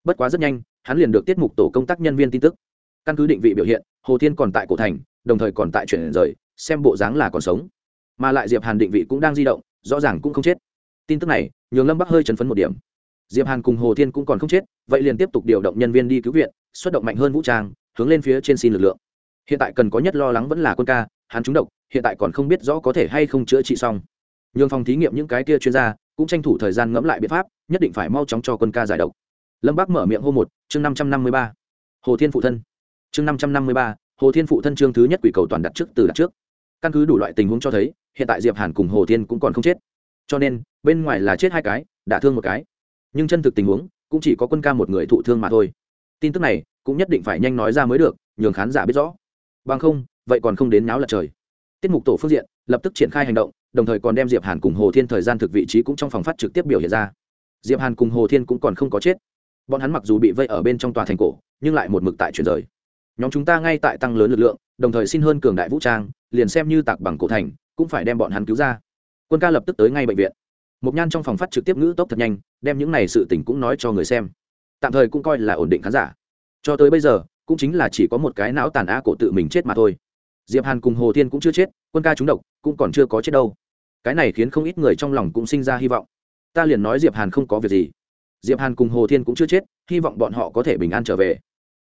Bất quá rất nhanh, hắn liền được tiết mục tổ công tác nhân viên tin tức. Căn cứ định vị biểu hiện, hồ thiên còn tại cổ thành, đồng thời còn tại chuyển rời, xem bộ dáng là còn sống. Mà lại diệp hàn định vị cũng đang di động, rõ ràng cũng không chết. Tin tức này, nhường lâm bắc hơi chấn phấn một điểm. Diệp hàn cùng hồ thiên cũng còn không chết, vậy liền tiếp tục điều động nhân viên đi cứu viện, xuất động mạnh hơn vũ trang, hướng lên phía trên xin lực lượng. Hiện tại cần có nhất lo lắng vẫn là quân ca hắn trúng độc, hiện tại còn không biết rõ có thể hay không chữa trị xong. Nhường phòng thí nghiệm những cái kia chuyên gia cũng tranh thủ thời gian ngẫm lại biện pháp, nhất định phải mau chóng cho quân ca giải độc. Lâm bác mở miệng hô một, chương năm trăm năm mươi ba. Hồ thiên phụ thân. Chương năm trăm năm mươi ba, hồ thiên phụ thân chương thứ nhất quỷ cầu toàn đặt trước từ đặt trước. Căn cứ đủ loại tình huống cho thấy, hiện tại diệp hàn cùng hồ thiên cũng còn không chết. Cho nên, bên ngoài là chết hai cái, đả thương một cái. Nhưng chân thực tình huống, cũng chỉ có quân ca một người thụ thương mà thôi. Tin tức này, cũng nhất định phải nhanh nói ra mới được, nhường khán giả biết rõ. Bằng không vậy còn không đến náo lật trời. Tiết mục tổ phương diện, lập tức triển khai hành động, đồng thời còn đem diệp hàn cùng hồ thiên thời gian thực vị trí cũng trong phòng phát trực tiếp biểu hiện ra. Diệp hàn cùng hồ thiên cũng còn không có chết. Bọn hắn mặc dù bị vây ở bên trong tòa thành cổ, nhưng lại một mực tại chuyển rời. Nhóm chúng ta ngay tại tăng lớn lực lượng, đồng thời xin hơn cường đại vũ trang, liền xem như tạc bằng cổ thành, cũng phải đem bọn hắn cứu ra. Quân ca lập tức tới ngay bệnh viện. Một nhan trong phòng phát trực tiếp ngữ tốc thật nhanh, đem những này sự tình cũng nói cho người xem. Tạm thời cũng coi là ổn định khán giả. Cho tới bây giờ, cũng chính là chỉ có một cái não tàn á cổ tự mình chết mà thôi diệp hàn cùng hồ thiên cũng chưa chết, quân ca trúng độc, cũng còn chưa có chết đâu. Cái này khiến không ít người trong lòng cũng sinh ra hy vọng. Ta liền nói diệp hàn không có việc gì. Diệp hàn cùng hồ thiên cũng chưa chết, hy vọng bọn họ có thể bình an trở về.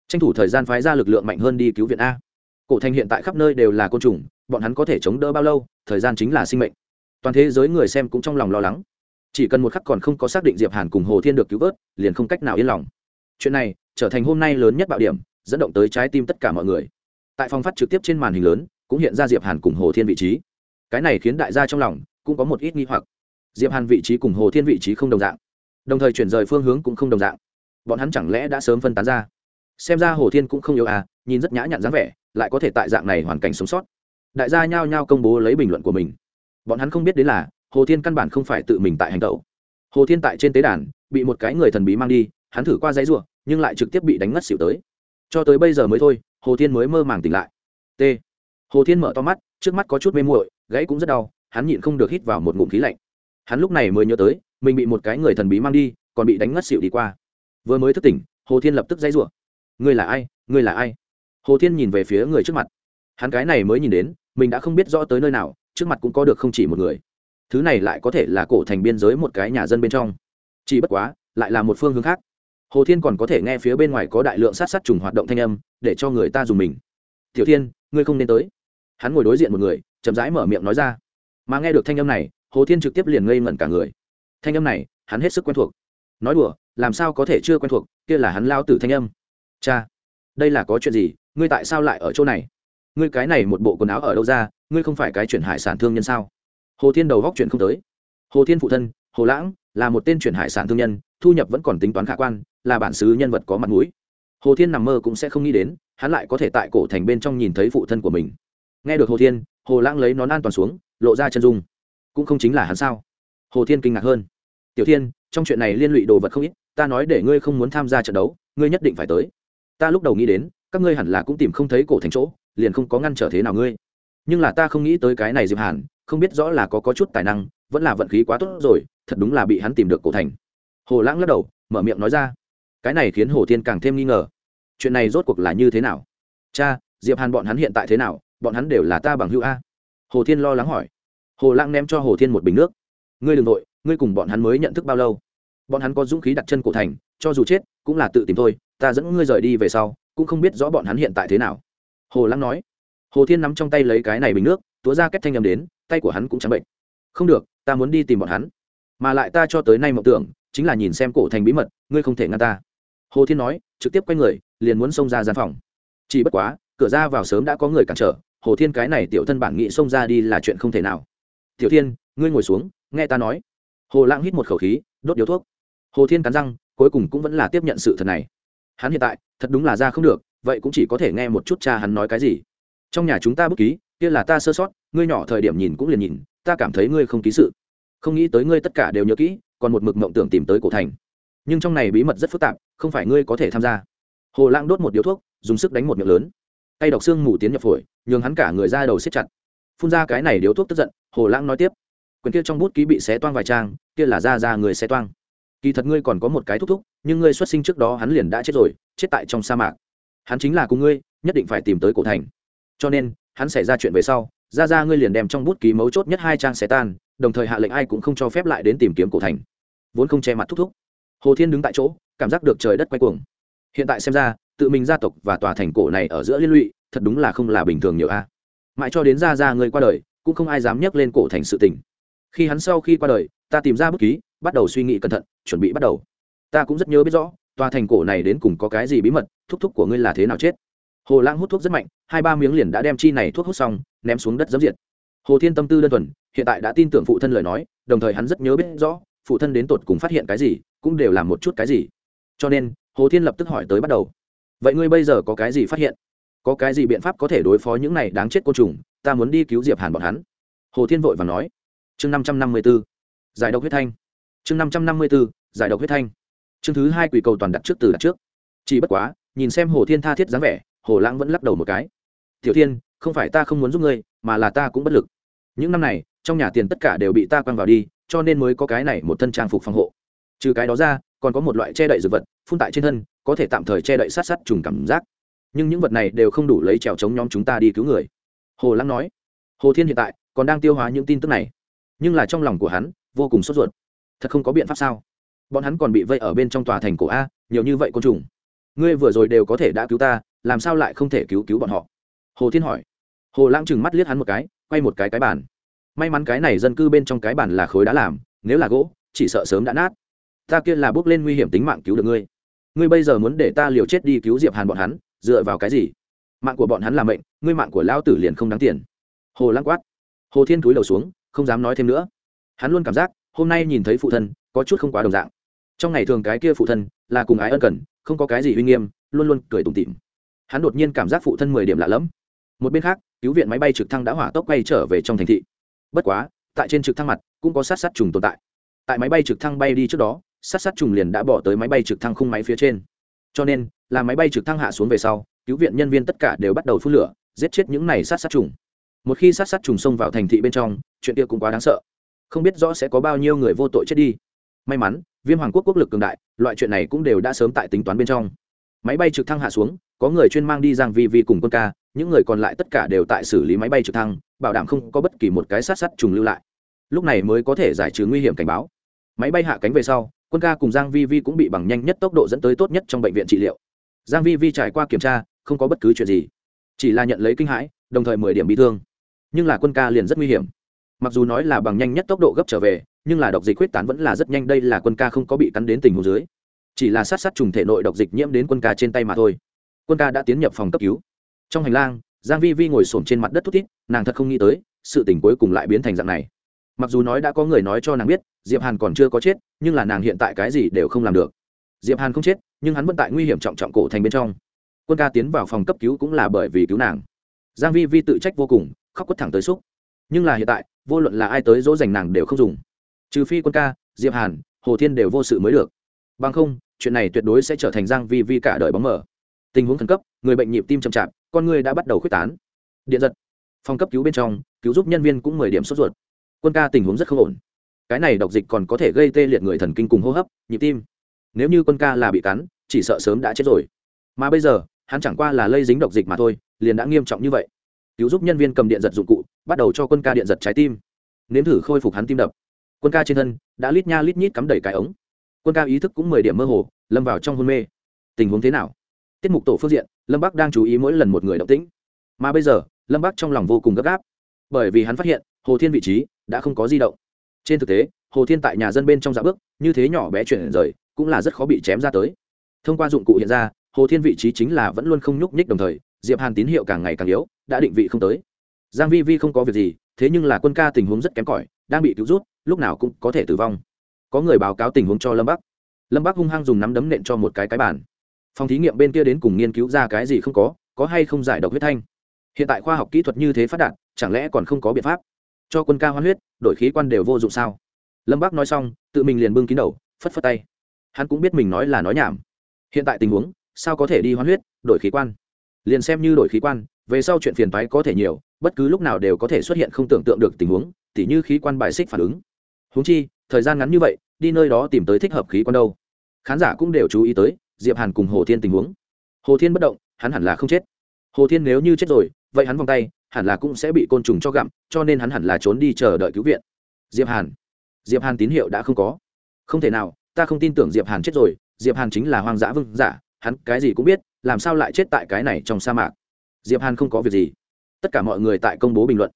Tranh thủ thời gian phái ra lực lượng mạnh hơn đi cứu viện a. Cổ thành hiện tại khắp nơi đều là côn trùng, bọn hắn có thể chống đỡ bao lâu, thời gian chính là sinh mệnh. Toàn thế giới người xem cũng trong lòng lo lắng. Chỉ cần một khắc còn không có xác định diệp hàn cùng hồ thiên được cứu vớt, liền không cách nào yên lòng. Chuyện này trở thành hôm nay lớn nhất bạo điểm, dẫn động tới trái tim tất cả mọi người tại phòng phát trực tiếp trên màn hình lớn, cũng hiện ra diệp hàn cùng hồ thiên vị trí. Cái này khiến đại gia trong lòng cũng có một ít nghi hoặc. Diệp hàn vị trí cùng hồ thiên vị trí không đồng dạng. Đồng thời chuyển rời phương hướng cũng không đồng dạng. Bọn hắn chẳng lẽ đã sớm phân tán ra? Xem ra hồ thiên cũng không yếu à nhìn rất nhã nhặn dáng vẻ, lại có thể tại dạng này hoàn cảnh sống sót. Đại gia nhao nhao công bố lấy bình luận của mình. Bọn hắn không biết đến là, hồ thiên căn bản không phải tự mình tại hành tẩu. Hồ thiên tại trên tế đàn, bị một cái người thần bí mang đi, hắn thử qua giấy ruộng nhưng lại trực tiếp bị đánh ngất xỉu tới. Cho tới bây giờ mới thôi hồ thiên mới mơ màng tỉnh lại. T. Hồ thiên mở to mắt, trước mắt có chút mê muội, gãy cũng rất đau, hắn nhịn không được hít vào một ngụm khí lạnh. Hắn lúc này mới nhớ tới, mình bị một cái người thần bí mang đi, còn bị đánh ngất xỉu đi qua. Vừa mới thức tỉnh, hồ thiên lập tức dãy rủa. Ngươi là ai? Ngươi là ai? Hồ thiên nhìn về phía người trước mặt. Hắn cái này mới nhìn đến, mình đã không biết rõ tới nơi nào, trước mặt cũng có được không chỉ một người. Thứ này lại có thể là cổ thành biên giới một cái nhà dân bên trong. Chỉ bất quá, lại là một phương hướng khác hồ thiên còn có thể nghe phía bên ngoài có đại lượng sát sát trùng hoạt động thanh âm, để cho người ta dùng mình. Tiểu thiên, ngươi không nên tới. Hắn ngồi đối diện một người, chậm rãi mở miệng nói ra. Mà nghe được thanh âm này, hồ thiên trực tiếp liền ngây ngẩn cả người. Thanh âm này, hắn hết sức quen thuộc. Nói đùa, làm sao có thể chưa quen thuộc, kia là hắn lao tử thanh âm. Cha, đây là có chuyện gì, ngươi tại sao lại ở chỗ này? Ngươi cái này một bộ quần áo ở đâu ra, ngươi không phải cái chuyển hải sản thương nhân sao? Hồ thiên đầu góc chuyện không tới. Hồ thiên phụ thân, hồ lãng, là một tên chuyển hải sản thương nhân thu nhập vẫn còn tính toán khả quan, là bản xứ nhân vật có mặt mũi. Hồ thiên nằm mơ cũng sẽ không nghĩ đến, hắn lại có thể tại cổ thành bên trong nhìn thấy phụ thân của mình. Nghe được hồ thiên, hồ lãng lấy nón an toàn xuống, lộ ra chân dung. Cũng không chính là hắn sao? Hồ thiên kinh ngạc hơn. Tiểu thiên, trong chuyện này liên lụy đồ vật không ít, ta nói để ngươi không muốn tham gia trận đấu, ngươi nhất định phải tới. Ta lúc đầu nghĩ đến, các ngươi hẳn là cũng tìm không thấy cổ thành chỗ, liền không có ngăn trở thế nào ngươi. Nhưng là ta không nghĩ tới cái này diệp hàn, không biết rõ là có có chút tài năng, vẫn là vận khí quá tốt rồi, thật đúng là bị hắn tìm được cổ thành hồ lãng lắc đầu, mở miệng nói ra. Cái này khiến hồ thiên càng thêm nghi ngờ. Chuyện này rốt cuộc là như thế nào? Cha, diệp hàn bọn hắn hiện tại thế nào? Bọn hắn đều là ta bằng hữu a. Hồ thiên lo lắng hỏi. Hồ lãng ném cho hồ thiên một bình nước. Ngươi đ ừ n g nội ngươi cùng bọn hắn mới nhận thức bao lâu? Bọn hắn có dũng khí đặt chân cổ thành, cho dù chết, cũng là tự tìm thôi. Ta dẫn ngươi rời đi về sau, cũng không biết rõ bọn hắn hiện tại thế nào. Hồ lãng nói. Hồ thiên nắm trong tay lấy cái này bình nước, túa ra kết thanh â m đến, tay của hắn cũng chẳng bệnh. Không được, ta muốn đi tìm bọn hắn. Mà lại ta cho tới nay mộng tưởng chính là nhìn xem cổ thành bí mật, ngươi không thể ngăn ta. Hồ thiên nói, trực tiếp quay người, liền muốn xông ra gian phòng. Chỉ bất quá, cửa ra vào sớm đã có người cản trở, hồ thiên cái này tiểu thân bản nghị xông ra đi là chuyện không thể nào. Tiểu thiên, ngươi ngồi xuống, nghe ta nói. Hồ lãng hít một khẩu khí, đốt điếu thuốc. Hồ thiên cắn răng, cuối cùng cũng vẫn là tiếp nhận sự thật này. Hắn hiện tại, thật đúng là ra không được, vậy cũng chỉ có thể nghe một chút cha hắn nói cái gì. Trong nhà chúng ta bất ký, kia là ta sơ sót, ngươi nhỏ thời điểm nhìn cũng liền nhìn, ta cảm thấy ngươi không ký sự. Không nghĩ tới ngươi tất cả đều nhớ kỹ còn một mực mộng tưởng tìm tới cổ thành. Nhưng trong này bí mật rất phức tạp, không phải ngươi có thể tham gia. Hồ lãng đốt một điếu thuốc, dùng sức đánh một miệng lớn. Tay đọc xương mù tiến nhập phổi, nhường hắn cả người ra đầu xếp chặt. Phun ra cái này điếu thuốc tức giận, hồ lãng nói tiếp. Quyền kia trong bút ký bị xé toang vài trang, kia là ra ra người xé toang. Kỳ thật ngươi còn có một cái thúc thúc, nhưng ngươi xuất sinh trước đó hắn liền đã chết rồi, chết tại trong sa mạc. Hắn chính là cùng ngươi, nhất định phải tìm tới cổ thành. Cho nên, hắn xảy ra chuyện về sau ra ra ngươi liền đem trong bút ký mấu chốt nhất hai trang xé tan đồng thời hạ lệnh ai cũng không cho phép lại đến tìm kiếm cổ thành. Vốn không che mặt thúc thúc. Hồ thiên đứng tại chỗ, cảm giác được trời đất quay cuồng. Hiện tại xem ra, tự mình gia tộc và tòa thành cổ này ở giữa liên lụy, thật đúng là không là bình thường nhiều a. Mãi cho đến ra ra người qua đời, cũng không ai dám nhắc lên cổ thành sự tình. Khi hắn sau khi qua đời, ta tìm ra bút ký, bắt đầu suy nghĩ cẩn thận, chuẩn bị bắt đầu. Ta cũng rất nhớ biết rõ, tòa thành cổ này đến cùng có cái gì bí mật, thúc thúc của ngươi là thế nào chết? Hồ lãng hút thuốc rất mạnh, hai ba miếng liền đã đem chi này thuốc hút xong, ném xuống đất dấm diệt hồ thiên tâm tư đơn thuần, hiện tại đã tin tưởng phụ thân lời nói, đồng thời hắn rất nhớ biết rõ, phụ thân đến tột cùng phát hiện cái gì, cũng đều làm một chút cái gì. Cho nên, hồ thiên lập tức hỏi tới bắt đầu. Vậy ngươi bây giờ có cái gì phát hiện? Có cái gì biện pháp có thể đối phó những này đáng chết côn trùng? Ta muốn đi cứu diệp hàn bọn hắn. Hồ thiên vội và nói. Chương năm trăm năm mươi b ố giải độc huyết thanh. Chương năm trăm năm mươi b ố giải độc huyết thanh. Chương thứ hai quỷ cầu toàn đặt trước từ đặt trước. Chỉ bất quá, nhìn xem hồ thiên tha thiết dáng vẻ, hồ lãng vẫn lắc đầu một cái. Tiểu thiên, không phải ta không muốn giúp ngươi, mà là ta cũng bất lực những năm này, trong nhà tiền tất cả đều bị ta quăng vào đi, cho nên mới có cái này một thân trang phục phòng hộ. Trừ cái đó ra, còn có một loại che đậy dược vật, phun tại trên thân, có thể tạm thời che đậy sát sát trùng cảm giác. Nhưng những vật này đều không đủ lấy trèo chống nhóm chúng ta đi cứu người. Hồ lăng nói. Hồ thiên hiện tại còn đang tiêu hóa những tin tức này. Nhưng là trong lòng của hắn, vô cùng sốt ruột. Thật không có biện pháp sao? Bọn hắn còn bị vây ở bên trong tòa thành cổ a, nhiều như vậy côn trùng. Ngươi vừa rồi đều có thể đã cứu ta, làm sao lại không thể cứu cứu bọn họ? Hồ thiên hỏi. Hồ lãng chừng mắt liếc hắn một cái quay một cái cái bàn. May mắn cái này dân cư bên trong cái bàn là khối đã làm, nếu là gỗ, chỉ sợ sớm đã nát. Ta kia là bước lên nguy hiểm tính mạng cứu được ngươi. Ngươi bây giờ muốn để ta liều chết đi cứu diệp hàn bọn hắn, dựa vào cái gì? Mạng của bọn hắn là mệnh, ngươi mạng của lão tử liền không đáng tiền. Hồ lăng quát. Hồ thiên túi đầu xuống, không dám nói thêm nữa. Hắn luôn cảm giác, hôm nay nhìn thấy phụ thân, có chút không quá đồng dạng. Trong ngày thường cái kia phụ thân, là cùng ái ân cần, không có cái gì uy nghiêm, luôn luôn cười tủm tỉm. Hắn đột nhiên cảm giác phụ thân mười điểm lạ lẫm. Một bên khác cứu viện máy bay trực thăng đã hỏa tốc quay trở về trong thành thị. Bất quá, tại trên trực thăng mặt, cũng có sát sát trùng tồn tại. Tại máy bay trực thăng bay đi trước đó, sát sát trùng liền đã bỏ tới máy bay trực thăng khung máy phía trên. Cho nên, là máy bay trực thăng hạ xuống về sau, cứu viện nhân viên tất cả đều bắt đầu phun lửa, giết chết những này sát sát trùng. Một khi sát sát trùng xông vào thành thị bên trong, chuyện kia cũng quá đáng sợ. Không biết rõ sẽ có bao nhiêu người vô tội chết đi. May mắn, viêm hoàng quốc quốc lực cường đại, loại chuyện này cũng đều đã sớm tại tính toán bên trong. Máy bay trực thăng hạ xuống, có người chuyên mang đi giang vi vi cùng quân ca những người còn lại tất cả đều tại xử lý máy bay trực thăng, bảo đảm không có bất kỳ một cái sát sát trùng lưu lại. Lúc này mới có thể giải trừ nguy hiểm cảnh báo. Máy bay hạ cánh về sau, quân ca cùng giang vi vi cũng bị bằng nhanh nhất tốc độ dẫn tới tốt nhất trong bệnh viện trị liệu. Giang vi vi trải qua kiểm tra, không có bất cứ chuyện gì. Chỉ là nhận lấy kinh hãi, đồng thời mười điểm bị thương. Nhưng là quân ca liền rất nguy hiểm. Mặc dù nói là bằng nhanh nhất tốc độ gấp trở về, nhưng là độc dịch huyết tán vẫn là rất nhanh, đây là quân ca không có bị cắn đến tình huống dưới. Chỉ là sát sát trùng thể nội độc dịch nhiễm đến quân ca trên tay mà thôi. Quân ca đã tiến nhập phòng cấp cứu trong hành lang, giang vi vi ngồi xổm trên mặt đất thút thít, nàng thật không nghĩ tới, sự tình cuối cùng lại biến thành dạng này. Mặc dù nói đã có người nói cho nàng biết, diệp hàn còn chưa có chết, nhưng là nàng hiện tại cái gì đều không làm được. Diệp hàn không chết, nhưng hắn vẫn tại nguy hiểm trọng trọng cổ thành bên trong. Quân ca tiến vào phòng cấp cứu cũng là bởi vì cứu nàng. Giang vi vi tự trách vô cùng, khóc quất thẳng tới xúc. Nhưng là hiện tại, vô luận là ai tới dỗ dành nàng đều không dùng. Trừ phi quân ca, diệp hàn, hồ thiên đều vô sự mới được. Bằng không, chuyện này tuyệt đối sẽ trở thành giang vi vi cả đời bóng mờ. Tình huống khẩn cấp, người bệnh nhịp tim chậm chạp con người đã bắt đầu khuếch tán. Điện giật. Phòng cấp cứu bên trong, cứu giúp nhân viên cũng mười điểm sốt ruột. Quân ca tình huống rất không ổn. Cái này độc dịch còn có thể gây tê liệt người thần kinh cùng hô hấp, nhịp tim. Nếu như quân ca là bị cắn, chỉ sợ sớm đã chết rồi. Mà bây giờ, hắn chẳng qua là lây dính độc dịch mà thôi, liền đã nghiêm trọng như vậy. Cứu giúp nhân viên cầm điện giật dụng cụ, bắt đầu cho quân ca điện giật trái tim. Nếm thử khôi phục hắn tim đập. Quân ca trên thân, đã lít nha lít nhít cắm đầy cái ống. Quân ca ý thức cũng mười điểm mơ hồ, lâm vào trong hôn mê. Tình huống thế nào? Tiết mục tổ phương diện, lâm bắc đang chú ý mỗi lần một người động tĩnh. Mà bây giờ, lâm bắc trong lòng vô cùng gấp gáp. Bởi vì hắn phát hiện, hồ thiên vị trí đã không có di động. Trên thực tế, hồ thiên tại nhà dân bên trong dạ bước, như thế nhỏ bé chuyển rời, cũng là rất khó bị chém ra tới. Thông qua dụng cụ hiện ra, hồ thiên vị trí chính là vẫn luôn không nhúc nhích đồng thời, diệp hàn tín hiệu càng ngày càng yếu, đã định vị không tới. Giang vi vi không có việc gì, thế nhưng là quân ca tình huống rất kém cỏi, đang bị cứu rút, lúc nào cũng có thể tử vong. Có người báo cáo tình huống cho lâm bắc. Lâm bắc hung hăng dùng nắm đấm nện cho một cái cái bàn phòng thí nghiệm bên kia đến cùng nghiên cứu ra cái gì không có có hay không giải độc huyết thanh? Hiện tại khoa học kỹ thuật như thế phát đạt, chẳng lẽ còn không có biện pháp? Cho quân ca hoan huyết đổi khí quan đều vô dụng sao? Lâm bác nói xong, tự mình liền bưng kín đầu, phất phất tay. Hắn cũng biết mình nói là nói nhảm. Hiện tại tình huống, sao có thể đi hoan huyết đổi khí quan? Liền xem như đổi khí quan, về sau chuyện phiền toái có thể nhiều, bất cứ lúc nào đều có thể xuất hiện không tưởng tượng được tình huống, tỉ như khí quan bài xích phản ứng. Húng chi, thời gian ngắn như vậy, đi nơi đó tìm tới thích hợp khí quan đâu? Khán giả cũng đều chú ý tới diệp hàn cùng hồ thiên tình huống. Hồ thiên bất động, hắn hẳn là không chết. Hồ thiên nếu như chết rồi, vậy hắn vòng tay, hẳn là cũng sẽ bị côn trùng cho gặm, cho nên hắn hẳn là trốn đi chờ đợi cứu viện. Diệp hàn. Diệp hàn tín hiệu đã không có. Không thể nào, ta không tin tưởng diệp hàn chết rồi, diệp hàn chính là hoang dã vương giả, hắn cái gì cũng biết, làm sao lại chết tại cái này trong sa mạc? Diệp hàn không có việc gì. Tất cả mọi người tại công bố bình luận.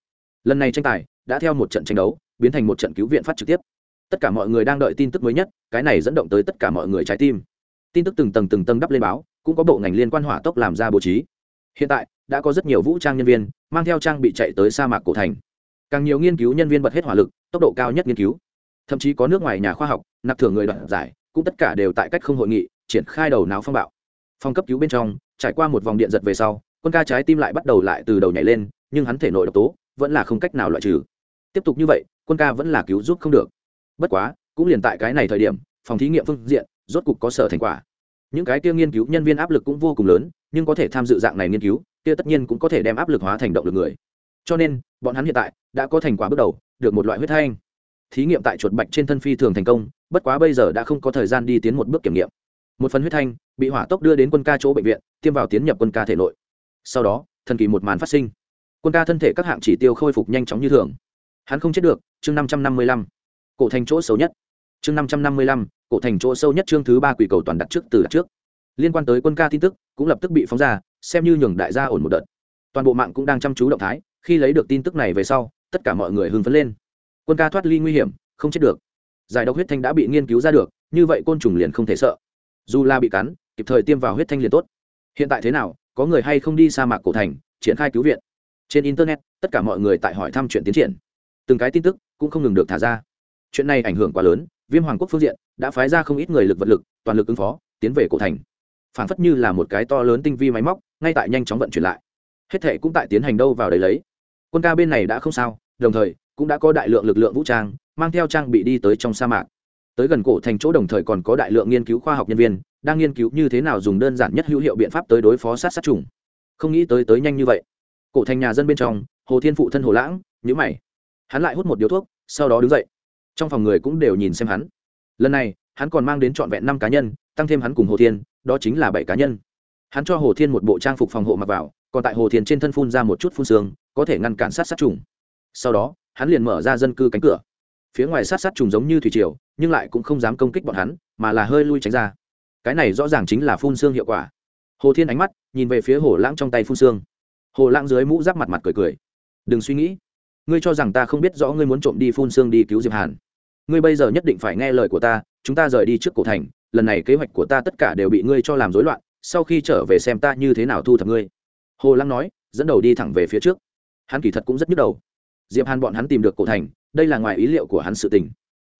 Lần này tranh tài đã theo một trận tranh đấu, biến thành một trận cứu viện phát trực tiếp. Tất cả mọi người đang đợi tin tức mới nhất, cái này dẫn động tới tất cả mọi người trái tim tin tức từng tầng từng tầng đắp lên báo, cũng có bộ ngành liên quan hỏa tốc làm ra bố trí. Hiện tại, đã có rất nhiều vũ trang nhân viên, mang theo trang bị chạy tới sa mạc cổ thành. Càng nhiều nghiên cứu nhân viên bật hết hỏa lực, tốc độ cao nhất nghiên cứu. Thậm chí có nước ngoài nhà khoa học, nạp thưởng người đoạn giải, cũng tất cả đều tại cách không hội nghị, triển khai đầu não phong bạo. Phòng cấp cứu bên trong, trải qua một vòng điện giật về sau, quân ca trái tim lại bắt đầu lại từ đầu nhảy lên, nhưng hắn thể nội độc tố, vẫn là không cách nào loại trừ. Tiếp tục như vậy, quân ca vẫn là cứu giúp không được. Bất quá, cũng liền tại cái này thời điểm, phòng thí nghiệm phương diện rốt cục có sở thành quả. Những cái kia nghiên cứu nhân viên áp lực cũng vô cùng lớn, nhưng có thể tham dự dạng này nghiên cứu, kia tất nhiên cũng có thể đem áp lực hóa thành động lực người. Cho nên, bọn hắn hiện tại đã có thành quả bước đầu, được một loại huyết thanh. Thí nghiệm tại chuột bạch trên thân phi thường thành công, bất quá bây giờ đã không có thời gian đi tiến một bước kiểm nghiệm. Một phần huyết thanh bị hỏa tốc đưa đến quân ca chỗ bệnh viện, tiêm vào tiến nhập quân ca thể nội. Sau đó, thần kỳ một màn phát sinh. Quân ca thân thể các hạng chỉ tiêu khôi phục nhanh chóng như thường. Hắn không chết được, chương năm trăm năm mươi lăm. Cổ thành chỗ xấu nhất. Chương năm trăm năm mươi lăm cổ thành chỗ sâu nhất chương thứ ba quỷ cầu toàn đặt trước từ đặt trước. Liên quan tới quân ca tin tức, cũng lập tức bị phóng ra, xem như nhường đại gia ổn một đợt. Toàn bộ mạng cũng đang chăm chú động thái, khi lấy được tin tức này về sau, tất cả mọi người hưng phấn lên. Quân ca thoát ly nguy hiểm, không chết được. Giải độc huyết thanh đã bị nghiên cứu ra được, như vậy côn trùng liền không thể sợ. Dù là bị cắn, kịp thời tiêm vào huyết thanh liền tốt. Hiện tại thế nào, có người hay không đi sa mạc cổ thành, triển khai cứu viện? Trên internet, tất cả mọi người tại hỏi thăm chuyện tiến triển. Từng cái tin tức cũng không ngừng được thả ra. Chuyện này ảnh hưởng quá lớn viêm hoàng quốc phương diện đã phái ra không ít người lực vật lực, toàn lực ứng phó, tiến về cổ thành. Phản phất như là một cái to lớn tinh vi máy móc, ngay tại nhanh chóng vận chuyển lại. Hết thệ cũng tại tiến hành đâu vào đấy lấy. Quân ca bên này đã không sao, đồng thời, cũng đã có đại lượng lực lượng vũ trang, mang theo trang bị đi tới trong sa mạc. Tới gần cổ thành chỗ đồng thời còn có đại lượng nghiên cứu khoa học nhân viên, đang nghiên cứu như thế nào dùng đơn giản nhất hữu hiệu biện pháp tới đối phó sát sát trùng. Không nghĩ tới tới nhanh như vậy. Cổ thành nhà dân bên trong, hồ thiên phụ thân hồ lãng nhữ mày. Hắn lại hút một điếu thuốc, sau đó đứng dậy trong phòng người cũng đều nhìn xem hắn. Lần này, hắn còn mang đến trọn vẹn năm cá nhân, tăng thêm hắn cùng hồ thiên, đó chính là bảy cá nhân. Hắn cho hồ thiên một bộ trang phục phòng hộ mặc vào, còn tại hồ thiên trên thân phun ra một chút phun xương, có thể ngăn cản sát sát trùng. Sau đó, hắn liền mở ra dân cư cánh cửa. Phía ngoài sát sát trùng giống như thủy triều, nhưng lại cũng không dám công kích bọn hắn, mà là hơi lui tránh ra. Cái này rõ ràng chính là phun xương hiệu quả. Hồ thiên ánh mắt nhìn về phía hồ lãng trong tay phun xương. Hồ lãng dưới mũ giáp mặt mặt cười cười. Đừng suy nghĩ ngươi cho rằng ta không biết rõ ngươi muốn trộm đi phun xương đi cứu diệp hàn. Ngươi bây giờ nhất định phải nghe lời của ta, chúng ta rời đi trước cổ thành, lần này kế hoạch của ta tất cả đều bị ngươi cho làm rối loạn, sau khi trở về xem ta như thế nào thu thập ngươi. Hồ lăng nói, dẫn đầu đi thẳng về phía trước. Hắn kỳ thật cũng rất nhức đầu. Diệp hàn bọn hắn tìm được cổ thành, đây là ngoài ý liệu của hắn sự tình.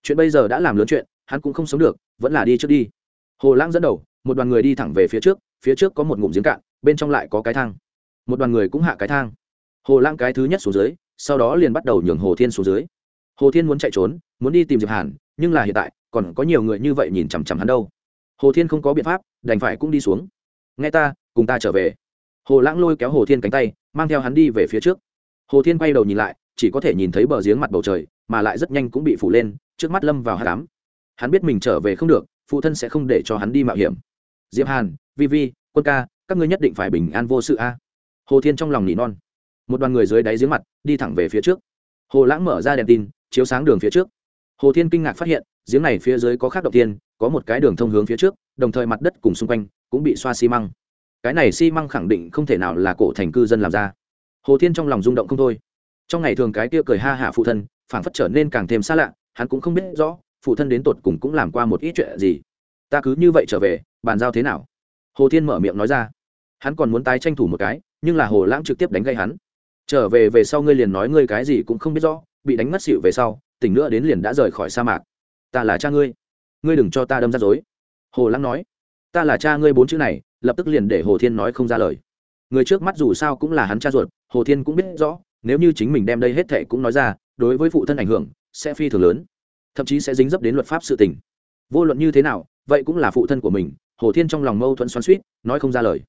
Chuyện bây giờ đã làm lớn chuyện, hắn cũng không sống được, vẫn là đi trước đi. Hồ lãng dẫn đầu, một đoàn người đi thẳng về phía trước phía trước có một ngụm giếng cạn, bên trong lại có cái thang. Một đoàn người cũng hạ cái thang. Hồ lãng cái thứ nhất xuống dưới sau đó liền bắt đầu nhường hồ thiên xuống dưới. Hồ thiên muốn chạy trốn, muốn đi tìm diệp hàn, nhưng là hiện tại, còn có nhiều người như vậy nhìn chằm chằm hắn đâu. Hồ thiên không có biện pháp, đành phải cũng đi xuống. Nghe ta, cùng ta trở về. Hồ lãng lôi kéo hồ thiên cánh tay, mang theo hắn đi về phía trước. Hồ thiên quay đầu nhìn lại, chỉ có thể nhìn thấy bờ giếng mặt bầu trời, mà lại rất nhanh cũng bị phủ lên, trước mắt lâm vào hát cám hắn biết mình trở về không được, phụ thân sẽ không để cho hắn đi mạo hiểm. Diệp hàn, vi vi, quân ca, các ngươi nhất định phải bình an vô sự a. Hồ thiên trong lòng nỉ non một đoàn người dưới đáy giếng mặt, đi thẳng về phía trước. Hồ lãng mở ra đèn tin, chiếu sáng đường phía trước. Hồ thiên kinh ngạc phát hiện, giếng này phía dưới có khác động tiên, có một cái đường thông hướng phía trước, đồng thời mặt đất cùng xung quanh cũng bị xoa xi măng. Cái này xi măng khẳng định không thể nào là cổ thành cư dân làm ra. Hồ thiên trong lòng rung động không thôi. Trong ngày thường cái kia cười ha hả phụ thân, phảng phất trở nên càng thêm xa lạ, hắn cũng không biết rõ, phụ thân đến tột cùng cũng làm qua một ít chuyện gì. Ta cứ như vậy trở về, bàn giao thế nào? Hồ thiên mở miệng nói ra. Hắn còn muốn tái tranh thủ một cái, nhưng là hồ lãng trực tiếp đánh gây hắn trở về về sau ngươi liền nói ngươi cái gì cũng không biết rõ, bị đánh ngất xịu về sau, tỉnh nữa đến liền đã rời khỏi sa mạc. Ta là cha ngươi. Ngươi đừng cho ta đâm ra dối hồ lãng nói. Ta là cha ngươi bốn chữ này, lập tức liền để hồ thiên nói không ra lời. Người trước mắt dù sao cũng là hắn cha ruột, hồ thiên cũng biết rõ, nếu như chính mình đem đây hết thệ cũng nói ra, đối với phụ thân ảnh hưởng, sẽ phi thường lớn. Thậm chí sẽ dính dấp đến luật pháp sự tình. Vô luận như thế nào, vậy cũng là phụ thân của mình, hồ thiên trong lòng mâu thuẫn xoắn suýt nói không ra lời.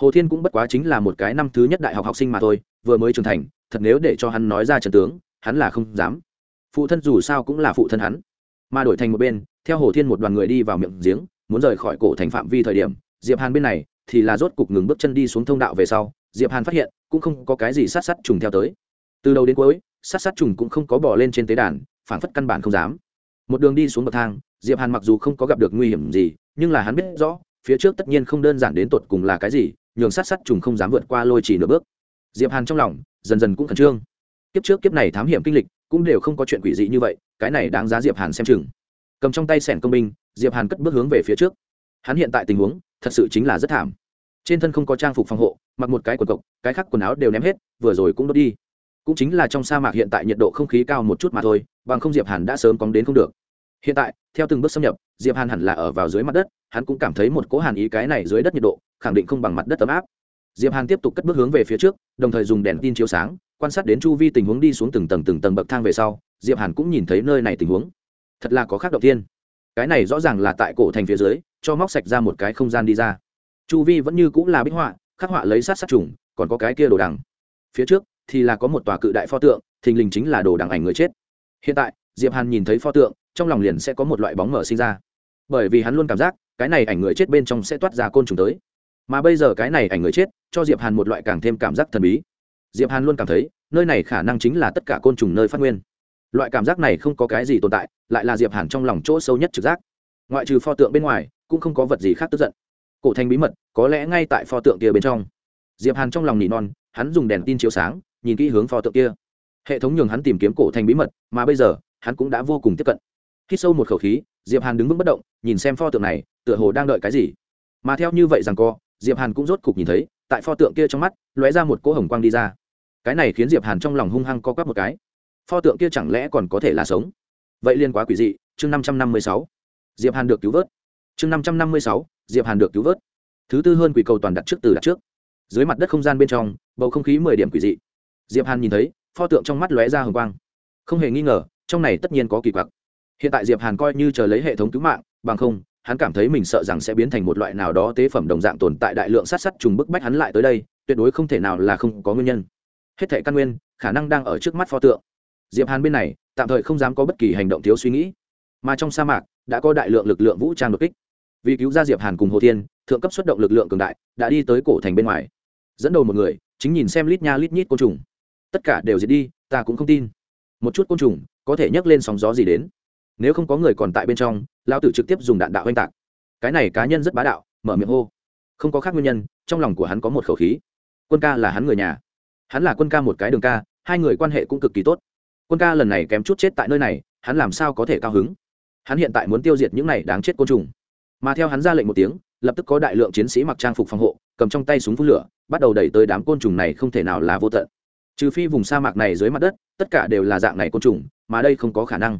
Hồ thiên cũng bất quá chính là một cái năm thứ nhất đại học học sinh mà thôi vừa mới trưởng thành, thật nếu để cho hắn nói ra trần tướng, hắn là không dám. Phụ thân dù sao cũng là phụ thân hắn. Mà đổi thành một bên, theo hồ thiên một đoàn người đi vào miệng giếng, muốn rời khỏi cổ thành phạm vi thời điểm, diệp hàn bên này thì là rốt cục ngừng bước chân đi xuống thông đạo về sau, diệp hàn phát hiện cũng không có cái gì sát sát trùng theo tới. Từ đầu đến cuối, sát sát trùng cũng không có bỏ lên trên tế đàn phản phất căn bản không dám. Một đường đi xuống bậc thang, diệp hàn mặc dù không có gặp được nguy hiểm gì, nhưng là hắn biết rõ, phía trước tất nhiên không đơn giản đến tột cùng là cái gì, nhường sát sát trùng không dám vượt qua lôi chỉ nửa bước diệp hàn trong lòng dần dần cũng khẩn trương. Kiếp trước kiếp này thám hiểm kinh lịch cũng đều không có chuyện quỷ dị như vậy, cái này đáng giá diệp hàn xem chừng. Cầm trong tay sẻn công binh, diệp hàn cất bước hướng về phía trước. Hắn hiện tại tình huống thật sự chính là rất thảm. Trên thân không có trang phục phòng hộ, mặc một cái quần cộc, cái khác quần áo đều ném hết, vừa rồi cũng đốt đi. Cũng chính là trong sa mạc hiện tại nhiệt độ không khí cao một chút mà thôi, bằng không diệp hàn đã sớm cóng đến không được. Hiện tại, theo từng bước xâm nhập, diệp hàn hẳn là ở vào dưới mặt đất, hắn cũng cảm thấy một cố hàn ý cái này dưới đất nhiệt độ khẳng định không bằng mặt đất ấm áp diệp hàn tiếp tục cất bước hướng về phía trước, đồng thời dùng đèn tin chiếu sáng, quan sát đến chu vi tình huống đi xuống từng tầng từng tầng bậc thang về sau, diệp hàn cũng nhìn thấy nơi này tình huống. Thật là có khác đầu tiên cái này rõ ràng là tại cổ thành phía dưới, cho móc sạch ra một cái không gian đi ra. Chu vi vẫn như cũng là bích họa, khắc họa lấy sát sát trùng, còn có cái kia đồ đằng. Phía trước thì là có một tòa cự đại pho tượng, thình lình chính là đồ đằng ảnh người chết. Hiện tại, diệp hàn nhìn thấy pho tượng, trong lòng liền sẽ có một loại bóng mở sinh ra. Bởi vì hắn luôn cảm giác, cái này ảnh người chết bên trong sẽ toát ra côn trùng tới mà bây giờ cái này ảnh người chết, cho diệp hàn một loại càng thêm cảm giác thần bí. Diệp hàn luôn cảm thấy, nơi này khả năng chính là tất cả côn trùng nơi phát nguyên. Loại cảm giác này không có cái gì tồn tại, lại là diệp hàn trong lòng chỗ sâu nhất trực giác. Ngoại trừ pho tượng bên ngoài, cũng không có vật gì khác tức giận. Cổ thành bí mật, có lẽ ngay tại pho tượng kia bên trong. Diệp hàn trong lòng nỉ non, hắn dùng đèn tin chiếu sáng, nhìn kỹ hướng pho tượng kia. Hệ thống nhường hắn tìm kiếm cổ thành bí mật, mà bây giờ, hắn cũng đã vô cùng tiếp cận. Khi sâu một khẩu khí, diệp hàn đứng vững bất động, nhìn xem pho tượng này, tựa hồ đang đợi cái gì. Mà theo như vậy rằng co diệp hàn cũng rốt cục nhìn thấy, tại pho tượng kia trong mắt, lóe ra một cỗ hồng quang đi ra. Cái này khiến diệp hàn trong lòng hung hăng co quắp một cái. Pho tượng kia chẳng lẽ còn có thể là sống? Vậy liên quá quỷ dị, chương năm trăm năm mươi sáu. Diệp hàn được cứu vớt. Chương năm trăm năm mươi sáu, diệp hàn được cứu vớt. Thứ tư hơn quỷ cầu toàn đặt trước từ đặt trước. Dưới mặt đất không gian bên trong, bầu không khí mười điểm quỷ dị. Diệp hàn nhìn thấy, pho tượng trong mắt lóe ra hồng quang. Không hề nghi ngờ, trong này tất nhiên có kỳ quặc. Hiện tại diệp hàn coi như chờ lấy hệ thống cứu mạng, bằng không hắn cảm thấy mình sợ rằng sẽ biến thành một loại nào đó tế phẩm đồng dạng tồn tại đại lượng sát sắt trùng bức bách hắn lại tới đây, tuyệt đối không thể nào là không có nguyên nhân. Hết thệ căn nguyên, khả năng đang ở trước mắt pho tượng. Diệp hàn bên này, tạm thời không dám có bất kỳ hành động thiếu suy nghĩ. Mà trong sa mạc, đã có đại lượng lực lượng vũ trang đột kích. Vì cứu ra diệp hàn cùng hồ thiên, thượng cấp xuất động lực lượng cường đại, đã đi tới cổ thành bên ngoài. Dẫn đầu một người, chính nhìn xem lít nha lít nhít côn trùng. Tất cả đều diệt đi, ta cũng không tin. Một chút côn trùng, có thể nhấc lên sóng gió gì đến nếu không có người còn tại bên trong lao tử trực tiếp dùng đạn đạo oanh tạc. Cái này cá nhân rất bá đạo, mở miệng hô. Không có khác nguyên nhân, trong lòng của hắn có một khẩu khí. Quân ca là hắn người nhà. Hắn là quân ca một cái đường ca, hai người quan hệ cũng cực kỳ tốt. Quân ca lần này kém chút chết tại nơi này, hắn làm sao có thể cao hứng? Hắn hiện tại muốn tiêu diệt những này đáng chết côn trùng. Mà theo hắn ra lệnh một tiếng, lập tức có đại lượng chiến sĩ mặc trang phục phòng hộ, cầm trong tay súng phun lửa, bắt đầu đẩy tới đám côn trùng này không thể nào là vô tận. Trừ phi vùng sa mạc này dưới mặt đất, tất cả đều là dạng này côn trùng, mà đây không có khả năng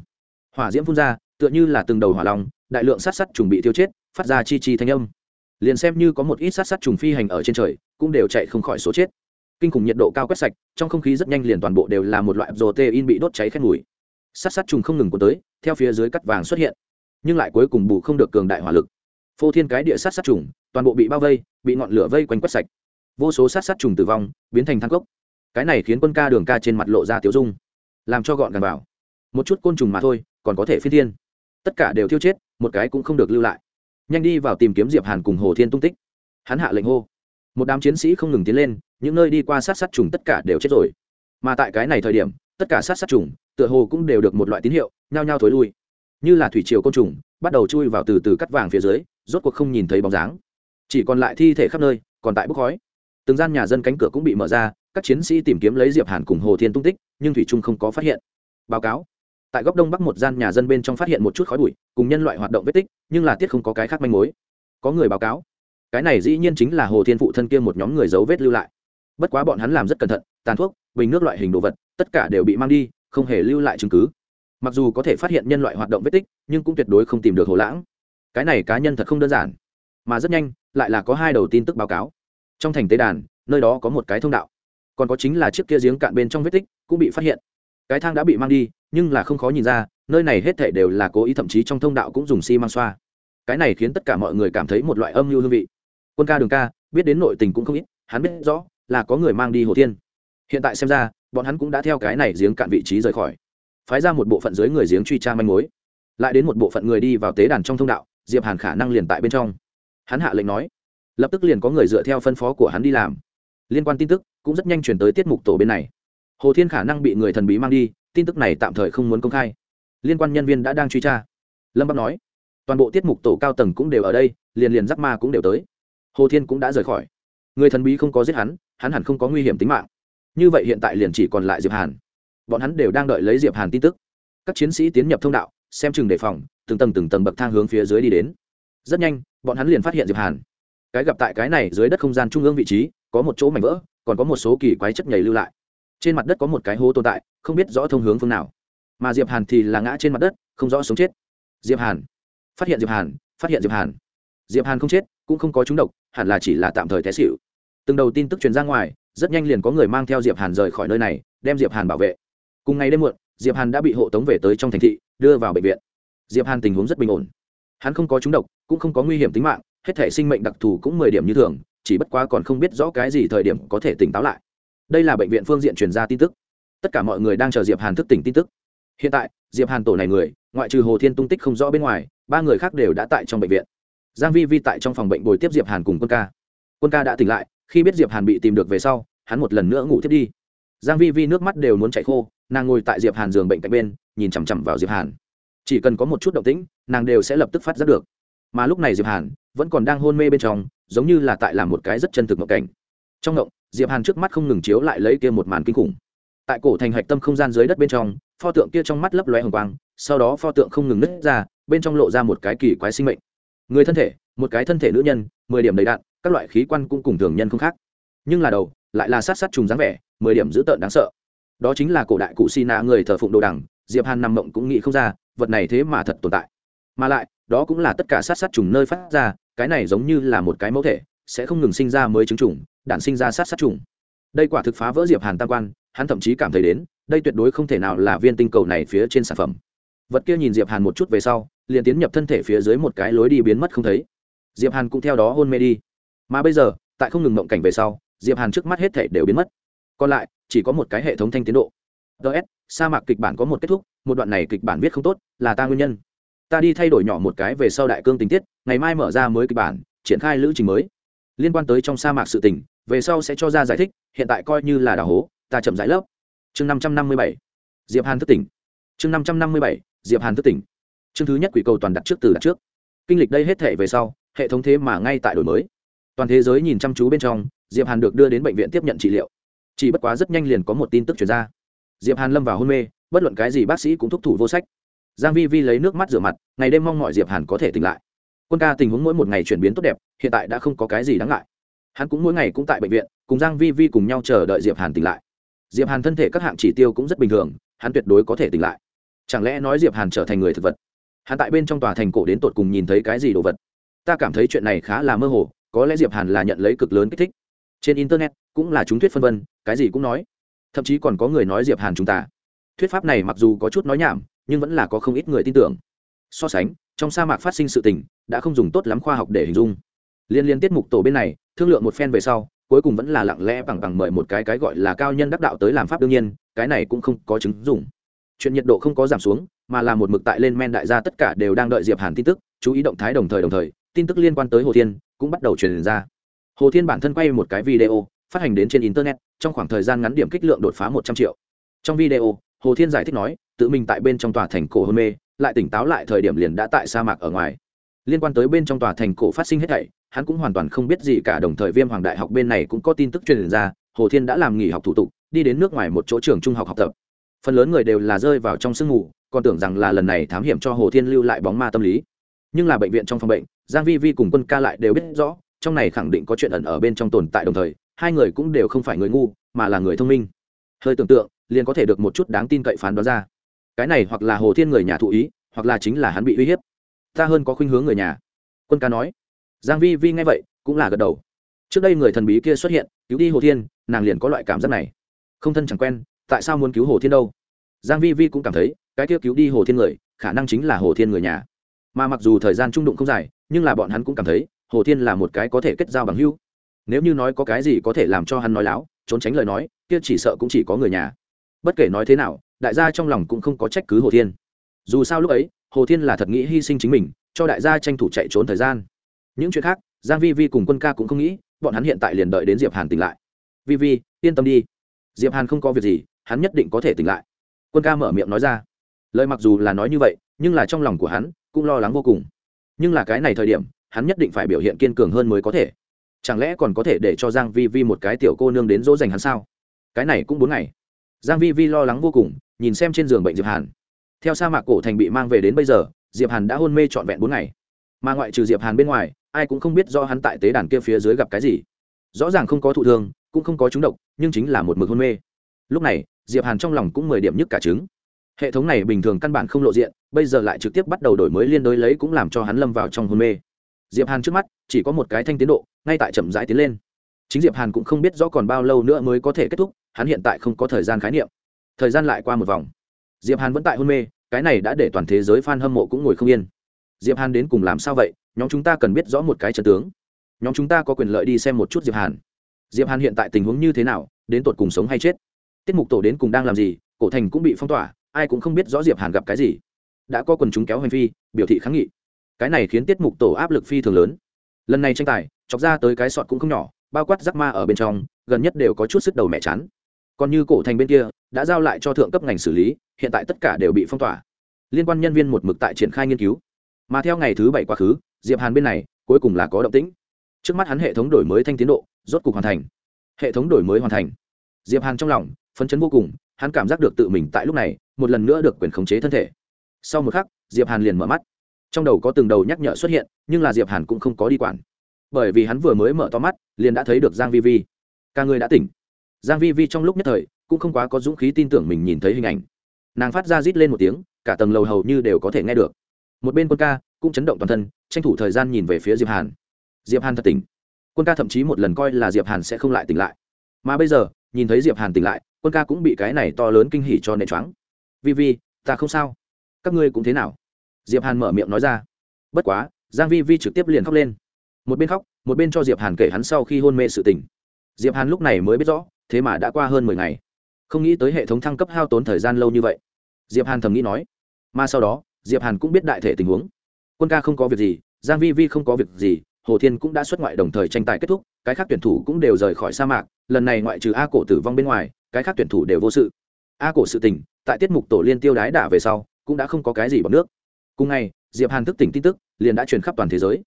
hỏa diễm phun ra, tựa như là từng đầu hỏa lòng đại lượng sát sắt trùng bị tiêu chết, phát ra chi chi thanh âm. Liền xem như có một ít sát sắt trùng phi hành ở trên trời, cũng đều chạy không khỏi số chết. Kinh khủng nhiệt độ cao quét sạch, trong không khí rất nhanh liền toàn bộ đều là một loại protein bị đốt cháy khét mùi. Sát sát trùng không ngừng có tới, theo phía dưới cắt vàng xuất hiện. Nhưng lại cuối cùng bù không được cường đại hỏa lực. Phô thiên cái địa sát sát trùng, toàn bộ bị bao vây, bị ngọn lửa vây quanh quét sạch. Vô số sát sát trùng tử vong, biến thành thang cốc. Cái này khiến quân ca đường ca trên mặt lộ ra tiểu dung, làm cho gọn gàng vào. Một chút côn trùng mà thôi còn có thể phi thiên. Tất cả đều thiêu chết, một cái cũng không được lưu lại. Nhanh đi vào tìm kiếm diệp hàn cùng hồ thiên tung tích. Hắn hạ lệnh hô. Một đám chiến sĩ không ngừng tiến lên, những nơi đi qua sát sát trùng tất cả đều chết rồi. Mà tại cái này thời điểm, tất cả sát sát trùng, tựa hồ cũng đều được một loại tín hiệu, nhao nhao thối lui. Như là thủy triều côn trùng, bắt đầu chui vào từ từ cắt vàng phía dưới, rốt cuộc không nhìn thấy bóng dáng. Chỉ còn lại thi thể khắp nơi, còn tại bốc khói. Từng gian nhà dân cánh cửa cũng bị mở ra, các chiến sĩ tìm kiếm lấy diệp hàn cùng hồ thiên tung tích, nhưng thủy trung không có phát hiện. Báo cáo tại góc đông bắc một gian nhà dân bên trong phát hiện một chút khói bụi, cùng nhân loại hoạt động vết tích, nhưng là tiết không có cái khác manh mối. Có người báo cáo, cái này dĩ nhiên chính là hồ thiên phụ thân kia một nhóm người dấu vết lưu lại. Bất quá bọn hắn làm rất cẩn thận, tàn thuốc, bình nước loại hình đồ vật, tất cả đều bị mang đi, không hề lưu lại chứng cứ. Mặc dù có thể phát hiện nhân loại hoạt động vết tích, nhưng cũng tuyệt đối không tìm được hồ lãng. Cái này cá nhân thật không đơn giản, mà rất nhanh, lại là có hai đầu tin tức báo cáo. Trong thành tế đàn, nơi đó có một cái thông đạo, còn có chính là chiếc kia giếng cạn bên trong vết tích cũng bị phát hiện. Cái thang đã bị mang đi nhưng là không khó nhìn ra, nơi này hết thể đều là cố ý, thậm chí trong thông đạo cũng dùng xi măng xoa. Cái này khiến tất cả mọi người cảm thấy một loại âm mưu hương vị. Quân ca, đường ca, biết đến nội tình cũng không ít, hắn biết rõ là có người mang đi hồ thiên. Hiện tại xem ra, bọn hắn cũng đã theo cái này giếng cạn vị trí rời khỏi. Phái ra một bộ phận dưới người giếng truy tra manh mối. Lại đến một bộ phận người đi vào tế đàn trong thông đạo, diệp hàn khả năng liền tại bên trong. Hắn hạ lệnh nói. Lập tức liền có người dựa theo phân phó của hắn đi làm. Liên quan tin tức cũng rất nhanh chuyển tới tiết mục tổ bên này. Hồ thiên khả năng bị người thần bí mang đi tin tức này tạm thời không muốn công khai. Liên quan nhân viên đã đang truy tra. Lâm bắc nói, toàn bộ tiết mục tổ cao tầng cũng đều ở đây, liền liền giáp ma cũng đều tới. Hồ thiên cũng đã rời khỏi. Người thần bí không có giết hắn hắn hẳn không có nguy hiểm tính mạng. Như vậy hiện tại liền chỉ còn lại diệp hàn. Bọn hắn đều đang đợi lấy diệp hàn tin tức. Các chiến sĩ tiến nhập thông đạo, xem chừng đề phòng, từng tầng từng tầng bậc thang hướng phía dưới đi đến. Rất nhanh, bọn hắn liền phát hiện diệp hàn. Cái gặp tại cái này dưới đất không gian trung ương vị trí, có một chỗ mảnh vỡ, còn có một số kỳ quái chất nhảy lưu lại trên mặt đất có một cái hố tồn tại, không biết rõ thông hướng phương nào. Mà diệp hàn thì là ngã trên mặt đất, không rõ sống chết. Diệp hàn. Phát hiện diệp hàn, phát hiện diệp hàn. Diệp hàn không chết, cũng không có trúng độc, hẳn là chỉ là tạm thời té xỉu. Từng đầu tin tức truyền ra ngoài, rất nhanh liền có người mang theo diệp hàn rời khỏi nơi này, đem diệp hàn bảo vệ. Cùng ngày đêm muộn, diệp hàn đã bị hộ tống về tới trong thành thị, đưa vào bệnh viện. Diệp hàn tình huống rất bình ổn. Hắn không có trúng độc, cũng không có nguy hiểm tính mạng, hết thể sinh mệnh đặc thù cũng mười điểm như thường, chỉ bất quá còn không biết rõ cái gì thời điểm có thể tỉnh táo lại đây là bệnh viện phương diện truyền ra tin tức. Tất cả mọi người đang chờ diệp hàn thức tỉnh tin tức. Hiện tại, diệp hàn tổ này người, ngoại trừ hồ thiên tung tích không rõ bên ngoài, ba người khác đều đã tại trong bệnh viện. Giang vi vi tại trong phòng bệnh bồi tiếp diệp hàn cùng quân ca. Quân ca đã tỉnh lại, khi biết diệp hàn bị tìm được về sau, hắn một lần nữa ngủ thiếp đi. Giang vi vi nước mắt đều muốn chảy khô, nàng ngồi tại diệp hàn giường bệnh cạnh bên, nhìn chằm chằm vào diệp hàn. Chỉ cần có một chút động tĩnh, nàng đều sẽ lập tức phát giác được. Mà lúc này diệp hàn vẫn còn đang hôn mê bên trong, giống như là tại làm một cái rất chân thực ngộ cảnh. Trong ngộng diệp hàn trước mắt không ngừng chiếu lại lấy kia một màn kinh khủng. Tại cổ thành hạch tâm không gian dưới đất bên trong, pho tượng kia trong mắt lấp lóe hồng quang, sau đó pho tượng không ngừng nứt ra, bên trong lộ ra một cái kỳ quái sinh mệnh. Người thân thể, một cái thân thể nữ nhân, mười điểm đầy đạn các loại khí quan cũng cùng thường nhân không khác. Nhưng là đầu, lại là sát sát trùng dáng vẻ, mười điểm dữ tợn đáng sợ. Đó chính là cổ đại cụ si na người thờ phụng đồ đằng, diệp hàn nằm mộng cũng nghĩ không ra, vật này thế mà thật tồn tại. Mà lại, đó cũng là tất cả sát sát trùng nơi phát ra, cái này giống như là một cái mẫu thể, sẽ không ngừng sinh ra mới trứng trùng đản sinh ra sát sát trùng. Đây quả thực phá vỡ diệp hàn tam quan, hắn thậm chí cảm thấy đến, đây tuyệt đối không thể nào là viên tinh cầu này phía trên sản phẩm. Vật kia nhìn diệp hàn một chút về sau, liền tiến nhập thân thể phía dưới một cái lối đi biến mất không thấy. Diệp hàn cũng theo đó hôn mê đi. Mà bây giờ, tại không ngừng mộng cảnh về sau, diệp hàn trước mắt hết thể đều biến mất. Còn lại, chỉ có một cái hệ thống thanh tiến độ. Ts sa mạc kịch bản có một kết thúc, một đoạn này kịch bản viết không tốt, là ta nguyên nhân. Ta đi thay đổi nhỏ một cái về sau đại cương tình tiết, ngày mai mở ra mới kịch bản, triển khai lữ trình mới liên quan tới trong sa mạc sự tình, về sau sẽ cho ra giải thích, hiện tại coi như là đào hố, ta chậm giải lớp chương năm trăm năm mươi bảy, diệp hàn thức tỉnh. Chương năm trăm năm mươi bảy, diệp hàn thức tỉnh. Chương thứ nhất quỷ cầu toàn đặt trước từ đặt trước. Kinh lịch đây hết thể về sau, hệ thống thế mà ngay tại đổi mới. Toàn thế giới nhìn chăm chú bên trong, diệp hàn được đưa đến bệnh viện tiếp nhận trị liệu. Chỉ bất quá rất nhanh liền có một tin tức chuyển ra. Diệp hàn lâm vào hôn mê, bất luận cái gì bác sĩ cũng thúc thủ vô sách. Giang vi vi lấy nước mắt rửa mặt, ngày đêm mong mọi diệp hàn có thể tỉnh lại quân ca tình huống mỗi một ngày chuyển biến tốt đẹp, hiện tại đã không có cái gì đáng ngại. Hắn cũng mỗi ngày cũng tại bệnh viện, cùng giang vi vi cùng nhau chờ đợi diệp hàn tỉnh lại. Diệp hàn thân thể các hạng chỉ tiêu cũng rất bình thường, hắn tuyệt đối có thể tỉnh lại. Chẳng lẽ nói diệp hàn trở thành người thực vật? Hắn tại bên trong tòa thành cổ đến tột cùng nhìn thấy cái gì đồ vật? Ta cảm thấy chuyện này khá là mơ hồ, có lẽ diệp hàn là nhận lấy cực lớn kích thích. Trên internet cũng là chúng thuyết phân vân, cái gì cũng nói. Thậm chí còn có người nói diệp hàn chúng ta. Thuyết pháp này mặc dù có chút nói nhảm, nhưng vẫn là có không ít người tin tưởng. So sánh trong sa mạc phát sinh sự tình, đã không dùng tốt lắm khoa học để hình dung. Liên liên tiết mục tổ bên này, thương lượng một phen về sau, cuối cùng vẫn là lặng lẽ bằng bằng mời một cái cái gọi là cao nhân đắc đạo tới làm pháp đương nhiên, cái này cũng không có chứng dùng chuyện nhiệt độ không có giảm xuống, mà là một mực tại lên men đại gia tất cả đều đang đợi diệp hàn tin tức, chú ý động thái đồng thời đồng thời, tin tức liên quan tới hồ thiên cũng bắt đầu truyền ra. Hồ thiên bản thân quay một cái video, phát hành đến trên internet, trong khoảng thời gian ngắn điểm kích lượng đột phá một trăm triệu. Trong video, hồ thiên giải thích nói, tự mình tại bên trong tòa thành cổ hôn mê lại tỉnh táo lại thời điểm liền đã tại sa mạc ở ngoài. Liên quan tới bên trong tòa thành cổ phát sinh hết thảy, hắn cũng hoàn toàn không biết gì cả, đồng thời viêm hoàng đại học bên này cũng có tin tức truyền ra, hồ thiên đã làm nghỉ học thủ tục, đi đến nước ngoài một chỗ trường trung học học tập. Phần lớn người đều là rơi vào trong sương mù, còn tưởng rằng là lần này thám hiểm cho hồ thiên lưu lại bóng ma tâm lý. Nhưng là bệnh viện trong phòng bệnh, giang vi vi cùng quân ca lại đều biết rõ, trong này khẳng định có chuyện ẩn ở bên trong tồn tại đồng thời, hai người cũng đều không phải người ngu, mà là người thông minh. Hơi tưởng tượng, liền có thể được một chút đáng tin cậy phán đoán ra cái này hoặc là hồ thiên người nhà thụ ý, hoặc là chính là hắn bị uy hiếp. Ta hơn có khuynh hướng người nhà. Quân ca nói. Giang vi vi nghe vậy, cũng là gật đầu. Trước đây người thần bí kia xuất hiện, cứu đi hồ thiên, nàng liền có loại cảm giác này. Không thân chẳng quen, tại sao muốn cứu hồ thiên đâu? Giang vi vi cũng cảm thấy, cái kia cứu đi hồ thiên người, khả năng chính là hồ thiên người nhà. Mà mặc dù thời gian trung đụng không dài, nhưng là bọn hắn cũng cảm thấy, hồ thiên là một cái có thể kết giao bằng hữu. Nếu như nói có cái gì có thể làm cho hắn nói láo, trốn tránh lời nói, kia chỉ sợ cũng chỉ có người nhà. Bất kể nói thế nào đại gia trong lòng cũng không có trách cứ hồ thiên. Dù sao lúc ấy, hồ thiên là thật nghĩ hy sinh chính mình, cho đại gia tranh thủ chạy trốn thời gian. Những chuyện khác, giang vi vi cùng quân ca cũng không nghĩ, bọn hắn hiện tại liền đợi đến diệp hàn tỉnh lại. Vi vi, yên tâm đi. Diệp hàn không có việc gì, hắn nhất định có thể tỉnh lại. Quân ca mở miệng nói ra. Lời mặc dù là nói như vậy, nhưng là trong lòng của hắn cũng lo lắng vô cùng. Nhưng là cái này thời điểm, hắn nhất định phải biểu hiện kiên cường hơn mới có thể. Chẳng lẽ còn có thể để cho giang vi vi một cái tiểu cô nương đến dỗ dành hắn sao? Cái này cũng bốn ngày giang vi vi lo lắng vô cùng, nhìn xem trên giường bệnh diệp hàn. Theo sa mạc cổ thành bị mang về đến bây giờ, diệp hàn đã hôn mê trọn vẹn bốn ngày. Mà ngoại trừ diệp hàn bên ngoài, ai cũng không biết do hắn tại tế đàn kia phía dưới gặp cái gì. Rõ ràng không có thụ thương, cũng không có trúng độc, nhưng chính là một mực hôn mê. Lúc này, diệp hàn trong lòng cũng mười điểm nhất cả trứng. Hệ thống này bình thường căn bản không lộ diện, bây giờ lại trực tiếp bắt đầu đổi mới liên đối lấy cũng làm cho hắn lâm vào trong hôn mê. Diệp hàn trước mắt, chỉ có một cái thanh tiến độ, ngay tại chậm rãi tiến lên chính diệp hàn cũng không biết rõ còn bao lâu nữa mới có thể kết thúc, hắn hiện tại không có thời gian khái niệm. Thời gian lại qua một vòng. Diệp hàn vẫn tại hôn mê, cái này đã để toàn thế giới f a n hâm mộ cũng ngồi không yên. Diệp hàn đến cùng làm sao vậy? Nhóm chúng ta cần biết rõ một cái trần tướng. Nhóm chúng ta có quyền lợi đi xem một chút diệp hàn. Diệp hàn hiện tại tình huống như thế nào, đến tột cùng sống hay chết? Tiết mục tổ đến cùng đang làm gì? Cổ thành cũng bị phong tỏa, ai cũng không biết rõ diệp hàn gặp cái gì. Đã có quần chúng kéo hành phi, biểu thị kháng nghị. Cái này khiến tiết mục tổ áp lực phi thường lớn. Lần này tranh tài, chọc ra tới cái sọt cũng không nhỏ bao quát rắc ma ở bên trong, gần nhất đều có chút sức đầu mẹ chán. Còn như cổ thành bên kia, đã giao lại cho thượng cấp ngành xử lý, hiện tại tất cả đều bị phong tỏa. Liên quan nhân viên một mực tại triển khai nghiên cứu. Mà theo ngày thứ bảy quá khứ, diệp hàn bên này, cuối cùng là có động tĩnh. Trước mắt hắn hệ thống đổi mới thanh tiến độ, rốt cục hoàn thành. Hệ thống đổi mới hoàn thành. Diệp hàn trong lòng, phấn chấn vô cùng, hắn cảm giác được tự mình tại lúc này, một lần nữa được quyền khống chế thân thể. Sau một khắc, diệp hàn liền mở mắt. Trong đầu có từng đầu nhắc nhở xuất hiện, nhưng là diệp hàn cũng không có đi quản bởi vì hắn vừa mới mở to mắt, liền đã thấy được giang vi vi. Ca người đã tỉnh. Giang vi vi trong lúc nhất thời, cũng không quá có dũng khí tin tưởng mình nhìn thấy hình ảnh. Nàng phát ra rít lên một tiếng, cả tầng lầu hầu như đều có thể nghe được. Một bên quân ca cũng chấn động toàn thân, tranh thủ thời gian nhìn về phía diệp hàn. Diệp hàn thật tỉnh. Quân ca thậm chí một lần coi là diệp hàn sẽ không lại tỉnh lại. Mà bây giờ, nhìn thấy diệp hàn tỉnh lại, quân ca cũng bị cái này to lớn kinh hỉ cho nệ choáng. Vi vi, ta không sao. Các ngươi cũng thế nào? Diệp hàn mở miệng nói ra. Bất quá, giang vi vi trực tiếp liền khóc lên một bên khóc, một bên cho diệp hàn kể hắn sau khi hôn mê sự tình. Diệp hàn lúc này mới biết rõ, thế mà đã qua hơn mười ngày. Không nghĩ tới hệ thống thăng cấp hao tốn thời gian lâu như vậy. Diệp hàn thầm nghĩ nói. Mà sau đó, diệp hàn cũng biết đại thể tình huống. Quân ca không có việc gì, giang vi vi không có việc gì, hồ thiên cũng đã xuất ngoại đồng thời tranh tài kết thúc, cái khác tuyển thủ cũng đều rời khỏi sa mạc, lần này ngoại trừ a cổ tử vong bên ngoài, cái khác tuyển thủ đều vô sự. A cổ sự tình, tại tiết mục tổ liên tiêu đái đả về sau, cũng đã không có cái gì bằng nước. Cùng ngày, diệp hàn thức tỉnh tin tức, liền đã truyền khắp toàn thế giới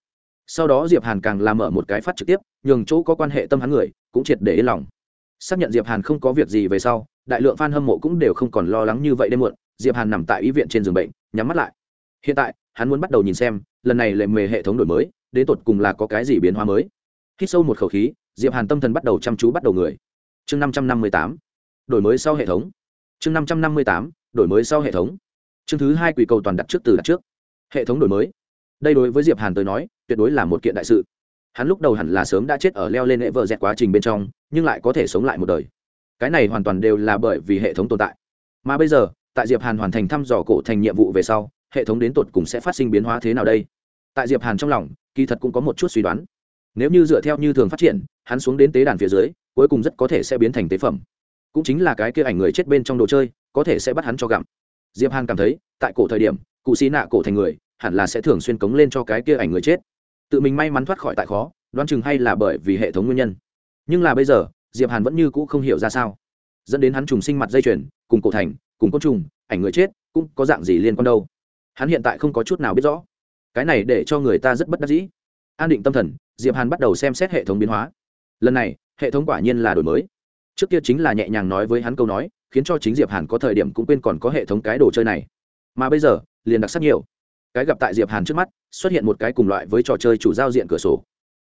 sau đó diệp hàn càng làm mở một cái phát trực tiếp, nhường chỗ có quan hệ tâm hắn người, cũng triệt để yên lòng. Xác nhận diệp hàn không có việc gì về sau, đại lượng fan hâm mộ cũng đều không còn lo lắng như vậy đêm muộn, diệp hàn nằm tại y viện trên giường bệnh, nhắm mắt lại. Hiện tại, hắn muốn bắt đầu nhìn xem, lần này lệ mề hệ thống đổi mới, đến tột cùng là có cái gì biến hóa mới. Hít sâu một khẩu khí, diệp hàn tâm thần bắt đầu chăm chú bắt đầu người. Chương năm trăm năm mươi tám, đổi mới sau hệ thống. Chương năm trăm năm mươi tám, đổi mới sau hệ thống. Chương thứ hai quỷ cầu toàn đặt trước từ đặt trước. Hệ thống đổi mới đây đối với diệp hàn tới nói, tuyệt đối là một kiện đại sự. Hắn lúc đầu hẳn là sớm đã chết ở leo lên hệ vợ dẹt quá trình bên trong, nhưng lại có thể sống lại một đời. Cái này hoàn toàn đều là bởi vì hệ thống tồn tại. Mà bây giờ, tại diệp hàn hoàn thành thăm dò cổ thành nhiệm vụ về sau, hệ thống đến tột cùng sẽ phát sinh biến hóa thế nào đây? Tại diệp hàn trong lòng, kỳ thật cũng có một chút suy đoán. Nếu như dựa theo như thường phát triển, hắn xuống đến tế đàn phía dưới, cuối cùng rất có thể sẽ biến thành tế phẩm. Cũng chính là cái kia ảnh người chết bên trong đồ chơi, có thể sẽ bắt hắn cho gặm. Diệp hàn cảm thấy, tại cổ thời điểm, cụ xí nạ cổ thành người hẳn là sẽ thường xuyên cống lên cho cái kia ảnh người chết. Tự mình may mắn thoát khỏi tại khó, đoán chừng hay là bởi vì hệ thống nguyên nhân. Nhưng là bây giờ, diệp hàn vẫn như cũ không hiểu ra sao. Dẫn đến hắn trùng sinh mặt dây chuyền, cùng cổ thành, cùng côn trùng, ảnh người chết, cũng có dạng gì liên quan đâu? Hắn hiện tại không có chút nào biết rõ. Cái này để cho người ta rất bất đắc dĩ. An định tâm thần, diệp hàn bắt đầu xem xét hệ thống biến hóa. Lần này, hệ thống quả nhiên là đổi mới. Trước kia chính là nhẹ nhàng nói với hắn câu nói, khiến cho chính diệp hàn có thời điểm cũng quên còn có hệ thống cái đồ chơi này. Mà bây giờ, liền đặc sắc nhiều cái gặp tại diệp hàn trước mắt, xuất hiện một cái cùng loại với trò chơi chủ giao diện cửa sổ.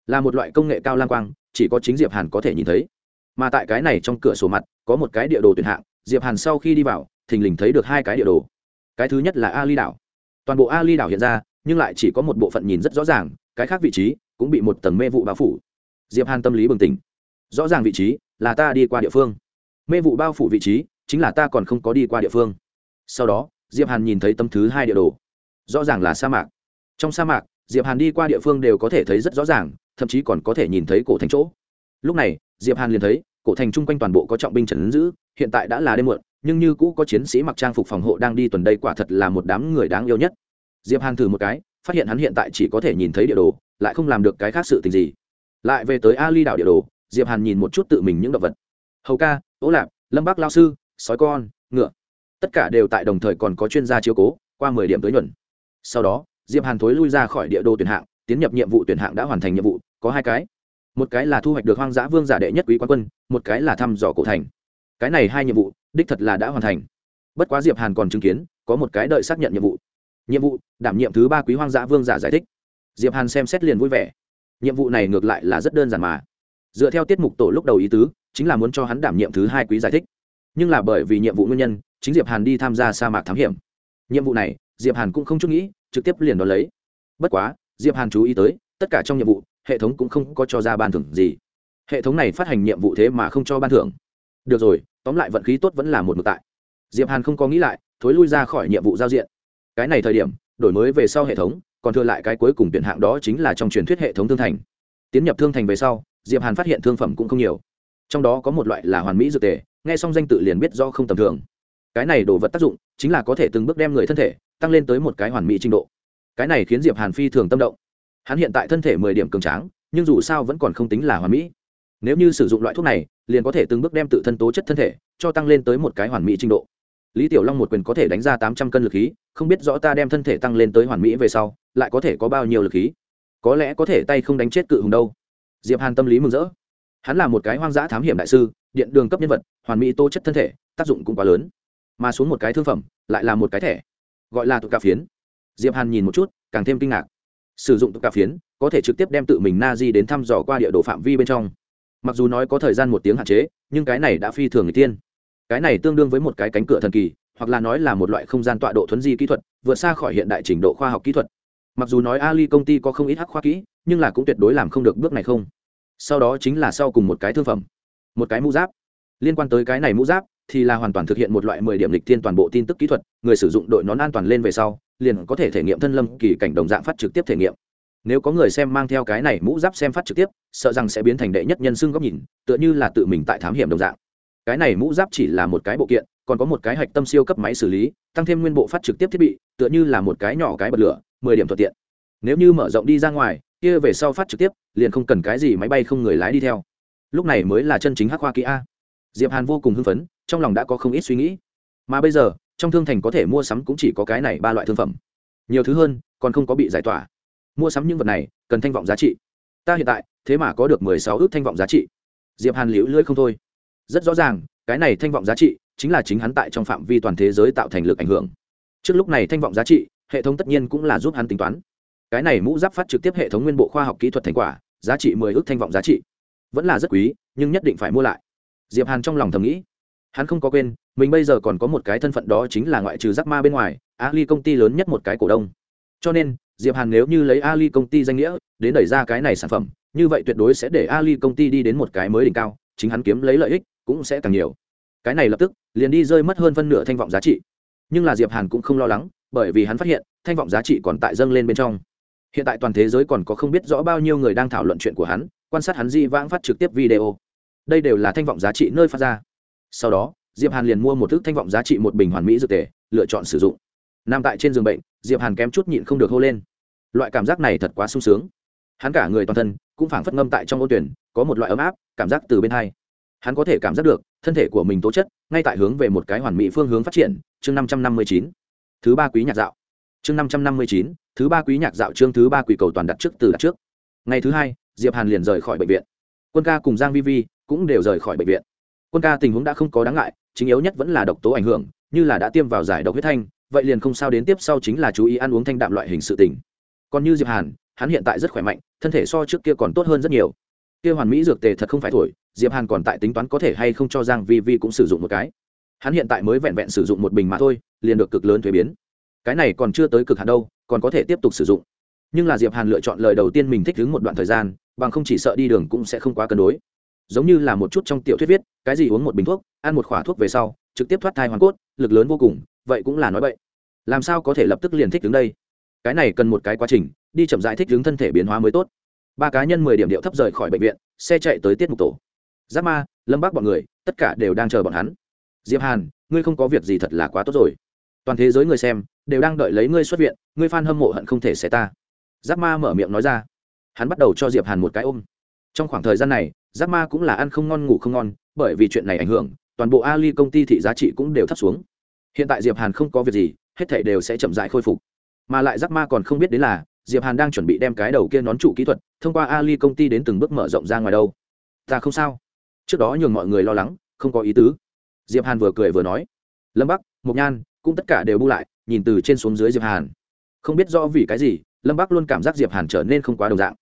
Là một loại công nghệ cao lang quang, chỉ có chính diệp hàn có thể nhìn thấy. Mà tại cái này trong cửa sổ mặt, có một cái địa đồ tuyển hạng, diệp hàn sau khi đi vào, thình lình thấy được hai cái địa đồ. Cái thứ nhất là ali đảo. Toàn bộ ali đảo hiện ra, nhưng lại chỉ có một bộ phận nhìn rất rõ ràng, cái khác vị trí cũng bị một tầng mê vụ bao phủ. Diệp hàn tâm lý bừng tỉnh. Rõ ràng vị trí là ta đi qua địa phương. Mê vụ bao phủ vị trí chính là ta còn không có đi qua địa phương. Sau đó, diệp hàn nhìn thấy tâm thứ hai địa đồ rõ ràng là sa mạc. Trong sa mạc, diệp hàn đi qua địa phương đều có thể thấy rất rõ ràng, thậm chí còn có thể nhìn thấy cổ thành chỗ. Lúc này, diệp hàn liền thấy, cổ thành chung quanh toàn bộ có trọng binh trần giữ, hiện tại đã là đêm muộn, nhưng như cũ có chiến sĩ mặc trang phục phòng hộ đang đi tuần đây quả thật là một đám người đáng yêu nhất. Diệp hàn thử một cái, phát hiện hắn hiện tại chỉ có thể nhìn thấy địa đồ, lại không làm được cái khác sự tình gì. Lại về tới ali đảo địa đồ, diệp hàn nhìn một chút tự mình những động vật. Hầu ca, ố lạp, lâm bác lao sư, sói con, ngựa. Tất cả đều tại đồng thời còn có chuyên gia chiếu cố, qua mười điểm tới nhuận sau đó, diệp hàn thối lui ra khỏi địa đồ tuyển hạng, tiến nhập nhiệm vụ tuyển hạng đã hoàn thành nhiệm vụ, có hai cái. Một cái là thu hoạch được hoang dã vương giả đệ nhất quý quan quân, một cái là thăm dò cổ thành. Cái này hai nhiệm vụ, đích thật là đã hoàn thành. Bất quá diệp hàn còn chứng kiến, có một cái đợi xác nhận nhiệm vụ. Nhiệm vụ, đảm nhiệm thứ ba quý hoang dã vương giả giải thích. Diệp hàn xem xét liền vui vẻ. Nhiệm vụ này ngược lại là rất đơn giản mà. Dựa theo tiết mục tổ lúc đầu ý tứ, chính là muốn cho hắn đảm nhiệm thứ hai quý giải thích. Nhưng là bởi vì nhiệm vụ nguyên nhân, chính diệp hàn đi tham gia sa mạc thám hiểm. Nhiệm vụ này diệp hàn cũng không chút nghĩ, trực tiếp liền đón lấy. Bất quá, diệp hàn chú ý tới, tất cả trong nhiệm vụ, hệ thống cũng không có cho ra ban thưởng gì. Hệ thống này phát hành nhiệm vụ thế mà không cho ban thưởng. Được rồi, tóm lại vận khí tốt vẫn là một mực tại. Diệp hàn không có nghĩ lại, thối lui ra khỏi nhiệm vụ giao diện. Cái này thời điểm, đổi mới về sau hệ thống, còn thừa lại cái cuối cùng tuyển hạng đó chính là trong truyền thuyết hệ thống thương thành. Tiến nhập thương thành về sau, diệp hàn phát hiện thương phẩm cũng không nhiều. Trong đó có một loại là hoàn mỹ dược tề, nghe xong danh tự liền biết do không tầm thường. Cái này đồ vật tác dụng chính là có thể từng bước đem người thân thể tăng lên tới một cái hoàn mỹ trình độ. Cái này khiến diệp hàn phi thường tâm động. Hắn hiện tại thân thể mười điểm cường tráng, nhưng dù sao vẫn còn không tính là hoàn mỹ. Nếu như sử dụng loại thuốc này, liền có thể từng bước đem tự thân tố chất thân thể cho tăng lên tới một cái hoàn mỹ trình độ. Lý tiểu long một quyền có thể đánh ra tám trăm cân lực khí, không biết rõ ta đem thân thể tăng lên tới hoàn mỹ về sau, lại có thể có bao nhiêu lực khí? Có lẽ có thể tay không đánh chết cự hùng đâu. Diệp hàn tâm lý mừng rỡ. Hắn là một cái hoang dã thám hiểm đại sư, điện đường cấp nhân vật, hoàn mỹ tố chất thân thể, tác dụng cũng quá lớn. Mà xuống một cái thương phẩm, lại là một cái thẻ gọi là tụ cà phiến. Diệp hàn nhìn một chút, càng thêm kinh ngạc. Sử dụng tụ cà phiến, có thể trực tiếp đem tự mình na di đến thăm dò qua địa đồ phạm vi bên trong. Mặc dù nói có thời gian một tiếng hạn chế, nhưng cái này đã phi thường người tiên. Cái này tương đương với một cái cánh cửa thần kỳ, hoặc là nói là một loại không gian tọa độ thuấn di kỹ thuật, vượt xa khỏi hiện đại trình độ khoa học kỹ thuật. Mặc dù nói ali công ty có không ít hắc khoa kỹ, nhưng là cũng tuyệt đối làm không được bước này không. Sau đó chính là sau cùng một cái thương phẩm, một cái mũ giáp. Liên quan tới cái này mũ giáp thì là hoàn toàn thực hiện một loại mười điểm lịch thiên toàn bộ tin tức kỹ thuật, người sử dụng đội nón an toàn lên về sau, liền có thể thể nghiệm thân lâm kỳ cảnh đồng dạng phát trực tiếp thể nghiệm. Nếu có người xem mang theo cái này mũ giáp xem phát trực tiếp, sợ rằng sẽ biến thành đệ nhất nhân xưng góc nhìn, tựa như là tự mình tại thám hiểm đồng dạng. Cái này mũ giáp chỉ là một cái bộ kiện, còn có một cái hạch tâm siêu cấp máy xử lý, tăng thêm nguyên bộ phát trực tiếp thiết bị, tựa như là một cái nhỏ cái bật lửa, mười điểm thuận tiện. Nếu như mở rộng đi ra ngoài, kia về sau phát trực tiếp, liền không cần cái gì máy bay không người lái đi theo. Lúc này mới là chân chính hắc hoa kỹ a diệp hàn vô cùng hưng phấn, trong lòng đã có không ít suy nghĩ. Mà bây giờ, trong thương thành có thể mua sắm cũng chỉ có cái này ba loại thương phẩm. Nhiều thứ hơn, còn không có bị giải tỏa. Mua sắm những vật này, cần thanh vọng giá trị. Ta hiện tại, thế mà có được mười sáu ước thanh vọng giá trị. Diệp hàn liễu lưỡi không thôi. Rất rõ ràng, cái này thanh vọng giá trị chính là chính hắn tại trong phạm vi toàn thế giới tạo thành lực ảnh hưởng. Trước lúc này thanh vọng giá trị, hệ thống tất nhiên cũng là giúp hắn tính toán. Cái này mũ giáp phát trực tiếp hệ thống nguyên bộ khoa học kỹ thuật thành quả, giá trị mười ước thanh vọng giá trị. Vẫn là rất quý, nhưng nhất định phải mua lại diệp hàn trong lòng thầm nghĩ. Hắn không có quên, mình bây giờ còn có một cái thân phận đó chính là ngoại trừ giáp ma bên ngoài, ali công ty lớn nhất một cái cổ đông. Cho nên, diệp hàn nếu như lấy ali công ty danh nghĩa, đến đẩy ra cái này sản phẩm, như vậy tuyệt đối sẽ để ali công ty đi đến một cái mới đỉnh cao, chính hắn kiếm lấy lợi ích cũng sẽ càng nhiều. Cái này lập tức, liền đi rơi mất hơn phân nửa thanh vọng giá trị. Nhưng là diệp hàn cũng không lo lắng, bởi vì hắn phát hiện, thanh vọng giá trị còn tại dâng lên bên trong. Hiện tại toàn thế giới còn có không biết rõ bao nhiêu người đang thảo luận chuyện của hắn, quan sát hắn di vãng phát trực tiếp video đây đều là thanh vọng giá trị nơi phát ra. Sau đó, diệp hàn liền mua một thức thanh vọng giá trị một bình hoàn mỹ dược tề, lựa chọn sử dụng. Nằm tại trên giường bệnh, diệp hàn kém chút nhịn không được hô lên. Loại cảm giác này thật quá sung sướng. Hắn cả người toàn thân cũng phảng phất ngâm tại trong ô tuyển, có một loại ấm áp, cảm giác từ bên hai. Hắn có thể cảm giác được thân thể của mình tố chất, ngay tại hướng về một cái hoàn mỹ phương hướng phát triển. Chương năm trăm năm mươi chín, thứ ba quý nhạc dạo. Chương năm trăm năm mươi chín, thứ ba quý nhạc dạo chương thứ ba quỷ cầu toàn đặt trước từ đặt trước. Ngày thứ hai, diệp hàn liền rời khỏi bệnh viện. Quân ca cùng giang vi vi cũng đều rời khỏi bệnh viện. Quân ca tình huống đã không có đáng ngại, chính yếu nhất vẫn là độc tố ảnh hưởng, như là đã tiêm vào giải độc huyết thanh, vậy liền không sao đến tiếp sau chính là chú ý ăn uống thanh đạm loại hình sự tình. Còn như diệp hàn, hắn hiện tại rất khỏe mạnh, thân thể so trước kia còn tốt hơn rất nhiều. Kia hoàn mỹ dược tề thật không phải thổi, diệp hàn còn tại tính toán có thể hay không cho giang vi vi cũng sử dụng một cái. Hắn hiện tại mới vẹn vẹn sử dụng một bình mà thôi, liền được cực lớn thuế biến. Cái này còn chưa tới cực hạn đâu, còn có thể tiếp tục sử dụng. Nhưng là diệp hàn lựa chọn lời đầu tiên mình thích ứng một đoạn thời gian, bằng không chỉ sợ đi đường cũng sẽ không quá cân đối giống như là một chút trong tiểu thuyết viết, cái gì uống một bình thuốc, ăn một khỏa thuốc về sau, trực tiếp thoát thai hoàn cốt, lực lớn vô cùng, vậy cũng là nói vậy làm sao có thể lập tức liền thích đứng đây? Cái này cần một cái quá trình, đi chậm rãi thích đứng thân thể biến hóa mới tốt. Ba cá nhân mười điểm điệu thấp rời khỏi bệnh viện, xe chạy tới tiết mục tổ. Giáp ma, lâm bác bọn người, tất cả đều đang chờ bọn hắn. Diệp hàn, ngươi không có việc gì thật là quá tốt rồi. Toàn thế giới người xem, đều đang đợi lấy ngươi xuất viện, ngươi f a n hâm mộ hận không thể xé ta. Giáp ma mở miệng nói ra. Hắn bắt đầu cho diệp hàn một cái ôm. Trong khoảng thời gian này giáp ma cũng là ăn không ngon, ngủ không ngon, bởi vì chuyện này ảnh hưởng, toàn bộ ali công ty thị giá trị cũng đều thấp xuống. Hiện tại diệp hàn không có việc gì, hết thảy đều sẽ chậm rãi khôi phục. Mà lại giáp ma còn không biết đến là, diệp hàn đang chuẩn bị đem cái đầu kia nón trụ kỹ thuật, thông qua ali công ty đến từng bước mở rộng ra ngoài đâu. Ta không sao. Trước đó nhường mọi người lo lắng, không có ý tứ. Diệp hàn vừa cười vừa nói. Lâm bắc, mộc nhan, cũng tất cả đều bu lại, nhìn từ trên xuống dưới diệp hàn. Không biết rõ vì cái gì, lâm bắc luôn cảm giác diệp hàn trở nên không quá đồng dạng.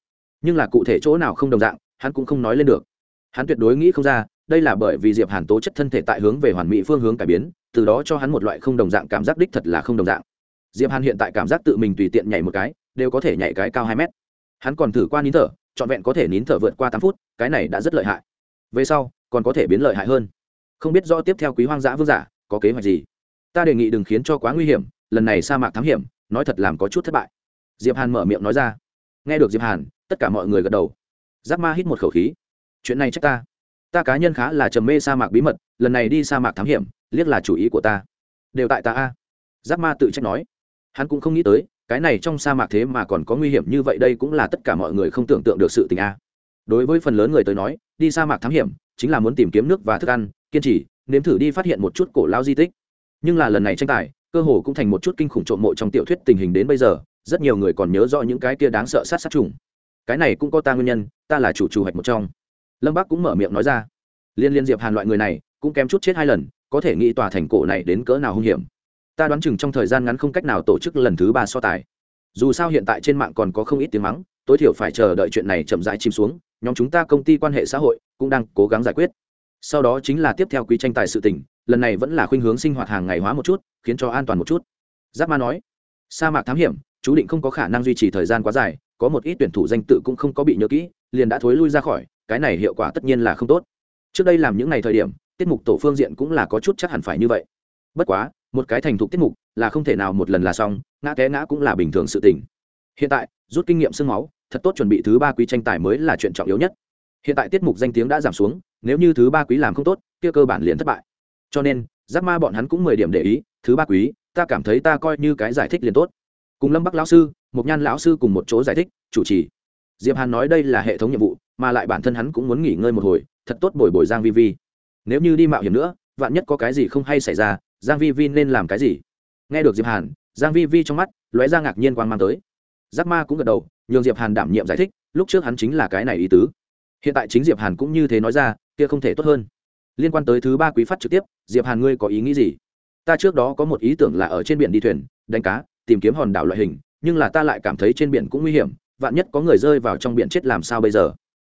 Nhưng là cụ thể chỗ nào không đồng dạng hắn cũng không nói lên được. Hắn tuyệt đối nghĩ không ra, đây là bởi vì diệp hàn tố chất thân thể tại hướng về hoàn mỹ phương hướng cải biến, từ đó cho hắn một loại không đồng dạng cảm giác đích thật là không đồng dạng. Diệp hàn hiện tại cảm giác tự mình tùy tiện nhảy một cái, đều có thể nhảy cái cao hai mét. Hắn còn thử qua nín thở, trọn vẹn có thể nín thở vượt qua tám phút, cái này đã rất lợi hại. Về sau, còn có thể biến lợi hại hơn. Không biết rõ tiếp theo quý hoang dã vương giả có kế hoạch gì. Ta đề nghị đừng khiến cho quá nguy hiểm, lần này sa mạc thám hiểm, nói thật làm có chút thất bại. Diệp hàn mở miệng nói ra. Nghe được diệp hàn, tất cả mọi người gật đầu giáp ma hít một khẩu khí. Chuyện này trách ta. Ta cá nhân khá là trầm mê sa mạc bí mật, lần này đi sa mạc thám hiểm, liếc là chủ ý của ta. Đều tại ta a. Giáp ma tự trách nói. Hắn cũng không nghĩ tới, cái này trong sa mạc thế mà còn có nguy hiểm như vậy, đây cũng là tất cả mọi người không tưởng tượng được sự tình a. Đối với phần lớn người tới nói, đi sa mạc thám hiểm, chính là muốn tìm kiếm nước và thức ăn, kiên trì, nếm thử đi phát hiện một chút cổ lao di tích. Nhưng là lần này tranh tài, cơ hồ cũng thành một chút kinh khủng trộm mộ trong tiểu thuyết tình hình đến bây giờ, rất nhiều người còn nhớ rõ những cái kia đáng sợ sát sát trùng cái này cũng có ta nguyên nhân, ta là chủ chủ hạch một trong. Lâm bắc cũng mở miệng nói ra. Liên liên diệp hàn loại người này, cũng kém chút chết hai lần, có thể nghĩ tòa thành cổ này đến cỡ nào hung hiểm. Ta đoán chừng trong thời gian ngắn không cách nào tổ chức lần thứ ba so tài. Dù sao hiện tại trên mạng còn có không ít tiếng mắng, tối thiểu phải chờ đợi chuyện này chậm rãi chìm xuống, nhóm chúng ta công ty quan hệ xã hội cũng đang cố gắng giải quyết. Sau đó chính là tiếp theo quý tranh tài sự tỉnh lần này vẫn là khuynh hướng sinh hoạt hàng ngày hóa một chút, khiến cho an toàn một chút. Giáp ma nói, sa mạc thám hiểm, chú định không có khả năng duy trì thời gian quá dài có một ít tuyển thủ danh tự cũng không có bị nhớ kỹ, liền đã thối lui ra khỏi, cái này hiệu quả tất nhiên là không tốt. Trước đây làm những ngày thời điểm, tiết mục tổ phương diện cũng là có chút chắc hẳn phải như vậy. Bất quá, một cái thành thục tiết mục là không thể nào một lần là xong, ngã té ngã cũng là bình thường sự tình. Hiện tại, rút kinh nghiệm sương máu, thật tốt chuẩn bị thứ ba quý tranh tài mới là chuyện trọng yếu nhất. Hiện tại tiết mục danh tiếng đã giảm xuống, nếu như thứ ba quý làm không tốt, kia cơ bản liền thất bại. Cho nên giác ma bọn hắn cũng mười điểm để ý, thứ ba quý, ta cảm thấy ta coi như cái giải thích liền tốt cùng lâm bắc lão sư một nhan lão sư cùng một chỗ giải thích, chủ trì. Diệp hàn nói đây là hệ thống nhiệm vụ, mà lại bản thân hắn cũng muốn nghỉ ngơi một hồi, thật tốt bồi bồi giang vi vi. Nếu như đi mạo hiểm nữa, vạn nhất có cái gì không hay xảy ra, giang vi vi nên làm cái gì? Nghe được diệp hàn, giang vi vi trong mắt lóe ra ngạc nhiên quang mang tới. Giác ma cũng gật đầu, nhường diệp hàn đảm nhiệm giải thích, lúc trước hắn chính là cái này ý tứ. Hiện tại chính diệp hàn cũng như thế nói ra, kia không thể tốt hơn. Liên quan tới thứ ba quý phát trực tiếp, diệp hàn ngươi có ý nghĩ gì? Ta trước đó có một ý tưởng là ở trên biển đi thuyền, đánh cá tìm kiếm hòn đảo loại hình, nhưng là ta lại cảm thấy trên biển cũng nguy hiểm, vạn nhất có người rơi vào trong biển chết làm sao bây giờ?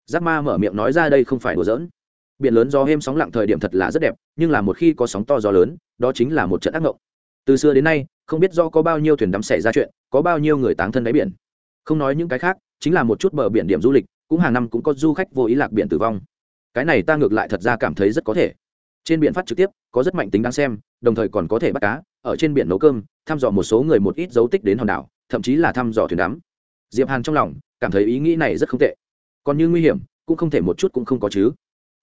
Giác ma mở miệng nói ra đây không phải đùa giỡn. Biển lớn do êm sóng lặng thời điểm thật là rất đẹp, nhưng là một khi có sóng to gió lớn, đó chính là một trận ác mộng. Từ xưa đến nay, không biết do có bao nhiêu thuyền đắm xảy ra chuyện, có bao nhiêu người táng thân đáy biển. Không nói những cái khác, chính là một chút bờ biển điểm du lịch, cũng hàng năm cũng có du khách vô ý lạc biển tử vong. Cái này ta ngược lại thật ra cảm thấy rất có thể trên biển phát trực tiếp, có rất mạnh tính đáng xem, đồng thời còn có thể bắt cá, ở trên biển nấu cơm, thăm dò một số người một ít dấu tích đến hòn đảo, thậm chí là thăm dò thuyền đắm. Diệp hàn trong lòng cảm thấy ý nghĩ này rất không tệ. Còn như nguy hiểm, cũng không thể một chút cũng không có chứ.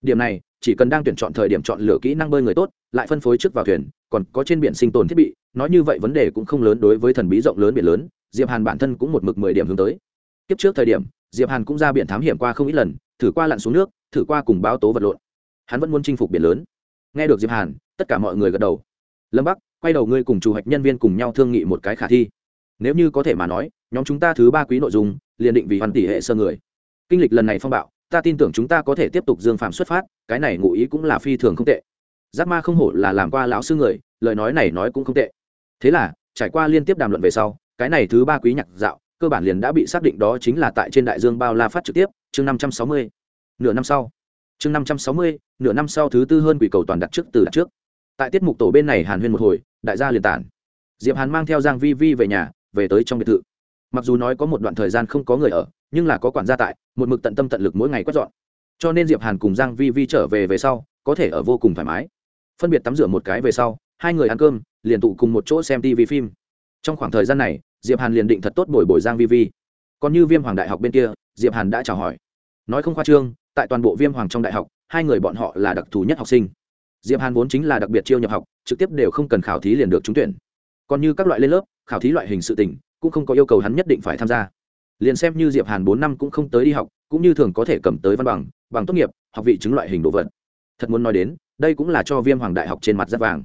Điểm này, chỉ cần đang tuyển chọn thời điểm chọn lựa kỹ năng bơi người tốt, lại phân phối trước vào thuyền, còn có trên biển sinh tồn thiết bị, nói như vậy vấn đề cũng không lớn đối với thần bí rộng lớn biển lớn, diệp hàn bản thân cũng một mực mười điểm hướng tới. Kiếp trước thời điểm, diệp hàn cũng ra biển thám hiểm qua không ít lần, thử qua lặn xuống nước, thử qua cùng báo tố vật lộn. Hắn vẫn muốn chinh phục biển lớn nghe được diệp hàn, tất cả mọi người gật đầu. Lâm bắc, quay đầu ngươi cùng chủ hoạch nhân viên cùng nhau thương nghị một cái khả thi. Nếu như có thể mà nói, nhóm chúng ta thứ ba quý nội dung, liền định vì hoàn tỷ hệ sơ người. Kinh lịch lần này phong bạo, ta tin tưởng chúng ta có thể tiếp tục dương phạm xuất phát, cái này ngụ ý cũng là phi thường không tệ. Giác ma không hổ là làm qua lão sư người, lời nói này nói cũng không tệ. Thế là, trải qua liên tiếp đàm luận về sau, cái này thứ ba quý nhạc dạo, cơ bản liền đã bị xác định đó chính là tại trên đại dương bao la phát trực tiếp, chương năm trăm sáu mươi. Nửa năm sau chương năm trăm sáu mươi, nửa năm sau thứ tư hơn quỷ cầu toàn đặt trước từ đặt trước. Tại tiết mục tổ bên này hàn huyên một hồi, đại gia liền tản. Diệp hàn mang theo giang vi vi về nhà, về tới trong biệt thự. Mặc dù nói có một đoạn thời gian không có người ở, nhưng là có quản gia tại, một mực tận tâm tận lực mỗi ngày quét dọn. Cho nên diệp hàn cùng giang vi vi trở về về sau, có thể ở vô cùng thoải mái. Phân biệt tắm rửa một cái về sau, hai người ăn cơm, liền tụ cùng một chỗ xem tv phim. Trong khoảng thời gian này, diệp hàn liền định thật tốt bồi bồi giang vi vi. Còn như viêm hoàng đại học bên kia, diệp hàn đã chào hỏi. Nói không khoa trương tại toàn bộ viêm hoàng trong đại học, hai người bọn họ là đặc thù nhất học sinh. Diệp hàn vốn chính là đặc biệt chiêu nhập học, trực tiếp đều không cần khảo thí liền được trúng tuyển. Còn như các loại lên lớp, khảo thí loại hình sự tình, cũng không có yêu cầu hắn nhất định phải tham gia. Liền xem như diệp hàn bốn năm cũng không tới đi học, cũng như thường có thể cầm tới văn bằng bằng tốt nghiệp, học vị chứng loại hình đồ vật. Thật muốn nói đến, đây cũng là cho viêm hoàng đại học trên mặt rất vàng.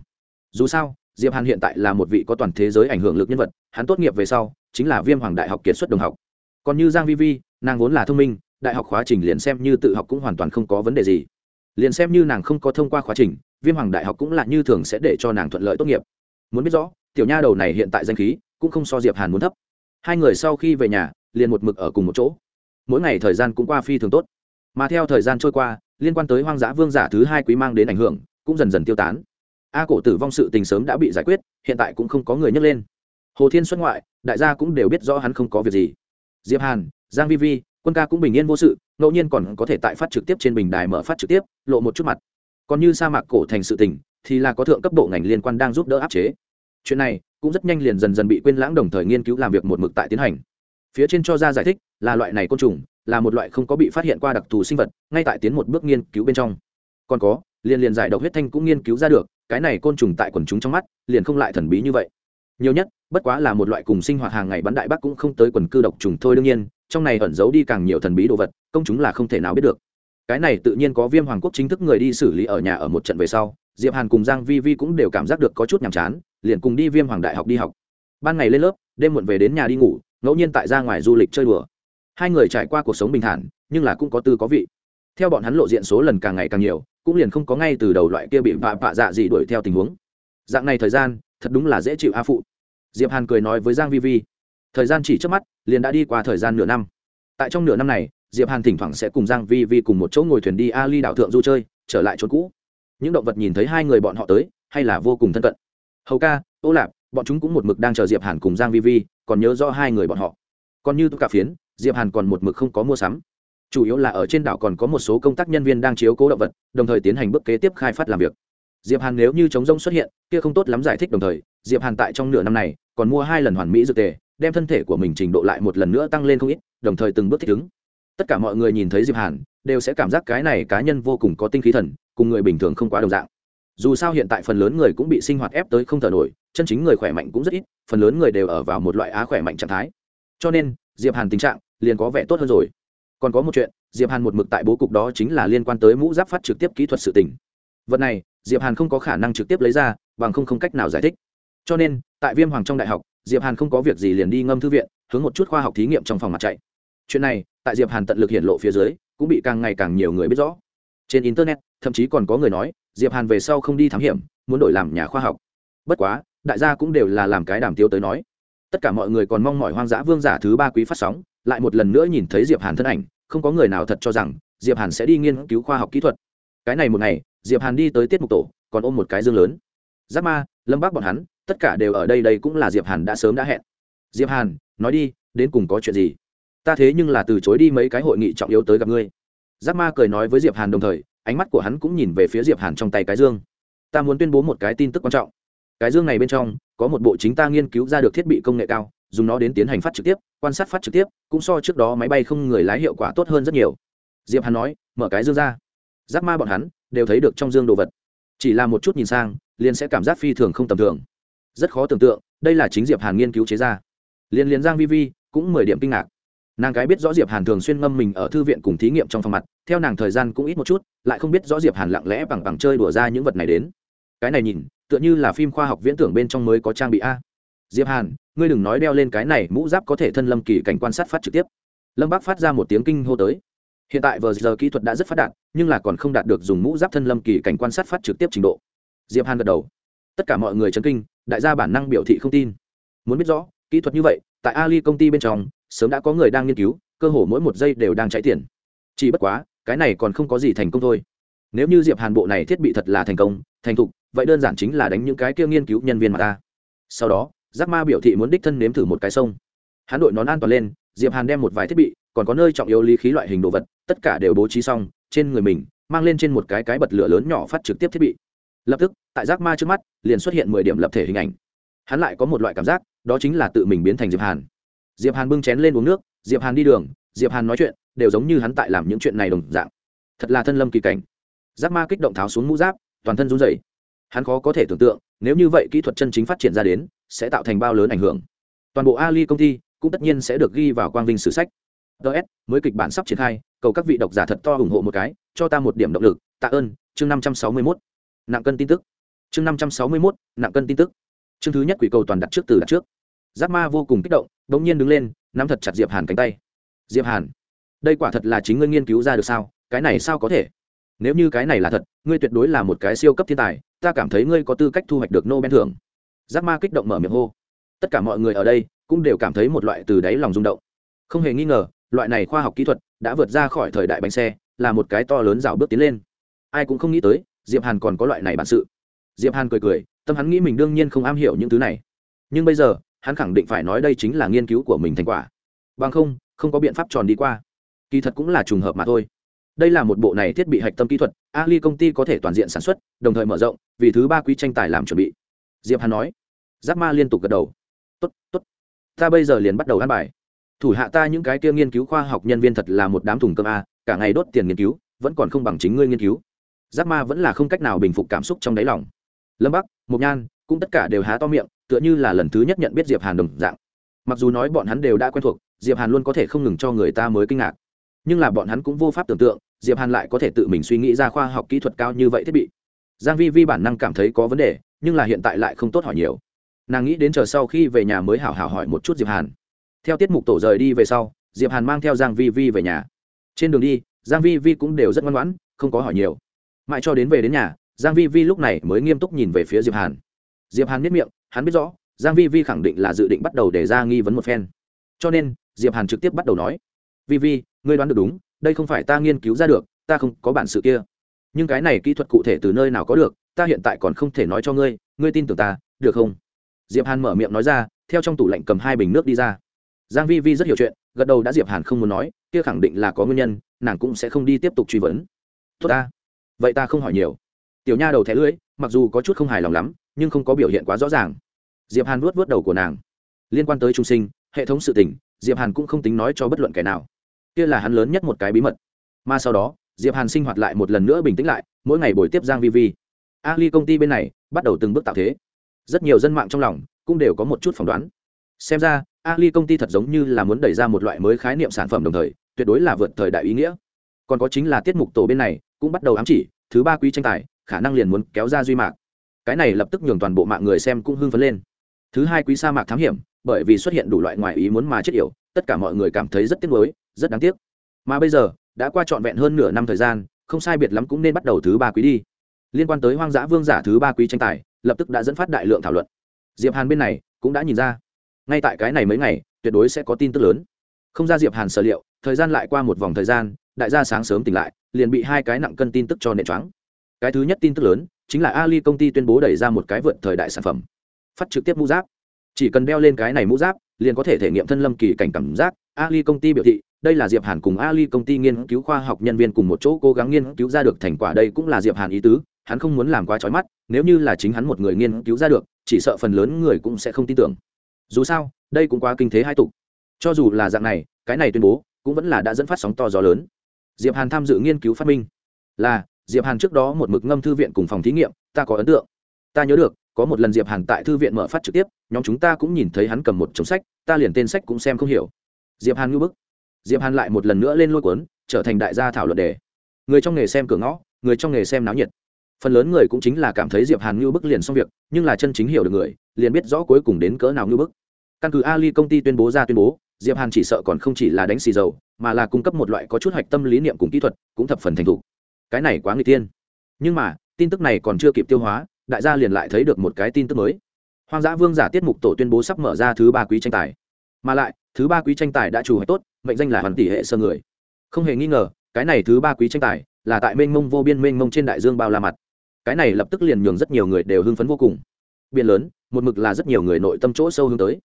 Dù sao, diệp hàn hiện tại là một vị có toàn thế giới ảnh hưởng lực nhân vật, hắn tốt nghiệp về sau, chính là viêm hoàng đại học kiệt xuất đồng học. Còn như giang vi vi, nàng vốn là thông minh đại học khóa trình liền xem như tự học cũng hoàn toàn không có vấn đề gì. Liền xem như nàng không có thông qua khóa trình, viêm hoàng đại học cũng là như thường sẽ để cho nàng thuận lợi tốt nghiệp. Muốn biết rõ, tiểu nha đầu này hiện tại danh khí cũng không so diệp hàn muốn thấp. Hai người sau khi về nhà, liền một mực ở cùng một chỗ. Mỗi ngày thời gian cũng qua phi thường tốt. Mà theo thời gian trôi qua, liên quan tới hoang dã vương giả thứ hai quý mang đến ảnh hưởng, cũng dần dần tiêu tán. A cổ tử vong sự tình sớm đã bị giải quyết, hiện tại cũng không có người nhắc lên. Hồ thiên xuất ngoại, đại gia cũng đều biết rõ hắn không có việc gì. Diệp hàn, giang vi vi quân ca cũng bình yên vô sự, ngẫu nhiên còn có thể tại phát trực tiếp trên bình đài mở phát trực tiếp, lộ một chút mặt. Còn như sa mạc cổ thành sự tình, thì là có thượng cấp bộ ngành liên quan đang giúp đỡ áp chế. Chuyện này cũng rất nhanh liền dần dần bị quên lãng đồng thời nghiên cứu làm việc một mực tại tiến hành. Phía trên cho ra giải thích là loại này côn trùng là một loại không có bị phát hiện qua đặc thù sinh vật, ngay tại tiến một bước nghiên cứu bên trong. Còn có, liền liền giải độc huyết thanh cũng nghiên cứu ra được, cái này côn trùng tại quần chúng trong mắt liền không lại thần bí như vậy. Nhiều nhất bất quá là một loại cùng sinh hoạt hàng ngày bắn đại bắc cũng không tới quần cư độc trùng thôi đương nhiên, trong này ẩn giấu đi càng nhiều thần bí đồ vật, công chúng là không thể nào biết được. Cái này tự nhiên có viêm hoàng quốc chính thức người đi xử lý ở nhà ở một trận về sau, diệp hàn cùng giang vi vi cũng đều cảm giác được có chút nhàm chán, liền cùng đi viêm hoàng đại học đi học. Ban ngày lên lớp, đêm muộn về đến nhà đi ngủ, ngẫu nhiên tại ra ngoài du lịch chơi đùa. Hai người trải qua cuộc sống bình thản, nhưng là cũng có tư có vị. Theo bọn hắn lộ diện số lần càng ngày càng nhiều, cũng liền không có ngay từ đầu loại kia bị vạ vạ dạ gì đuổi theo tình huống. Dạng này thời gian, thật đúng là dễ chịu a phụ diệp hàn cười nói với giang vi vi, thời gian chỉ trước mắt, liền đã đi qua thời gian nửa năm. Tại trong nửa năm này, diệp hàn thỉnh thoảng sẽ cùng giang vi vi cùng một chỗ ngồi thuyền đi ali đảo thượng du chơi, trở lại chỗ cũ. Những động vật nhìn thấy hai người bọn họ tới, hay là vô cùng thân cận. Hầu ca ô lạp, bọn chúng cũng một mực đang chờ diệp hàn cùng giang vi vi, còn nhớ rõ hai người bọn họ. Còn như tôi cả phiến, diệp hàn còn một mực không có mua sắm. Chủ yếu là ở trên đảo còn có một số công tác nhân viên đang chiếu cố động vật, đồng thời tiến hành bước kế tiếp khai phát làm việc. Diệp hàn nếu như chống rông xuất hiện, kia không tốt lắm giải thích đồng thời, diệp hàn tại trong nửa năm này còn mua hai lần hoàn mỹ dược tề, đem thân thể của mình trình độ lại một lần nữa tăng lên không ít, đồng thời từng bước thích ứng. Tất cả mọi người nhìn thấy diệp hàn, đều sẽ cảm giác cái này cá nhân vô cùng có tinh khí thần, cùng người bình thường không quá đồng dạng. Dù sao hiện tại phần lớn người cũng bị sinh hoạt ép tới không thở nổi, chân chính người khỏe mạnh cũng rất ít, phần lớn người đều ở vào một loại á khỏe mạnh trạng thái. Cho nên, diệp hàn tình trạng liền có vẻ tốt hơn rồi. Còn có một chuyện, diệp hàn một mực tại bố cục đó chính là liên quan tới mũ giáp phát trực tiếp kỹ thuật sự tình. Vật này, diệp hàn không có khả năng trực tiếp lấy ra, bằng không không cách nào giải thích cho nên, tại viêm hoàng trong đại học, diệp hàn không có việc gì liền đi ngâm thư viện, hướng một chút khoa học thí nghiệm trong phòng mặt chạy. Chuyện này, tại diệp hàn tận lực hiển lộ phía dưới, cũng bị càng ngày càng nhiều người biết rõ. Trên internet, thậm chí còn có người nói, diệp hàn về sau không đi thám hiểm, muốn đổi làm nhà khoa học. Bất quá, đại gia cũng đều là làm cái đàm tiếu tới nói. Tất cả mọi người còn mong mỏi hoang dã vương giả thứ ba quý phát sóng, lại một lần nữa nhìn thấy diệp hàn thân ảnh, không có người nào thật cho rằng, diệp hàn sẽ đi nghiên cứu khoa học kỹ thuật. Cái này một ngày, diệp hàn đi tới tiết mục tổ, còn ôm một cái dương lớn. Giáp ma, lâm bác bọn hắn tất cả đều ở đây đây cũng là diệp hàn đã sớm đã hẹn. Diệp hàn, nói đi, đến cùng có chuyện gì? Ta thế nhưng là từ chối đi mấy cái hội nghị trọng yếu tới gặp ngươi. Giáp ma cười nói với diệp hàn đồng thời, ánh mắt của hắn cũng nhìn về phía diệp hàn trong tay cái dương. Ta muốn tuyên bố một cái tin tức quan trọng. Cái dương này bên trong, có một bộ chính ta nghiên cứu ra được thiết bị công nghệ cao, dùng nó đến tiến hành phát trực tiếp, quan sát phát trực tiếp, cũng so trước đó máy bay không người lái hiệu quả tốt hơn rất nhiều. Diệp hàn nói, mở cái dương ra. Giáp ma bọn hắn đều thấy được trong dương đồ vật. Chỉ là một chút nhìn sang, liền sẽ cảm giác phi thường không tầm thường rất khó tưởng tượng, đây là chính diệp hàn nghiên cứu chế ra. Liên Liên giang vi vi cũng mười điểm kinh ngạc. Nàng cái biết rõ diệp hàn thường xuyên ngâm mình ở thư viện cùng thí nghiệm trong phòng mặt, theo nàng thời gian cũng ít một chút, lại không biết rõ diệp hàn lặng lẽ bằng bằng chơi đùa ra những vật này đến. Cái này nhìn, tựa như là phim khoa học viễn tưởng bên trong mới có trang bị a. Diệp hàn, ngươi đừng nói đeo lên cái này, mũ giáp có thể thân lâm kỳ cảnh quan sát phát trực tiếp. Lâm bác phát ra một tiếng kinh hô tới. Hiện tại vờ giờ kỹ thuật đã rất phát đạt, nhưng là còn không đạt được dùng mũ giáp thân lâm kỳ cảnh quan sát phát trực tiếp trình độ. Diệp hàn gật đầu tất cả mọi người chấn kinh, đại gia bản năng biểu thị không tin. Muốn biết rõ, kỹ thuật như vậy, tại ali công ty bên trong, sớm đã có người đang nghiên cứu, cơ hồ mỗi một giây đều đang cháy tiền. Chỉ bất quá, cái này còn không có gì thành công thôi. Nếu như diệp hàn bộ này thiết bị thật là thành công, thành thục, vậy đơn giản chính là đánh những cái kia nghiên cứu nhân viên mà ta. Sau đó, giác ma biểu thị muốn đích thân nếm thử một cái sông. Hắn đội nón an toàn lên, diệp hàn đem một vài thiết bị, còn có nơi trọng yếu lý khí loại hình đồ vật, tất cả đều bố trí xong, trên người mình, mang lên trên một cái cái bật lửa lớn nhỏ phát trực tiếp thiết bị lập tức, tại giác ma trước mắt, liền xuất hiện mười điểm lập thể hình ảnh. Hắn lại có một loại cảm giác, đó chính là tự mình biến thành diệp hàn. Diệp hàn bưng chén lên uống nước, diệp hàn đi đường, diệp hàn nói chuyện, đều giống như hắn tại làm những chuyện này đồng dạng. Thật là thân lâm kỳ cảnh. Giác ma kích động tháo xuống mũ giáp, toàn thân run rẩy. Hắn khó có thể tưởng tượng, nếu như vậy kỹ thuật chân chính phát triển ra đến, sẽ tạo thành bao lớn ảnh hưởng. Toàn bộ ali công ty cũng tất nhiên sẽ được ghi vào quang vinh sử sách. Ts mới kịch bản sắp triển khai, cầu các vị độc giả thật to ủng hộ một cái, cho ta một điểm động lực. Tạ ơn, chương năm trăm sáu mươi 561 nặng cân tin tức. Chương năm trăm sáu mươi mốt, nặng cân tin tức. Chương thứ nhất quỷ cầu toàn đặt trước từ đặt trước. Giáp ma vô cùng kích động đ ỗ n g nhiên đứng lên, nắm thật chặt diệp hàn cánh tay. Diệp hàn, đây quả thật là chính ngươi nghiên cứu ra được sao? Cái này sao có thể? Nếu như cái này là thật, ngươi tuyệt đối là một cái siêu cấp thiên tài, ta cảm thấy ngươi có tư cách thu hoạch được nobel thưởng. Giáp ma kích động mở miệng hô. Tất cả mọi người ở đây cũng đều cảm thấy một loại từ đáy lòng rung động. Không hề nghi ngờ, loại này khoa học kỹ thuật đã vượt ra khỏi thời đại bánh xe, là một cái to lớn rào bước tiến lên. Ai cũng không nghĩ tới diệp hàn còn có loại này bản sự. Diệp hàn cười cười, tâm hắn nghĩ mình đương nhiên không am hiểu những thứ này. Nhưng bây giờ, hắn khẳng định phải nói đây chính là nghiên cứu của mình thành quả. Bằng không không có biện pháp tròn đi qua. Kỳ thật cũng là trùng hợp mà thôi. Đây là một bộ này thiết bị hạch tâm kỹ thuật, ali công ty có thể toàn diện sản xuất, đồng thời mở rộng, vì thứ ba quý tranh tài làm chuẩn bị. Diệp hàn nói. Giáp ma liên tục gật đầu. Tốt tốt. Ta bây giờ liền bắt đầu ăn bài. Thủ hạ ta những cái kia nghiên cứu khoa học nhân viên thật là một đám thùng cơm a, cả ngày đốt tiền nghiên cứu, vẫn còn không bằng chính ngươi nghiên cứu giáp ma vẫn là không cách nào bình phục cảm xúc trong đáy lòng. Lâm bắc, mộc nhan, cũng tất cả đều há to miệng, tựa như là lần thứ nhất nhận biết diệp hàn đồng dạng. Mặc dù nói bọn hắn đều đã quen thuộc, diệp hàn luôn có thể không ngừng cho người ta mới kinh ngạc. Nhưng là bọn hắn cũng vô pháp tưởng tượng, diệp hàn lại có thể tự mình suy nghĩ ra khoa học kỹ thuật cao như vậy thiết bị. Giang vi vi bản năng cảm thấy có vấn đề, nhưng là hiện tại lại không tốt hỏi nhiều. Nàng nghĩ đến chờ sau khi về nhà mới hảo hảo hỏi một chút diệp hàn. Theo tiết mục tổ rời đi về sau, diệp hàn mang theo giang vi vi về nhà. Trên đường đi, giang vi vi cũng đều rất ngoan ngoãn, không có hỏi nhiều mãi cho đến về đến nhà, giang vi vi lúc này mới nghiêm túc nhìn về phía diệp hàn. Diệp hàn biết miệng, hắn biết rõ, giang vi vi khẳng định là dự định bắt đầu để ra nghi vấn một phen. Cho nên, diệp hàn trực tiếp bắt đầu nói, vi vi, ngươi đoán được đúng, đây không phải ta nghiên cứu ra được, ta không có bản sự kia. Nhưng cái này kỹ thuật cụ thể từ nơi nào có được, ta hiện tại còn không thể nói cho ngươi ngươi tin tưởng ta, được không? Diệp hàn mở miệng nói ra, theo trong tủ lạnh cầm hai bình nước đi ra. Giang vi vi rất hiểu chuyện, gật đầu đã diệp hàn không muốn nói, kia khẳng định là có nguyên nhân, nàng cũng sẽ không đi tiếp tục truy vấn. Tốt ta vậy ta không hỏi nhiều. Tiểu nha đầu thẻ lưỡi mặc dù có chút không hài lòng lắm, nhưng không có biểu hiện quá rõ ràng. Diệp hàn vuốt vuốt đầu của nàng. Liên quan tới trung sinh, hệ thống sự tình, diệp hàn cũng không tính nói cho bất luận kẻ nào. Kia là hắn lớn nhất một cái bí mật. Mà sau đó, diệp hàn sinh hoạt lại một lần nữa bình tĩnh lại, mỗi ngày buổi tiếp giang vi vi. Ali công ty bên này, bắt đầu từng bước tạo thế. Rất nhiều dân mạng trong lòng cũng đều có một chút phỏng đoán. Xem ra, ali công ty thật giống như là muốn đẩy ra một loại mới khái niệm sản phẩm đồng thời, tuyệt đối là vượt thời đại ý nghĩa. Còn có chính là tiết mục tổ bên này cũng bắt đầu ám chỉ, thứ ba quý tranh tài, khả năng liền muốn kéo ra duy mạc. Cái này lập tức nhường toàn bộ mạng người xem cũng hưng phấn lên. Thứ hai quý sa mạc thám hiểm, bởi vì xuất hiện đủ loại ngoại ý muốn mà chết yểu, tất cả mọi người cảm thấy rất tiếc nuối, rất đáng tiếc. Mà bây giờ, đã qua trọn vẹn hơn nửa năm thời gian, không sai biệt lắm cũng nên bắt đầu thứ ba quý đi. Liên quan tới hoang dã vương giả thứ ba quý tranh tài, lập tức đã dẫn phát đại lượng thảo luận. Diệp hàn bên này cũng đã nhìn ra. Ngay tại cái này mấy ngày, tuyệt đối sẽ có tin tức lớn. Không ra diệp hàn sở liệu, thời gian lại qua một vòng thời gian đại gia sáng sớm tỉnh lại, liền bị hai cái nặng cân tin tức cho nện choáng. Cái thứ nhất tin tức lớn, chính là ali công ty tuyên bố đẩy ra một cái vượt thời đại sản phẩm. Phát trực tiếp mũ giáp. Chỉ cần đeo lên cái này mũ giáp, liền có thể thể nghiệm thân lâm kỳ cảnh cảm giác. Ali công ty biểu thị, đây là diệp hàn cùng ali công ty nghiên cứu khoa học nhân viên cùng một chỗ cố gắng nghiên cứu ra được thành quả, đây cũng là diệp hàn ý tứ. Hắn không muốn làm quá trói mắt, nếu như là chính hắn một người nghiên cứu ra được, chỉ sợ phần lớn người cũng sẽ không tin tưởng. Dù sao, đây cũng quá kinh thế hai tục. Cho dù là dạng này, cái này tuyên bố, cũng vẫn là đã dẫn phát sóng to gió lớn diệp hàn tham dự nghiên cứu phát minh. Là, diệp hàn trước đó một mực ngâm thư viện cùng phòng thí nghiệm, ta có ấn tượng. Ta nhớ được, có một lần diệp hàn tại thư viện mở phát trực tiếp, nhóm chúng ta cũng nhìn thấy hắn cầm một chồng sách, ta liền tên sách cũng xem không hiểu. Diệp hàn ngưu bức. Diệp hàn lại một lần nữa lên lôi cuốn, trở thành đại gia thảo luận đề. Người trong nghề xem cửa ngõ, người trong nghề xem náo nhiệt. Phần lớn người cũng chính là cảm thấy diệp hàn ngưu bức liền xong việc, nhưng là chân chính hiểu được người, liền biết rõ cuối cùng đến cỡ nào ngưu bức. Căn cứ ali công ty tuyên bố ra tuyên bố diệp hàn chỉ sợ còn không chỉ là đánh xì dầu, mà là cung cấp một loại có chút hạch tâm lý niệm cùng kỹ thuật, cũng thập phần thành thục. Cái này quá người tiên nhưng mà, tin tức này còn chưa kịp tiêu hóa, đại gia liền lại thấy được một cái tin tức mới. Hoang dã vương giả tiết mục tổ tuyên bố sắp mở ra thứ ba quý tranh tài. Mà lại, thứ ba quý tranh tài đã chủ hoạch tốt, mệnh danh là hoàn tỷ hệ sơ người. Không hề nghi ngờ, cái này thứ ba quý tranh tài là tại mênh mông vô biên mênh mông trên đại dương bao la mặt. Cái này lập tức liền nhường rất nhiều người đều hưng phấn vô cùng. Biển lớn, một mực là rất nhiều người nội tâm chỗ sâu hướng tới.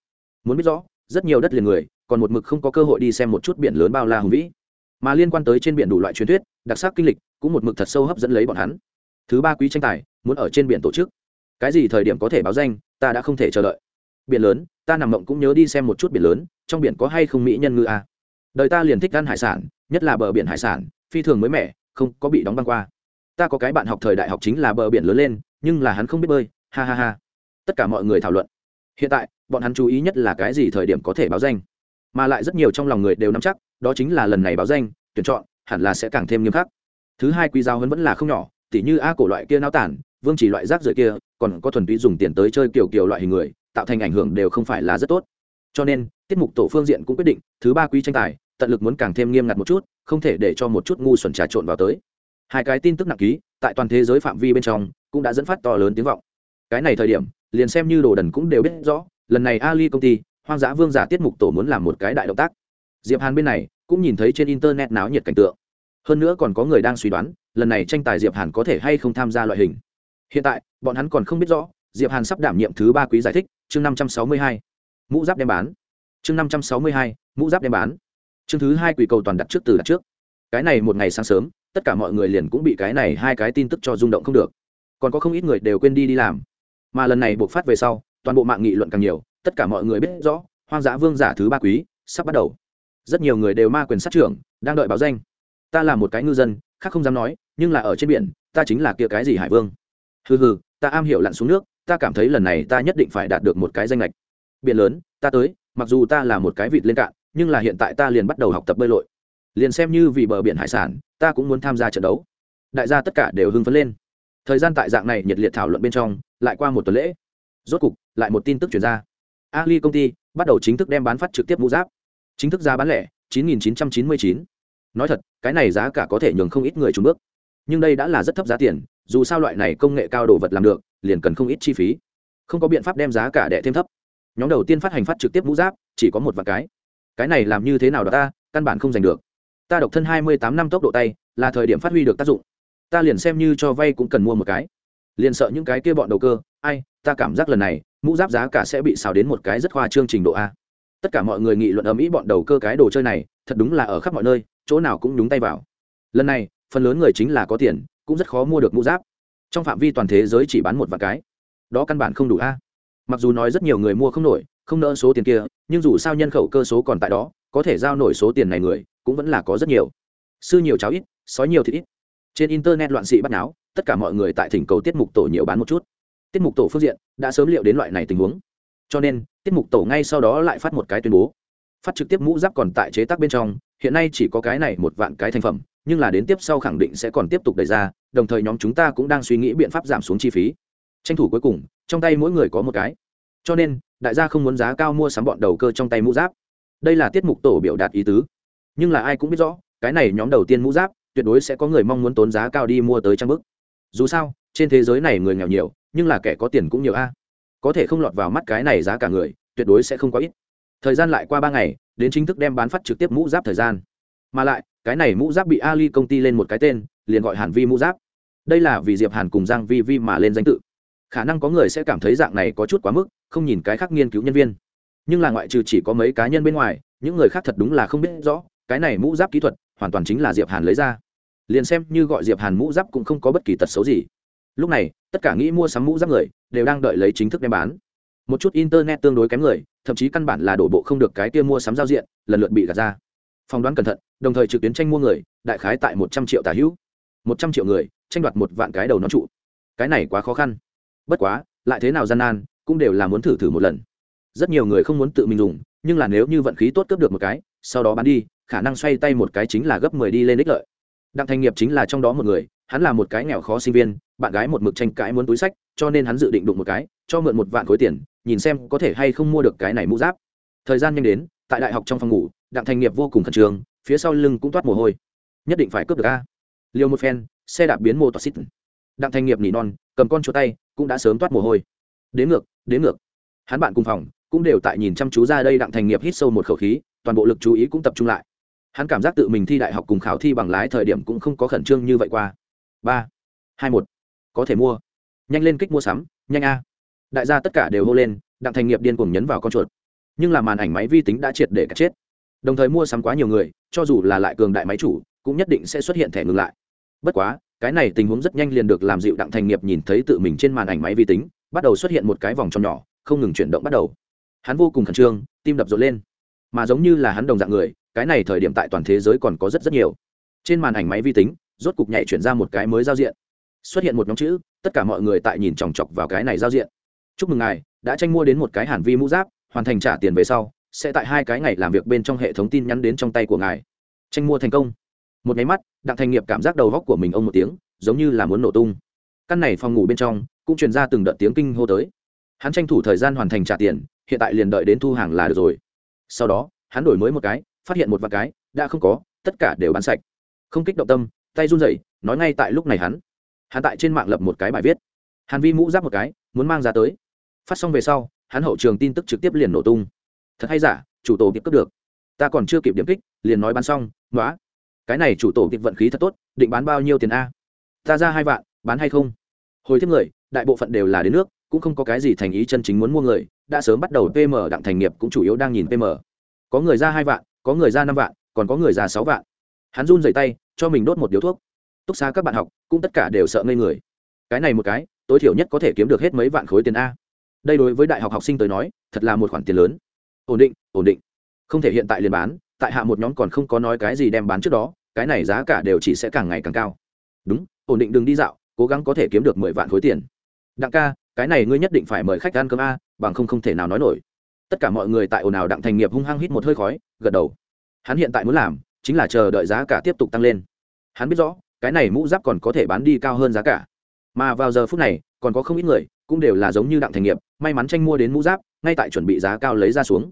Muốn biết rõ, rất nhiều đất liền người còn một mực không có cơ hội đi xem một chút biển lớn bao la hùng vĩ. Mà liên quan tới trên biển đủ loại truyền thuyết, đặc sắc kinh lịch, cũng một mực thật sâu hấp dẫn lấy bọn hắn. Thứ ba quý tranh tài, muốn ở trên biển tổ chức. Cái gì thời điểm có thể báo danh, ta đã không thể chờ đợi. Biển lớn, ta nằm mộng cũng nhớ đi xem một chút biển lớn, trong biển có hay không mỹ nhân ngư a. À? đời ta liền thích ăn hải sản, nhất là bờ biển hải sản, phi thường mới mẻ, không có bị đóng băng qua. Ta có cái bạn học thời đại học chính là bờ biển lớn lên, nhưng là hắn không biết bơi, ha ha ha. Tất cả mọi người thảo luận. Hiện tại, bọn hắn chú ý nhất là cái gì thời điểm có thể báo danh? Mà lại rất nhiều trong lòng người đều nắm chắc, đó chính là lần này báo danh, tuyển chọn, hẳn là sẽ càng thêm nghiêm khắc. Thứ hai quý giáo hơn vẫn là không nhỏ, tỉ như a cổ loại kia nao tản, vương chỉ loại rác rưởi kia, còn có thuần túy dùng tiền tới chơi kiểu kiểu loại hình người, tạo thành ảnh hưởng đều không phải là rất tốt. Cho nên, tiết mục tổ phương diện cũng quyết định, thứ ba quý tranh tài, tận lực muốn càng thêm nghiêm ngặt một chút, không thể để cho một chút ngu xuẩn trà trộn vào tới. Hai cái tin tức nặng ký, tại toàn thế giới phạm vi bên trong, cũng đã dẫn phát to lớn tiếng vọng. Cái này thời điểm, liền xem như đồ đần cũng đều biết rõ, lần này ali công ty hoang dã vương giả tiết mục tổ muốn làm một cái đại động tác. Diệp hàn bên này cũng nhìn thấy trên internet náo nhiệt cảnh tượng. Hơn nữa còn có người đang suy đoán, lần này tranh tài diệp hàn có thể hay không tham gia loại hình. Hiện tại, bọn hắn còn không biết rõ, diệp hàn sắp đảm nhiệm thứ ba quý giải thích, chương năm trăm sáu mươi hai. Mũ giáp đem bán. Chương năm trăm sáu mươi hai, mũ giáp đem bán. Chương thứ hai quỷ cầu toàn đặt trước từ đặt trước. Cái này một ngày sáng sớm, tất cả mọi người liền cũng bị cái này hai cái tin tức cho rung động không được. Còn có không ít người đều quên đi đi làm. Mà lần này buộc phát về sau, toàn bộ mạng nghị luận càng nhiều tất cả mọi người biết rõ, hoang dã vương giả thứ ba quý sắp bắt đầu. Rất nhiều người đều ma quyền sát trưởng, đang đợi báo danh. Ta là một cái ngư dân, khác không dám nói, nhưng là ở trên biển, ta chính là kia cái gì hải vương. Hừ hừ, ta am hiểu lặn xuống nước, ta cảm thấy lần này ta nhất định phải đạt được một cái danh lệch. Biển lớn, ta tới, mặc dù ta là một cái vịt lên cạn, nhưng là hiện tại ta liền bắt đầu học tập bơi lội. Liền xem như vì bờ biển hải sản, ta cũng muốn tham gia trận đấu. Đại gia tất cả đều hưng phấn lên. Thời gian tại dạng này nhiệt liệt thảo luận bên trong, lại qua một tuần lễ. Rốt cục, lại một tin tức chuyển ra ali công ty bắt đầu chính thức đem bán phát trực tiếp mũ giáp. Chính thức giá bán lẻ 9.999. nói thật, cái này giá cả có thể nhường không ít người trùng bước. Nhưng đây đã là rất thấp giá tiền, dù sao loại này công nghệ cao đồ vật làm được, liền cần không ít chi phí. Không có biện pháp đem giá cả đẻ thêm thấp. Nhóm đầu tiên phát hành phát trực tiếp mũ giáp, chỉ có một vài cái. Cái này làm như thế nào đó ta, căn bản không giành được. Ta độc thân hai mươi tám năm tốc độ tay, là thời điểm phát huy được tác dụng. Ta liền xem như cho vay cũng cần mua một cái. Liền sợ những cái kia bọn đầu cơ, ai ta cảm giác lần này, mũ giáp giá cả sẽ bị xào đến một cái rất hoa trương trình độ a. Tất cả mọi người nghị luận ầm ĩ bọn đầu cơ cái đồ chơi này, thật đúng là ở khắp mọi nơi, chỗ nào cũng nhúng tay vào. Lần này, phần lớn người chính là có tiền, cũng rất khó mua được mũ giáp. Trong phạm vi toàn thế giới chỉ bán một vài cái. Đó căn bản không đủ a. Mặc dù nói rất nhiều người mua không nổi, không nỡ số tiền kia, nhưng dù sao nhân khẩu cơ số còn tại đó, có thể giao nổi số tiền này người, cũng vẫn là có rất nhiều. Sư nhiều cháo ít, sói nhiều thịt ít. Trên internet loạn sĩ bắt náo tất cả mọi người tại thỉnh cầu tiết mục tổ nhiều bán một chút tiết mục tổ phương diện đã sớm liệu đến loại này tình huống. Cho nên, tiết mục tổ ngay sau đó lại phát một cái tuyên bố. Phát trực tiếp mũ giáp còn tại chế tác bên trong, hiện nay chỉ có cái này một vạn cái thành phẩm, nhưng là đến tiếp sau khẳng định sẽ còn tiếp tục đẩy ra, đồng thời nhóm chúng ta cũng đang suy nghĩ biện pháp giảm xuống chi phí. Tranh thủ cuối cùng, trong tay mỗi người có một cái. Cho nên, đại gia không muốn giá cao mua sắm bọn đầu cơ trong tay mũ giáp. Đây là tiết mục tổ biểu đạt ý tứ. Nhưng là ai cũng biết rõ, cái này nhóm đầu tiên mũ giáp tuyệt đối sẽ có người mong muốn tốn giá cao đi mua tới trang bức. Dù sao, trên thế giới này người nghèo nhiều nhưng là kẻ có tiền cũng nhiều a. Có thể không lọt vào mắt cái này giá cả người, tuyệt đối sẽ không có ít. Thời gian lại qua ba ngày, đến chính thức đem bán phát trực tiếp mũ giáp thời gian. Mà lại, cái này mũ giáp bị ali công ty lên một cái tên, liền gọi hàn vi mũ giáp. Đây là vì diệp hàn cùng giang vi vi mà lên danh tự. Khả năng có người sẽ cảm thấy dạng này có chút quá mức, không nhìn cái khác nghiên cứu nhân viên. Nhưng là ngoại trừ chỉ có mấy cá nhân bên ngoài, những người khác thật đúng là không biết rõ, cái này mũ giáp kỹ thuật, hoàn toàn chính là diệp hàn lấy ra. Liền xem như gọi diệp hàn mũ giáp cũng không có bất kỳ tật xấu gì lúc này, tất cả nghĩ mua sắm mũ giáp người, đều đang đợi lấy chính thức đem bán. Một chút internet tương đối kém người, thậm chí căn bản là đổ bộ không được cái kia mua sắm giao diện, lần lượt bị gạt ra. Phỏng đoán cẩn thận, đồng thời trực tuyến tranh mua người, đại khái tại một trăm triệu tả hữu. Một trăm triệu người, tranh đoạt một vạn cái đầu nón trụ. Cái này quá khó khăn. Bất quá, lại thế nào gian nan, cũng đều là muốn thử thử một lần. Rất nhiều người không muốn tự mình dùng, nhưng là nếu như vận khí tốt cướp được một cái, sau đó bán đi, khả năng xoay tay một cái chính là gấp mười đi lên ích lợi. Đặng thành nghiệp chính là trong đó một người hắn là một cái nghèo khó sinh viên, bạn gái một mực tranh cãi muốn túi sách, cho nên hắn dự định đụng một cái, cho mượn một vạn khối tiền, nhìn xem có thể hay không mua được cái này mũ giáp. Thời gian nhanh đến, tại đại học trong phòng ngủ, đặng thành nghiệp vô cùng khẩn trương, phía sau lưng cũng toát mồ hôi. Nhất định phải cướp được a. Liều một phen, xe đạp biến mô toa xít đặng thành nghiệp nỉ non, cầm con chỗ tay, cũng đã sớm toát mồ hôi. Đến ngược đến ngược. Hắn bạn cùng phòng, cũng đều tại nhìn chăm chú ra đây đặng thành nghiệp hít sâu một khẩu khí, toàn bộ lực chú ý cũng tập trung lại. Hắn cảm giác tự mình thi đại học cùng khảo thi bằng lái thời điểm cũng không có khẩn trương như vậy qua ba, hai một. Có thể mua. Nhanh lên kích mua sắm, nhanh a. Đại gia tất cả đều hô lên, đặng thành nghiệp điên cuồng nhấn vào con chuột. Nhưng là màn ảnh máy vi tính đã triệt để cắt chết. Đồng thời mua sắm quá nhiều người, cho dù là lại cường đại máy chủ, cũng nhất định sẽ xuất hiện thẻ ngừng lại. Bất quá, cái này tình huống rất nhanh liền được làm dịu đặng thành nghiệp nhìn thấy tự mình trên màn ảnh máy vi tính, bắt đầu xuất hiện một cái vòng tròn nhỏ, không ngừng chuyển động bắt đầu. Hắn vô cùng khẩn trương, tim đập rộn lên. Mà giống như là hắn đồng dạng người, cái này thời điểm tại toàn thế giới còn có rất rất nhiều. Trên màn ảnh máy vi tính rốt cục nhảy chuyển ra một cái mới giao diện. Xuất hiện một nhóm chữ, tất cả mọi người tại nhìn chòng chọc vào cái này giao diện. Chúc mừng ngài, đã tranh mua đến một cái hàn vi mũ giáp, hoàn thành trả tiền về sau, sẽ tại hai cái ngày làm việc bên trong hệ thống tin nhắn đến trong tay của ngài. Tranh mua thành công. Một nháy mắt, đặng thành nghiệp cảm giác đầu góc của mình ông một tiếng, giống như là muốn nổ tung. Căn này phòng ngủ bên trong, cũng truyền ra từng đợt tiếng kinh hô tới. Hắn tranh thủ thời gian hoàn thành trả tiền, hiện tại liền đợi đến thu hàng là được rồi. Sau đó, hắn đổi mới một cái, phát hiện một vài cái, đã không có, tất cả đều bán sạch. Không kích động tâm tay run rẩy, nói ngay tại lúc này hắn. Hắn tại trên mạng lập một cái bài viết. Hàn vi mũ giáp một cái, muốn mang ra tới. Phát xong về sau, hắn hậu trường tin tức trực tiếp liền nổ tung. Thật hay giả, chủ tổ kịp cướp được. Ta còn chưa kịp điểm kích, liền nói bán xong nói cái này chủ tổ kịp vận khí thật tốt, định bán bao nhiêu tiền a? Ta ra hai vạn, bán hay không? Hồi tiếp người, đại bộ phận đều là đến nước, cũng không có cái gì thành ý chân chính muốn mua người, đã sớm bắt đầu pm đặng thành nghiệp cũng chủ yếu đang nhìn pm có người ra hai vạn, có người ra năm vạn, còn có người ra sáu vạn. Hắn run dày tay cho mình đốt một điếu thuốc. Túc xá các bạn học cũng tất cả đều sợ ngây người. Cái này một cái, tối thiểu nhất có thể kiếm được hết mấy vạn khối tiền a. Đây đối với đại học học sinh tới nói, thật là một khoản tiền lớn. Ổn định ổn định. Không thể hiện tại liền bán, tại hạ một nhóm còn không có nói cái gì đem bán trước đó, cái này giá cả đều chỉ sẽ càng ngày càng cao. Đúng, ổn định đừng đi dạo, cố gắng có thể kiếm được mười vạn khối tiền. Đặng ca, cái này ngươi nhất định phải mời khách ăn cơm a, bằng không không thể nào nói nổi. Tất cả mọi người tại ồn ào đặng thành nghiệp hung hăng hít một hơi khói, gật đầu. Hắn hiện tại muốn làm chính là chờ đợi giá cả tiếp tục tăng lên. Hắn biết rõ, cái này mũ giáp còn có thể bán đi cao hơn giá cả. Mà vào giờ phút này, còn có không ít người, cũng đều là giống như đặng thành nghiệp, may mắn tranh mua đến mũ giáp, ngay tại chuẩn bị giá cao lấy ra xuống.